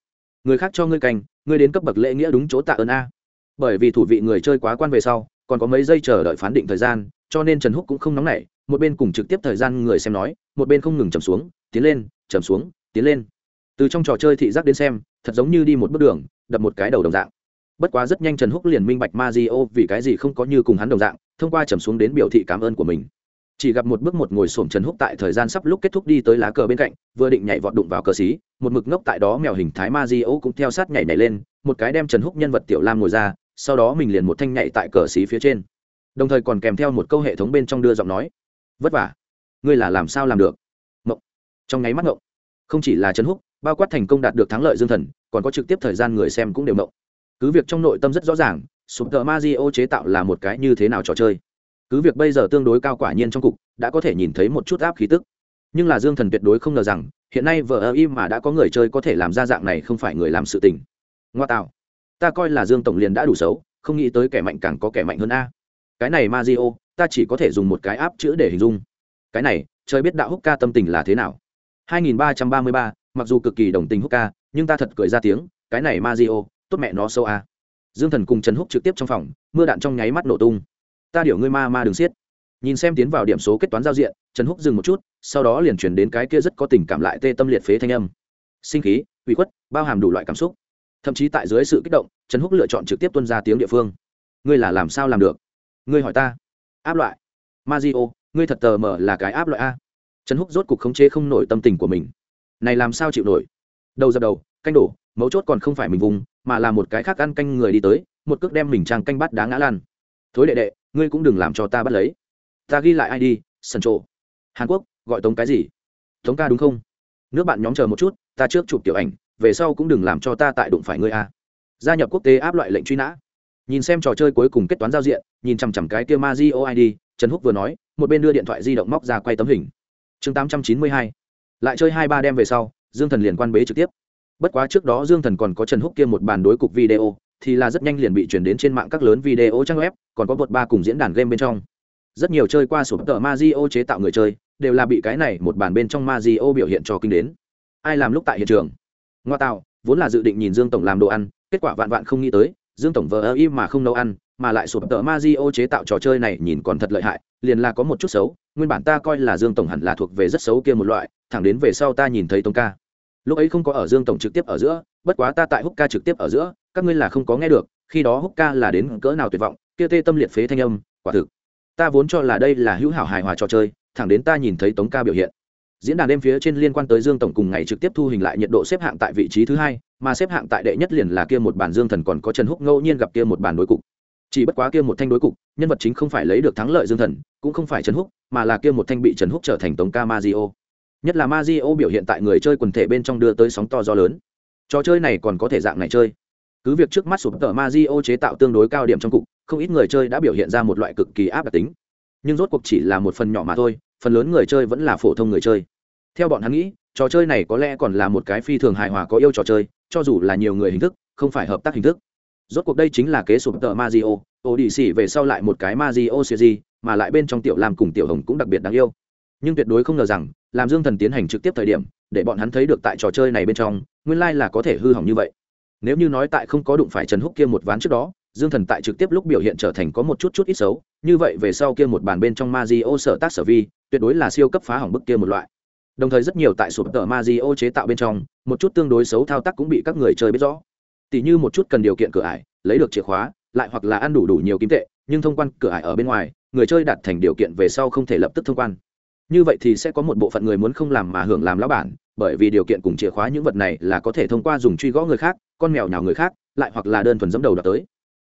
Người khác cho ngươi canh, ngươi đến cấp bậc lễ nghĩa đúng chỗ tạ ơn a. Bởi vì thủ vị người chơi quá quan về sau, còn có mấy giây chờ đợi phán định thời gian, cho nên trần húc cũng không nóng nảy, một bên cùng trực tiếp thời gian người xem nói, một bên không ngừng chầm xuống tiến lên, chầm xuống, tiến lên. Từ trong trò chơi thị giác đến xem, thật giống như đi một bước đường, đập một cái đầu đồng dạng. Bất quá rất nhanh trần húc liền minh bạch ma di o vì cái gì không có như cùng hắn đồng dạng, thông qua trầm xuống đến biểu thị cảm ơn của mình. Chỉ gặp một bước một ngồi xổm trần húc tại thời gian sắp lúc kết thúc đi tới lá cờ bên cạnh, vừa định nhảy vọt đụng vào cờ xí, một mực ngốc tại đó mèo hình thái ma di ấu cũng theo sát nhảy nhảy lên, một cái đem trần húc nhân vật tiểu lam ngồi ra, sau đó mình liền một thanh nhảy tại cờ xí phía trên. Đồng thời còn kèm theo một câu hệ thống bên trong đưa giọng nói, vất vả. Ngươi là làm sao làm được? Trong nháy mắt ngộng không chỉ là trần húc, bao quát thành công đạt được thắng lợi dương thần, còn có trực tiếp thời gian người xem cũng đều ngộng cứ việc trong nội tâm rất rõ ràng, sụp tờ ma di o chế tạo là một cái như thế nào trò chơi. Cứ việc bây giờ tương đối cao quả nhiên trong cục, đã có thể nhìn thấy một chút áp khí tức. Nhưng là dương thần tuyệt đối không ngờ rằng, hiện nay vờ ơ im mà đã có người chơi có thể làm ra dạng này không phải người làm sự tình. Ngoa tạo. Ta coi là dương tổng liền đã đủ xấu, không nghĩ tới kẻ mạnh càng có kẻ mạnh hơn a. Cái này ma di o ta chỉ có thể dùng một cái áp chữ để hình dung. Cái này, trời biết đạo húc ca tâm tình là thế nào? 2333, mặc dù cực kỳ đồng tình húc ca nhưng ta thật cười ra tiếng cái này Mazio, tốt mẹ nó sâu a. Dương thần cùng trần húc trực tiếp trong phòng mưa đạn trong nháy mắt nổ tung. Ta điều ngươi ma ma đừng xiết nhìn xem tiến vào điểm số kết toán giao diện trần húc dừng một chút sau đó liền chuyển đến cái kia rất có tình cảm lại tê tâm liệt phế thanh âm. Sinh khí uy khuất bao hàm đủ loại cảm xúc. Thậm chí tại dưới sự kích động trần húc lựa chọn trực tiếp tuân ra tiếng địa phương. Ngươi là làm sao làm được? Ngươi hỏi ta. Áp loại. Mazio, ngươi thật tờ mờ là cái áp loại a trần húc rốt cục khống chế không nổi tâm tình của mình. Này làm sao chịu nổi? Đầu dập đầu, canh đổ, mấu chốt còn không phải mình vùng, mà là một cái khác ăn canh người đi tới, một cước đem mình trang canh bắt đá ngã lan thối đệ đệ, ngươi cũng đừng làm cho ta bắt lấy. Ta ghi lại id sân trộ. Hàn quốc, gọi tống cái gì? Tống ca đúng không? Nước bạn nhóm chờ một chút, ta trước chụp tiểu ảnh, về sau cũng đừng làm cho ta tại đụng phải ngươi a gia nhập quốc tế áp loại lệnh truy nã. Nhìn xem trò chơi cuối cùng kết toán giao diện, nhìn chằm chằm cái kia ma di oid trần húc vừa nói, một bên đưa điện thoại di động móc ra quay tấm hình chương tám trăm chín mươi hai. Lại chơi hai ba đêm về sau, dương thần liền quan bế trực tiếp. Bất quá trước đó dương thần còn có trần húc kia một bàn đối cục video, thì là rất nhanh liền bị chuyển đến trên mạng các lớn video trang web, còn có bột ba cùng diễn đàn game bên trong. Rất nhiều chơi qua sổ tờ mario chế tạo người chơi, đều là bị cái này một bàn bên trong mario biểu hiện cho kinh đến. Ai làm lúc tại hiện trường? Ngoa tạo, vốn là dự định nhìn dương tổng làm đồ ăn, kết quả vạn vạn không nghĩ tới, dương tổng vờ ơ im mà không nấu ăn mà lại sụp tờ Mario chế tạo trò chơi này nhìn còn thật lợi hại, liền là có một chút xấu, nguyên bản ta coi là dương tổng hẳn là thuộc về rất xấu kia một loại, thẳng đến về sau ta nhìn thấy tống ca. Lúc ấy không có ở dương tổng trực tiếp ở giữa, bất quá ta tại húc ca trực tiếp ở giữa, các ngươi là không có nghe được, khi đó húc ca là đến cỡ nào tuyệt vọng, kia tê tâm liệt phế thanh âm, quả thực. Ta vốn cho là đây là hữu hảo hài hòa trò chơi, thẳng đến ta nhìn thấy tống ca biểu hiện. Diễn đàn đêm phía trên liên quan tới dương tổng cùng ngày trực tiếp thu hình lại nhiệt độ xếp hạng tại vị trí thứ hai, mà xếp hạng tại đệ nhất liền là kia một bản dương thần còn có trần húc ngẫu nhiên gặp kia một bản đối cục chỉ bất quá kia một thanh đối cục, nhân vật chính không phải lấy được thắng lợi dương thần, cũng không phải trần húc, mà là kia một thanh bị trần húc trở thành tống ca mazio nhất là mazio biểu hiện tại người chơi quần thể bên trong đưa tới sóng to gió lớn. Trò chơi này còn có thể dạng này chơi. Cứ việc trước mắt sụp tờ Mazio chế tạo tương đối cao điểm trong cục, không ít người chơi đã biểu hiện ra một loại cực kỳ áp đặc tính. Nhưng rốt cuộc chỉ là một phần nhỏ mà thôi, phần lớn người chơi vẫn là phổ thông người chơi. Theo bọn hắn nghĩ, trò chơi này có lẽ còn là một cái phi thường hài hòa có yêu trò chơi, cho dù là nhiều người hình thức, không phải hợp tác hình thức rốt cuộc đây chính là kế sụp tờ Mario, Odyssey đi xỉ về sau lại một cái Mario series mà lại bên trong tiểu lam cùng tiểu hồng cũng đặc biệt đáng yêu. Nhưng tuyệt đối không ngờ rằng làm dương thần tiến hành trực tiếp thời điểm để bọn hắn thấy được tại trò chơi này bên trong nguyên lai là có thể hư hỏng như vậy. Nếu như nói tại không có đụng phải trần húc kia một ván trước đó dương thần tại trực tiếp lúc biểu hiện trở thành có một chút chút ít xấu như vậy về sau kia một bàn bên trong Mario sở tác sở vi tuyệt đối là siêu cấp phá hỏng bức kia một loại. Đồng thời rất nhiều tại sụp tờ Mario chế tạo bên trong một chút tương đối xấu thao tác cũng bị các người chơi biết rõ tỉ như một chút cần điều kiện cửa ải, lấy được chìa khóa, lại hoặc là ăn đủ đủ nhiều kim tệ, nhưng thông quan cửa ải ở bên ngoài, người chơi đặt thành điều kiện về sau không thể lập tức thông quan. Như vậy thì sẽ có một bộ phận người muốn không làm mà hưởng làm lão bản, bởi vì điều kiện cùng chìa khóa những vật này là có thể thông qua dùng truy gõ người khác, con mèo nhào người khác, lại hoặc là đơn thuần dẫm đầu đập tới.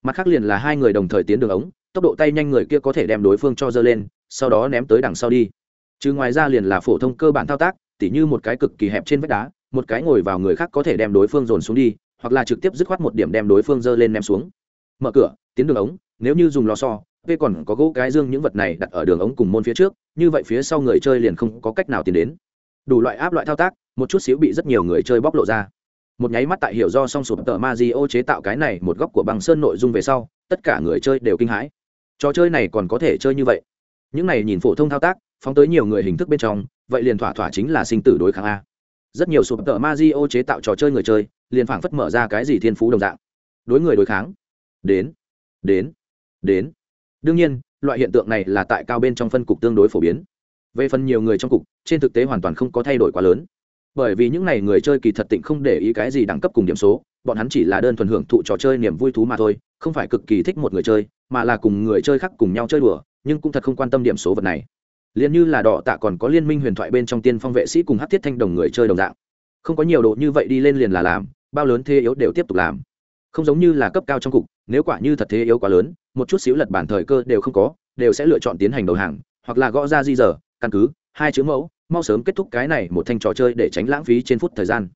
Mặt khác liền là hai người đồng thời tiến đường ống, tốc độ tay nhanh người kia có thể đem đối phương cho dơ lên, sau đó ném tới đằng sau đi. Chứ ngoài ra liền là phổ thông cơ bản thao tác, tỉ như một cái cực kỳ hẹp trên vách đá, một cái ngồi vào người khác có thể đem đối phương dồn xuống đi hoặc là trực tiếp dứt khoát một điểm đem đối phương dơ lên ném xuống. Mở cửa, tiến đường ống, nếu như dùng lò xo, v còn có gỗ cái dương những vật này đặt ở đường ống cùng môn phía trước, như vậy phía sau người chơi liền không có cách nào tiến đến. Đủ loại áp loại thao tác, một chút xíu bị rất nhiều người chơi bóc lộ ra. Một nháy mắt tại hiểu do song sụp tờ ma di ô chế tạo cái này một góc của bằng sơn nội dung về sau, tất cả người chơi đều kinh hãi. Trò chơi này còn có thể chơi như vậy? Những này nhìn phổ thông thao tác, phóng tới nhiều người hình thức bên trong, vậy liền thỏa thỏa chính là sinh tử đối kháng a rất nhiều sụp tợ ma di ô chế tạo trò chơi người chơi liền phảng phất mở ra cái gì thiên phú đồng dạng. Đối người đối kháng. Đến. Đến. Đến. Đương nhiên, loại hiện tượng này là tại cao bên trong phân cục tương đối phổ biến. Về phần nhiều người trong cục, trên thực tế hoàn toàn không có thay đổi quá lớn. Bởi vì những n à y người chơi kỳ thật tịnh không để ý cái gì đẳng cấp cùng điểm số, bọn hắn chỉ là đơn thuần hưởng thụ trò chơi niềm vui thú mà thôi, không phải cực kỳ thích một người chơi, mà là cùng người chơi khác cùng nhau chơi đùa, nhưng cũng thật không quan tâm điểm số vật này liền như là đỏ tạ còn có liên minh huyền thoại bên trong tiên phong vệ sĩ cùng hát thiết thanh đồng người chơi đồng dạng. Không có nhiều độ như vậy đi lên liền là làm, bao lớn thế yếu đều tiếp tục làm. Không giống như là cấp cao trong cục, nếu quả như thật thế yếu quá lớn, một chút xíu lật bản thời cơ đều không có, đều sẽ lựa chọn tiến hành đầu hàng, hoặc là gõ ra di dở, căn cứ, hai chữ mẫu, mau sớm kết thúc cái này một thanh trò chơi để tránh lãng phí trên phút thời gian.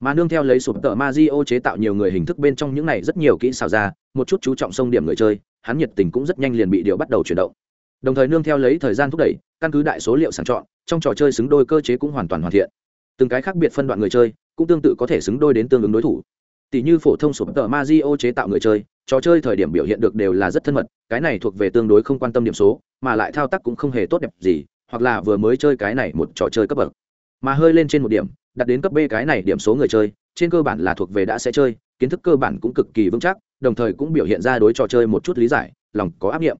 Mà nương theo lấy sụp tờ ma di ô chế tạo nhiều người hình thức bên trong những này rất nhiều kỹ xảo ra, một chút chú trọng sông điểm người chơi, hắn nhiệt tình cũng rất nhanh liền bị điều bắt đầu chuyển động đồng thời nương theo lấy thời gian thúc đẩy, căn cứ đại số liệu sàng chọn, trong trò chơi xứng đôi cơ chế cũng hoàn toàn hoàn thiện. Từng cái khác biệt phân đoạn người chơi cũng tương tự có thể xứng đôi đến tương ứng đối thủ. Tỷ như phổ thông sụp tờ ma di o chế tạo người chơi, trò chơi thời điểm biểu hiện được đều là rất thân mật, cái này thuộc về tương đối không quan tâm điểm số, mà lại thao tác cũng không hề tốt đẹp gì, hoặc là vừa mới chơi cái này một trò chơi cấp bậc. Mà hơi lên trên một điểm, đặt đến cấp b cái này điểm số người chơi, trên cơ bản là thuộc về đã sẽ chơi, kiến thức cơ bản cũng cực kỳ vững chắc, đồng thời cũng biểu hiện ra đối trò chơi một chút lý giải, lòng có áp nghiệm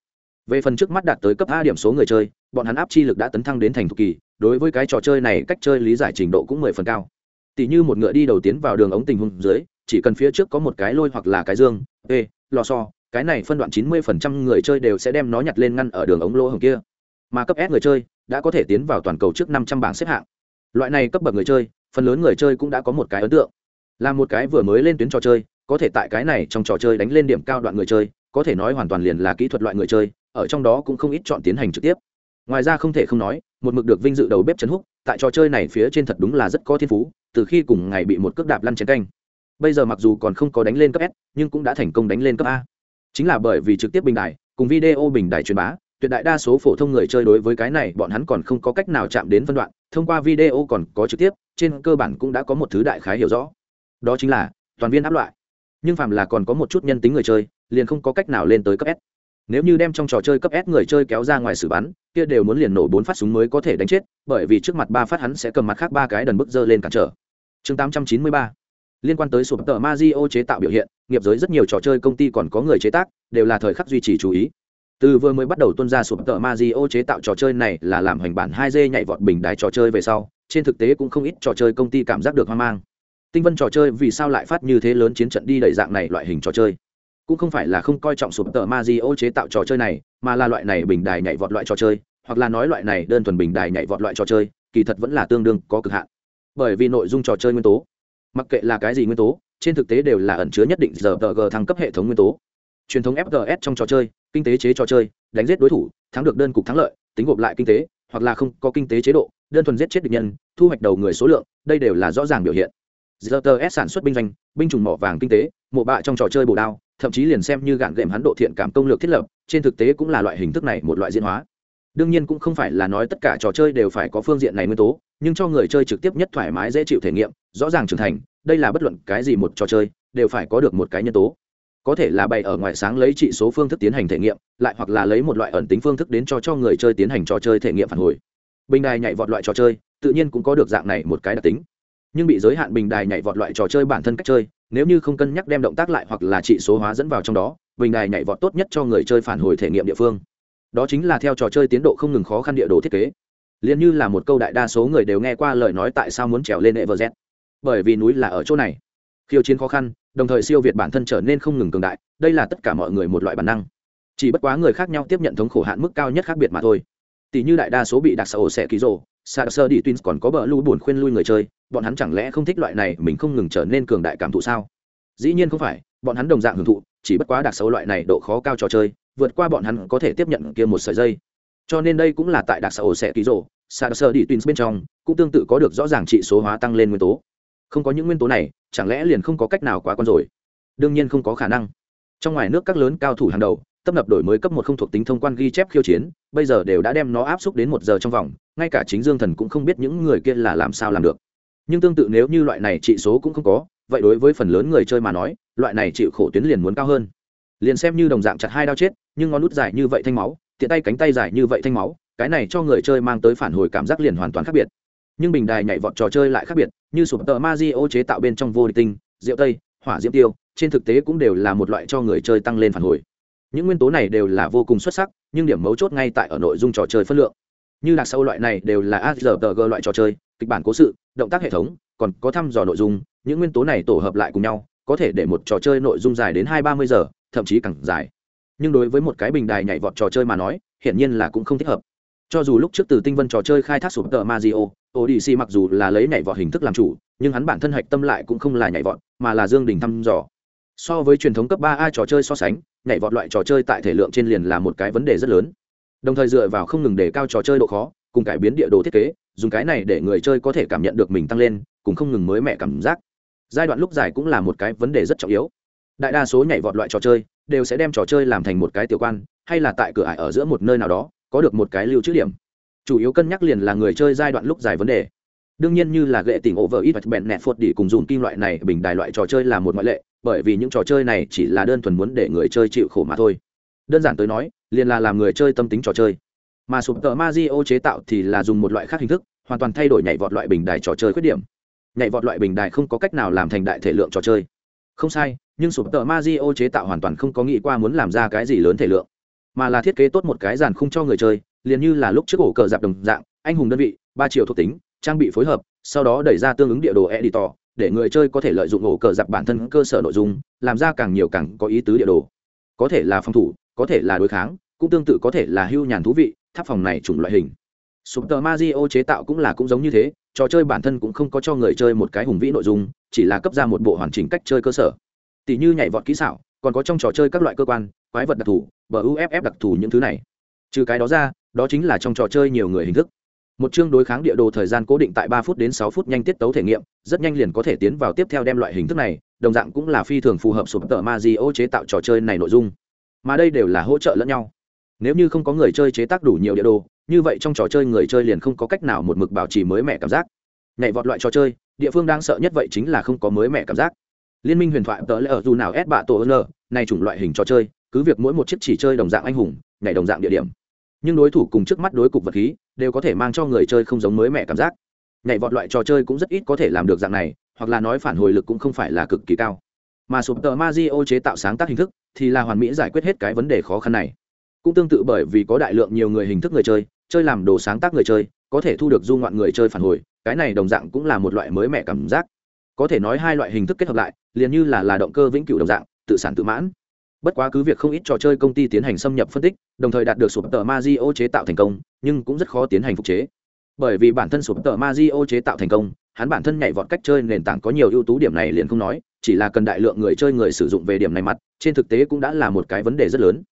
về phần trước mắt đạt tới cấp a điểm số người chơi, bọn hắn áp chi lực đã tấn thăng đến thành thục kỳ, đối với cái trò chơi này cách chơi lý giải trình độ cũng mười phần cao. Tỷ như một ngựa đi đầu tiến vào đường ống tình huống dưới, chỉ cần phía trước có một cái lôi hoặc là cái dương, ê, lò so cái này phân đoạn chín mươi phần trăm người chơi đều sẽ đem nó nhặt lên ngăn ở đường ống lỗ hồng kia. Mà cấp s người chơi đã có thể tiến vào toàn cầu trước năm trăm bảng xếp hạng. Loại này cấp bậc người chơi, phần lớn người chơi cũng đã có một cái ấn tượng. Là một cái vừa mới lên tuyến trò chơi, có thể tại cái này trong trò chơi đánh lên điểm cao đoạn người chơi, có thể nói hoàn toàn liền là kỹ thuật loại người chơi ở trong đó cũng không ít chọn tiến hành trực tiếp. Ngoài ra không thể không nói, một mực được vinh dự đầu bếp trấn húc, tại trò chơi này phía trên thật đúng là rất có thiên phú, từ khi cùng ngày bị một cước đạp lăn chén canh. Bây giờ mặc dù còn không có đánh lên cấp s, nhưng cũng đã thành công đánh lên cấp a. Chính là bởi vì trực tiếp bình đại cùng video bình đại truyền bá, tuyệt đại đa số phổ thông người chơi đối với cái này bọn hắn còn không có cách nào chạm đến phân đoạn, thông qua video còn có trực tiếp, trên cơ bản cũng đã có một thứ đại khái hiểu rõ. Đó chính là toàn viên áp loại. Nhưng phàm là còn có một chút nhân tính người chơi, liền không có cách nào lên tới cấp s nếu như đem trong trò chơi cấp s người chơi kéo ra ngoài xử bắn, kia đều muốn liền nổ bốn phát súng mới có thể đánh chết, bởi vì trước mặt ba phát hắn sẽ cầm mặt khác ba cái đần bức dơ lên cản trở. Chương tám trăm chín mươi ba. Liên quan tới sụp tờ Mario chế tạo biểu hiện, nghiệp giới rất nhiều trò chơi công ty còn có người chế tác, đều là thời khắc duy trì chú ý. Từ vừa mới bắt đầu tuân ra sụp tờ Mario chế tạo trò chơi này là làm hành bản hai d nhảy vọt bình đài trò chơi về sau, trên thực tế cũng không ít trò chơi công ty cảm giác được hoang mang. Tinh vân trò chơi vì sao lại phát như thế lớn chiến trận đi đẩy dạng này loại hình trò chơi? Cũng không phải là không coi trọng sụp tờ ma di ô chế tạo trò chơi này, mà là loại này bình đài nhảy vọt loại trò chơi, hoặc là nói loại này đơn thuần bình đài nhảy vọt loại trò chơi, kỳ thật vẫn là tương đương có cực hạn. Bởi vì nội dung trò chơi nguyên tố, mặc kệ là cái gì nguyên tố, trên thực tế đều là ẩn chứa nhất định giờ tờ g thăng cấp hệ thống nguyên tố. Truyền thống fgs trong trò chơi, kinh tế chế trò chơi, đánh giết đối thủ, thắng được đơn cục thắng lợi, tính gộp lại kinh tế, hoặc là không có kinh tế chế độ, đơn thuần giết chết địch nhân, thu hoạch đầu người số lượng, đây đều là rõ ràng biểu hiện. Gts sản xuất binh doanh, binh chủng mỏ vàng kinh tế, mộ bạ trong trò chơi bổ đao thậm chí liền xem như gạn gệm hắn độ thiện cảm công lược thiết lập, trên thực tế cũng là loại hình thức này một loại diễn hóa. Đương nhiên cũng không phải là nói tất cả trò chơi đều phải có phương diện này nguyên tố, nhưng cho người chơi trực tiếp nhất thoải mái dễ chịu thể nghiệm, rõ ràng trưởng thành, đây là bất luận cái gì một trò chơi, đều phải có được một cái nhân tố. Có thể là bày ở ngoài sáng lấy trị số phương thức tiến hành thể nghiệm, lại hoặc là lấy một loại ẩn tính phương thức đến cho cho người chơi tiến hành trò chơi thể nghiệm phản hồi. Bình đài nhảy vọt loại trò chơi, tự nhiên cũng có được dạng này một cái đặc tính. Nhưng bị giới hạn bình đài nhảy vọt loại trò chơi bản thân cách chơi nếu như không cân nhắc đem động tác lại hoặc là trị số hóa dẫn vào trong đó, bình đài nhảy vọt tốt nhất cho người chơi phản hồi thể nghiệm địa phương. Đó chính là theo trò chơi tiến độ không ngừng khó khăn địa đồ thiết kế. Liền như là một câu đại đa số người đều nghe qua lời nói tại sao muốn trèo lên everest bởi vì núi là ở chỗ này. Khiêu chiến khó khăn, đồng thời siêu việt bản thân trở nên không ngừng cường đại, đây là tất cả mọi người một loại bản năng. Chỉ bất quá người khác nhau tiếp nhận thống khổ hạn mức cao nhất khác biệt mà thôi. Tỷ như đại đa số bị đặc xã ổ xẻ ký rồ sa sơ đi twins còn có bờ lưu buồn khuyên lui người chơi, bọn hắn chẳng lẽ không thích loại này mình không ngừng trở nên cường đại cảm thụ sao? Dĩ nhiên không phải, bọn hắn đồng dạng hưởng thụ, chỉ bất quá đặc xấu loại này độ khó cao trò chơi, vượt qua bọn hắn có thể tiếp nhận kia một sợi dây. Cho nên đây cũng là tại đặc xã ổ sẽ ký rộ sa sơ đi twins bên trong, cũng tương tự có được rõ ràng trị số hóa tăng lên nguyên tố. Không có những nguyên tố này, chẳng lẽ liền không có cách nào quá con rồi? Đương nhiên không có khả năng. Trong ngoài nước các lớn cao thủ hàng đầu tấp nập đổi mới cấp một không thuộc tính thông quan ghi chép khiêu chiến, bây giờ đều đã đem nó áp xúc đến một giờ trong vòng, ngay cả chính dương thần cũng không biết những người kia là làm sao làm được. Nhưng tương tự nếu như loại này trị số cũng không có, vậy đối với phần lớn người chơi mà nói, loại này chịu khổ tuyến liền muốn cao hơn. Liền xem như đồng dạng chặt hai đao chết, nhưng ngón nút dài như vậy thanh máu, tiện tay cánh tay dài như vậy thanh máu, cái này cho người chơi mang tới phản hồi cảm giác liền hoàn toàn khác biệt. Nhưng bình đài nhảy vọt trò chơi lại khác biệt, như sụp tờ ma di ô chế tạo bên trong vô địch tinh, rượu tây, hỏa diễm tiêu, trên thực tế cũng đều là một loại cho người chơi tăng lên phản hồi những nguyên tố này đều là vô cùng xuất sắc, nhưng điểm mấu chốt ngay tại ở nội dung trò chơi phân lượng. Như lạc sâu loại này đều là azrg loại trò chơi, kịch bản cố sự, động tác hệ thống, còn có thăm dò nội dung, những nguyên tố này tổ hợp lại cùng nhau, có thể để một trò chơi nội dung dài đến hai ba mươi giờ, thậm chí càng dài. Nhưng đối với một cái bình đài nhảy vọt trò chơi mà nói, hiển nhiên là cũng không thích hợp. Cho dù lúc trước từ tinh vân trò chơi khai thác sụp tờ mazio, odyssey mặc dù là lấy nhảy vọt hình thức làm chủ, nhưng hắn bản thân hạch tâm lại cũng không là nhảy vọt, mà là dương đình thăm dò so với truyền thống cấp ba a trò chơi so sánh, nhảy vọt loại trò chơi tại thể lượng trên liền là một cái vấn đề rất lớn. Đồng thời dựa vào không ngừng đề cao trò chơi độ khó, cùng cải biến địa đồ thiết kế, dùng cái này để người chơi có thể cảm nhận được mình tăng lên, cùng không ngừng mới mẻ cảm giác. Giai đoạn lúc dài cũng là một cái vấn đề rất trọng yếu. Đại đa số nhảy vọt loại trò chơi đều sẽ đem trò chơi làm thành một cái tiểu quan, hay là tại cửa ải ở giữa một nơi nào đó, có được một cái lưu trữ điểm. Chủ yếu cân nhắc liền là người chơi giai đoạn lúc dài vấn đề. Đương nhiên như là gệ tỉnh over ít và bẹn nẹt phột đi cùng dùng kim loại này bình đài loại trò chơi là một ngoại lệ bởi vì những trò chơi này chỉ là đơn thuần muốn để người chơi chịu khổ mà thôi. Đơn giản tới nói, liền là làm người chơi tâm tính trò chơi. Mà sụp tờ ma di chế tạo thì là dùng một loại khác hình thức, hoàn toàn thay đổi nhảy vọt loại bình đài trò chơi khuyết điểm. Nhảy vọt loại bình đài không có cách nào làm thành đại thể lượng trò chơi. Không sai, nhưng sụp tờ ma di chế tạo hoàn toàn không có nghĩ qua muốn làm ra cái gì lớn thể lượng. Mà là thiết kế tốt một cái giàn khung cho người chơi, liền như là lúc trước ổ cờ dạp đồng dạng, anh hùng đơn vị, ba triệu thuộc tính, trang bị phối hợp, sau đó đẩy ra tương ứng địa đồ editor để người chơi có thể lợi dụng ổ cờ giặc bản thân cơ sở nội dung làm ra càng nhiều càng có ý tứ địa đồ có thể là phòng thủ có thể là đối kháng cũng tương tự có thể là hưu nhàn thú vị tháp phòng này chủng loại hình Super Mario chế tạo cũng là cũng giống như thế, trò chơi bản thân cũng không có cho người chơi một cái hùng vĩ nội dung, chỉ là cấp ra một bộ hoàn chỉnh cách chơi cơ sở. Tỷ như nhảy vọt kỹ xảo, còn có trong trò chơi các loại cơ quan, quái vật đặc thù, BUFF đặc thù những thứ này. Trừ cái đó ra, đó chính là trong trò chơi nhiều người hình thức một chương đối kháng địa đồ thời gian cố định tại ba phút đến sáu phút nhanh tiết tấu thể nghiệm, rất nhanh liền có thể tiến vào tiếp theo đem loại hình thức này, đồng dạng cũng là phi thường phù hợp sụp tờ ma di ô chế tạo trò chơi này nội dung. Mà đây đều là hỗ trợ lẫn nhau. Nếu như không có người chơi chế tác đủ nhiều địa đồ, như vậy trong trò chơi người chơi liền không có cách nào một mực bảo trì mới mẻ cảm giác. Nhảy vọt loại trò chơi, địa phương đang sợ nhất vậy chính là không có mới mẻ cảm giác. Liên minh huyền thoại tờ lẽ ở dù nào ép bạ tổ n này chủng loại hình trò chơi, cứ việc mỗi một chiếc chỉ chơi đồng dạng anh hùng, nhảy đồng dạng địa điểm nhưng đối thủ cùng trước mắt đối cục vật khí đều có thể mang cho người chơi không giống mới mẻ cảm giác. Nhảy vọt loại trò chơi cũng rất ít có thể làm được dạng này, hoặc là nói phản hồi lực cũng không phải là cực kỳ cao. Mà sụp tờ ma di ô chế tạo sáng tác hình thức thì là hoàn mỹ giải quyết hết cái vấn đề khó khăn này. Cũng tương tự bởi vì có đại lượng nhiều người hình thức người chơi chơi làm đồ sáng tác người chơi, có thể thu được du ngoạn người chơi phản hồi, cái này đồng dạng cũng là một loại mới mẻ cảm giác. Có thể nói hai loại hình thức kết hợp lại, liền như là là động cơ vĩnh cửu đồng dạng, tự sản tự mãn bất quá cứ việc không ít trò chơi công ty tiến hành xâm nhập phân tích, đồng thời đạt được sụp tờ ma di o chế tạo thành công, nhưng cũng rất khó tiến hành phục chế. Bởi vì bản thân sụp tờ ma di o chế tạo thành công, hắn bản thân nhảy vọt cách chơi nền tảng có nhiều ưu tú điểm này liền không nói, chỉ là cần đại lượng người chơi người sử dụng về điểm này mặt, trên thực tế cũng đã là một cái vấn đề rất lớn.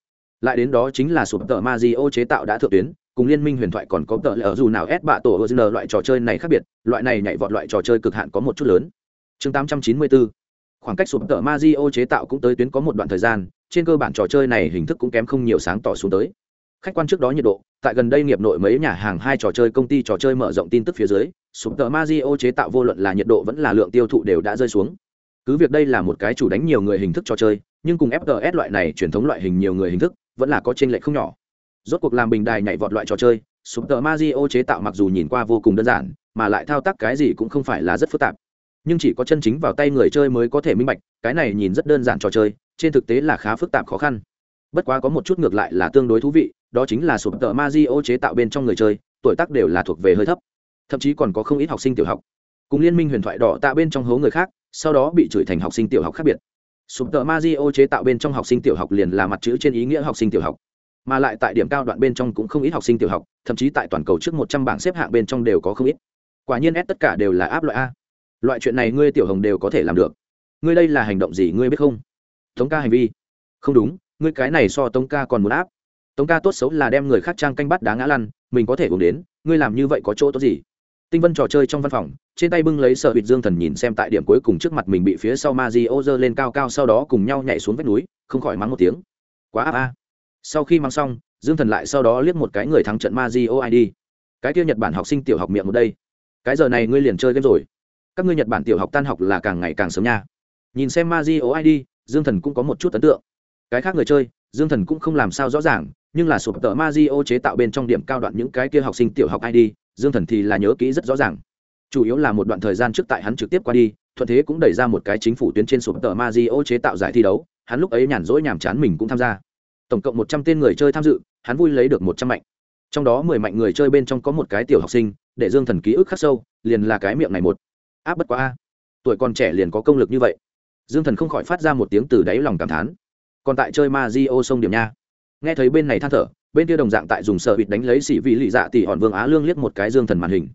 Lại đến đó chính là sụp tờ ma di o chế tạo đã thượng tuyến, cùng liên minh huyền thoại còn có tờ ở dù nào ép bạ tổ ozn loại trò chơi này khác biệt, loại này nhảy vọt loại trò chơi cực hạn có một chút lớn. Chương 894 khoảng cách sụp tờ Mario chế tạo cũng tới tuyến có một đoạn thời gian trên cơ bản trò chơi này hình thức cũng kém không nhiều sáng tỏ xuống tới. Khách quan trước đó nhiệt độ, tại gần đây nghiệp nội mấy nhà hàng hai trò chơi công ty trò chơi mở rộng tin tức phía dưới, sụp tờ Mario chế tạo vô luận là nhiệt độ vẫn là lượng tiêu thụ đều đã rơi xuống. Cứ việc đây là một cái chủ đánh nhiều người hình thức trò chơi, nhưng cùng fts loại này truyền thống loại hình nhiều người hình thức vẫn là có t r ê n lệch không nhỏ. Rốt cuộc làm bình đài nhảy vọt loại trò chơi, sụp tờ Mario chế tạo mặc dù nhìn qua vô cùng đơn giản, mà lại thao tác cái gì cũng không phải là rất phức tạp. Nhưng chỉ có chân chính vào tay người chơi mới có thể minh bạch, cái này nhìn rất đơn giản trò chơi trên thực tế là khá phức tạp khó khăn. Bất quá có một chút ngược lại là tương đối thú vị, đó chính là sụp tờ Mario chế tạo bên trong người chơi, tuổi tác đều là thuộc về hơi thấp. Thậm chí còn có không ít học sinh tiểu học. Cùng liên minh huyền thoại đỏ tạ bên trong hố người khác, sau đó bị chửi thành học sinh tiểu học khác biệt. Sụp tờ Mario chế tạo bên trong học sinh tiểu học liền là mặt chữ trên ý nghĩa học sinh tiểu học. Mà lại tại điểm cao đoạn bên trong cũng không ít học sinh tiểu học, thậm chí tại toàn cầu trước một trăm bảng xếp hạng bên trong đều có không ít. Quả nhiên s tất cả đều là áp loại a. Loại chuyện này ngươi tiểu hồng đều có thể làm được. Ngươi đây là hành động gì ngươi biết không? Tống ca hành vi. Không đúng, ngươi cái này so tống ca còn muốn áp. Tống ca tốt xấu là đem người khác trang canh bắt đá ngã lăn, mình có thể uống đến, ngươi làm như vậy có chỗ tốt gì? Tinh vân trò chơi trong văn phòng, trên tay bưng lấy sợ hụt dương thần nhìn xem tại điểm cuối cùng trước mặt mình bị phía sau ma di ô dơ lên cao cao sau đó cùng nhau nhảy xuống vách núi, không khỏi mắng một tiếng. Quá áp a. Sau khi mắng xong, dương thần lại sau đó liếc một cái người thắng trận ma di ô id cái kia nhật bản học sinh tiểu học miệng một đây. Cái giờ này ngươi liền chơi game rồi. Các ngươi nhật bản tiểu học tan học là càng ngày càng sớm nha. Nhìn xem ma di ô id dương thần cũng có một chút ấn tượng. Cái khác người chơi, dương thần cũng không làm sao rõ ràng, nhưng là sụp tờ ma di o chế tạo bên trong điểm cao đoạn những cái kia học sinh tiểu học id dương thần thì là nhớ kỹ rất rõ ràng. Chủ yếu là một đoạn thời gian trước tại hắn trực tiếp qua đi, thuận thế cũng đẩy ra một cái chính phủ tuyến trên sụp tờ ma di o chế tạo giải thi đấu, hắn lúc ấy nhàn rỗi nhàm chán mình cũng tham gia. Tổng cộng một trăm tên người chơi tham dự, hắn vui lấy được một trăm mạnh. Trong đó mười mạnh người chơi bên trong có một cái tiểu học sinh, để dương thần ký ức khắc sâu, liền là cái miệng này một. Áp bất quá a. Tuổi còn trẻ liền có công lực như vậy dương thần không khỏi phát ra một tiếng từ đáy lòng cảm thán. Còn tại chơi ma di ô sông điểm nha. Nghe thấy bên này than thở, bên kia đồng dạng tại dùng sợ bịt đánh lấy xỉ vị lì dạ tỷ hòn vương á lương liếc một cái dương thần màn hình.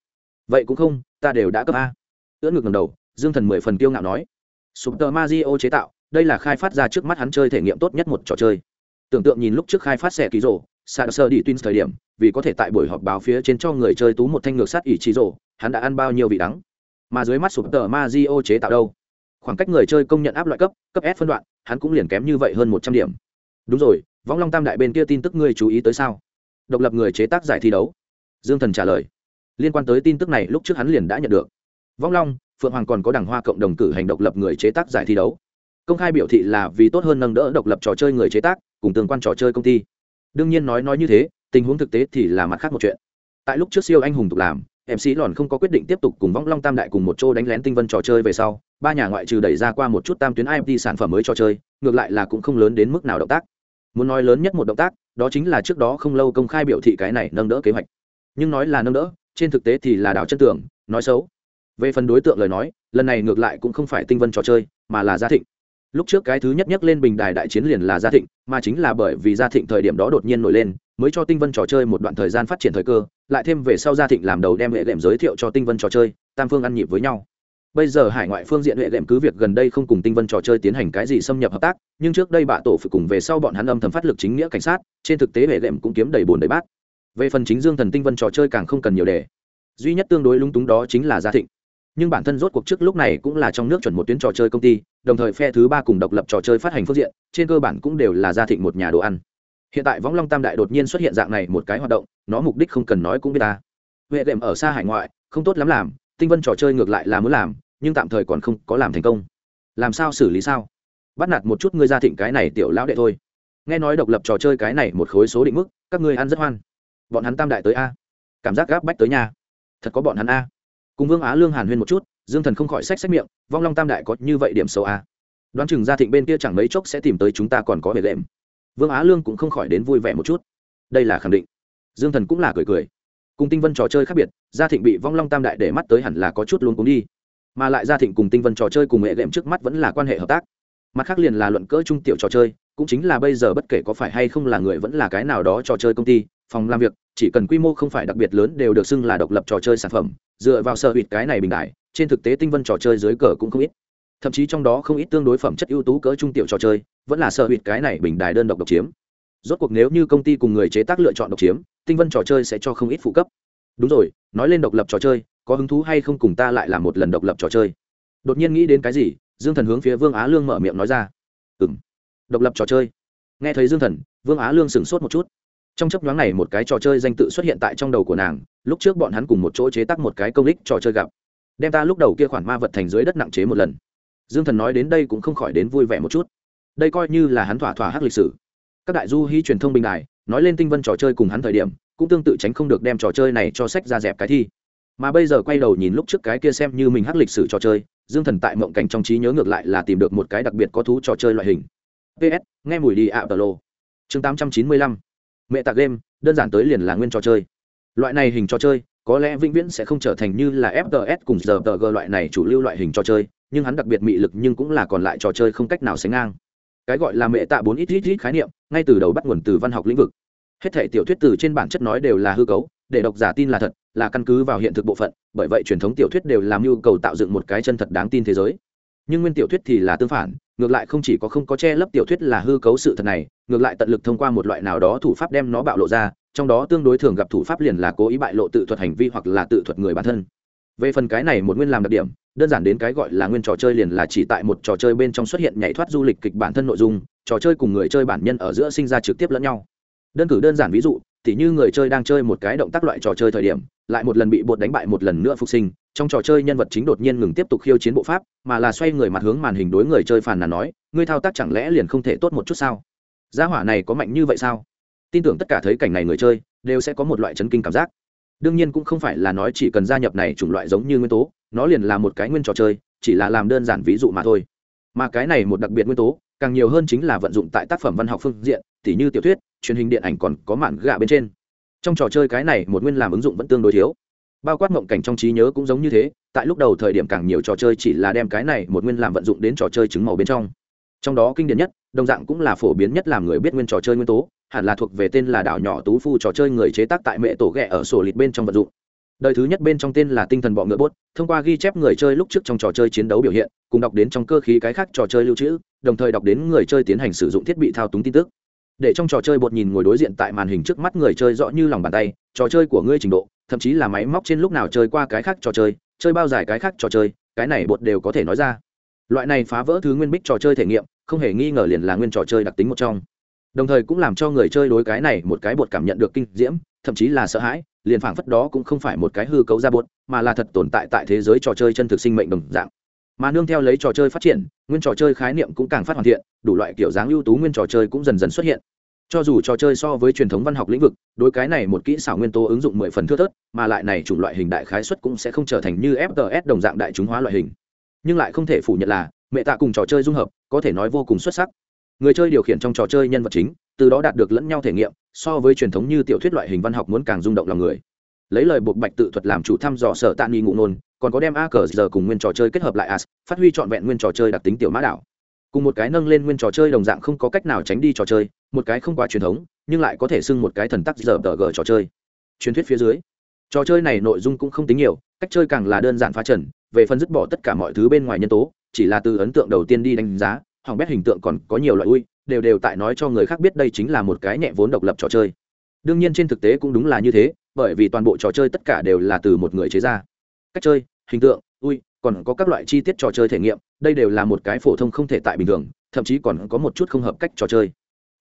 Vậy cũng không, ta đều đã cấp a. Ưỡn ngược ngầm đầu, dương thần mười phần tiêu ngạo nói. Sụp Tơ mario chế tạo, đây là khai phát ra trước mắt hắn chơi thể nghiệm tốt nhất một trò chơi. Tưởng tượng nhìn lúc trước khai phát xe ký rổ sạc sơ đi twins thời điểm, vì có thể tại buổi họp báo phía trên cho người chơi tú một thanh ngược sát ỷ trí rổ hắn đã ăn bao nhiêu vị đắng. Mà dưới mắt Sụp Tơ mario chế tạo đâu? Khoảng cách người chơi công nhận áp loại cấp cấp s phân đoạn, hắn cũng liền kém như vậy hơn một trăm điểm. Đúng rồi võng long tam đại bên kia tin tức ngươi chú ý tới sao? Độc lập người chế tác giải thi đấu. Dương thần trả lời. Liên quan tới tin tức này, lúc trước hắn liền đã nhận được. Võng long, phượng hoàng còn có đảng hoa cộng đồng cử hành độc lập người chế tác giải thi đấu. Công khai biểu thị là vì tốt hơn nâng đỡ độc lập trò chơi người chế tác, cùng tương quan trò chơi công ty. Đương nhiên nói nói như thế, tình huống thực tế thì là mặt khác một chuyện. Tại lúc trước siêu anh hùng tục làm mc lòn không có quyết định tiếp tục cùng võng long tam đại cùng một chỗ đánh lén tinh vân trò chơi về sau, ba nhà ngoại trừ đẩy ra qua một chút tam tuyến imt sản phẩm mới trò chơi, ngược lại là cũng không lớn đến mức nào động tác. Muốn nói lớn nhất một động tác, đó chính là trước đó không lâu công khai biểu thị cái này nâng đỡ kế hoạch. Nhưng nói là nâng đỡ, trên thực tế thì là đảo chân tưởng nói xấu. Về phần đối tượng lời nói, lần này ngược lại cũng không phải tinh vân trò chơi, mà là gia thịnh. Lúc trước cái thứ nhất nhất lên bình đài đại chiến liền là gia thịnh, mà chính là bởi vì gia thịnh thời điểm đó đột nhiên nổi lên mới cho tinh vân trò chơi một đoạn thời gian phát triển thời cơ, lại thêm về sau gia thịnh làm đầu đem hệ lệm giới thiệu cho tinh vân trò chơi, tam phương ăn nhịp với nhau. Bây giờ hải ngoại phương diện hệ lệm cứ việc gần đây không cùng tinh vân trò chơi tiến hành cái gì xâm nhập hợp tác, nhưng trước đây bạ tổ phải cùng về sau bọn hắn âm thầm phát lực chính nghĩa cảnh sát, trên thực tế hệ lệm cũng kiếm đầy bồn đầy bát. Về phần chính dương thần tinh vân trò chơi càng không cần nhiều đề duy nhất tương đối lung túng đó chính là gia thịnh. Nhưng bản thân rốt cuộc trước lúc này cũng là trong nước chuẩn một tuyến trò chơi công ty, đồng thời phe thứ ba cùng độc lập trò chơi phát hành phương diện, trên cơ bản cũng đều là gia thịnh một nhà đồ ăn hiện tại võng long tam đại đột nhiên xuất hiện dạng này một cái hoạt động, nó mục đích không cần nói cũng biết ta. Huệ đệm ở xa hải ngoại, không tốt lắm làm, tinh vân trò chơi ngược lại là muốn làm, nhưng tạm thời còn không có làm thành công. Làm sao xử lý sao? Bắt nạt một chút ngươi ra thịnh cái này tiểu lão đệ thôi. Nghe nói độc lập trò chơi cái này một khối số định mức, các ngươi ăn rất hoan. Bọn hắn tam đại tới a. Cảm giác gáp bách tới nhà thật có bọn hắn a. Cùng vương á lương hàn huyên một chút, dương thần không khỏi sách sách miệng vong long tam đại có như vậy điểm sâu a. Đoán chừng gia thịnh bên kia chẳng mấy chốc sẽ tìm tới chúng ta còn có về đệm vương á lương cũng không khỏi đến vui vẻ một chút. Đây là khẳng định. Dương thần cũng là cười cười. Cùng tinh vân trò chơi khác biệt, gia thịnh bị vong long tam đại để mắt tới hẳn là có chút luôn cũng đi. Mà lại gia thịnh cùng tinh vân trò chơi cùng hệ đệm trước mắt vẫn là quan hệ hợp tác. Mặt khác liền là luận cỡ trung tiểu trò chơi, cũng chính là bây giờ bất kể có phải hay không là người vẫn là cái nào đó trò chơi công ty, phòng làm việc, chỉ cần quy mô không phải đặc biệt lớn đều được xưng là độc lập trò chơi sản phẩm. Dựa vào sở hụt cái này bình đại, trên thực tế tinh vân trò chơi dưới cờ cũng không ít thậm chí trong đó không ít tương đối phẩm chất ưu tú cỡ trung tiểu trò chơi, vẫn là sở hụt cái này bình đài đơn độc độc chiếm. Rốt cuộc nếu như công ty cùng người chế tác lựa chọn độc chiếm, tinh vân trò chơi sẽ cho không ít phụ cấp. Đúng rồi, nói lên độc lập trò chơi, có hứng thú hay không cùng ta lại làm một lần độc lập trò chơi. Đột nhiên nghĩ đến cái gì, dương thần hướng phía vương á lương mở miệng nói ra. Ừ m độc lập trò chơi. Nghe thấy dương thần, vương á lương sửng sốt một chút. Trong chấp nhoáng này một cái trò chơi danh tự xuất hiện tại trong đầu của nàng, lúc trước bọn hắn cùng một chỗ chế tác một cái công đích trò chơi gặp. Đem ta lúc đầu kia khoản ma vật thành dưới đất nặng chế một lần dương thần nói đến đây cũng không khỏi đến vui vẻ một chút. Đây coi như là hắn thỏa thỏa hát lịch sử. Các đại du hy truyền thông bình đài nói lên tinh vân trò chơi cùng hắn thời điểm, cũng tương tự tránh không được đem trò chơi này cho sách ra dẹp cái thi. Mà bây giờ quay đầu nhìn lúc trước cái kia xem như mình hát lịch sử trò chơi, dương thần tại mộng cảnh trong trí nhớ ngược lại là tìm được một cái đặc biệt có thú trò chơi loại hình. Ps nghe mùi đi ạ, tờ lô. Chương tám trăm chín mươi lăm. Mẹ tạc game, đơn giản tới liền là nguyên trò chơi. Loại này hình trò chơi, có lẽ vĩnh viễn sẽ không trở thành như là fts cùng giờ tờ g loại này chủ lưu loại hình trò chơi nhưng hắn đặc biệt mị lực nhưng cũng là còn lại trò chơi không cách nào sánh ngang. Cái gọi là mẹ tạ bốn ít ít ít khái niệm, ngay từ đầu bắt nguồn từ văn học lĩnh vực. Hết thể tiểu thuyết từ trên bản chất nói đều là hư cấu, để độc giả tin là thật, là căn cứ vào hiện thực bộ phận, bởi vậy truyền thống tiểu thuyết đều làm nhu cầu tạo dựng một cái chân thật đáng tin thế giới. Nhưng nguyên tiểu thuyết thì là tương phản, ngược lại không chỉ có không có che lấp tiểu thuyết là hư cấu sự thật này, ngược lại tận lực thông qua một loại nào đó thủ pháp đem nó bạo lộ ra, trong đó tương đối thường gặp thủ pháp liền là cố ý bại lộ tự thuật hành vi hoặc là tự thuật người bản thân. Về phần cái này một nguyên làm đặc điểm đơn giản đến cái gọi là nguyên trò chơi liền là chỉ tại một trò chơi bên trong xuất hiện nhảy thoát du lịch kịch bản thân nội dung, trò chơi cùng người chơi bản nhân ở giữa sinh ra trực tiếp lẫn nhau. Đơn cử đơn giản ví dụ, tỉ như người chơi đang chơi một cái động tác loại trò chơi thời điểm, lại một lần bị bột đánh bại một lần nữa phục sinh, trong trò chơi nhân vật chính đột nhiên ngừng tiếp tục khiêu chiến bộ pháp, mà là xoay người mặt hướng màn hình đối người chơi phàn nàn nói, ngươi thao tác chẳng lẽ liền không thể tốt một chút sao? Gia hỏa này có mạnh như vậy sao? Tin tưởng tất cả thấy cảnh này người chơi, đều sẽ có một loại chấn kinh cảm giác. Đương nhiên cũng không phải là nói chỉ cần gia nhập này chủng loại giống như nguyên tố nó liền là một cái nguyên trò chơi, chỉ là làm đơn giản ví dụ mà thôi. Mà cái này một đặc biệt nguyên tố, càng nhiều hơn chính là vận dụng tại tác phẩm văn học phương diện, tỉ như tiểu thuyết, truyền hình điện ảnh còn có mạng gạ bên trên. Trong trò chơi cái này, một nguyên làm ứng dụng vẫn tương đối thiếu. Bao quát mộng cảnh trong trí nhớ cũng giống như thế, tại lúc đầu thời điểm càng nhiều trò chơi chỉ là đem cái này một nguyên làm vận dụng đến trò chơi chứng màu bên trong. Trong đó kinh điển nhất, đồng dạng cũng là phổ biến nhất làm người biết nguyên trò chơi nguyên tố, hẳn là thuộc về tên là đảo nhỏ tú phu trò chơi người chế tác tại mẹ tổ ghẹ ở sổ lịt bên trong vận dụng đời thứ nhất bên trong tên là tinh thần bọ ngựa bốt, thông qua ghi chép người chơi lúc trước trong trò chơi chiến đấu biểu hiện, cùng đọc đến trong cơ khí cái khác trò chơi lưu trữ, đồng thời đọc đến người chơi tiến hành sử dụng thiết bị thao túng tin tức. Để trong trò chơi bột nhìn ngồi đối diện tại màn hình trước mắt người chơi rõ như lòng bàn tay, trò chơi của ngươi trình độ, thậm chí là máy móc trên lúc nào chơi qua cái khác trò chơi chơi bao dài cái khác trò chơi, cái này bột đều có thể nói ra. Loại này phá vỡ thứ nguyên bích trò chơi thể nghiệm, không hề nghi ngờ liền là nguyên trò chơi đặc tính một trong. Đồng thời cũng làm cho người chơi đối cái này một cái bột cảm nhận được kinh diễm, thậm chí là sợ hãi liền phảng phất đó cũng không phải một cái hư cấu ra bột mà là thật tồn tại tại thế giới trò chơi chân thực sinh mệnh đồng dạng. Mà nương theo lấy trò chơi phát triển, nguyên trò chơi khái niệm cũng càng phát hoàn thiện, đủ loại kiểu dáng ưu tú nguyên trò chơi cũng dần dần xuất hiện. Cho dù trò chơi so với truyền thống văn học lĩnh vực, đối cái này một kỹ xảo nguyên tố ứng dụng mười phần thưa thớt, mà lại này chủng loại hình đại khái xuất cũng sẽ không trở thành như fts đồng dạng đại chúng hóa loại hình. Nhưng lại không thể phủ nhận là, mẹ tạ cùng trò chơi dung hợp, có thể nói vô cùng xuất sắc người chơi điều khiển trong trò chơi nhân vật chính, từ đó đạt được lẫn nhau thể nghiệm, so với truyền thống như tiểu thuyết loại hình văn học muốn càng rung động lòng người. Lấy lời buộc bạch tự thuật làm chủ thăm dò sở tạ nghi ngụ nôn còn có đem a cờ giờ cùng nguyên trò chơi kết hợp lại as, phát huy trọn vẹn nguyên trò chơi đặc tính tiểu mã đảo cùng một cái nâng lên nguyên trò chơi đồng dạng không có cách nào tránh đi trò chơi, một cái không quá truyền thống, nhưng lại có thể xưng một cái thần tắc giờ tờ gờ trò chơi. Truyền thuyết phía dưới, trò chơi này nội dung cũng không tính nhiều, cách chơi càng là đơn giản phá trần, về phần dứt bỏ tất cả mọi thứ bên ngoài nhân tố, chỉ là từ ấn tượng đầu tiên đi đánh giá hỏng bét hình tượng còn có nhiều loại ui, đều đều tại nói cho người khác biết đây chính là một cái nhẹ vốn độc lập trò chơi. Đương nhiên trên thực tế cũng đúng là như thế, bởi vì toàn bộ trò chơi tất cả đều là từ một người chế ra. Cách chơi, hình tượng, ui, còn có các loại chi tiết trò chơi thể nghiệm, đây đều là một cái phổ thông không thể tại bình thường, thậm chí còn có một chút không hợp cách trò chơi.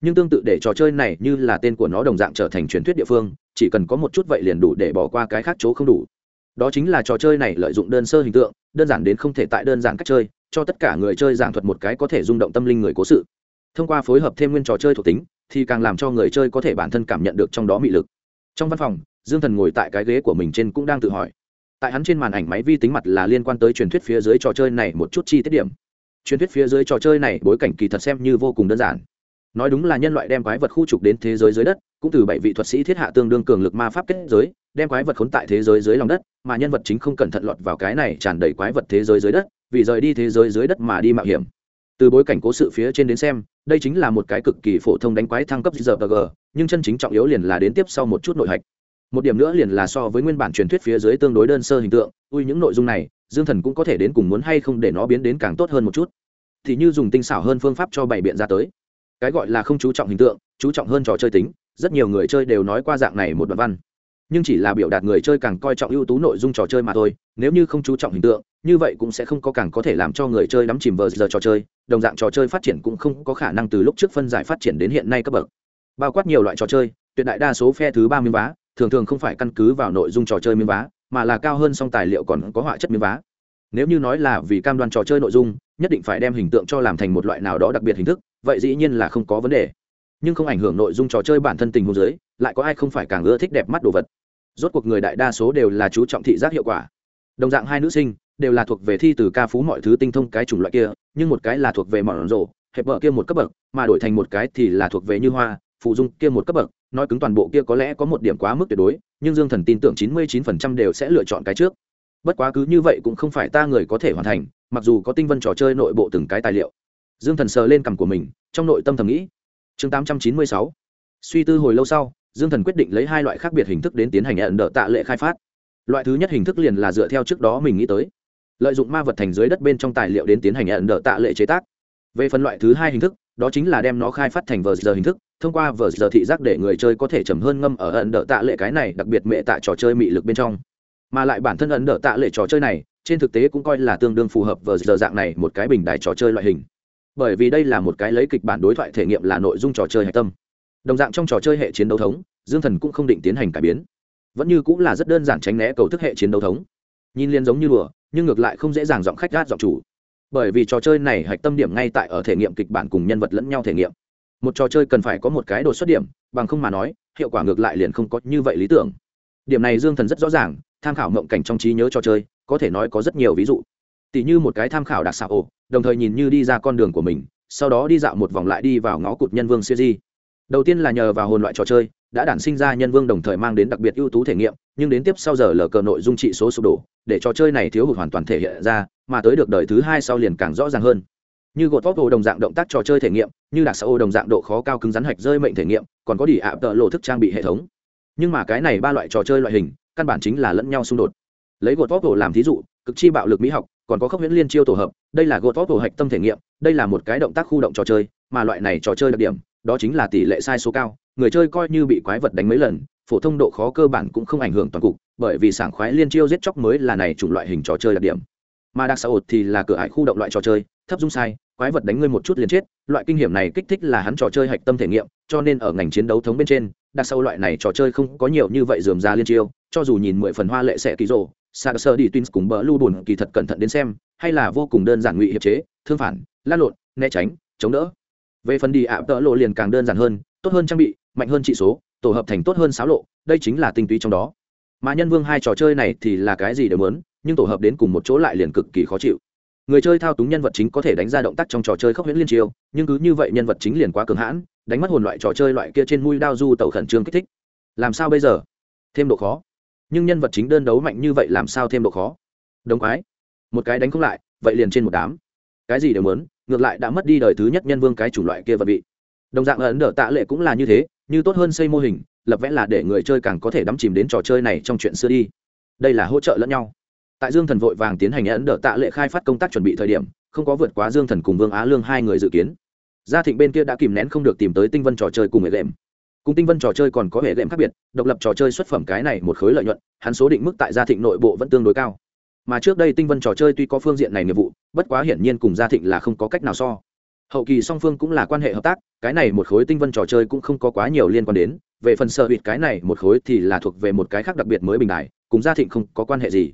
Nhưng tương tự để trò chơi này như là tên của nó đồng dạng trở thành truyền thuyết địa phương, chỉ cần có một chút vậy liền đủ để bỏ qua cái khác chỗ không đủ. Đó chính là trò chơi này lợi dụng đơn sơ hình tượng, đơn giản đến không thể tại đơn giản cách chơi cho tất cả người chơi giảng thuật một cái có thể rung động tâm linh người cố sự. Thông qua phối hợp thêm nguyên trò chơi thuộc tính, thì càng làm cho người chơi có thể bản thân cảm nhận được trong đó mị lực. Trong văn phòng, dương thần ngồi tại cái ghế của mình trên cũng đang tự hỏi. Tại hắn trên màn ảnh máy vi tính mặt là liên quan tới truyền thuyết phía dưới trò chơi này một chút chi tiết điểm. Truyền thuyết phía dưới trò chơi này bối cảnh kỳ thật xem như vô cùng đơn giản. Nói đúng là nhân loại đem quái vật khu trục đến thế giới dưới đất cũng từ bảy vị thuật sĩ thiết hạ tương đương cường lực ma pháp kết giới, đem quái vật khốn tại thế giới dưới lòng đất, mà nhân vật chính không cẩn thận lọt vào cái này tràn đầy quái vật thế giới dưới đất, vì rời đi thế giới dưới đất mà đi mạo hiểm. Từ bối cảnh cố sự phía trên đến xem, đây chính là một cái cực kỳ phổ thông đánh quái thăng cấp giờ g, nhưng chân chính trọng yếu liền là đến tiếp sau một chút nội hạch. Một điểm nữa liền là so với nguyên bản truyền thuyết phía dưới tương đối đơn sơ hình tượng, ui những nội dung này, dương thần cũng có thể đến cùng muốn hay không để nó biến đến càng tốt hơn một chút. Thì như dùng tinh xảo hơn phương pháp cho bày biện ra tới. Cái gọi là không chú trọng hình tượng, chú trọng hơn trò chơi tính rất nhiều người chơi đều nói qua dạng này một đoạn văn. Nhưng chỉ là biểu đạt người chơi càng coi trọng ưu tú nội dung trò chơi mà thôi, nếu như không chú trọng hình tượng, như vậy cũng sẽ không có càng có thể làm cho người chơi đắm chìm vờ giờ trò chơi, đồng dạng trò chơi phát triển cũng không có khả năng từ lúc trước phân giải phát triển đến hiện nay cấp bậc. Bao quát nhiều loại trò chơi, tuyệt đại đa số phe thứ ba miếng vá, thường thường không phải căn cứ vào nội dung trò chơi miếng vá, mà là cao hơn song tài liệu còn có họa chất miếng vá. Nếu như nói là vì cam đoan trò chơi nội dung, nhất định phải đem hình tượng cho làm thành một loại nào đó đặc biệt hình thức, vậy dĩ nhiên là không có vấn đề nhưng không ảnh hưởng nội dung trò chơi bản thân tình huống giới, lại có ai không phải càng ưa thích đẹp mắt đồ vật. Rốt cuộc người đại đa số đều là chú trọng thị giác hiệu quả. Đồng dạng hai nữ sinh đều là thuộc về thi từ ca phú mọi thứ tinh thông cái chủng loại kia, nhưng một cái là thuộc về mỏn rổ, hẹp vợ kia một cấp bậc, mà đổi thành một cái thì là thuộc về như hoa phụ dung kia một cấp bậc. Nói cứng toàn bộ kia có lẽ có một điểm quá mức tuyệt đối, nhưng dương thần tin tưởng chín mươi chín phần trăm đều sẽ lựa chọn cái trước. Bất quá cứ như vậy cũng không phải ta người có thể hoàn thành, mặc dù có tinh vân trò chơi nội bộ từng cái tài liệu. Dương thần sờ lên cằm của mình, trong nội tâm thầm nghĩ chương tám trăm chín mươi sáu. Suy tư hồi lâu sau, dương thần quyết định lấy hai loại khác biệt hình thức đến tiến hành nhận đỡ tạ lệ khai phát. Loại thứ nhất hình thức liền là dựa theo trước đó mình nghĩ tới. Lợi dụng ma vật thành dưới đất bên trong tài liệu đến tiến hành nhận đỡ tạ lệ chế tác. Về phần loại thứ hai hình thức, đó chính là đem nó khai phát thành vờ giờ hình thức, thông qua vờ giờ thị giác để người chơi có thể chầm hơn ngâm ở ẩn đỡ tạ lệ cái này, đặc biệt mệ tạ trò chơi mị lực bên trong. Mà lại bản thân ẩn đỡ tạ lệ trò chơi này, trên thực tế cũng coi là tương đương phù hợp vờ giờ dạng này một cái bình đài trò chơi loại hình bởi vì đây là một cái lấy kịch bản đối thoại thể nghiệm là nội dung trò chơi hạch tâm. Đồng dạng trong trò chơi hệ chiến đấu thống, dương thần cũng không định tiến hành cải biến. Vẫn như cũng là rất đơn giản tránh né cầu thức hệ chiến đấu thống. Nhìn liền giống như đùa, nhưng ngược lại không dễ dàng giọng khách gát giọng chủ. Bởi vì trò chơi này hạch tâm điểm ngay tại ở thể nghiệm kịch bản cùng nhân vật lẫn nhau thể nghiệm. Một trò chơi cần phải có một cái đột xuất điểm, bằng không mà nói, hiệu quả ngược lại liền không có như vậy lý tưởng. Điểm này dương thần rất rõ ràng, tham khảo mộng cảnh trong trí nhớ trò chơi, có thể nói có rất nhiều ví dụ. Tỷ như một cái tham khảo đặc xạ ổ đồng thời nhìn như đi ra con đường của mình, sau đó đi dạo một vòng lại đi vào ngõ cụt nhân vương siêu di. Đầu tiên là nhờ vào hồn loại trò chơi, đã đản sinh ra nhân vương đồng thời mang đến đặc biệt ưu tú thể nghiệm, nhưng đến tiếp sau giờ lờ cờ nội dung trị số sụp đổ, để trò chơi này thiếu hụt hoàn toàn thể hiện ra, mà tới được đời thứ hai sau liền càng rõ ràng hơn. Như gột vóc đồng dạng động tác trò chơi thể nghiệm, như đặc xã ô đồng dạng độ khó cao cứng rắn hạch rơi mệnh thể nghiệm, còn có đỉ ạ tợ lộ thức trang bị hệ thống. Nhưng mà cái này ba loại trò chơi loại hình, căn bản chính là lẫn nhau xung đột. Lấy gột vóc làm thí dụ cực chi bạo lực mỹ học, còn có khốc huyễn liên chiêu tổ hợp, đây là gột vóc hạch tâm thể nghiệm, đây là một cái động tác khu động trò chơi, mà loại này trò chơi đặc điểm, đó chính là tỷ lệ sai số cao, người chơi coi như bị quái vật đánh mấy lần, phổ thông độ khó cơ bản cũng không ảnh hưởng toàn cục, bởi vì sảng khoái liên chiêu giết chóc mới là này chủng loại hình trò chơi đặc điểm. Mà đặc xã hội thì là cửa ải khu động loại trò chơi, thấp dung sai, quái vật đánh ngươi một chút liền chết, loại kinh hiểm này kích thích là hắn trò chơi hạch tâm thể nghiệm, cho nên ở ngành chiến đấu thống bên trên đặc sâu loại này trò chơi không có nhiều như vậy dườm ra liên chiêu, cho dù nhìn mười phần hoa lệ sẽ ký rồ sa sơ đi twins cùng bỡ lưu bùn kỳ thật cẩn thận đến xem, hay là vô cùng đơn giản ngụy hiệp chế, thương phản, lan lộn, né tránh, chống đỡ. Về phần đi ạ, tợ lộ liền càng đơn giản hơn, tốt hơn trang bị, mạnh hơn trị số, tổ hợp thành tốt hơn xáo lộ, đây chính là tinh túy trong đó. Mà nhân vương hai trò chơi này thì là cái gì đều muốn, nhưng tổ hợp đến cùng một chỗ lại liền cực kỳ khó chịu. Người chơi thao túng nhân vật chính có thể đánh ra động tác trong trò chơi khốc huyễn liên chiêu nhưng cứ như vậy nhân vật chính liền quá cường hãn, đánh mất hồn loại trò chơi loại kia trên mũi đao du tàu khẩn trương kích thích. Làm sao bây giờ? Thêm độ khó nhưng nhân vật chính đơn đấu mạnh như vậy làm sao thêm độ khó? Đồng quái. Một cái đánh không lại, vậy liền trên một đám. Cái gì đều muốn, ngược lại đã mất đi đời thứ nhất nhân vương cái chủng loại kia vật vị. Đồng dạng ấn đỡ tạ lệ cũng là như thế, như tốt hơn xây mô hình, lập vẽ là để người chơi càng có thể đắm chìm đến trò chơi này trong chuyện xưa đi. Đây là hỗ trợ lẫn nhau. Tại dương thần vội vàng tiến hành ấn đỡ tạ lệ khai phát công tác chuẩn bị thời điểm, không có vượt quá dương thần cùng vương á lương hai người dự kiến. Gia thịnh bên kia đã kìm nén không được tìm tới tinh vân trò chơi cùng người đệm cùng tinh vân trò chơi còn có hệ lệm khác biệt, độc lập trò chơi xuất phẩm cái này một khối lợi nhuận, hắn số định mức tại gia thịnh nội bộ vẫn tương đối cao. Mà trước đây tinh vân trò chơi tuy có phương diện này nghiệp vụ, bất quá hiển nhiên cùng gia thịnh là không có cách nào so. Hậu kỳ song phương cũng là quan hệ hợp tác, cái này một khối tinh vân trò chơi cũng không có quá nhiều liên quan đến, về phần sợ hụt cái này một khối thì là thuộc về một cái khác đặc biệt mới bình đại, cùng gia thịnh không có quan hệ gì.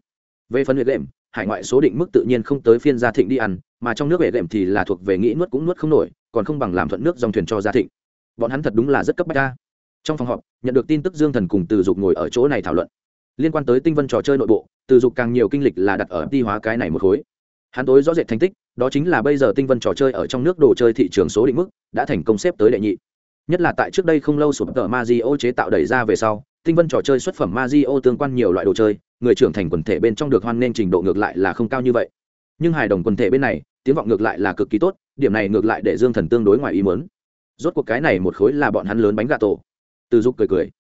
Về phần huyện lệm, hải ngoại số định mức tự nhiên không tới phiên gia thịnh đi ăn, mà trong nước huyện lệm thì là thuộc về nghĩ nuốt cũng nuốt không nổi, còn không bằng làm thuận nước dòng thuyền cho gia thịnh bọn hắn thật đúng là rất cấp bách ta. Trong phòng họp, nhận được tin tức dương thần cùng từ dục ngồi ở chỗ này thảo luận. Liên quan tới tinh vân trò chơi nội bộ, từ dục càng nhiều kinh lịch là đặt ở ti hóa cái này một khối. Hắn tối rõ rệt thành tích, đó chính là bây giờ tinh vân trò chơi ở trong nước đồ chơi thị trường số định mức, đã thành công xếp tới đệ nhị. Nhất là tại trước đây không lâu sụp tờ Mazio chế tạo đẩy ra về sau, tinh vân trò chơi xuất phẩm Mazio tương quan nhiều loại đồ chơi, người trưởng thành quần thể bên trong được hoan nên trình độ ngược lại là không cao như vậy. Nhưng hài đồng quần thể bên này, tiếng vọng ngược lại là cực kỳ tốt, điểm này ngược lại để dương thần tương đối ngoài ý muốn rốt cuộc cái này một khối là bọn hắn lớn bánh gà tổ. Từ dục cười cười.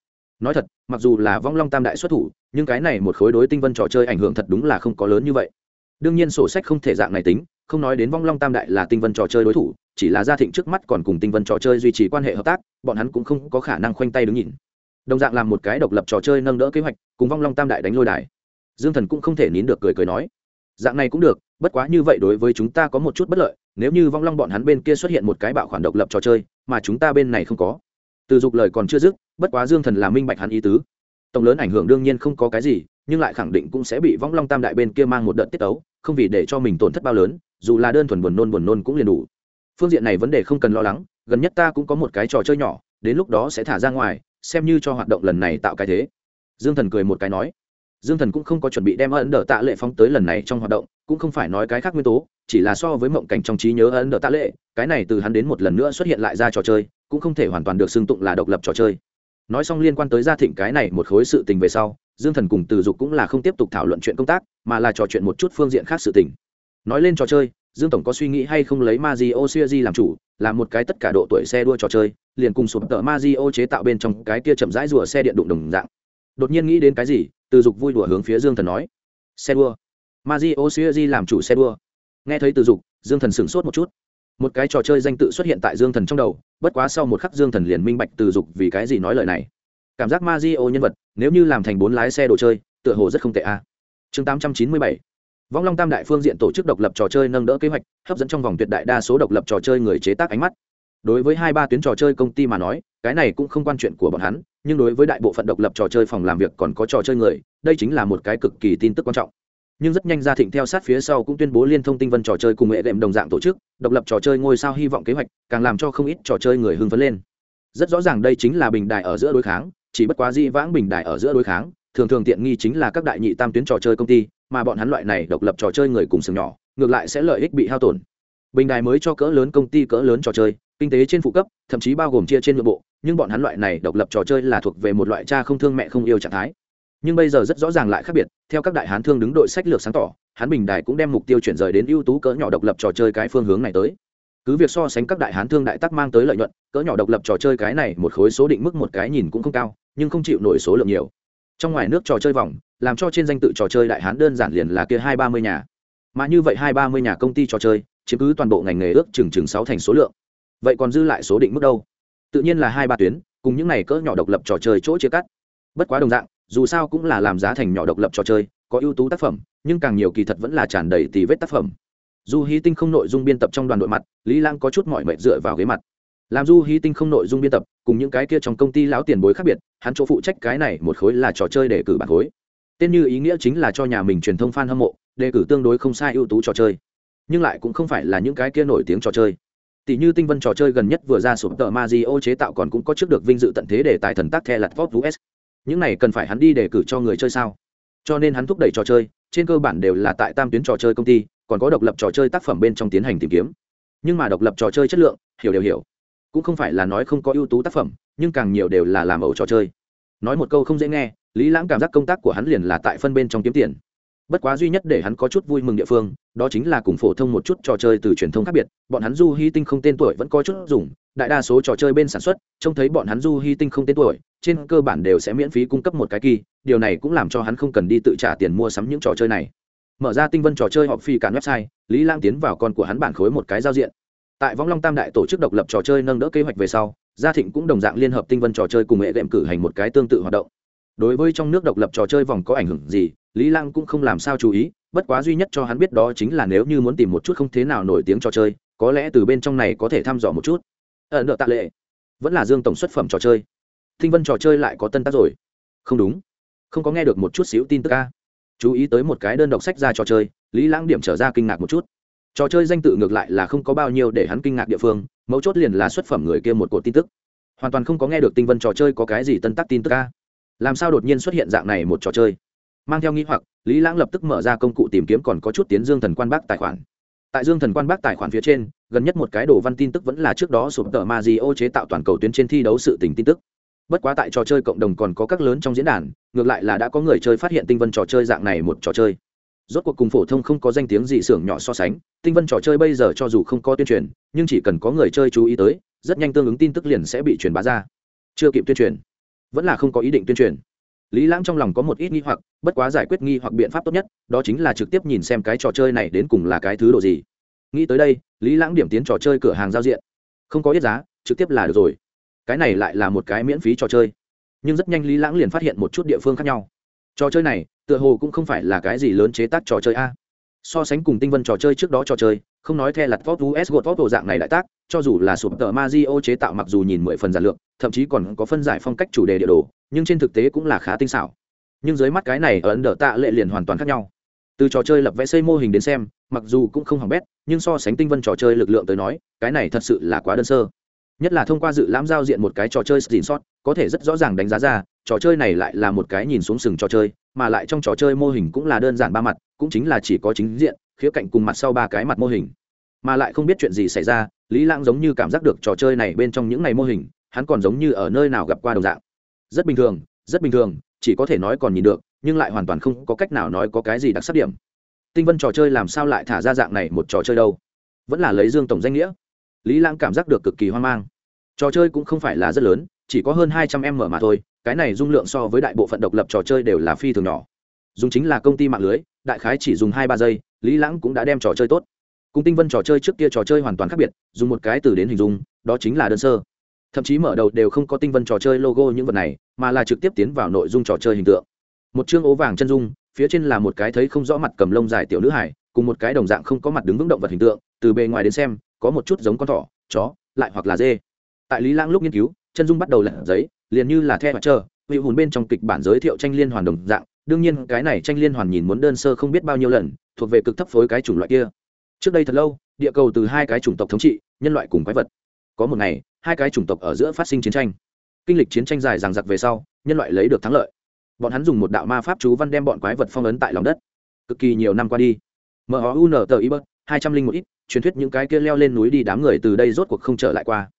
Nói thật, mặc dù là vong long tam đại xuất thủ, nhưng cái này một khối đối tinh vân trò chơi ảnh hưởng thật đúng là không có lớn như vậy. Đương nhiên sổ sách không thể dạng này tính, không nói đến vong long tam đại là tinh vân trò chơi đối thủ, chỉ là gia thịnh trước mắt còn cùng tinh vân trò chơi duy trì quan hệ hợp tác, bọn hắn cũng không có khả năng khoanh tay đứng nhìn. Đồng dạng làm một cái độc lập trò chơi nâng đỡ kế hoạch, cùng vong long tam đại đánh lôi đài. Dương thần cũng không thể nín được cười cười nói, dạng này cũng được, bất quá như vậy đối với chúng ta có một chút bất lợi, nếu như vong long bọn hắn bên kia xuất hiện một cái bạo khoản độc lập trò chơi mà chúng ta bên này không có. Từ dục lời còn chưa dứt, bất quá dương thần là minh bạch hắn ý tứ. Tổng lớn ảnh hưởng đương nhiên không có cái gì, nhưng lại khẳng định cũng sẽ bị vong long tam đại bên kia mang một đợt tiết tấu, không vì để cho mình tổn thất bao lớn, dù là đơn thuần buồn nôn buồn nôn cũng liền đủ. Phương diện này vấn đề không cần lo lắng, gần nhất ta cũng có một cái trò chơi nhỏ, đến lúc đó sẽ thả ra ngoài, xem như cho hoạt động lần này tạo cái thế. Dương thần cười một cái nói. Dương thần cũng không có chuẩn bị đem ấn đờ tạ lệ phóng tới lần này trong hoạt động cũng không phải nói cái khác nguyên tố chỉ là so với mộng cảnh trong trí nhớ ấn đỡ tạ lệ cái này từ hắn đến một lần nữa xuất hiện lại ra trò chơi cũng không thể hoàn toàn được xưng tụng là độc lập trò chơi nói xong liên quan tới gia thịnh cái này một khối sự tình về sau dương thần cùng từ dục cũng là không tiếp tục thảo luận chuyện công tác mà là trò chuyện một chút phương diện khác sự tình nói lên trò chơi dương tổng có suy nghĩ hay không lấy Mazio di làm chủ, làm một cái tất cả độ tuổi xe đua trò chơi, liền cùng sụp tờ Mazio chế tạo bên trong cái kia chậm rãi rùa xe điện đụng đồng dạng. Đột nhiên nghĩ đến cái gì, Từ Dục vui đùa hướng phía Dương Thần nói: "Xe đua? Mario Series làm chủ xe đua?" Nghe thấy Từ Dục, Dương Thần sửng sốt một chút. Một cái trò chơi danh tự xuất hiện tại Dương Thần trong đầu, bất quá sau một khắc Dương Thần liền minh bạch Từ Dục vì cái gì nói lời này. Cảm giác Mario nhân vật, nếu như làm thành bốn lái xe đồ chơi, tựa hồ rất không tệ a. À. Chương 897 Vong Long Tam đại phương diện tổ chức độc lập trò chơi nâng đỡ kế hoạch, hấp dẫn trong vòng tuyệt đại đa số độc lập trò chơi người chế tác ánh mắt. Đối với hai ba tuyến trò chơi công ty mà nói, cái này cũng không quan chuyện của bọn hắn, nhưng đối với đại bộ phận độc lập trò chơi phòng làm việc còn có trò chơi người, đây chính là một cái cực kỳ tin tức quan trọng. Nhưng rất nhanh ra thịnh theo sát phía sau cũng tuyên bố liên thông tinh vân trò chơi cùng nghệ đệm đồng dạng tổ chức, độc lập trò chơi ngôi sao hy vọng kế hoạch, càng làm cho không ít trò chơi người hưng phấn lên. Rất rõ ràng đây chính là bình đại ở giữa đối kháng, chỉ bất quá di vãng bình đại ở giữa đối kháng, thường thường tiện nghi chính là các đại nhị tam tuyến trò chơi công ty, mà bọn hắn loại này độc lập trò chơi người cùng sừng nhỏ ngược lại sẽ lợi ích bị hao tổn bình đài mới cho cỡ lớn công ty cỡ lớn trò chơi kinh tế trên phụ cấp thậm chí bao gồm chia trên nội bộ nhưng bọn hắn loại này độc lập trò chơi là thuộc về một loại cha không thương mẹ không yêu trạng thái nhưng bây giờ rất rõ ràng lại khác biệt, theo các đại hán thương đứng đội sách lược sáng tỏ, hán bình đài cũng đem mục tiêu chuyển rời đến ưu tú cỡ nhỏ độc lập trò chơi cái phương hướng này tới. Cứ việc so sánh các đại hán thương đại tắc mang tới lợi nhuận, cỡ nhỏ độc lập trò chơi cái này một khối số định mức một cái nhìn cũng không cao, nhưng không chịu nổi số lượng nhiều. Trong ngoài nước trò chơi vòng, làm cho trên danh tự trò chơi đại hán đơn giản liền là kia hai ba mươi nhà. Mà như vậy hai ba mươi nhà công ty trò chơi, chiếm cứ toàn bộ ngành nghề ước chừng chừng sáu thành số lượng. Vậy còn dư lại số định mức đâu? Tự nhiên là hai ba tuyến, cùng những này cỡ nhỏ độc lập trò chơi chỗ chia cắt. Bất quá đồng dạng dù sao cũng là làm giá thành nhỏ độc lập trò chơi, có ưu tú tác phẩm, nhưng càng nhiều kỳ thật vẫn là tràn đầy tì vết tác phẩm. Dù hy tinh không nội dung biên tập trong đoàn đội mặt, lý lang có chút mọi mệt dựa vào ghế mặt. Làm du hy tinh không nội dung biên tập, cùng những cái kia trong công ty lão tiền bối khác biệt, hắn chỗ phụ trách cái này một khối là trò chơi để cử bản khối. Tên như ý nghĩa chính là cho nhà mình truyền thông f a n hâm mộ, đề cử tương đối không sai ưu tú trò chơi. Nhưng lại cũng không phải là những cái kia nổi tiếng trò chơi. Tỷ như tinh vân trò chơi gần nhất vừa ra sụp tờ ma di ô chế tạo còn cũng có trước được vinh dự tận thế để tài thần tác the lặt vót s những này cần phải hắn đi để cử cho người chơi sao? Cho nên hắn thúc đẩy trò chơi, trên cơ bản đều là tại tam tuyến trò chơi công ty, còn có độc lập trò chơi tác phẩm bên trong tiến hành tìm kiếm. Nhưng mà độc lập trò chơi chất lượng, hiểu đều hiểu. Cũng không phải là nói không có ưu tú tác phẩm, nhưng càng nhiều đều là làm ẩu trò chơi. Nói một câu không dễ nghe, lý lãng cảm giác công tác của hắn liền là tại phân bên trong kiếm tiền bất quá duy nhất để hắn có chút vui mừng địa phương, đó chính là cùng phổ thông một chút trò chơi từ truyền thông khác biệt, bọn hắn du hy tinh không tên tuổi vẫn có chút dùng, đại đa số trò chơi bên sản xuất, trông thấy bọn hắn du hy tinh không tên tuổi, trên cơ bản đều sẽ miễn phí cung cấp một cái kỳ, điều này cũng làm cho hắn không cần đi tự trả tiền mua sắm những trò chơi này. Mở ra tinh vân trò chơi họp phi cản website, lý Lang tiến vào con của hắn bản khối một cái giao diện. Tại võng long tam đại tổ chức độc lập trò chơi nâng đỡ kế hoạch về sau, gia thịnh cũng đồng dạng liên hợp tinh vân trò chơi cùng hệ đệm cử hành một cái tương tự hoạt động. Đối với trong nước độc lập trò chơi vòng có ảnh hưởng gì lý lăng cũng không làm sao chú ý, bất quá duy nhất cho hắn biết đó chính là nếu như muốn tìm một chút không thế nào nổi tiếng trò chơi, có lẽ từ bên trong này có thể thăm dò một chút. Ờ, Ẩn nợ tạ lệ. Vẫn là dương tổng xuất phẩm trò chơi. Thinh vân trò chơi lại có tân tác rồi. Không đúng. Không có nghe được một chút xíu tin tức ca chú ý tới một cái đơn độc sách ra trò chơi, lý lãng điểm trở ra kinh ngạc một chút. Trò chơi danh tự ngược lại là không có bao nhiêu để hắn kinh ngạc địa phương, mấu chốt liền là xuất phẩm người kia một cột tin tức. Hoàn toàn không có nghe được tinh vân trò chơi có cái gì tân tắc tin tức ca làm sao đột nhiên xuất hiện dạng này một trò chơi? Mang theo nghĩ hoặc, lý lãng lập tức mở ra công cụ tìm kiếm còn có chút tiến dương thần quan bác tài khoản. Tại dương thần quan bác tài khoản phía trên, gần nhất một cái đồ văn tin tức vẫn là trước đó sụp tờ ma di ô chế tạo toàn cầu tuyến trên thi đấu sự tình tin tức. Bất quá tại trò chơi cộng đồng còn có các lớn trong diễn đàn, ngược lại là đã có người chơi phát hiện tinh vân trò chơi dạng này một trò chơi. Rốt cuộc cùng phổ thông không có danh tiếng gì xưởng nhỏ so sánh, tinh vân trò chơi bây giờ cho dù không có tuyên truyền, nhưng chỉ cần có người chơi chú ý tới, rất nhanh tương ứng tin tức liền sẽ bị truyền bá ra. Chưa kịp tuyên truyền, vẫn là không có ý định tuyên truyền lý lãng trong lòng có một ít nghi hoặc, bất quá giải quyết nghi hoặc biện pháp tốt nhất, đó chính là trực tiếp nhìn xem cái trò chơi này đến cùng là cái thứ độ gì. Nghĩ tới đây, lý lãng điểm tiến trò chơi cửa hàng giao diện. Không có ít giá, trực tiếp là được rồi. Cái này lại là một cái miễn phí trò chơi. Nhưng rất nhanh lý lãng liền phát hiện một chút địa phương khác nhau. Trò chơi này, tựa hồ cũng không phải là cái gì lớn chế tác trò chơi a. So sánh cùng tinh vân trò chơi trước đó trò chơi không nói theo lặt top us gột top dạng này đại tác, cho dù là sụp tờ mazio chế tạo mặc dù nhìn mười phần giản lược, thậm chí còn có phân giải phong cách chủ đề địa đồ, nhưng trên thực tế cũng là khá tinh xảo. Nhưng dưới mắt cái này ở ấn đỡ tạ lệ liền hoàn toàn khác nhau. Từ trò chơi lập vẽ xây mô hình đến xem, mặc dù cũng không hỏng bét, nhưng so sánh tinh vân trò chơi lực lượng tới nói, cái này thật sự là quá đơn sơ. Nhất là thông qua dự lãm giao diện một cái trò chơi xin sót có thể rất rõ ràng đánh giá ra, trò chơi này lại là một cái nhìn xuống sừng trò chơi, mà lại trong trò chơi mô hình cũng là đơn giản ba mặt, cũng chính là chỉ có chính diện khía cạnh cùng mặt sau ba cái mặt mô hình. Mà lại không biết chuyện gì xảy ra, lý lãng giống như cảm giác được trò chơi này bên trong những ngày mô hình, hắn còn giống như ở nơi nào gặp qua đồng dạng. Rất bình thường, rất bình thường, chỉ có thể nói còn nhìn được, nhưng lại hoàn toàn không có cách nào nói có cái gì đặc sắc điểm. Tinh vân trò chơi làm sao lại thả ra dạng này một trò chơi đâu? Vẫn là lấy dương tổng danh nghĩa. Lý lãng cảm giác được cực kỳ hoang mang. Trò chơi cũng không phải là rất lớn, chỉ có hơn hai trăm m mà thôi, cái này dung lượng so với đại bộ phận độc lập trò chơi đều là phi thường nhỏ. Dùng chính là công ty mạng lưới, đại khái chỉ dùng hai ba giây lý lãng cũng đã đem trò chơi tốt. Cùng tinh vân trò chơi trước kia trò chơi hoàn toàn khác biệt, dùng một cái từ đến hình dung, đó chính là đơn sơ. Thậm chí mở đầu đều không có tinh vân trò chơi logo những vật này, mà là trực tiếp tiến vào nội dung trò chơi hình tượng. Một chương ố vàng chân dung, phía trên là một cái thấy không rõ mặt cầm lông dài tiểu nữ hải cùng một cái đồng dạng không có mặt đứng vững động vật hình tượng, từ bề ngoài đến xem, có một chút giống con thỏ, chó, lại hoặc là dê. Tại lý lãng lúc nghiên cứu, chân dung bắt đầu lật giấy, liền như là the mặt trơ vị hùn bên trong kịch bản giới thiệu tranh liên hoàn đồng dạng đương nhiên, cái này tranh liên hoàn nhìn muốn đơn sơ không biết bao nhiêu lần, thuộc về cực thấp phối cái chủng loại kia. Trước đây thật lâu, địa cầu từ hai cái chủng tộc thống trị, nhân loại cùng quái vật. Có một ngày, hai cái chủng tộc ở giữa phát sinh chiến tranh. Kinh lịch chiến tranh dài ràng giặc về sau, nhân loại lấy được thắng lợi. Bọn hắn dùng một đạo ma pháp chú văn đem bọn quái vật phong ấn tại lòng đất. Cực kỳ nhiều năm qua đi. Mở o u n tờ y bớt hai trăm linh một ít, truyền thuyết những cái kia leo lên núi đi đám người từ đây rốt cuộc không trở lại qua.